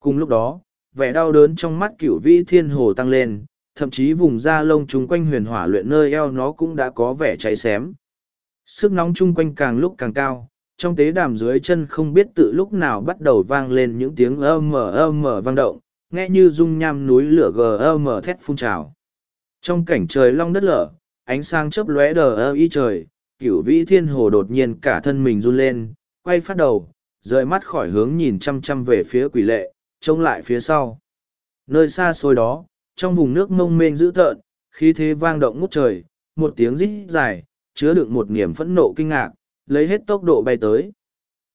Cùng lúc đó, vẻ đau đớn trong mắt cửu vĩ thiên hồ tăng lên, thậm chí vùng da lông chung quanh huyền hỏa luyện nơi eo nó cũng đã có vẻ cháy xém. Sức nóng chung quanh càng lúc càng cao, trong tế đàm dưới chân không biết tự lúc nào bắt đầu vang lên những tiếng ơm mờ âm mờ vang động, nghe như dung nham núi lửa gờ âm mờ thét phun trào. Trong cảnh trời long đất lở, ánh sáng chớp lóe đờ ơ y trời, cửu vĩ thiên hồ đột nhiên cả thân mình run lên, quay phát đầu, rời mắt khỏi hướng nhìn chăm chăm về phía quỷ lệ, trông lại phía sau. Nơi xa xôi đó, trong vùng nước mông mênh dữ tợn, khí thế vang động ngút trời, một tiếng rít dài, chứa đựng một niềm phẫn nộ kinh ngạc, lấy hết tốc độ bay tới.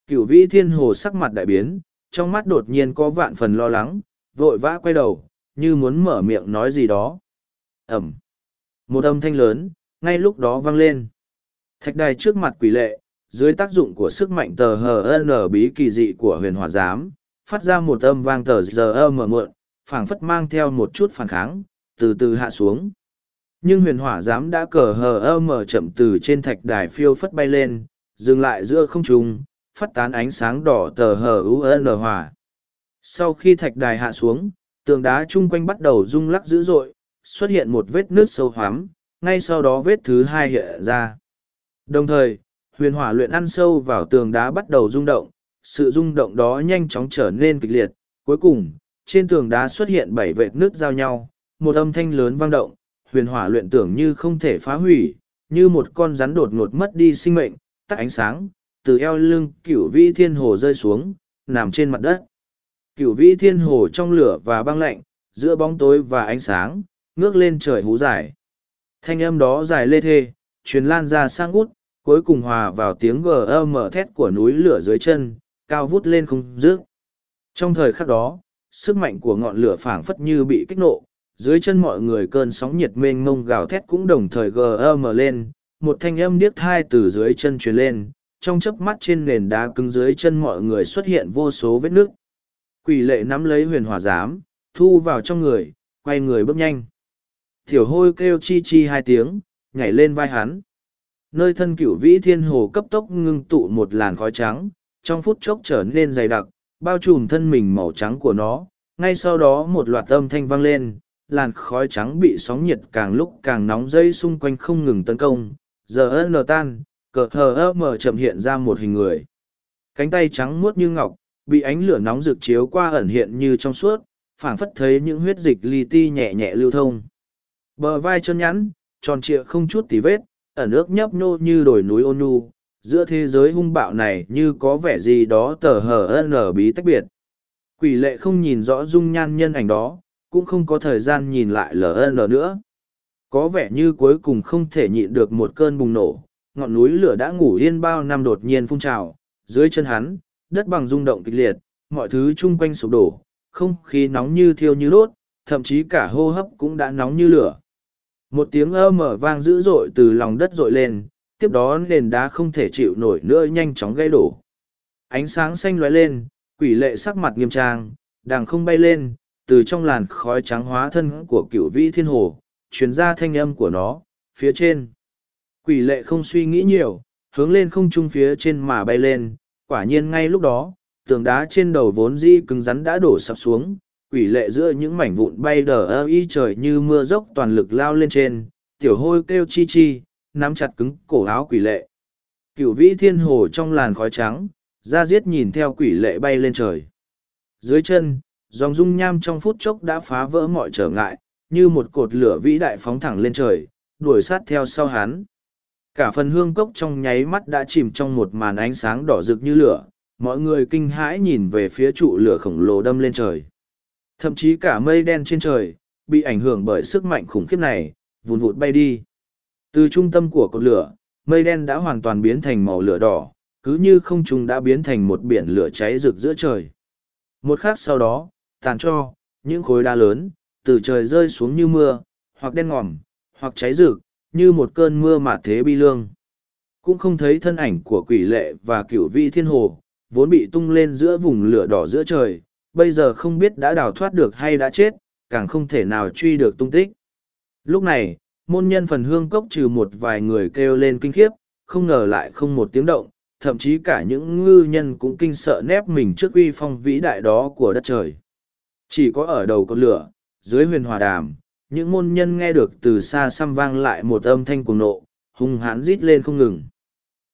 Cửu vĩ thiên hồ sắc mặt đại biến, trong mắt đột nhiên có vạn phần lo lắng, vội vã quay đầu, như muốn mở miệng nói gì đó. Ẩm. Một âm thanh lớn, ngay lúc đó vang lên. Thạch đài trước mặt quỷ lệ, dưới tác dụng của sức mạnh tờ HN bí kỳ dị của huyền hòa giám, phát ra một âm vang tờ giờ âm mở mượn, phảng phất mang theo một chút phản kháng, từ từ hạ xuống. nhưng huyền hỏa giám đã cờ hờ ơ mở chậm từ trên thạch đài phiêu phất bay lên dừng lại giữa không trung, phát tán ánh sáng đỏ tờ hờ u n hỏa sau khi thạch đài hạ xuống, tường đá chung quanh bắt đầu rung lắc dữ dội, xuất hiện một vết nước sâu hoắm, ngay sau đó vết thứ hai hiện ra. Đồng thời, huyền hỏa luyện ăn sâu vào tường đá bắt đầu rung động, sự rung động đó nhanh chóng trở nên kịch liệt. Cuối cùng, trên tường đá xuất hiện bảy vệt nước giao nhau, một âm thanh lớn vang động, huyền hỏa luyện tưởng như không thể phá hủy, như một con rắn đột ngột mất đi sinh mệnh tắt ánh sáng, từ eo lưng cửu vĩ thiên hồ rơi xuống, nằm trên mặt đất. Cửu vĩ thiên hồ trong lửa và băng lạnh, giữa bóng tối và ánh sáng, ngước lên trời hú dài. Thanh âm đó dài lê thê, truyền lan ra sang út, cuối cùng hòa vào tiếng gm thét của núi lửa dưới chân, cao vút lên không dứt. Trong thời khắc đó, sức mạnh của ngọn lửa phảng phất như bị kích nộ, dưới chân mọi người cơn sóng nhiệt mênh mông gào thét cũng đồng thời gm lên một thanh âm điếc thai từ dưới chân truyền lên, trong chớp mắt trên nền đá cứng dưới chân mọi người xuất hiện vô số vết nước. Quỷ lệ nắm lấy huyền hỏa giám, thu vào trong người, quay người bước nhanh. Thiểu hôi kêu chi chi hai tiếng, nhảy lên vai hắn. Nơi thân cửu vĩ thiên hồ cấp tốc ngưng tụ một làn khói trắng, trong phút chốc trở nên dày đặc, bao trùm thân mình màu trắng của nó. Ngay sau đó một loạt âm thanh vang lên, làn khói trắng bị sóng nhiệt càng lúc càng nóng dây xung quanh không ngừng tấn công giờ ơn nờ tan, cờ hờ ơ mờ chậm hiện ra một hình người. Cánh tay trắng muốt như ngọc, bị ánh lửa nóng rực chiếu qua ẩn hiện như trong suốt, phảng phất thấy những huyết dịch li ti nhẹ nhẹ lưu thông. Bờ vai chân nhẵn, tròn trịa không chút tì vết, ẩn ước nhấp nhô như đồi núi ôn nhu, giữa thế giới hung bạo này như có vẻ gì đó tờ hờ ân bí tách biệt. Quỷ lệ không nhìn rõ dung nhan nhân ảnh đó, cũng không có thời gian nhìn lại ln nữa có vẻ như cuối cùng không thể nhịn được một cơn bùng nổ. Ngọn núi lửa đã ngủ yên bao năm đột nhiên phun trào. Dưới chân hắn, đất bằng rung động kịch liệt, mọi thứ chung quanh sụp đổ. Không khí nóng như thiêu như đốt, thậm chí cả hô hấp cũng đã nóng như lửa. Một tiếng ơ mở vang dữ dội từ lòng đất dội lên, tiếp đó nền đá không thể chịu nổi nữa nhanh chóng gây đổ. Ánh sáng xanh lóe lên, quỷ lệ sắc mặt nghiêm trang, đàng không bay lên, từ trong làn khói trắng hóa thân của cựu vĩ thiên hồ truyền ra thanh âm của nó, phía trên. Quỷ lệ không suy nghĩ nhiều, hướng lên không trung phía trên mà bay lên. Quả nhiên ngay lúc đó, tường đá trên đầu vốn di cứng rắn đã đổ sập xuống. Quỷ lệ giữa những mảnh vụn bay đờ ơ y trời như mưa dốc toàn lực lao lên trên. Tiểu hôi kêu chi chi, nắm chặt cứng cổ áo quỷ lệ. Cựu vĩ thiên hồ trong làn khói trắng ra giết nhìn theo quỷ lệ bay lên trời. Dưới chân, dòng dung nham trong phút chốc đã phá vỡ mọi trở ngại như một cột lửa vĩ đại phóng thẳng lên trời, đuổi sát theo sau hắn. Cả phần hương cốc trong nháy mắt đã chìm trong một màn ánh sáng đỏ rực như lửa, mọi người kinh hãi nhìn về phía trụ lửa khổng lồ đâm lên trời. Thậm chí cả mây đen trên trời bị ảnh hưởng bởi sức mạnh khủng khiếp này, vùn vụt bay đi. Từ trung tâm của cột lửa, mây đen đã hoàn toàn biến thành màu lửa đỏ, cứ như không trung đã biến thành một biển lửa cháy rực giữa trời. Một khắc sau đó, tàn cho, những khối đá lớn từ trời rơi xuống như mưa, hoặc đen ngòm, hoặc cháy rực, như một cơn mưa mà thế bi lương. Cũng không thấy thân ảnh của quỷ lệ và cửu vị thiên hồ, vốn bị tung lên giữa vùng lửa đỏ giữa trời, bây giờ không biết đã đào thoát được hay đã chết, càng không thể nào truy được tung tích. Lúc này, môn nhân phần hương cốc trừ một vài người kêu lên kinh khiếp, không ngờ lại không một tiếng động, thậm chí cả những ngư nhân cũng kinh sợ nép mình trước uy phong vĩ đại đó của đất trời. Chỉ có ở đầu con lửa dưới huyền hòa đàm, những môn nhân nghe được từ xa xăm vang lại một âm thanh cuồng nộ, hung hãn rít lên không ngừng.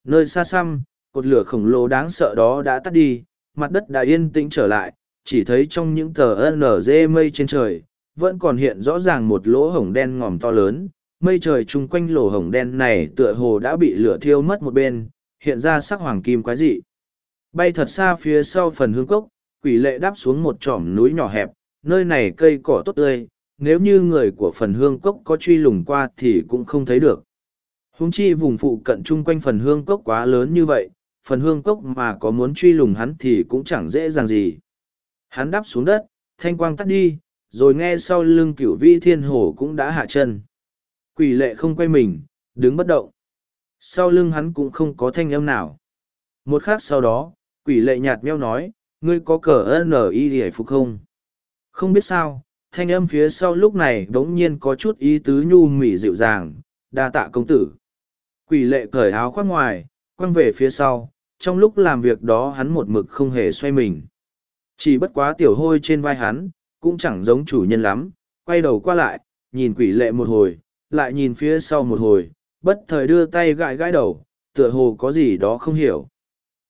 Nơi xa xăm, cột lửa khổng lồ đáng sợ đó đã tắt đi, mặt đất đã yên tĩnh trở lại, chỉ thấy trong những tờ nz mây trên trời, vẫn còn hiện rõ ràng một lỗ hổng đen ngòm to lớn, mây trời chung quanh lỗ hổng đen này tựa hồ đã bị lửa thiêu mất một bên, hiện ra sắc hoàng kim quái dị. Bay thật xa phía sau phần hương cốc, quỷ lệ đáp xuống một trỏm núi nhỏ hẹp nơi này cây cỏ tốt tươi, nếu như người của phần hương cốc có truy lùng qua thì cũng không thấy được. Húng chi vùng phụ cận chung quanh phần hương cốc quá lớn như vậy, phần hương cốc mà có muốn truy lùng hắn thì cũng chẳng dễ dàng gì. Hắn đáp xuống đất, thanh quang tắt đi, rồi nghe sau lưng cửu vi thiên hồ cũng đã hạ chân. Quỷ lệ không quay mình, đứng bất động. Sau lưng hắn cũng không có thanh âm nào. Một khắc sau đó, quỷ lệ nhạt meo nói, ngươi có cờ n I hề phục không? Không biết sao thanh âm phía sau lúc này đống nhiên có chút ý tứ nhu mỉ dịu dàng, đa tạ công tử. Quỷ lệ cởi áo khoác ngoài, quăng về phía sau, trong lúc làm việc đó hắn một mực không hề xoay mình. Chỉ bất quá tiểu hôi trên vai hắn, cũng chẳng giống chủ nhân lắm, quay đầu qua lại, nhìn quỷ lệ một hồi, lại nhìn phía sau một hồi, bất thời đưa tay gãi gãi đầu, tựa hồ có gì đó không hiểu.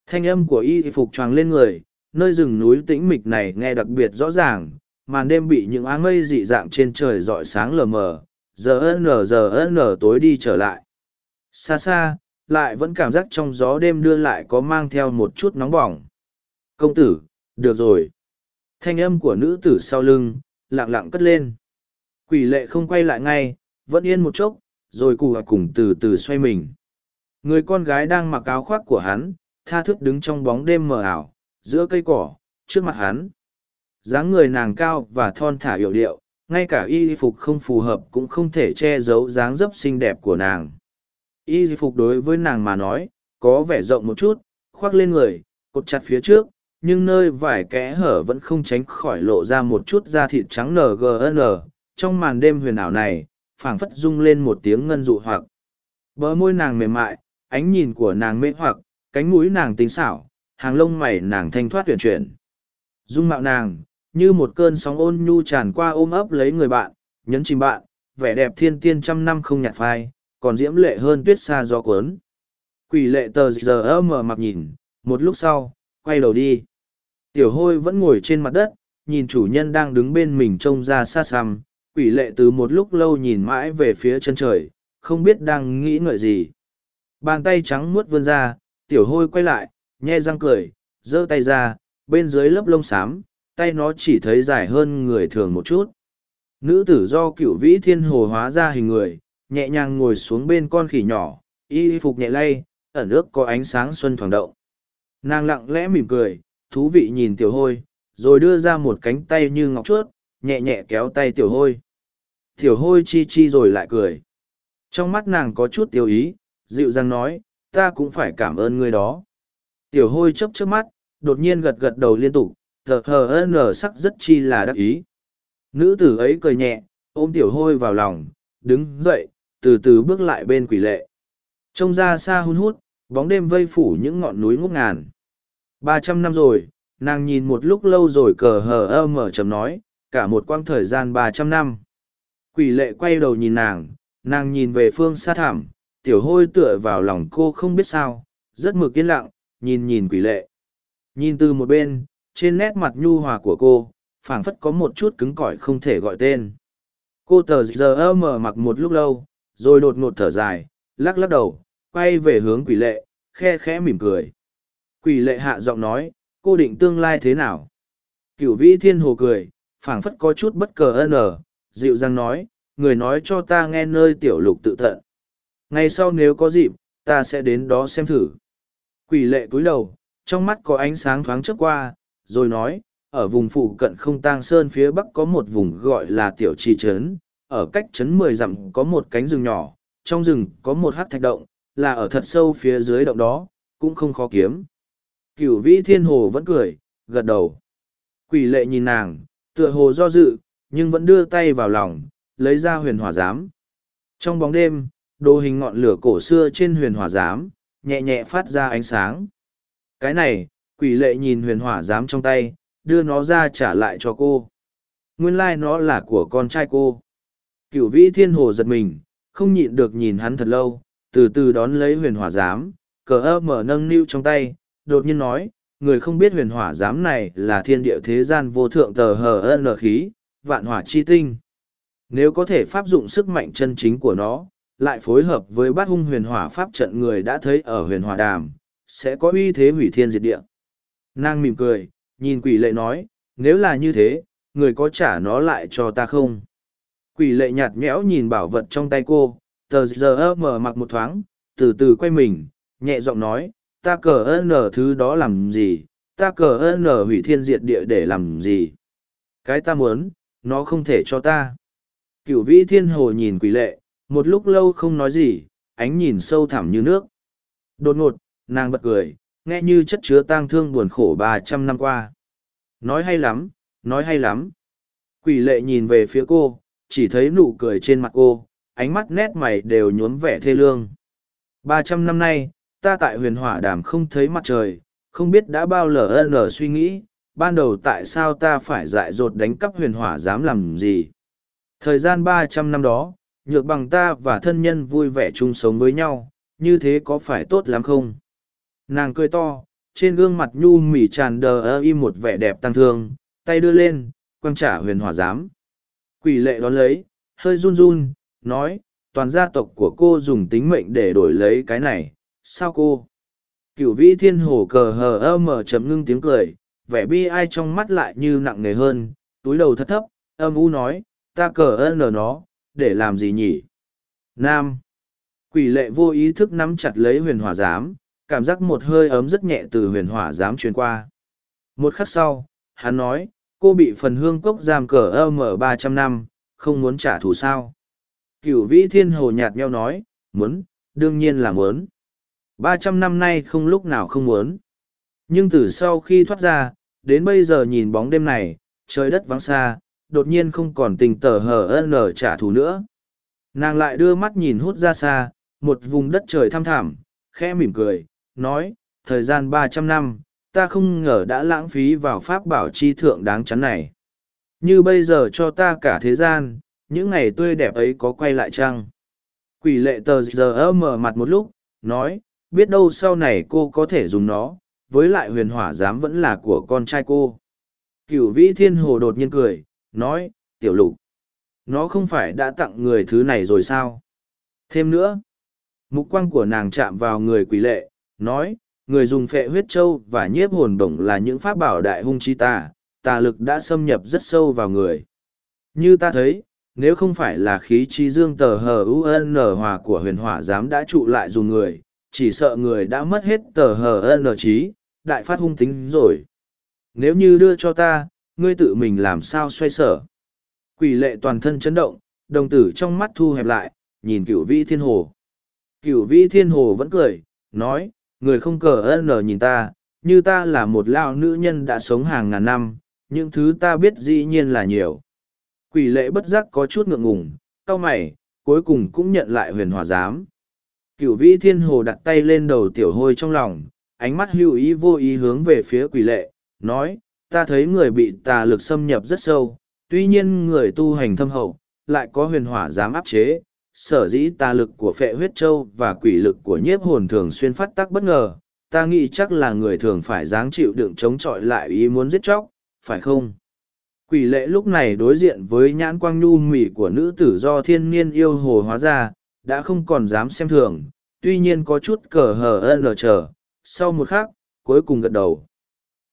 Thanh âm của y phục choàng lên người, nơi rừng núi tĩnh mịch này nghe đặc biệt rõ ràng, màn đêm bị những áng mây dị dạng trên trời rọi sáng lờ mờ, giờ nở giờ nở tối đi trở lại. Xa xa, lại vẫn cảm giác trong gió đêm đưa lại có mang theo một chút nóng bỏng. Công tử, được rồi. Thanh âm của nữ tử sau lưng, lặng lặng cất lên. Quỷ lệ không quay lại ngay, vẫn yên một chốc, rồi cụ à cùng từ từ xoay mình. Người con gái đang mặc áo khoác của hắn, tha thức đứng trong bóng đêm mờ ảo, giữa cây cỏ, trước mặt hắn dáng người nàng cao và thon thả hiệu điệu, ngay cả y phục không phù hợp cũng không thể che giấu dáng dấp xinh đẹp của nàng. Y phục đối với nàng mà nói, có vẻ rộng một chút, khoác lên người, cột chặt phía trước, nhưng nơi vải kẽ hở vẫn không tránh khỏi lộ ra một chút da thịt trắng ngn trong màn đêm huyền ảo này phảng phất rung lên một tiếng ngân dụ hoặc. Bờ môi nàng mềm mại ánh nhìn của nàng mê hoặc cánh mũi nàng tính xảo hàng lông mày nàng thanh thoát tuyển chuyển. Dung mạo nàng như một cơn sóng ôn nhu tràn qua ôm ấp lấy người bạn nhấn chìm bạn vẻ đẹp thiên tiên trăm năm không nhạt phai còn diễm lệ hơn tuyết xa gió cuốn. Quỷ lệ tờ giờ mở mặc nhìn một lúc sau quay đầu đi. Tiểu hôi vẫn ngồi trên mặt đất, nhìn chủ nhân đang đứng bên mình trông ra xa xăm, quỷ lệ từ một lúc lâu nhìn mãi về phía chân trời, không biết đang nghĩ ngợi gì. Bàn tay trắng muốt vươn ra, tiểu hôi quay lại, nhe răng cười, giơ tay ra, bên dưới lớp lông xám, tay nó chỉ thấy dài hơn người thường một chút. Nữ tử do cựu vĩ thiên hồ hóa ra hình người, nhẹ nhàng ngồi xuống bên con khỉ nhỏ, y phục nhẹ lay, ẩn ước có ánh sáng xuân thoảng động. Nàng lặng lẽ mỉm cười, thú vị nhìn tiểu hôi, rồi đưa ra một cánh tay như ngọc chuốt, nhẹ nhẹ kéo tay tiểu hôi. Tiểu hôi chi chi rồi lại cười. Trong mắt nàng có chút tiêu ý, dịu dàng nói, ta cũng phải cảm ơn ngươi đó. Tiểu hôi chấp trước mắt, đột nhiên gật gật đầu liên tục, thờ hờ nở sắc rất chi là đắc ý. Nữ tử ấy cười nhẹ, ôm tiểu hôi vào lòng, đứng dậy, từ từ bước lại bên quỷ lệ. Trông ra xa hun hút, bóng đêm vây phủ những ngọn núi ngút ngàn ba trăm năm rồi nàng nhìn một lúc lâu rồi cờ hờ ơ mở chấm nói cả một quãng thời gian ba trăm năm quỷ lệ quay đầu nhìn nàng nàng nhìn về phương xa thảm tiểu hôi tựa vào lòng cô không biết sao rất mực yên lặng nhìn nhìn quỷ lệ nhìn từ một bên trên nét mặt nhu hòa của cô phảng phất có một chút cứng cỏi không thể gọi tên cô tờ giờ ơ mở mặc một lúc lâu rồi đột ngột thở dài lắc lắc đầu quay về hướng quỷ lệ khe khẽ mỉm cười Quỷ lệ hạ giọng nói, cô định tương lai thế nào? Cửu vĩ thiên hồ cười, phảng phất có chút bất cờ ân ở, dịu dàng nói, người nói cho ta nghe nơi tiểu lục tự thận. Ngày sau nếu có dịp, ta sẽ đến đó xem thử. Quỷ lệ cúi đầu, trong mắt có ánh sáng thoáng trước qua, rồi nói, ở vùng phụ cận không tang sơn phía bắc có một vùng gọi là tiểu trì trấn, ở cách trấn mười dặm có một cánh rừng nhỏ, trong rừng có một hát thạch động, là ở thật sâu phía dưới động đó, cũng không khó kiếm. Cửu vĩ thiên hồ vẫn cười, gật đầu. Quỷ lệ nhìn nàng, tựa hồ do dự, nhưng vẫn đưa tay vào lòng, lấy ra huyền hỏa giám. Trong bóng đêm, đồ hình ngọn lửa cổ xưa trên huyền hỏa giám, nhẹ nhẹ phát ra ánh sáng. Cái này, quỷ lệ nhìn huyền hỏa giám trong tay, đưa nó ra trả lại cho cô. Nguyên lai like nó là của con trai cô. Cửu vĩ thiên hồ giật mình, không nhịn được nhìn hắn thật lâu, từ từ đón lấy huyền hỏa giám, cờ ơ mở nâng niu trong tay, đột nhiên nói, người không biết huyền hỏa giám này là thiên địa thế gian vô thượng tờ hờ ân khí, vạn hỏa chi tinh. Nếu có thể pháp dụng sức mạnh chân chính của nó, lại phối hợp với bát hung huyền hỏa pháp trận người đã thấy ở huyền hỏa đàm, sẽ có uy thế hủy thiên diệt địa. Nàng mỉm cười, nhìn quỷ lệ nói, nếu là như thế, người có trả nó lại cho ta không? Quỷ lệ nhạt nhẽo nhìn bảo vật trong tay cô, tờ giờ mở mặc một thoáng, từ từ quay mình, nhẹ giọng nói, ta cờ ơn nở thứ đó làm gì, ta cờ ơn nở hủy thiên diệt địa để làm gì. Cái ta muốn, nó không thể cho ta. Cửu vĩ thiên hồ nhìn quỷ lệ, một lúc lâu không nói gì, ánh nhìn sâu thẳm như nước. Đột ngột, nàng bật cười, nghe như chất chứa tang thương buồn khổ ba trăm năm qua. Nói hay lắm, nói hay lắm. Quỷ lệ nhìn về phía cô, chỉ thấy nụ cười trên mặt cô, ánh mắt nét mày đều nhuốm vẻ thê lương. Ba trăm năm nay, ta tại huyền hỏa đàm không thấy mặt trời, không biết đã bao lở ân lở suy nghĩ, ban đầu tại sao ta phải dại dột đánh cắp huyền hỏa dám làm gì. Thời gian ba trăm năm đó, nhược bằng ta và thân nhân vui vẻ chung sống với nhau, như thế có phải tốt lắm không? Nàng cười to, trên gương mặt nhu mỉ tràn đờ ơ y một vẻ đẹp tăng thương, tay đưa lên, quăng trả huyền hỏa giám. Quỷ lệ đón lấy, hơi run run, nói, toàn gia tộc của cô dùng tính mệnh để đổi lấy cái này, sao cô? Cửu vĩ thiên hồ cờ hờ ơ mở chấm ngưng tiếng cười, vẻ bi ai trong mắt lại như nặng nề hơn, túi đầu thất thấp, âm u nói, ta cờ ơn nó, để làm gì nhỉ? Nam. Quỷ lệ vô ý thức nắm chặt lấy huyền hỏa giám, cảm giác một hơi ấm rất nhẹ từ huyền hỏa dám truyền qua. Một khắc sau, hắn nói, cô bị phần hương cốc giam cờ âm ở ba trăm năm, không muốn trả thù sao. Cửu vĩ thiên hồ nhạt nheo nói, muốn, đương nhiên là muốn. Ba trăm năm nay không lúc nào không muốn. Nhưng từ sau khi thoát ra, đến bây giờ nhìn bóng đêm này, trời đất vắng xa, đột nhiên không còn tình tờ hờ ân trả thù nữa. Nàng lại đưa mắt nhìn hút ra xa, một vùng đất trời thăm thảm, khẽ mỉm cười, nói, thời gian ba trăm năm, ta không ngờ đã lãng phí vào pháp bảo chi thượng đáng chắn này. Như bây giờ cho ta cả thế gian, những ngày tươi đẹp ấy có quay lại chăng? Quỷ lệ tờ giờ mở mặt một lúc, nói, biết đâu sau này cô có thể dùng nó, với lại huyền hỏa giám vẫn là của con trai cô. Cửu vĩ thiên hồ đột nhiên cười, nói, tiểu lục, nó không phải đã tặng người thứ này rồi sao? Thêm nữa, mục quang của nàng chạm vào người quỷ lệ, nói, người dùng phệ huyết châu và nhiếp hồn bổng là những pháp bảo đại hung chi tà, tà lực đã xâm nhập rất sâu vào người. Như ta thấy, nếu không phải là khí chi dương tờ hờ UN hòa của huyền hỏa giám đã trụ lại dùng người, chỉ sợ người đã mất hết tờ hờ UN trí, đại phát hung tính rồi. Nếu như đưa cho ta, ngươi tự mình làm sao xoay sở. Quỷ lệ toàn thân chấn động, đồng tử trong mắt thu hẹp lại, nhìn cửu vĩ thiên hồ. Cửu vĩ thiên hồ vẫn cười, nói, người không cờ ân nở nhìn ta, như ta là một lao nữ nhân đã sống hàng ngàn năm, những thứ ta biết dĩ nhiên là nhiều. Quỷ lệ bất giác có chút ngượng ngùng, cau mày, cuối cùng cũng nhận lại huyền hòa giám. Cửu vĩ thiên hồ đặt tay lên đầu tiểu hôi trong lòng, ánh mắt hưu ý vô ý hướng về phía quỷ lệ, nói, ta thấy người bị tà lực xâm nhập rất sâu, tuy nhiên người tu hành thâm hậu, lại có huyền hỏa dám áp chế, sở dĩ tà lực của phệ huyết châu và quỷ lực của nhiếp hồn thường xuyên phát tác bất ngờ, ta nghĩ chắc là người thường phải dáng chịu đựng chống chọi lại ý muốn giết chóc, phải không? Quỷ lệ lúc này đối diện với nhãn quang nhu mỉ của nữ tử do thiên niên yêu hồ hóa ra, đã không còn dám xem thường, tuy nhiên có chút cờ hờ ân lờ chờ, sau một khắc, cuối cùng gật đầu.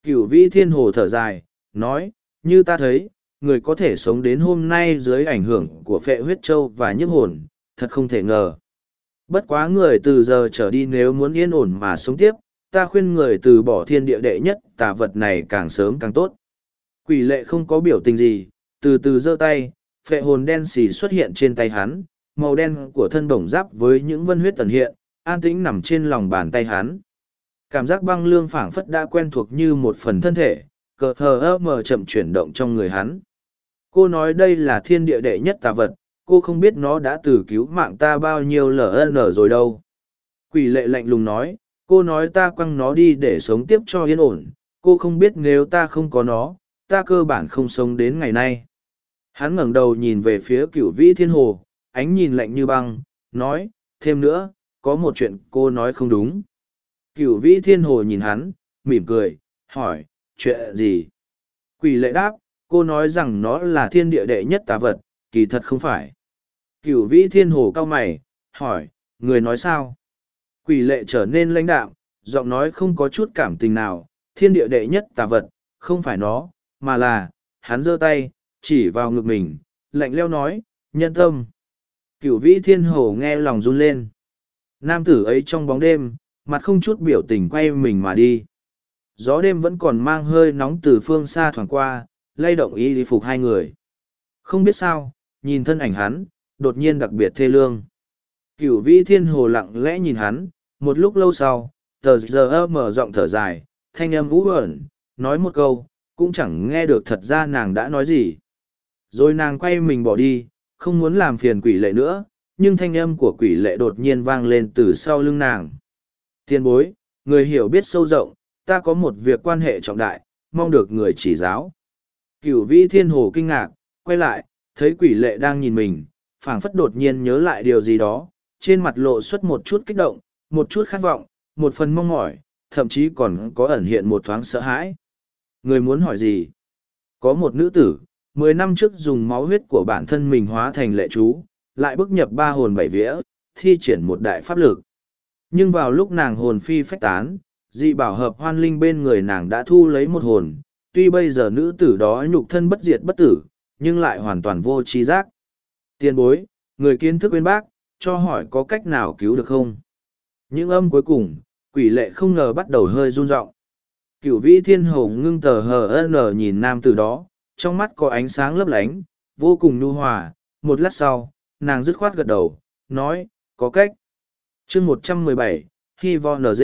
Cửu vĩ thiên hồ thở dài, nói, như ta thấy, người có thể sống đến hôm nay dưới ảnh hưởng của phệ huyết châu và nhiếp hồn, thật không thể ngờ. Bất quá người từ giờ trở đi nếu muốn yên ổn mà sống tiếp, ta khuyên người từ bỏ thiên địa đệ nhất tà vật này càng sớm càng tốt. Quỷ lệ không có biểu tình gì, từ từ giơ tay, phệ hồn đen xì xuất hiện trên tay hắn, màu đen của thân bổng giáp với những vân huyết tần hiện, an tĩnh nằm trên lòng bàn tay hắn. Cảm giác băng lương phảng phất đã quen thuộc như một phần thân thể, cờ hờ ơ mờ chậm chuyển động trong người hắn. Cô nói đây là thiên địa đệ nhất tà vật, cô không biết nó đã từ cứu mạng ta bao nhiêu ln rồi đâu. Quỷ lệ lạnh lùng nói, cô nói ta quăng nó đi để sống tiếp cho yên ổn, cô không biết nếu ta không có nó, ta cơ bản không sống đến ngày nay. Hắn ngẩng đầu nhìn về phía cửu vĩ thiên hồ, ánh nhìn lạnh như băng, nói, thêm nữa, có một chuyện cô nói không đúng. Cửu vĩ thiên hồ nhìn hắn, mỉm cười, hỏi, chuyện gì? Quỷ lệ đáp, cô nói rằng nó là thiên địa đệ nhất tà vật, kỳ thật không phải. Cửu vĩ thiên hồ cao mày, hỏi, người nói sao? Quỷ lệ trở nên lãnh đạm, giọng nói không có chút cảm tình nào, thiên địa đệ nhất tà vật, không phải nó, mà là, hắn giơ tay, chỉ vào ngực mình, lạnh leo nói, nhân tâm. Cửu vĩ thiên hồ nghe lòng run lên. Nam tử ấy trong bóng đêm, mặt không chút biểu tình quay mình mà đi. Gió đêm vẫn còn mang hơi nóng từ phương xa thoảng qua, lay động ý di phục hai người. Không biết sao, nhìn thân ảnh hắn, đột nhiên đặc biệt thê lương. Cửu vĩ thiên hồ lặng lẽ nhìn hắn, một lúc lâu sau, tờ giờ mở giọng thở dài, thanh âm ú ẩn, nói một câu, cũng chẳng nghe được thật ra nàng đã nói gì. rồi nàng quay mình bỏ đi không muốn làm phiền quỷ lệ nữa nhưng thanh âm của quỷ lệ đột nhiên vang lên từ sau lưng nàng Tiên bối người hiểu biết sâu rộng ta có một việc quan hệ trọng đại mong được người chỉ giáo cửu vĩ thiên hồ kinh ngạc, quay lại, thấy quỷ lệ đang nhìn mình, phảng phất đột nhiên nhớ lại điều gì đó, trên mặt lộ xuất một chút kích động, một chút khát vọng, một phần mong mỏi, thậm chí còn có ẩn hiện một thoáng sợ hãi. Người muốn hỏi gì? Có một nữ tử, mười năm trước dùng máu huyết của bản thân mình hóa thành lệ chú, lại bức nhập ba hồn bảy vía, thi triển một đại pháp lực. Nhưng vào lúc nàng hồn phi phách tán, dị bảo hợp hoan linh bên người nàng đã thu lấy một hồn tuy bây giờ nữ tử đó nhục thân bất diệt bất tử, nhưng lại hoàn toàn vô trí giác. Tiên bối, người kiến thức bên bác, cho hỏi có cách nào cứu được không? Những âm cuối cùng, quỷ lệ không ngờ bắt đầu hơi run rộng. Cửu cựu vĩ thiên Hổ ngưng tờ hờ n nhìn nam tử đó, trong mắt có ánh sáng lấp lánh, vô cùng nhu hòa. Một lát sau, nàng dứt khoát gật đầu, nói, có cách. Chương một trăm mười bảy hi Von nd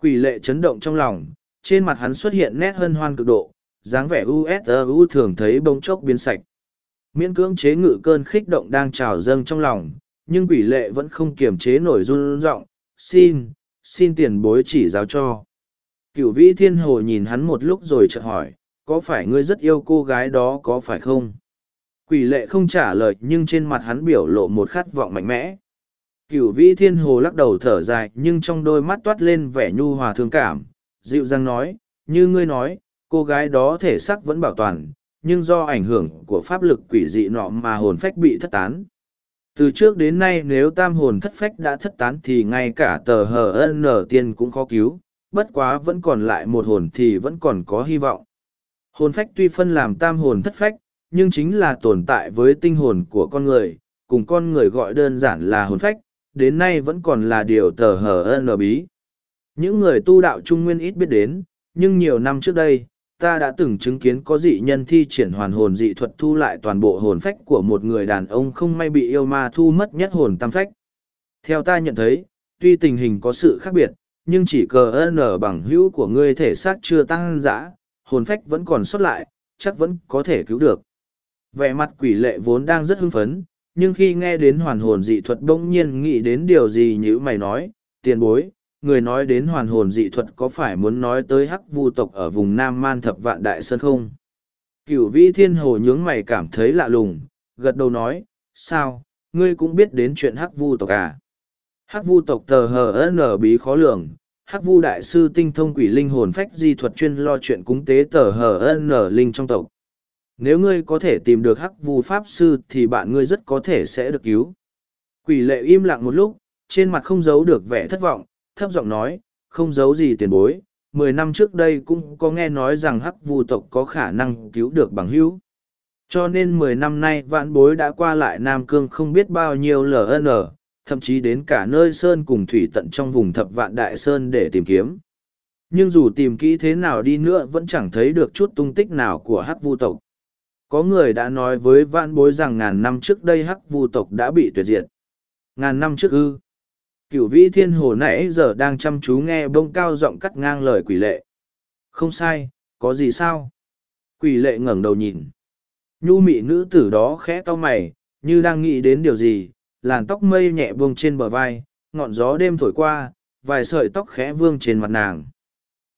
quỷ lệ chấn động trong lòng trên mặt hắn xuất hiện nét hân hoan cực độ, dáng vẻ usu thường thấy bông chốc biến sạch. Miễn cưỡng chế ngự cơn khích động đang trào dâng trong lòng, nhưng quỷ lệ vẫn không kiềm chế nổi run r i n g xin xin tiền bối chỉ giáo cho. Cựu vĩ thiên hồ nhìn hắn một lúc rồi chợt hỏi, có phải ngươi rất yêu cô gái đó có phải không? Quỷ lệ không trả lời, nhưng trên mặt hắn biểu lộ một khát vọng mạnh mẽ. Cựu vĩ thiên hồ lắc đầu thở dài, nhưng trong đôi mắt toát lên vẻ nhu hòa thương cảm dịu dàng nói như ngươi nói cô gái đó thể xác vẫn bảo toàn nhưng do ảnh hưởng của pháp lực quỷ dị nọ mà hồn phách bị thất tán từ trước đến nay nếu tam hồn thất phách đã thất tán thì ngay cả tờ hờ n tiên cũng khó cứu bất quá vẫn còn lại một hồn thì vẫn còn có hy vọng. Hồn phách tuy phân làm tam hồn thất phách, nhưng chính là tồn tại với tinh hồn của con người, cùng con người gọi đơn giản là hồn phách, đến nay vẫn còn là điều tờ hờ n bí. Những người tu đạo trung nguyên ít biết đến, nhưng nhiều năm trước đây, ta đã từng chứng kiến có dị nhân thi triển hoàn hồn dị thuật thu lại toàn bộ hồn phách của một người đàn ông không may bị yêu ma thu mất nhất hồn tam phách. Theo ta nhận thấy, tuy tình hình có sự khác biệt, nhưng chỉ cờ n bằng hữu của ngươi thể xác chưa tăng dã hồn phách vẫn còn sót lại chắc vẫn có thể cứu được vẻ mặt quỷ lệ vốn đang rất hưng phấn nhưng khi nghe đến hoàn hồn dị thuật bỗng nhiên nghĩ đến điều gì như mày nói tiền bối người nói đến hoàn hồn dị thuật có phải muốn nói tới hắc vu tộc ở vùng nam man thập vạn đại sơn không? Cựu vĩ thiên hồ nhướng mày cảm thấy lạ lùng, gật đầu nói, sao, ngươi cũng biết đến chuyện hắc vu tộc à? Hắc vu tộc tờ hờ n bí khó lường, hắc vu đại sư tinh thông quỷ linh hồn phách di thuật chuyên lo chuyện cúng tế tờ hờ n linh trong tộc. Nếu ngươi có thể tìm được hắc vu pháp sư thì bạn ngươi rất có thể sẽ được cứu. Quỷ lệ im lặng một lúc, trên mặt không giấu được vẻ thất vọng thấp giọng nói, không giấu gì tiền bối, mười năm trước đây cũng có nghe nói rằng hắc vu tộc có khả năng cứu được bằng hữu cho nên mười năm nay vạn bối đã qua lại nam cương không biết bao nhiêu ln thậm chí đến cả nơi sơn cùng thủy tận trong vùng thập vạn đại sơn để tìm kiếm. Nhưng dù tìm kỹ thế nào đi nữa vẫn chẳng thấy được chút tung tích nào của hắc vu tộc. Có người đã nói với vạn bối rằng ngàn năm trước đây hắc vu tộc đã bị tuyệt diệt. Ngàn năm trước ư. Cửu vĩ thiên hồ nãy giờ đang chăm chú nghe bông cao giọng cắt ngang lời quỷ lệ. Không sai, có gì sao? Quỷ lệ ngẩng đầu nhìn. Nhu mị nữ tử đó khẽ to mày, như đang nghĩ đến điều gì, làn tóc mây nhẹ buông trên bờ vai, ngọn gió đêm thổi qua, vài sợi tóc khẽ vương trên mặt nàng.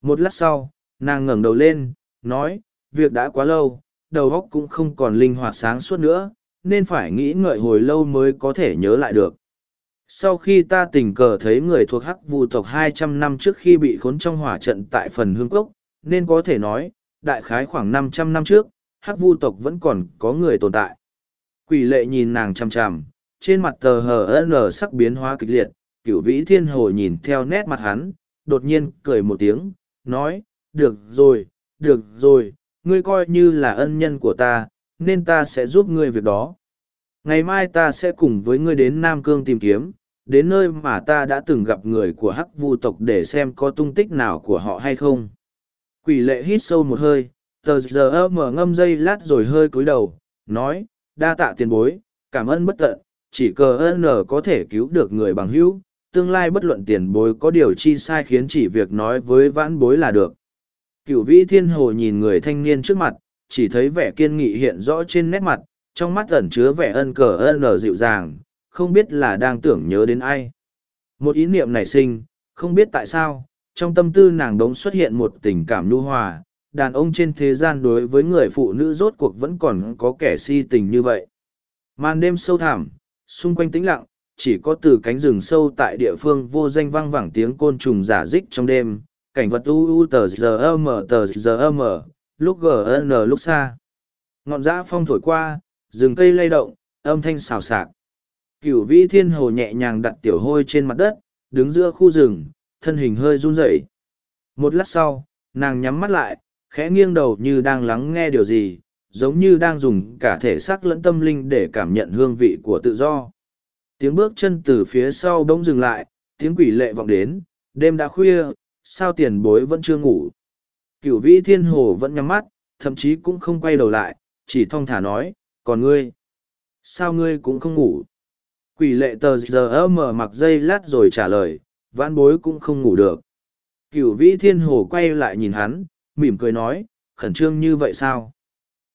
Một lát sau, nàng ngẩng đầu lên, nói, việc đã quá lâu, đầu óc cũng không còn linh hoạt sáng suốt nữa, nên phải nghĩ ngợi hồi lâu mới có thể nhớ lại được. Sau khi ta tình cờ thấy người thuộc hắc vu tộc hai trăm năm trước khi bị khốn trong hỏa trận tại phần hương cốc, nên có thể nói, đại khái khoảng năm trăm năm trước, hắc vu tộc vẫn còn có người tồn tại. Quỷ lệ nhìn nàng chằm chằm, trên mặt tờ hờ n sắc biến hóa kịch liệt cựu vĩ thiên hồ nhìn theo nét mặt hắn đột nhiên cười một tiếng nói được rồi được rồi ngươi coi như là ân nhân của ta nên ta sẽ giúp ngươi việc đó ngày mai ta sẽ cùng với ngươi đến nam cương tìm kiếm đến nơi mà ta đã từng gặp người của hắc vu tộc để xem có tung tích nào của họ hay không. Quỷ lệ hít sâu một hơi tờ giờ mở ngâm dây lát rồi hơi cúi đầu nói đa tạ tiền bối cảm ơn bất tận chỉ cờ n có thể cứu được người bằng hữu tương lai bất luận tiền bối có điều chi sai khiến chỉ việc nói với vãn bối là được. Cựu vĩ thiên hồ nhìn người thanh niên trước mặt chỉ thấy vẻ kiên nghị hiện rõ trên nét mặt, trong mắt ẩn chứa vẻ ân cờ ân lờ dịu dàng, không biết là đang tưởng nhớ đến ai. Một ý niệm nảy sinh, không biết tại sao, trong tâm tư nàng đống xuất hiện một tình cảm nhu hòa, đàn ông trên thế gian đối với người phụ nữ rốt cuộc vẫn còn có kẻ si tình như vậy. Màn đêm sâu thẳm, xung quanh tĩnh lặng, chỉ có từ cánh rừng sâu tại địa phương vô danh vang vẳng tiếng côn trùng giả dích trong đêm, cảnh vật u u tờ giờ mờ tờ giờ mờ, lúc gn lúc xa. Ngọn giã phong thổi qua, rừng cây lay động, âm thanh xào xạc. Cửu vĩ thiên hồ nhẹ nhàng đặt tiểu hôi trên mặt đất, đứng giữa khu rừng, thân hình hơi run rẩy. Một lát sau, nàng nhắm mắt lại, khẽ nghiêng đầu như đang lắng nghe điều gì, giống như đang dùng cả thể xác lẫn tâm linh để cảm nhận hương vị của tự do. Tiếng bước chân từ phía sau bỗng dừng lại, tiếng quỷ lệ vọng đến, đêm đã khuya, sao tiền bối vẫn chưa ngủ. Cửu vĩ thiên hồ vẫn nhắm mắt, thậm chí cũng không quay đầu lại, chỉ thong thả nói, còn ngươi, sao ngươi cũng không ngủ. Quỷ lệ tờ giờ mở mặc dây lát rồi trả lời, vãn bối cũng không ngủ được. Cửu vĩ thiên hồ quay lại nhìn hắn, mỉm cười nói, khẩn trương như vậy sao?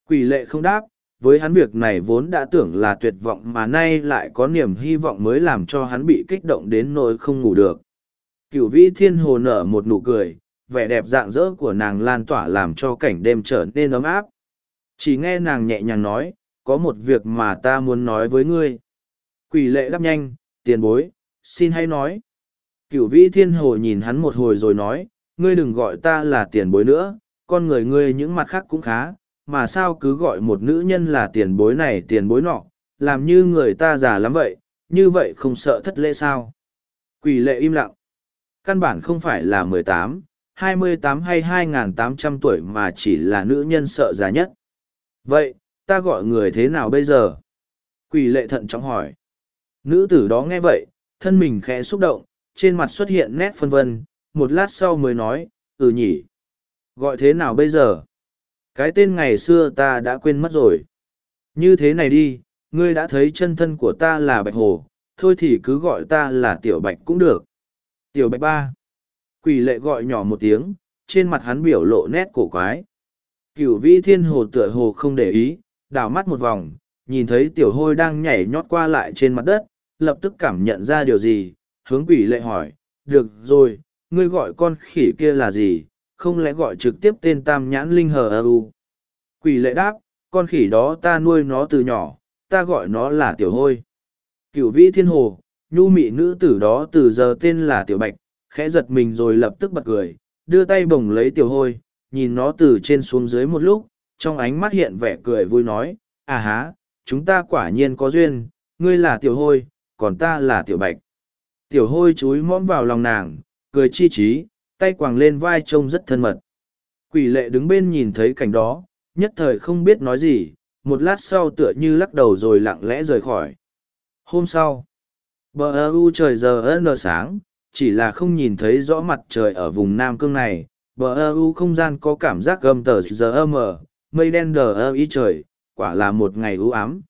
Quỷ lệ không đáp, với hắn việc này vốn đã tưởng là tuyệt vọng mà nay lại có niềm hy vọng mới làm cho hắn bị kích động đến nỗi không ngủ được. Cửu vĩ thiên hồ nở một nụ cười, vẻ đẹp dạng dỡ của nàng lan tỏa làm cho cảnh đêm trở nên ấm áp. Chỉ nghe nàng nhẹ nhàng nói, có một việc mà ta muốn nói với ngươi. Quỷ lệ đáp nhanh, tiền bối, xin hãy nói. Cửu vĩ thiên hồ nhìn hắn một hồi rồi nói, ngươi đừng gọi ta là tiền bối nữa, con người ngươi những mặt khác cũng khá, mà sao cứ gọi một nữ nhân là tiền bối này tiền bối nọ, làm như người ta già lắm vậy, như vậy không sợ thất lễ sao. Quỷ lệ im lặng. Căn bản không phải là mười tám, hai mươi tám hay hai tám trăm tuổi mà chỉ là nữ nhân sợ già nhất. Vậy, ta gọi người thế nào bây giờ? Quỷ lệ thận trọng hỏi. Nữ tử đó nghe vậy, thân mình khẽ xúc động, trên mặt xuất hiện nét phân vân, một lát sau mới nói, ừ nhỉ. Gọi thế nào bây giờ? Cái tên ngày xưa ta đã quên mất rồi. Như thế này đi, ngươi đã thấy chân thân của ta là Bạch Hồ, thôi thì cứ gọi ta là Tiểu Bạch cũng được. Tiểu Bạch ba. Quỷ lệ gọi nhỏ một tiếng, trên mặt hắn biểu lộ nét cổ quái. Cửu vĩ thiên hồ tựa hồ không để ý, đảo mắt một vòng, nhìn thấy tiểu hôi đang nhảy nhót qua lại trên mặt đất, lập tức cảm nhận ra điều gì, hướng quỷ lệ hỏi, được rồi, ngươi gọi con khỉ kia là gì, không lẽ gọi trực tiếp tên tam nhãn linh hờ ơ u. Quỷ lệ đáp, con khỉ đó ta nuôi nó từ nhỏ, ta gọi nó là tiểu hôi. Cửu vĩ thiên hồ, nhu mị nữ tử đó từ giờ tên là tiểu bạch, khẽ giật mình rồi lập tức bật cười, đưa tay bồng lấy tiểu hôi, nhìn nó từ trên xuống dưới một lúc, trong ánh mắt hiện vẻ cười vui nói, à há, chúng ta quả nhiên có duyên, ngươi là tiểu hôi, còn ta là tiểu bạch. Tiểu hôi chúi mõm vào lòng nàng, cười chi trí, tay quàng lên vai trông rất thân mật. Quỷ lệ đứng bên nhìn thấy cảnh đó, nhất thời không biết nói gì, một lát sau tựa như lắc đầu rồi lặng lẽ rời khỏi. Hôm sau, bờ ơ u trời giờ ân sáng, chỉ là không nhìn thấy rõ mặt trời ở vùng Nam Cương này, bờ ơ u không gian có cảm giác gầm tờ giờ mờ, mây đen đờ ơ y trời, quả là một ngày u ám.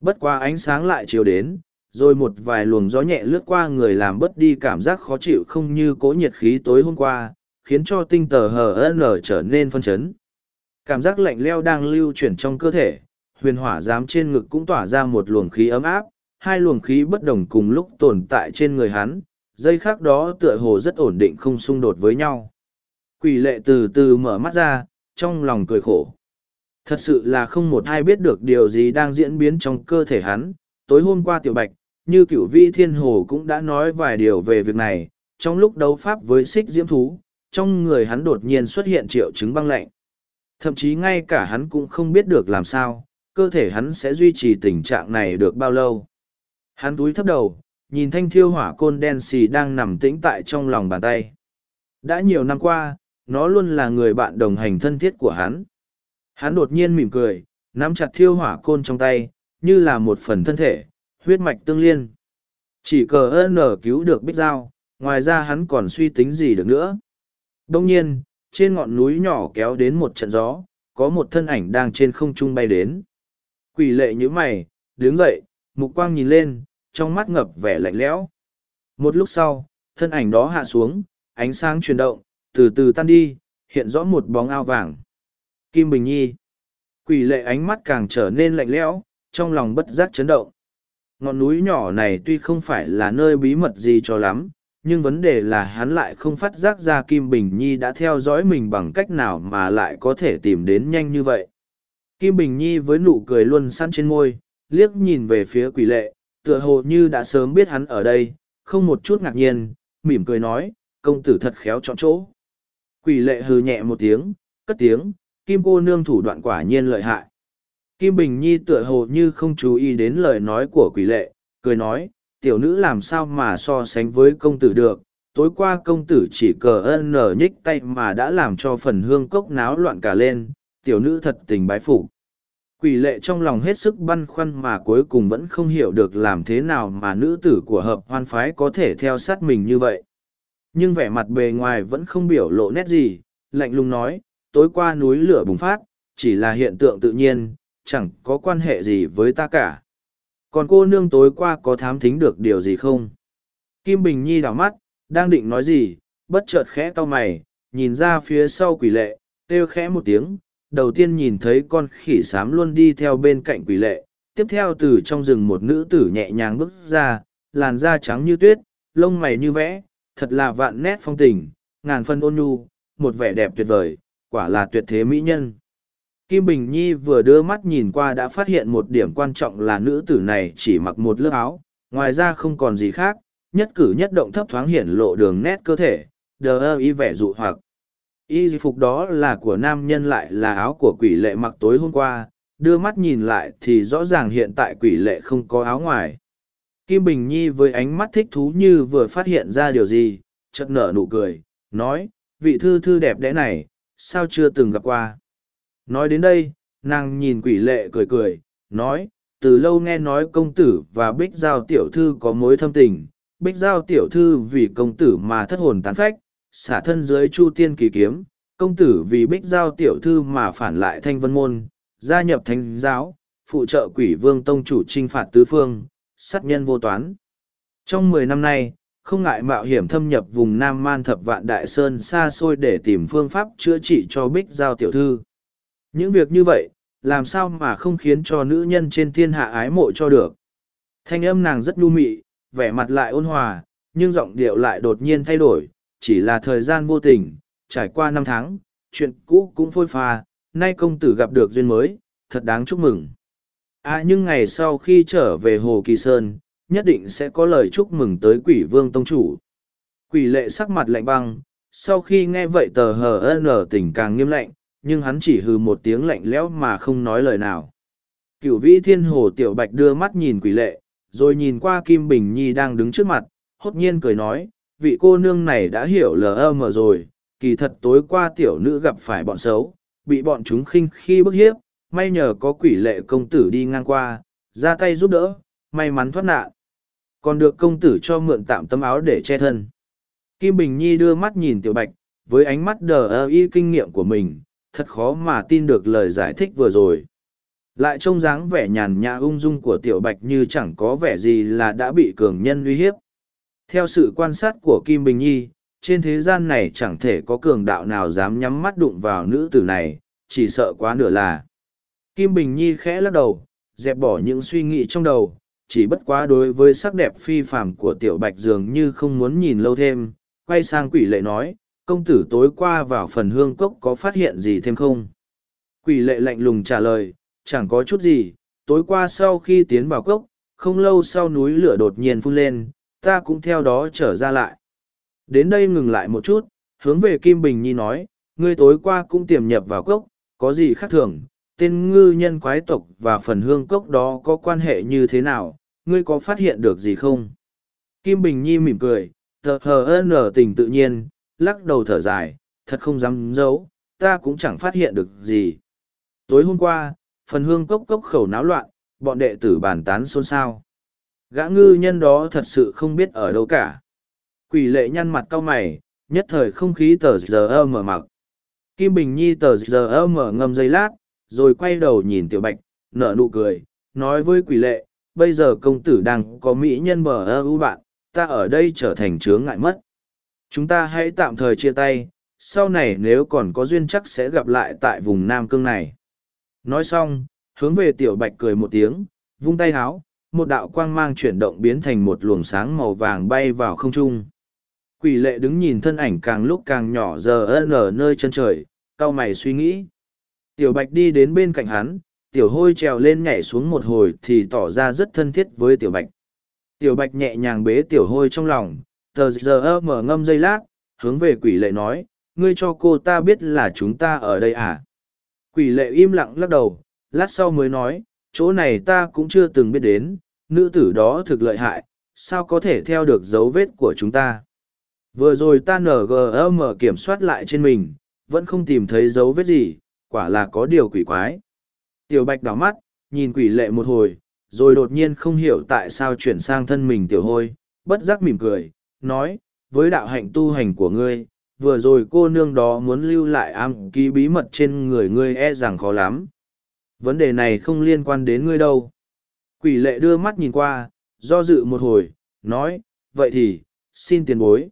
Bất qua ánh sáng lại chiều đến, rồi một vài luồng gió nhẹ lướt qua người làm bớt đi cảm giác khó chịu không như cố nhiệt khí tối hôm qua, khiến cho tinh tờ hờ nở trở nên phân chấn. Cảm giác lạnh leo đang lưu chuyển trong cơ thể, huyền hỏa giám trên ngực cũng tỏa ra một luồng khí ấm áp, hai luồng khí bất đồng cùng lúc tồn tại trên người hắn, dây khác đó tựa hồ rất ổn định không xung đột với nhau. Quỷ lệ từ từ mở mắt ra, trong lòng cười khổ. Thật sự là không một ai biết được điều gì đang diễn biến trong cơ thể hắn. Tối hôm qua tiểu bạch, như cửu vi thiên hồ cũng đã nói vài điều về việc này, trong lúc đấu pháp với xích diễm thú, trong người hắn đột nhiên xuất hiện triệu chứng băng lạnh. Thậm chí ngay cả hắn cũng không biết được làm sao, cơ thể hắn sẽ duy trì tình trạng này được bao lâu. Hắn túi thấp đầu, nhìn thanh thiêu hỏa côn đen xì đang nằm tĩnh tại trong lòng bàn tay. Đã nhiều năm qua, nó luôn là người bạn đồng hành thân thiết của hắn. Hắn đột nhiên mỉm cười, nắm chặt thiêu hỏa côn trong tay, như là một phần thân thể, huyết mạch tương liên. Chỉ cờ ơn nở cứu được bích giao, ngoài ra hắn còn suy tính gì được nữa. Đông nhiên, trên ngọn núi nhỏ kéo đến một trận gió, có một thân ảnh đang trên không trung bay đến. Quỷ lệ như mày, đứng dậy, mục quang nhìn lên, trong mắt ngập vẻ lạnh lẽo. Một lúc sau, thân ảnh đó hạ xuống, ánh sáng chuyển động, từ từ tan đi, hiện rõ một bóng ao vàng. Kim Bình Nhi. Quỷ lệ ánh mắt càng trở nên lạnh lẽo, trong lòng bất giác chấn động. Ngọn núi nhỏ này tuy không phải là nơi bí mật gì cho lắm, nhưng vấn đề là hắn lại không phát giác ra Kim Bình Nhi đã theo dõi mình bằng cách nào mà lại có thể tìm đến nhanh như vậy. Kim Bình Nhi với nụ cười luôn săn trên môi, liếc nhìn về phía quỷ lệ, tựa hồ như đã sớm biết hắn ở đây, không một chút ngạc nhiên, mỉm cười nói, công tử thật khéo chọn chỗ. Quỷ lệ hừ nhẹ một tiếng, cất tiếng, Kim cô nương thủ đoạn quả nhiên lợi hại. Kim Bình Nhi tựa hồ như không chú ý đến lời nói của quỷ lệ, cười nói, tiểu nữ làm sao mà so sánh với công tử được, tối qua công tử chỉ cờ ân nở nhích tay mà đã làm cho phần hương cốc náo loạn cả lên, tiểu nữ thật tình bái phục. Quỷ lệ trong lòng hết sức băn khoăn mà cuối cùng vẫn không hiểu được làm thế nào mà nữ tử của hợp hoan phái có thể theo sát mình như vậy. Nhưng vẻ mặt bề ngoài vẫn không biểu lộ nét gì, lạnh lùng nói, tối qua núi lửa bùng phát, chỉ là hiện tượng tự nhiên, chẳng có quan hệ gì với ta cả. Còn cô nương tối qua có thám thính được điều gì không? Kim Bình Nhi đảo mắt, đang định nói gì, bất chợt khẽ cau mày, nhìn ra phía sau quỷ lệ, kêu khẽ một tiếng, đầu tiên nhìn thấy con khỉ xám luôn đi theo bên cạnh quỷ lệ, tiếp theo từ trong rừng một nữ tử nhẹ nhàng bước ra, làn da trắng như tuyết, lông mày như vẽ, thật là vạn nét phong tình, ngàn phân ôn nhu, một vẻ đẹp tuyệt vời, quả là tuyệt thế mỹ nhân. Kim Bình Nhi vừa đưa mắt nhìn qua đã phát hiện một điểm quan trọng là nữ tử này chỉ mặc một lớp áo, ngoài ra không còn gì khác, nhất cử nhất động thấp thoáng hiển lộ đường nét cơ thể, đờ ơ y vẻ dụ hoặc. Y phục đó là của nam nhân lại là áo của quỷ lệ mặc tối hôm qua, đưa mắt nhìn lại thì rõ ràng hiện tại quỷ lệ không có áo ngoài. Kim Bình Nhi với ánh mắt thích thú như vừa phát hiện ra điều gì, chợt nở nụ cười, nói, vị thư thư đẹp đẽ này, sao chưa từng gặp qua. Nói đến đây, nàng nhìn quỷ lệ cười cười, nói, từ lâu nghe nói công tử và bích giao tiểu thư có mối thâm tình, bích giao tiểu thư vì công tử mà thất hồn tán phách, xả thân dưới chu tiên kỳ kiếm, công tử vì bích giao tiểu thư mà phản lại thanh vân môn, gia nhập thánh giáo, phụ trợ quỷ vương tông chủ trinh phạt tứ phương, sát nhân vô toán. Trong mười năm nay, không ngại mạo hiểm thâm nhập vùng Nam Man thập vạn đại sơn xa xôi để tìm phương pháp chữa trị cho bích giao tiểu thư. Những việc như vậy, làm sao mà không khiến cho nữ nhân trên thiên hạ ái mộ cho được. Thanh âm nàng rất nhu mị, vẻ mặt lại ôn hòa, nhưng giọng điệu lại đột nhiên thay đổi, chỉ là thời gian vô tình, trải qua năm tháng, chuyện cũ cũng phôi pha, nay công tử gặp được duyên mới, thật đáng chúc mừng. À nhưng ngày sau khi trở về Hồ Kỳ Sơn, nhất định sẽ có lời chúc mừng tới quỷ vương tông chủ. Quỷ lệ sắc mặt lạnh băng, sau khi nghe vậy tờ hờ nở tình càng nghiêm lạnh, nhưng hắn chỉ hừ một tiếng lạnh lẽo mà không nói lời nào. Cửu vĩ thiên hồ tiểu bạch đưa mắt nhìn quỷ lệ, rồi nhìn qua Kim Bình Nhi đang đứng trước mặt, hốt nhiên cười nói, vị cô nương này đã hiểu LM rồi, kỳ thật tối qua tiểu nữ gặp phải bọn xấu, bị bọn chúng khinh khi bức hiếp, may nhờ có quỷ lệ công tử đi ngang qua, ra tay giúp đỡ, may mắn thoát nạn. Còn được công tử cho mượn tạm tấm áo để che thân. Kim Bình Nhi đưa mắt nhìn tiểu bạch, với ánh mắt đờ ơ y kinh nghiệm của mình, thật khó mà tin được lời giải thích vừa rồi. Lại trông dáng vẻ nhàn nhã ung dung của tiểu bạch như chẳng có vẻ gì là đã bị cường nhân uy hiếp. Theo sự quan sát của Kim Bình Nhi, trên thế gian này chẳng thể có cường đạo nào dám nhắm mắt đụng vào nữ tử này, chỉ sợ quá nửa là. Kim Bình Nhi khẽ lắc đầu, dẹp bỏ những suy nghĩ trong đầu, chỉ bất quá đối với sắc đẹp phi phàm của tiểu bạch dường như không muốn nhìn lâu thêm, quay sang quỷ lệ nói, công tử tối qua vào phần hương cốc có phát hiện gì thêm không? Quỷ lệ lạnh lùng trả lời, chẳng có chút gì, tối qua sau khi tiến vào cốc, không lâu sau núi lửa đột nhiên phun lên, ta cũng theo đó trở ra lại. Đến đây ngừng lại một chút, hướng về Kim Bình Nhi nói, ngươi tối qua cũng tiềm nhập vào cốc, có gì khác thường, tên ngư nhân quái tộc và phần hương cốc đó có quan hệ như thế nào, ngươi có phát hiện được gì không? Kim Bình Nhi mỉm cười, thờ hờ nở tình tự nhiên, lắc đầu thở dài, thật không dám giấu, ta cũng chẳng phát hiện được gì. Tối hôm qua, phần hương cốc cốc khẩu náo loạn, bọn đệ tử bàn tán xôn xao. Gã ngư nhân đó thật sự không biết ở đâu cả. Quỷ lệ nhăn mặt cau mày, nhất thời không khí tờ giờ mở mặc. Kim Bình Nhi tờ giờ mở ngâm giây lát, rồi quay đầu nhìn tiểu bạch, nở nụ cười, nói với quỷ lệ, bây giờ công tử đang có mỹ nhân bờ ơ ưu bạn, ta ở đây trở thành chướng ngại mất. Chúng ta hãy tạm thời chia tay, sau này nếu còn có duyên chắc sẽ gặp lại tại vùng Nam Cương này. Nói xong, hướng về tiểu bạch cười một tiếng, vung tay háo, một đạo quang mang chuyển động biến thành một luồng sáng màu vàng bay vào không trung. Quỷ lệ đứng nhìn thân ảnh càng lúc càng nhỏ giờ ân ở nơi chân trời, Cao mày suy nghĩ. Tiểu bạch đi đến bên cạnh hắn, tiểu hôi trèo lên nhảy xuống một hồi thì tỏ ra rất thân thiết với tiểu bạch. Tiểu bạch nhẹ nhàng bế tiểu hôi trong lòng, tờ giờ mở ngâm dây lát, hướng về quỷ lệ nói, ngươi cho cô ta biết là chúng ta ở đây à? Quỷ lệ im lặng lắc đầu, lát sau mới nói, chỗ này ta cũng chưa từng biết đến, nữ tử đó thực lợi hại, sao có thể theo được dấu vết của chúng ta. Vừa rồi ta NGM kiểm soát lại trên mình, vẫn không tìm thấy dấu vết gì, quả là có điều quỷ quái. Tiểu bạch đảo mắt, nhìn quỷ lệ một hồi, rồi đột nhiên không hiểu tại sao chuyển sang thân mình tiểu hôi, bất giác mỉm cười, nói, với đạo hạnh tu hành của ngươi, vừa rồi cô nương đó muốn lưu lại am ký bí mật trên người ngươi e rằng khó lắm. Vấn đề này không liên quan đến ngươi đâu. Quỷ lệ đưa mắt nhìn qua, do dự một hồi, nói, vậy thì, xin tiền bối.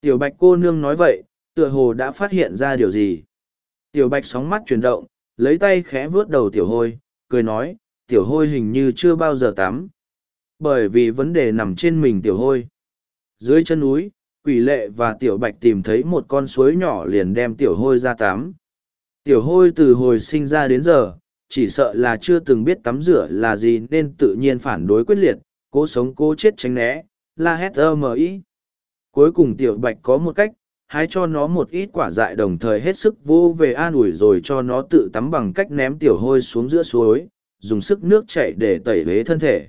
Tiểu bạch cô nương nói vậy, tựa hồ đã phát hiện ra điều gì. Tiểu bạch sóng mắt chuyển động, lấy tay khẽ vớt đầu tiểu hôi, cười nói, tiểu hôi hình như chưa bao giờ tắm. Bởi vì vấn đề nằm trên mình tiểu hôi. Dưới chân núi, quỷ lệ và tiểu bạch tìm thấy một con suối nhỏ liền đem tiểu hôi ra tắm. Tiểu hôi từ hồi sinh ra đến giờ, chỉ sợ là chưa từng biết tắm rửa là gì nên tự nhiên phản đối quyết liệt, cố sống cố chết tránh né, la hét ơ mờ ý. Cuối cùng tiểu bạch có một cách, hãy cho nó một ít quả dại đồng thời hết sức vô về an ủi rồi cho nó tự tắm bằng cách ném tiểu hôi xuống giữa suối, dùng sức nước chảy để tẩy vế thân thể.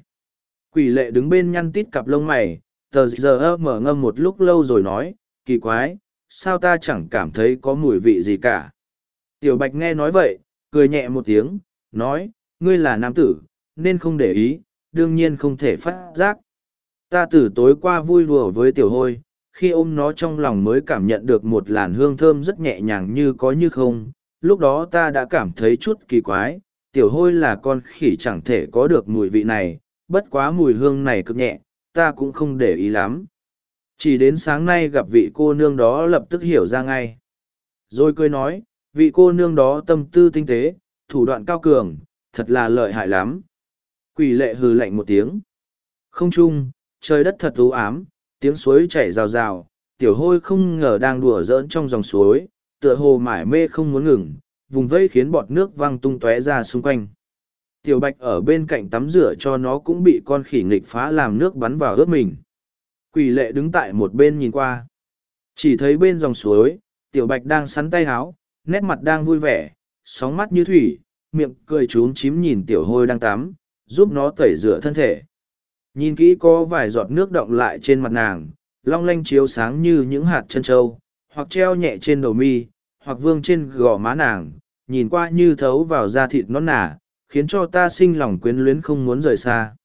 Quỷ lệ đứng bên nhăn tít cặp lông mày, tờ giờ mở ngâm một lúc lâu rồi nói, kỳ quái, sao ta chẳng cảm thấy có mùi vị gì cả. Tiểu bạch nghe nói vậy, cười nhẹ một tiếng, nói, ngươi là nam tử, nên không để ý, đương nhiên không thể phát giác. Ta từ tối qua vui đùa với tiểu hôi, khi ôm nó trong lòng mới cảm nhận được một làn hương thơm rất nhẹ nhàng như có như không, lúc đó ta đã cảm thấy chút kỳ quái, tiểu hôi là con khỉ chẳng thể có được mùi vị này, bất quá mùi hương này cực nhẹ, ta cũng không để ý lắm. Chỉ đến sáng nay gặp vị cô nương đó lập tức hiểu ra ngay. Rồi cười nói, vị cô nương đó tâm tư tinh tế, thủ đoạn cao cường, thật là lợi hại lắm. Quỷ lệ hừ lạnh một tiếng. Không chung, trời đất thật u ám, tiếng suối chảy rào rào, tiểu hôi không ngờ đang đùa giỡn trong dòng suối, tựa hồ mải mê không muốn ngừng, vùng vây khiến bọt nước văng tung tóe ra xung quanh. Tiểu bạch ở bên cạnh tắm rửa cho nó cũng bị con khỉ nghịch phá làm nước bắn vào ướt mình. Quỷ lệ đứng tại một bên nhìn qua. Chỉ thấy bên dòng suối, tiểu bạch đang sắn tay háo, nét mặt đang vui vẻ, sóng mắt như thủy, miệng cười trúng chím nhìn tiểu hôi đang tắm, giúp nó tẩy rửa thân thể. Nhìn kỹ có vài giọt nước động lại trên mặt nàng, long lanh chiếu sáng như những hạt chân trâu, hoặc treo nhẹ trên đầu mi, hoặc vương trên gò má nàng, nhìn qua như thấu vào da thịt non nả, khiến cho ta sinh lòng quyến luyến không muốn rời xa.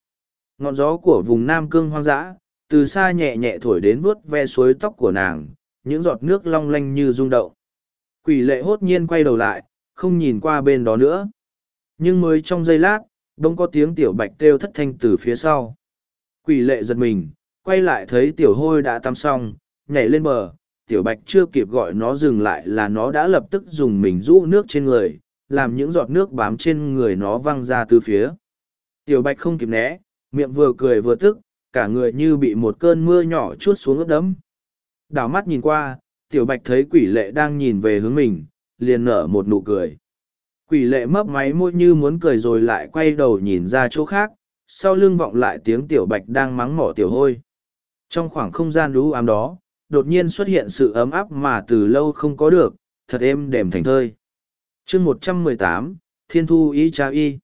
Ngọn gió của vùng Nam Cương hoang dã, từ xa nhẹ nhẹ thổi đến vuốt ve suối tóc của nàng, những giọt nước long lanh như rung động. Quỷ lệ hốt nhiên quay đầu lại, không nhìn qua bên đó nữa. Nhưng mới trong giây lát, đông có tiếng tiểu bạch kêu thất thanh từ phía sau. Quỷ lệ giật mình, quay lại thấy tiểu hôi đã tắm xong, nhảy lên bờ, tiểu bạch chưa kịp gọi nó dừng lại là nó đã lập tức dùng mình rũ nước trên người, làm những giọt nước bám trên người nó văng ra từ phía. Tiểu bạch không kịp né, miệng vừa cười vừa tức, cả người như bị một cơn mưa nhỏ chuốt xuống ướt đẫm. Đảo mắt nhìn qua, tiểu bạch thấy quỷ lệ đang nhìn về hướng mình, liền nở một nụ cười. Quỷ lệ mấp máy môi như muốn cười rồi lại quay đầu nhìn ra chỗ khác, sau lưng vọng lại tiếng tiểu bạch đang mắng mỏ tiểu hôi. Trong khoảng không gian đú ám đó, đột nhiên xuất hiện sự ấm áp mà từ lâu không có được, thật êm đềm thành thơi. chương một trăm mười tám Thiên Thu Y Cha Y.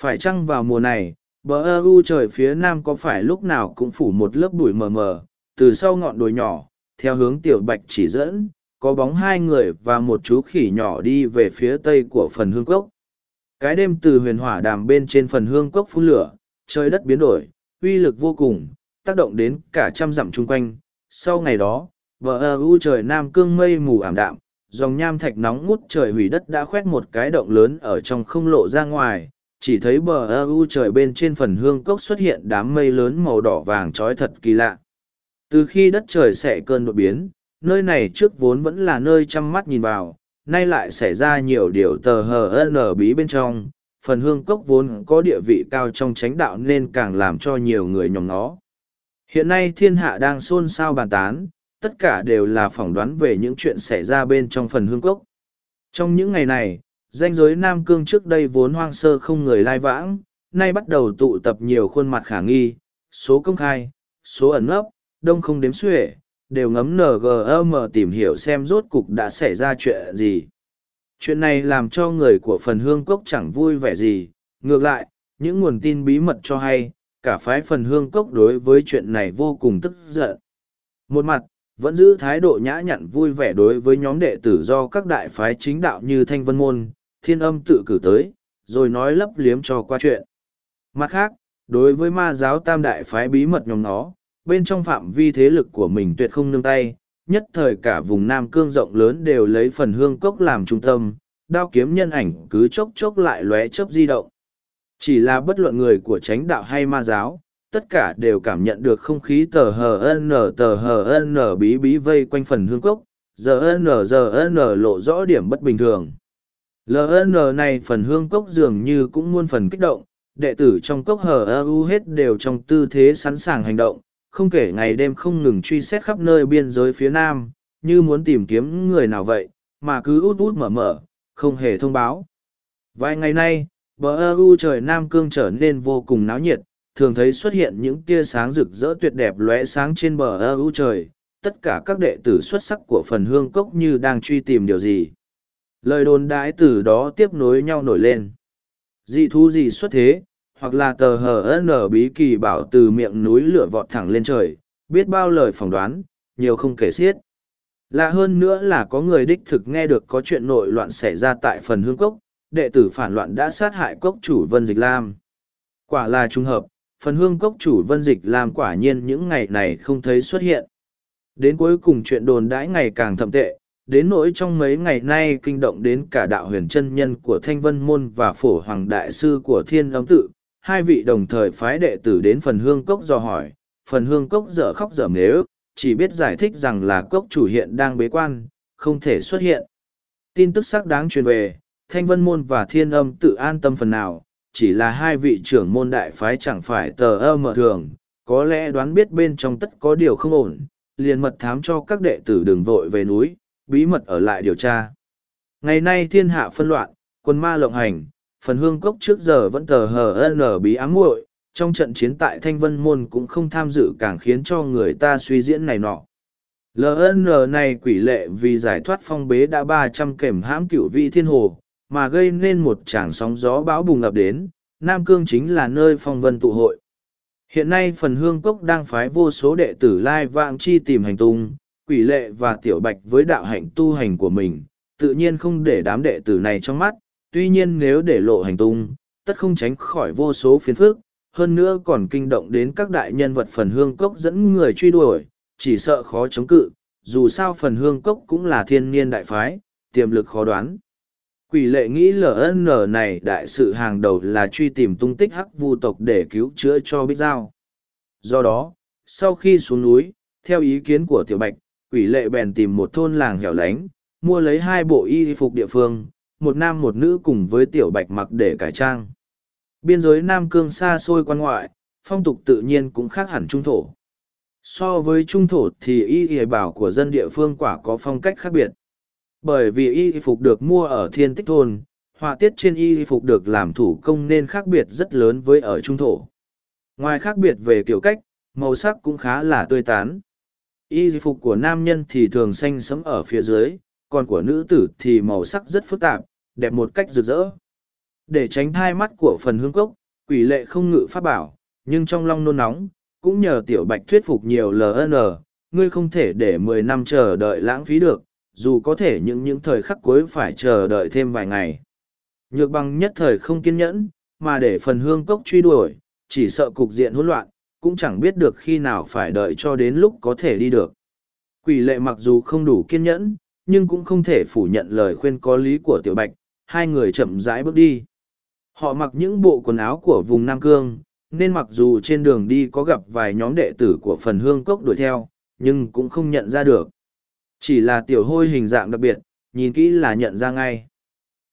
Phải chăng vào mùa này, bờ ơ u trời phía nam có phải lúc nào cũng phủ một lớp bụi mờ mờ, từ sau ngọn đồi nhỏ, theo hướng tiểu bạch chỉ dẫn, có bóng hai người và một chú khỉ nhỏ đi về phía tây của phần hương cốc. Cái đêm từ huyền hỏa đàm bên trên phần hương cốc phun lửa, trời đất biến đổi, uy lực vô cùng, tác động đến cả trăm dặm chung quanh. Sau ngày đó, vợ ơ u trời nam cương mây mù ảm đạm, dòng nham thạch nóng ngút trời hủy đất đã khoét một cái động lớn ở trong không lộ ra ngoài, chỉ thấy bờ ơ u trời bên trên phần hương cốc xuất hiện đám mây lớn màu đỏ vàng trói thật kỳ lạ. Từ khi đất trời xẻ cơn đột biến, nơi này trước vốn vẫn là nơi chăm mắt nhìn vào, nay lại xảy ra nhiều điều tờ hờ n bí bên trong, phần hương cốc vốn có địa vị cao trong chánh đạo nên càng làm cho nhiều người nhòm nó. Hiện nay thiên hạ đang xôn xao bàn tán, tất cả đều là phỏng đoán về những chuyện xảy ra bên trong phần hương cốc. Trong những ngày này, danh giới Nam Cương trước đây vốn hoang sơ không người lai vãng, nay bắt đầu tụ tập nhiều khuôn mặt khả nghi, số công khai, số ẩn ấp, đông không đếm xuể, đều ngấm NGM tìm hiểu xem rốt cục đã xảy ra chuyện gì. Chuyện này làm cho người của phần hương cốc chẳng vui vẻ gì, ngược lại, những nguồn tin bí mật cho hay, cả phái phần hương cốc đối với chuyện này vô cùng tức giận. Một mặt, vẫn giữ thái độ nhã nhặn vui vẻ đối với nhóm đệ tử do các đại phái chính đạo như Thanh Vân Môn, Thiên Âm tự cử tới, rồi nói lấp liếm cho qua chuyện. Mặt khác, đối với ma giáo tam đại phái bí mật nhóm nó, bên trong phạm vi thế lực của mình tuyệt không nương tay, nhất thời cả vùng Nam Cương rộng lớn đều lấy phần hương cốc làm trung tâm, đao kiếm nhân ảnh cứ chốc chốc lại lóe chớp di động. Chỉ là bất luận người của chánh đạo hay ma giáo, tất cả đều cảm nhận được không khí tờ hờ n tờ hờ n bí bí vây quanh phần hương cốc, giờ n giờ n lộ rõ điểm bất bình thường. LN này phần hương cốc dường như cũng muôn phần kích động, đệ tử trong cốc hờ ơ hết đều trong tư thế sẵn sàng hành động, không kể ngày đêm không ngừng truy xét khắp nơi biên giới phía nam, như muốn tìm kiếm người nào vậy, mà cứ út út mở mở, không hề thông báo. Vài ngày nay, bờ ơ u trời Nam Cương trở nên vô cùng náo nhiệt, thường thấy xuất hiện những tia sáng rực rỡ tuyệt đẹp lóe sáng trên bờ ơ u trời, tất cả các đệ tử xuất sắc của phần hương cốc như đang truy tìm điều gì. Lời đồn đãi từ đó tiếp nối nhau nổi lên. Dị thú gì xuất thế, hoặc là tờ hờ n bí kỳ bảo từ miệng núi lửa vọt thẳng lên trời, biết bao lời phỏng đoán, nhiều không kể xiết. Lạ hơn nữa là có người đích thực nghe được có chuyện nội loạn xảy ra tại phần hương cốc, đệ tử phản loạn đã sát hại cốc chủ Vân Dịch Lam. Quả là trùng hợp, phần hương cốc chủ Vân Dịch Lam quả nhiên những ngày này không thấy xuất hiện. Đến cuối cùng chuyện đồn đãi ngày càng thậm tệ, đến nỗi trong mấy ngày nay kinh động đến cả đạo huyền chân nhân của Thanh Vân Môn và phổ hoàng đại sư của Thiên Âm Tự, hai vị đồng thời phái đệ tử đến phần hương cốc dò hỏi, phần hương cốc dở khóc dở mếu, chỉ biết giải thích rằng là cốc chủ hiện đang bế quan, không thể xuất hiện. Tin tức sắc đáng truyền về, Thanh Vân Môn và Thiên Âm tự an tâm phần nào, chỉ là hai vị trưởng môn đại phái chẳng phải tờ ơ mở thường, có lẽ đoán biết bên trong tất có điều không ổn, liền mật thám cho các đệ tử đường vội về núi, bí mật ở lại điều tra. Ngày nay thiên hạ phân loạn, quân ma lộng hành, phần hương cốc trước giờ vẫn tờ hờ n bí ám muội trong trận chiến tại thanh vân môn cũng không tham dự càng khiến cho người ta suy diễn này nọ. Ln này quỷ lệ vì giải thoát phong bế đã ba trăm kềm hãm cựu vị thiên hồ, mà gây nên một tràng sóng gió bão bùng ngập đến, nam cương chính là nơi phong vân tụ hội. Hiện nay phần hương cốc đang phái vô số đệ tử lai vãng chi tìm hành tung, quỷ lệ và tiểu bạch với đạo hạnh tu hành của mình, tự nhiên không để đám đệ tử này trong mắt tuy nhiên nếu để lộ hành tung, tất không tránh khỏi vô số phiền phức, hơn nữa còn kinh động đến các đại nhân vật phần hương cốc dẫn người truy đuổi, chỉ sợ khó chống cự, dù sao phần hương cốc cũng là thiên niên đại phái, tiềm lực khó đoán. Quỷ lệ nghĩ LN này đại sự hàng đầu là truy tìm tung tích hắc vu tộc để cứu chữa cho Bích Giao. Do đó, sau khi xuống núi, theo ý kiến của Tiểu Bạch, quỷ lệ bèn tìm một thôn làng hẻo lánh, mua lấy hai bộ y phục địa phương, một nam một nữ cùng với tiểu bạch mặc để cải trang. Biên giới Nam Cương xa xôi quan ngoại, phong tục tự nhiên cũng khác hẳn trung thổ. So với trung thổ thì y y bảo của dân địa phương quả có phong cách khác biệt. Bởi vì y phục được mua ở thiên tích thôn, họa tiết trên y phục được làm thủ công nên khác biệt rất lớn với ở trung thổ. Ngoài khác biệt về kiểu cách, màu sắc cũng khá là tươi tán. Y phục của nam nhân thì thường xanh sẫm ở phía dưới, còn của nữ tử thì màu sắc rất phức tạp, đẹp một cách rực rỡ. Để tránh thai mắt của phần hương cốc, quỷ lệ không ngự pháp bảo, nhưng trong long nôn nóng, cũng nhờ tiểu bạch thuyết phục nhiều LN, ngươi không thể để mười năm chờ đợi lãng phí được, dù có thể những những thời khắc cuối phải chờ đợi thêm vài ngày. Nhược bằng nhất thời không kiên nhẫn, mà để phần hương cốc truy đuổi, chỉ sợ cục diện hỗn loạn, cũng chẳng biết được khi nào phải đợi cho đến lúc có thể đi được. Quỷ lệ mặc dù không đủ kiên nhẫn, nhưng cũng không thể phủ nhận lời khuyên có lý của tiểu bạch hai người chậm rãi bước đi. Họ mặc những bộ quần áo của vùng nam cương nên mặc dù trên đường đi có gặp vài nhóm đệ tử của phần hương cốc đuổi theo nhưng cũng không nhận ra được. Chỉ là tiểu hôi hình dạng đặc biệt nhìn kỹ là nhận ra ngay.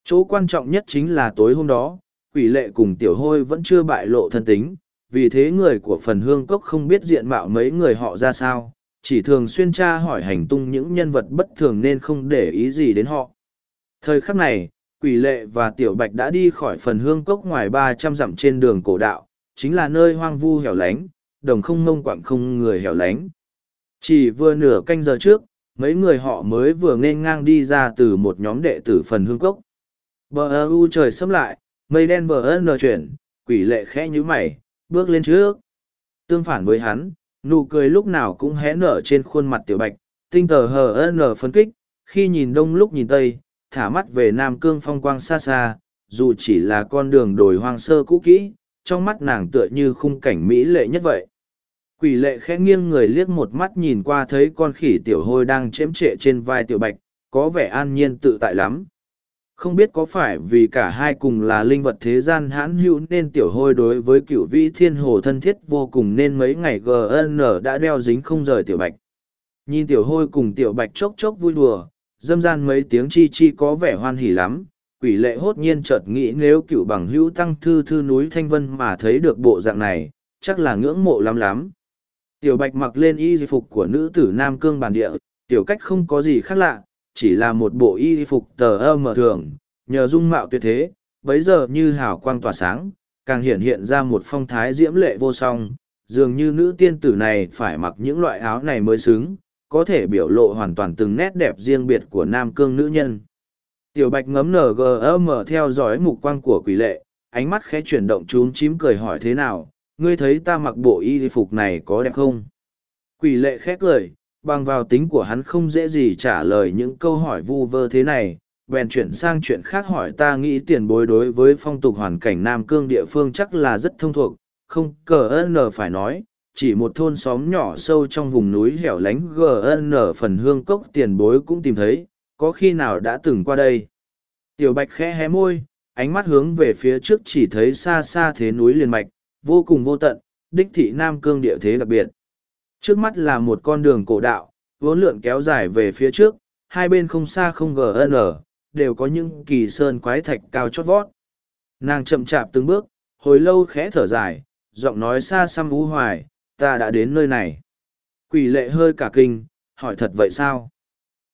Chỗ quan trọng nhất chính là tối hôm đó, quỷ lệ cùng tiểu hôi vẫn chưa bại lộ thân tính, vì thế người của phần hương cốc không biết diện mạo mấy người họ ra sao, chỉ thường xuyên tra hỏi hành tung những nhân vật bất thường nên không để ý gì đến họ. Thời khắc này, quỷ lệ và tiểu bạch đã đi khỏi phần hương cốc ngoài ba trăm dặm trên đường cổ đạo, chính là nơi hoang vu hẻo lánh, đồng không mông quặng không người hẻo lánh. Chỉ vừa nửa canh giờ trước, mấy người họ mới vừa nên ngang đi ra từ một nhóm đệ tử phần hương cốc. Bờ ơ u trời sấm lại, mây đen bờ ân nờ chuyển, quỷ lệ khẽ như mày, bước lên trước. Tương phản với hắn, nụ cười lúc nào cũng hé nở trên khuôn mặt tiểu bạch, tinh tờ hờ ân nở phấn kích, khi nhìn đông lúc nhìn tây, thả mắt về nam cương phong quang xa xa, dù chỉ là con đường đồi hoang sơ cũ kỹ, trong mắt nàng tựa như khung cảnh mỹ lệ nhất vậy. Quỷ lệ khẽ nghiêng người liếc một mắt nhìn qua thấy con khỉ tiểu hôi đang chễm trệ trên vai tiểu bạch, có vẻ an nhiên tự tại lắm. Không biết có phải vì cả hai cùng là linh vật thế gian hãn hữu nên tiểu hôi đối với cựu vĩ thiên hồ thân thiết vô cùng nên mấy ngày GN đã đeo dính không rời tiểu bạch. Nhìn tiểu hôi cùng tiểu bạch chốc chốc vui đùa, dâm gian mấy tiếng chi chi có vẻ hoan hỉ lắm. Quỷ lệ hốt nhiên chợt nghĩ nếu cựu bằng hữu tăng thư thư núi Thanh Vân mà thấy được bộ dạng này, chắc là ngưỡng mộ lắm lắm. Tiểu bạch mặc lên y phục của nữ tử Nam Cương bản địa, tiểu cách không có gì khác lạ, chỉ là một bộ y phục tờ ơ mở thường, nhờ dung mạo tuyệt thế, bấy giờ như hào quang tỏa sáng, càng hiện hiện ra một phong thái diễm lệ vô song, dường như nữ tiên tử này phải mặc những loại áo này mới xứng, có thể biểu lộ hoàn toàn từng nét đẹp riêng biệt của nam cương nữ nhân. Tiểu bạch ngấm ngm theo dõi mục quang của quỷ lệ, ánh mắt khẽ chuyển động trúng chím cười hỏi thế nào, ngươi thấy ta mặc bộ y phục này có đẹp không? Quỷ lệ khẽ cười, bằng vào tính của hắn không dễ gì trả lời những câu hỏi vu vơ thế này, bèn chuyển sang chuyện khác hỏi ta nghĩ tiền bối đối với phong tục hoàn cảnh Nam Cương địa phương chắc là rất thông thuộc, không cờ ơn phải nói, chỉ một thôn xóm nhỏ sâu trong vùng núi hẻo lánh gn phần hương cốc tiền bối cũng tìm thấy, có khi nào đã từng qua đây. Tiểu bạch khẽ hé môi, ánh mắt hướng về phía trước chỉ thấy xa xa thế núi liền mạch, vô cùng vô tận, đích thị Nam Cương địa thế đặc biệt. Trước mắt là một con đường cổ đạo, vốn lượn kéo dài về phía trước, hai bên không xa không gn, đều có những kỳ sơn quái thạch cao chót vót. Nàng chậm chạp từng bước, hồi lâu khẽ thở dài, giọng nói xa xăm u hoài, ta đã đến nơi này. Quỷ lệ hơi cả kinh, hỏi thật vậy sao?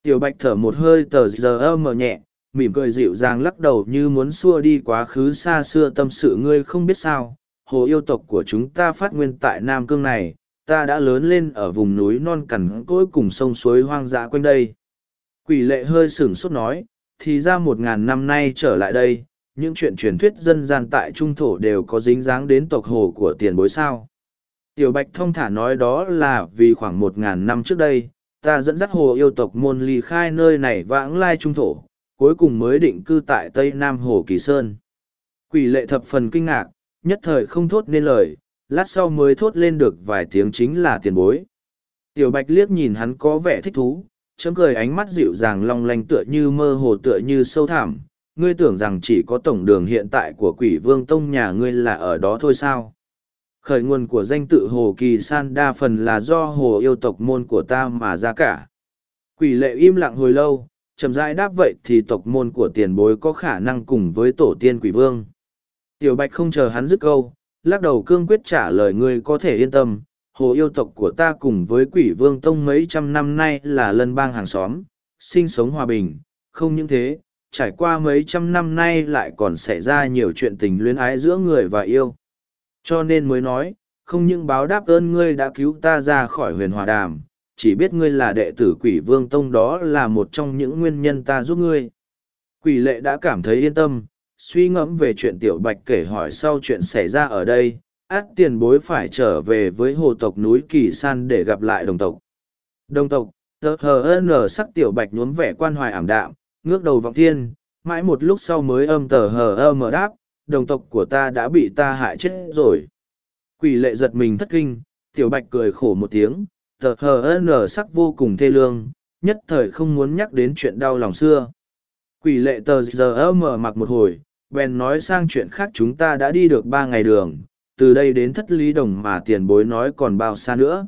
Tiểu bạch thở một hơi tờ giờ mờ nhẹ, mỉm cười dịu dàng lắc đầu như muốn xua đi quá khứ xa xưa tâm sự ngươi không biết sao. Hồ yêu tộc của chúng ta phát nguyên tại Nam Cương này, ta đã lớn lên ở vùng núi non cằn cỗi cùng sông suối hoang dã quanh đây. Quỷ lệ hơi sửng sốt nói, thì ra một ngàn năm nay trở lại đây, những chuyện truyền thuyết dân gian tại Trung Thổ đều có dính dáng đến tộc hồ của tiền bối sao. Tiểu Bạch thông thả nói đó là vì khoảng một ngàn năm trước đây, ta dẫn dắt hồ yêu tộc môn ly khai nơi này vãng lai Trung Thổ, cuối cùng mới định cư tại Tây Nam Hồ Kỳ Sơn. Quỷ lệ thập phần kinh ngạc, nhất thời không thốt nên lời, lát sau mới thốt lên được vài tiếng chính là tiền bối. Tiểu Bạch liếc nhìn hắn có vẻ thích thú, chấm cười ánh mắt dịu dàng long lanh tựa như mơ hồ tựa như sâu thẳm. Ngươi tưởng rằng chỉ có tổng đường hiện tại của quỷ vương tông nhà ngươi là ở đó thôi sao? Khởi nguồn của danh tự hồ kỳ san đa phần là do hồ yêu tộc môn của ta mà ra cả. Quỷ lệ im lặng hồi lâu chậm rãi đáp vậy thì tộc môn của tiền bối có khả năng cùng với tổ tiên quỷ vương. Tiểu bạch không chờ hắn dứt câu lắc đầu cương quyết trả lời ngươi có thể yên tâm hồ yêu tộc của ta cùng với quỷ vương tông mấy trăm năm nay là lân bang hàng xóm, sinh sống hòa bình, không những thế, trải qua mấy trăm năm nay lại còn xảy ra nhiều chuyện tình luyến ái giữa người và yêu. Cho nên mới nói, không những báo đáp ơn ngươi đã cứu ta ra khỏi huyền hòa đàm, chỉ biết ngươi là đệ tử quỷ vương tông đó là một trong những nguyên nhân ta giúp ngươi. Quỷ lệ đã cảm thấy yên tâm, suy ngẫm về chuyện tiểu bạch kể hỏi sau chuyện xảy ra ở đây, át tiền bối phải trở về với hồ tộc núi kỳ san để gặp lại đồng tộc. Đồng tộc tờ hờ n sắc tiểu bạch nhuốm vẻ quan hoài ảm đạm ngước đầu vọng thiên mãi một lúc sau mới âm tờ hờ ơ mờ đáp đồng tộc của ta đã bị ta hại chết rồi. Quỷ lệ giật mình thất kinh tiểu bạch cười khổ một tiếng tờ hờ n sắc vô cùng thê lương nhất thời không muốn nhắc đến chuyện đau lòng xưa. Quỷ lệ tờ giờ mở mặc một hồi bèn nói sang chuyện khác chúng ta đã đi được ba ngày đường từ đây đến thất lý đồng mà tiền bối nói còn bao xa nữa.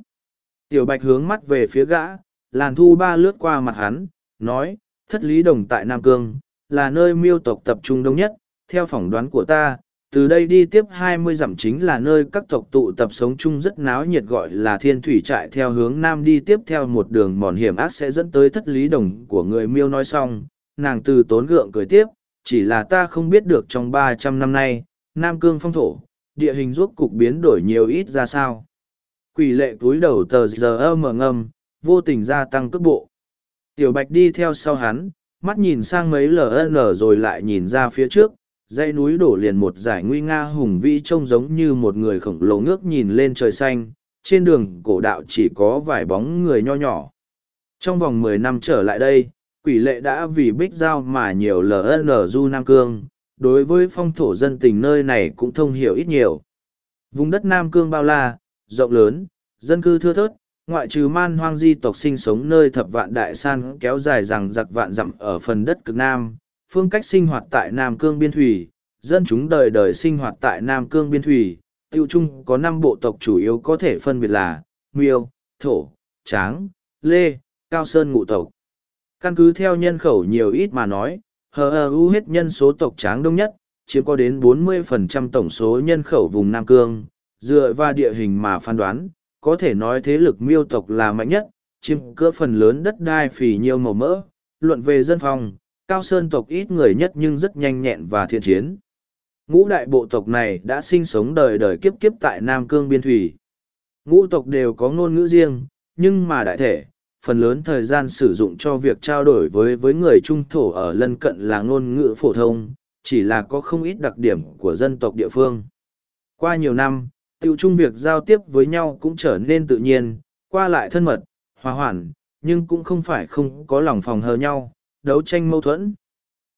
Tiểu bạch hướng mắt về phía gã, làn thu ba lướt qua mặt hắn, nói, thất lý đồng tại Nam Cương, là nơi miêu tộc tập trung đông nhất, theo phỏng đoán của ta, từ đây đi tiếp hai mươi dặm chính là nơi các tộc tụ tập sống chung rất náo nhiệt gọi là thiên thủy trại theo hướng nam đi tiếp theo một đường mòn hiểm ác sẽ dẫn tới thất lý đồng của người miêu nói xong nàng từ tốn gượng cười tiếp chỉ là ta không biết được trong ba trăm năm nay, nam cương phong thổ, địa hình rốt cục biến đổi nhiều ít ra sao. Quỷ lệ túi đầu tờ giờ mở ngâm vô tình gia tăng cước bộ. Tiểu bạch đi theo sau hắn, mắt nhìn sang mấy ln rồi lại nhìn ra phía trước, dãy núi đổ liền một giải nguy nga hùng vĩ trông giống như một người khổng lồ ngước nhìn lên trời xanh, trên đường cổ đạo chỉ có vài bóng người nho nhỏ. Trong vòng mười năm trở lại đây quỷ lệ đã vì bích giao mà nhiều ln du nam cương đối với phong thổ dân tình nơi này cũng thông hiểu ít nhiều vùng đất nam cương bao la rộng lớn dân cư thưa thớt ngoại trừ man hoang di tộc sinh sống nơi thập vạn đại san kéo dài rằng giặc vạn dặm ở phần đất cực nam phương cách sinh hoạt tại Nam Cương Biên Thủy, dân chúng đời đời sinh hoạt tại Nam Cương Biên Thủy, tiêu chung có năm bộ tộc chủ yếu có thể phân biệt là Miêu, Thổ, Tráng, Lê, Cao Sơn ngụ tộc. Căn cứ theo nhân khẩu nhiều ít mà nói, hờ hờ hết nhân số tộc Tráng đông nhất, chiếm có đến 40% tổng số nhân khẩu vùng Nam Cương, dựa vào địa hình mà phán đoán, có thể nói thế lực miêu tộc là mạnh nhất, chiếm cỡ phần lớn đất đai phì nhiêu màu mỡ, luận về dân phòng, cao sơn tộc ít người nhất nhưng rất nhanh nhẹn và thiện chiến. Ngũ đại bộ tộc này đã sinh sống đời đời kiếp kiếp tại Nam Cương Biên Thủy. Ngũ tộc đều có ngôn ngữ riêng, nhưng mà đại thể, phần lớn thời gian sử dụng cho việc trao đổi với với người trung thổ ở lân cận là ngôn ngữ phổ thông, chỉ là có không ít đặc điểm của dân tộc địa phương. Qua nhiều năm, tiêu chung việc giao tiếp với nhau cũng trở nên tự nhiên, qua lại thân mật, hòa hoãn, nhưng cũng không phải không có lòng phòng hờ nhau, đấu tranh mâu thuẫn.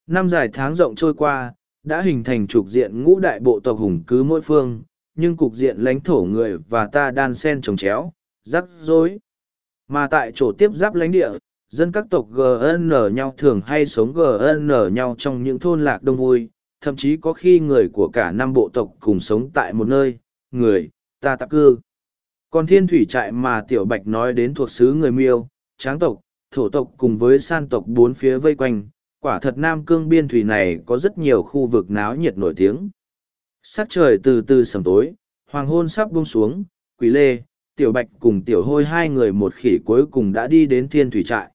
Năm dài tháng rộng trôi qua, đã hình thành trục diện ngũ đại bộ tộc hùng cứ mỗi phương, nhưng cục diện lãnh thổ người và ta đan sen trồng chéo, rắc rối. Mà tại chỗ tiếp giáp lãnh địa, dân các tộc GN nhau thường hay sống GN nhau trong những thôn lạc đông vui, thậm chí có khi người của cả năm bộ tộc cùng sống tại một nơi, người, ta tạp cư. Còn thiên thủy trại mà Tiểu Bạch nói đến thuộc xứ người miêu, tráng tộc, thổ tộc cùng với san tộc bốn phía vây quanh, quả thật Nam Cương biên thủy này có rất nhiều khu vực náo nhiệt nổi tiếng. Sắc trời từ từ sầm tối, hoàng hôn sắp buông xuống, quỷ lê, tiểu bạch cùng tiểu hôi hai người một khỉ cuối cùng đã đi đến thiên thủy trại.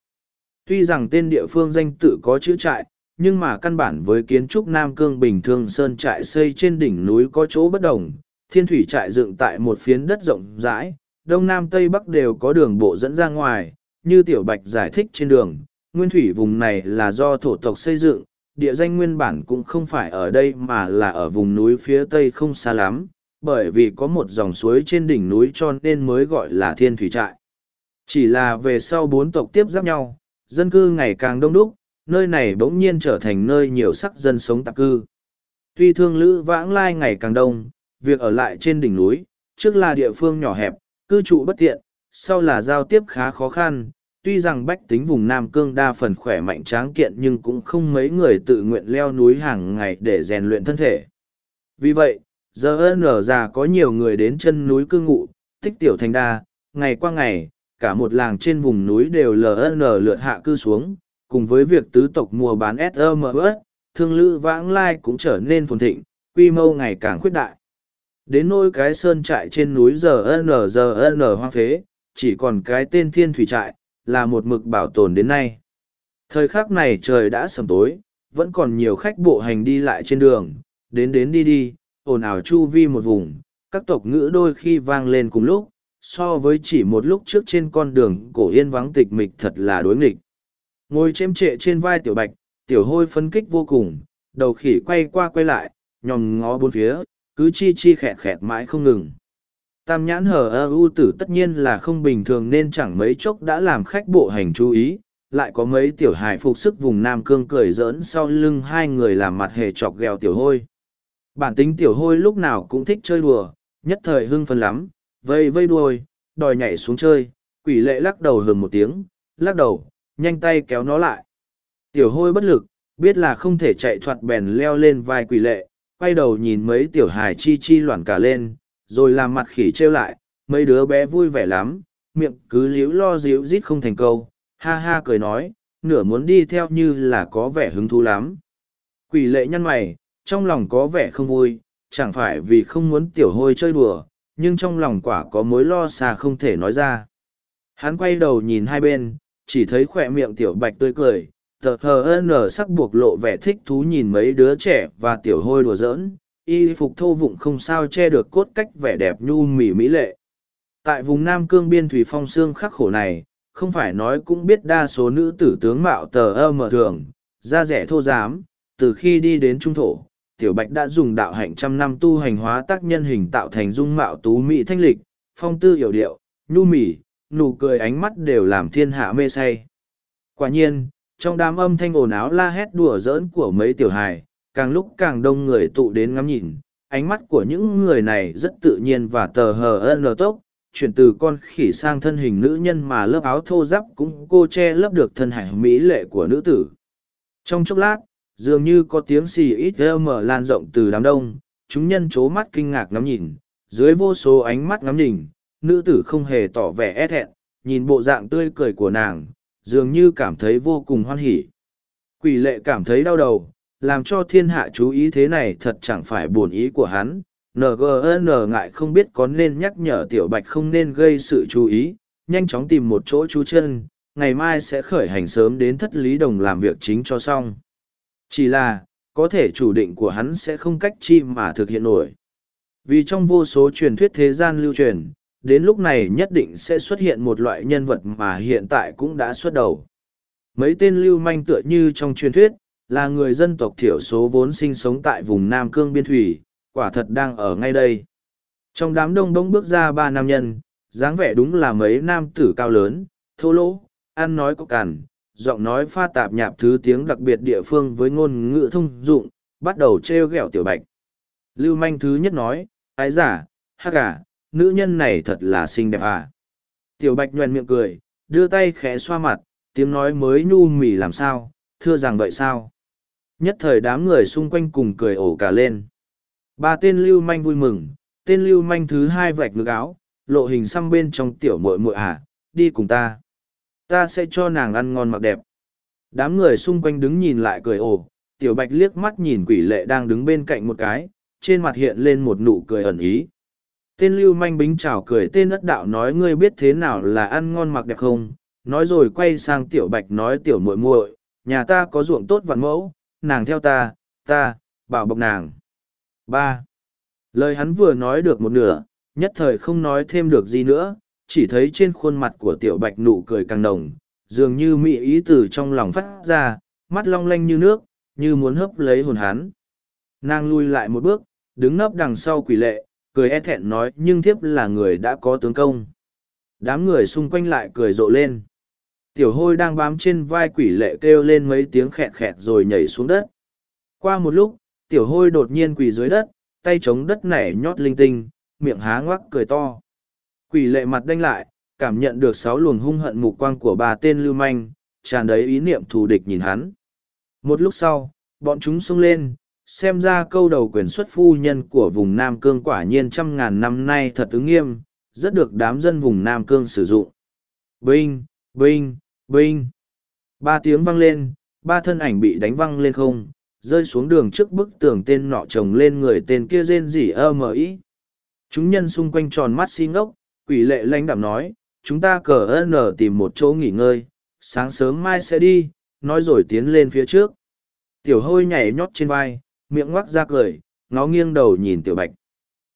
Tuy rằng tên địa phương danh tự có chữ trại, nhưng mà căn bản với kiến trúc Nam Cương bình thường sơn trại xây trên đỉnh núi có chỗ bất đồng, thiên thủy trại dựng tại một phiến đất rộng rãi, đông nam tây bắc đều có đường bộ dẫn ra ngoài, như tiểu bạch giải thích trên đường, nguyên thủy vùng này là do thổ tộc xây dựng, địa danh nguyên bản cũng không phải ở đây mà là ở vùng núi phía tây không xa lắm, bởi vì có một dòng suối trên đỉnh núi cho nên mới gọi là thiên thủy trại. Chỉ là về sau bốn tộc tiếp giáp nhau, dân cư ngày càng đông đúc, nơi này bỗng nhiên trở thành nơi nhiều sắc dân sống tạp cư. Tuy thương lữ vãng lai ngày càng đông, việc ở lại trên đỉnh núi, trước là địa phương nhỏ hẹp, cư trụ bất tiện, sau là giao tiếp khá khó khăn. Tuy rằng bách tính vùng Nam Cương đa phần khỏe mạnh tráng kiện nhưng cũng không mấy người tự nguyện leo núi hàng ngày để rèn luyện thân thể. Vì vậy, giờ nở già có nhiều người đến chân núi cư ngụ, tích tiểu thành đa, ngày qua ngày, cả một làng trên vùng núi đều ln lượt hạ cư xuống, cùng với việc tứ tộc mua bán SMS, thương lữ vãng lai cũng trở nên phồn thịnh, quy mô ngày càng khuyết đại. Đến nỗi cái sơn trại trên núi giờ n giờ n hoang phế, chỉ còn cái tên thiên thủy trại, là một mực bảo tồn đến nay. Thời khắc này trời đã sầm tối, vẫn còn nhiều khách bộ hành đi lại trên đường, đến đến đi đi, ồn ào chu vi một vùng, các tộc ngữ đôi khi vang lên cùng lúc, so với chỉ một lúc trước trên con đường cổ yên vắng tịch mịch thật là đối nghịch. Ngồi chêm trệ trên vai tiểu bạch, tiểu hôi phấn kích vô cùng, đầu khỉ quay qua quay lại, nhòm ngó bốn phía, cứ chi chi khẹt khẹt mãi không ngừng. Tam nhãn hờ ơ u tử tất nhiên là không bình thường nên chẳng mấy chốc đã làm khách bộ hành chú ý, lại có mấy tiểu hài phục sức vùng Nam Cương cười giỡn sau lưng hai người làm mặt hề chọc ghèo tiểu hôi. Bản tính tiểu hôi lúc nào cũng thích chơi đùa, nhất thời hưng phấn lắm, vây vây đuôi, đòi nhảy xuống chơi, quỷ lệ lắc đầu hừng một tiếng, lắc đầu, nhanh tay kéo nó lại. Tiểu hôi bất lực, biết là không thể chạy thoạt bèn leo lên vai quỷ lệ, quay đầu nhìn mấy tiểu hài chi chi loạn cả lên, rồi làm mặt khỉ trêu lại, mấy đứa bé vui vẻ lắm, miệng cứ líu lo díu rít không thành câu, ha ha cười nói, nửa muốn đi theo như là có vẻ hứng thú lắm. Quỷ lệ nhăn mày, trong lòng có vẻ không vui, chẳng phải vì không muốn tiểu hôi chơi đùa, nhưng trong lòng quả có mối lo xa không thể nói ra. Hắn quay đầu nhìn hai bên, chỉ thấy khỏe miệng tiểu bạch tươi cười, tờ hờ nở sắc buộc lộ vẻ thích thú nhìn mấy đứa trẻ và tiểu hôi đùa giỡn, y phục thô vụng không sao che được cốt cách vẻ đẹp nhu mỉ mỹ lệ. Tại vùng Nam Cương biên thủy phong xương khắc khổ này, không phải nói cũng biết đa số nữ tử tướng mạo tờ ơ mở thường, da rẻ thô giám, từ khi đi đến trung thổ, tiểu bạch đã dùng đạo hạnh trăm năm tu hành hóa tác nhân hình tạo thành dung mạo tú mỹ thanh lịch, phong tư hiểu điệu, nhu mỉ, nụ cười ánh mắt đều làm thiên hạ mê say. Quả nhiên, trong đám âm thanh ồn áo la hét đùa giỡn của mấy tiểu hài, càng lúc càng đông người tụ đến ngắm nhìn, ánh mắt của những người này rất tự nhiên và tờ hờ ân tốc, chuyển từ con khỉ sang thân hình nữ nhân mà lớp áo thô giáp cũng cô che lấp được thân hải mỹ lệ của nữ tử. Trong chốc lát, dường như có tiếng xì ít mở lan rộng từ đám đông, chúng nhân chố mắt kinh ngạc ngắm nhìn, dưới vô số ánh mắt ngắm nhìn, nữ tử không hề tỏ vẻ e thẹn, nhìn bộ dạng tươi cười của nàng, dường như cảm thấy vô cùng hoan hỉ. Quỷ lệ cảm thấy đau đầu, làm cho thiên hạ chú ý thế này thật chẳng phải buồn ý của hắn. NGN ngại không biết có nên nhắc nhở tiểu bạch không nên gây sự chú ý, nhanh chóng tìm một chỗ chú chân, ngày mai sẽ khởi hành sớm đến thất lý đồng làm việc chính cho xong. Chỉ là, có thể chủ định của hắn sẽ không cách chi mà thực hiện nổi. Vì trong vô số truyền thuyết thế gian lưu truyền, đến lúc này nhất định sẽ xuất hiện một loại nhân vật mà hiện tại cũng đã xuất đầu. Mấy tên lưu manh tựa như trong truyền thuyết, là người dân tộc thiểu số vốn sinh sống tại vùng Nam Cương Biên Thủy, quả thật đang ở ngay đây. Trong đám đông đông bước ra ba nam nhân, dáng vẻ đúng là mấy nam tử cao lớn, thô lỗ, ăn nói có cằn, giọng nói pha tạp nhạp thứ tiếng đặc biệt địa phương với ngôn ngữ thông dụng, bắt đầu trêu ghẹo tiểu bạch. Lưu manh thứ nhất nói, ái giả, hắc à, nữ nhân này thật là xinh đẹp à. Tiểu bạch nhoèn miệng cười, đưa tay khẽ xoa mặt, tiếng nói mới nhu mỉ làm sao, thưa rằng vậy sao. Nhất thời đám người xung quanh cùng cười ổ cả lên. Ba tên lưu manh vui mừng, tên lưu manh thứ hai vạch ngực áo, lộ hình xăm bên trong tiểu muội muội à, đi cùng ta. Ta sẽ cho nàng ăn ngon mặc đẹp. Đám người xung quanh đứng nhìn lại cười ồ. tiểu bạch liếc mắt nhìn quỷ lệ đang đứng bên cạnh một cái, trên mặt hiện lên một nụ cười ẩn ý. Tên lưu manh bính chào cười tên ất đạo nói ngươi biết thế nào là ăn ngon mặc đẹp không, nói rồi quay sang tiểu bạch nói tiểu muội muội nhà ta có ruộng tốt vạn mẫu, nàng theo ta, ta, bảo bọc nàng. ba Lời hắn vừa nói được một nửa, nhất thời không nói thêm được gì nữa, chỉ thấy trên khuôn mặt của tiểu bạch nụ cười càng nồng, dường như mị ý từ trong lòng phát ra, mắt long lanh như nước, như muốn hấp lấy hồn hắn. Nàng lui lại một bước, đứng nấp đằng sau quỷ lệ, cười e thẹn nói nhưng thiếp là người đã có tướng công. Đám người xung quanh lại cười rộ lên tiểu hôi đang bám trên vai quỷ lệ kêu lên mấy tiếng khẹt khẹt rồi nhảy xuống đất qua một lúc tiểu hôi đột nhiên quỳ dưới đất tay chống đất nảy nhót linh tinh miệng há ngoắc cười to quỷ lệ mặt đanh lại cảm nhận được sáu luồng hung hận mục quang của bà tên lưu manh tràn đầy ý niệm thù địch nhìn hắn một lúc sau bọn chúng xông lên xem ra câu đầu quyền xuất phu nhân của vùng nam cương quả nhiên trăm ngàn năm nay thật ứng nghiêm rất được đám dân vùng nam cương sử dụng binh binh Vinh! Ba tiếng vang lên, ba thân ảnh bị đánh văng lên không, rơi xuống đường trước bức tường tên nọ chồng lên người tên kia rên rỉ ơ mờ ý. Chúng nhân xung quanh tròn mắt si ngốc, quỷ lệ lãnh đạm nói, chúng ta cờ ơn nở tìm một chỗ nghỉ ngơi, sáng sớm mai sẽ đi, nói rồi tiến lên phía trước. Tiểu hôi nhảy nhót trên vai, miệng ngoắc ra cười, ngó nghiêng đầu nhìn tiểu bạch.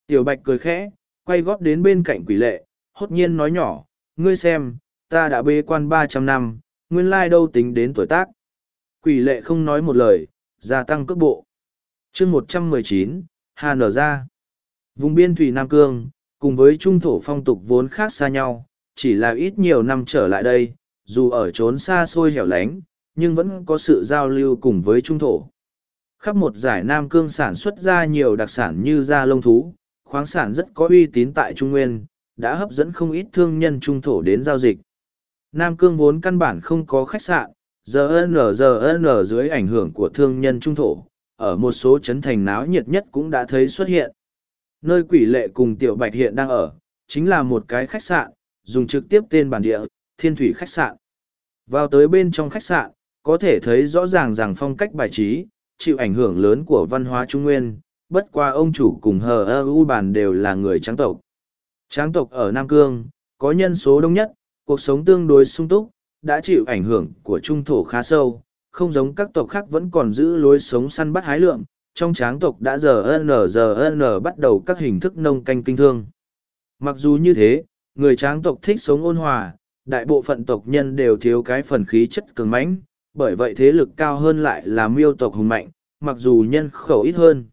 Tiểu bạch cười khẽ, quay gót đến bên cạnh quỷ lệ, hốt nhiên nói nhỏ, ngươi xem, ta đã bế quan ba trăm năm, nguyên lai đâu tính đến tuổi tác. Quỷ lệ không nói một lời, gia tăng cước bộ. chương một trăm mười chín Hà nở ra. Vùng biên thủy Nam Cương, cùng với trung thổ phong tục vốn khác xa nhau, chỉ là ít nhiều năm trở lại đây, dù ở trốn xa xôi hẻo lánh, nhưng vẫn có sự giao lưu cùng với trung thổ. Khắp một giải Nam Cương sản xuất ra nhiều đặc sản như da lông thú, khoáng sản rất có uy tín tại Trung Nguyên, đã hấp dẫn không ít thương nhân trung thổ đến giao dịch. Nam Cương vốn căn bản không có khách sạn, giờ n giờ n dưới ảnh hưởng của thương nhân trung thổ, ở một số chấn thành náo nhiệt nhất cũng đã thấy xuất hiện. Nơi quỷ lệ cùng tiểu bạch hiện đang ở, chính là một cái khách sạn, dùng trực tiếp tên bản địa, thiên thủy khách sạn. Vào tới bên trong khách sạn, có thể thấy rõ ràng rằng phong cách bài trí, chịu ảnh hưởng lớn của văn hóa Trung Nguyên, bất qua ông chủ cùng hờ ơ u bàn đều là người tráng tộc. Tráng tộc ở Nam Cương, có nhân số đông nhất, cuộc sống tương đối sung túc, đã chịu ảnh hưởng của trung thổ khá sâu, không giống các tộc khác vẫn còn giữ lối sống săn bắt hái lượng, trong tráng tộc đã giờ n giờ n bắt đầu các hình thức nông canh kinh thương. Mặc dù như thế, người tráng tộc thích sống ôn hòa, đại bộ phận tộc nhân đều thiếu cái phần khí chất cường mãnh, bởi vậy thế lực cao hơn lại là miêu tộc hùng mạnh, mặc dù nhân khẩu ít hơn.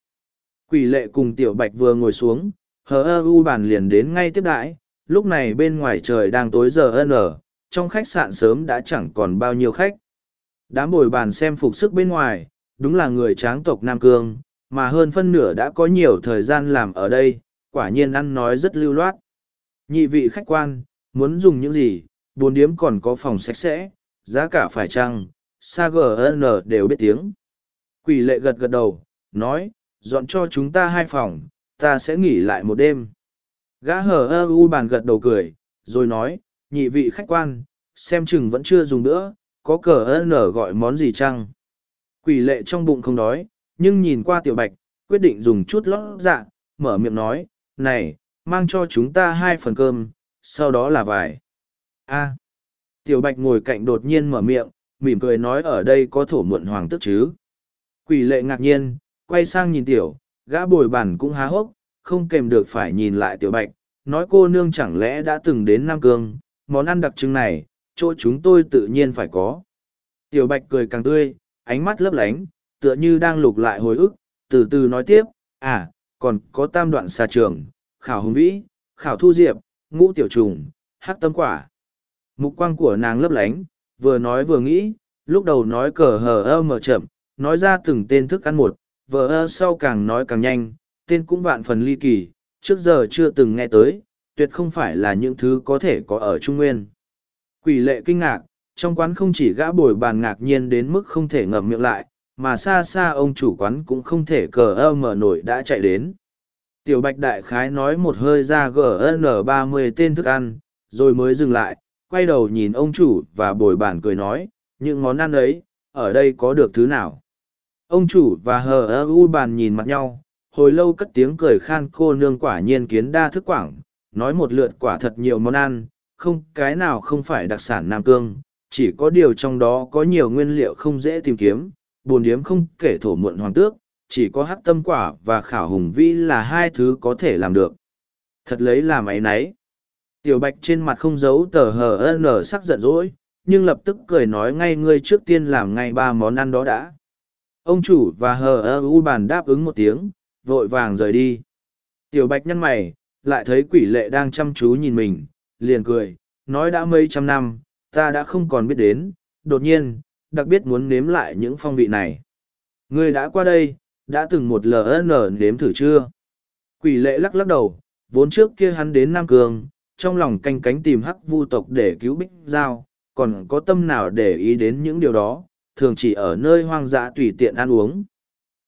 Quỷ lệ cùng tiểu bạch vừa ngồi xuống, hờ ơ u bàn liền đến ngay tiếp đãi, lúc này bên ngoài trời đang tối giờ n, trong khách sạn sớm đã chẳng còn bao nhiêu khách. Đám bồi bàn xem phục sức bên ngoài, đúng là người tráng tộc Nam Cương, mà hơn phân nửa đã có nhiều thời gian làm ở đây, quả nhiên ăn nói rất lưu loát. Nhị vị khách quan, muốn dùng những gì, bốn điếm còn có phòng sạch sẽ, giá cả phải chăng, sa gn đều biết tiếng. Quỷ lệ gật gật đầu, nói, dọn cho chúng ta hai phòng, ta sẽ nghỉ lại một đêm. Gã hờ ơ u bàn gật đầu cười, rồi nói, nhị vị khách quan, xem chừng vẫn chưa dùng nữa, có cờ ơ nở gọi món gì chăng? Quỷ lệ trong bụng không đói, nhưng nhìn qua tiểu bạch, quyết định dùng chút lót dạ, mở miệng nói, này, mang cho chúng ta hai phần cơm, sau đó là vải. a tiểu bạch ngồi cạnh đột nhiên mở miệng, mỉm cười nói ở đây có thổ muộn hoàng tức chứ. Quỷ lệ ngạc nhiên, quay sang nhìn tiểu, gã bồi bàn cũng há hốc, không kèm được phải nhìn lại tiểu bạch, nói cô nương chẳng lẽ đã từng đến Nam Cương, món ăn đặc trưng này, chỗ chúng tôi tự nhiên phải có. Tiểu bạch cười càng tươi, ánh mắt lấp lánh, tựa như đang lục lại hồi ức, từ từ nói tiếp, à, còn có tam đoạn xa trường, khảo hùng vĩ, khảo thu diệp, ngũ tiểu trùng, hắc tâm quả. Mục quang của nàng lấp lánh, vừa nói vừa nghĩ, lúc đầu nói cờ hờ ơ mở chậm, nói ra từng tên thức ăn một, vờ ơ sau càng nói càng nhanh, tên cũng vạn phần ly kỳ, trước giờ chưa từng nghe tới, tuyệt không phải là những thứ có thể có ở Trung Nguyên. Quỷ lệ kinh ngạc, trong quán không chỉ gã bồi bàn ngạc nhiên đến mức không thể ngậm miệng lại, mà xa xa ông chủ quán cũng không thể cờ ơ mở nổi đã chạy đến. Tiểu Bạch Đại Khái nói một hơi ra GN ba mươi tên thức ăn, rồi mới dừng lại, quay đầu nhìn ông chủ và bồi bàn cười nói, những món ăn ấy, ở đây có được thứ nào? Ông chủ và hờ ơ u bàn nhìn mặt nhau, hồi lâu cất tiếng cười khan cô nương quả nhiên kiến đa thức quảng, nói một lượt quả thật nhiều món ăn, không cái nào không phải đặc sản Nam Cương, chỉ có điều trong đó có nhiều nguyên liệu không dễ tìm kiếm, buồn điếm không kể thổ muộn hoàng tước, chỉ có hắc tâm quả và khảo hùng vĩ là hai thứ có thể làm được. Thật lấy làm ấy nấy. Tiểu bạch trên mặt không giấu tờ hờ nở sắc giận dỗi, nhưng lập tức cười nói ngay ngươi trước tiên làm ngay ba món ăn đó đã. Ông chủ và hờ ơ u bàn đáp ứng một tiếng, vội vàng rời đi. Tiểu bạch nhăn mày, lại thấy quỷ lệ đang chăm chú nhìn mình, liền cười, nói đã mấy trăm năm, ta đã không còn biết đến, đột nhiên, đặc biệt muốn nếm lại những phong vị này. Ngươi đã qua đây, đã từng một LN nếm thử chưa? Quỷ lệ lắc lắc đầu, vốn trước kia hắn đến Nam Cương, trong lòng canh cánh tìm hắc vu tộc để cứu bích giao, còn có tâm nào để ý đến những điều đó, thường chỉ ở nơi hoang dã tùy tiện ăn uống.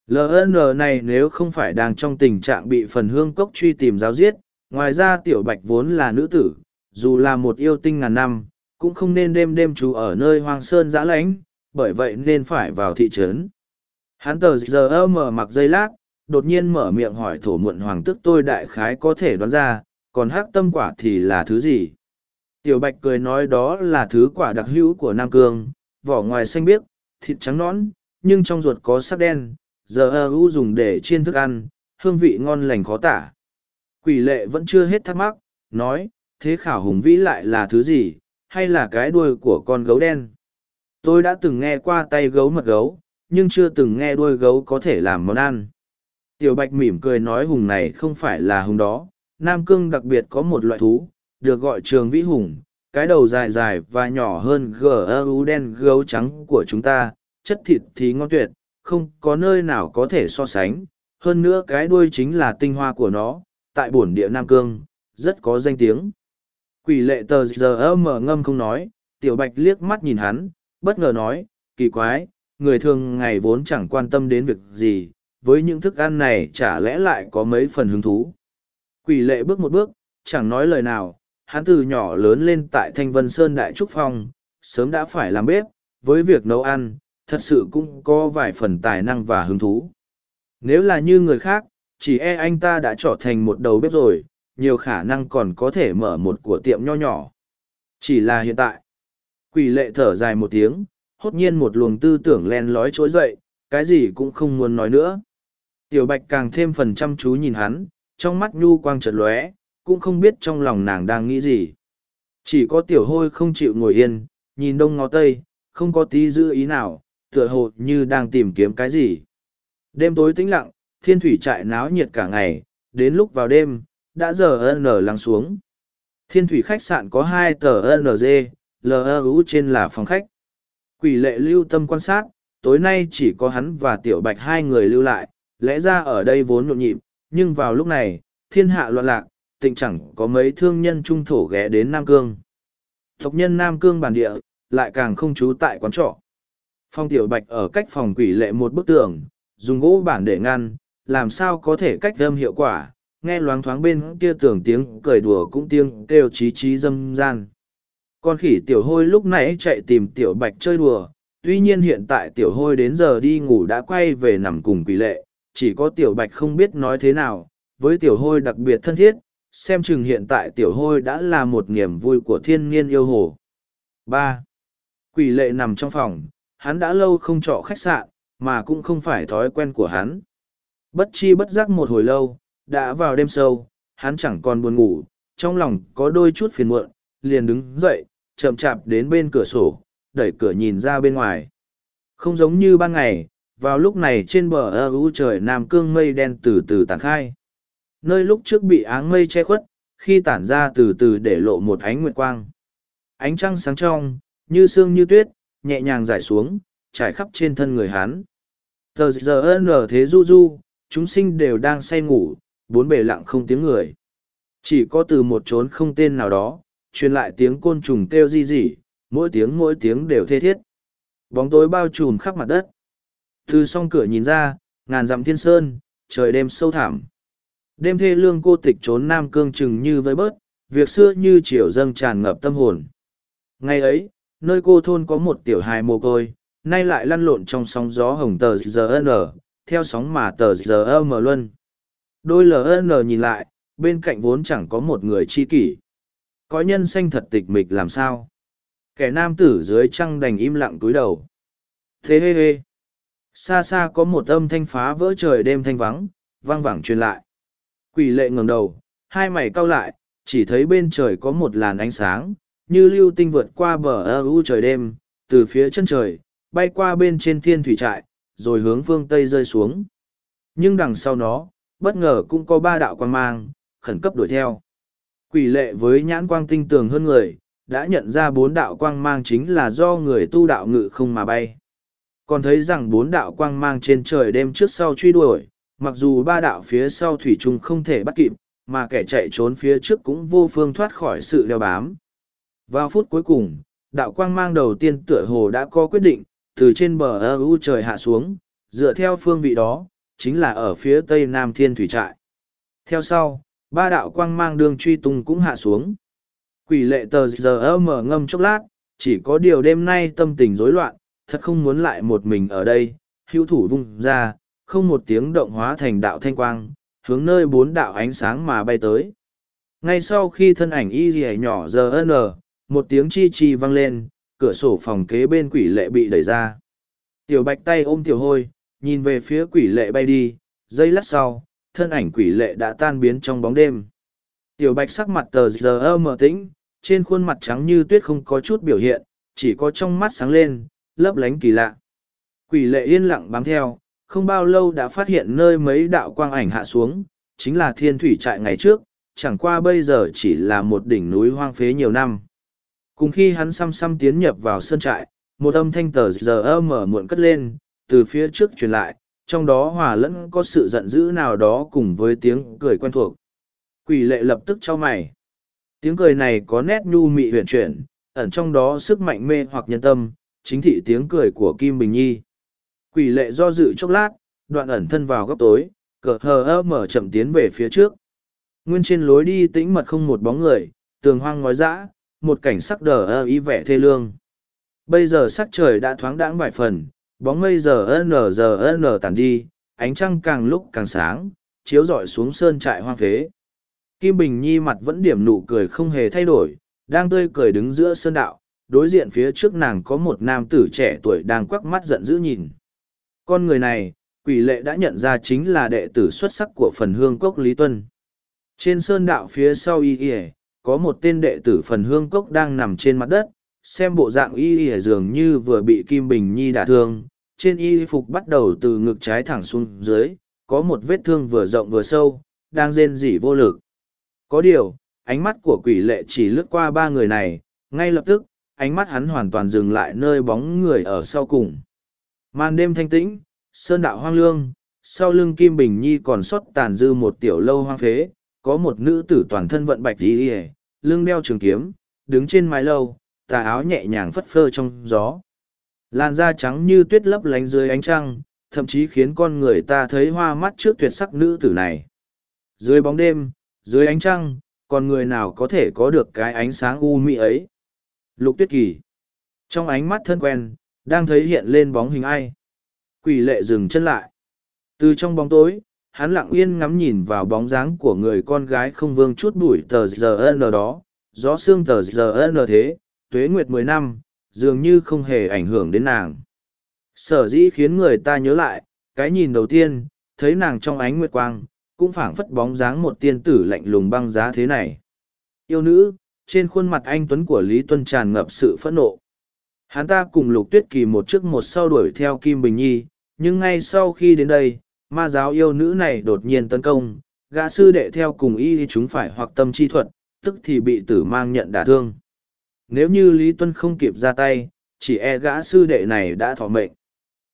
LN này nếu không phải đang trong tình trạng bị phần hương cốc truy tìm giáo giết, ngoài ra tiểu bạch vốn là nữ tử, dù là một yêu tinh ngàn năm, cũng không nên đêm đêm trú ở nơi hoang sơn giã lánh, bởi vậy nên phải vào thị trấn. Hắn tờ giờ mở mặc dây lát, đột nhiên mở miệng hỏi thổ muộn hoàng tức tôi đại khái có thể đoán ra, còn hắc tâm quả thì là thứ gì? Tiểu bạch cười nói đó là thứ quả đặc hữu của Nam Cương, vỏ ngoài xanh biếc, thịt trắng nõn, nhưng trong ruột có sắc đen, giờ u dùng để chiên thức ăn, hương vị ngon lành khó tả. Quỷ lệ vẫn chưa hết thắc mắc, nói, thế khảo hùng vĩ lại là thứ gì, hay là cái đuôi của con gấu đen? Tôi đã từng nghe qua tay gấu mật gấu, nhưng chưa từng nghe đuôi gấu có thể làm món ăn. Tiểu Bạch mỉm cười nói hùng này không phải là hùng đó, Nam Cương đặc biệt có một loại thú, được gọi trường vĩ hùng, cái đầu dài dài và nhỏ hơn gấu đen gấu trắng của chúng ta, chất thịt thì ngon tuyệt, không có nơi nào có thể so sánh. Hơn nữa cái đuôi chính là tinh hoa của nó, tại bổn địa Nam Cương, rất có danh tiếng. Quỷ lệ tờ giờ mở ngâm không nói, tiểu bạch liếc mắt nhìn hắn, bất ngờ nói, kỳ quái, người thường ngày vốn chẳng quan tâm đến việc gì, với những thức ăn này chả lẽ lại có mấy phần hứng thú. Quỷ lệ bước một bước, chẳng nói lời nào, hắn từ nhỏ lớn lên tại Thanh Vân Sơn Đại Trúc Phong, sớm đã phải làm bếp, với việc nấu ăn, thật sự cũng có vài phần tài năng và hứng thú. Nếu là như người khác, chỉ e anh ta đã trở thành một đầu bếp rồi, nhiều khả năng còn có thể mở một của tiệm nho nhỏ. Chỉ là hiện tại, quỷ lệ thở dài một tiếng, hốt nhiên một luồng tư tưởng len lói trỗi dậy, cái gì cũng không muốn nói nữa. Tiểu bạch càng thêm phần chăm chú nhìn hắn, trong mắt nhu quang chợt lóe, cũng không biết trong lòng nàng đang nghĩ gì. Chỉ có tiểu hôi không chịu ngồi yên, nhìn đông ngó tây, không có tí giữ ý nào, tựa hồ như đang tìm kiếm cái gì. Đêm tối tĩnh lặng, thiên thủy trại náo nhiệt cả ngày, đến lúc vào đêm, đã giờ n lắng xuống. Thiên thủy khách sạn có hai tờ NG, LEU trên là phòng khách. Quỷ lệ lưu tâm quan sát, tối nay chỉ có hắn và tiểu bạch hai người lưu lại, lẽ ra ở đây vốn nhộn nhịp, nhưng vào lúc này, thiên hạ loạn lạc, tình chẳng có mấy thương nhân trung thổ ghé đến Nam Cương. Tộc nhân Nam Cương bản địa, lại càng không trú tại quán trọ. Phong tiểu bạch ở cách phòng quỷ lệ một bức tường, dùng gỗ bản để ngăn, làm sao có thể cách âm hiệu quả, nghe loáng thoáng bên kia tưởng tiếng cười đùa cũng tiếng kêu chí chí dâm gian. Con khỉ tiểu hôi lúc nãy chạy tìm tiểu bạch chơi đùa, tuy nhiên hiện tại tiểu hôi đến giờ đi ngủ đã quay về nằm cùng quỷ lệ, chỉ có tiểu bạch không biết nói thế nào, với tiểu hôi đặc biệt thân thiết, xem chừng hiện tại tiểu hôi đã là một niềm vui của thiên nhiên yêu hồ. ba Quỷ lệ nằm trong phòng, hắn đã lâu không trọ khách sạn, mà cũng không phải thói quen của hắn. Bất chi bất giác một hồi lâu, đã vào đêm sâu, hắn chẳng còn buồn ngủ, trong lòng có đôi chút phiền muộn, liền đứng dậy, chậm chạp đến bên cửa sổ, đẩy cửa nhìn ra bên ngoài. Không giống như ban ngày, vào lúc này trên bờ ơ ưu trời nam cương mây đen từ từ tàn khai. Nơi lúc trước bị áng mây che khuất, khi tản ra từ từ để lộ một ánh nguyệt quang. Ánh trăng sáng trong, như sương như tuyết, nhẹ nhàng rải xuống, trải khắp trên thân người hắn. Tờ giờ ở thế du du, chúng sinh đều đang say ngủ, bốn bề lặng không tiếng người. Chỉ có từ một chốn không tên nào đó, truyền lại tiếng côn trùng kêu di rỉ, mỗi tiếng mỗi tiếng đều thê thiết. Bóng tối bao trùm khắp mặt đất. Từ song cửa nhìn ra, ngàn dặm thiên sơn, trời đêm sâu thẳm. Đêm thê lương cô tịch trốn nam cương chừng như với bớt, việc xưa như chiều dâng tràn ngập tâm hồn. Ngày ấy, nơi cô thôn có một tiểu hài mồ côi, nay lại lăn lộn trong sóng gió hồng tờ GN, theo sóng mà tờ giờ mờ luân. Đôi LN nhìn lại, bên cạnh vốn chẳng có một người chi kỷ. Có nhân xanh thật tịch mịch làm sao? Kẻ nam tử dưới trăng đành im lặng túi đầu. Thế hê hê. Xa xa có một âm thanh phá vỡ trời đêm thanh vắng, vang vẳng truyền lại. Quỷ lệ ngẩng đầu, hai mày cau lại, chỉ thấy bên trời có một làn ánh sáng, như lưu tinh vượt qua bờ ơ u trời đêm, từ phía chân trời, bay qua bên trên thiên thủy trại, rồi hướng phương Tây rơi xuống. Nhưng đằng sau nó, bất ngờ cũng có ba đạo quan mang, khẩn cấp đuổi theo. Quỷ lệ với nhãn quang tinh tường hơn người, đã nhận ra bốn đạo quang mang chính là do người tu đạo ngự không mà bay. Còn thấy rằng bốn đạo quang mang trên trời đêm trước sau truy đuổi, mặc dù ba đạo phía sau thủy chung không thể bắt kịp, mà kẻ chạy trốn phía trước cũng vô phương thoát khỏi sự đeo bám. Vào phút cuối cùng, đạo quang mang đầu tiên tựa hồ đã có quyết định, từ trên bờ ơ u trời hạ xuống, dựa theo phương vị đó, chính là ở phía tây nam thiên thủy trại. Theo sau, ba đạo quang mang đường truy tung cũng hạ xuống. Quỷ lệ tờ giờ mở ngâm chốc lát, chỉ có điều đêm nay tâm tình rối loạn, thật không muốn lại một mình ở đây, hữu thủ vung ra, không một tiếng động hóa thành đạo thanh quang, hướng nơi bốn đạo ánh sáng mà bay tới. Ngay sau khi thân ảnh y dì nhỏ giờ n, một tiếng chi chi vang lên, cửa sổ phòng kế bên quỷ lệ bị đẩy ra. Tiểu bạch tay ôm tiểu hôi, nhìn về phía quỷ lệ bay đi, giây lát sau, thân ảnh quỷ lệ đã tan biến trong bóng đêm. Tiểu bạch sắc mặt tờ giờ mờ tĩnh, trên khuôn mặt trắng như tuyết không có chút biểu hiện, chỉ có trong mắt sáng lên, lấp lánh kỳ lạ. Quỷ lệ yên lặng bám theo, không bao lâu đã phát hiện nơi mấy đạo quang ảnh hạ xuống, chính là thiên thủy trại ngày trước, chẳng qua bây giờ chỉ là một đỉnh núi hoang phế nhiều năm. Cùng khi hắn xăm xăm tiến nhập vào sơn trại, một âm thanh tờ giờ mở muộn cất lên, từ phía trước truyền lại, trong đó hòa lẫn có sự giận dữ nào đó cùng với tiếng cười quen thuộc. Quỷ lệ lập tức cho mày. Tiếng cười này có nét nhu mị huyền chuyển, ẩn trong đó sức mạnh mê hoặc nhân tâm, chính thị tiếng cười của Kim Bình Nhi. Quỷ lệ do dự chốc lát, đoạn ẩn thân vào góc tối, cờ hờ ơ mở chậm tiến về phía trước. Nguyên trên lối đi tĩnh mật không một bóng người, tường hoang ngói dã, một cảnh sắc đờ ơ ý vẻ thê lương. bây giờ sắc trời đã thoáng đãng vài phần bóng mây giờ n giờ n tàn đi, ánh trăng càng lúc càng sáng, chiếu rọi xuống sơn trại hoang phế. Kim bình nhi mặt vẫn điểm nụ cười không hề thay đổi, đang tươi cười đứng giữa sơn đạo, đối diện phía trước nàng có một nam tử trẻ tuổi đang quắc mắt giận dữ nhìn. Con người này, quỷ lệ đã nhận ra chính là đệ tử xuất sắc của phần hương cốc lý tuân. Trên sơn đạo phía sau y ỉa có một tên đệ tử phần hương cốc đang nằm trên mặt đất, xem bộ dạng y ỉa dường như vừa bị kim bình nhi đả thương trên y phục bắt đầu từ ngực trái thẳng xuống dưới có một vết thương vừa rộng vừa sâu đang rên rỉ vô lực. Có điều ánh mắt của quỷ lệ chỉ lướt qua ba người này ngay lập tức ánh mắt hắn hoàn toàn dừng lại nơi bóng người ở sau cùng. Màn đêm thanh tĩnh sơn đạo hoang lương sau lưng kim bình nhi còn sót tàn dư một tiểu lâu hoang phế có một nữ tử toàn thân vận bạch đi hề, lưng đeo trường kiếm đứng trên mái lâu tà áo nhẹ nhàng phất phơ trong gió làn da trắng như tuyết lấp lánh dưới ánh trăng, thậm chí khiến con người ta thấy hoa mắt trước tuyệt sắc nữ tử này. Dưới bóng đêm, dưới ánh trăng, còn người nào có thể có được cái ánh sáng u mị ấy? Lục tuyết kỳ. Trong ánh mắt thân quen, đang thấy hiện lên bóng hình ai? Quỷ lệ dừng chân lại. Từ trong bóng tối, hắn lặng yên ngắm nhìn vào bóng dáng của người con gái không vương chút bụi tờ giờ đó. Gió xương tờ giờ thế, tuế nguyệt mười năm dường như không hề ảnh hưởng đến nàng. Sở dĩ khiến người ta nhớ lại, cái nhìn đầu tiên, thấy nàng trong ánh nguyệt quang, cũng phảng phất bóng dáng một tiên tử lạnh lùng băng giá thế này. Yêu nữ, trên khuôn mặt anh tuấn của lý tuân tràn ngập sự phẫn nộ. Hắn ta cùng lục tuyết kỳ một trước một sau đuổi theo kim bình nhi, nhưng ngay sau khi đến đây, ma giáo yêu nữ này đột nhiên tấn công, gã sư đệ theo cùng y chúng phải hoặc tâm chi thuật, tức thì bị tử mang nhận đả thương nếu như lý tuân không kịp ra tay, chỉ e gã sư đệ này đã thọ mệnh.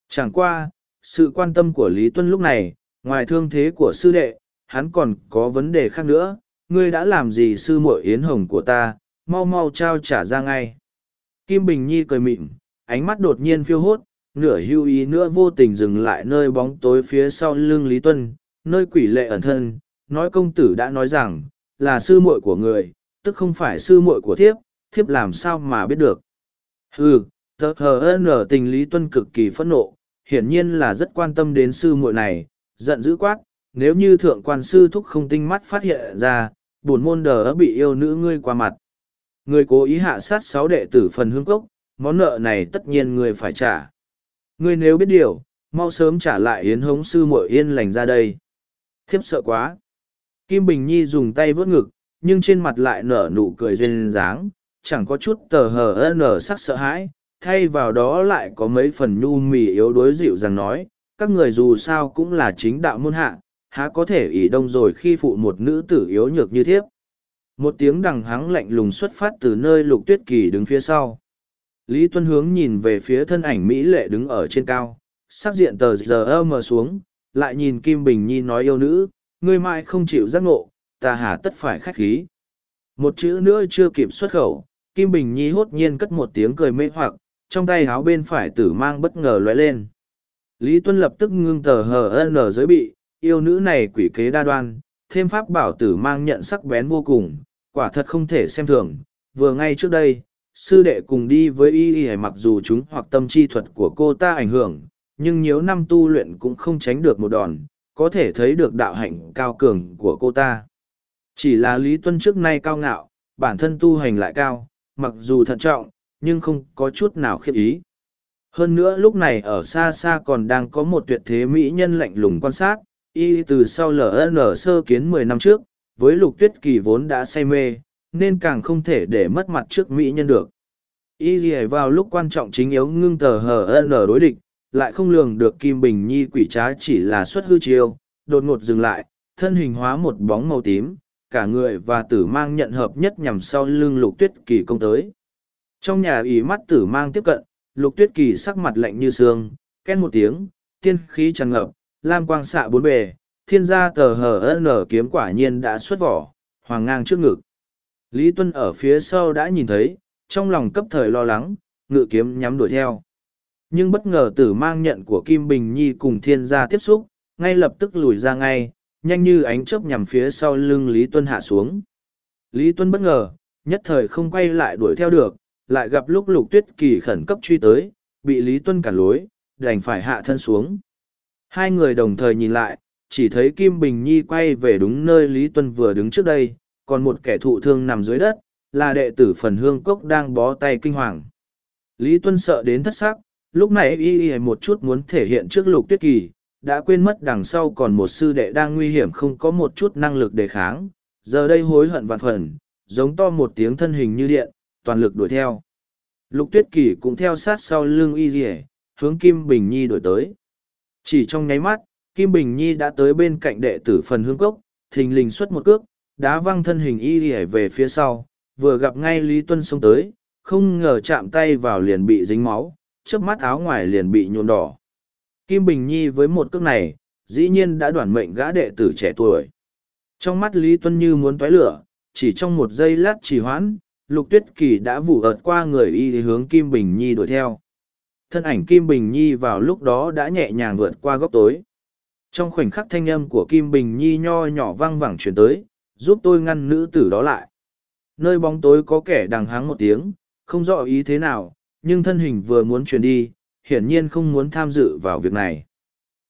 Chẳng qua, sự quan tâm của lý tuân lúc này, ngoài thương thế của sư đệ, hắn còn có vấn đề khác nữa. Ngươi đã làm gì sư muội yến hồng của ta? Mau mau trao trả ra ngay. Kim bình nhi cười mịn ánh mắt đột nhiên phiêu hốt, nửa hưu ý nữa vô tình dừng lại nơi bóng tối phía sau lưng lý tuân, nơi quỷ lệ ẩn thân. Nói công tử đã nói rằng, là sư muội của người, tức không phải sư muội của thiếp thiếp làm sao mà biết được. Ừ tờ hờ ở tình lý tuân cực kỳ phẫn nộ, hiển nhiên là rất quan tâm đến sư muội này, giận dữ quát, nếu như thượng quan sư thúc không tinh mắt phát hiện ra, bổn môn đờ bị yêu nữ ngươi qua mặt. Người cố ý hạ sát sáu đệ tử phần hương cốc, món nợ này tất nhiên ngươi phải trả. Ngươi nếu biết điều, mau sớm trả lại yến hống sư muội yên lành ra đây. Thiếp sợ quá. Kim bình nhi dùng tay vớt ngực, nhưng trên mặt lại nở nụ cười duyên dáng chẳng có chút tờ hờ nở sắc sợ hãi, thay vào đó lại có mấy phần nhu mì yếu đuối dịu rằng nói, các người dù sao cũng là chính đạo môn hạ, há có thể ỷ đông rồi khi phụ một nữ tử yếu nhược như thiếp. Một tiếng đằng hắng lạnh lùng xuất phát từ nơi lục tuyết kỳ đứng phía sau. Lý tuân hướng nhìn về phía thân ảnh mỹ lệ đứng ở trên cao, sắc diện tờ giờ mờ xuống, lại nhìn kim bình nhi nói yêu nữ, ngươi mãi không chịu giác ngộ, ta hà tất phải khách khí một chữ nữa chưa kịp xuất khẩu, kim bình nhi hốt nhiên cất một tiếng cười mê hoặc, trong tay háo bên phải tử mang bất ngờ lóe lên. Lý tuân lập tức ngưng tờ hờ nở giới bị, yêu nữ này quỷ kế đa đoan, thêm pháp bảo tử mang nhận sắc bén vô cùng, quả thật không thể xem thường. Vừa ngay trước đây, sư đệ cùng đi với y y mặc dù chúng hoặc tâm chi thuật của cô ta ảnh hưởng, nhưng nhiều năm tu luyện cũng không tránh được một đòn, có thể thấy được đạo hạnh cao cường của cô ta chỉ là lý tuân trước nay cao ngạo, bản thân tu hành lại cao, mặc dù thận trọng, nhưng không có chút nào khiếp ý. Hơn nữa lúc này ở xa xa còn đang có một tuyệt thế mỹ nhân lạnh lùng quan sát, y từ sau ln sơ kiến mười năm trước, với lục tuyết kỳ vốn đã say mê, nên càng không thể để mất mặt trước mỹ nhân được. Y gì vào lúc quan trọng chính yếu ngưng tờ hờ n đối địch, lại không lường được kim bình nhi quỷ trá chỉ là xuất hư chiêu, đột ngột dừng lại, thân hình hóa một bóng màu tím cả người và tử mang nhận hợp nhất nhằm sau lưng lục tuyết kỳ công tới. Trong nhà ý mắt tử mang tiếp cận, lục tuyết kỳ sắc mặt lạnh như sương ken một tiếng, tiên khí tràn ngập, lam quang xạ bốn bề, thiên gia tờ hờ nở kiếm quả nhiên đã xuất vỏ, hoàng ngang trước ngực. Lý tuân ở phía sau đã nhìn thấy, trong lòng cấp thời lo lắng, ngự kiếm nhắm đuổi theo. Nhưng bất ngờ tử mang nhận của kim bình nhi cùng thiên gia tiếp xúc, ngay lập tức lùi ra ngay nhanh như ánh chớp nhằm phía sau lưng lý tuân hạ xuống lý tuân bất ngờ nhất thời không quay lại đuổi theo được lại gặp lúc lục tuyết kỳ khẩn cấp truy tới, bị Lý Tuân cản lối, đành phải hạ thân xuống. Hai người đồng thời nhìn lại, chỉ thấy Kim Bình Nhi quay về đúng nơi Lý Tuân vừa đứng trước đây, còn một kẻ thụ thương nằm dưới đất, là đệ tử phần hương cốc đang bó tay kinh hoàng. Lý Tuân sợ đến thất sắc, lúc này y y một chút muốn thể hiện trước lục tuyết kỳ, đã quên mất đằng sau còn một sư đệ đang nguy hiểm không có một chút năng lực đề kháng, giờ đây hối hận vạn phần, giống to một tiếng thân hình như điện, toàn lực đuổi theo. Lục tuyết kỷ cũng theo sát sau lưng y dì hướng Kim Bình Nhi đuổi tới. Chỉ trong nháy mắt, Kim Bình Nhi đã tới bên cạnh đệ tử phần hương cốc, thình lình xuất một cước, đá văng thân hình y dì về phía sau, vừa gặp ngay Lý Tuân xông tới, không ngờ chạm tay vào liền bị dính máu, trước mắt áo ngoài liền bị nhuộm đỏ. Kim Bình Nhi với một cước này, dĩ nhiên đã đoản mệnh gã đệ tử trẻ tuổi. Trong mắt Lý Tuân như muốn tói lửa, chỉ trong một giây lát trì hoãn, Lục Tuyết Kỳ đã vụ ợt qua người y hướng Kim Bình Nhi đuổi theo. Thân ảnh Kim Bình Nhi vào lúc đó đã nhẹ nhàng vượt qua góc tối. Trong khoảnh khắc thanh âm của Kim Bình Nhi nho nhỏ vang vẳng chuyển tới, giúp tôi ngăn nữ tử đó lại. Nơi bóng tối có kẻ đằng háng một tiếng, không rõ ý thế nào, nhưng thân hình vừa muốn chuyển đi, hiển nhiên không muốn tham dự vào việc này.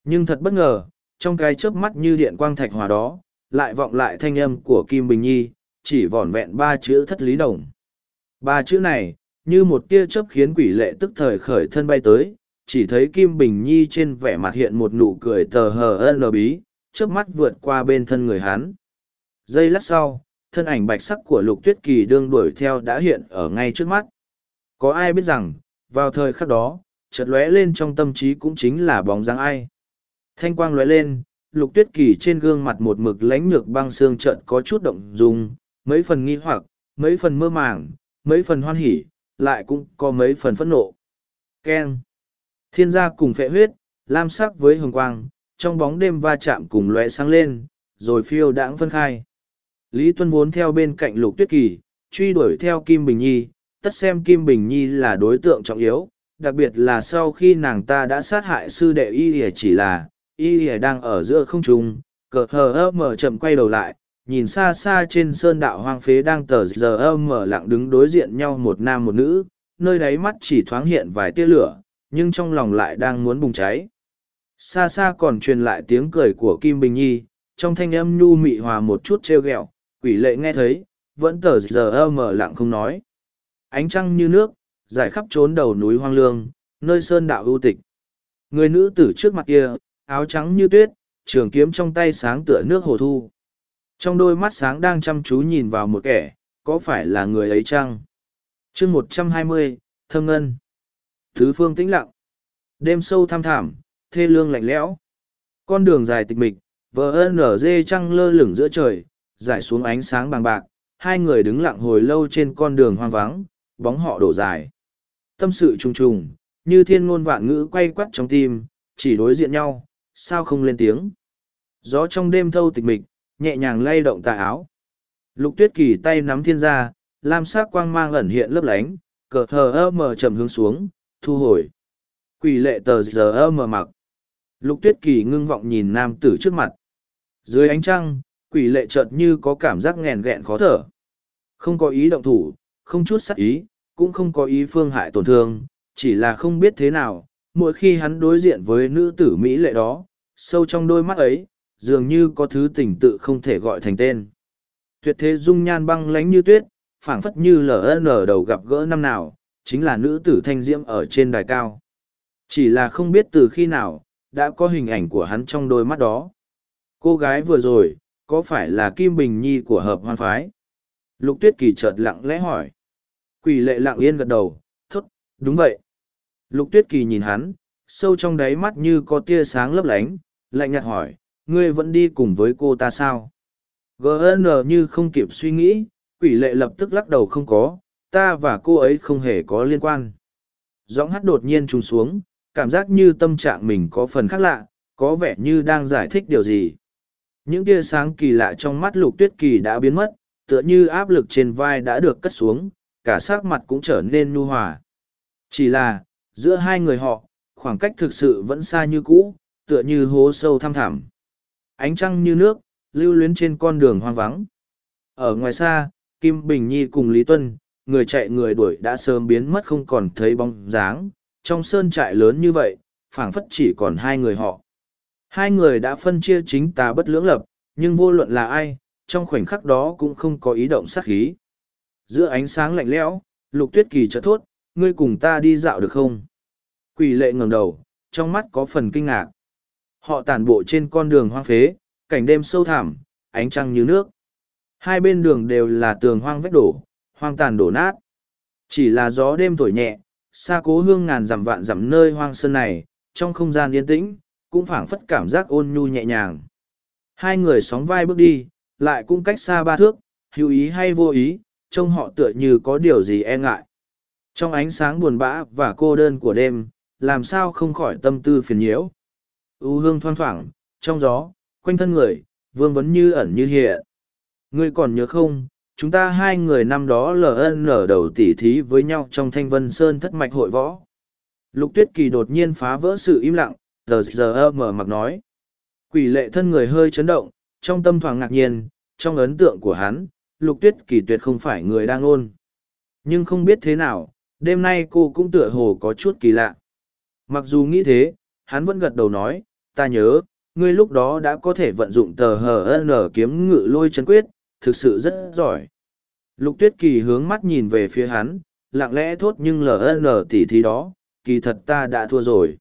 Nhưng thật bất ngờ, trong cái chớp mắt như điện quang thạch hòa đó, lại vọng lại thanh âm của Kim Bình Nhi, chỉ vỏn vẹn ba chữ thất lý đồng. Ba chữ này, như một tia chớp khiến quỷ lệ tức thời khởi thân bay tới, chỉ thấy Kim Bình Nhi trên vẻ mặt hiện một nụ cười tờ hờ ân bí, chớp mắt vượt qua bên thân người Hán. Giây lát sau, thân ảnh bạch sắc của lục tuyết kỳ đương đuổi theo đã hiện ở ngay trước mắt. Có ai biết rằng, vào thời khắc đó, chợt lóe lên trong tâm trí cũng chính là bóng dáng ai. Thanh quang lóe lên, lục tuyết kỳ trên gương mặt một mực lánh nhược băng xương chợt có chút động dung, mấy phần nghi hoặc, mấy phần mơ màng, mấy phần hoan hỉ, lại cũng có mấy phần phẫn nộ. Keng. Thiên gia cùng phệ huyết, lam sắc với hồng quang, trong bóng đêm va chạm cùng lóe sáng lên, rồi phiêu đãng phân khai. Lý Tuân vốn theo bên cạnh Lục Tuyết Kỳ, truy đuổi theo Kim Bình Nhi, tất xem Kim Bình Nhi là đối tượng trọng yếu, đặc biệt là sau khi nàng ta đã sát hại sư đệ Y ỉa chỉ là, Y ỉa đang ở giữa không trung, cờ hờ ơ mở chậm quay đầu lại, nhìn xa xa trên sơn đạo hoang phế đang tờ giờ ơ mở lặng đứng đối diện nhau một nam một nữ, nơi đáy mắt chỉ thoáng hiện vài tia lửa, nhưng trong lòng lại đang muốn bùng cháy. Xa xa còn truyền lại tiếng cười của Kim Bình Nhi, trong thanh âm nhu mị hòa một chút trêu ghẹo quỷ lệ nghe thấy, vẫn tờ giờ ơ mở lặng không nói. Ánh trăng như nước, giải khắp trốn đầu núi hoang lương, nơi sơn đạo ưu tịch. Người nữ tử trước mặt kia, áo trắng như tuyết, trường kiếm trong tay sáng tựa nước hồ thu. Trong đôi mắt sáng đang chăm chú nhìn vào một kẻ, có phải là người ấy chăng? chương một trăm hai mươi thâm ngân. Thứ phương tĩnh lặng. Đêm sâu thăm thảm, thê lương lạnh lẽo. Con đường dài tịch mịch, vờ nở dê trăng lơ lửng giữa trời, giải xuống ánh sáng bằng bạc, hai người đứng lặng hồi lâu trên con đường hoang vắng, bóng họ đổ dài. Tâm sự trùng trùng, như thiên ngôn vạn ngữ quay quắt trong tim, chỉ đối diện nhau, sao không lên tiếng. Gió trong đêm thâu tịch mịch, nhẹ nhàng lay động tà áo. Lục tuyết kỳ tay nắm thiên ra, lam sắc quang mang ẩn hiện lấp lánh, cờ hờ ơ mờ chậm hướng xuống, thu hồi. Quỷ lệ tờ giờ ơ mờ mặc. Lục tuyết kỳ ngưng vọng nhìn nam tử trước mặt. Dưới ánh trăng, quỷ lệ chợt như có cảm giác nghèn nghẹn khó thở. Không có ý động thủ, không chút sắc ý, cũng không có ý phương hại tổn thương, chỉ là không biết thế nào, mỗi khi hắn đối diện với nữ tử Mỹ lệ đó, sâu trong đôi mắt ấy, dường như có thứ tình tự không thể gọi thành tên. Tuyệt thế dung nhan băng lánh như tuyết, phảng phất như lở đầu gặp gỡ năm nào, chính là nữ tử thanh diễm ở trên đài cao. Chỉ là không biết từ khi nào, đã có hình ảnh của hắn trong đôi mắt đó. Cô gái vừa rồi, có phải là Kim Bình Nhi của hợp hoan phái? Lục tuyết kỳ chợt lặng lẽ hỏi. Quỷ lệ lặng yên gật đầu, thốt, đúng vậy. Lục tuyết kỳ nhìn hắn, sâu trong đáy mắt như có tia sáng lấp lánh, lạnh nhạt hỏi, ngươi vẫn đi cùng với cô ta sao? GN như không kịp suy nghĩ, quỷ lệ lập tức lắc đầu không có, ta và cô ấy không hề có liên quan. Giọng hát đột nhiên trùng xuống, cảm giác như tâm trạng mình có phần khác lạ, có vẻ như đang giải thích điều gì. Những tia sáng kỳ lạ trong mắt lục tuyết kỳ đã biến mất, tựa như áp lực trên vai đã được cất xuống, cả sắc mặt cũng trở nên nhu hòa. Chỉ là, giữa hai người họ, khoảng cách thực sự vẫn xa như cũ, tựa như hố sâu thăm thẳm. Ánh trăng như nước, lưu luyến trên con đường hoang vắng. Ở ngoài xa, Kim Bình Nhi cùng Lý Tuân, người chạy người đuổi đã sớm biến mất không còn thấy bóng dáng, trong sơn trại lớn như vậy, phảng phất chỉ còn hai người họ. Hai người đã phân chia chính tà bất lưỡng lập, nhưng vô luận là ai, trong khoảnh khắc đó cũng không có ý động sát khí. Giữa ánh sáng lạnh lẽo, lục tuyết kỳ chợt thốt, ngươi cùng ta đi dạo được không? Quỷ lệ ngẩng đầu, trong mắt có phần kinh ngạc. Họ tản bộ trên con đường hoang phế, cảnh đêm sâu thẳm, ánh trăng như nước. Hai bên đường đều là tường hoang vách đổ, hoang tàn đổ nát. Chỉ là gió đêm thổi nhẹ, xa cố hương ngàn dặm vạn dặm nơi hoang sơn này, trong không gian yên tĩnh, cũng phảng phất cảm giác ôn nhu nhẹ nhàng. Hai người sóng vai bước đi, lại cũng cách xa ba thước, hữu ý hay vô ý, trông họ tựa như có điều gì e ngại. Trong ánh sáng buồn bã và cô đơn của đêm, làm sao không khỏi tâm tư phiền nhiễu. U hương thoang thoảng, trong gió, quanh thân người, vương vấn như ẩn như hiện. Ngươi còn nhớ không, chúng ta hai người năm đó ln nở đầu tỉ thí với nhau trong thanh vân sơn thất mạch hội võ. Lục tuyết kỳ đột nhiên phá vỡ sự im lặng, giờ giờ mở mặc nói. Quỷ lệ thân người hơi chấn động, trong tâm thoáng ngạc nhiên, trong ấn tượng của hắn, lục tuyết kỳ tuyệt không phải người đang ôn. Nhưng không biết thế nào, đêm nay cô cũng tựa hồ có chút kỳ lạ. Mặc dù nghĩ thế, hắn vẫn gật đầu nói, ta nhớ, ngươi lúc đó đã có thể vận dụng tờ hờ n kiếm ngự lôi chân quyết, thực sự rất giỏi. Lục tuyết kỳ hướng mắt nhìn về phía hắn, lặng lẽ thốt nhưng ln tỉ thí đó, kỳ thật ta đã thua rồi.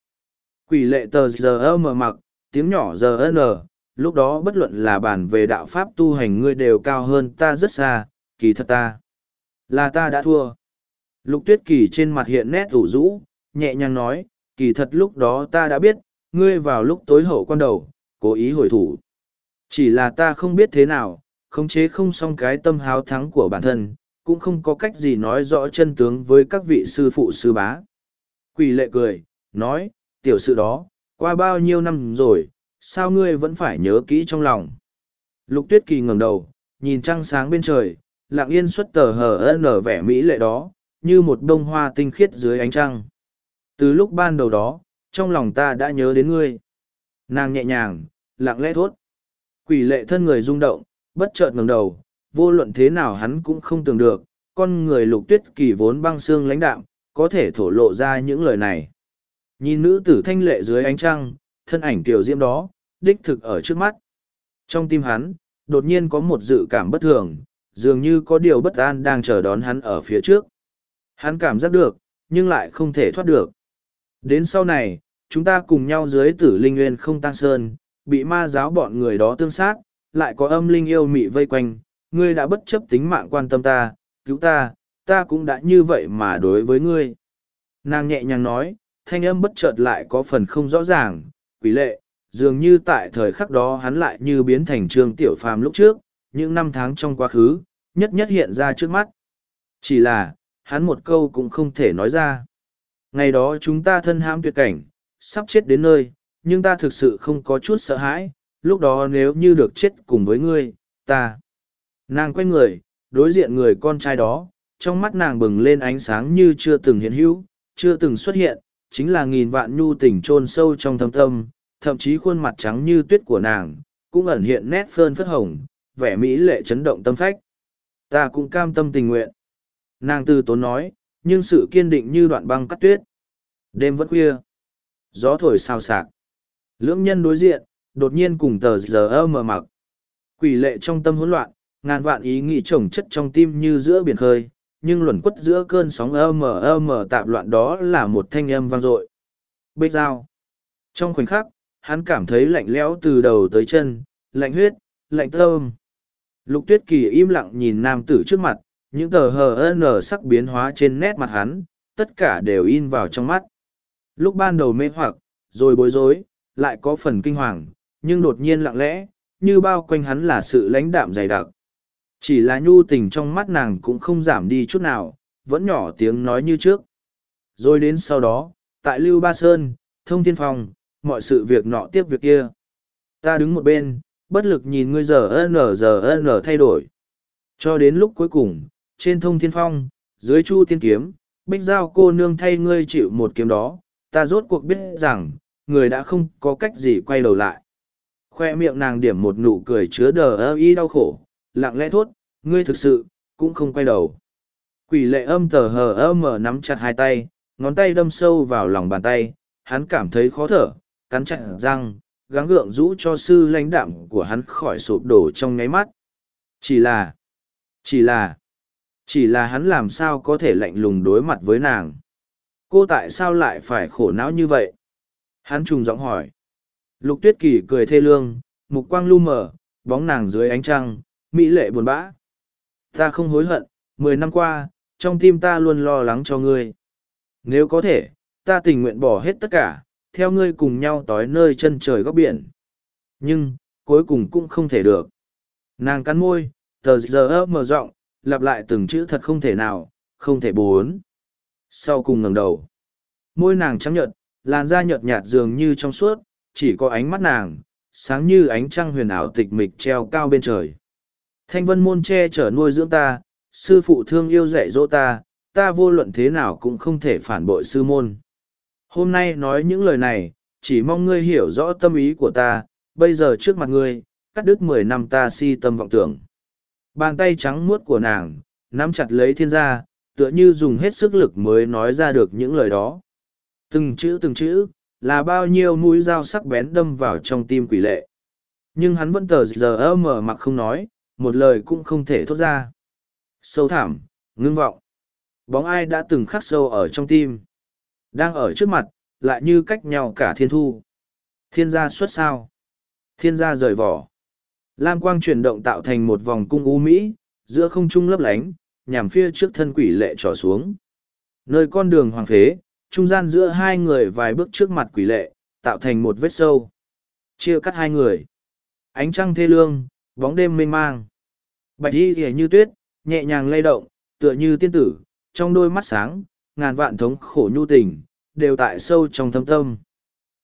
Quỷ lệ tờ giờ mở mặc, tiếng nhỏ giờ n, lúc đó bất luận là bàn về đạo pháp tu hành ngươi đều cao hơn ta rất xa, kỳ thật ta. Là ta đã thua. Lục tuyết kỳ trên mặt hiện nét ủ rũ, nhẹ nhàng nói, kỳ thật lúc đó ta đã biết, ngươi vào lúc tối hậu quan đầu, cố ý hồi thủ. Chỉ là ta không biết thế nào, khống chế không xong cái tâm háo thắng của bản thân, cũng không có cách gì nói rõ chân tướng với các vị sư phụ sư bá. Quỷ lệ cười, nói, tiểu sự đó, qua bao nhiêu năm rồi, sao ngươi vẫn phải nhớ kỹ trong lòng. Lục tuyết kỳ ngẩng đầu, nhìn trăng sáng bên trời, lặng yên xuất tờ hờ nở vẻ mỹ lệ đó, như một bông hoa tinh khiết dưới ánh trăng. Từ lúc ban đầu đó, trong lòng ta đã nhớ đến ngươi. Nàng nhẹ nhàng, lặng lẽ thốt. Quỷ lệ thân người rung động, bất chợt ngẩng đầu, vô luận thế nào hắn cũng không tưởng được, con người lục tuyết kỳ vốn băng xương lãnh đạm, có thể thổ lộ ra những lời này. Nhìn nữ tử thanh lệ dưới ánh trăng, thân ảnh tiểu diễm đó, đích thực ở trước mắt. Trong tim hắn, đột nhiên có một dự cảm bất thường, dường như có điều bất an đang chờ đón hắn ở phía trước. Hắn cảm giác được, nhưng lại không thể thoát được. Đến sau này, chúng ta cùng nhau dưới tử linh nguyên không tăng sơn, bị ma giáo bọn người đó tương sát, lại có âm linh yêu mị vây quanh, ngươi đã bất chấp tính mạng quan tâm ta, cứu ta, ta cũng đã như vậy mà đối với ngươi. Nàng nhẹ nhàng nói, thanh âm bất chợt lại có phần không rõ ràng, quỷ lệ, dường như tại thời khắc đó hắn lại như biến thành trương tiểu phàm lúc trước, những năm tháng trong quá khứ, nhất nhất hiện ra trước mắt. Chỉ là, hắn một câu cũng không thể nói ra. Ngày đó chúng ta thân hãm tuyệt cảnh, sắp chết đến nơi, nhưng ta thực sự không có chút sợ hãi, lúc đó nếu như được chết cùng với ngươi, ta. Nàng quay người, đối diện người con trai đó, trong mắt nàng bừng lên ánh sáng như chưa từng hiện hữu, chưa từng xuất hiện, chính là nghìn vạn nhu tình chôn sâu trong thâm tâm, thậm chí khuôn mặt trắng như tuyết của nàng, cũng ẩn hiện nét phơn phất hồng, vẻ mỹ lệ chấn động tâm phách. Ta cũng cam tâm tình nguyện. Nàng từ tốn nói, nhưng sự kiên định như đoạn băng cắt tuyết. Đêm vẫn khuya. Gió thổi sao sạc. Lưỡng nhân đối diện, đột nhiên cùng tờ giờ mờ mặc. Quỷ lệ trong tâm hỗn loạn, ngàn vạn ý nghĩ chồng chất trong tim như giữa biển khơi, nhưng luẩn quất giữa cơn sóng ơ mờ ơ mờ tạp loạn đó là một thanh âm vang dội. Bích dao. Trong khoảnh khắc, hắn cảm thấy lạnh lẽo từ đầu tới chân, lạnh huyết, lạnh thơm. Lục tuyết kỳ im lặng nhìn nam tử trước mặt, những tờ hờ n sắc biến hóa trên nét mặt hắn, tất cả đều in vào trong mắt. Lúc ban đầu mê hoặc, rồi bối rối, lại có phần kinh hoàng, nhưng đột nhiên lặng lẽ, như bao quanh hắn là sự lãnh đạm dày đặc. Chỉ là nhu tình trong mắt nàng cũng không giảm đi chút nào, vẫn nhỏ tiếng nói như trước. Rồi đến sau đó, tại Lưu Ba Sơn, Thông Thiên Phong, mọi sự việc nọ tiếp việc kia. Ta đứng một bên, bất lực nhìn ngươi giờ n giờ n thay đổi. Cho đến lúc cuối cùng, trên Thông Thiên Phong, dưới Chu Tiên Kiếm, Bích Giao cô nương thay ngươi chịu một kiếm đó, ta rốt cuộc biết rằng, người đã không có cách gì quay đầu lại. Khoe miệng nàng điểm một nụ cười chứa đờ ơ y đau khổ, lặng lẽ thốt, ngươi thực sự, cũng không quay đầu. Quỷ lệ âm tờ hờ âm mở nắm chặt hai tay, ngón tay đâm sâu vào lòng bàn tay, hắn cảm thấy khó thở, cắn chặt răng, gắng gượng rũ cho sư lãnh đạm của hắn khỏi sụp đổ trong nháy mắt. Chỉ là, chỉ là, chỉ là hắn làm sao có thể lạnh lùng đối mặt với nàng. Cô tại sao lại phải khổ não như vậy? Hắn trùng giọng hỏi. Lục tuyết kỳ cười thê lương, mục quang lu mờ, bóng nàng dưới ánh trăng, mỹ lệ buồn bã. Ta không hối hận, mười năm qua, trong tim ta luôn lo lắng cho ngươi. Nếu có thể, ta tình nguyện bỏ hết tất cả, theo ngươi cùng nhau tói nơi chân trời góc biển. Nhưng, cuối cùng cũng không thể được. Nàng cắn môi, tờ giờ mở rộng, lặp lại từng chữ thật không thể nào, không thể bốn. Sau cùng ngẩng đầu, môi nàng trắng nhợt, làn da nhợt nhạt dường như trong suốt, chỉ có ánh mắt nàng, sáng như ánh trăng huyền ảo tịch mịch treo cao bên trời. Thanh vân môn che chở nuôi dưỡng ta, sư phụ thương yêu dạy dỗ ta, ta vô luận thế nào cũng không thể phản bội sư môn. Hôm nay nói những lời này, chỉ mong ngươi hiểu rõ tâm ý của ta, bây giờ trước mặt ngươi, cắt đứt mười năm ta si tâm vọng tưởng. Bàn tay trắng muốt của nàng, nắm chặt lấy thiên gia, tựa như dùng hết sức lực mới nói ra được những lời đó. Từng chữ từng chữ, là bao nhiêu mũi dao sắc bén đâm vào trong tim quỷ lệ. Nhưng hắn vẫn tờ giờ mở mặc không nói, một lời cũng không thể thốt ra. Sâu thảm, ngưng vọng. Bóng ai đã từng khắc sâu ở trong tim. Đang ở trước mặt, lại như cách nhau cả thiên thu. Thiên gia xuất sao. Thiên gia rời vỏ. Lam quang chuyển động tạo thành một vòng cung u mỹ, giữa không trung lấp lánh, nhằm phía trước thân quỷ lệ trỏ xuống. Nơi con đường hoàng phế, trung gian giữa hai người vài bước trước mặt quỷ lệ, tạo thành một vết sâu. Chia cắt hai người. Ánh trăng thê lương, bóng đêm mênh mang. Bạch y hề như tuyết, nhẹ nhàng lay động, tựa như tiên tử, trong đôi mắt sáng, ngàn vạn thống khổ nhu tình, đều tại sâu trong thâm tâm.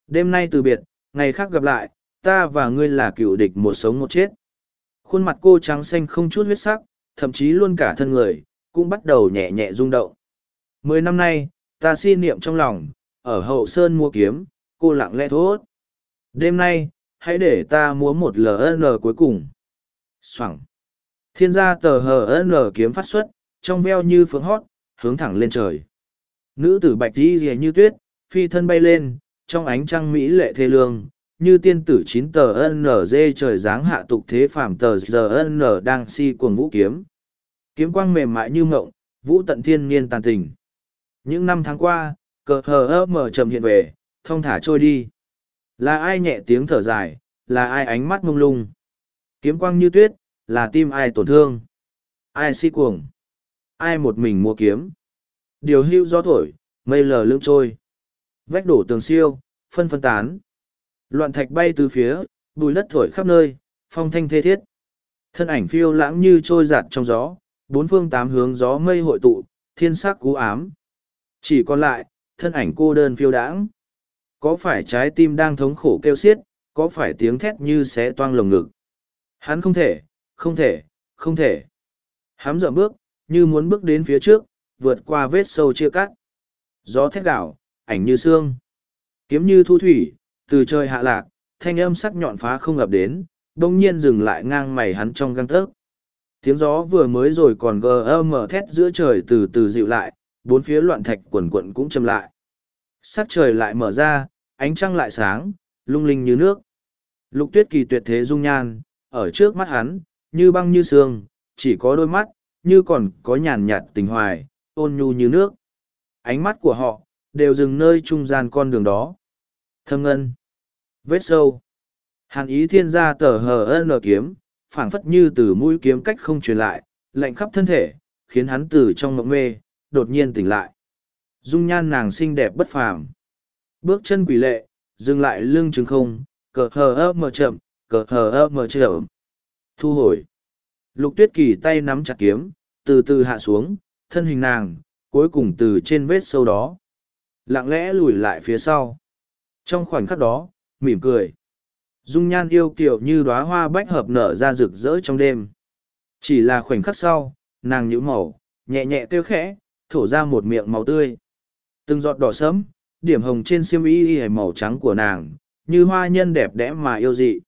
Đêm nay từ biệt, ngày khác gặp lại, ta và ngươi là cựu địch một sống một chết. Khuôn mặt cô trắng xanh không chút huyết sắc, thậm chí luôn cả thân người, cũng bắt đầu nhẹ nhẹ rung động. Mười năm nay, ta xin niệm trong lòng, ở hậu sơn mua kiếm, cô lặng lẽ thốt. Đêm nay, hãy để ta múa một LN cuối cùng. Xoẳng. Thiên gia tờ hờ nở kiếm phát xuất, trong veo như phướng hót, hướng thẳng lên trời. Nữ tử bạch đi rìa như tuyết, phi thân bay lên, trong ánh trăng mỹ lệ thê lương, như tiên tử chín tờ NG trời dáng hạ tục thế phàm tờ giờ N đang si cuồng vũ kiếm. Kiếm quang mềm mại như mộng, vũ tận thiên niên tàn tình. Những năm tháng qua, cờ hờ ơ mở trầm hiện về, thông thả trôi đi. Là ai nhẹ tiếng thở dài, là ai ánh mắt mông lung. Kiếm quang như tuyết, là tim ai tổn thương. Ai si cuồng. Ai một mình mua kiếm. Điều hưu gió thổi, mây lờ lưng trôi. Vách đổ tường siêu, phân phân tán. Loạn thạch bay từ phía, bùi đất thổi khắp nơi, phong thanh thê thiết. Thân ảnh phiêu lãng như trôi giạt trong gió, bốn phương tám hướng gió mây hội tụ, thiên sắc cú ám. Chỉ còn lại, thân ảnh cô đơn phiêu đãng. Có phải trái tim đang thống khổ kêu xiết, có phải tiếng thét như xé toang lồng ngực. Hắn không thể, không thể, không thể. Hám dậm bước, như muốn bước đến phía trước, vượt qua vết sâu chia cắt. Gió thét gạo, ảnh như xương. Kiếm như thu thủy, từ trời hạ lạc, thanh âm sắc nhọn phá không ập đến, đông nhiên dừng lại ngang mày hắn trong găng tớc. Tiếng gió vừa mới rồi còn gờ mở thét giữa trời từ từ dịu lại, bốn phía loạn thạch quần quận cũng châm lại. Sắc trời lại mở ra, ánh trăng lại sáng, lung linh như nước. Lục tuyết kỳ tuyệt thế dung nhan, ở trước mắt hắn, như băng như sương, chỉ có đôi mắt, như còn có nhàn nhạt tình hoài, ôn nhu như nước. Ánh mắt của họ, đều dừng nơi trung gian con đường đó. Thâm ngân. Vết sâu. Hàn ý thiên gia tờ hờ ân kiếm, phảng phất như từ mũi kiếm cách không truyền lại, lạnh khắp thân thể, khiến hắn từ trong mộng mê, đột nhiên tỉnh lại. Dung nhan nàng xinh đẹp bất phàm. Bước chân quỷ lệ, dừng lại lưng trừng không, cờ hờ ơ mờ chậm, cờ hờ ơ mờ chậm. Thu hồi. Lục tuyết kỳ tay nắm chặt kiếm, từ từ hạ xuống, thân hình nàng, cuối cùng từ trên vết sâu đó. Lặng lẽ lùi lại phía sau. Trong khoảnh khắc đó, mỉm cười. Dung nhan yêu kiểu như đóa hoa bách hợp nở ra rực rỡ trong đêm. Chỉ là khoảnh khắc sau, nàng nhíu màu, nhẹ nhẹ kêu khẽ, thổ ra một miệng màu tươi. Từng giọt đỏ sẫm, điểm hồng trên xiêm y y màu trắng của nàng, như hoa nhân đẹp đẽ mà yêu dị.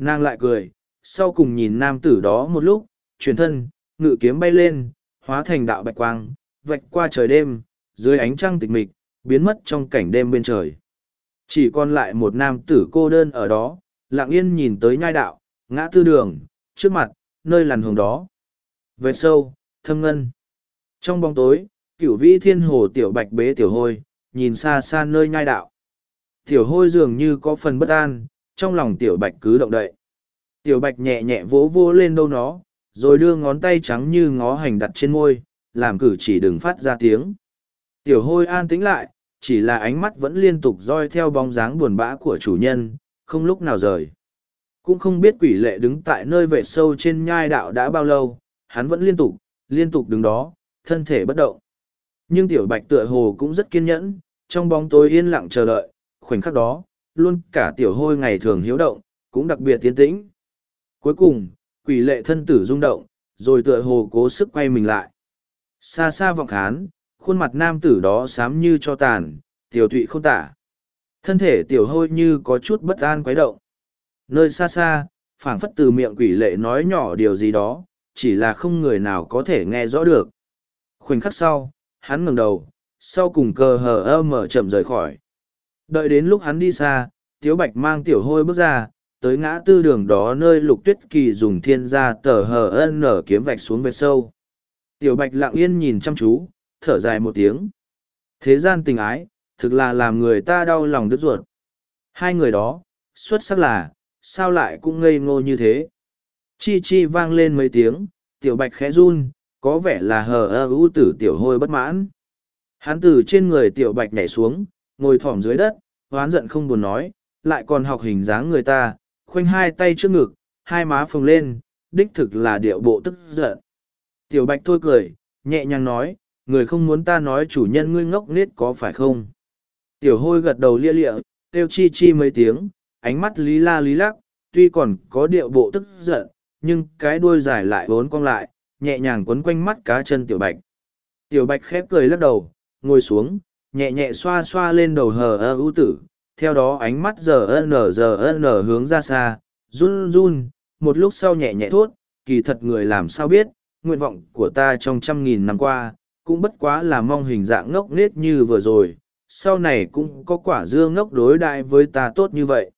Nàng lại cười, sau cùng nhìn nam tử đó một lúc, chuyển thân, ngự kiếm bay lên, hóa thành đạo bạch quang, vạch qua trời đêm, dưới ánh trăng tịch mịch, biến mất trong cảnh đêm bên trời. Chỉ còn lại một nam tử cô đơn ở đó, lặng yên nhìn tới nhai đạo, ngã tư đường, trước mặt, nơi làn hồng đó. Về sâu, thâm ngân. Trong bóng tối, cửu vĩ thiên hồ tiểu bạch bế tiểu hôi, nhìn xa xa nơi nhai đạo. Tiểu hôi dường như có phần bất an, trong lòng tiểu bạch cứ động đậy. Tiểu bạch nhẹ nhẹ vỗ vỗ lên đâu nó, rồi đưa ngón tay trắng như ngó hành đặt trên môi, làm cử chỉ đừng phát ra tiếng. Tiểu hôi an tĩnh lại, chỉ là ánh mắt vẫn liên tục roi theo bóng dáng buồn bã của chủ nhân, không lúc nào rời. Cũng không biết quỷ lệ đứng tại nơi vệ sâu trên nhai đạo đã bao lâu, hắn vẫn liên tục, liên tục đứng đó, thân thể bất động. Nhưng tiểu bạch tựa hồ cũng rất kiên nhẫn, trong bóng tối yên lặng chờ đợi, khoảnh khắc đó, luôn cả tiểu hôi ngày thường hiếu động, cũng đặc biệt tiến tĩnh. Cuối cùng, quỷ lệ thân tử rung động, rồi tựa hồ cố sức quay mình lại. Xa xa vọng khán, khuôn mặt nam tử đó xám như cho tàn, tiểu tụy không tả. Thân thể tiểu hôi như có chút bất an quấy động. Nơi xa xa, phảng phất từ miệng quỷ lệ nói nhỏ điều gì đó, chỉ là không người nào có thể nghe rõ được. Khoảnh khắc sau, hắn ngẩng đầu, sau cùng cờ hờ ơ mở chậm rời khỏi. Đợi đến lúc hắn đi xa, Tiếu Bạch mang tiểu hôi bước ra, tới ngã tư đường đó nơi lục tuyết kỳ dùng thiên gia tờ hờ ân nở kiếm vạch xuống về sâu. Tiểu Bạch lặng yên nhìn chăm chú, thở dài một tiếng. Thế gian tình ái, thực là làm người ta đau lòng đứt ruột. Hai người đó, xuất sắc là, sao lại cũng ngây ngô như thế. Chi chi vang lên mấy tiếng, tiểu bạch khẽ run, có vẻ là hờ ơ ưu tử tiểu hôi bất mãn. Hắn từ trên người tiểu bạch nhảy xuống, ngồi thỏm dưới đất, hoán giận không buồn nói, lại còn học hình dáng người ta, khoanh hai tay trước ngực, hai má phồng lên, đích thực là điệu bộ tức giận. Tiểu bạch thôi cười, nhẹ nhàng nói, người không muốn ta nói chủ nhân ngươi ngốc nết có phải không? Tiểu hôi gật đầu lia lịa, kêu chi chi mấy tiếng, ánh mắt lý la lý lắc, tuy còn có điệu bộ tức giận, nhưng cái đuôi dài lại vốn cong lại, nhẹ nhàng quấn quanh mắt cá chân tiểu bạch. Tiểu bạch khép cười lắc đầu, ngồi xuống, nhẹ nhẹ xoa xoa lên đầu hờ ơ ưu tử, theo đó ánh mắt giờ ân giờ ân hướng ra xa, run run, một lúc sau nhẹ nhẹ thốt, kỳ thật người làm sao biết, nguyện vọng của ta trong trăm nghìn năm qua, cũng bất quá là mong hình dạng ngốc nghếch như vừa rồi, sau này cũng có quả dưa ngốc đối đại với ta tốt như vậy.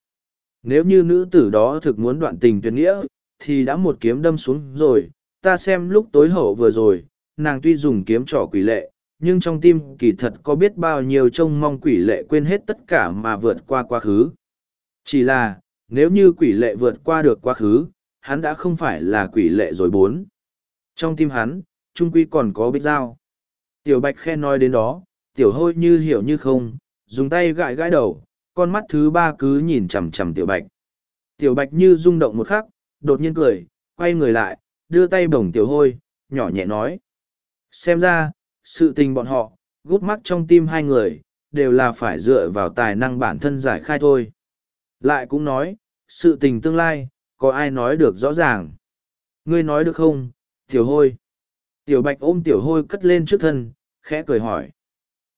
Nếu như nữ tử đó thực muốn đoạn tình tuyệt nghĩa, thì đã một kiếm đâm xuống rồi, ta xem lúc tối hậu vừa rồi, nàng tuy dùng kiếm trỏ quỷ lệ, nhưng trong tim kỳ thật có biết bao nhiêu trông mong quỷ lệ quên hết tất cả mà vượt qua quá khứ. Chỉ là, nếu như quỷ lệ vượt qua được quá khứ, hắn đã không phải là quỷ lệ rồi bốn. Trong tim hắn, trung quy còn có bích dao. Tiểu bạch khen nói đến đó, tiểu hôi như hiểu như không, dùng tay gãi gãi đầu, con mắt thứ ba cứ nhìn chằm chằm tiểu bạch. Tiểu bạch như rung động một khắc, đột nhiên cười, quay người lại, đưa tay bổng tiểu hôi, nhỏ nhẹ nói. Xem ra, sự tình bọn họ, gút mắt trong tim hai người, đều là phải dựa vào tài năng bản thân giải khai thôi. Lại cũng nói, sự tình tương lai, có ai nói được rõ ràng. Ngươi nói được không, tiểu hôi? Tiểu bạch ôm tiểu hôi cất lên trước thân, khẽ cười hỏi.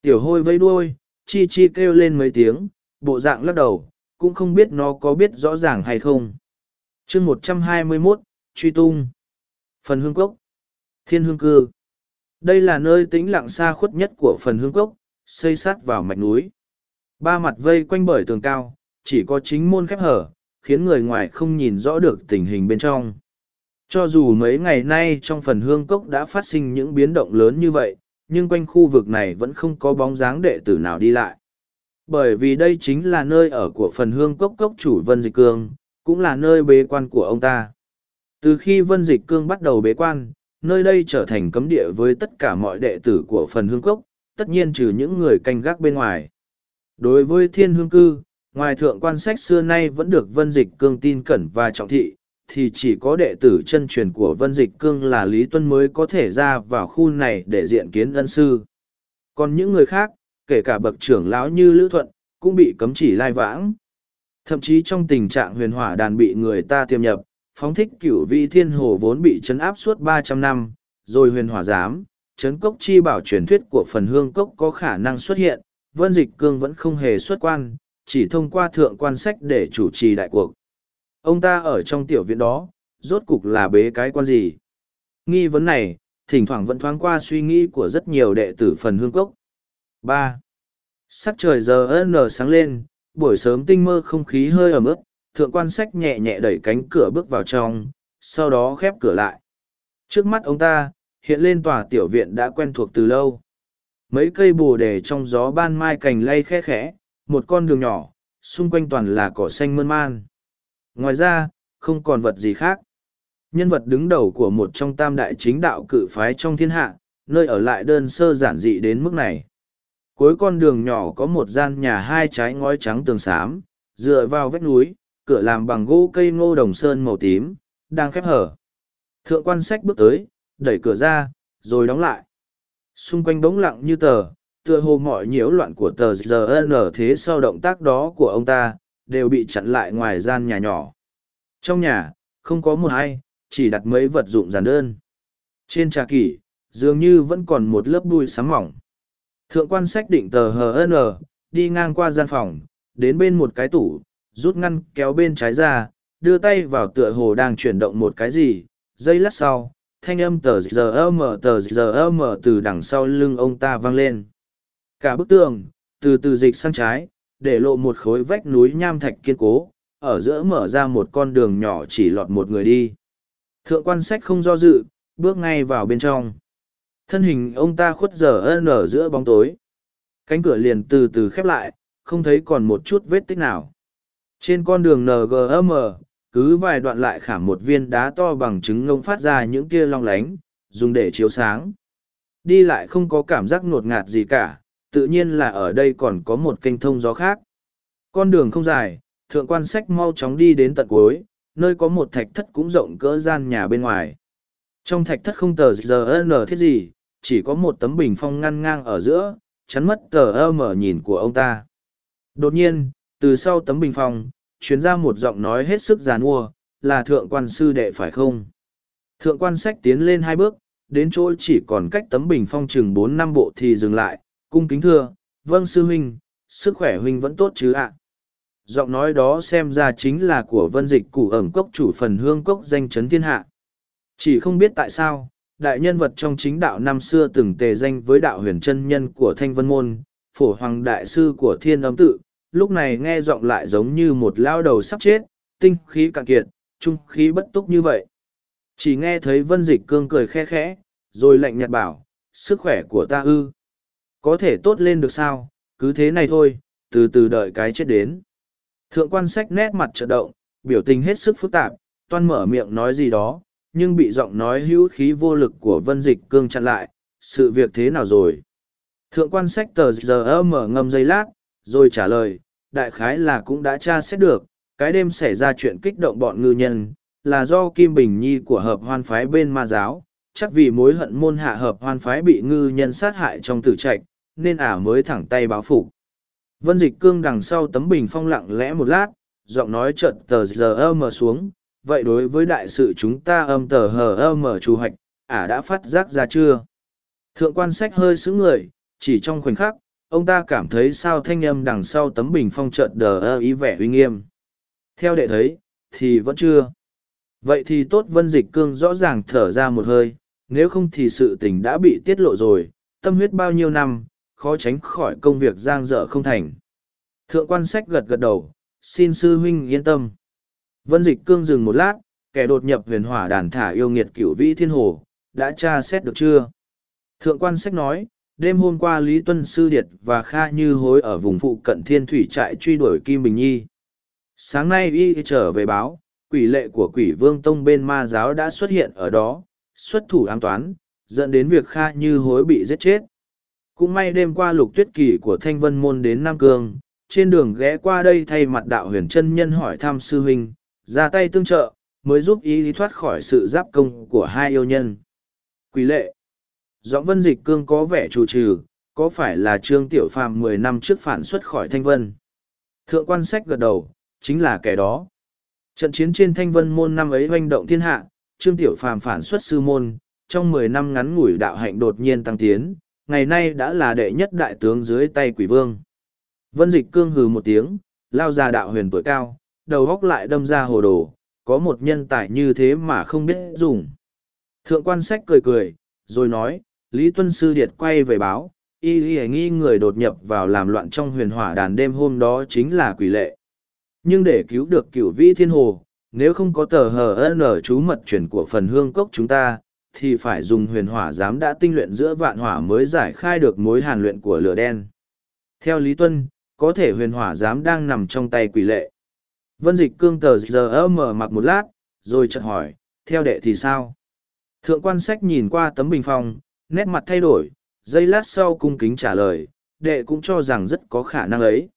Tiểu hôi vây đuôi, chi chi kêu lên mấy tiếng, bộ dạng lắc đầu, cũng không biết nó có biết rõ ràng hay không. chương một trăm hai mươi 121, truy tung. Phần hương cốc. Thiên hương cư. Đây là nơi tĩnh lặng xa khuất nhất của phần hương cốc, xây sát vào mạch núi. Ba mặt vây quanh bởi tường cao, chỉ có chính môn khép hở, khiến người ngoài không nhìn rõ được tình hình bên trong. Cho dù mấy ngày nay trong phần hương cốc đã phát sinh những biến động lớn như vậy, nhưng quanh khu vực này vẫn không có bóng dáng đệ tử nào đi lại. Bởi vì đây chính là nơi ở của phần hương cốc cốc chủ Vân Dịch Cương, cũng là nơi bế quan của ông ta. Từ khi Vân Dịch Cương bắt đầu bế quan, nơi đây trở thành cấm địa với tất cả mọi đệ tử của phần hương cốc, tất nhiên trừ những người canh gác bên ngoài. Đối với thiên hương cư, ngoài thượng quan sách xưa nay vẫn được Vân Dịch Cương tin cẩn và trọng thị, thì chỉ có đệ tử chân truyền của Vân Dịch Cương là Lý Tuân mới có thể ra vào khu này để diện kiến ân sư. Còn những người khác, kể cả bậc trưởng lão như Lữ Thuận, cũng bị cấm chỉ lai vãng. Thậm chí trong tình trạng huyền hỏa đàn bị người ta tiêm nhập, phóng thích cửu vị thiên hồ vốn bị chấn áp suốt ba trăm năm, rồi huyền hỏa giám, chấn cốc chi bảo truyền thuyết của phần hương cốc có khả năng xuất hiện, Vân Dịch Cương vẫn không hề xuất quan, chỉ thông qua thượng quan sách để chủ trì đại cuộc. Ông ta ở trong tiểu viện đó, rốt cục là bế cái quan gì? Nghi vấn này, thỉnh thoảng vẫn thoáng qua suy nghĩ của rất nhiều đệ tử phần hương cốc. ba Sắc trời giờ n sáng lên, buổi sớm tinh mơ không khí hơi ẩm ướt, thượng quan sách nhẹ nhẹ đẩy cánh cửa bước vào trong, sau đó khép cửa lại. Trước mắt ông ta, hiện lên tòa tiểu viện đã quen thuộc từ lâu. Mấy cây bồ đề trong gió ban mai cành lay khe khẽ, một con đường nhỏ, xung quanh toàn là cỏ xanh mơn man. Ngoài ra, không còn vật gì khác. Nhân vật đứng đầu của một trong tam đại chính đạo cự phái trong thiên hạ, nơi ở lại đơn sơ giản dị đến mức này. Cuối con đường nhỏ có một gian nhà hai trái ngói trắng tường xám, dựa vào vách núi, cửa làm bằng gỗ cây ngô đồng sơn màu tím, đang khép hở. Thượng quan sách bước tới, đẩy cửa ra, rồi đóng lại. Xung quanh bỗng lặng như tờ, tựa hồ mọi nhiễu loạn của tờ giờ thế sau động tác đó của ông ta, đều bị chặn lại ngoài gian nhà nhỏ. Trong nhà, không có một ai, chỉ đặt mấy vật dụng giản đơn. Trên trà kỷ, dường như vẫn còn một lớp bụi sáng mỏng. Thượng quan sách định tờ HN, đi ngang qua gian phòng, đến bên một cái tủ, rút ngăn kéo bên trái ra, đưa tay vào tựa hồ đang chuyển động một cái gì, giây lát sau, thanh âm tờ giờ mở tờ giờ mở từ đằng sau lưng ông ta vang lên. Cả bức tường, từ từ dịch sang trái, để lộ một khối vách núi nham thạch kiên cố, ở giữa mở ra một con đường nhỏ chỉ lọt một người đi. Thượng quan sách không do dự, bước ngay vào bên trong. Thân hình ông ta khuất giờ ân ở giữa bóng tối. Cánh cửa liền từ từ khép lại, không thấy còn một chút vết tích nào. Trên con đường NGM, cứ vài đoạn lại khảm một viên đá to bằng trứng ngông phát ra những tia long lánh, dùng để chiếu sáng. Đi lại không có cảm giác ngột ngạt gì cả, tự nhiên là ở đây còn có một kênh thông gió khác. Con đường không dài, thượng quan sách mau chóng đi đến tận cuối, nơi có một thạch thất cũng rộng cỡ gian nhà bên ngoài. Trong thạch thất không tờ giờ n thiết gì, chỉ có một tấm bình phong ngăn ngang ở giữa, chắn mất tờ ơ mở nhìn của ông ta. Đột nhiên, từ sau tấm bình phong, chuyến ra một giọng nói hết sức giàn mua, là thượng quan sư đệ phải không? Thượng quan sách tiến lên hai bước, đến chỗ chỉ còn cách tấm bình phong chừng bốn năm bộ thì dừng lại, cung kính thưa, vâng sư huynh, sức khỏe huynh vẫn tốt chứ ạ? Giọng nói đó xem ra chính là của vân dịch củ ẩm cốc chủ phần hương cốc danh chấn thiên hạ. Chỉ không biết tại sao, đại nhân vật trong chính đạo năm xưa từng tề danh với đạo huyền chân nhân của Thanh Vân Môn, phổ hoàng đại sư của Thiên Âm Tự, lúc này nghe giọng lại giống như một lao đầu sắp chết, tinh khí cạn kiệt, trung khí bất túc như vậy. Chỉ nghe thấy vân dịch cương cười khe khẽ, rồi lạnh nhạt bảo, sức khỏe của ta ư. Có thể tốt lên được sao, cứ thế này thôi, từ từ đợi cái chết đến. Thượng quan sách nét mặt trợ động, biểu tình hết sức phức tạp, toan mở miệng nói gì đó, nhưng bị giọng nói hữu khí vô lực của vân dịch cương chặn lại, sự việc thế nào rồi? Thượng quan sách tờ giờ mở ngâm giây lát, rồi trả lời, đại khái là cũng đã tra xét được, cái đêm xảy ra chuyện kích động bọn ngư nhân, là do Kim Bình Nhi của hợp hoan phái bên ma giáo, chắc vì mối hận môn hạ hợp hoan phái bị ngư nhân sát hại trong tử trạch, nên ả mới thẳng tay báo phục. Vân dịch cương đằng sau tấm bình phong lặng lẽ một lát, giọng nói chợt tờ giờ mở xuống, vậy đối với đại sự chúng ta âm tờ hờ ơ mở trù hạch, ả đã phát giác ra chưa? Thượng quan sách hơi sững người, chỉ trong khoảnh khắc, ông ta cảm thấy sao thanh âm đằng sau tấm bình phong chợt đờ ơ ý vẻ uy nghiêm. Theo đệ thấy, thì vẫn chưa. Vậy thì tốt vân dịch cương rõ ràng thở ra một hơi, nếu không thì sự tình đã bị tiết lộ rồi, tâm huyết bao nhiêu năm, khó tránh khỏi công việc giang dở không thành. Thượng quan sách gật gật đầu, xin sư huynh yên tâm. Vân dịch cương dừng một lát, kẻ đột nhập huyền hỏa đàn thả yêu nghiệt cửu vĩ thiên hồ, đã tra xét được chưa? Thượng quan sách nói, đêm hôm qua Lý Tuân Sư Điệt và Kha Như Hối ở vùng phụ cận thiên thủy trại truy đuổi Kim Bình Nhi. Sáng nay y trở về báo, quỷ lệ của quỷ vương tông bên ma giáo đã xuất hiện ở đó, xuất thủ ám toán, dẫn đến việc Kha Như Hối bị giết chết. Cũng may đêm qua lục tuyết kỳ của Thanh Vân Môn đến Nam Cương, trên đường ghé qua đây thay mặt đạo huyền chân nhân hỏi thăm sư huynh, ra tay tương trợ, mới giúp ý thoát khỏi sự giáp công của hai yêu nhân. Quý lệ Giọng vân dịch cương có vẻ chủ trừ, có phải là trương tiểu phàm mười năm trước phản xuất khỏi thanh vân? Thượng quan sách gật đầu, chính là kẻ đó. Trận chiến trên thanh vân môn năm ấy hoành động thiên hạ, trương tiểu phàm phản xuất sư môn, trong mười năm ngắn ngủi đạo hạnh đột nhiên tăng tiến, ngày nay đã là đệ nhất đại tướng dưới tay quỷ vương. Vân dịch cương hừ một tiếng, lao ra đạo huyền tuổi cao, đầu góc lại đâm ra hồ đồ, có một nhân tài như thế mà không biết dùng. Thượng quan sách cười cười, rồi nói, Lý Tuân Sư Điệt quay về báo, y y nghi người đột nhập vào làm loạn trong huyền hỏa đàn đêm hôm đó chính là quỷ lệ. Nhưng để cứu được cửu vĩ thiên hồ, nếu không có tờ hờ ở chú mật chuyển của phần hương cốc chúng ta, thì phải dùng huyền hỏa giám đã tinh luyện giữa vạn hỏa mới giải khai được mối hàn luyện của lửa đen. Theo Lý Tuân, có thể huyền hỏa giám đang nằm trong tay quỷ lệ. Vân dịch cương tờ giờ mở mặc một lát, rồi chợt hỏi, theo đệ thì sao? Thượng quan sách nhìn qua tấm bình phong, nét mặt thay đổi, giây lát sau cung kính trả lời, đệ cũng cho rằng rất có khả năng ấy.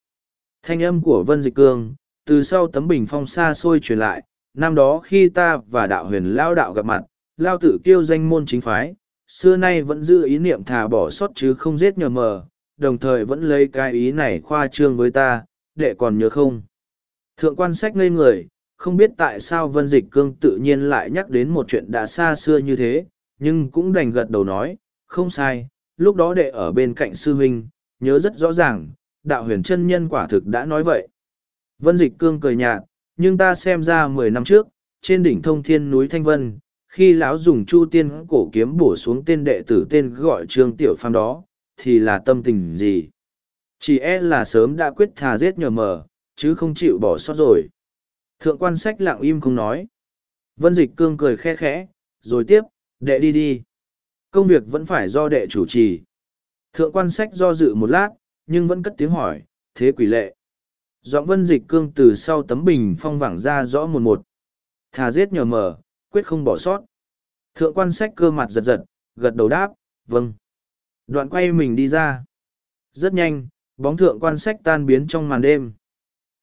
Thanh âm của Vân Dịch Cương, từ sau tấm bình phong xa xôi truyền lại, năm đó khi ta và đạo huyền lao đạo gặp mặt, lao Tử kêu danh môn chính phái, xưa nay vẫn giữ ý niệm thà bỏ sót chứ không giết nhờ mờ, đồng thời vẫn lấy cái ý này khoa trương với ta, đệ còn nhớ không? Thượng quan sách ngây người, không biết tại sao Vân Dịch Cương tự nhiên lại nhắc đến một chuyện đã xa xưa như thế, nhưng cũng đành gật đầu nói, không sai, lúc đó đệ ở bên cạnh sư huynh, nhớ rất rõ ràng, đạo huyền chân nhân quả thực đã nói vậy. Vân Dịch Cương cười nhạt, nhưng ta xem ra mười năm trước, trên đỉnh thông thiên núi Thanh Vân, khi lão dùng chu tiên cổ kiếm bổ xuống tên đệ tử tên gọi trương tiểu phàm đó, thì là tâm tình gì? Chỉ e là sớm đã quyết thà giết nhờ mờ, chứ không chịu bỏ sót rồi. Thượng quan sách lặng im không nói. Vân Dịch Cương cười khe khẽ, rồi tiếp, đệ đi đi. Công việc vẫn phải do đệ chủ trì. Thượng quan sách do dự một lát, nhưng vẫn cất tiếng hỏi, thế quỷ lệ. Giọng vân dịch cương từ sau tấm bình phong vẳng ra rõ một một. Thà giết nhờ mở, quyết không bỏ sót. Thượng quan sách cơ mặt giật giật, gật đầu đáp, vâng. Đoạn quay mình đi ra. Rất nhanh, bóng thượng quan sách tan biến trong màn đêm.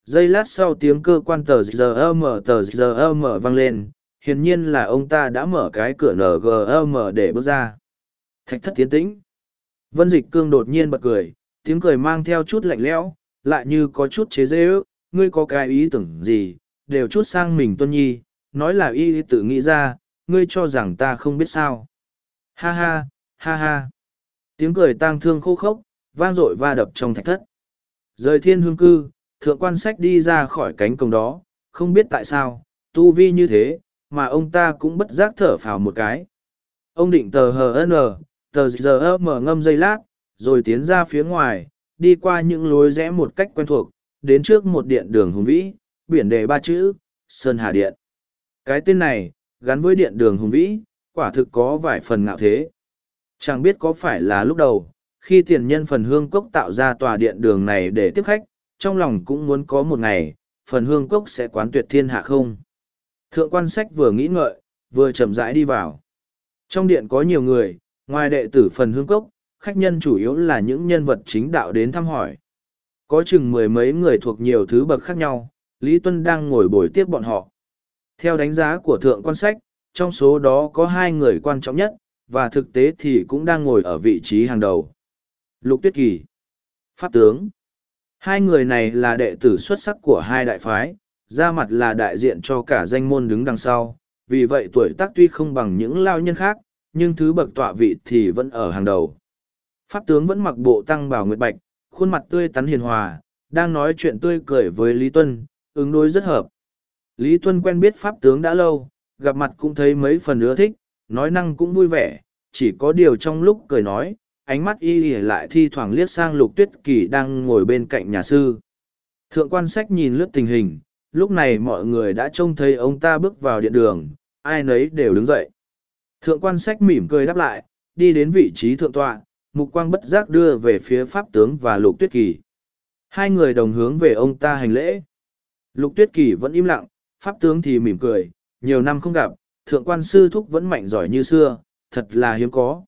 Giây lát sau tiếng cơ quan tờ giờ mở tờ giờ mở vang lên, hiển nhiên là ông ta đã mở cái cửa ngm để bước ra. Thạch thất tiến tĩnh. Vân dịch cương đột nhiên bật cười, tiếng cười mang theo chút lạnh lẽo, lại như có chút chế dễ ước ngươi có cái ý tưởng gì? Đều chút sang mình tuân nhi, nói là y tự nghĩ ra, ngươi cho rằng ta không biết sao. Ha ha ha ha. Tiếng cười tang thương khô khốc, vang dội va đập trong thạch thất. Rời thiên hương cư, thượng quan sách đi ra khỏi cánh cổng đó, không biết tại sao, tu vi như thế mà ông ta cũng bất giác thở phào một cái. Ông định tờ HN, tờ giờ mở ngâm dây lát, rồi tiến ra phía ngoài, đi qua những lối rẽ một cách quen thuộc, đến trước một điện đường hùng vĩ, biển đề ba chữ, Sơn Hà Điện. Cái tên này, gắn với điện đường hùng vĩ, quả thực có vài phần ngạo thế. Chẳng biết có phải là lúc đầu, khi tiền nhân phần hương cốc tạo ra tòa điện đường này để tiếp khách, trong lòng cũng muốn có một ngày, phần hương cốc sẽ quán tuyệt thiên hạ không. Thượng quan sách vừa nghĩ ngợi, vừa chậm rãi đi vào. Trong điện có nhiều người, ngoài đệ tử phần hương cốc, khách nhân chủ yếu là những nhân vật chính đạo đến thăm hỏi. Có chừng mười mấy người thuộc nhiều thứ bậc khác nhau, Lý Tuân đang ngồi bồi tiếp bọn họ. Theo đánh giá của thượng quan sách, trong số đó có hai người quan trọng nhất, và thực tế thì cũng đang ngồi ở vị trí hàng đầu. Lục Tuyết Kỳ, Pháp Tướng. Hai người này là đệ tử xuất sắc của hai đại phái, ra mặt là đại diện cho cả danh môn đứng đằng sau, vì vậy tuổi tác tuy không bằng những lao nhân khác, nhưng thứ bậc tọa vị thì vẫn ở hàng đầu. Pháp tướng vẫn mặc bộ tăng bào nguyệt bạch, khuôn mặt tươi tắn hiền hòa, đang nói chuyện tươi cười với Lý Tuân, ứng đối rất hợp. Lý Tuân quen biết Pháp tướng đã lâu, gặp mặt cũng thấy mấy phần ưa thích, nói năng cũng vui vẻ, chỉ có điều trong lúc cười nói, ánh mắt y lại thi thoảng liếc sang lục tuyết kỳ đang ngồi bên cạnh nhà sư. Thượng quan sách nhìn lướt tình hình, lúc này mọi người đã trông thấy ông ta bước vào điện đường, ai nấy đều đứng dậy. Thượng quan sách mỉm cười đáp lại, đi đến vị trí thượng tọa, mục quang bất giác đưa về phía pháp tướng và lục tuyết kỳ. Hai người đồng hướng về ông ta hành lễ. Lục tuyết kỳ vẫn im lặng, pháp tướng thì mỉm cười, nhiều năm không gặp, thượng quan sư thúc vẫn mạnh giỏi như xưa, thật là hiếm có.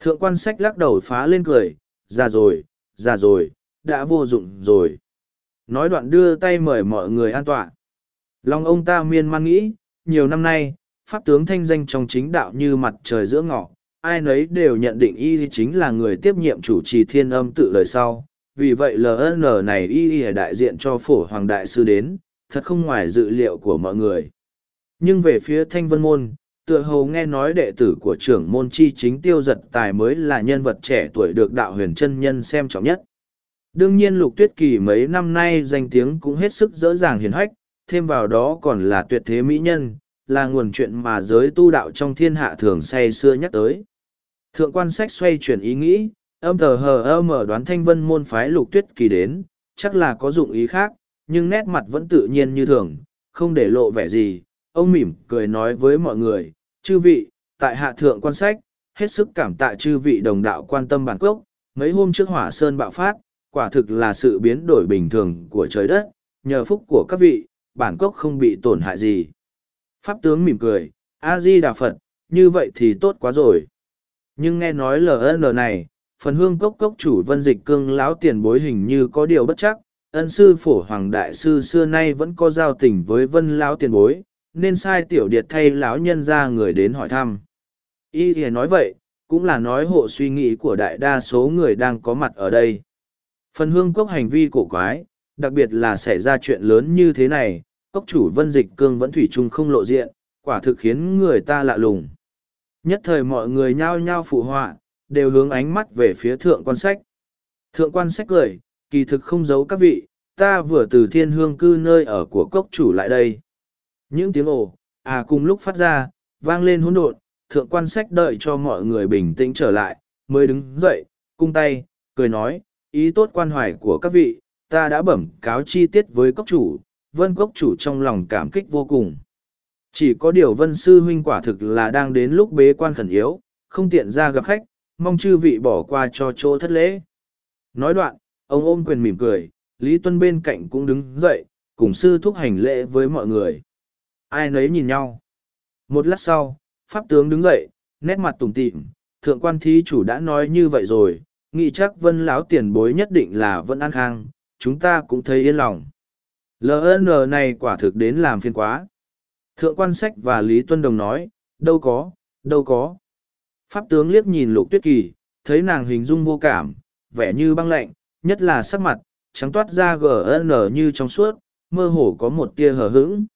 Thượng quan sách lắc đầu phá lên cười, già rồi già rồi, đã vô dụng rồi nói đoạn đưa tay mời mọi người an tọa. Lòng ông ta miên man nghĩ, nhiều năm nay, pháp tướng thanh danh trong chính đạo như mặt trời giữa ngọ, ai nấy đều nhận định y chính là người tiếp nhiệm chủ trì thiên âm tự lời sau. Vì vậy ln này y y đại diện cho phổ hoàng đại sư đến, thật không ngoài dự liệu của mọi người. Nhưng về phía thanh vân môn, tựa hồ nghe nói đệ tử của trưởng môn chi chính tiêu giật tài mới là nhân vật trẻ tuổi được đạo huyền chân nhân xem trọng nhất. Đương nhiên lục tuyết kỳ mấy năm nay danh tiếng cũng hết sức dễ dàng hiền hách, thêm vào đó còn là tuyệt thế mỹ nhân, là nguồn chuyện mà giới tu đạo trong thiên hạ thường say xưa nhắc tới. Thượng quan sách xoay chuyển ý nghĩ, âm thờ hờ ơ mở đoán thanh vân môn phái lục tuyết kỳ đến, chắc là có dụng ý khác, nhưng nét mặt vẫn tự nhiên như thường, không để lộ vẻ gì. Ông mỉm cười nói với mọi người, chư vị, tại hạ thượng quan sách, hết sức cảm tạ chư vị đồng đạo quan tâm bản cốc, mấy hôm trước hỏa sơn bạo phát, quả thực là sự biến đổi bình thường của trời đất, nhờ phúc của các vị, bản cốc không bị tổn hại gì. Pháp tướng mỉm cười, A-di Đà Phật, như vậy thì tốt quá rồi. Nhưng nghe nói LN này, phần hương cốc cốc chủ vân dịch cương lão tiền bối hình như có điều bất chắc, ân sư phổ hoàng đại sư xưa nay vẫn có giao tình với vân lão tiền bối, nên sai tiểu điệt thay lão nhân ra người đến hỏi thăm. Y thì nói vậy, cũng là nói hộ suy nghĩ của đại đa số người đang có mặt ở đây. Phần hương cốc hành vi cổ quái, đặc biệt là xảy ra chuyện lớn như thế này, cốc chủ vân dịch cương vẫn thủy chung không lộ diện, quả thực khiến người ta lạ lùng. Nhất thời mọi người nhao nhao phụ họa, đều hướng ánh mắt về phía thượng quan sách. Thượng quan sách cười, kỳ thực không giấu các vị, ta vừa từ thiên hương cư nơi ở của cốc chủ lại đây. Những tiếng ồ, à cùng lúc phát ra, vang lên hỗn độn, thượng quan sách đợi cho mọi người bình tĩnh trở lại, mới đứng dậy, cung tay, cười nói, ý tốt quan hoài của các vị, ta đã bẩm cáo chi tiết với cốc chủ, vân cốc chủ trong lòng cảm kích vô cùng. Chỉ có điều vân sư huynh quả thực là đang đến lúc bế quan khẩn yếu, không tiện ra gặp khách, mong chư vị bỏ qua cho chỗ thất lễ. Nói đoạn, ông ôm quyền mỉm cười, Lý Tuân bên cạnh cũng đứng dậy, cùng sư thúc hành lễ với mọi người. Ai nấy nhìn nhau. Một lát sau, Pháp tướng đứng dậy, nét mặt tủm tỉm, thượng quan thí chủ đã nói như vậy rồi, nghĩ chắc vân lão tiền bối nhất định là vẫn an khang, chúng ta cũng thấy yên lòng. LN này quả thực đến làm phiền quá. Thượng quan sách và Lý Tuân Đồng nói, đâu có, đâu có. Pháp tướng liếc nhìn lục tuyết kỳ, thấy nàng hình dung vô cảm, vẻ như băng lạnh, nhất là sắc mặt, trắng toát ra GN như trong suốt, mơ hồ có một tia hờ hững.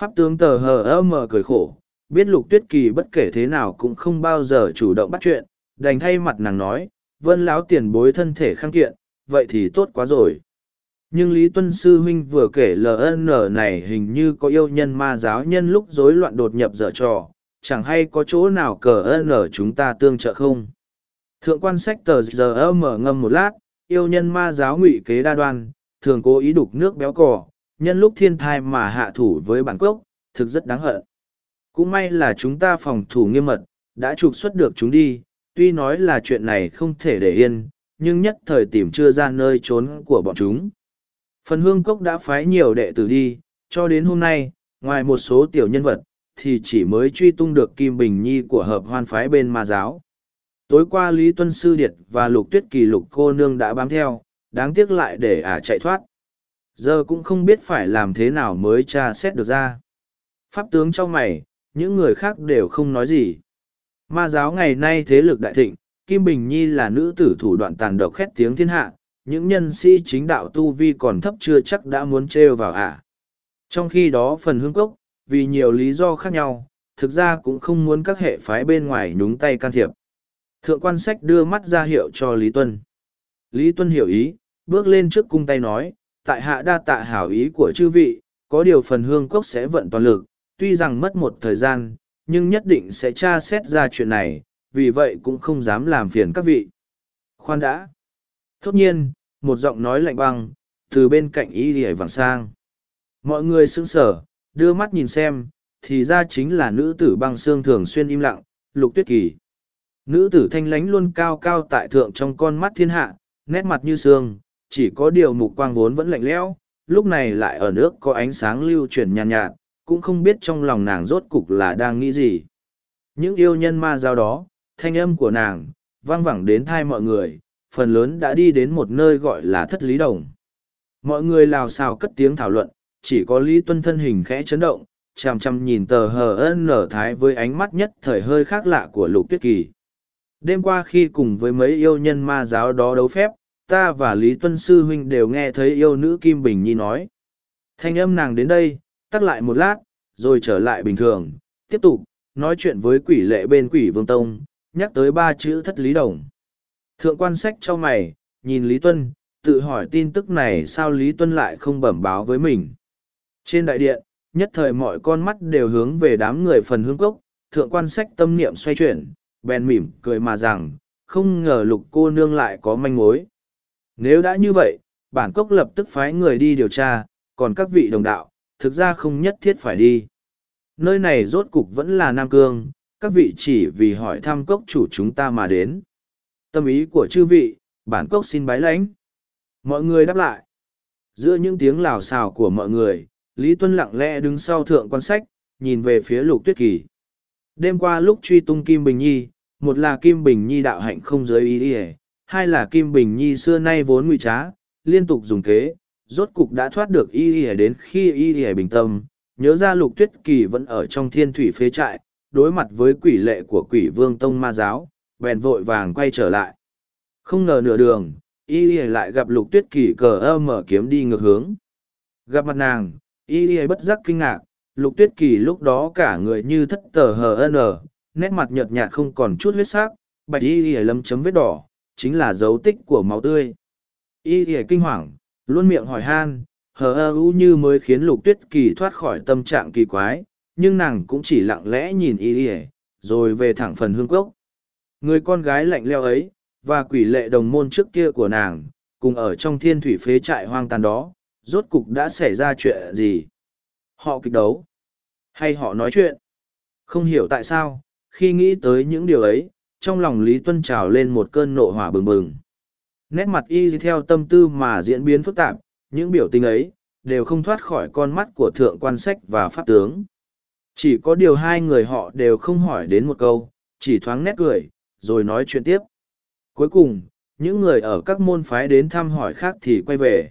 Pháp tướng tờ hờ mờ cười khổ, biết lục tuyết kỳ bất kể thế nào cũng không bao giờ chủ động bắt chuyện, đành thay mặt nàng nói, vân láo tiền bối thân thể khang kiện, vậy thì tốt quá rồi. Nhưng Lý Tuân Sư Huynh vừa kể LN này hình như có yêu nhân ma giáo nhân lúc rối loạn đột nhập dở trò, chẳng hay có chỗ nào cờ LN chúng ta tương trợ không. Thượng quan sách tờ giờ mở ngâm một lát, yêu nhân ma giáo ngụy kế đa đoan, thường cố ý đục nước béo cỏ, nhân lúc thiên thai mà hạ thủ với bản cốc, thực rất đáng hận. Cũng may là chúng ta phòng thủ nghiêm mật, đã trục xuất được chúng đi, tuy nói là chuyện này không thể để yên, nhưng nhất thời tìm chưa ra nơi trốn của bọn chúng. Phần hương cốc đã phái nhiều đệ tử đi, cho đến hôm nay, ngoài một số tiểu nhân vật, thì chỉ mới truy tung được Kim Bình Nhi của hợp hoan phái bên ma giáo. Tối qua Lý Tuân Sư Điệt và Lục Tuyết Kỳ Lục cô nương đã bám theo, đáng tiếc lại để ả chạy thoát. Giờ cũng không biết phải làm thế nào mới tra xét được ra. Pháp tướng trong mày, những người khác đều không nói gì. Ma giáo ngày nay thế lực đại thịnh, Kim Bình Nhi là nữ tử thủ đoạn tàn độc khét tiếng thiên hạ, những nhân sĩ chính đạo tu vi còn thấp chưa chắc đã muốn trêu vào ả. Trong khi đó phần hương cốc, vì nhiều lý do khác nhau, thực ra cũng không muốn các hệ phái bên ngoài nhúng tay can thiệp. Thượng quan sách đưa mắt ra hiệu cho Lý Tuân. Lý Tuân hiểu ý, bước lên trước cung tay nói, tại hạ đa tạ hảo ý của chư vị, có điều phần hương cốc sẽ vận toàn lực, tuy rằng mất một thời gian, nhưng nhất định sẽ tra xét ra chuyện này, vì vậy cũng không dám làm phiền các vị. Khoan đã. Thốt nhiên, một giọng nói lạnh băng, từ bên cạnh y lìa vàng sang. Mọi người sững sở, đưa mắt nhìn xem, thì ra chính là nữ tử băng xương thường xuyên im lặng, lục tuyết kỳ. Nữ tử thanh lánh luôn cao cao tại thượng trong con mắt thiên hạ, nét mặt như xương, chỉ có điều mục quang vốn vẫn lạnh lẽo, lúc này lại ở nước có ánh sáng lưu chuyển nhàn nhạt, nhạt, cũng không biết trong lòng nàng rốt cục là đang nghĩ gì. Những yêu nhân ma giao đó, thanh âm của nàng, vang vẳng đến thai mọi người, phần lớn đã đi đến một nơi gọi là thất lý đồng. Mọi người lào xào cất tiếng thảo luận, chỉ có Lý Tuân thân hình khẽ chấn động, chằm chằm nhìn tờ hờ ân nở thái với ánh mắt nhất thời hơi khác lạ của lục tuyết kỳ. Đêm qua khi cùng với mấy yêu nhân ma giáo đó đấu phép, ta và Lý Tuân Sư Huynh đều nghe thấy yêu nữ Kim Bình Nhi nói. Thanh âm nàng đến đây, tắt lại một lát, rồi trở lại bình thường, tiếp tục, nói chuyện với quỷ lệ bên quỷ vương tông, nhắc tới ba chữ thất lý đồng. Thượng quan sách cho mày, nhìn Lý Tuân, tự hỏi tin tức này sao Lý Tuân lại không bẩm báo với mình. Trên đại điện, nhất thời mọi con mắt đều hướng về đám người phần hương cốc, thượng quan sách tâm niệm xoay chuyển, bèn mỉm cười mà rằng, không ngờ lục cô nương lại có manh mối. Nếu đã như vậy, bản cốc lập tức phái người đi điều tra, còn các vị đồng đạo, thực ra không nhất thiết phải đi. Nơi này rốt cục vẫn là Nam Cương, các vị chỉ vì hỏi thăm cốc chủ chúng ta mà đến. Tâm ý của chư vị, bản cốc xin bái lãnh. Mọi người đáp lại. Giữa những tiếng lào xào của mọi người, Lý Tuân lặng lẽ đứng sau thượng quan sách, nhìn về phía lục tuyết kỳ. Đêm qua lúc truy tung Kim Bình Nhi, một là Kim Bình Nhi đạo hạnh không giới ý đi hai là Kim Bình Nhi xưa nay vốn nguy trá, liên tục dùng kế, rốt cục đã thoát được y y đến khi y y bình tâm, nhớ ra lục tuyết kỳ vẫn ở trong thiên thủy phế trại, đối mặt với quỷ lệ của quỷ vương tông ma giáo, bèn vội vàng quay trở lại. Không ngờ nửa đường, y y lại gặp lục tuyết kỳ cờ ơ mở kiếm đi ngược hướng. Gặp mặt nàng, y y bất giác kinh ngạc, lục tuyết kỳ lúc đó cả người như thất tờ hờ n, nét mặt nhợt nhạt không còn chút huyết sắc, bạch y y lấm chấm vết đỏ, chính là dấu tích của máu tươi. Y y kinh hoàng, luôn miệng hỏi han, hờ ơ u như mới khiến lục tuyết kỳ thoát khỏi tâm trạng kỳ quái, nhưng nàng cũng chỉ lặng lẽ nhìn y y rồi về thẳng phần hương cốc. Người con gái lạnh leo ấy, và quỷ lệ đồng môn trước kia của nàng, cùng ở trong thiên thủy phế trại hoang tàn đó, rốt cục đã xảy ra chuyện gì? Họ kịch đấu? Hay họ nói chuyện? Không hiểu tại sao, khi nghĩ tới những điều ấy, trong lòng Lý Tuân trào lên một cơn nộ hỏa bừng bừng. Nét mặt y theo tâm tư mà diễn biến phức tạp, những biểu tình ấy, đều không thoát khỏi con mắt của thượng quan sách và pháp tướng. Chỉ có điều hai người họ đều không hỏi đến một câu, chỉ thoáng nét cười, rồi nói chuyện tiếp. Cuối cùng, những người ở các môn phái đến thăm hỏi khác thì quay về.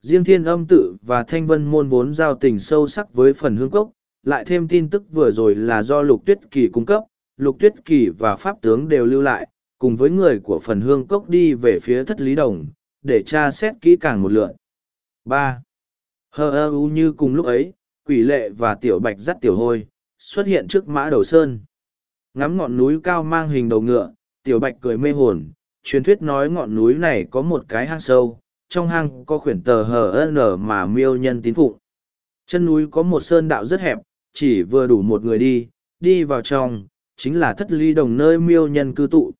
Riêng thiên âm tự và thanh vân môn vốn giao tình sâu sắc với phần hương cốc, lại thêm tin tức vừa rồi là do lục tuyết kỳ cung cấp, lục tuyết kỳ và pháp tướng đều lưu lại, cùng với người của phần hương cốc đi về phía thất lý đồng, để tra xét kỹ càng một lượn. ba Hờ ơ u như cùng lúc ấy, quỷ lệ và tiểu bạch dắt tiểu hôi, xuất hiện trước mã đầu sơn. Ngắm ngọn núi cao mang hình đầu ngựa, tiểu bạch cười mê hồn, truyền thuyết nói ngọn núi này có một cái hang sâu, trong hang có khuyển tờ hờ nở mà miêu nhân tín phụng. Chân núi có một sơn đạo rất hẹp, chỉ vừa đủ một người đi, đi vào trong, chính là thất ly đồng nơi miêu nhân cư tụ.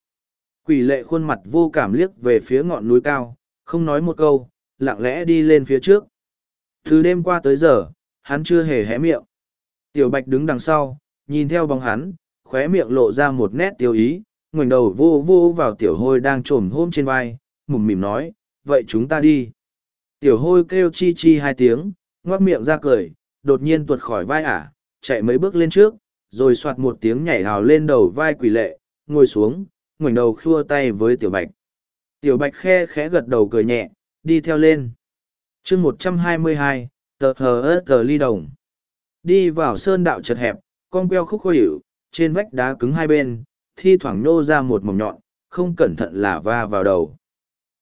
Quỷ lệ khuôn mặt vô cảm liếc về phía ngọn núi cao, không nói một câu, lặng lẽ đi lên phía trước. Từ đêm qua tới giờ, hắn chưa hề hé miệng. Tiểu bạch đứng đằng sau, nhìn theo bóng hắn, khóe miệng lộ ra một nét tiêu ý, ngoảnh đầu vô vô vào tiểu hôi đang trồm hôm trên vai, mùm mỉm nói, vậy chúng ta đi. Tiểu hôi kêu chi chi hai tiếng, ngoác miệng ra cười, đột nhiên tuột khỏi vai ả, chạy mấy bước lên trước, rồi soạt một tiếng nhảy hào lên đầu vai quỷ lệ, ngồi xuống, ngoảnh đầu khua tay với tiểu bạch. Tiểu bạch khe khẽ gật đầu cười nhẹ, đi theo lên. chương một trăm hai mươi hai, tờ hờ ớt tờ ly đồng. Đi vào sơn đạo chật hẹp, con queo khúc khó hiểu, trên vách đá cứng hai bên, thi thoảng nhô ra một mỏng nhọn, không cẩn thận là va vào đầu.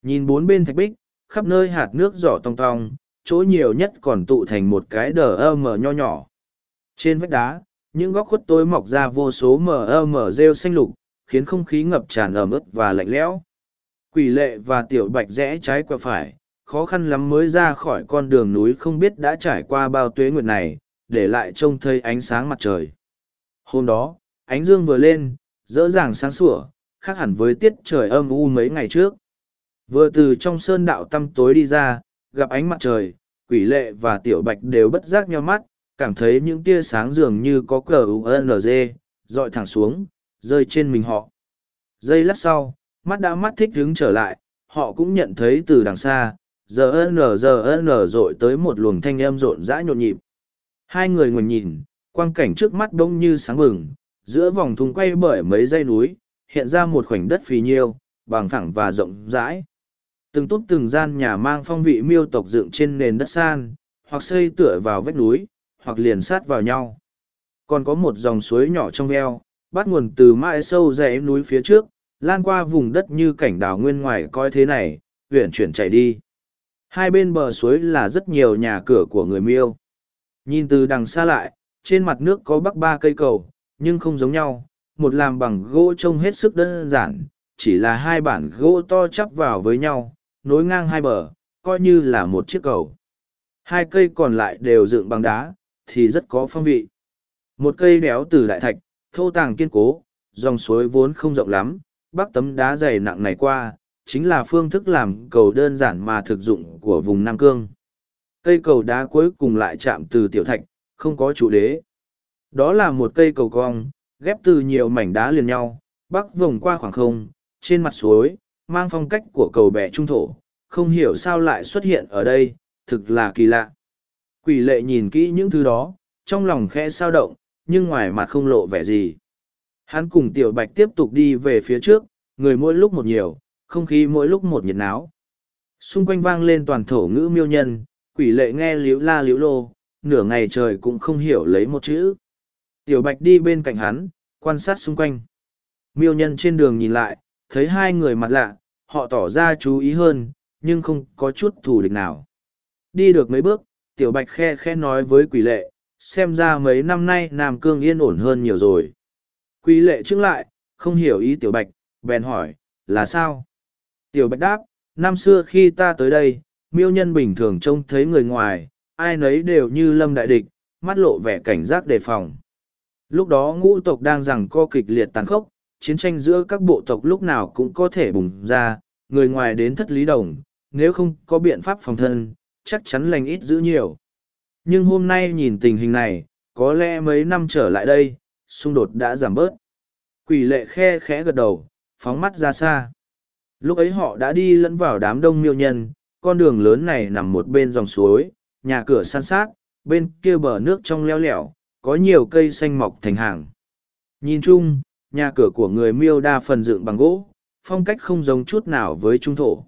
Nhìn bốn bên thạch bích, khắp nơi hạt nước giỏ tong tong, chỗ nhiều nhất còn tụ thành một cái đờ ơ mờ nho nhỏ. Trên vách đá, những góc khuất tối mọc ra vô số mờ ơ mờ rêu xanh lục, khiến không khí ngập tràn ẩm ướt và lạnh lẽo. Quỷ lệ và tiểu bạch rẽ trái qua phải, khó khăn lắm mới ra khỏi con đường núi không biết đã trải qua bao tuế nguyệt này, để lại trông thấy ánh sáng mặt trời. Hôm đó, ánh dương vừa lên, dỡ dàng sáng sủa, khác hẳn với tiết trời âm u mấy ngày trước. Vừa từ trong sơn đạo tăm tối đi ra, gặp ánh mặt trời, quỷ lệ và tiểu bạch đều bất giác nhau mắt, cảm thấy những tia sáng dường như có cờ UNG, dọi thẳng xuống, rơi trên mình họ. Giây lát sau, mắt đã mắt thích đứng trở lại, họ cũng nhận thấy từ đằng xa, giờ n giờ n rội tới một luồng thanh âm rộn rã nhộn nhịp. Hai người ngồi nhìn, quang cảnh trước mắt bỗng như sáng bừng, giữa vòng thùng quay bởi mấy dây núi, hiện ra một khoảnh đất phì nhiêu, bằng phẳng và rộng rãi. Từng túp từng gian nhà mang phong vị miêu tộc dựng trên nền đất san, hoặc xây tựa vào vách núi, hoặc liền sát vào nhau. Còn có một dòng suối nhỏ trong veo, bắt nguồn từ mãi sâu dãy núi phía trước, lan qua vùng đất như cảnh đảo nguyên ngoài coi thế này, huyện chuyển chạy đi. Hai bên bờ suối là rất nhiều nhà cửa của người miêu. Nhìn từ đằng xa lại, trên mặt nước có bắc ba cây cầu, nhưng không giống nhau, một làm bằng gỗ trông hết sức đơn giản, chỉ là hai bản gỗ to chắp vào với nhau, nối ngang hai bờ, coi như là một chiếc cầu. Hai cây còn lại đều dựng bằng đá, thì rất có phong vị. Một cây đéo từ đại thạch, thô tàng kiên cố, dòng suối vốn không rộng lắm, bắc tấm đá dày nặng này qua, chính là phương thức làm cầu đơn giản mà thực dụng của vùng Nam Cương. Cây cầu đá cuối cùng lại chạm từ tiểu thạch, không có trụ đế. Đó là một cây cầu cong, ghép từ nhiều mảnh đá liền nhau, bắc vòng qua khoảng không, trên mặt suối, mang phong cách của cầu bè trung thổ, không hiểu sao lại xuất hiện ở đây, thực là kỳ lạ. Quỷ lệ nhìn kỹ những thứ đó, trong lòng khẽ sao động, nhưng ngoài mặt không lộ vẻ gì. Hắn cùng tiểu bạch tiếp tục đi về phía trước, người mỗi lúc một nhiều, không khí mỗi lúc một nhiệt náo. Xung quanh vang lên toàn thổ ngữ miêu nhân, quỷ lệ nghe liễu la liễu lô, nửa ngày trời cũng không hiểu lấy một chữ. Tiểu bạch đi bên cạnh hắn, quan sát xung quanh. Miêu nhân trên đường nhìn lại, thấy hai người mặt lạ, họ tỏ ra chú ý hơn, nhưng không có chút thù địch nào. Đi được mấy bước, tiểu bạch khe khe nói với quỷ lệ, xem ra mấy năm nay Nam Cương yên ổn hơn nhiều rồi. quý lệ chứng lại, không hiểu ý tiểu bạch, bèn hỏi, là sao? Tiểu bạch đáp, năm xưa khi ta tới đây, miêu nhân bình thường trông thấy người ngoài, ai nấy đều như lâm đại địch, mắt lộ vẻ cảnh giác đề phòng. Lúc đó ngũ tộc đang rằng co kịch liệt tàn khốc, chiến tranh giữa các bộ tộc lúc nào cũng có thể bùng ra, người ngoài đến thất lý đồng, nếu không có biện pháp phòng thân, chắc chắn lành ít giữ nhiều. Nhưng hôm nay nhìn tình hình này, có lẽ mấy năm trở lại đây, xung đột đã giảm bớt. Quỷ lệ khe khẽ gật đầu, phóng mắt ra xa. Lúc ấy họ đã đi lẫn vào đám đông miêu nhân, con đường lớn này nằm một bên dòng suối, nhà cửa san sát, bên kia bờ nước trong leo lẻo, có nhiều cây xanh mọc thành hàng. Nhìn chung, nhà cửa của người miêu đa phần dựng bằng gỗ, phong cách không giống chút nào với trung thổ.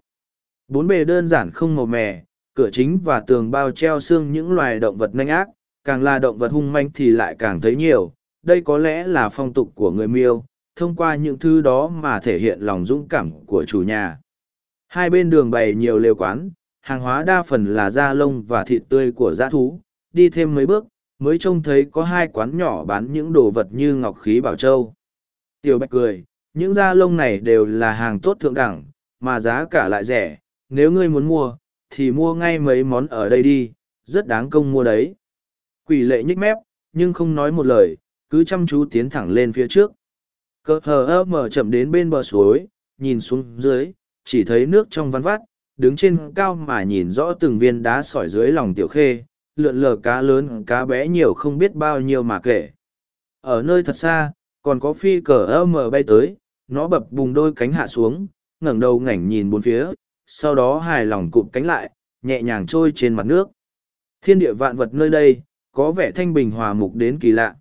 Bốn bề đơn giản không màu mè, cửa chính và tường bao treo xương những loài động vật nhanh ác, càng là động vật hung manh thì lại càng thấy nhiều. Đây có lẽ là phong tục của người miêu, thông qua những thứ đó mà thể hiện lòng dũng cảm của chủ nhà. Hai bên đường bày nhiều lều quán, hàng hóa đa phần là da lông và thịt tươi của dã thú, đi thêm mấy bước, mới trông thấy có hai quán nhỏ bán những đồ vật như ngọc khí bảo châu. Tiểu Bạch cười, những da lông này đều là hàng tốt thượng đẳng, mà giá cả lại rẻ, nếu ngươi muốn mua, thì mua ngay mấy món ở đây đi, rất đáng công mua đấy. Quỷ lệ nhích mép, nhưng không nói một lời, cứ chăm chú tiến thẳng lên phía trước. Cờ hờ ơ mở chậm đến bên bờ suối, nhìn xuống dưới, chỉ thấy nước trong văn vắt, đứng trên cao mà nhìn rõ từng viên đá sỏi dưới lòng tiểu khê, lượn lờ cá lớn cá bé nhiều không biết bao nhiêu mà kể. Ở nơi thật xa, còn có phi cờ ơ mở bay tới, nó bập bùng đôi cánh hạ xuống, ngẩng đầu ngảnh nhìn bốn phía, sau đó hài lòng cụp cánh lại, nhẹ nhàng trôi trên mặt nước. Thiên địa vạn vật nơi đây, có vẻ thanh bình hòa mục đến kỳ lạ.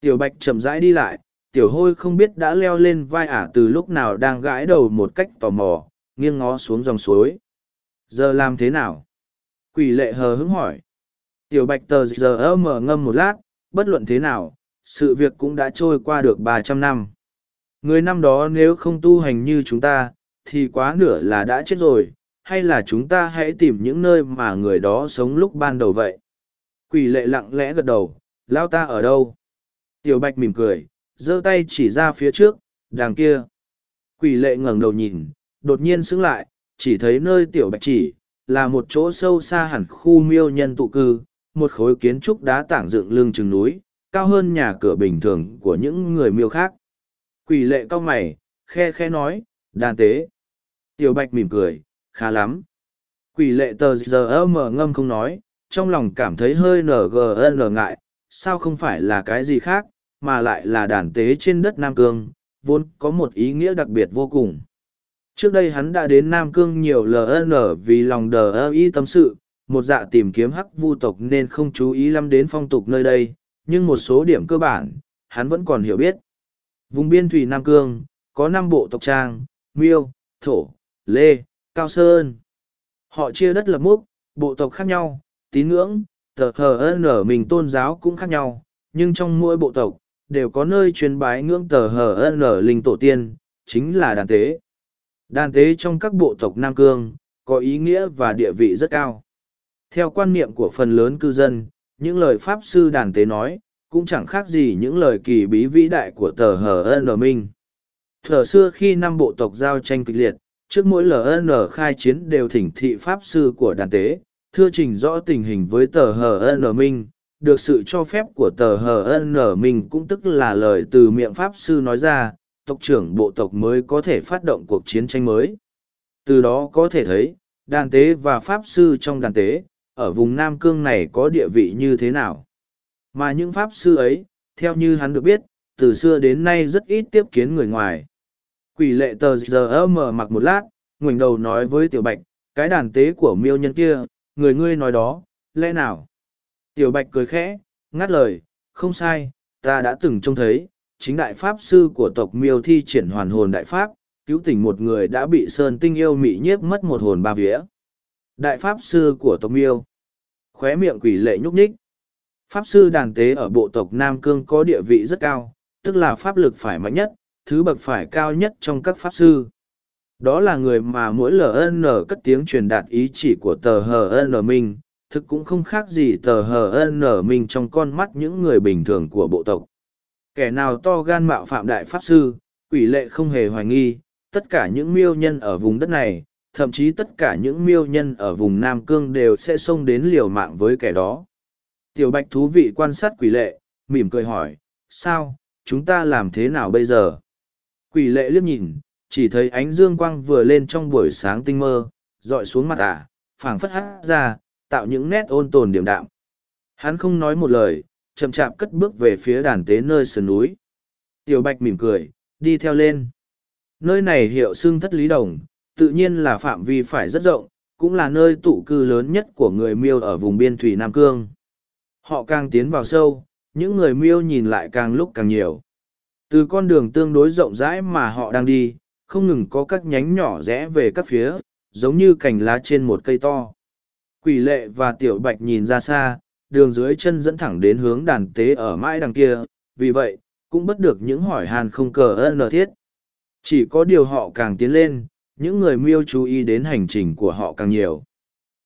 Tiểu bạch chậm rãi đi lại, tiểu hôi không biết đã leo lên vai ả từ lúc nào đang gãi đầu một cách tò mò, nghiêng ngó xuống dòng suối. Giờ làm thế nào? Quỷ lệ hờ hứng hỏi. Tiểu bạch tờ giờ mở ngâm một lát, bất luận thế nào, sự việc cũng đã trôi qua được ba trăm năm. Người năm đó nếu không tu hành như chúng ta, thì quá nửa là đã chết rồi, hay là chúng ta hãy tìm những nơi mà người đó sống lúc ban đầu vậy? Quỷ lệ lặng lẽ gật đầu, lao ta ở đâu? Tiểu bạch mỉm cười, giơ tay chỉ ra phía trước, đằng kia. Quỷ lệ ngẩng đầu nhìn, đột nhiên sững lại, chỉ thấy nơi tiểu bạch chỉ, là một chỗ sâu xa hẳn khu miêu nhân tụ cư, một khối kiến trúc đá tảng dựng lưng chừng núi, cao hơn nhà cửa bình thường của những người miêu khác. Quỷ lệ cau mày, khe khe nói, đàn tế. Tiểu bạch mỉm cười, khá lắm. Quỷ lệ tờ giờ mở ngâm không nói, trong lòng cảm thấy hơi ngn ngại, sao không phải là cái gì khác, mà lại là đàn tế trên đất Nam Cương, vốn có một ý nghĩa đặc biệt vô cùng. Trước đây hắn đã đến Nam Cương nhiều LN vì lòng đờ y tâm sự, một dạ tìm kiếm hắc vu tộc nên không chú ý lắm đến phong tục nơi đây, nhưng một số điểm cơ bản, hắn vẫn còn hiểu biết. Vùng biên thủy Nam Cương, có năm bộ tộc trang, miêu, thổ, lê, cao sơn. Họ chia đất lập múc, bộ tộc khác nhau, tín ngưỡng, tờ hờ ở mình tôn giáo cũng khác nhau, nhưng trong mỗi bộ tộc, đều có nơi truyền bái ngưỡng tờ hờ ở linh tổ tiên, chính là đàn tế. Đàn tế trong các bộ tộc Nam Cương, có ý nghĩa và địa vị rất cao. Theo quan niệm của phần lớn cư dân, những lời Pháp Sư đàn tế nói, cũng chẳng khác gì những lời kỳ bí vĩ đại của tờ hờ ở minh thở xưa khi năm bộ tộc giao tranh kịch liệt trước mỗi ln khai chiến đều thỉnh thị pháp sư của đàn tế, thưa trình rõ tình hình với tờ HN minh, được sự cho phép của tờ hn mình cũng tức là lời từ miệng pháp sư nói ra, tộc trưởng bộ tộc mới có thể phát động cuộc chiến tranh mới. Từ đó có thể thấy, đàn tế và pháp sư trong đàn tế, ở vùng nam cương này có địa vị như thế nào. Mà những pháp sư ấy, theo như hắn được biết, từ xưa đến nay rất ít tiếp kiến người ngoài quỷ lệ tờ giờ mở mặc một lát, ngoảnh đầu nói với tiểu bạch, cái đàn tế của miêu nhân kia, người ngươi nói đó, lẽ nào? Tiểu bạch cười khẽ, ngắt lời, không sai, ta đã từng trông thấy, chính đại pháp sư của tộc miêu thi triển hoàn hồn đại pháp, cứu tỉnh một người đã bị sơn tinh yêu mị nhiếp mất một hồn ba vía. Đại pháp sư của tộc miêu. Khóe miệng quỷ lệ nhúc nhích. Pháp sư đàn tế ở bộ tộc nam cương có địa vị rất cao, tức là pháp lực phải mạnh nhất thứ bậc phải cao nhất trong các pháp sư. Đó là người mà mỗi ln cất tiếng truyền đạt ý chỉ của tờ hn minh, thực cũng không khác gì tờ hn minh trong con mắt những người bình thường của bộ tộc. Kẻ nào to gan mạo phạm đại pháp sư, quỷ lệ không hề hoài nghi, tất cả những miêu nhân ở vùng đất này, thậm chí tất cả những miêu nhân ở vùng nam cương đều sẽ xông đến liều mạng với kẻ đó. Tiểu bạch thú vị quan sát quỷ lệ, mỉm cười hỏi, sao, chúng ta làm thế nào bây giờ? Quỷ lệ liếc nhìn, chỉ thấy ánh dương quang vừa lên trong buổi sáng tinh mơ, dọi xuống mặt ả, phảng phất hát ra, tạo những nét ôn tồn điểm đạm. Hắn không nói một lời, chậm chạp cất bước về phía đàn tế nơi sườn núi. Tiểu bạch mỉm cười, đi theo lên. Nơi này hiệu xương thất lý đồng, tự nhiên là phạm vi phải rất rộng, cũng là nơi tụ cư lớn nhất của người miêu ở vùng biên thủy nam cương. Họ càng tiến vào sâu, những người miêu nhìn lại càng lúc càng nhiều từ con đường tương đối rộng rãi mà họ đang đi không ngừng có các nhánh nhỏ rẽ về các phía giống như cành lá trên một cây to. Quỷ lệ và tiểu bạch nhìn ra xa đường dưới chân dẫn thẳng đến hướng đàn tế ở mãi đằng kia vì vậy cũng bất được những hỏi hàn không cờ ân thiết. Chỉ có điều họ càng tiến lên những người miêu chú ý đến hành trình của họ càng nhiều.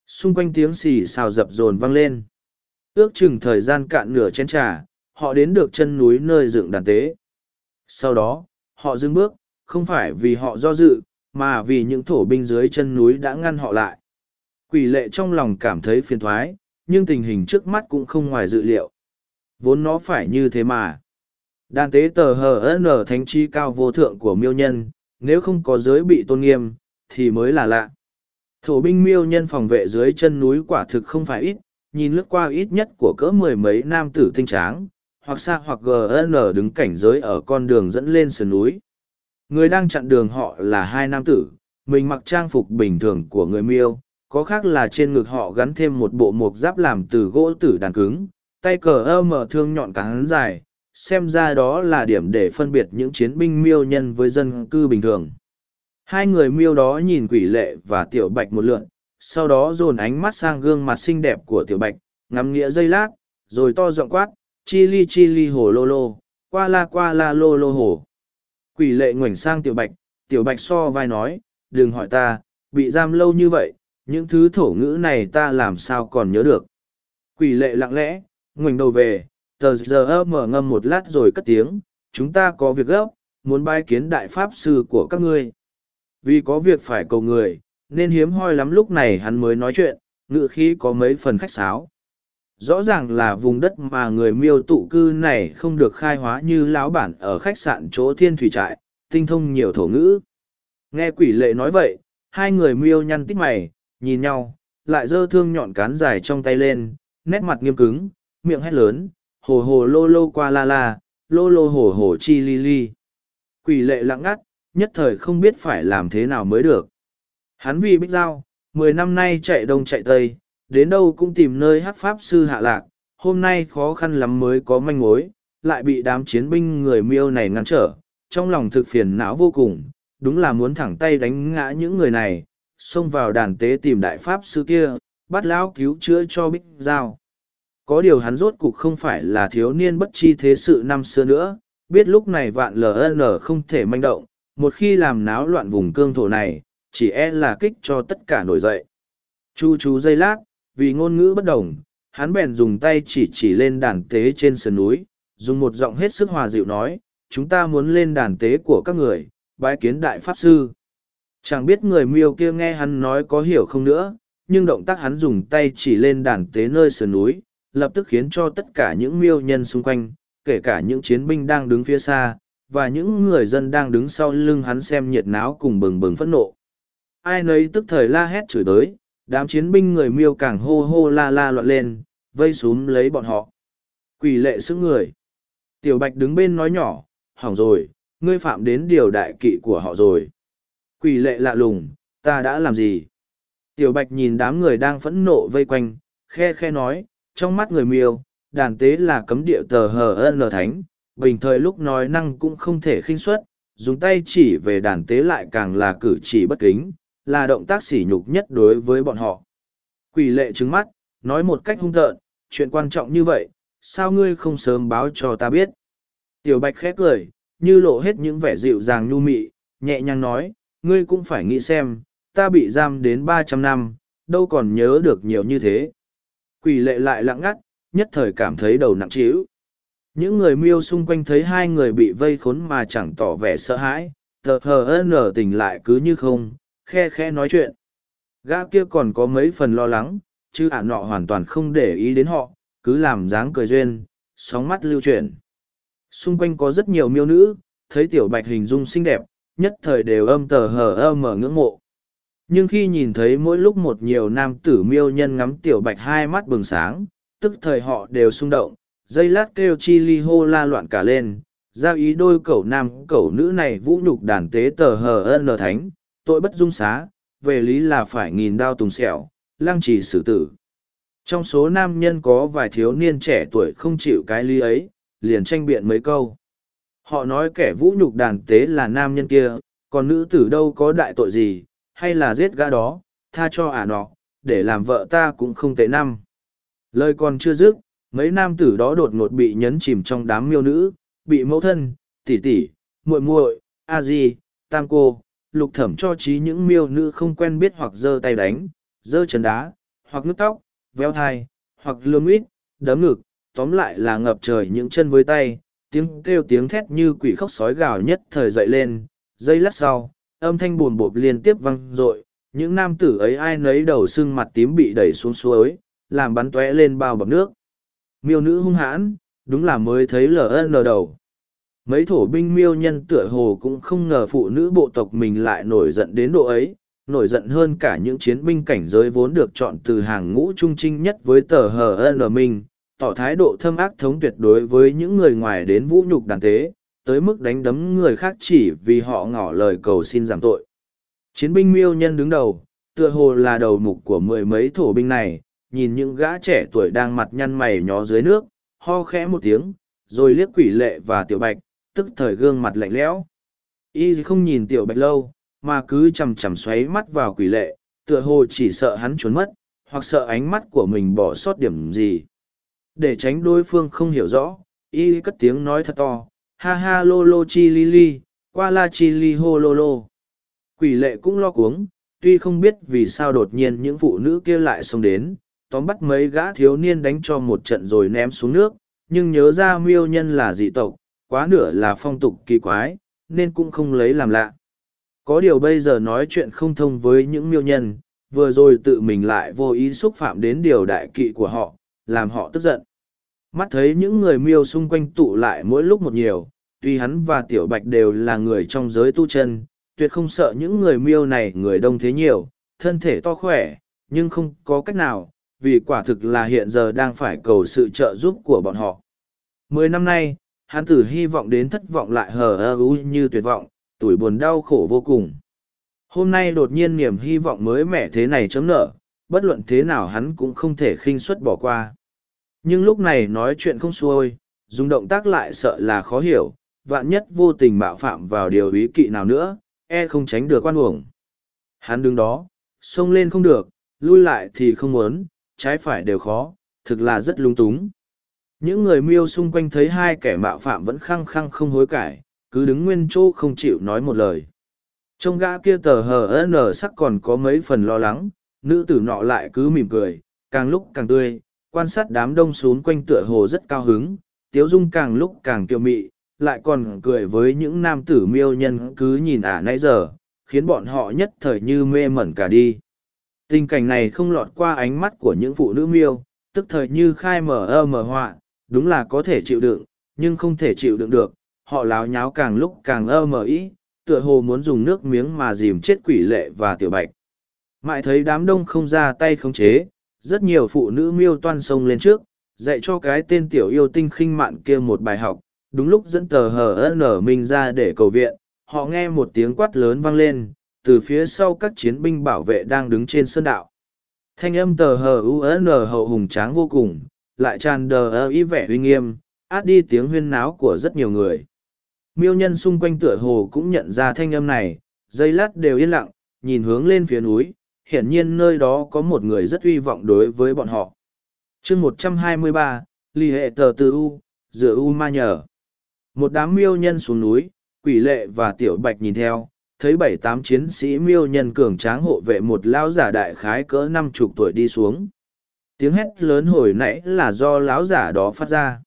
Xung quanh tiếng xì xào dập dồn vang lên. Ước chừng thời gian cạn nửa chén trà, họ đến được chân núi nơi dựng đàn tế sau đó, họ dừng bước, không phải vì họ do dự, mà vì những thổ binh dưới chân núi đã ngăn họ lại. Quỷ lệ trong lòng cảm thấy phiền thoái, nhưng tình hình trước mắt cũng không ngoài dự liệu. Vốn nó phải như thế mà. Đàn tế tờ hờ n thánh chi cao vô thượng của miêu nhân, nếu không có giới bị tôn nghiêm, thì mới là lạ. Thổ binh miêu nhân phòng vệ dưới chân núi quả thực không phải ít, nhìn lướt qua ít nhất của cỡ mười mấy nam tử tinh tráng hoặc xa hoặc gn đứng cảnh giới ở con đường dẫn lên sườn núi. Người đang chặn đường họ là hai nam tử, mình mặc trang phục bình thường của người miêu, có khác là trên ngực họ gắn thêm một bộ mộc giáp làm từ gỗ tử đàn cứng, tay cờ ơ mở thương nhọn cán dài, xem ra đó là điểm để phân biệt những chiến binh miêu nhân với dân cư bình thường. Hai người miêu đó nhìn quỷ lệ và tiểu bạch một lượn, sau đó dồn ánh mắt sang gương mặt xinh đẹp của tiểu bạch, ngắm nghĩa dây lát, rồi to giọng quát chi li chi li hồ lô lô, qua la qua la lô lô hồ. Quỷ lệ ngoảnh sang tiểu bạch tiểu bạch so vai nói, đừng hỏi ta, bị giam lâu như vậy, những thứ thổ ngữ này ta làm sao còn nhớ được. Quỷ lệ lặng lẽ, ngoảnh đầu về, tờ giờ mở ngâm một lát rồi cất tiếng, chúng ta có việc gấp, muốn bái kiến đại pháp sư của các ngươi. Vì có việc phải cầu người, nên hiếm hoi lắm lúc này hắn mới nói chuyện ngự khí có mấy phần khách sáo rõ ràng là vùng đất mà người miêu tụ cư này không được khai hóa như lão bản ở khách sạn chỗ thiên thủy trại tinh thông nhiều thổ ngữ nghe quỷ lệ nói vậy hai người miêu nhăn tít mày nhìn nhau lại giơ thương nhọn cán dài trong tay lên nét mặt nghiêm cứng miệng hét lớn hồ hồ lô lô qua la la, lô lô hồ hồ chi li li. Quỷ lệ lặng ngắt, nhất thời không biết phải làm thế nào mới được. Hắn vì bích giao, mười năm nay chạy đông chạy tây, đến đâu cũng tìm nơi hát pháp sư hạ lạc, hôm nay khó khăn lắm mới có manh mối, lại bị đám chiến binh người miêu này ngăn trở, trong lòng thực phiền não vô cùng, đúng là muốn thẳng tay đánh ngã những người này, xông vào đàn tế tìm đại pháp sư kia, bắt lão cứu chữa cho bích giao. Có điều hắn rốt cục không phải là thiếu niên bất chi thế sự năm xưa nữa, biết lúc này vạn LN không thể manh động, một khi làm náo loạn vùng cương thổ này, chỉ e là kích cho tất cả nổi dậy. Chu chú giây lát, vì ngôn ngữ bất đồng, hắn bèn dùng tay chỉ chỉ lên đàn tế trên sườn núi, dùng một giọng hết sức hòa dịu nói, chúng ta muốn lên đàn tế của các người, bái kiến đại pháp sư. Chẳng biết người miêu kia nghe hắn nói có hiểu không nữa, nhưng động tác hắn dùng tay chỉ lên đàn tế nơi sườn núi, lập tức khiến cho tất cả những miêu nhân xung quanh, kể cả những chiến binh đang đứng phía xa, và những người dân đang đứng sau lưng hắn xem nhiệt náo cùng bừng bừng phẫn nộ. Ai nấy tức thời la hét chửi tới, đám chiến binh người miêu càng hô hô la la loạn lên, vây xúm lấy bọn họ. Quỷ lệ sức người. Tiểu Bạch đứng bên nói nhỏ, hỏng rồi, ngươi phạm đến điều đại kỵ của họ rồi. Quỷ lệ lạ lùng, ta đã làm gì? Tiểu Bạch nhìn đám người đang phẫn nộ vây quanh, khe khe nói, trong mắt người miêu, đàn tế là cấm địa tờ hờ ân thánh, bình thời lúc nói năng cũng không thể khinh suất, dùng tay chỉ về đàn tế lại càng là cử chỉ bất kính, là động tác sỉ nhục nhất đối với bọn họ. Quỷ lệ trứng mắt, nói một cách hung tợn, chuyện quan trọng như vậy, sao ngươi không sớm báo cho ta biết? Tiểu bạch khét cười, như lộ hết những vẻ dịu dàng nhu mị, nhẹ nhàng nói, ngươi cũng phải nghĩ xem, ta bị giam đến ba trăm năm, đâu còn nhớ được nhiều như thế. Quỷ lệ lại lặng ngắt, nhất thời cảm thấy đầu nặng trĩu. Những người miêu xung quanh thấy hai người bị vây khốn mà chẳng tỏ vẻ sợ hãi, tờ hờ nở tình lại cứ như không, khe khe nói chuyện. Gã kia còn có mấy phần lo lắng, chứ ả nọ hoàn toàn không để ý đến họ, cứ làm dáng cười duyên, sóng mắt lưu chuyển. Xung quanh có rất nhiều miêu nữ, thấy tiểu bạch hình dung xinh đẹp, nhất thời đều âm tờ hờ ơ mở ngưỡng mộ. Nhưng khi nhìn thấy mỗi lúc một nhiều nam tử miêu nhân ngắm tiểu bạch hai mắt bừng sáng, tức thời họ đều xung động, dây lát kêu chi ly hô la loạn cả lên, giao ý đôi cậu nam cậu nữ này vũ nhục đàn tế tờ hờ ân lờ thánh, tội bất dung xá, về lý là phải nghìn đao tùng sẹo, lăng trì xử tử. Trong số nam nhân có vài thiếu niên trẻ tuổi không chịu cái lý ấy, liền tranh biện mấy câu. Họ nói kẻ vũ nhục đàn tế là nam nhân kia, còn nữ tử đâu có đại tội gì, hay là giết gã đó, tha cho ả nọ, để làm vợ ta cũng không tệ năm. Lời còn chưa dứt, mấy nam tử đó đột ngột bị nhấn chìm trong đám miêu nữ, bị mẫu thân, tỷ tỷ, muội muội, a di, tam cô, lục thẩm cho trí những miêu nữ không quen biết hoặc giơ tay đánh, giơ chân đá, hoặc nước tóc, véo thai, hoặc lương ít, đấm ngực, tóm lại là ngập trời những chân với tay, tiếng kêu tiếng thét như quỷ khóc sói gào nhất thời dậy lên, giây lát sau, âm thanh buồn bộp liên tiếp vang dội những nam tử ấy ai nấy đầu sưng mặt tím bị đẩy xuống suối, làm bắn tóe lên bao bọc nước. Miêu nữ hung hãn, đúng là mới thấy lờ ln đầu. Mấy thổ binh miêu nhân tựa hồ cũng không ngờ phụ nữ bộ tộc mình lại nổi giận đến độ ấy, nổi giận hơn cả những chiến binh cảnh giới vốn được chọn từ hàng ngũ trung trinh nhất với tờ hn mình, tỏ thái độ thâm ác thống tuyệt đối với những người ngoài đến vũ nhục đàn tế, tới mức đánh đấm người khác chỉ vì họ ngỏ lời cầu xin giảm tội. Chiến binh miêu nhân đứng đầu, tựa hồ là đầu mục của mười mấy thổ binh này, nhìn những gã trẻ tuổi đang mặt nhăn mày nhó dưới nước, ho khẽ một tiếng, rồi liếc quỷ lệ và tiểu bạch, tức thời gương mặt lạnh lẽo. Y không nhìn tiểu bạch lâu, mà cứ chầm chầm xoáy mắt vào quỷ lệ, tựa hồ chỉ sợ hắn trốn mất, hoặc sợ ánh mắt của mình bỏ sót điểm gì. Để tránh đối phương không hiểu rõ, y cất tiếng nói thật to, ha ha lô lô chi li li, qua la chi li hô lô lô. Quỷ lệ cũng lo cuống, tuy không biết vì sao đột nhiên những phụ nữ kia lại xông đến, tóm bắt mấy gã thiếu niên đánh cho một trận rồi ném xuống nước, nhưng nhớ ra miêu nhân là dị tộc, quá nửa là phong tục kỳ quái, nên cũng không lấy làm lạ. Có điều bây giờ nói chuyện không thông với những miêu nhân, vừa rồi tự mình lại vô ý xúc phạm đến điều đại kỵ của họ, làm họ tức giận. Mắt thấy những người miêu xung quanh tụ lại mỗi lúc một nhiều, tuy hắn và tiểu bạch đều là người trong giới tu chân, tuyệt không sợ những người miêu này người đông thế nhiều, thân thể to khỏe, nhưng không có cách nào, vì quả thực là hiện giờ đang phải cầu sự trợ giúp của bọn họ. Mười năm nay, hắn từ hy vọng đến thất vọng lại hờ ơ u như tuyệt vọng, tuổi buồn đau khổ vô cùng. Hôm nay đột nhiên niềm hy vọng mới mẻ thế này chấm nở, bất luận thế nào hắn cũng không thể khinh suất bỏ qua. Nhưng lúc này nói chuyện không xuôi, dùng động tác lại sợ là khó hiểu, vạn nhất vô tình mạo phạm vào điều ý kỵ nào nữa, e không tránh được quan uổng. Hắn đứng đó, xông lên không được, lui lại thì không muốn, trái phải đều khó, thực là rất lung túng. Những người miêu xung quanh thấy hai kẻ mạo phạm vẫn khăng khăng không hối cải, cứ đứng nguyên chỗ không chịu nói một lời. Trong gã kia tờ hờ nở sắc còn có mấy phần lo lắng, nữ tử nọ lại cứ mỉm cười, càng lúc càng tươi, quan sát đám đông xuống quanh tựa hồ rất cao hứng, tiếu dung càng lúc càng kiêu mị, lại còn cười với những nam tử miêu nhân cứ nhìn ả nãy giờ, khiến bọn họ nhất thời như mê mẩn cả đi. Tình cảnh này không lọt qua ánh mắt của những phụ nữ miêu, tức thời như khai mở ơ mở họa, đúng là có thể chịu đựng, nhưng không thể chịu đựng được, họ láo nháo càng lúc càng ơ mở ý, tựa hồ muốn dùng nước miếng mà dìm chết quỷ lệ và tiểu bạch. Mãi thấy đám đông không ra tay khống chế, rất nhiều phụ nữ miêu toan sông lên trước, dạy cho cái tên tiểu yêu tinh khinh mạn kia một bài học, đúng lúc dẫn tờ hờ nở mình ra để cầu viện, họ nghe một tiếng quát lớn vang lên, từ phía sau các chiến binh bảo vệ đang đứng trên sơn đạo. Thanh âm tờ hờ UN hậu hùng tráng vô cùng, lại tràn đờ ý vẻ uy nghiêm, át đi tiếng huyên náo của rất nhiều người. Miêu nhân xung quanh tựa hồ cũng nhận ra thanh âm này, giây lát đều yên lặng, nhìn hướng lên phía núi, hiển nhiên nơi đó có một người rất uy vọng đối với bọn họ. chương một trăm hai mươi ba, ly hệ tờ từ U, dựa U ma nhờ. Một đám miêu nhân xuống núi, quỷ lệ và tiểu bạch nhìn theo, thấy bảy tám chiến sĩ miêu nhân cường tráng hộ vệ một lão giả đại khái cỡ năm chục tuổi đi xuống. Tiếng hét lớn hồi nãy là do lão giả đó phát ra.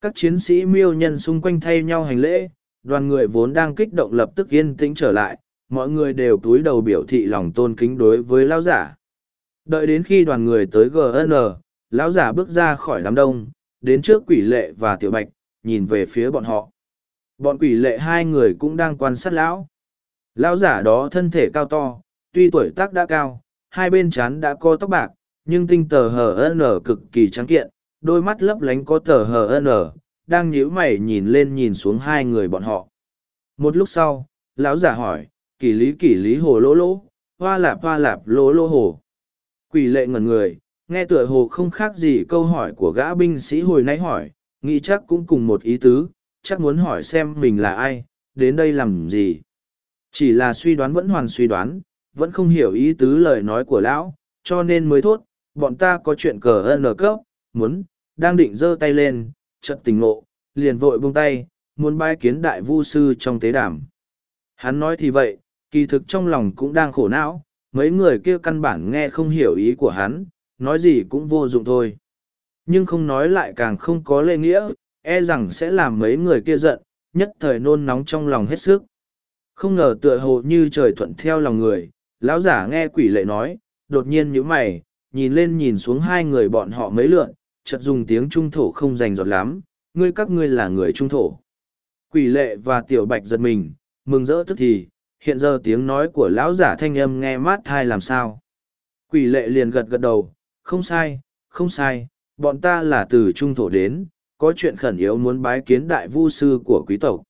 Các chiến sĩ miêu nhân xung quanh thay nhau hành lễ, đoàn người vốn đang kích động lập tức yên tĩnh trở lại, mọi người đều túi đầu biểu thị lòng tôn kính đối với lão giả. Đợi đến khi đoàn người tới GN, lão giả bước ra khỏi đám đông, đến trước quỷ lệ và tiểu bạch, nhìn về phía bọn họ. Bọn quỷ lệ hai người cũng đang quan sát lão. Lão giả đó thân thể cao to, tuy tuổi tác đã cao, hai bên trán đã có tóc bạc, nhưng tinh tờ hờ n cực kỳ trắng kiện, đôi mắt lấp lánh có tờ hờ n, đang nhíu mày nhìn lên nhìn xuống hai người bọn họ. Một lúc sau, lão giả hỏi, kỷ lý kỷ lý hồ lỗ lỗ, hoa lạp hoa lạp lỗ lỗ hồ. Quỷ lệ ngẩn người, nghe tựa hồ không khác gì câu hỏi của gã binh sĩ hồi nãy hỏi, nghĩ chắc cũng cùng một ý tứ, chắc muốn hỏi xem mình là ai, đến đây làm gì. Chỉ là suy đoán vẫn hoàn suy đoán, vẫn không hiểu ý tứ lời nói của lão, cho nên mới thốt, bọn ta có chuyện cờ ân cấp, muốn, đang định giơ tay lên, chợt tỉnh ngộ, liền vội buông tay, muốn bái kiến đại vu sư trong tế đàm. Hắn nói thì vậy, kỳ thực trong lòng cũng đang khổ não, mấy người kia căn bản nghe không hiểu ý của hắn, nói gì cũng vô dụng thôi. Nhưng không nói lại càng không có lệ nghĩa, e rằng sẽ làm mấy người kia giận, nhất thời nôn nóng trong lòng hết sức. Không ngờ tựa hồ như trời thuận theo lòng người, lão giả nghe quỷ lệ nói, đột nhiên nhíu mày, nhìn lên nhìn xuống hai người bọn họ mấy lượn, chợt dùng tiếng trung thổ không rành giọt lắm, ngươi các ngươi là người trung thổ. Quỷ lệ và tiểu bạch giật mình, mừng rỡ tức thì, hiện giờ tiếng nói của lão giả thanh âm nghe mát thai làm sao. Quỷ lệ liền gật gật đầu, không sai, không sai, bọn ta là từ trung thổ đến, có chuyện khẩn yếu muốn bái kiến đại vu sư của quý tộc.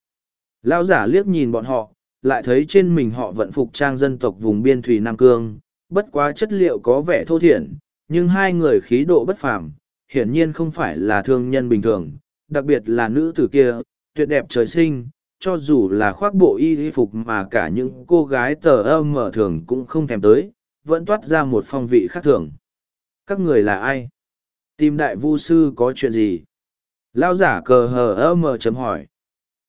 Lão giả liếc nhìn bọn họ, lại thấy trên mình họ vận phục trang dân tộc vùng biên thủy Nam Cương, bất quá chất liệu có vẻ thô thiển, nhưng hai người khí độ bất phàm, hiển nhiên không phải là thương nhân bình thường, đặc biệt là nữ tử kia, tuyệt đẹp trời sinh, cho dù là khoác bộ y phục mà cả những cô gái tờ âm mở thường cũng không thèm tới, vẫn toát ra một phong vị khác thường. Các người là ai? Tìm đại vu sư có chuyện gì? Lao giả cờ hờ ơ mờ chấm hỏi.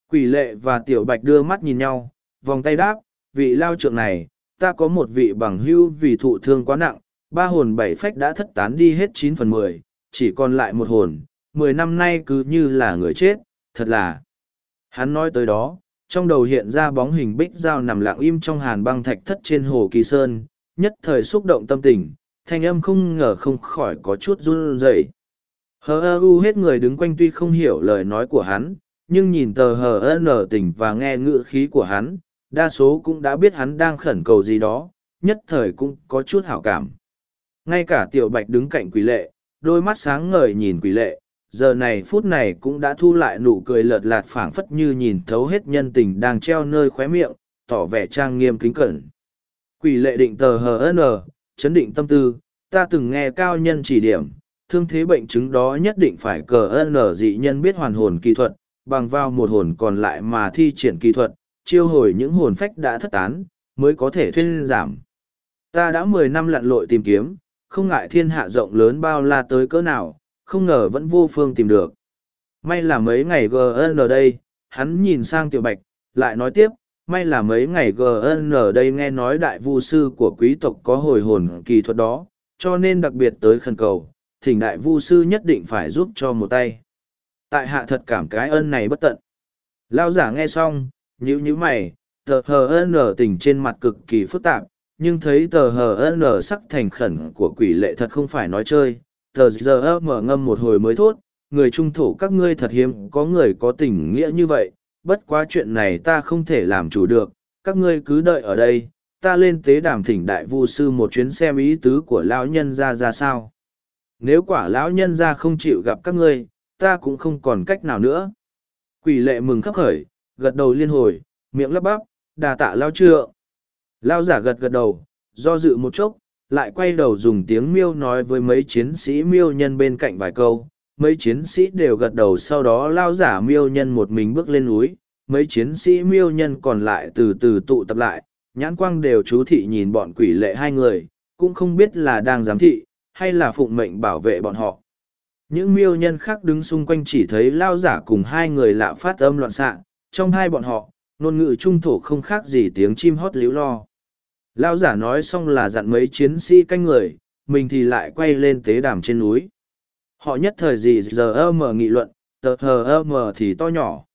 Quỷ lệ và tiểu bạch đưa mắt nhìn nhau, vòng tay đáp, vị lao trượng này, ta có một vị bằng hưu vì thụ thương quá nặng, ba hồn bảy phách đã thất tán đi hết chín phần mười, chỉ còn lại một hồn, mười năm nay cứ như là người chết, thật là. Hắn nói tới đó, trong đầu hiện ra bóng hình bích dao nằm lặng im trong hàn băng thạch thất trên hồ kỳ sơn, nhất thời xúc động tâm tình, thanh âm không ngờ không khỏi có chút run rẩy. Hờ ơ u hết người đứng quanh tuy không hiểu lời nói của hắn, nhưng nhìn tờ hờ ơ nở tỉnh và nghe ngữ khí của hắn, đa số cũng đã biết hắn đang khẩn cầu gì đó, nhất thời cũng có chút hảo cảm. Ngay cả tiểu bạch đứng cạnh quỷ lệ, đôi mắt sáng ngời nhìn quỷ lệ, giờ này phút này cũng đã thu lại nụ cười lợt lạt phảng phất như nhìn thấu hết nhân tình đang treo nơi khóe miệng, tỏ vẻ trang nghiêm kính cẩn. Quỷ lệ định tờ hờ chấn định tâm tư, ta từng nghe cao nhân chỉ điểm, thương thế bệnh chứng đó nhất định phải cờ n dị nhân biết hoàn hồn kỹ thuật, bằng vào một hồn còn lại mà thi triển kỹ thuật, chiêu hồi những hồn phách đã thất tán, mới có thể thuyên giảm. Ta đã mười năm lặn lội tìm kiếm, không ngại thiên hạ rộng lớn bao la tới cỡ nào, không ngờ vẫn vô phương tìm được. May là mấy ngày GN ở đây, hắn nhìn sang tiểu bạch, lại nói tiếp, may là mấy ngày GN ở đây nghe nói đại vu sư của quý tộc có hồi hồn kỳ thuật đó, cho nên đặc biệt tới khẩn cầu, thỉnh đại vu sư nhất định phải giúp cho một tay. Tại hạ thật cảm cái ơn này bất tận. Lao giả nghe xong, nhữ nhữ mày, tờ hờ n tình trên mặt cực kỳ phức tạp, nhưng thấy tờ hờ n sắc thành khẩn của quỷ lệ thật không phải nói chơi, tờ giờ mở ngâm một hồi mới thốt người trung thổ các ngươi thật hiếm có người có tình nghĩa như vậy bất quá chuyện này ta không thể làm chủ được các ngươi cứ đợi ở đây ta lên tế đàm thỉnh đại vu sư một chuyến xem ý tứ của lão nhân ra ra sao. Nếu quả lão nhân ra không chịu gặp các ngươi ta cũng không còn cách nào nữa. Quỷ lệ mừng khắc khởi gật đầu liên hồi, miệng lắp bắp, đà tạ lao trượng lao giả gật gật đầu, do dự một chốc, lại quay đầu dùng tiếng miêu nói với mấy chiến sĩ miêu nhân bên cạnh vài câu. Mấy chiến sĩ đều gật đầu sau đó lao giả miêu nhân một mình bước lên núi. Mấy chiến sĩ miêu nhân còn lại từ từ tụ tập lại, nhãn quang đều chú thị nhìn bọn quỷ lệ hai người, cũng không biết là đang giám thị, hay là phụng mệnh bảo vệ bọn họ. Những miêu nhân khác đứng xung quanh chỉ thấy lao giả cùng hai người lạ phát âm loạn xạ trong hai bọn họ, ngôn ngữ trung thổ không khác gì tiếng chim hót líu lo. Lao giả nói xong là dặn mấy chiến sĩ canh người, mình thì lại quay lên tế đàm trên núi. Họ nhất thời gì giờ ơ mờ nghị luận, tờ hờ ơ mờ thì to nhỏ.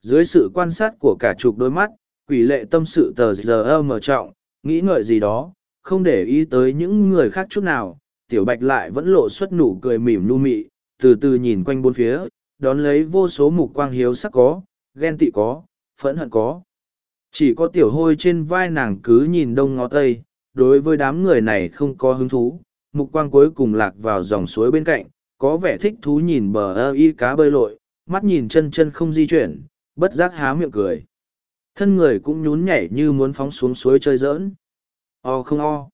Dưới sự quan sát của cả chục đôi mắt, quỷ lệ tâm sự tờ giờ ơ mờ trọng, nghĩ ngợi gì đó, không để ý tới những người khác chút nào, tiểu bạch lại vẫn lộ xuất nụ cười mỉm nu mị, từ từ nhìn quanh bốn phía, đón lấy vô số mục quang hiếu sắc có ghen tị có, phẫn hận có. Chỉ có tiểu hôi trên vai nàng cứ nhìn đông ngó tây, đối với đám người này không có hứng thú, mục quang cuối cùng lạc vào dòng suối bên cạnh, có vẻ thích thú nhìn bờ ơ y cá bơi lội, mắt nhìn chân chân không di chuyển, bất giác há miệng cười. Thân người cũng nhún nhảy như muốn phóng xuống suối chơi dỡn o không o.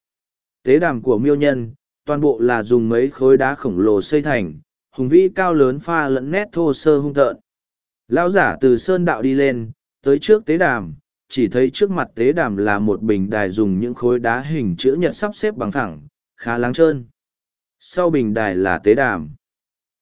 Tế đàm của miêu nhân, toàn bộ là dùng mấy khối đá khổng lồ xây thành, hùng vĩ cao lớn pha lẫn nét thô sơ hung tợn lão giả từ sơn đạo đi lên, tới trước tế đàm, chỉ thấy trước mặt tế đàm là một bình đài dùng những khối đá hình chữ nhật sắp xếp bằng thẳng khá láng trơn. Sau bình đài là tế đàm.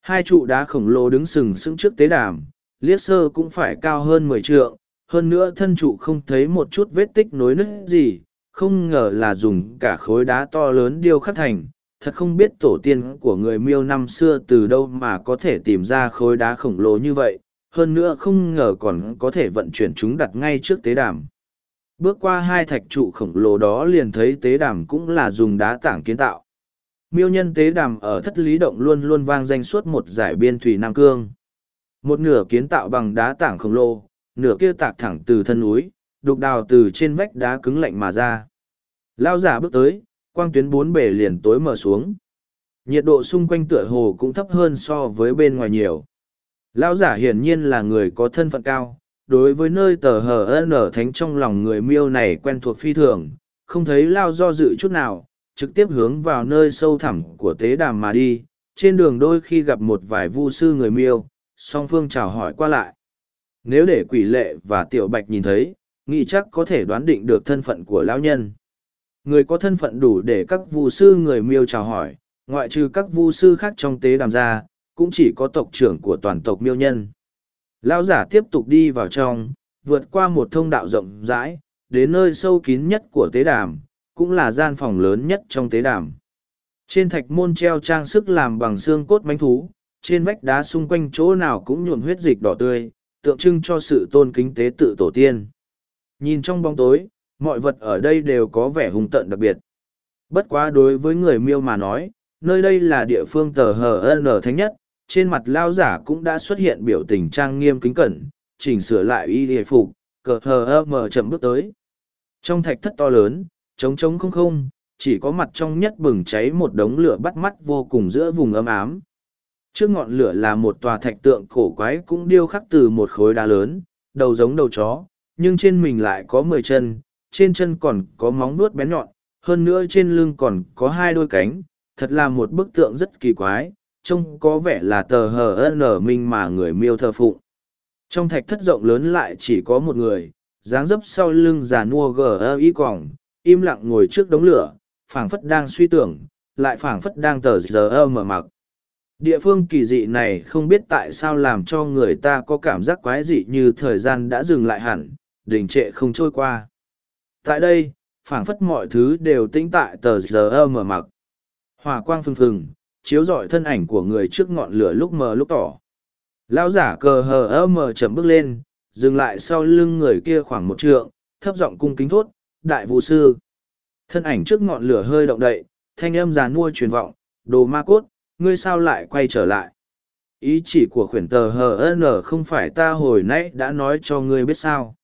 Hai trụ đá khổng lồ đứng sừng sững trước tế đàm, liếc sơ cũng phải cao hơn mười trượng, hơn nữa thân trụ không thấy một chút vết tích nối nứt gì, không ngờ là dùng cả khối đá to lớn điêu khắc thành. Thật không biết tổ tiên của người miêu năm xưa từ đâu mà có thể tìm ra khối đá khổng lồ như vậy hơn nữa không ngờ còn có thể vận chuyển chúng đặt ngay trước tế đàm. Bước qua hai thạch trụ khổng lồ đó liền thấy tế đàm cũng là dùng đá tảng kiến tạo. Miêu nhân tế đàm ở thất lý động luôn luôn vang danh suốt một giải biên thủy nam cương. Một nửa kiến tạo bằng đá tảng khổng lồ, nửa kia tạc thẳng từ thân núi, đục đào từ trên vách đá cứng lạnh mà ra. Lao giả bước tới, quang tuyến bốn bể liền tối mở xuống. Nhiệt độ xung quanh tựa hồ cũng thấp hơn so với bên ngoài nhiều lão giả hiển nhiên là người có thân phận cao, đối với nơi tờ hờ n thánh trong lòng người miêu này quen thuộc phi thường, không thấy lao do dự chút nào, trực tiếp hướng vào nơi sâu thẳm của tế đàm mà đi. Trên đường đôi khi gặp một vài vu sư người miêu, song phương chào hỏi qua lại. Nếu để quỷ lệ và tiểu bạch nhìn thấy, nghĩ chắc có thể đoán định được thân phận của lão nhân. Người có thân phận đủ để các vu sư người miêu chào hỏi, ngoại trừ các vu sư khác trong tế đàm ra cũng chỉ có tộc trưởng của toàn tộc miêu nhân. Lão giả tiếp tục đi vào trong vượt qua một thông đạo rộng rãi đến nơi sâu kín nhất của tế đàm cũng là gian phòng lớn nhất trong tế đàm. Trên thạch môn treo trang sức làm bằng xương cốt bánh thú trên vách đá xung quanh chỗ nào cũng nhuộm huyết dịch đỏ tươi tượng trưng cho sự tôn kính tế tự tổ tiên. Nhìn trong bóng tối mọi vật ở đây đều có vẻ hùng tận đặc biệt. Bất quá đối với người miêu mà nói, nơi đây là địa phương tờ hờ ân thánh nhất, trên mặt lao giả cũng đã xuất hiện biểu tình trang nghiêm kính cẩn, chỉnh sửa lại y hề phục, cờ hờ mờ chậm bước tới. Trong thạch thất to lớn, trống trống không không, chỉ có mặt trong nhất bừng cháy một đống lửa bắt mắt vô cùng giữa vùng ấm ám. Trước ngọn lửa là một tòa thạch tượng cổ quái cũng điêu khắc từ một khối đá lớn, đầu giống đầu chó, nhưng trên mình lại có mười chân, trên chân còn có móng nuốt bén nhọn, hơn nữa trên lưng còn có hai đôi cánh, thật là một bức tượng rất kỳ quái, trông có vẻ là tờ hờ nở minh mà người miêu thờ phụng. Trong thạch thất rộng lớn lại chỉ có một người, dáng dấp sau lưng già nua gờ ơ y còng im lặng ngồi trước đống lửa, phảng phất đang suy tưởng, lại phảng phất đang tờ giờ ơ mở mặc. Địa phương kỳ dị này không biết tại sao làm cho người ta có cảm giác quái dị như thời gian đã dừng lại hẳn, đình trệ không trôi qua tại đây phảng phất mọi thứ đều tĩnh tại tờ giờ mở mặc hòa quang phừng phừng chiếu rọi thân ảnh của người trước ngọn lửa lúc mờ lúc tỏ. Lão giả cờ hờ ơ mờ chậm bước lên, dừng lại sau lưng người kia khoảng một trượng, thấp giọng cung kính thốt, đại vũ sư. Thân ảnh trước ngọn lửa hơi động đậy, thanh âm già mua truyền vọng, đồ ma cốt, ngươi sao lại quay trở lại? Ý chỉ của khuyển tờ hn không phải ta hồi nãy đã nói cho ngươi biết sao.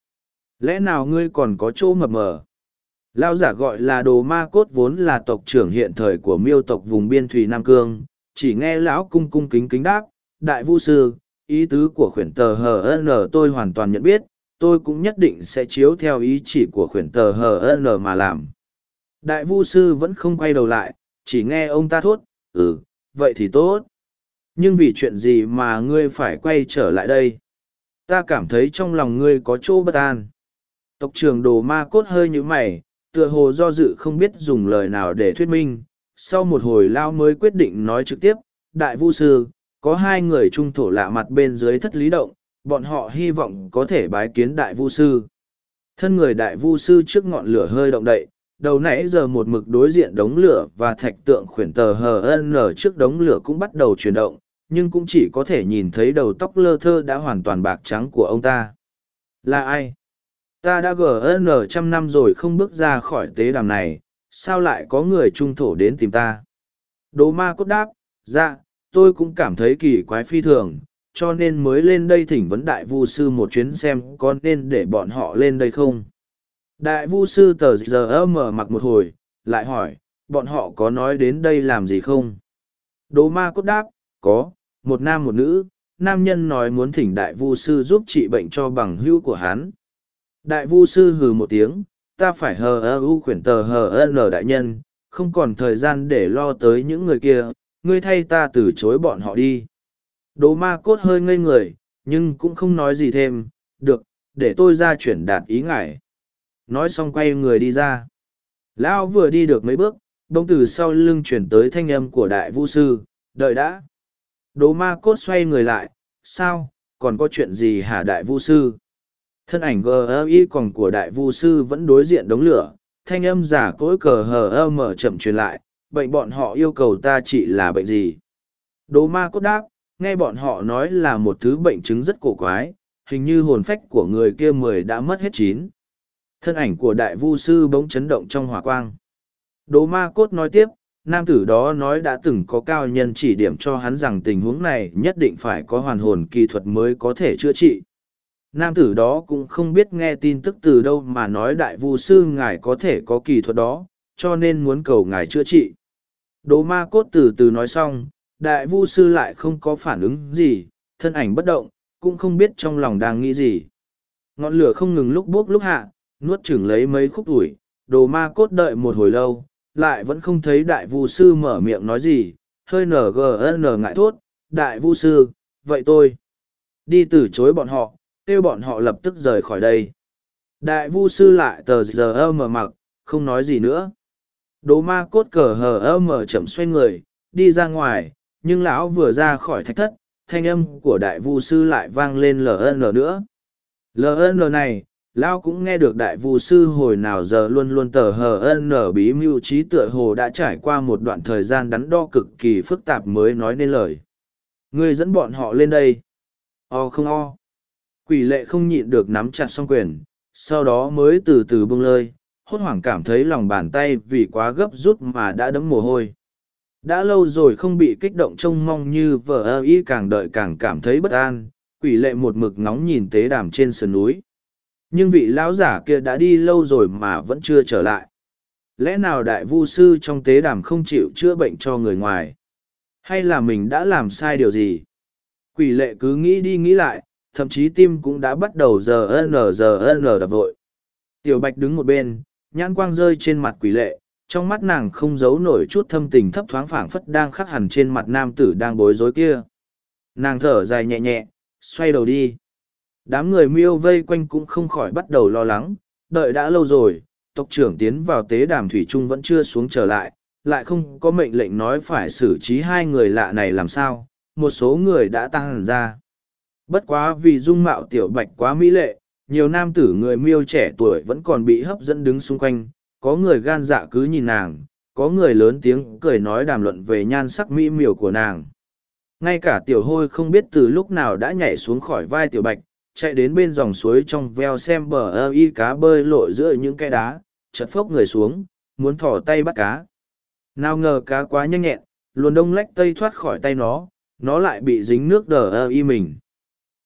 Lẽ nào ngươi còn có chỗ mập mờ? Lao giả gọi là đồ ma cốt vốn là tộc trưởng hiện thời của miêu tộc vùng biên thủy nam cương, chỉ nghe lão cung cung kính kính đáp, đại vu sư, ý tứ của khuyển tờ hn tôi hoàn toàn nhận biết, tôi cũng nhất định sẽ chiếu theo ý chỉ của khuyển tờ hn mà làm. Đại vu sư vẫn không quay đầu lại, chỉ nghe ông ta thốt ừ vậy thì tốt. Nhưng vì chuyện gì mà ngươi phải quay trở lại đây? Ta cảm thấy trong lòng ngươi có chỗ bất an. Tộc trưởng đồ ma cốt hơi như mày tựa hồ do dự không biết dùng lời nào để thuyết minh, sau một hồi lao mới quyết định nói trực tiếp, đại vu sư, có hai người trung thổ lạ mặt bên dưới thất lý động, bọn họ hy vọng có thể bái kiến đại vu sư. Thân người đại vu sư trước ngọn lửa hơi động đậy, đầu nãy giờ một mực đối diện đống lửa và thạch tượng khuyển tờ hờ hờ nở trước đống lửa cũng bắt đầu chuyển động, nhưng cũng chỉ có thể nhìn thấy đầu tóc lơ thơ đã hoàn toàn bạc trắng của ông ta. Là ai? Ta đã gn trăm năm rồi không bước ra khỏi tế đàm này, sao lại có người trung thổ đến tìm ta? Đồ ma cốt đáp dạ tôi cũng cảm thấy kỳ quái phi thường, cho nên mới lên đây thỉnh vấn đại vu sư một chuyến xem có nên để bọn họ lên đây không. Đại vu sư tờ giờ mở mặc một hồi, lại hỏi, bọn họ có nói đến đây làm gì không? Đồ ma cốt đáp, có, một nam một nữ, nam nhân nói muốn thỉnh đại vu sư giúp trị bệnh cho bằng hữu của hắn đại vu sư hừ một tiếng, ta phải hờ ơ u khuyển tờ hờ ân đại nhân, không còn thời gian để lo tới những người kia, ngươi thay ta từ chối bọn họ đi. Đồ ma cốt hơi ngây người, nhưng cũng không nói gì thêm, được, để tôi ra chuyển đạt ý ngại. Nói xong quay người đi ra. Lão vừa đi được mấy bước bông từ sau lưng chuyển tới thanh âm của đại vu sư, đợi đã. Đồ ma cốt xoay người lại, sao, còn có chuyện gì hả đại vu sư? Thân ảnh gi còn của đại vu sư vẫn đối diện đống lửa, thanh âm giả cỗi cờ hờ ơ mở chậm truyền lại, bệnh bọn họ yêu cầu ta trị là bệnh gì? Đồ ma cốt đáp, nghe bọn họ nói là một thứ bệnh chứng rất cổ quái, hình như hồn phách của người kia mười đã mất hết chín. Thân ảnh của đại vu sư bỗng chấn động trong hỏa quang. Đồ ma cốt nói tiếp, nam tử đó nói đã từng có cao nhân chỉ điểm cho hắn rằng tình huống này nhất định phải có hoàn hồn kỳ thuật mới có thể chữa trị nam tử đó cũng không biết nghe tin tức từ đâu mà nói đại vu sư ngài có thể có kỳ thuật đó, cho nên muốn cầu ngài chữa trị. Đồ ma cốt từ từ nói xong, đại vu sư lại không có phản ứng gì, thân ảnh bất động, cũng không biết trong lòng đang nghĩ gì. Ngọn lửa không ngừng lúc bốc lúc hạ, nuốt chửng lấy mấy khúc ủi đồ ma cốt đợi một hồi lâu, lại vẫn không thấy đại vu sư mở miệng nói gì, hơi nở gn ngại thốt, đại vu sư, vậy tôi đi từ chối bọn họ kêu bọn họ lập tức rời khỏi đây. Đại vu sư lại tờ giờ ơ mờ mặc, không nói gì nữa. Đồ ma cốt cờ hờ ơ mờ chậm xoay người, đi ra ngoài, nhưng lão vừa ra khỏi thạch thất, thanh âm của đại vu sư lại vang lên ln nữa. Ln này, lão cũng nghe được đại vu sư hồi nào giờ luôn luôn tờ hờ n bí mưu trí tựa hồ đã trải qua một đoạn thời gian đắn đo cực kỳ phức tạp mới nói nên lời. Ngươi dẫn bọn họ lên đây. O không o quỷ lệ không nhịn được nắm chặt song quyền, sau đó mới từ từ bông lơi, hốt hoảng cảm thấy lòng bàn tay vì quá gấp rút mà đã đấm mồ hôi. Đã lâu rồi không bị kích động trông mong như vợ ơ y càng đợi càng cảm thấy bất an, quỷ lệ một mực ngóng nhìn tế đàm trên sườn núi. Nhưng vị lão giả kia đã đi lâu rồi mà vẫn chưa trở lại. Lẽ nào đại vu sư trong tế đàm không chịu chữa bệnh cho người ngoài? Hay là mình đã làm sai điều gì? Quỷ lệ cứ nghĩ đi nghĩ lại thậm chí tim cũng đã bắt đầu giờ n giờ n đập vội. Tiểu bạch đứng một bên, nhãn quang rơi trên mặt quỷ lệ, trong mắt nàng không giấu nổi chút thâm tình thấp thoáng phảng phất đang khắc hẳn trên mặt nam tử đang bối rối kia. Nàng thở dài nhẹ nhẹ, xoay đầu đi. Đám người miêu vây quanh cũng không khỏi bắt đầu lo lắng, đợi đã lâu rồi, tộc trưởng tiến vào tế đàm thủy trung vẫn chưa xuống trở lại lại không có mệnh lệnh nói phải xử trí hai người lạ này làm sao, một số người đã tăng hẳn ra bất quá vì dung mạo tiểu bạch quá mỹ lệ nhiều nam tử người miêu trẻ tuổi vẫn còn bị hấp dẫn đứng xung quanh. Có người gan dạ cứ nhìn nàng có người lớn tiếng cười nói đàm luận về nhan sắc mỹ miều của nàng. Ngay cả tiểu hôi không biết từ lúc nào đã nhảy xuống khỏi vai tiểu bạch chạy đến bên dòng suối trong veo xem bờ ơ y cá bơi lội giữa những cái đá chật phốc người xuống muốn thỏ tay bắt cá. Nào ngờ cá quá nhanh nhẹn luồn đông lách tây thoát khỏi tay nó, nó lại bị dính nước đờ ơ y mình.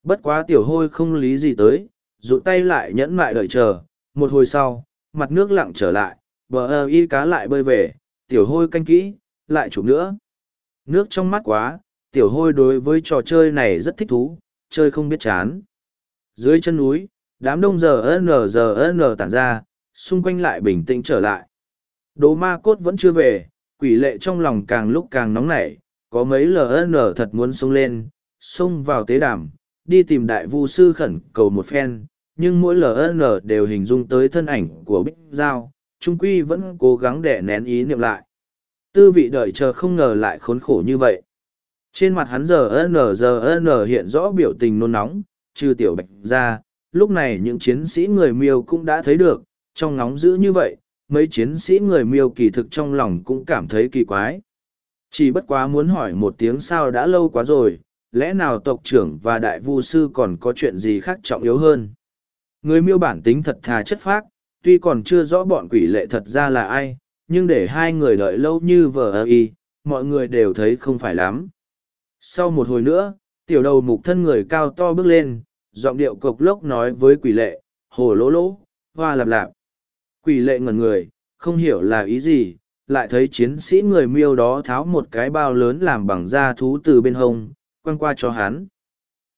Bất quá tiểu hôi không lý gì tới, rụt tay lại nhẫn lại đợi chờ, một hồi sau, mặt nước lặng trở lại, bờ ơ y cá lại bơi về, tiểu hôi canh kỹ, lại chụp nữa. Nước trong mắt quá, tiểu hôi đối với trò chơi này rất thích thú, chơi không biết chán. Dưới chân núi, đám đông giờ n giờ n tản ra, xung quanh lại bình tĩnh trở lại. Đồ ma cốt vẫn chưa về, quỷ lệ trong lòng càng lúc càng nóng nảy, có mấy LN thật muốn xông lên, xông vào tế đàm, đi tìm đại vu sư khẩn cầu một phen, nhưng mỗi LN đều hình dung tới thân ảnh của Bích Giao, Trung Quy vẫn cố gắng để nén ý niệm lại. Tư vị đợi chờ không ngờ lại khốn khổ như vậy. Trên mặt hắn giờ n giờ n hiện rõ biểu tình nôn nóng, trừ tiểu bạch ra, lúc này những chiến sĩ người miêu cũng đã thấy được, trong nóng dữ như vậy, mấy chiến sĩ người miêu kỳ thực trong lòng cũng cảm thấy kỳ quái. Chỉ bất quá muốn hỏi một tiếng sao đã lâu quá rồi, lẽ nào tộc trưởng và đại vu sư còn có chuyện gì khác trọng yếu hơn. Người miêu bản tính thật thà chất phác, tuy còn chưa rõ bọn quỷ lệ thật ra là ai, nhưng để hai người đợi lâu như vờ ơ y, mọi người đều thấy không phải lắm. Sau một hồi nữa, tiểu đầu mục thân người cao to bước lên, giọng điệu cộc lốc nói với quỷ lệ, hồ lỗ lỗ, hoa lạp lạp. Quỷ lệ ngẩn người, không hiểu là ý gì, lại thấy chiến sĩ người miêu đó tháo một cái bao lớn làm bằng da thú từ bên hông, quăng qua cho hắn.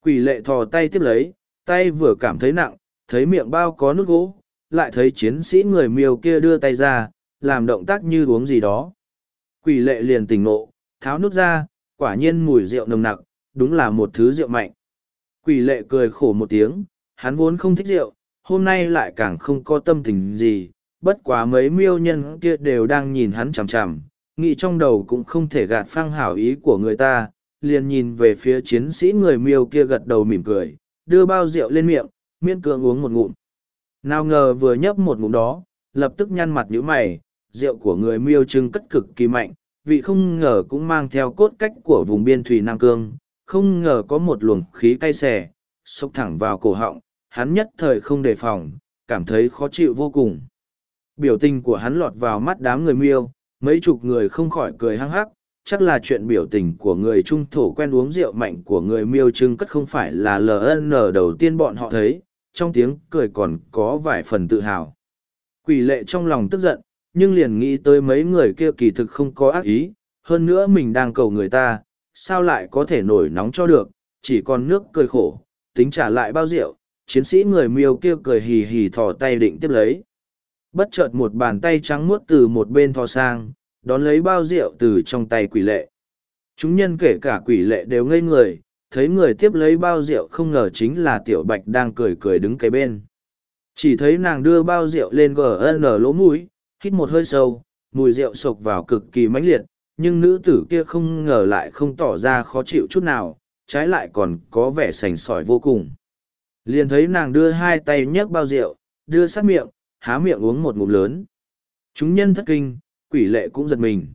Quỷ lệ thò tay tiếp lấy, tay vừa cảm thấy nặng, thấy miệng bao có nút gỗ, lại thấy chiến sĩ người miêu kia đưa tay ra, làm động tác như uống gì đó. Quỷ lệ liền tỉnh nộ, tháo nút ra, quả nhiên mùi rượu nồng nặc, đúng là một thứ rượu mạnh. Quỷ lệ cười khổ một tiếng, hắn vốn không thích rượu, hôm nay lại càng không có tâm tình gì, bất quá mấy miêu nhân kia đều đang nhìn hắn chằm chằm, nghĩ trong đầu cũng không thể gạt phang hảo ý của người ta, liền nhìn về phía chiến sĩ người miêu kia gật đầu mỉm cười, đưa bao rượu lên miệng, miễn cưỡng uống một ngụm. Nào ngờ vừa nhấp một ngụm đó, lập tức nhăn mặt nhíu mày, rượu của người miêu trưng cất cực kỳ mạnh, vị không ngờ cũng mang theo cốt cách của vùng biên thủy Nam Cương, không ngờ có một luồng khí cay xè, xốc thẳng vào cổ họng, hắn nhất thời không đề phòng, cảm thấy khó chịu vô cùng. Biểu tình của hắn lọt vào mắt đám người miêu, mấy chục người không khỏi cười hăng hắc, chắc là chuyện biểu tình của người trung thổ quen uống rượu mạnh của người miêu trưng cất không phải là LN đầu tiên bọn họ thấy, trong tiếng cười còn có vài phần tự hào. Quỷ lệ trong lòng tức giận, nhưng liền nghĩ tới mấy người kia kỳ thực không có ác ý, hơn nữa mình đang cầu người ta, sao lại có thể nổi nóng cho được, chỉ còn nước cười khổ, tính trả lại bao rượu, chiến sĩ người miêu kia cười hì hì thò tay định tiếp lấy. Bất chợt một bàn tay trắng muốt từ một bên thò sang, đón lấy bao rượu từ trong tay quỷ lệ. Chúng nhân kể cả quỷ lệ đều ngây người, thấy người tiếp lấy bao rượu không ngờ chính là tiểu bạch đang cười cười đứng kế bên. Chỉ thấy nàng đưa bao rượu lên gn lỗ mũi, hít một hơi sâu, mùi rượu sộc vào cực kỳ mãnh liệt, nhưng nữ tử kia không ngờ lại không tỏ ra khó chịu chút nào, trái lại còn có vẻ sành sỏi vô cùng. Liền thấy nàng đưa hai tay nhấc bao rượu, đưa sát miệng, há miệng uống một ngụm lớn. Chúng nhân thất kinh, quỷ lệ cũng giật mình.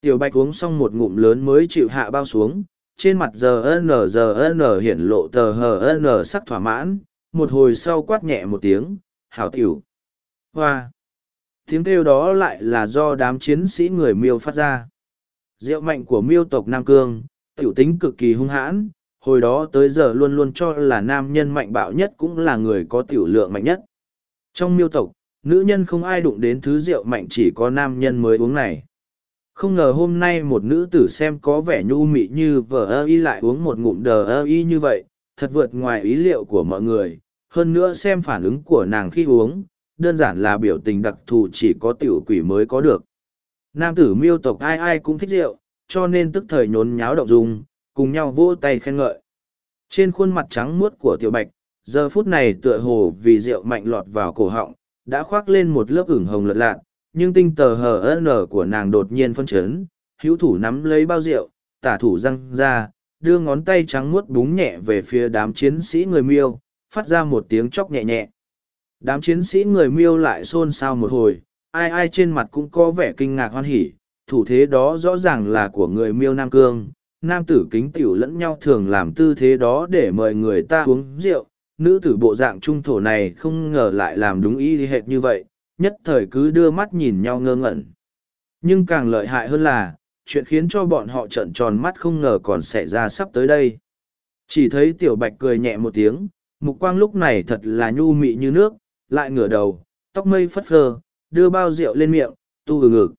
Tiểu bạch uống xong một ngụm lớn mới chịu hạ bao xuống, trên mặt giờ n giờ n hiển lộ tờ hờ n sắc thỏa mãn, một hồi sau quát nhẹ một tiếng, hảo tiểu. Hoa! Tiếng kêu đó lại là do đám chiến sĩ người miêu phát ra. Rượu mạnh của miêu tộc Nam Cương, tiểu tính cực kỳ hung hãn, hồi đó tới giờ luôn luôn cho là nam nhân mạnh bạo nhất cũng là người có tiểu lượng mạnh nhất. Trong miêu tộc, nữ nhân không ai đụng đến thứ rượu mạnh chỉ có nam nhân mới uống này. Không ngờ hôm nay một nữ tử xem có vẻ nhu mị như vợ ơ y lại uống một ngụm đờ ơ y như vậy, thật vượt ngoài ý liệu của mọi người. Hơn nữa xem phản ứng của nàng khi uống, đơn giản là biểu tình đặc thù chỉ có tiểu quỷ mới có được. Nam tử miêu tộc ai ai cũng thích rượu, cho nên tức thời nhốn nháo động dung, cùng nhau vỗ tay khen ngợi. Trên khuôn mặt trắng muốt của tiểu bạch, giờ phút này tựa hồ vì rượu mạnh lọt vào cổ họng, đã khoác lên một lớp ửng hồng lợn lạc, nhưng tinh tờ hờ nở của nàng đột nhiên phân chấn, hữu thủ nắm lấy bao rượu, tả thủ răng ra, đưa ngón tay trắng muốt búng nhẹ về phía đám chiến sĩ người miêu, phát ra một tiếng chóc nhẹ nhẹ. Đám chiến sĩ người miêu lại xôn xao một hồi, ai ai trên mặt cũng có vẻ kinh ngạc hoan hỉ, thủ thế đó rõ ràng là của người miêu Nam Cương. Nam tử kính tiểu lẫn nhau thường làm tư thế đó để mời người ta uống rượu, nữ tử bộ dạng trung thổ này không ngờ lại làm đúng ý hệt như vậy, nhất thời cứ đưa mắt nhìn nhau ngơ ngẩn. Nhưng càng lợi hại hơn là, chuyện khiến cho bọn họ trợn tròn mắt không ngờ còn xảy ra sắp tới đây. Chỉ thấy tiểu bạch cười nhẹ một tiếng, mục quang lúc này thật là nhu mị như nước, lại ngửa đầu, tóc mây phất phơ, đưa bao rượu lên miệng, tu ừ ngực.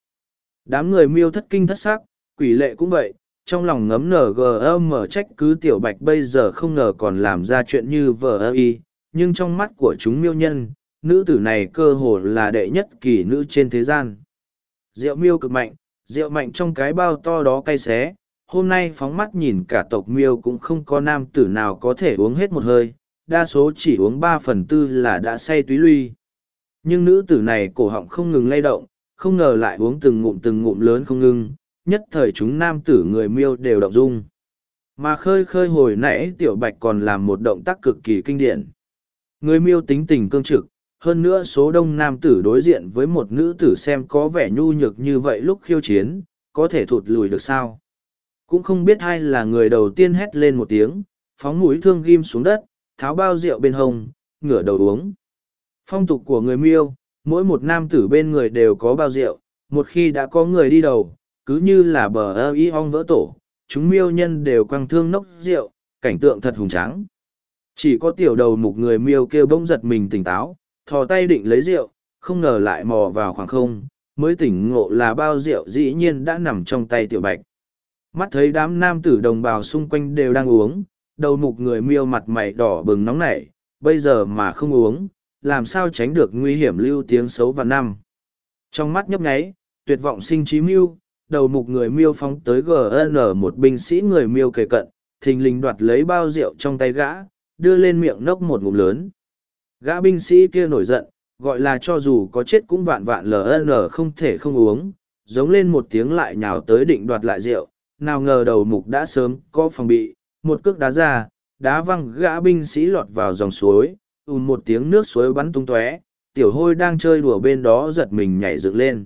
Đám người miêu thất kinh thất sắc, quỷ lệ cũng vậy, trong lòng ngấm nở gờ trách cứ tiểu bạch bây giờ không ngờ còn làm ra chuyện như vờ ơ y, nhưng trong mắt của chúng miêu nhân, nữ tử này cơ hồ là đệ nhất kỳ nữ trên thế gian. Rượu miêu cực mạnh, rượu mạnh trong cái bao to đó cay xé, hôm nay phóng mắt nhìn cả tộc miêu cũng không có nam tử nào có thể uống hết một hơi, đa số chỉ uống ba phần tư là đã say túy lui. Nhưng nữ tử này cổ họng không ngừng lay động, không ngờ lại uống từng ngụm từng ngụm lớn không ngưng, nhất thời chúng nam tử người miêu đều động dung. Mà khơi khơi hồi nãy tiểu bạch còn làm một động tác cực kỳ kinh điển. Người miêu tính tình cương trực, hơn nữa số đông nam tử đối diện với một nữ tử xem có vẻ nhu nhược như vậy lúc khiêu chiến, có thể thụt lùi được sao. Cũng không biết ai là người đầu tiên hét lên một tiếng, phóng mũi thương ghim xuống đất, tháo bao rượu bên hông, ngửa đầu uống. Phong tục của người miêu, mỗi một nam tử bên người đều có bao rượu, một khi đã có người đi đầu, cứ như là bờ ơ y ong vỡ tổ, chúng miêu nhân đều quăng thương nốc rượu, cảnh tượng thật hùng tráng. Chỉ có tiểu đầu mục người miêu kêu bỗng giật mình tỉnh táo, thò tay định lấy rượu, không ngờ lại mò vào khoảng không, mới tỉnh ngộ là bao rượu dĩ nhiên đã nằm trong tay tiểu bạch. Mắt thấy đám nam tử đồng bào xung quanh đều đang uống, đầu mục người miêu mặt mày đỏ bừng nóng nảy, bây giờ mà không uống, làm sao tránh được nguy hiểm lưu tiếng xấu vào năm. Trong mắt nhấp nháy, tuyệt vọng sinh trí mưu, đầu mục người miêu phóng tới GN một binh sĩ người miêu kề cận, thình lình đoạt lấy bao rượu trong tay gã, đưa lên miệng nốc một ngụm lớn. Gã binh sĩ kia nổi giận, gọi là cho dù có chết cũng vạn vạn LN không thể không uống, giống lên một tiếng lại nhào tới định đoạt lại rượu, nào ngờ đầu mục đã sớm có phòng bị, một cước đá ra, đá văng gã binh sĩ lọt vào dòng suối, ùn một tiếng nước suối bắn tung tóe, tiểu hôi đang chơi đùa bên đó giật mình nhảy dựng lên.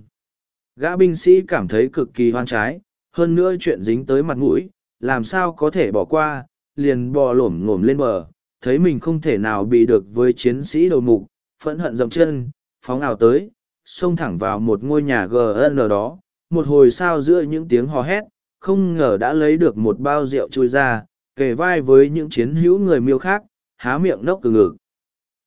Gã binh sĩ cảm thấy cực kỳ hoang trái, hơn nữa chuyện dính tới mặt mũi, làm sao có thể bỏ qua, liền bò lổm ngổm lên bờ, thấy mình không thể nào bị được với chiến sĩ đầu mục, phẫn hận dậm chân, phóng ảo tới, xông thẳng vào một ngôi nhà GN đó, một hồi sao giữa những tiếng hò hét, không ngờ đã lấy được một bao rượu trôi ra, kề vai với những chiến hữu người miêu khác, há miệng nốc từ ngực.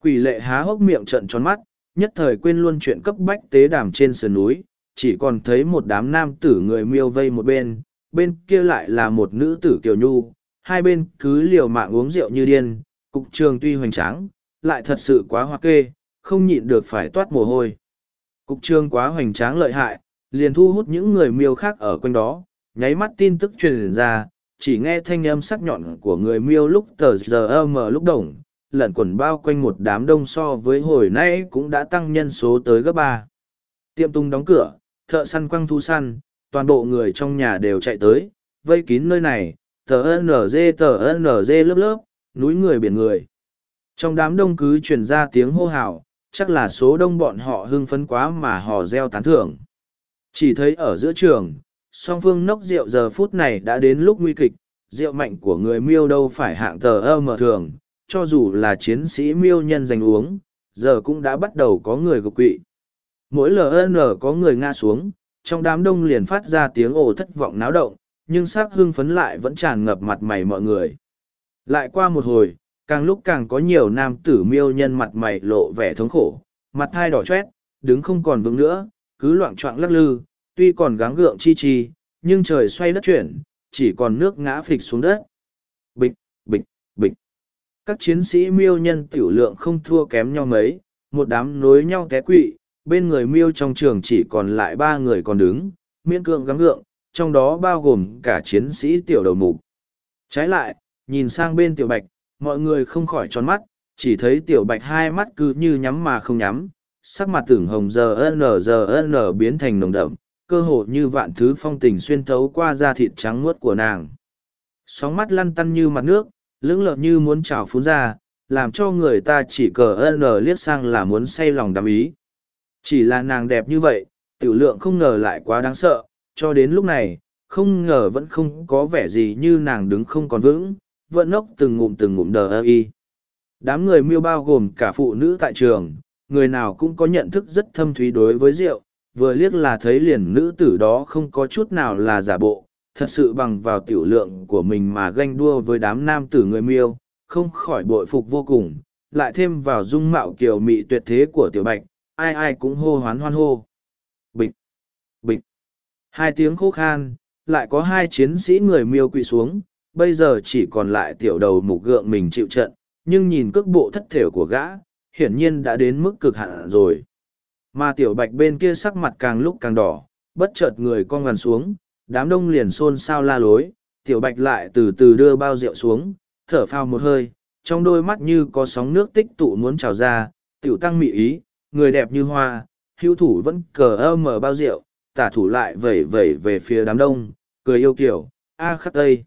Quỷ lệ há hốc miệng trận tròn mắt, nhất thời quên luôn chuyện cấp bách tế đàm trên sườn núi, chỉ còn thấy một đám nam tử người miêu vây một bên, bên kia lại là một nữ tử kiều nhu, hai bên cứ liều mạng uống rượu như điên, cục trường tuy hoành tráng, lại thật sự quá hoa kê, không nhịn được phải toát mồ hôi. Cục trường quá hoành tráng lợi hại, liền thu hút những người miêu khác ở quanh đó, nháy mắt tin tức truyền ra, chỉ nghe thanh âm sắc nhọn của người miêu lúc tờ giờ mở lúc đồng, lẩn quẩn bao quanh một đám đông so với hồi nay cũng đã tăng nhân số tới gấp ba. Tiệm tung đóng cửa, thợ săn quăng thu săn, toàn bộ người trong nhà đều chạy tới, vây kín nơi này, tờ NG tờ NG lớp lớp, núi người biển người. Trong đám đông cứ truyền ra tiếng hô hào, chắc là số đông bọn họ hưng phấn quá mà họ reo tán thưởng. Chỉ thấy ở giữa trường, song phương nốc rượu giờ phút này đã đến lúc nguy kịch, rượu mạnh của người miêu đâu phải hạng tờ ơ mở thường, cho dù là chiến sĩ miêu nhân giành uống, giờ cũng đã bắt đầu có người gục quỵ. Mỗi LN có người ngã xuống, trong đám đông liền phát ra tiếng ồ thất vọng náo động, nhưng sắc hưng phấn lại vẫn tràn ngập mặt mày mọi người. Lại qua một hồi, càng lúc càng có nhiều nam tử miêu nhân mặt mày lộ vẻ thống khổ, mặt thai đỏ chét, đứng không còn vững nữa, cứ loạn g lắc lư, tuy còn gắng gượng chi chi, nhưng trời xoay đất chuyển, chỉ còn nước ngã phịch xuống đất. Bịch, bịch, bịch. Các chiến sĩ miêu nhân tiểu lượng không thua kém nhau mấy, một đám nối nhau té quỵ, bên người miêu trong trường chỉ còn lại ba người còn đứng, miễn cưỡng gắng gượng, trong đó bao gồm cả chiến sĩ tiểu đầu mục. Trái lại, nhìn sang bên tiểu bạch, mọi người không khỏi tròn mắt, chỉ thấy tiểu bạch hai mắt cứ như nhắm mà không nhắm, sắc mặt tưởng hồng giờ n giờ n biến thành nồng đậm, cơ hồ như vạn thứ phong tình xuyên thấu qua da thịt trắng muốt của nàng. Sóng mắt lăn tăn như mặt nước, lưỡng lợn như muốn trào phun ra, làm cho người ta chỉ cờ n liếc sang là muốn say lòng đắm ý. Chỉ là nàng đẹp như vậy, tiểu lượng không ngờ lại quá đáng sợ, cho đến lúc này, không ngờ vẫn không có vẻ gì như nàng đứng không còn vững, vẫn nốc từng ngụm từng ngụm đờ ơ y. Đám người miêu bao gồm cả phụ nữ tại trường, người nào cũng có nhận thức rất thâm thúy đối với rượu, vừa liếc là thấy liền nữ tử đó không có chút nào là giả bộ, thật sự bằng vào tiểu lượng của mình mà ganh đua với đám nam tử người miêu, không khỏi bội phục vô cùng, lại thêm vào dung mạo kiều mị tuyệt thế của tiểu bạch, ai ai cũng hô hoán hoan hô. Bịch! Bịch! Hai tiếng khô khan, lại có hai chiến sĩ người miêu quỵ xuống, bây giờ chỉ còn lại tiểu đầu mục gượng mình chịu trận, nhưng nhìn cước bộ thất thểu của gã, hiển nhiên đã đến mức cực hạn rồi. Mà tiểu bạch bên kia sắc mặt càng lúc càng đỏ, bất chợt người con gần xuống, đám đông liền xôn xao la lối, tiểu bạch lại từ từ đưa bao rượu xuống, thở phào một hơi, trong đôi mắt như có sóng nước tích tụ muốn trào ra, tiểu tăng mị ý, người đẹp như hoa, hữu thủ vẫn cờ ơ mở bao rượu, tả thủ lại vẩy vẩy về phía đám đông, cười yêu kiểu, A khắc tây.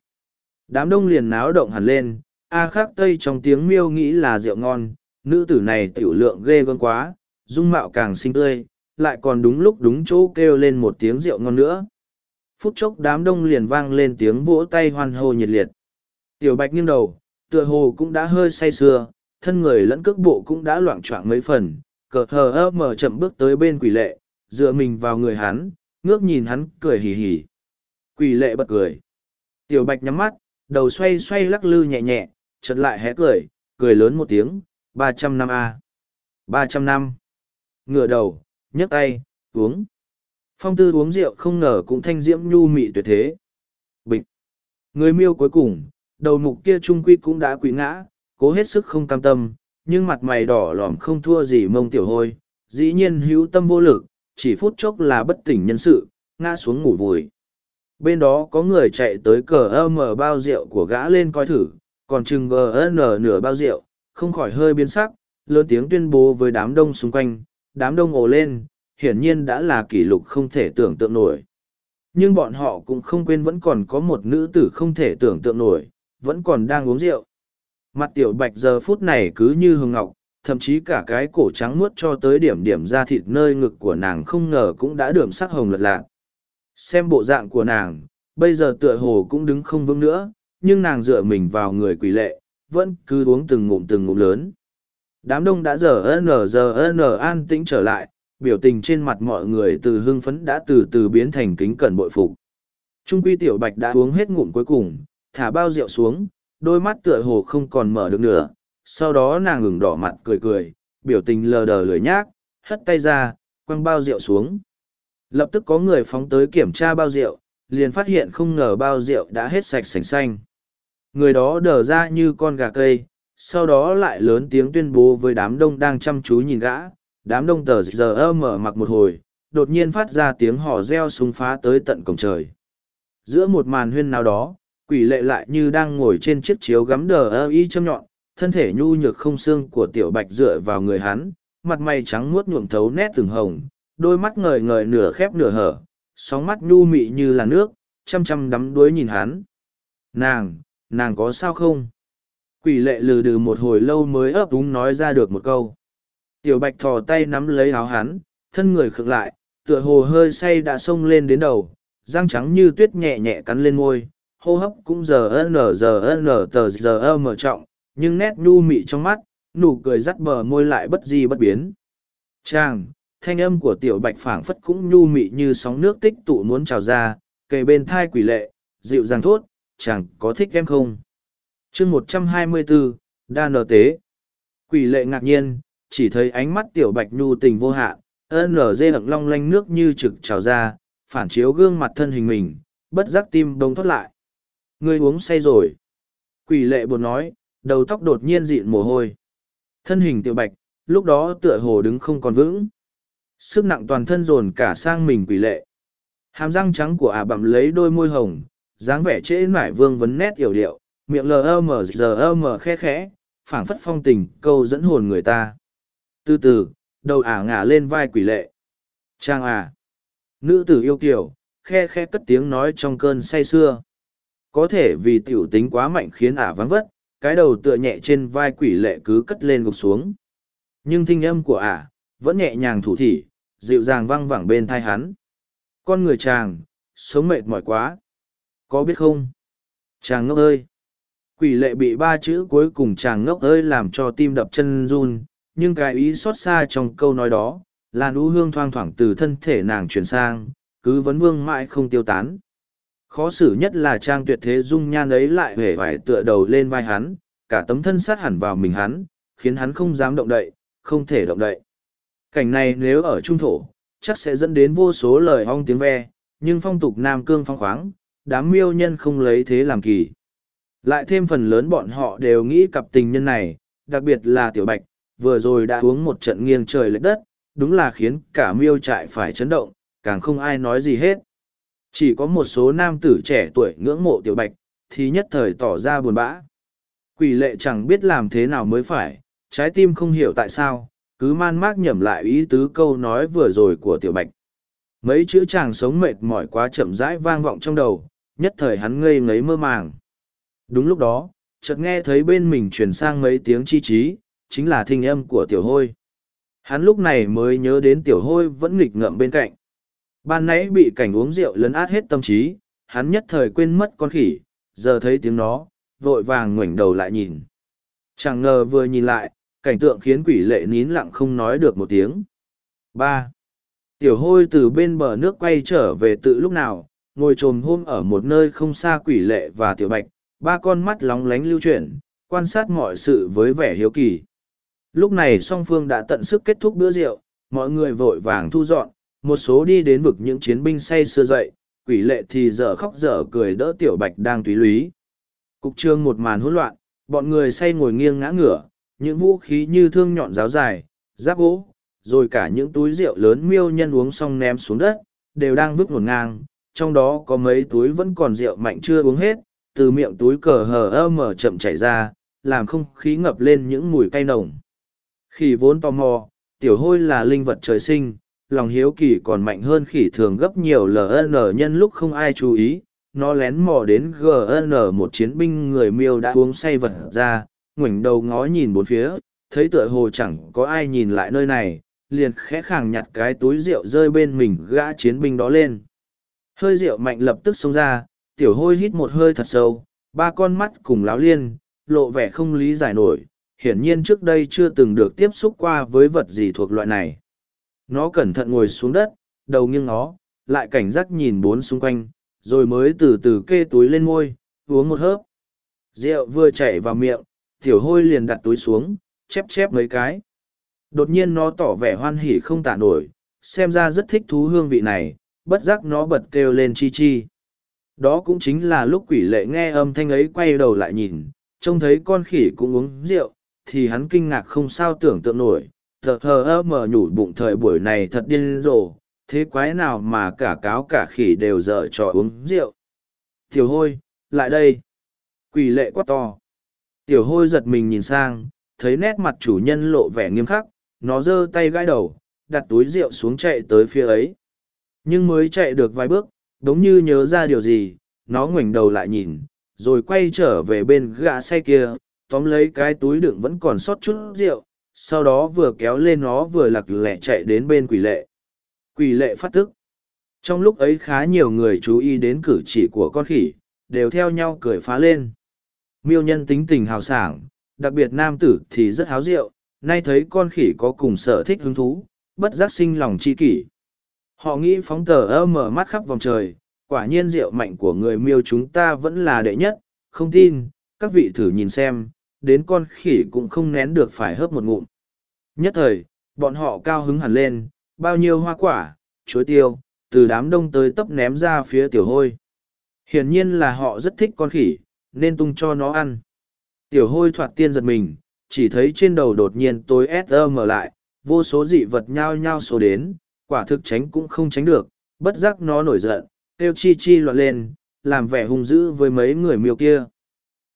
Đám đông liền náo động hẳn lên, A khắc tây trong tiếng miêu nghĩ là rượu ngon, nữ tử này tiểu lượng ghê gớm quá, dung mạo càng xinh tươi, lại còn đúng lúc đúng chỗ kêu lên một tiếng rượu ngon nữa. Phút chốc đám đông liền vang lên tiếng vỗ tay hoan hô nhiệt liệt. Tiểu bạch nghiêng đầu, tựa hồ cũng đã hơi say sưa, thân người lẫn cước bộ cũng đã loạn choạng mấy phần, cờ hờ ơ mở chậm bước tới bên quỷ lệ, dựa mình vào người hắn, ngước nhìn hắn cười hì hì. Quỷ lệ bật cười. Tiểu bạch nhắm mắt, đầu xoay xoay lắc lư nhẹ nhẹ, chợt lại hé cười, cười lớn một tiếng, ba trăm năm a. Ba trăm năm. Ngửa đầu nhấc tay uống. Phong tư uống rượu không ngờ cũng thanh diễm nhu mị tuyệt thế. Bịch. Người miêu cuối cùng đầu mục kia trung quy cũng đã quỵ ngã cố hết sức không cam tâm nhưng mặt mày đỏ lòm không thua gì mông tiểu hôi dĩ nhiên hữu tâm vô lực chỉ phút chốc là bất tỉnh nhân sự ngã xuống ngủ vùi bên đó có người chạy tới cờ ơ mở bao rượu của gã lên coi thử còn chừng gn nửa bao rượu không khỏi hơi biến sắc, lớn tiếng tuyên bố với đám đông xung quanh, đám đông ồ lên, hiển nhiên đã là kỷ lục không thể tưởng tượng nổi. Nhưng bọn họ cũng không quên vẫn còn có một nữ tử không thể tưởng tượng nổi, vẫn còn đang uống rượu. Mặt tiểu bạch giờ phút này cứ như hương ngọc, thậm chí cả cái cổ trắng muốt cho tới điểm điểm ra thịt nơi ngực của nàng không ngờ cũng đã đượm sắc hồng lật lạc. Xem bộ dạng của nàng, bây giờ tựa hồ cũng đứng không vững nữa, nhưng nàng dựa mình vào người quỷ lệ, vẫn cứ uống từng ngụm từng ngụm lớn. Đám đông đã giờ n giờ n an tĩnh trở lại, biểu tình trên mặt mọi người từ hưng phấn đã từ từ biến thành kính cẩn bội phục. Trung quy tiểu bạch đã uống hết ngụm cuối cùng, thả bao rượu xuống, đôi mắt tựa hồ không còn mở được nữa, sau đó nàng ngừng đỏ mặt cười cười, biểu tình lờ đờ lười nhác, hất tay ra, quăng bao rượu xuống. Lập tức có người phóng tới kiểm tra bao rượu, liền phát hiện không ngờ bao rượu đã hết sạch sành xanh. Người đó đờ ra như con gà cây, sau đó lại lớn tiếng tuyên bố với đám đông đang chăm chú nhìn gã. Đám đông tờ giờ mở mặc một hồi, đột nhiên phát ra tiếng hò reo súng phá tới tận cổng trời. Giữa một màn huyên nào đó, quỷ lệ lại như đang ngồi trên chiếc chiếu gắm đờ ơ y châm nhọn, thân thể nhu nhược không xương của tiểu bạch dựa vào người hắn, mặt mày trắng muốt nhuộm thấu nét từng hồng, đôi mắt ngời ngời nửa khép nửa hở, sóng mắt nhu mị như là nước, chăm chăm đắm đuối nhìn hắn. Nàng, nàng có sao không quỷ lệ lừ đừ một hồi lâu mới ấp úng nói ra được một câu tiểu bạch thò tay nắm lấy áo hắn thân người khựng lại tựa hồ hơi say đã xông lên đến đầu răng trắng như tuyết nhẹ nhẹ cắn lên môi hô hấp cũng giờ n giờ n tờ giờ mở trọng nhưng nét nhu mị trong mắt nụ cười rắt bờ môi lại bất di bất biến chàng thanh âm của tiểu bạch phảng phất cũng nhu mị như sóng nước tích tụ muốn trào ra kề bên thai quỷ lệ dịu dàng thốt chàng có thích em không? chương một trăm hai mươi bốn đa nở tế. Quỷ lệ ngạc nhiên, chỉ thấy ánh mắt tiểu bạch nhu tình vô hạn, ân nở dê hận long lanh nước như trực trào ra, phản chiếu gương mặt thân hình mình, bất giác tim bông thoát lại. Ngươi uống say rồi. Quỷ lệ buồn nói, đầu tóc đột nhiên dịn mồ hôi. Thân hình tiểu bạch, lúc đó tựa hồ đứng không còn vững. Sức nặng toàn thân dồn cả sang mình quỷ lệ. Hàm răng trắng của ả bặm lấy đôi môi hồng, dáng vẻ trễ mải vương vấn nét yểu điệu, miệng lờ mờ giờ mờ khe khẽ, phảng phất phong tình câu dẫn hồn người ta. Từ từ, đầu ả ngả lên vai quỷ lệ. Trang à! Nữ tử yêu kiều, khe khe cất tiếng nói trong cơn say xưa. Có thể vì tiểu tính quá mạnh khiến ả vắng vất, cái đầu tựa nhẹ trên vai quỷ lệ cứ cất lên gục xuống. Nhưng thanh âm của ả, vẫn nhẹ nhàng thủ thỉ, dịu dàng văng vẳng bên thai hắn. Con người chàng, sống mệt mỏi quá có biết không chàng ngốc ơi quỷ lệ bị ba chữ cuối cùng chàng ngốc ơi làm cho tim đập chân run nhưng cái ý xót xa trong câu nói đó là nú hương thoang thoảng từ thân thể nàng chuyển sang, cứ vấn vương mãi không tiêu tán. Khó xử nhất là trang tuyệt thế dung nhan ấy lại hề vải tựa đầu lên vai hắn, cả tấm thân sát hẳn vào mình hắn, khiến hắn không dám động đậy, không thể động đậy. Cảnh này nếu ở trung thổ, chắc sẽ dẫn đến vô số lời hong tiếng ve, nhưng phong tục Nam Cương phong khoáng, đám miêu nhân không lấy thế làm kỳ. Lại thêm phần lớn bọn họ đều nghĩ cặp tình nhân này, đặc biệt là Tiểu Bạch, vừa rồi đã uống một trận nghiêng trời lệch đất, đúng là khiến cả miêu trại phải chấn động, càng không ai nói gì hết. Chỉ có một số nam tử trẻ tuổi ngưỡng mộ Tiểu Bạch, thì nhất thời tỏ ra buồn bã. Quỷ lệ chẳng biết làm thế nào mới phải, trái tim không hiểu tại sao, cứ man mác nhẩm lại ý tứ câu nói vừa rồi của Tiểu Bạch. Mấy chữ chàng sống mệt mỏi quá chậm rãi vang vọng trong đầu, nhất thời hắn ngây ngấy mơ màng. Đúng lúc đó, chợt nghe thấy bên mình truyền sang mấy tiếng chi trí, chính là thinh âm của tiểu hôi. Hắn lúc này mới nhớ đến tiểu hôi vẫn nghịch ngợm bên cạnh. Ban nãy bị cảnh uống rượu lấn át hết tâm trí, hắn nhất thời quên mất con khỉ, giờ thấy tiếng nó, vội vàng ngoảnh đầu lại nhìn. Chẳng ngờ vừa nhìn lại, cảnh tượng khiến quỷ lệ nín lặng không nói được một tiếng. ba Tiểu hôi từ bên bờ nước quay trở về tự lúc nào, ngồi trồm hôm ở một nơi không xa quỷ lệ và tiểu bạch, ba con mắt lóng lánh lưu chuyển, quan sát mọi sự với vẻ hiếu kỳ. Lúc này song phương đã tận sức kết thúc bữa rượu, mọi người vội vàng thu dọn, một số đi đến vực những chiến binh say sưa dậy, quỷ lệ thì dở khóc dở cười đỡ tiểu bạch đang túy lúy. Cục trương một màn hỗn loạn, bọn người say ngồi nghiêng ngã ngửa, những vũ khí như thương nhọn giáo dài, giáp gỗ, rồi cả những túi rượu lớn miêu nhân uống xong ném xuống đất, đều đang vứt ngổn ngang, trong đó có mấy túi vẫn còn rượu mạnh chưa uống hết, từ miệng túi cờ hờ ơ mở chậm chảy ra, làm không khí ngập lên những mùi cay nồng. khi vốn tò mò, tiểu hôi là linh vật trời sinh, lòng hiếu kỳ còn mạnh hơn khỉ thường gấp nhiều LN nhân lúc không ai chú ý, nó lén mò đến GN một chiến binh người miêu đã uống say vật ra, ngoảnh đầu ngó nhìn bốn phía, thấy tựa hồ chẳng có ai nhìn lại nơi này, liền khẽ khàng nhặt cái túi rượu rơi bên mình gã chiến binh đó lên. Hơi rượu mạnh lập tức xông ra, tiểu hôi hít một hơi thật sâu, ba con mắt cùng láo liên, lộ vẻ không lý giải nổi, hiển nhiên trước đây chưa từng được tiếp xúc qua với vật gì thuộc loại này. Nó cẩn thận ngồi xuống đất, đầu nghiêng nó, lại cảnh giác nhìn bốn xung quanh, rồi mới từ từ kê túi lên môi, uống một hớp. Rượu vừa chảy vào miệng, tiểu hôi liền đặt túi xuống, chép chép mấy cái. Đột nhiên nó tỏ vẻ hoan hỉ không tả nổi, xem ra rất thích thú hương vị này, bất giác nó bật kêu lên chi chi. Đó cũng chính là lúc quỷ lệ nghe âm thanh ấy quay đầu lại nhìn, trông thấy con khỉ cũng uống rượu, thì hắn kinh ngạc không sao tưởng tượng nổi, thờ thờ ơ mờ nhủ bụng thời buổi này thật điên rồ, thế quái nào mà cả cáo cả khỉ đều dở trò uống rượu. Tiểu hôi, lại đây. Quỷ lệ quá to. Tiểu hôi giật mình nhìn sang, thấy nét mặt chủ nhân lộ vẻ nghiêm khắc, nó giơ tay gãi đầu, đặt túi rượu xuống chạy tới phía ấy. Nhưng mới chạy được vài bước, đống như nhớ ra điều gì, nó ngoảnh đầu lại nhìn, rồi quay trở về bên gã say kia, tóm lấy cái túi đựng vẫn còn sót chút rượu, sau đó vừa kéo lên nó vừa lặc lẹ chạy đến bên quỷ lệ. Quỷ lệ phát tức. Trong lúc ấy khá nhiều người chú ý đến cử chỉ của con khỉ, đều theo nhau cười phá lên. Miêu nhân tính tình hào sảng, đặc biệt nam tử thì rất háo rượu, nay thấy con khỉ có cùng sở thích hứng thú, bất giác sinh lòng chi kỷ. Họ nghĩ phóng tờ ơ mở mắt khắp vòng trời, quả nhiên rượu mạnh của người miêu chúng ta vẫn là đệ nhất, không tin, các vị thử nhìn xem, đến con khỉ cũng không nén được phải hớp một ngụm. Nhất thời, bọn họ cao hứng hẳn lên, bao nhiêu hoa quả, chuối tiêu, từ đám đông tới tấp ném ra phía tiểu hôi. Hiển nhiên là họ rất thích con khỉ, nên tung cho nó ăn. Tiểu hôi thoạt tiên giật mình, chỉ thấy trên đầu đột nhiên tối mở lại, vô số dị vật nhao nhao số đến, quả thực tránh cũng không tránh được, bất giác nó nổi giận, kêu chi chi loạn lên, làm vẻ hung dữ với mấy người miêu kia.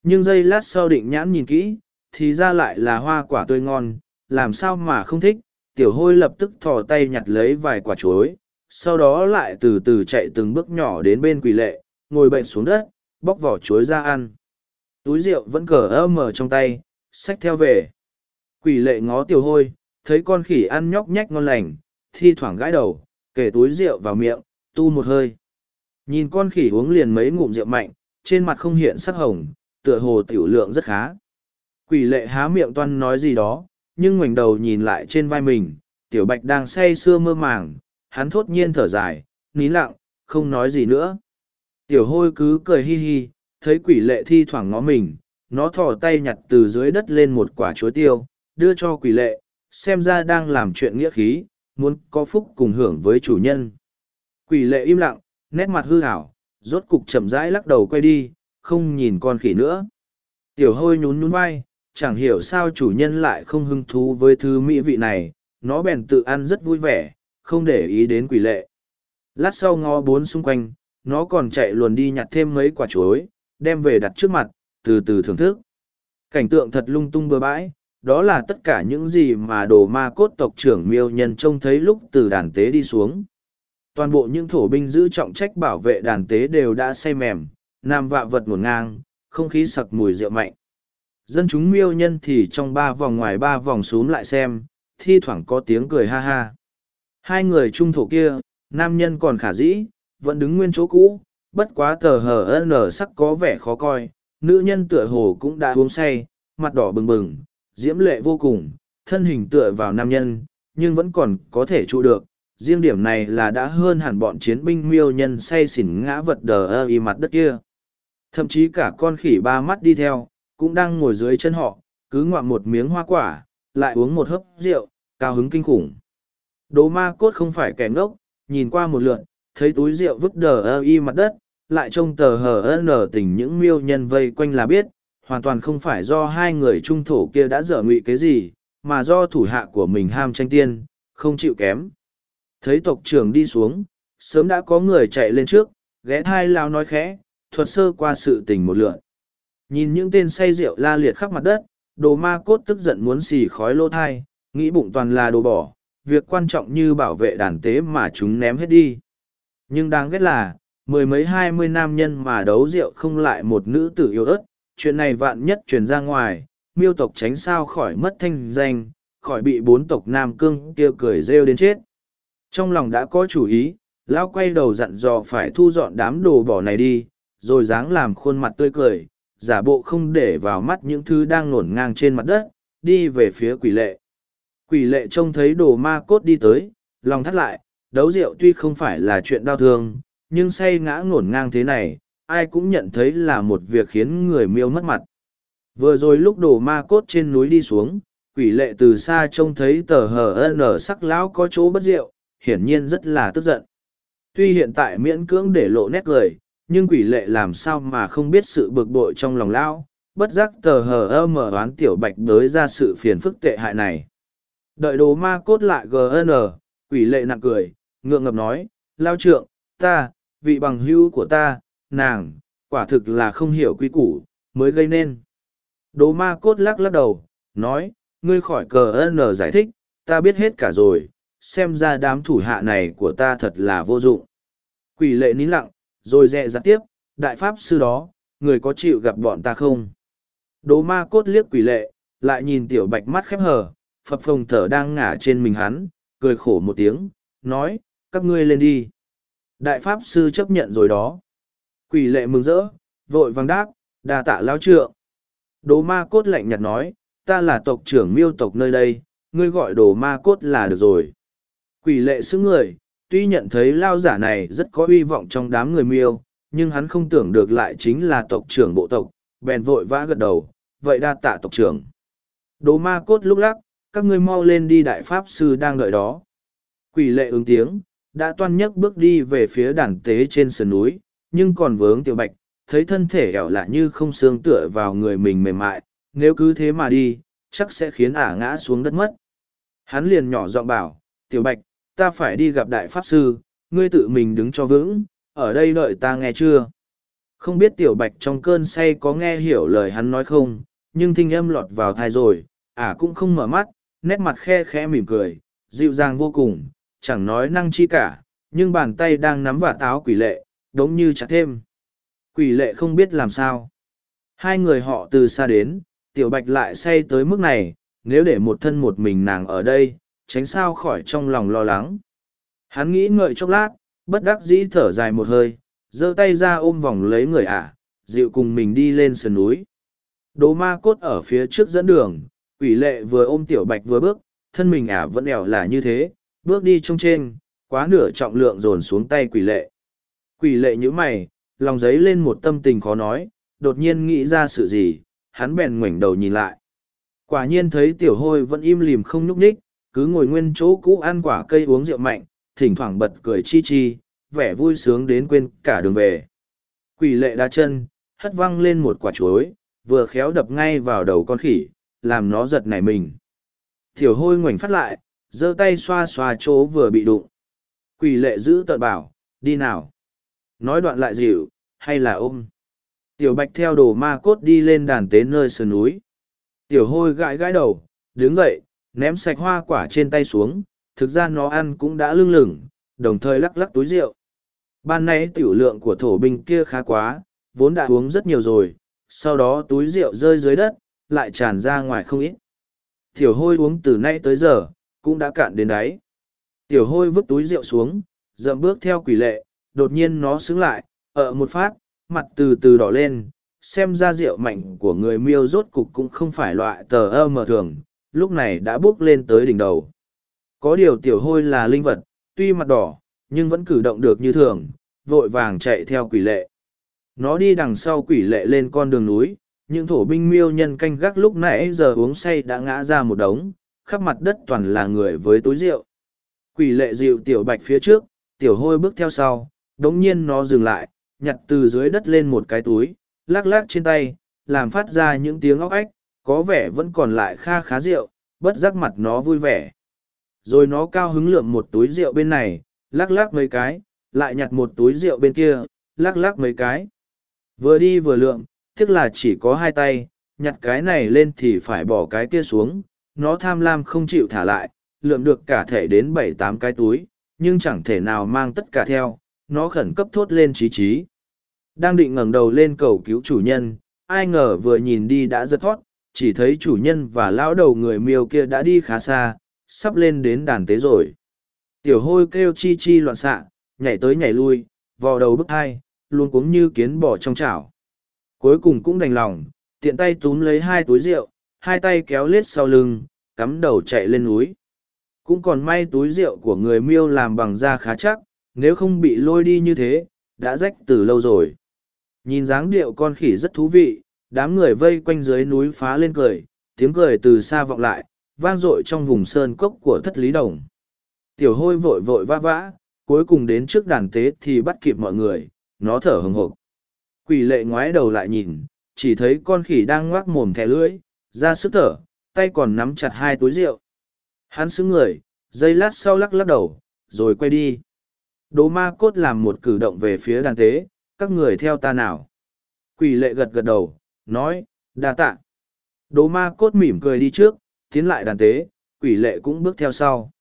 Nhưng giây lát sau định nhãn nhìn kỹ, thì ra lại là hoa quả tươi ngon, làm sao mà không thích, tiểu hôi lập tức thò tay nhặt lấy vài quả chuối, sau đó lại từ từ chạy từng bước nhỏ đến bên quỷ lệ, ngồi bệnh xuống đất, bóc vỏ chuối ra ăn. Túi rượu vẫn cờ ơ mờ trong tay, xách theo về. Quỷ lệ ngó tiểu hôi, thấy con khỉ ăn nhóc nhách ngon lành, thi thoảng gãi đầu, kể túi rượu vào miệng, tu một hơi. Nhìn con khỉ uống liền mấy ngụm rượu mạnh, trên mặt không hiện sắc hồng, tựa hồ tiểu lượng rất khá. Quỷ lệ há miệng toan nói gì đó, nhưng ngoảnh đầu nhìn lại trên vai mình, tiểu bạch đang say sưa mơ màng, hắn thốt nhiên thở dài, nín lặng, không nói gì nữa. Tiểu hôi cứ cười hi hi, thấy quỷ lệ thi thoảng ngó mình, nó thò tay nhặt từ dưới đất lên một quả chuối tiêu, đưa cho quỷ lệ, xem ra đang làm chuyện nghĩa khí, muốn có phúc cùng hưởng với chủ nhân. Quỷ lệ im lặng, nét mặt hư hảo, rốt cục chậm rãi lắc đầu quay đi, không nhìn con khỉ nữa. Tiểu hôi nhún nhún vai, chẳng hiểu sao chủ nhân lại không hứng thú với thứ mỹ vị này, nó bèn tự ăn rất vui vẻ, không để ý đến quỷ lệ. Lát sau ngó bốn xung quanh, nó còn chạy luồn đi nhặt thêm mấy quả chuối, đem về đặt trước mặt, từ từ thưởng thức. Cảnh tượng thật lung tung bừa bãi, đó là tất cả những gì mà đồ ma cốt tộc trưởng miêu nhân trông thấy lúc từ đàn tế đi xuống. Toàn bộ những thổ binh giữ trọng trách bảo vệ đàn tế đều đã say mềm, nam vạ vật ngổn ngang, không khí sặc mùi rượu mạnh. Dân chúng miêu nhân thì trong ba vòng ngoài ba vòng xuống lại xem, thi thoảng có tiếng cười ha ha. Hai người trung thổ kia, nam nhân còn khả dĩ, vẫn đứng nguyên chỗ cũ, bất quá tờ hờ nở sắc có vẻ khó coi, nữ nhân tựa hồ cũng đã uống say, mặt đỏ bừng bừng, diễm lệ vô cùng, thân hình tựa vào nam nhân, nhưng vẫn còn có thể trụ được. Riêng điểm này là đã hơn hẳn bọn chiến binh miêu nhân say xỉn ngã vật đờ ơ y mặt đất kia. Thậm chí cả con khỉ ba mắt đi theo, cũng đang ngồi dưới chân họ, cứ ngoạm một miếng hoa quả, lại uống một hớp rượu, cao hứng kinh khủng. Đố ma cốt không phải kẻ ngốc, nhìn qua một lượn, thấy túi rượu vứt đờ ơ y mặt đất, lại trông tờ hờ nở tình những miêu nhân vây quanh là biết, hoàn toàn không phải do hai người trung thổ kia đã dở ngụy cái gì, mà do thủ hạ của mình ham tranh tiên, không chịu kém. Thấy tộc trưởng đi xuống, sớm đã có người chạy lên trước, ghé thai lao nói khẽ, thuật sơ qua sự tình một lượn. Nhìn những tên say rượu la liệt khắp mặt đất, đồ ma cốt tức giận muốn xì khói lô thai, nghĩ bụng toàn là đồ bỏ, việc quan trọng như bảo vệ đàn tế mà chúng ném hết đi. Nhưng đáng ghét là, mười mấy hai mươi nam nhân mà đấu rượu không lại một nữ tử yêu ớt, chuyện này vạn nhất truyền ra ngoài, miêu tộc tránh sao khỏi mất thanh danh, khỏi bị bốn tộc nam cương kia cười rêu đến chết. Trong lòng đã có chủ ý, lão quay đầu dặn dò phải thu dọn đám đồ bỏ này đi, rồi dáng làm khuôn mặt tươi cười, giả bộ không để vào mắt những thứ đang nổn ngang trên mặt đất, đi về phía quỷ lệ. Quỷ lệ trông thấy đồ ma cốt đi tới, lòng thắt lại, đấu rượu tuy không phải là chuyện đau thương, nhưng say ngã ngổn ngang thế này, ai cũng nhận thấy là một việc khiến người miêu mất mặt. Vừa rồi lúc đồ ma cốt trên núi đi xuống, quỷ lệ từ xa trông thấy tờ hờ nở sắc lão có chỗ bất rượu, hiển nhiên rất là tức giận. Tuy hiện tại miễn cưỡng để lộ nét cười, nhưng quỷ lệ làm sao mà không biết sự bực bội trong lòng lão, bất giác tờ hờ ơ mở oán tiểu bạch đới ra sự phiền phức tệ hại này. Đợi đồ ma cốt lại GN, quỷ lệ nặng cười, ngượng ngập nói, lao trượng, ta, vị bằng hữu của ta, nàng, quả thực là không hiểu quy củ, mới gây nên. Đồ ma cốt lắc lắc đầu, nói, ngươi khỏi cờ n giải thích, ta biết hết cả rồi, xem ra đám thủ hạ này của ta thật là vô dụng. Quỷ lệ nín lặng, rồi dẹ dặt tiếp, đại pháp sư đó, người có chịu gặp bọn ta không? Đồ ma cốt liếc quỷ lệ, lại nhìn tiểu bạch mắt khép hờ, phập phồng thở đang ngả trên mình hắn, cười khổ một tiếng, nói, các ngươi lên đi. Đại pháp sư chấp nhận rồi đó. Quỷ lệ mừng rỡ, vội vàng đáp, đà tạ lao trượng. Đồ ma cốt lạnh nhạt nói, ta là tộc trưởng miêu tộc nơi đây, ngươi gọi đồ ma cốt là được rồi. Quỷ lệ xứng người, tuy nhận thấy lao giả này rất có uy vọng trong đám người miêu, nhưng hắn không tưởng được lại chính là tộc trưởng bộ tộc, bèn vội vã gật đầu, vậy đa tạ tộc trưởng. Đồ ma cốt lúc lắc, các ngươi mau lên đi đại pháp sư đang đợi đó. Quỷ lệ ứng tiếng, đã toan nhấc bước đi về phía đàn tế trên sườn núi, nhưng còn vướng tiểu bạch, thấy thân thể ẻo lạ như không xương tựa vào người mình mềm mại, nếu cứ thế mà đi, chắc sẽ khiến ả ngã xuống đất mất. Hắn liền nhỏ giọng bảo, tiểu bạch, ta phải đi gặp đại pháp sư, ngươi tự mình đứng cho vững, ở đây đợi ta nghe chưa? Không biết tiểu bạch trong cơn say có nghe hiểu lời hắn nói không, nhưng thinh âm lọt vào thai rồi, ả cũng không mở mắt, nét mặt khe khẽ mỉm cười, dịu dàng vô cùng, chẳng nói năng chi cả, nhưng bàn tay đang nắm vào táo quỷ lệ, đống như chặt thêm. Quỷ lệ không biết làm sao. Hai người họ từ xa đến, tiểu bạch lại say tới mức này, nếu để một thân một mình nàng ở đây, tránh sao khỏi trong lòng lo lắng. Hắn nghĩ ngợi chốc lát, bất đắc dĩ thở dài một hơi, giơ tay ra ôm vòng lấy người ả, dịu cùng mình đi lên sườn núi. Đồ ma cốt ở phía trước dẫn đường, quỷ lệ vừa ôm tiểu bạch vừa bước, thân mình ả vẫn ẻo là như thế, bước đi trông trên, quá nửa trọng lượng dồn xuống tay quỷ lệ. Quỷ lệ như mày, lòng giấy lên một tâm tình khó nói, đột nhiên nghĩ ra sự gì, hắn bèn ngoảnh đầu nhìn lại. Quả nhiên thấy tiểu hôi vẫn im lìm không nhúc nhích, cứ ngồi nguyên chỗ cũ ăn quả cây uống rượu mạnh, thỉnh thoảng bật cười chi chi, vẻ vui sướng đến quên cả đường về. Quỷ lệ đá chân, hất văng lên một quả chuối, vừa khéo đập ngay vào đầu con khỉ, làm nó giật nảy mình. Tiểu hôi ngoảnh phát lại, giơ tay xoa xoa chỗ vừa bị đụng. Quỷ lệ giữ tợn bảo, đi nào. Nói đoạn lại dịu, hay là ôm. Tiểu bạch theo đồ ma cốt đi lên đàn tế nơi sườn núi. Tiểu hôi gãi gãi đầu, đứng dậy, ném sạch hoa quả trên tay xuống, thực ra nó ăn cũng đã lưng lửng, đồng thời lắc lắc túi rượu. Ban nãy tiểu lượng của thổ binh kia khá quá, vốn đã uống rất nhiều rồi, sau đó túi rượu rơi dưới đất, lại tràn ra ngoài không ít. Tiểu hôi uống từ nay tới giờ, cũng đã cạn đến đáy. Tiểu hôi vứt túi rượu xuống, dậm bước theo quỷ lệ, đột nhiên nó xứng lại, ở một phát, mặt từ từ đỏ lên, xem ra rượu mạnh của người miêu rốt cục cũng không phải loại tờ ơ mờ thường, lúc này đã bước lên tới đỉnh đầu. Có điều tiểu hôi là linh vật, tuy mặt đỏ, nhưng vẫn cử động được như thường, vội vàng chạy theo quỷ lệ. Nó đi đằng sau quỷ lệ lên con đường núi, những thổ binh miêu nhân canh gác lúc nãy giờ uống say đã ngã ra một đống, khắp mặt đất toàn là người với túi rượu. Quỷ lệ dịu tiểu bạch phía trước, tiểu hôi bước theo sau, đống nhiên nó dừng lại, nhặt từ dưới đất lên một cái túi, lắc lắc trên tay, làm phát ra những tiếng óc ách, có vẻ vẫn còn lại kha khá rượu, bất giác mặt nó vui vẻ. Rồi nó cao hứng lượm một túi rượu bên này, lắc lắc mấy cái, lại nhặt một túi rượu bên kia, lắc lắc mấy cái. Vừa đi vừa lượm, tiếc là chỉ có hai tay, nhặt cái này lên thì phải bỏ cái kia xuống, nó tham lam không chịu thả lại, lượm được cả thể đến bảy tám cái túi, nhưng chẳng thể nào mang tất cả theo, nó khẩn cấp thốt lên trí trí. Đang định ngẩng đầu lên cầu cứu chủ nhân, ai ngờ vừa nhìn đi đã giật thoát, chỉ thấy chủ nhân và lão đầu người miêu kia đã đi khá xa, sắp lên đến đàn tế rồi. Tiểu hôi kêu chi chi loạn xạ, nhảy tới nhảy lui, vò đầu bức thai luôn cuống như kiến bỏ trong chảo. Cuối cùng cũng đành lòng, tiện tay túm lấy hai túi rượu, hai tay kéo lết sau lưng, cắm đầu chạy lên núi. Cũng còn may túi rượu của người miêu làm bằng da khá chắc, nếu không bị lôi đi như thế, đã rách từ lâu rồi. Nhìn dáng điệu con khỉ rất thú vị, đám người vây quanh dưới núi phá lên cười, tiếng cười từ xa vọng lại, vang dội trong vùng sơn cốc của thất lý đồng. Tiểu hôi vội vội vã vã, cuối cùng đến trước đàn tế thì bắt kịp mọi người, nó thở hừng hộp. Quỷ lệ ngoái đầu lại nhìn, chỉ thấy con khỉ đang ngoác mồm thẻ lưỡi, ra sức thở, tay còn nắm chặt hai túi rượu. Hắn xứng người, giây lát sau lắc lắc đầu, rồi quay đi. Đố ma cốt làm một cử động về phía đàn tế, các người theo ta nào. Quỷ lệ gật gật đầu, nói, đa tạ. Đố ma cốt mỉm cười đi trước, tiến lại đàn tế, quỷ lệ cũng bước theo sau.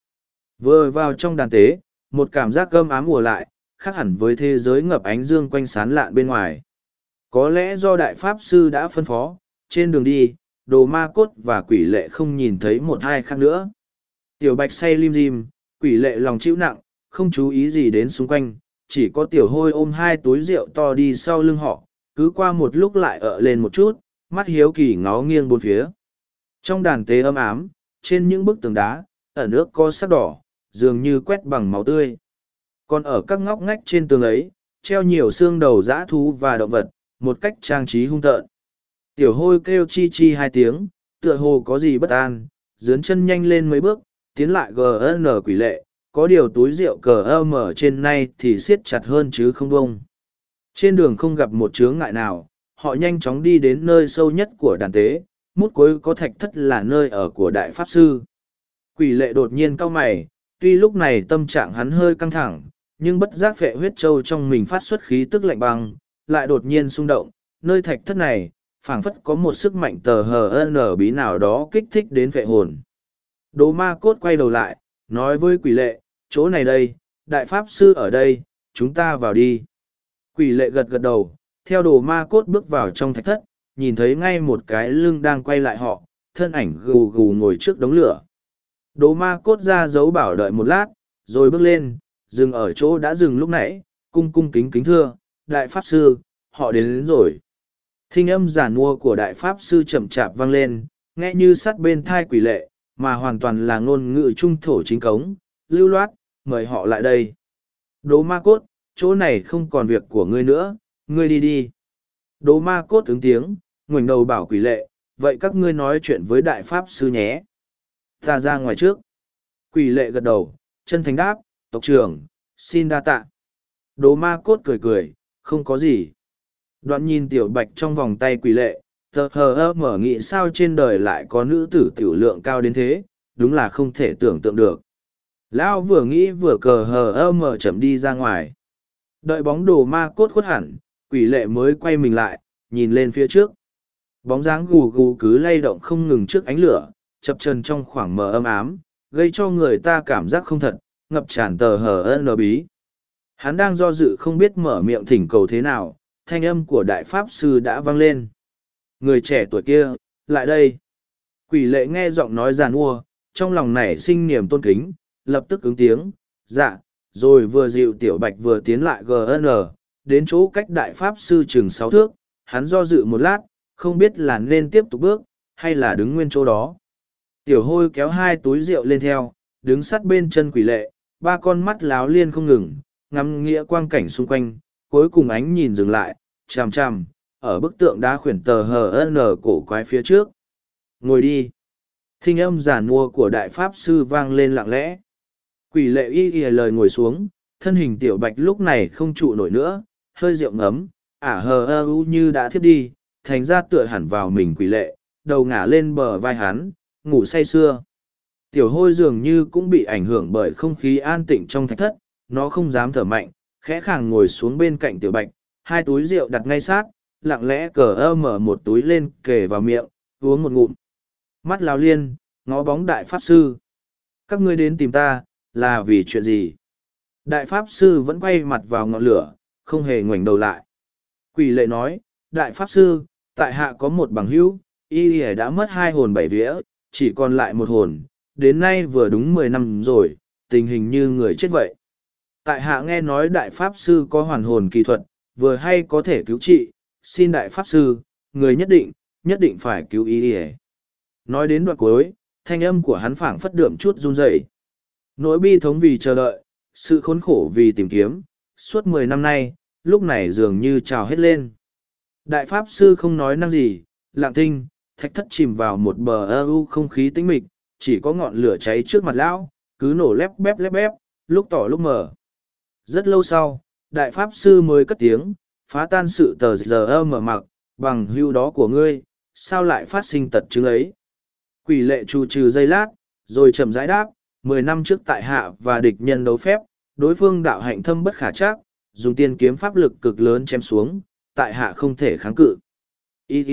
Vừa vào trong đàn tế, một cảm giác gâm ám ùa lại, khác hẳn với thế giới ngập ánh dương quanh sán lạn bên ngoài. Có lẽ do đại pháp sư đã phân phó, trên đường đi, đồ ma cốt và quỷ lệ không nhìn thấy một hai khác nữa. Tiểu bạch say lim dim, quỷ lệ lòng chịu nặng, không chú ý gì đến xung quanh, chỉ có tiểu hôi ôm hai túi rượu to đi sau lưng họ, cứ qua một lúc lại ợ lên một chút, mắt hiếu kỳ ngó nghiêng bốn phía. Trong đàn tế ấm ám, trên những bức tường đá, ở nước có sắc đỏ, dường như quét bằng máu tươi. Còn ở các ngóc ngách trên tường ấy, treo nhiều xương đầu dã thú và động vật, một cách trang trí hung tợn. Tiểu hôi kêu chi chi hai tiếng, tựa hồ có gì bất an, dướn chân nhanh lên mấy bước, tiến lại GN quỷ lệ, có điều túi rượu cờ ơ mở trên nay thì siết chặt hơn chứ không bông. Trên đường không gặp một chướng ngại nào, họ nhanh chóng đi đến nơi sâu nhất của đàn tế, mút cuối có thạch thất là nơi ở của đại pháp sư. Quỷ lệ đột nhiên cau mày, tuy lúc này tâm trạng hắn hơi căng thẳng, nhưng bất giác phệ huyết châu trong mình phát xuất khí tức lạnh băng, lại đột nhiên xung động, nơi thạch thất này, phảng phất có một sức mạnh tờ hờ nở bí nào đó kích thích đến phệ hồn. Đố ma cốt quay đầu lại, nói với quỷ lệ, chỗ này đây, đại pháp sư ở đây, chúng ta vào đi. Quỷ lệ gật gật đầu, theo đồ ma cốt bước vào trong thạch thất, nhìn thấy ngay một cái lưng đang quay lại họ, thân ảnh gù gù ngồi trước đống lửa. Đồ ma cốt ra dấu bảo đợi một lát, rồi bước lên, dừng ở chỗ đã dừng lúc nãy, cung cung kính kính thưa, đại pháp sư, họ đến, đến rồi. Thinh âm giản mua của đại pháp sư chậm chạp vang lên, nghe như sắt bên thai quỷ lệ, mà hoàn toàn là ngôn ngữ trung thổ chính cống, lưu loát, mời họ lại đây. đồ ma cốt, chỗ này không còn việc của ngươi nữa, ngươi đi đi. Đỗ ma cốt ứng tiếng, ngoảnh đầu bảo quỷ lệ, vậy các ngươi nói chuyện với đại pháp sư nhé. Ta ra ngoài trước. Quỷ lệ gật đầu, chân thành đáp, tộc trưởng, xin đa tạ. Đỗ ma cốt cười cười, không có gì. Đoạn nhìn tiểu bạch trong vòng tay quỷ lệ, tờ hờ ơ mở nghĩ sao trên đời lại có nữ tử tiểu lượng cao đến thế, đúng là không thể tưởng tượng được. Lão vừa nghĩ vừa cờ hờ ơ mở chậm đi ra ngoài. Đợi bóng đồ ma cốt khuất hẳn, quỷ lệ mới quay mình lại, nhìn lên phía trước. Bóng dáng gù gù cứ lay động không ngừng trước ánh lửa, chập chân trong khoảng mờ âm ám, gây cho người ta cảm giác không thật, ngập tràn tờ hờ ơ bí. Hắn đang do dự không biết mở miệng thỉnh cầu thế nào, thanh âm của đại pháp sư đã vang lên. Người trẻ tuổi kia, lại đây. Quỷ lệ nghe giọng nói giàn ua, trong lòng nảy sinh niềm tôn kính, lập tức ứng tiếng, dạ, rồi vừa dịu tiểu bạch vừa tiến lại GN, đến chỗ cách đại pháp sư chừng sáu thước, hắn do dự một lát, không biết là nên tiếp tục bước, hay là đứng nguyên chỗ đó. Tiểu hôi kéo hai túi rượu lên theo, đứng sát bên chân quỷ lệ, ba con mắt láo liên không ngừng, ngắm nghĩa quang cảnh xung quanh, cuối cùng ánh nhìn dừng lại, chằm chằm, ở bức tượng đá khuyển tờ hờ n cổ quái phía trước. Ngồi đi. Thinh âm giản mua của đại pháp sư vang lên lặng lẽ. Quỷ lệ y y lời ngồi xuống, thân hình tiểu bạch lúc này không trụ nổi nữa, hơi rượu ngấm, ả hờ ơ u như đã thiếp đi, thành ra tựa hẳn vào mình quỷ lệ, đầu ngả lên bờ vai hắn, ngủ say sưa. Tiểu hôi dường như cũng bị ảnh hưởng bởi không khí an tịnh trong thạch thất, nó không dám thở mạnh, khẽ khàng ngồi xuống bên cạnh tiểu bạch, hai túi rượu đặt ngay sát, lặng lẽ cờ ơ mở một túi lên kề vào miệng, uống một ngụm. Mắt lao liên, ngó bóng đại pháp sư. Các ngươi đến tìm ta, là vì chuyện gì? Đại pháp sư vẫn quay mặt vào ngọn lửa, không hề ngoảnh đầu lại. Quỷ lệ nói, đại pháp sư, tại hạ có một bằng hữu, y đã mất hai hồn bảy vía, chỉ còn lại một hồn, đến nay vừa đúng mười năm rồi, tình hình như người chết vậy. Tại hạ nghe nói đại pháp sư có hoàn hồn kỳ thuật, vừa hay có thể cứu trị, xin đại pháp sư, người nhất định, nhất định phải cứu Y ỉa nói đến đoạn cuối thanh âm của hắn phảng phất đượm chút run rẩy nỗi bi thống vì chờ đợi, sự khốn khổ vì tìm kiếm, suốt mười năm nay, lúc này dường như trào hết lên. Đại pháp sư không nói năng gì lạng tinh thạch thất chìm vào một bờ ơ u không khí tĩnh mịch, chỉ có ngọn lửa cháy trước mặt lão, cứ nổ lép bép lép bép, lúc tỏ lúc mở. Rất lâu sau, đại pháp sư mới cất tiếng, phá tan sự tờ giờ ơ mở mặc, bằng hưu đó của ngươi, sao lại phát sinh tật chứng ấy? Quỷ lệ trù trừ dây lát, rồi chậm rãi đáp mười năm trước tại hạ và địch nhân đấu phép đối phương đạo hạnh thâm bất khả chắc dùng tiên kiếm pháp lực cực lớn chém xuống tại hạ không thể kháng cự y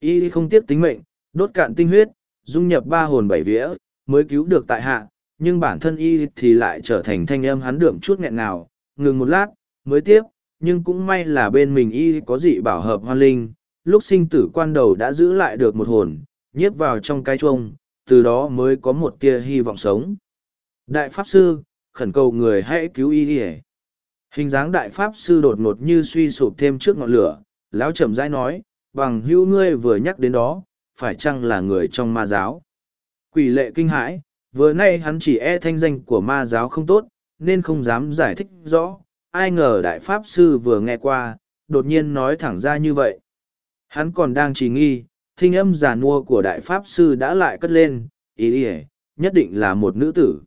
y không tiếc tính mệnh đốt cạn tinh huyết dung nhập ba hồn bảy vía mới cứu được tại hạ nhưng bản thân y thì lại trở thành thanh âm hắn đượm chút nghẹn nào. ngừng một lát mới tiếp nhưng cũng may là bên mình y có dị bảo hợp hoan linh, lúc sinh tử quan đầu đã giữ lại được một hồn, nhiếp vào trong cái chuông, từ đó mới có một tia hy vọng sống. Đại Pháp Sư, khẩn cầu người hãy cứu y đi Hình dáng Đại Pháp Sư đột ngột như suy sụp thêm trước ngọn lửa, lão chậm rãi nói, bằng hữu ngươi vừa nhắc đến đó, phải chăng là người trong ma giáo. Quỷ lệ kinh hãi, vừa nay hắn chỉ e thanh danh của ma giáo không tốt, nên không dám giải thích rõ, ai ngờ đại pháp sư vừa nghe qua, đột nhiên nói thẳng ra như vậy. Hắn còn đang chỉ nghi, thinh âm già nua của đại pháp sư đã lại cất lên, ý ý nhất định là một nữ tử.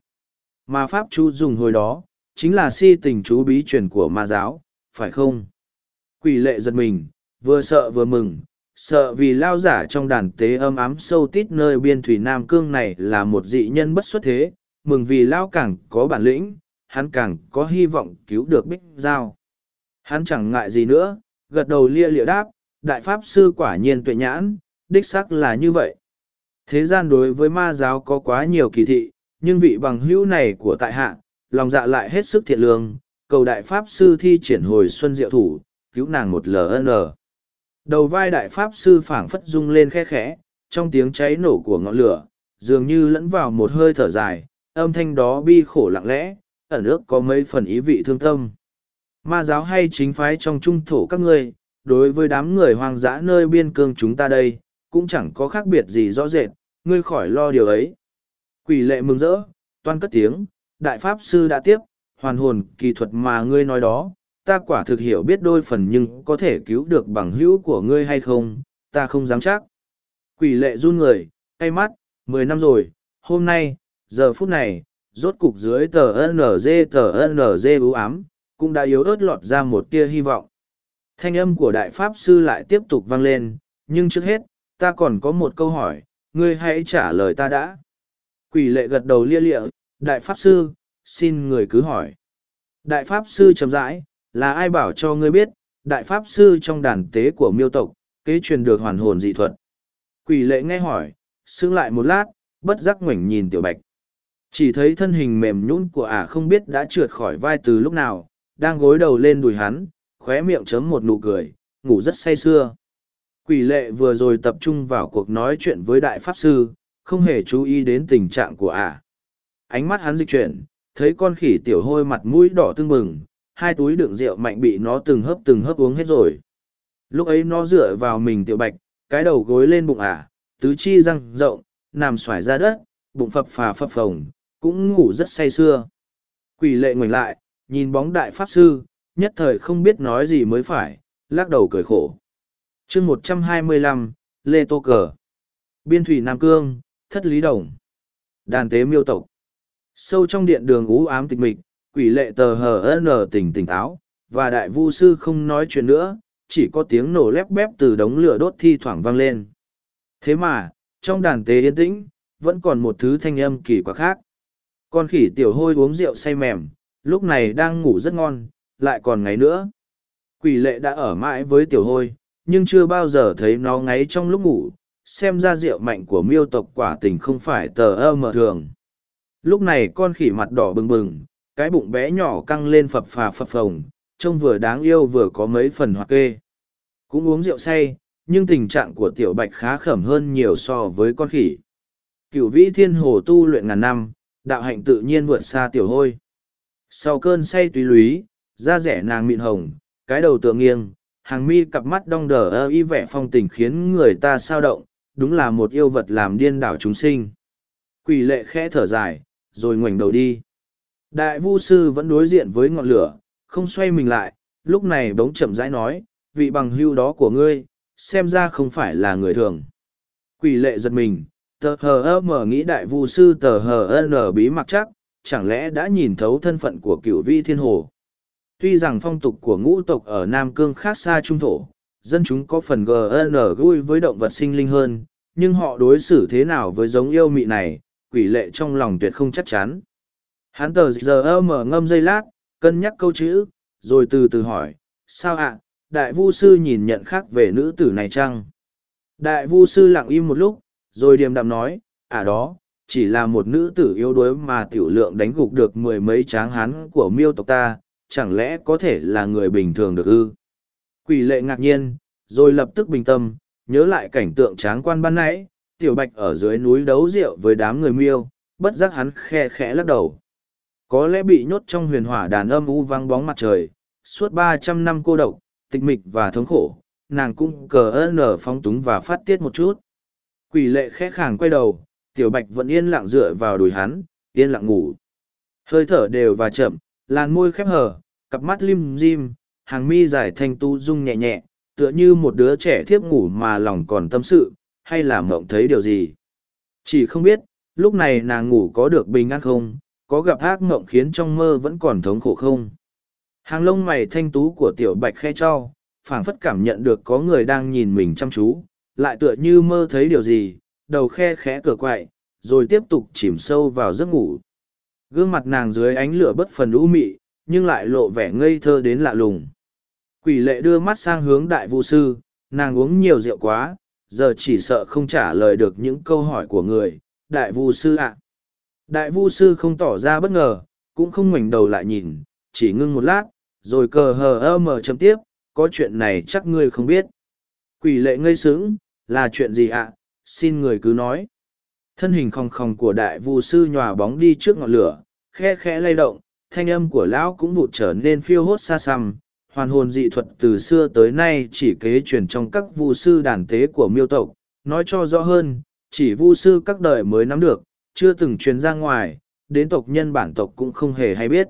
Mà pháp chú dùng hồi đó, chính là si tình chú bí truyền của ma giáo, phải không? Quỷ lệ giật mình, vừa sợ vừa mừng, sợ vì lao giả trong đàn tế âm ám sâu tít nơi biên thủy Nam Cương này là một dị nhân bất xuất thế, mừng vì lao càng có bản lĩnh, hắn càng có hy vọng cứu được bích giao. Hắn chẳng ngại gì nữa, gật đầu lia lịa đáp, đại pháp sư quả nhiên tuệ nhãn, đích xác là như vậy. Thế gian đối với ma giáo có quá nhiều kỳ thị, nhưng vị bằng hữu này của tại hạ, lòng dạ lại hết sức thiện lương, cầu đại pháp sư thi triển hồi xuân diệu thủ, cứu nàng một LN. Đầu vai đại pháp sư phảng phất rung lên khe khẽ, trong tiếng cháy nổ của ngọn lửa, dường như lẫn vào một hơi thở dài, âm thanh đó bi khổ lặng lẽ, ẩn ước có mấy phần ý vị thương tâm. Ma giáo hay chính phái trong trung thổ các ngươi, đối với đám người hoang dã nơi biên cương chúng ta đây, cũng chẳng có khác biệt gì rõ rệt, ngươi khỏi lo điều ấy. Quỷ lệ mừng rỡ, toan cất tiếng, đại pháp sư đã tiếp, hoàn hồn kỳ thuật mà ngươi nói đó, ta quả thực hiểu biết đôi phần nhưng có thể cứu được bằng hữu của ngươi hay không, ta không dám chắc. Quỷ lệ run người, cay mắt, mười năm rồi, hôm nay, giờ phút này, rốt cục dưới tờ NG tờ NG ưu ám, cũng đã yếu ớt lọt ra một tia hy vọng. Thanh âm của đại pháp sư lại tiếp tục vang lên, nhưng trước hết, ta còn có một câu hỏi, ngươi hãy trả lời ta đã. Quỷ lệ gật đầu lia lịa, đại pháp sư, xin người cứ hỏi. Đại pháp sư chậm rãi, là ai bảo cho ngươi biết, đại pháp sư trong đàn tế của miêu tộc, kế truyền được hoàn hồn dị thuật. Quỷ lệ nghe hỏi, xưng lại một lát, bất giác ngoảnh nhìn tiểu bạch. Chỉ thấy thân hình mềm nhũn của ả không biết đã trượt khỏi vai từ lúc nào, đang gối đầu lên đùi hắn, khóe miệng chấm một nụ cười, ngủ rất say sưa. Quỷ lệ vừa rồi tập trung vào cuộc nói chuyện với đại pháp sư, không hề chú ý đến tình trạng của ả. Ánh mắt hắn dịch chuyển, thấy con khỉ tiểu hôi mặt mũi đỏ tưng bừng, hai túi đựng rượu mạnh bị nó từng hớp từng hớp uống hết rồi. Lúc ấy nó dựa vào mình tiểu bạch, cái đầu gối lên bụng ả, tứ chi răng rộng, nằm xoài ra đất, bụng phập phà phập phồng, cũng ngủ rất say sưa. Quỷ lệ ngoảnh lại, nhìn bóng đại pháp sư, nhất thời không biết nói gì mới phải, lắc đầu cười khổ. chương một trăm hai mươi lăm Lê Tô Cờ Biên thủy Nam Cương, Thất Lý Đồng Đàn tế miêu tộc Sâu trong điện đường ú ám tịch mịch, quỷ lệ tờ hờ nở tỉnh tỉnh táo, và đại vu sư không nói chuyện nữa, chỉ có tiếng nổ lép bép từ đống lửa đốt thi thoảng vang lên. Thế mà, trong đàn tế yên tĩnh, vẫn còn một thứ thanh âm kỳ quặc khác. Con khỉ tiểu hôi uống rượu say mềm, lúc này đang ngủ rất ngon, lại còn ngáy nữa. Quỷ lệ đã ở mãi với tiểu hôi, nhưng chưa bao giờ thấy nó ngáy trong lúc ngủ, xem ra rượu mạnh của miêu tộc quả tình không phải tờ ơ mờ thường. Lúc này con khỉ mặt đỏ bừng bừng, cái bụng bé nhỏ căng lên phập phà phập phồng, trông vừa đáng yêu vừa có mấy phần hoạt kê. Cũng uống rượu say, nhưng tình trạng của tiểu bạch khá khẩm hơn nhiều so với con khỉ. Cửu vĩ thiên hồ tu luyện ngàn năm, đạo hạnh tự nhiên vượt xa tiểu hôi. Sau cơn say tùy lúy, da rẻ nàng mịn hồng, cái đầu tựa nghiêng, hàng mi cặp mắt đong đờ ơ y vẻ phong tình khiến người ta sao động, đúng là một yêu vật làm điên đảo chúng sinh. Quỷ lệ khẽ thở dài, rồi ngoảnh đầu đi. Đại vu sư vẫn đối diện với ngọn lửa, không xoay mình lại, lúc này bỗng chậm rãi nói, vị bằng hưu đó của ngươi, xem ra không phải là người thường. Quỷ lệ giật mình, tờ hờ ơ mở nghĩ đại vu sư tờ hờ ơ nở bí mặc chắc, chẳng lẽ đã nhìn thấu thân phận của cựu vi thiên hồ. Tuy rằng phong tục của ngũ tộc ở Nam Cương khác xa trung thổ, dân chúng có phần GN vui với động vật sinh linh hơn, nhưng họ đối xử thế nào với giống yêu mị này, quỷ lệ trong lòng tuyệt không chắc chắn. Hắn tờ giờ mở ngâm dây lát, cân nhắc câu chữ, rồi từ từ hỏi, sao ạ, đại vu sư nhìn nhận khác về nữ tử này chăng? Đại vu sư lặng im một lúc, rồi điềm đạm nói, à đó, chỉ là một nữ tử yếu đuối mà tiểu lượng đánh gục được mười mấy tráng hán của miêu tộc ta, chẳng lẽ có thể là người bình thường được ư? Quỷ lệ ngạc nhiên, rồi lập tức bình tâm, nhớ lại cảnh tượng tráng quan ban nãy, tiểu bạch ở dưới núi đấu rượu với đám người miêu, bất giác hắn khe khẽ lắc đầu. Có lẽ bị nhốt trong huyền hỏa đàn âm u vang bóng mặt trời, suốt ba trăm năm cô độc, tịch mịch và thống khổ, nàng cũng cờ ơn nở phong túng và phát tiết một chút. Quỷ lệ khẽ khàng quay đầu, tiểu bạch vẫn yên lặng dựa vào đùi hắn, yên lặng ngủ. Hơi thở đều và chậm, làn môi khép hờ, cặp mắt lim dim, hàng mi dài thanh tu rung nhẹ nhẹ, tựa như một đứa trẻ thiếp ngủ mà lòng còn tâm sự, hay là mộng thấy điều gì. Chỉ không biết, lúc này nàng ngủ có được bình an không, có gặp ác mộng khiến trong mơ vẫn còn thống khổ không. Hàng lông mày thanh tú của tiểu bạch khe cho, phảng phất cảm nhận được có người đang nhìn mình chăm chú, lại tựa như mơ thấy điều gì, đầu khe khẽ cửa quậy, rồi tiếp tục chìm sâu vào giấc ngủ. Gương mặt nàng dưới ánh lửa bất phần u mị, nhưng lại lộ vẻ ngây thơ đến lạ lùng. Quỷ lệ đưa mắt sang hướng đại vu sư, nàng uống nhiều rượu quá, giờ chỉ sợ không trả lời được những câu hỏi của người. Đại vu sư ạ. Đại vu sư không tỏ ra bất ngờ, cũng không ngoảnh đầu lại nhìn, chỉ ngưng một lát, rồi cờ hờ ơ mờ chấm tiếp, có chuyện này chắc ngươi không biết. Quỷ lệ ngây sững, là chuyện gì ạ, xin người cứ nói. Thân hình khòng khòng của đại vu sư nhòa bóng đi trước ngọn lửa, khe khẽ lay động, thanh âm của lão cũng vụt trở nên phiêu hốt xa xăm. Hoàn hồn dị thuật từ xưa tới nay chỉ kế truyền trong các vu sư đàn tế của miêu tộc, nói cho rõ hơn, chỉ vu sư các đời mới nắm được, chưa từng truyền ra ngoài, đến tộc nhân bản tộc cũng không hề hay biết.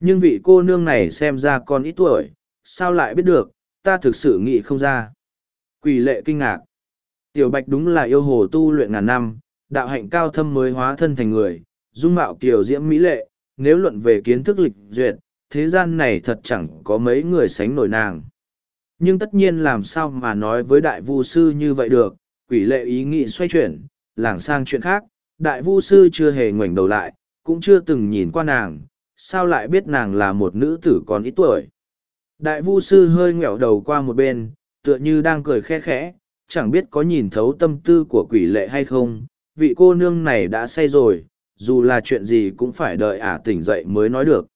Nhưng vị cô nương này xem ra còn ít tuổi, sao lại biết được, ta thực sự nghĩ không ra. Quỷ lệ kinh ngạc. Tiểu bạch đúng là yêu hồ tu luyện ngàn năm, đạo hạnh cao thâm mới hóa thân thành người, dung mạo kiều diễm mỹ lệ, nếu luận về kiến thức lịch duyệt, thế gian này thật chẳng có mấy người sánh nổi nàng. Nhưng tất nhiên làm sao mà nói với đại vu sư như vậy được, quỷ lệ ý nghĩ xoay chuyển, lảng sang chuyện khác, đại vu sư chưa hề ngoảnh đầu lại, cũng chưa từng nhìn qua nàng, sao lại biết nàng là một nữ tử còn ít tuổi. Đại vu sư hơi ngẹo đầu qua một bên, tựa như đang cười khe khẽ, chẳng biết có nhìn thấu tâm tư của quỷ lệ hay không, vị cô nương này đã say rồi, dù là chuyện gì cũng phải đợi ả tỉnh dậy mới nói được.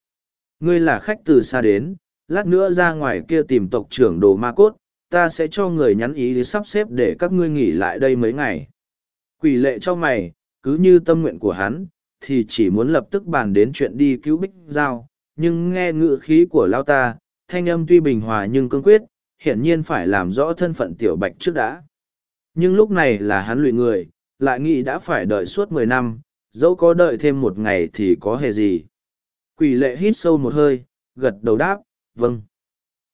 Ngươi là khách từ xa đến, lát nữa ra ngoài kia tìm tộc trưởng đồ ma cốt, ta sẽ cho người nhắn ý sắp xếp để các ngươi nghỉ lại đây mấy ngày. Quỷ lệ cho mày, cứ như tâm nguyện của hắn, thì chỉ muốn lập tức bàn đến chuyện đi cứu bích giao, nhưng nghe ngữ khí của lao ta, thanh âm tuy bình hòa nhưng cương quyết, hiển nhiên phải làm rõ thân phận tiểu bạch trước đã. Nhưng lúc này là hắn lụy người, lại nghĩ đã phải đợi suốt mười năm, dẫu có đợi thêm một ngày thì có hề gì. Quỷ lệ hít sâu một hơi, gật đầu đáp, vâng.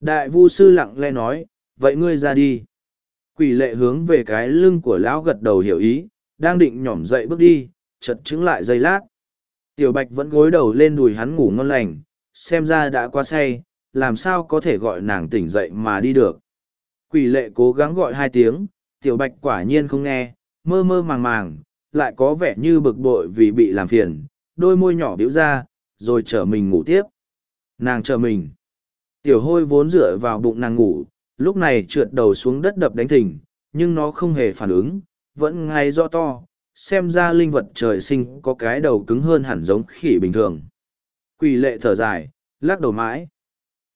Đại vu sư lặng lẽ nói, vậy ngươi ra đi. Quỷ lệ hướng về cái lưng của lão gật đầu hiểu ý, đang định nhỏm dậy bước đi, chật chứng lại giây lát. Tiểu bạch vẫn gối đầu lên đùi hắn ngủ ngon lành, xem ra đã quá say, làm sao có thể gọi nàng tỉnh dậy mà đi được. Quỷ lệ cố gắng gọi hai tiếng, tiểu bạch quả nhiên không nghe, mơ mơ màng màng, lại có vẻ như bực bội vì bị làm phiền, đôi môi nhỏ biểu ra, rồi chở mình ngủ tiếp. Nàng chờ mình. Tiểu hôi vốn dựa vào bụng nàng ngủ, lúc này trượt đầu xuống đất đập đánh thình, nhưng nó không hề phản ứng, vẫn ngay rõ to, xem ra linh vật trời sinh có cái đầu cứng hơn hẳn giống khỉ bình thường. Quỷ lệ thở dài, lắc đầu mãi.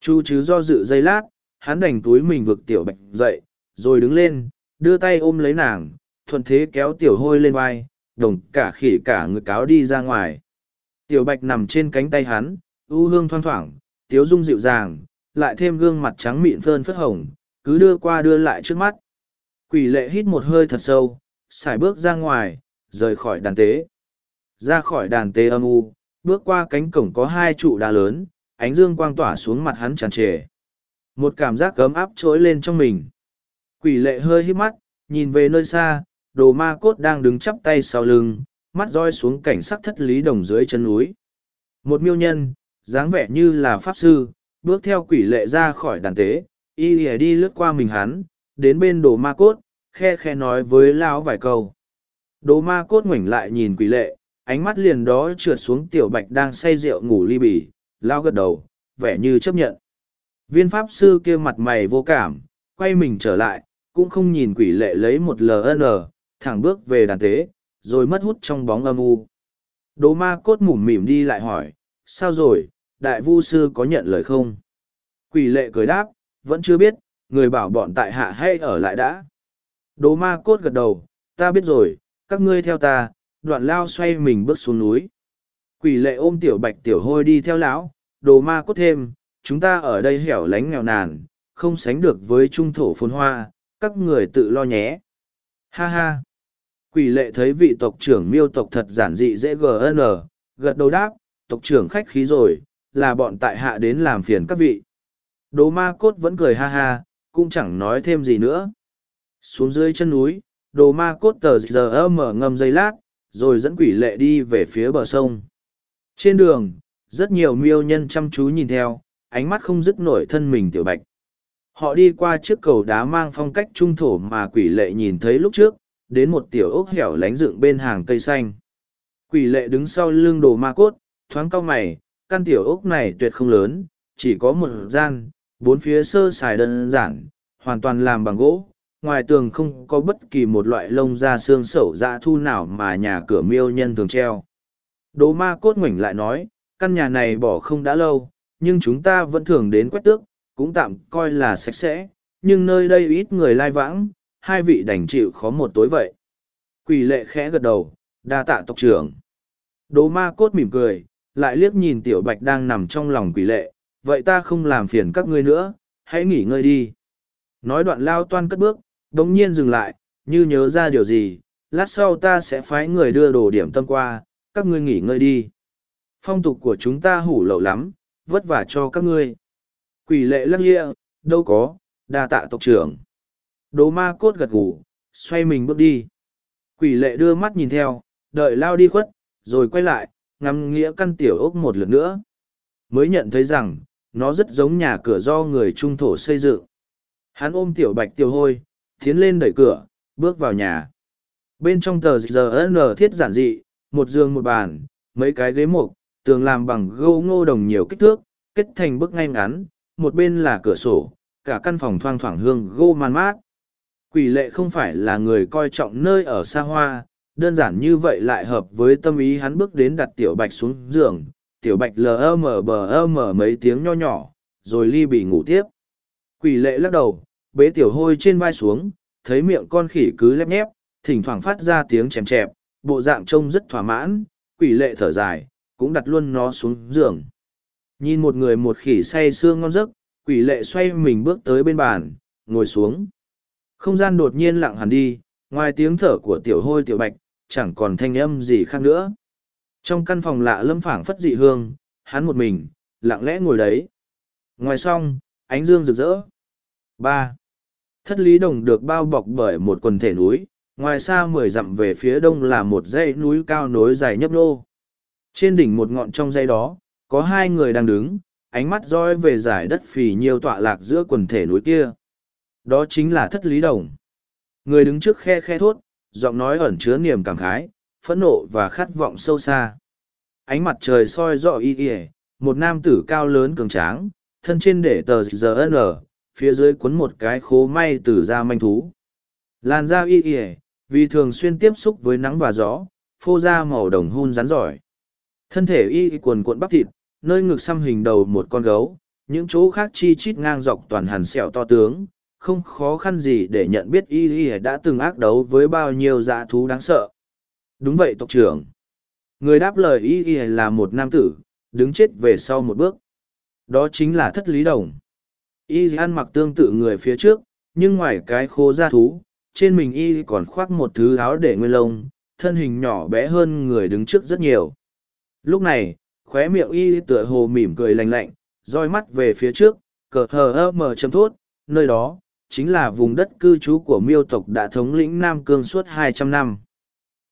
Chu chứ do dự giây lát, hắn đành túi mình vực tiểu bạch dậy, rồi đứng lên, đưa tay ôm lấy nàng, thuận thế kéo tiểu hôi lên vai, đồng cả khỉ cả người cáo đi ra ngoài. Tiểu bạch nằm trên cánh tay hắn, u hương thoang thoảng, tiếu dung dịu dàng, lại thêm gương mặt trắng mịn phơn phất hồng, cứ đưa qua đưa lại trước mắt. Quỷ lệ hít một hơi thật sâu, xài bước ra ngoài, rời khỏi đàn tế. Ra khỏi đàn tế âm u, bước qua cánh cổng có hai trụ đá lớn, ánh dương quang tỏa xuống mặt hắn tràn trề. Một cảm giác cấm áp trỗi lên trong mình. Quỷ lệ hơi hít mắt, nhìn về nơi xa, đồ ma cốt đang đứng chắp tay sau lưng, mắt roi xuống cảnh sắc thất lý đồng dưới chân núi. Một miêu nhân, dáng vẻ như là pháp sư, bước theo quỷ lệ ra khỏi đàn tế, y lìa đi lướt qua mình hắn, đến bên đồ ma cốt, khe khe nói với lão vài câu. Đồ ma cốt ngoảnh lại nhìn quỷ lệ, ánh mắt liền đó trượt xuống tiểu bạch đang say rượu ngủ ly bì, lao gật đầu, vẻ như chấp nhận. Viên pháp sư kia mặt mày vô cảm, quay mình trở lại, cũng không nhìn quỷ lệ lấy một LN, thẳng bước về đàn tế, rồi mất hút trong bóng âm u. Đồ ma cốt mủm mỉm đi lại hỏi, sao rồi, đại vu sư có nhận lời không? Quỷ lệ cười đáp, vẫn chưa biết, người bảo bọn tại hạ hay ở lại đã. Đồ ma cốt gật đầu, ta biết rồi, các ngươi theo ta, đoạn lao xoay mình bước xuống núi. Quỷ lệ ôm tiểu bạch tiểu hôi đi theo lão, đồ ma cốt thêm, chúng ta ở đây hẻo lánh nghèo nàn, không sánh được với trung thổ phồn hoa, các người tự lo nhé. Ha ha! Quỷ lệ thấy vị tộc trưởng miêu tộc thật giản dị dễ gn, gật đầu đáp, tộc trưởng khách khí rồi, là bọn tại hạ đến làm phiền các vị. Đồ ma cốt vẫn cười ha ha, cũng chẳng nói thêm gì nữa. Xuống dưới chân núi, đồ ma cốt tờ giờ mở ngâm dây lát, rồi dẫn quỷ lệ đi về phía bờ sông. Trên đường, rất nhiều miêu nhân chăm chú nhìn theo, ánh mắt không dứt nổi thân mình tiểu bạch. Họ đi qua chiếc cầu đá mang phong cách trung thổ mà quỷ lệ nhìn thấy lúc trước, đến một tiểu ốc hẻo lánh dựng bên hàng cây xanh. Quỷ lệ đứng sau lưng đồ ma cốt, thoáng cau mày, căn tiểu ốc này tuyệt không lớn, chỉ có một gian, bốn phía sơ xài đơn giản, hoàn toàn làm bằng gỗ. Ngoài tường không có bất kỳ một loại lông da xương sẩu dạ thu nào mà nhà cửa miêu nhân thường treo. Đồ ma cốt ngoảnh lại nói, căn nhà này bỏ không đã lâu, nhưng chúng ta vẫn thường đến quét tước, cũng tạm coi là sạch sẽ, nhưng nơi đây ít người lai vãng, hai vị đành chịu khó một tối vậy. Quỷ lệ khẽ gật đầu, đa tạ tộc trưởng. Đỗ ma cốt mỉm cười, lại liếc nhìn tiểu bạch đang nằm trong lòng quỷ lệ, vậy ta không làm phiền các ngươi nữa, hãy nghỉ ngơi đi. Nói đoạn lao toan cất bước, đống nhiên dừng lại, như nhớ ra điều gì, lát sau ta sẽ phái người đưa đồ điểm tâm qua, các ngươi nghỉ ngơi đi. Phong tục của chúng ta hủ lậu lắm, vất vả cho các ngươi. Quỷ lệ lắc lia, đâu có, đa tạ tộc trưởng. Đồ ma cốt gật gù, xoay mình bước đi. Quỷ lệ đưa mắt nhìn theo, đợi lao đi khuất, rồi quay lại, ngắm nghĩa căn tiểu ốc một lượt nữa. Mới nhận thấy rằng, nó rất giống nhà cửa do người trung thổ xây dựng. Hắn ôm tiểu bạch tiêu hôi, tiến lên đẩy cửa, bước vào nhà. Bên trong tờ giờ n thiết giản dị, một giường một bàn, mấy cái ghế mục, tường làm bằng gỗ ngô đồng nhiều kích thước, kết thành bức ngay ngắn, một bên là cửa sổ, cả căn phòng thoang thoảng hương gỗ man mát. Quỷ lệ không phải là người coi trọng nơi ở xa hoa, đơn giản như vậy lại hợp với tâm ý hắn bước đến đặt tiểu bạch xuống giường, tiểu bạch lờ mờ bờ mờ mấy tiếng nho nhỏ, rồi ly bị ngủ tiếp. Quỷ lệ lắc đầu, bế tiểu hôi trên vai xuống, thấy miệng con khỉ cứ lép nhép, thỉnh thoảng phát ra tiếng chèm chẹp, bộ dạng trông rất thỏa mãn, quỷ lệ thở dài, cũng đặt luôn nó xuống giường. Nhìn một người một khỉ say sương ngon giấc, quỷ lệ xoay mình bước tới bên bàn, ngồi xuống. Không gian đột nhiên lặng hẳn đi, ngoài tiếng thở của tiểu hôi tiểu bạch, chẳng còn thanh âm gì khác nữa. Trong căn phòng lạ lâm phảng phất dị hương, hắn một mình, lặng lẽ ngồi đấy. Ngoài xong, ánh dương rực rỡ. ba Thất lý đồng được bao bọc bởi một quần thể núi, ngoài xa mười dặm về phía đông là một dãy núi cao nối dài nhấp nô. Trên đỉnh một ngọn trong dãy đó, có hai người đang đứng, ánh mắt roi về giải đất phì nhiêu tọa lạc giữa quần thể núi kia. Đó chính là thất lý đồng. Người đứng trước khe khe thốt, giọng nói ẩn chứa niềm cảm khái, phẫn nộ và khát vọng sâu xa. Ánh mặt trời soi rõ y y, một nam tử cao lớn cường tráng, thân trên để tờ ZN, phía dưới cuốn một cái khố may từ da manh thú. Làn da y y, vì thường xuyên tiếp xúc với nắng và gió, phô da màu đồng hun rắn giỏi. Thân thể y quần cuộn bắp thịt, nơi ngực xăm hình đầu một con gấu, những chỗ khác chi chít ngang dọc toàn hàn sẹo to tướng, không khó khăn gì để nhận biết y y đã từng ác đấu với bao nhiêu dã thú đáng sợ. Đúng vậy tộc trưởng. Người đáp lời y y là một nam tử, đứng chết về sau một bước. Đó chính là thất lý đồng. Y ăn mặc tương tự người phía trước, nhưng ngoài cái khô da thú, trên mình y còn khoác một thứ áo để nguyên lông, thân hình nhỏ bé hơn người đứng trước rất nhiều. Lúc này, khóe miệng y tựa hồ mỉm cười lành lạnh, roi mắt về phía trước, cờ hờ ơ mờ chấm thốt, nơi đó, chính là vùng đất cư trú của miêu tộc đã thống lĩnh Nam Cương suốt hai trăm năm.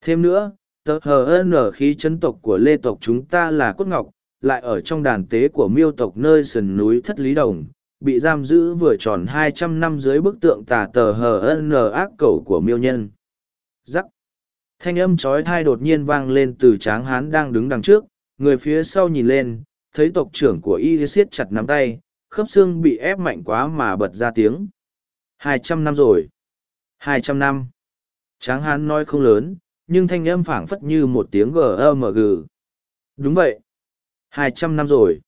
Thêm nữa, tờ hờn ở khí chấn tộc của lê tộc chúng ta là cốt ngọc, lại ở trong đàn tế của miêu tộc nơi sườn núi Thất Lý Đồng, bị giam giữ vừa tròn hai trăm năm dưới bức tượng tà tờ hờn ác cầu của miêu nhân. giắc Thanh âm trói thai đột nhiên vang lên từ tráng hán đang đứng đằng trước, người phía sau nhìn lên, thấy tộc trưởng của y siết chặt nắm tay, khớp xương bị ép mạnh quá mà bật ra tiếng hai trăm năm rồi. Hai trăm năm. Tráng hán nói không lớn, nhưng thanh âm phảng phất như một tiếng gmg đúng vậy. Hai trăm năm rồi.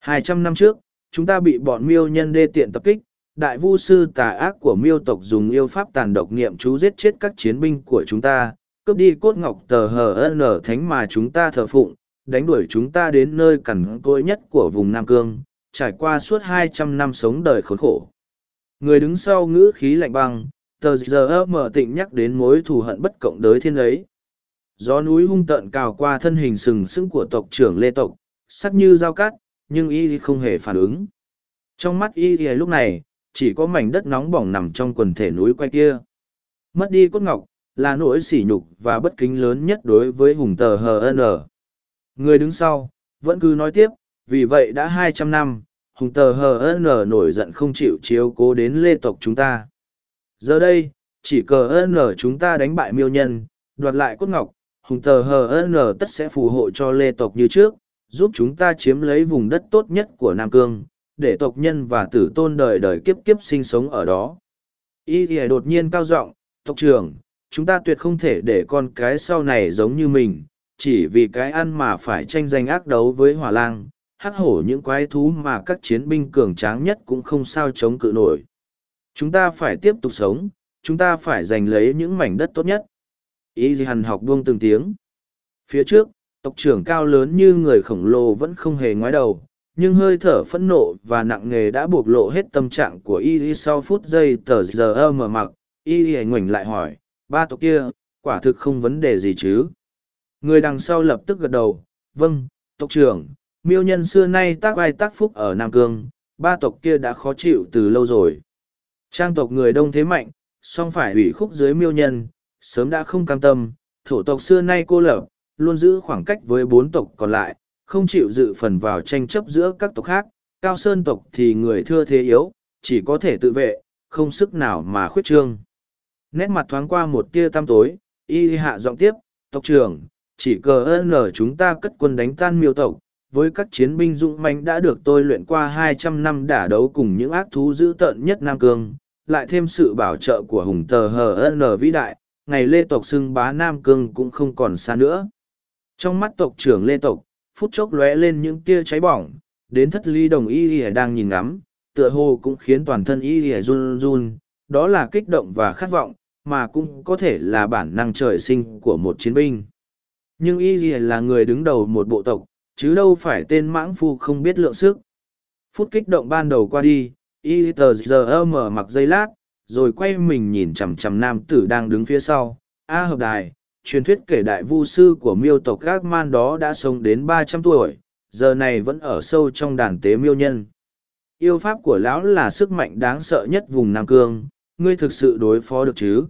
Hai trăm năm trước, chúng ta bị bọn miêu nhân đê tiện tập kích, đại vu sư tà ác của miêu tộc dùng yêu pháp tàn độc niệm chú giết chết các chiến binh của chúng ta, cướp đi cốt ngọc tờ hờ n thánh mà chúng ta thờ phụng, đánh đuổi chúng ta đến nơi cằn cỗi nhất của vùng nam cương, trải qua suốt hai trăm năm sống đời khốn khổ. Người đứng sau ngữ khí lạnh băng, tờ giờ mở tịnh nhắc đến mối thù hận bất cộng đới thiên ấy. Gió núi hung tợn cào qua thân hình sừng sững của tộc trưởng Lê Tộc, sắc như dao cát, nhưng y không hề phản ứng. Trong mắt y lúc này, chỉ có mảnh đất nóng bỏng nằm trong quần thể núi quay kia. Mất đi cốt ngọc, là nỗi sỉ nhục và bất kính lớn nhất đối với hùng tờ HN. Người đứng sau, vẫn cứ nói tiếp, vì vậy đã hai trăm năm, hùng tờ hờ n nổi giận không chịu chiếu cố đến lê tộc chúng ta. Giờ đây, chỉ cờ n chúng ta đánh bại miêu nhân, đoạt lại cốt ngọc, hùng tờ hờ n tất sẽ phù hộ cho lê tộc như trước, giúp chúng ta chiếm lấy vùng đất tốt nhất của nam cương, để tộc nhân và tử tôn đời đời kiếp kiếp sinh sống ở đó. Y ỉa đột nhiên cao giọng, tộc trưởng, chúng ta tuyệt không thể để con cái sau này giống như mình, chỉ vì cái ăn mà phải tranh giành ác đấu với hỏa lang hắc hổ những quái thú mà các chiến binh cường tráng nhất cũng không sao chống cự nổi. Chúng ta phải tiếp tục sống, chúng ta phải giành lấy những mảnh đất tốt nhất. Ý gì hằn học buông từng tiếng. Phía trước, tộc trưởng cao lớn như người khổng lồ vẫn không hề ngoái đầu, nhưng hơi thở phẫn nộ và nặng nề đã bộc lộ hết tâm trạng của y sau phút giây tờ giờ mở mặc y y ngoảnh lại hỏi ba tộc kia quả thực không vấn đề gì chứ. Người đằng sau lập tức gật đầu, vâng, tộc trưởng, miêu nhân xưa nay tác vai tác phúc ở Nam Cương, ba tộc kia đã khó chịu từ lâu rồi. Trang tộc người đông thế mạnh, song phải ủy khúc dưới miêu nhân, sớm đã không cam tâm, thổ tộc xưa nay cô lập, luôn giữ khoảng cách với bốn tộc còn lại, không chịu dự phần vào tranh chấp giữa các tộc khác, cao sơn tộc thì người thưa thế yếu, chỉ có thể tự vệ, không sức nào mà khuyết trương. Nét mặt thoáng qua một tia tăm tối, y hạ giọng tiếp, tộc trưởng, chỉ cờ ơn ở chúng ta cất quân đánh tan miêu tộc, với các chiến binh dũng mãnh đã được tôi luyện qua hai trăm năm đả đấu cùng những ác thú dữ tợn nhất Nam Cương, lại thêm sự bảo trợ của hùng tờ hờ n vĩ đại, ngày lê tộc xưng bá Nam Cương cũng không còn xa nữa. Trong mắt tộc trưởng lê tộc, phút chốc lóe lên những tia cháy bỏng, đến thất ly đồng y lìa đang nhìn ngắm, tựa hồ cũng khiến toàn thân y lìa run run, đó là kích động và khát vọng, mà cũng có thể là bản năng trời sinh của một chiến binh. Nhưng y lìa là người đứng đầu một bộ tộc, chứ đâu phải tên mãng phu không biết lượng sức. Phút kích động ban đầu qua đi, y tờ giờ mở mặc dây lát, rồi quay mình nhìn chằm chằm nam tử đang đứng phía sau. A hợp đài, truyền thuyết kể đại vu sư của miêu tộc gác man đó đã sống đến ba trăm tuổi, giờ này vẫn ở sâu trong đàn tế miêu nhân. Yêu pháp của lão là sức mạnh đáng sợ nhất vùng Nam Cương, ngươi thực sự đối phó được chứ?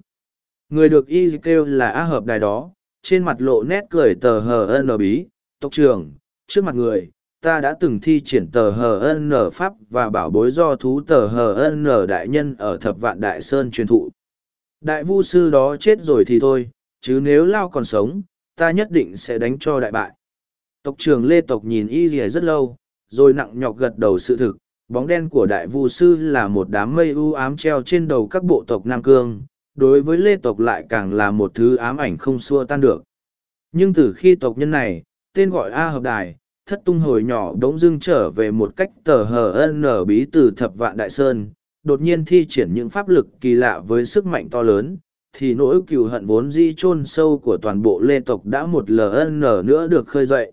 Người được y kêu là A hợp đài đó, trên mặt lộ nét cười tờ hờ ân bí, tộc trưởng, trước mặt người, ta đã từng thi triển tờ hờ n pháp và bảo bối do thú tờ hờ n đại nhân ở thập vạn đại sơn truyền thụ. Đại vu sư đó chết rồi thì thôi, chứ nếu lao còn sống, ta nhất định sẽ đánh cho đại bại. Tộc trưởng Lê Tộc nhìn y rìa rất lâu, rồi nặng nhọc gật đầu sự thực, bóng đen của đại vu sư là một đám mây u ám treo trên đầu các bộ tộc Nam Cương, đối với Lê Tộc lại càng là một thứ ám ảnh không xua tan được. Nhưng từ khi tộc nhân này, tên gọi A Hợp Đài, thất tung hồi nhỏ đống dưng trở về một cách tờ hờ n bí từ thập vạn đại sơn, đột nhiên thi triển những pháp lực kỳ lạ với sức mạnh to lớn, thì nỗi cừu hận vốn di chôn sâu của toàn bộ lê tộc đã một ln nữa được khơi dậy.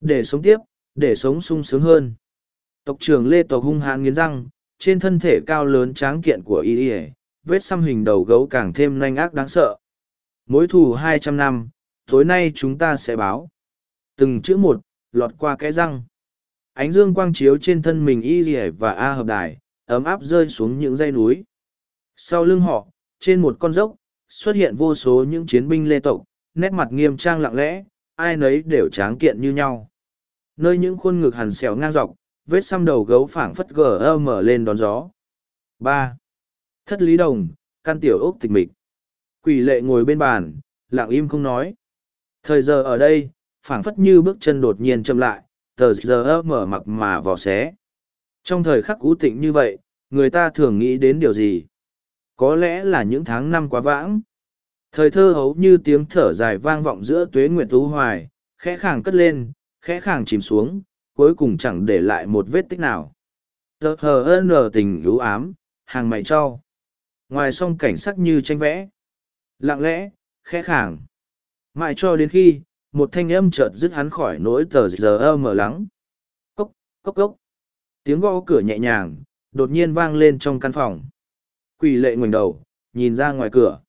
Để sống tiếp, để sống sung sướng hơn. Tộc trưởng lê tộc hung hãn nghiến răng, trên thân thể cao lớn tráng kiện của y y vết xăm hình đầu gấu càng thêm nanh ác đáng sợ. Mối thù hai trăm năm, tối nay chúng ta sẽ báo. Từng chữ một, lọt qua cái răng. Ánh dương quang chiếu trên thân mình y y và A hợp đài, ấm áp rơi xuống những dây núi. Sau lưng họ, trên một con dốc, xuất hiện vô số những chiến binh lê tộc, nét mặt nghiêm trang lặng lẽ, ai nấy đều tráng kiện như nhau. Nơi những khuôn ngực hằn xẻo ngang dọc, vết xăm đầu gấu phảng phất gờ mở lên đón gió. ba Thất Lý Đồng, căn tiểu ốc tịch mịch. Quỷ lệ ngồi bên bàn, lặng im không nói. Thời giờ ở đây, phảng phất như bước chân đột nhiên chậm lại, tờ giờ mở mặc mà vò xé. Trong thời khắc cú tịnh như vậy, người ta thường nghĩ đến điều gì? Có lẽ là những tháng năm quá vãng. Thời thơ hấu như tiếng thở dài vang vọng giữa tuế nguyệt tú hoài, khẽ khàng cất lên, khẽ khàng chìm xuống, cuối cùng chẳng để lại một vết tích nào. Tờ hờ ơn lờ tình lũ ám, hàng mày cho. Ngoài song cảnh sắc như tranh vẽ. Lặng lẽ, khẽ khàng. Mãi cho đến khi, một thanh âm chợt dứt hắn khỏi nỗi tờ giờ mở lắng. Cốc, cốc cốc. Tiếng gõ cửa nhẹ nhàng, đột nhiên vang lên trong căn phòng. Quỷ lệ ngoảnh đầu, nhìn ra ngoài cửa.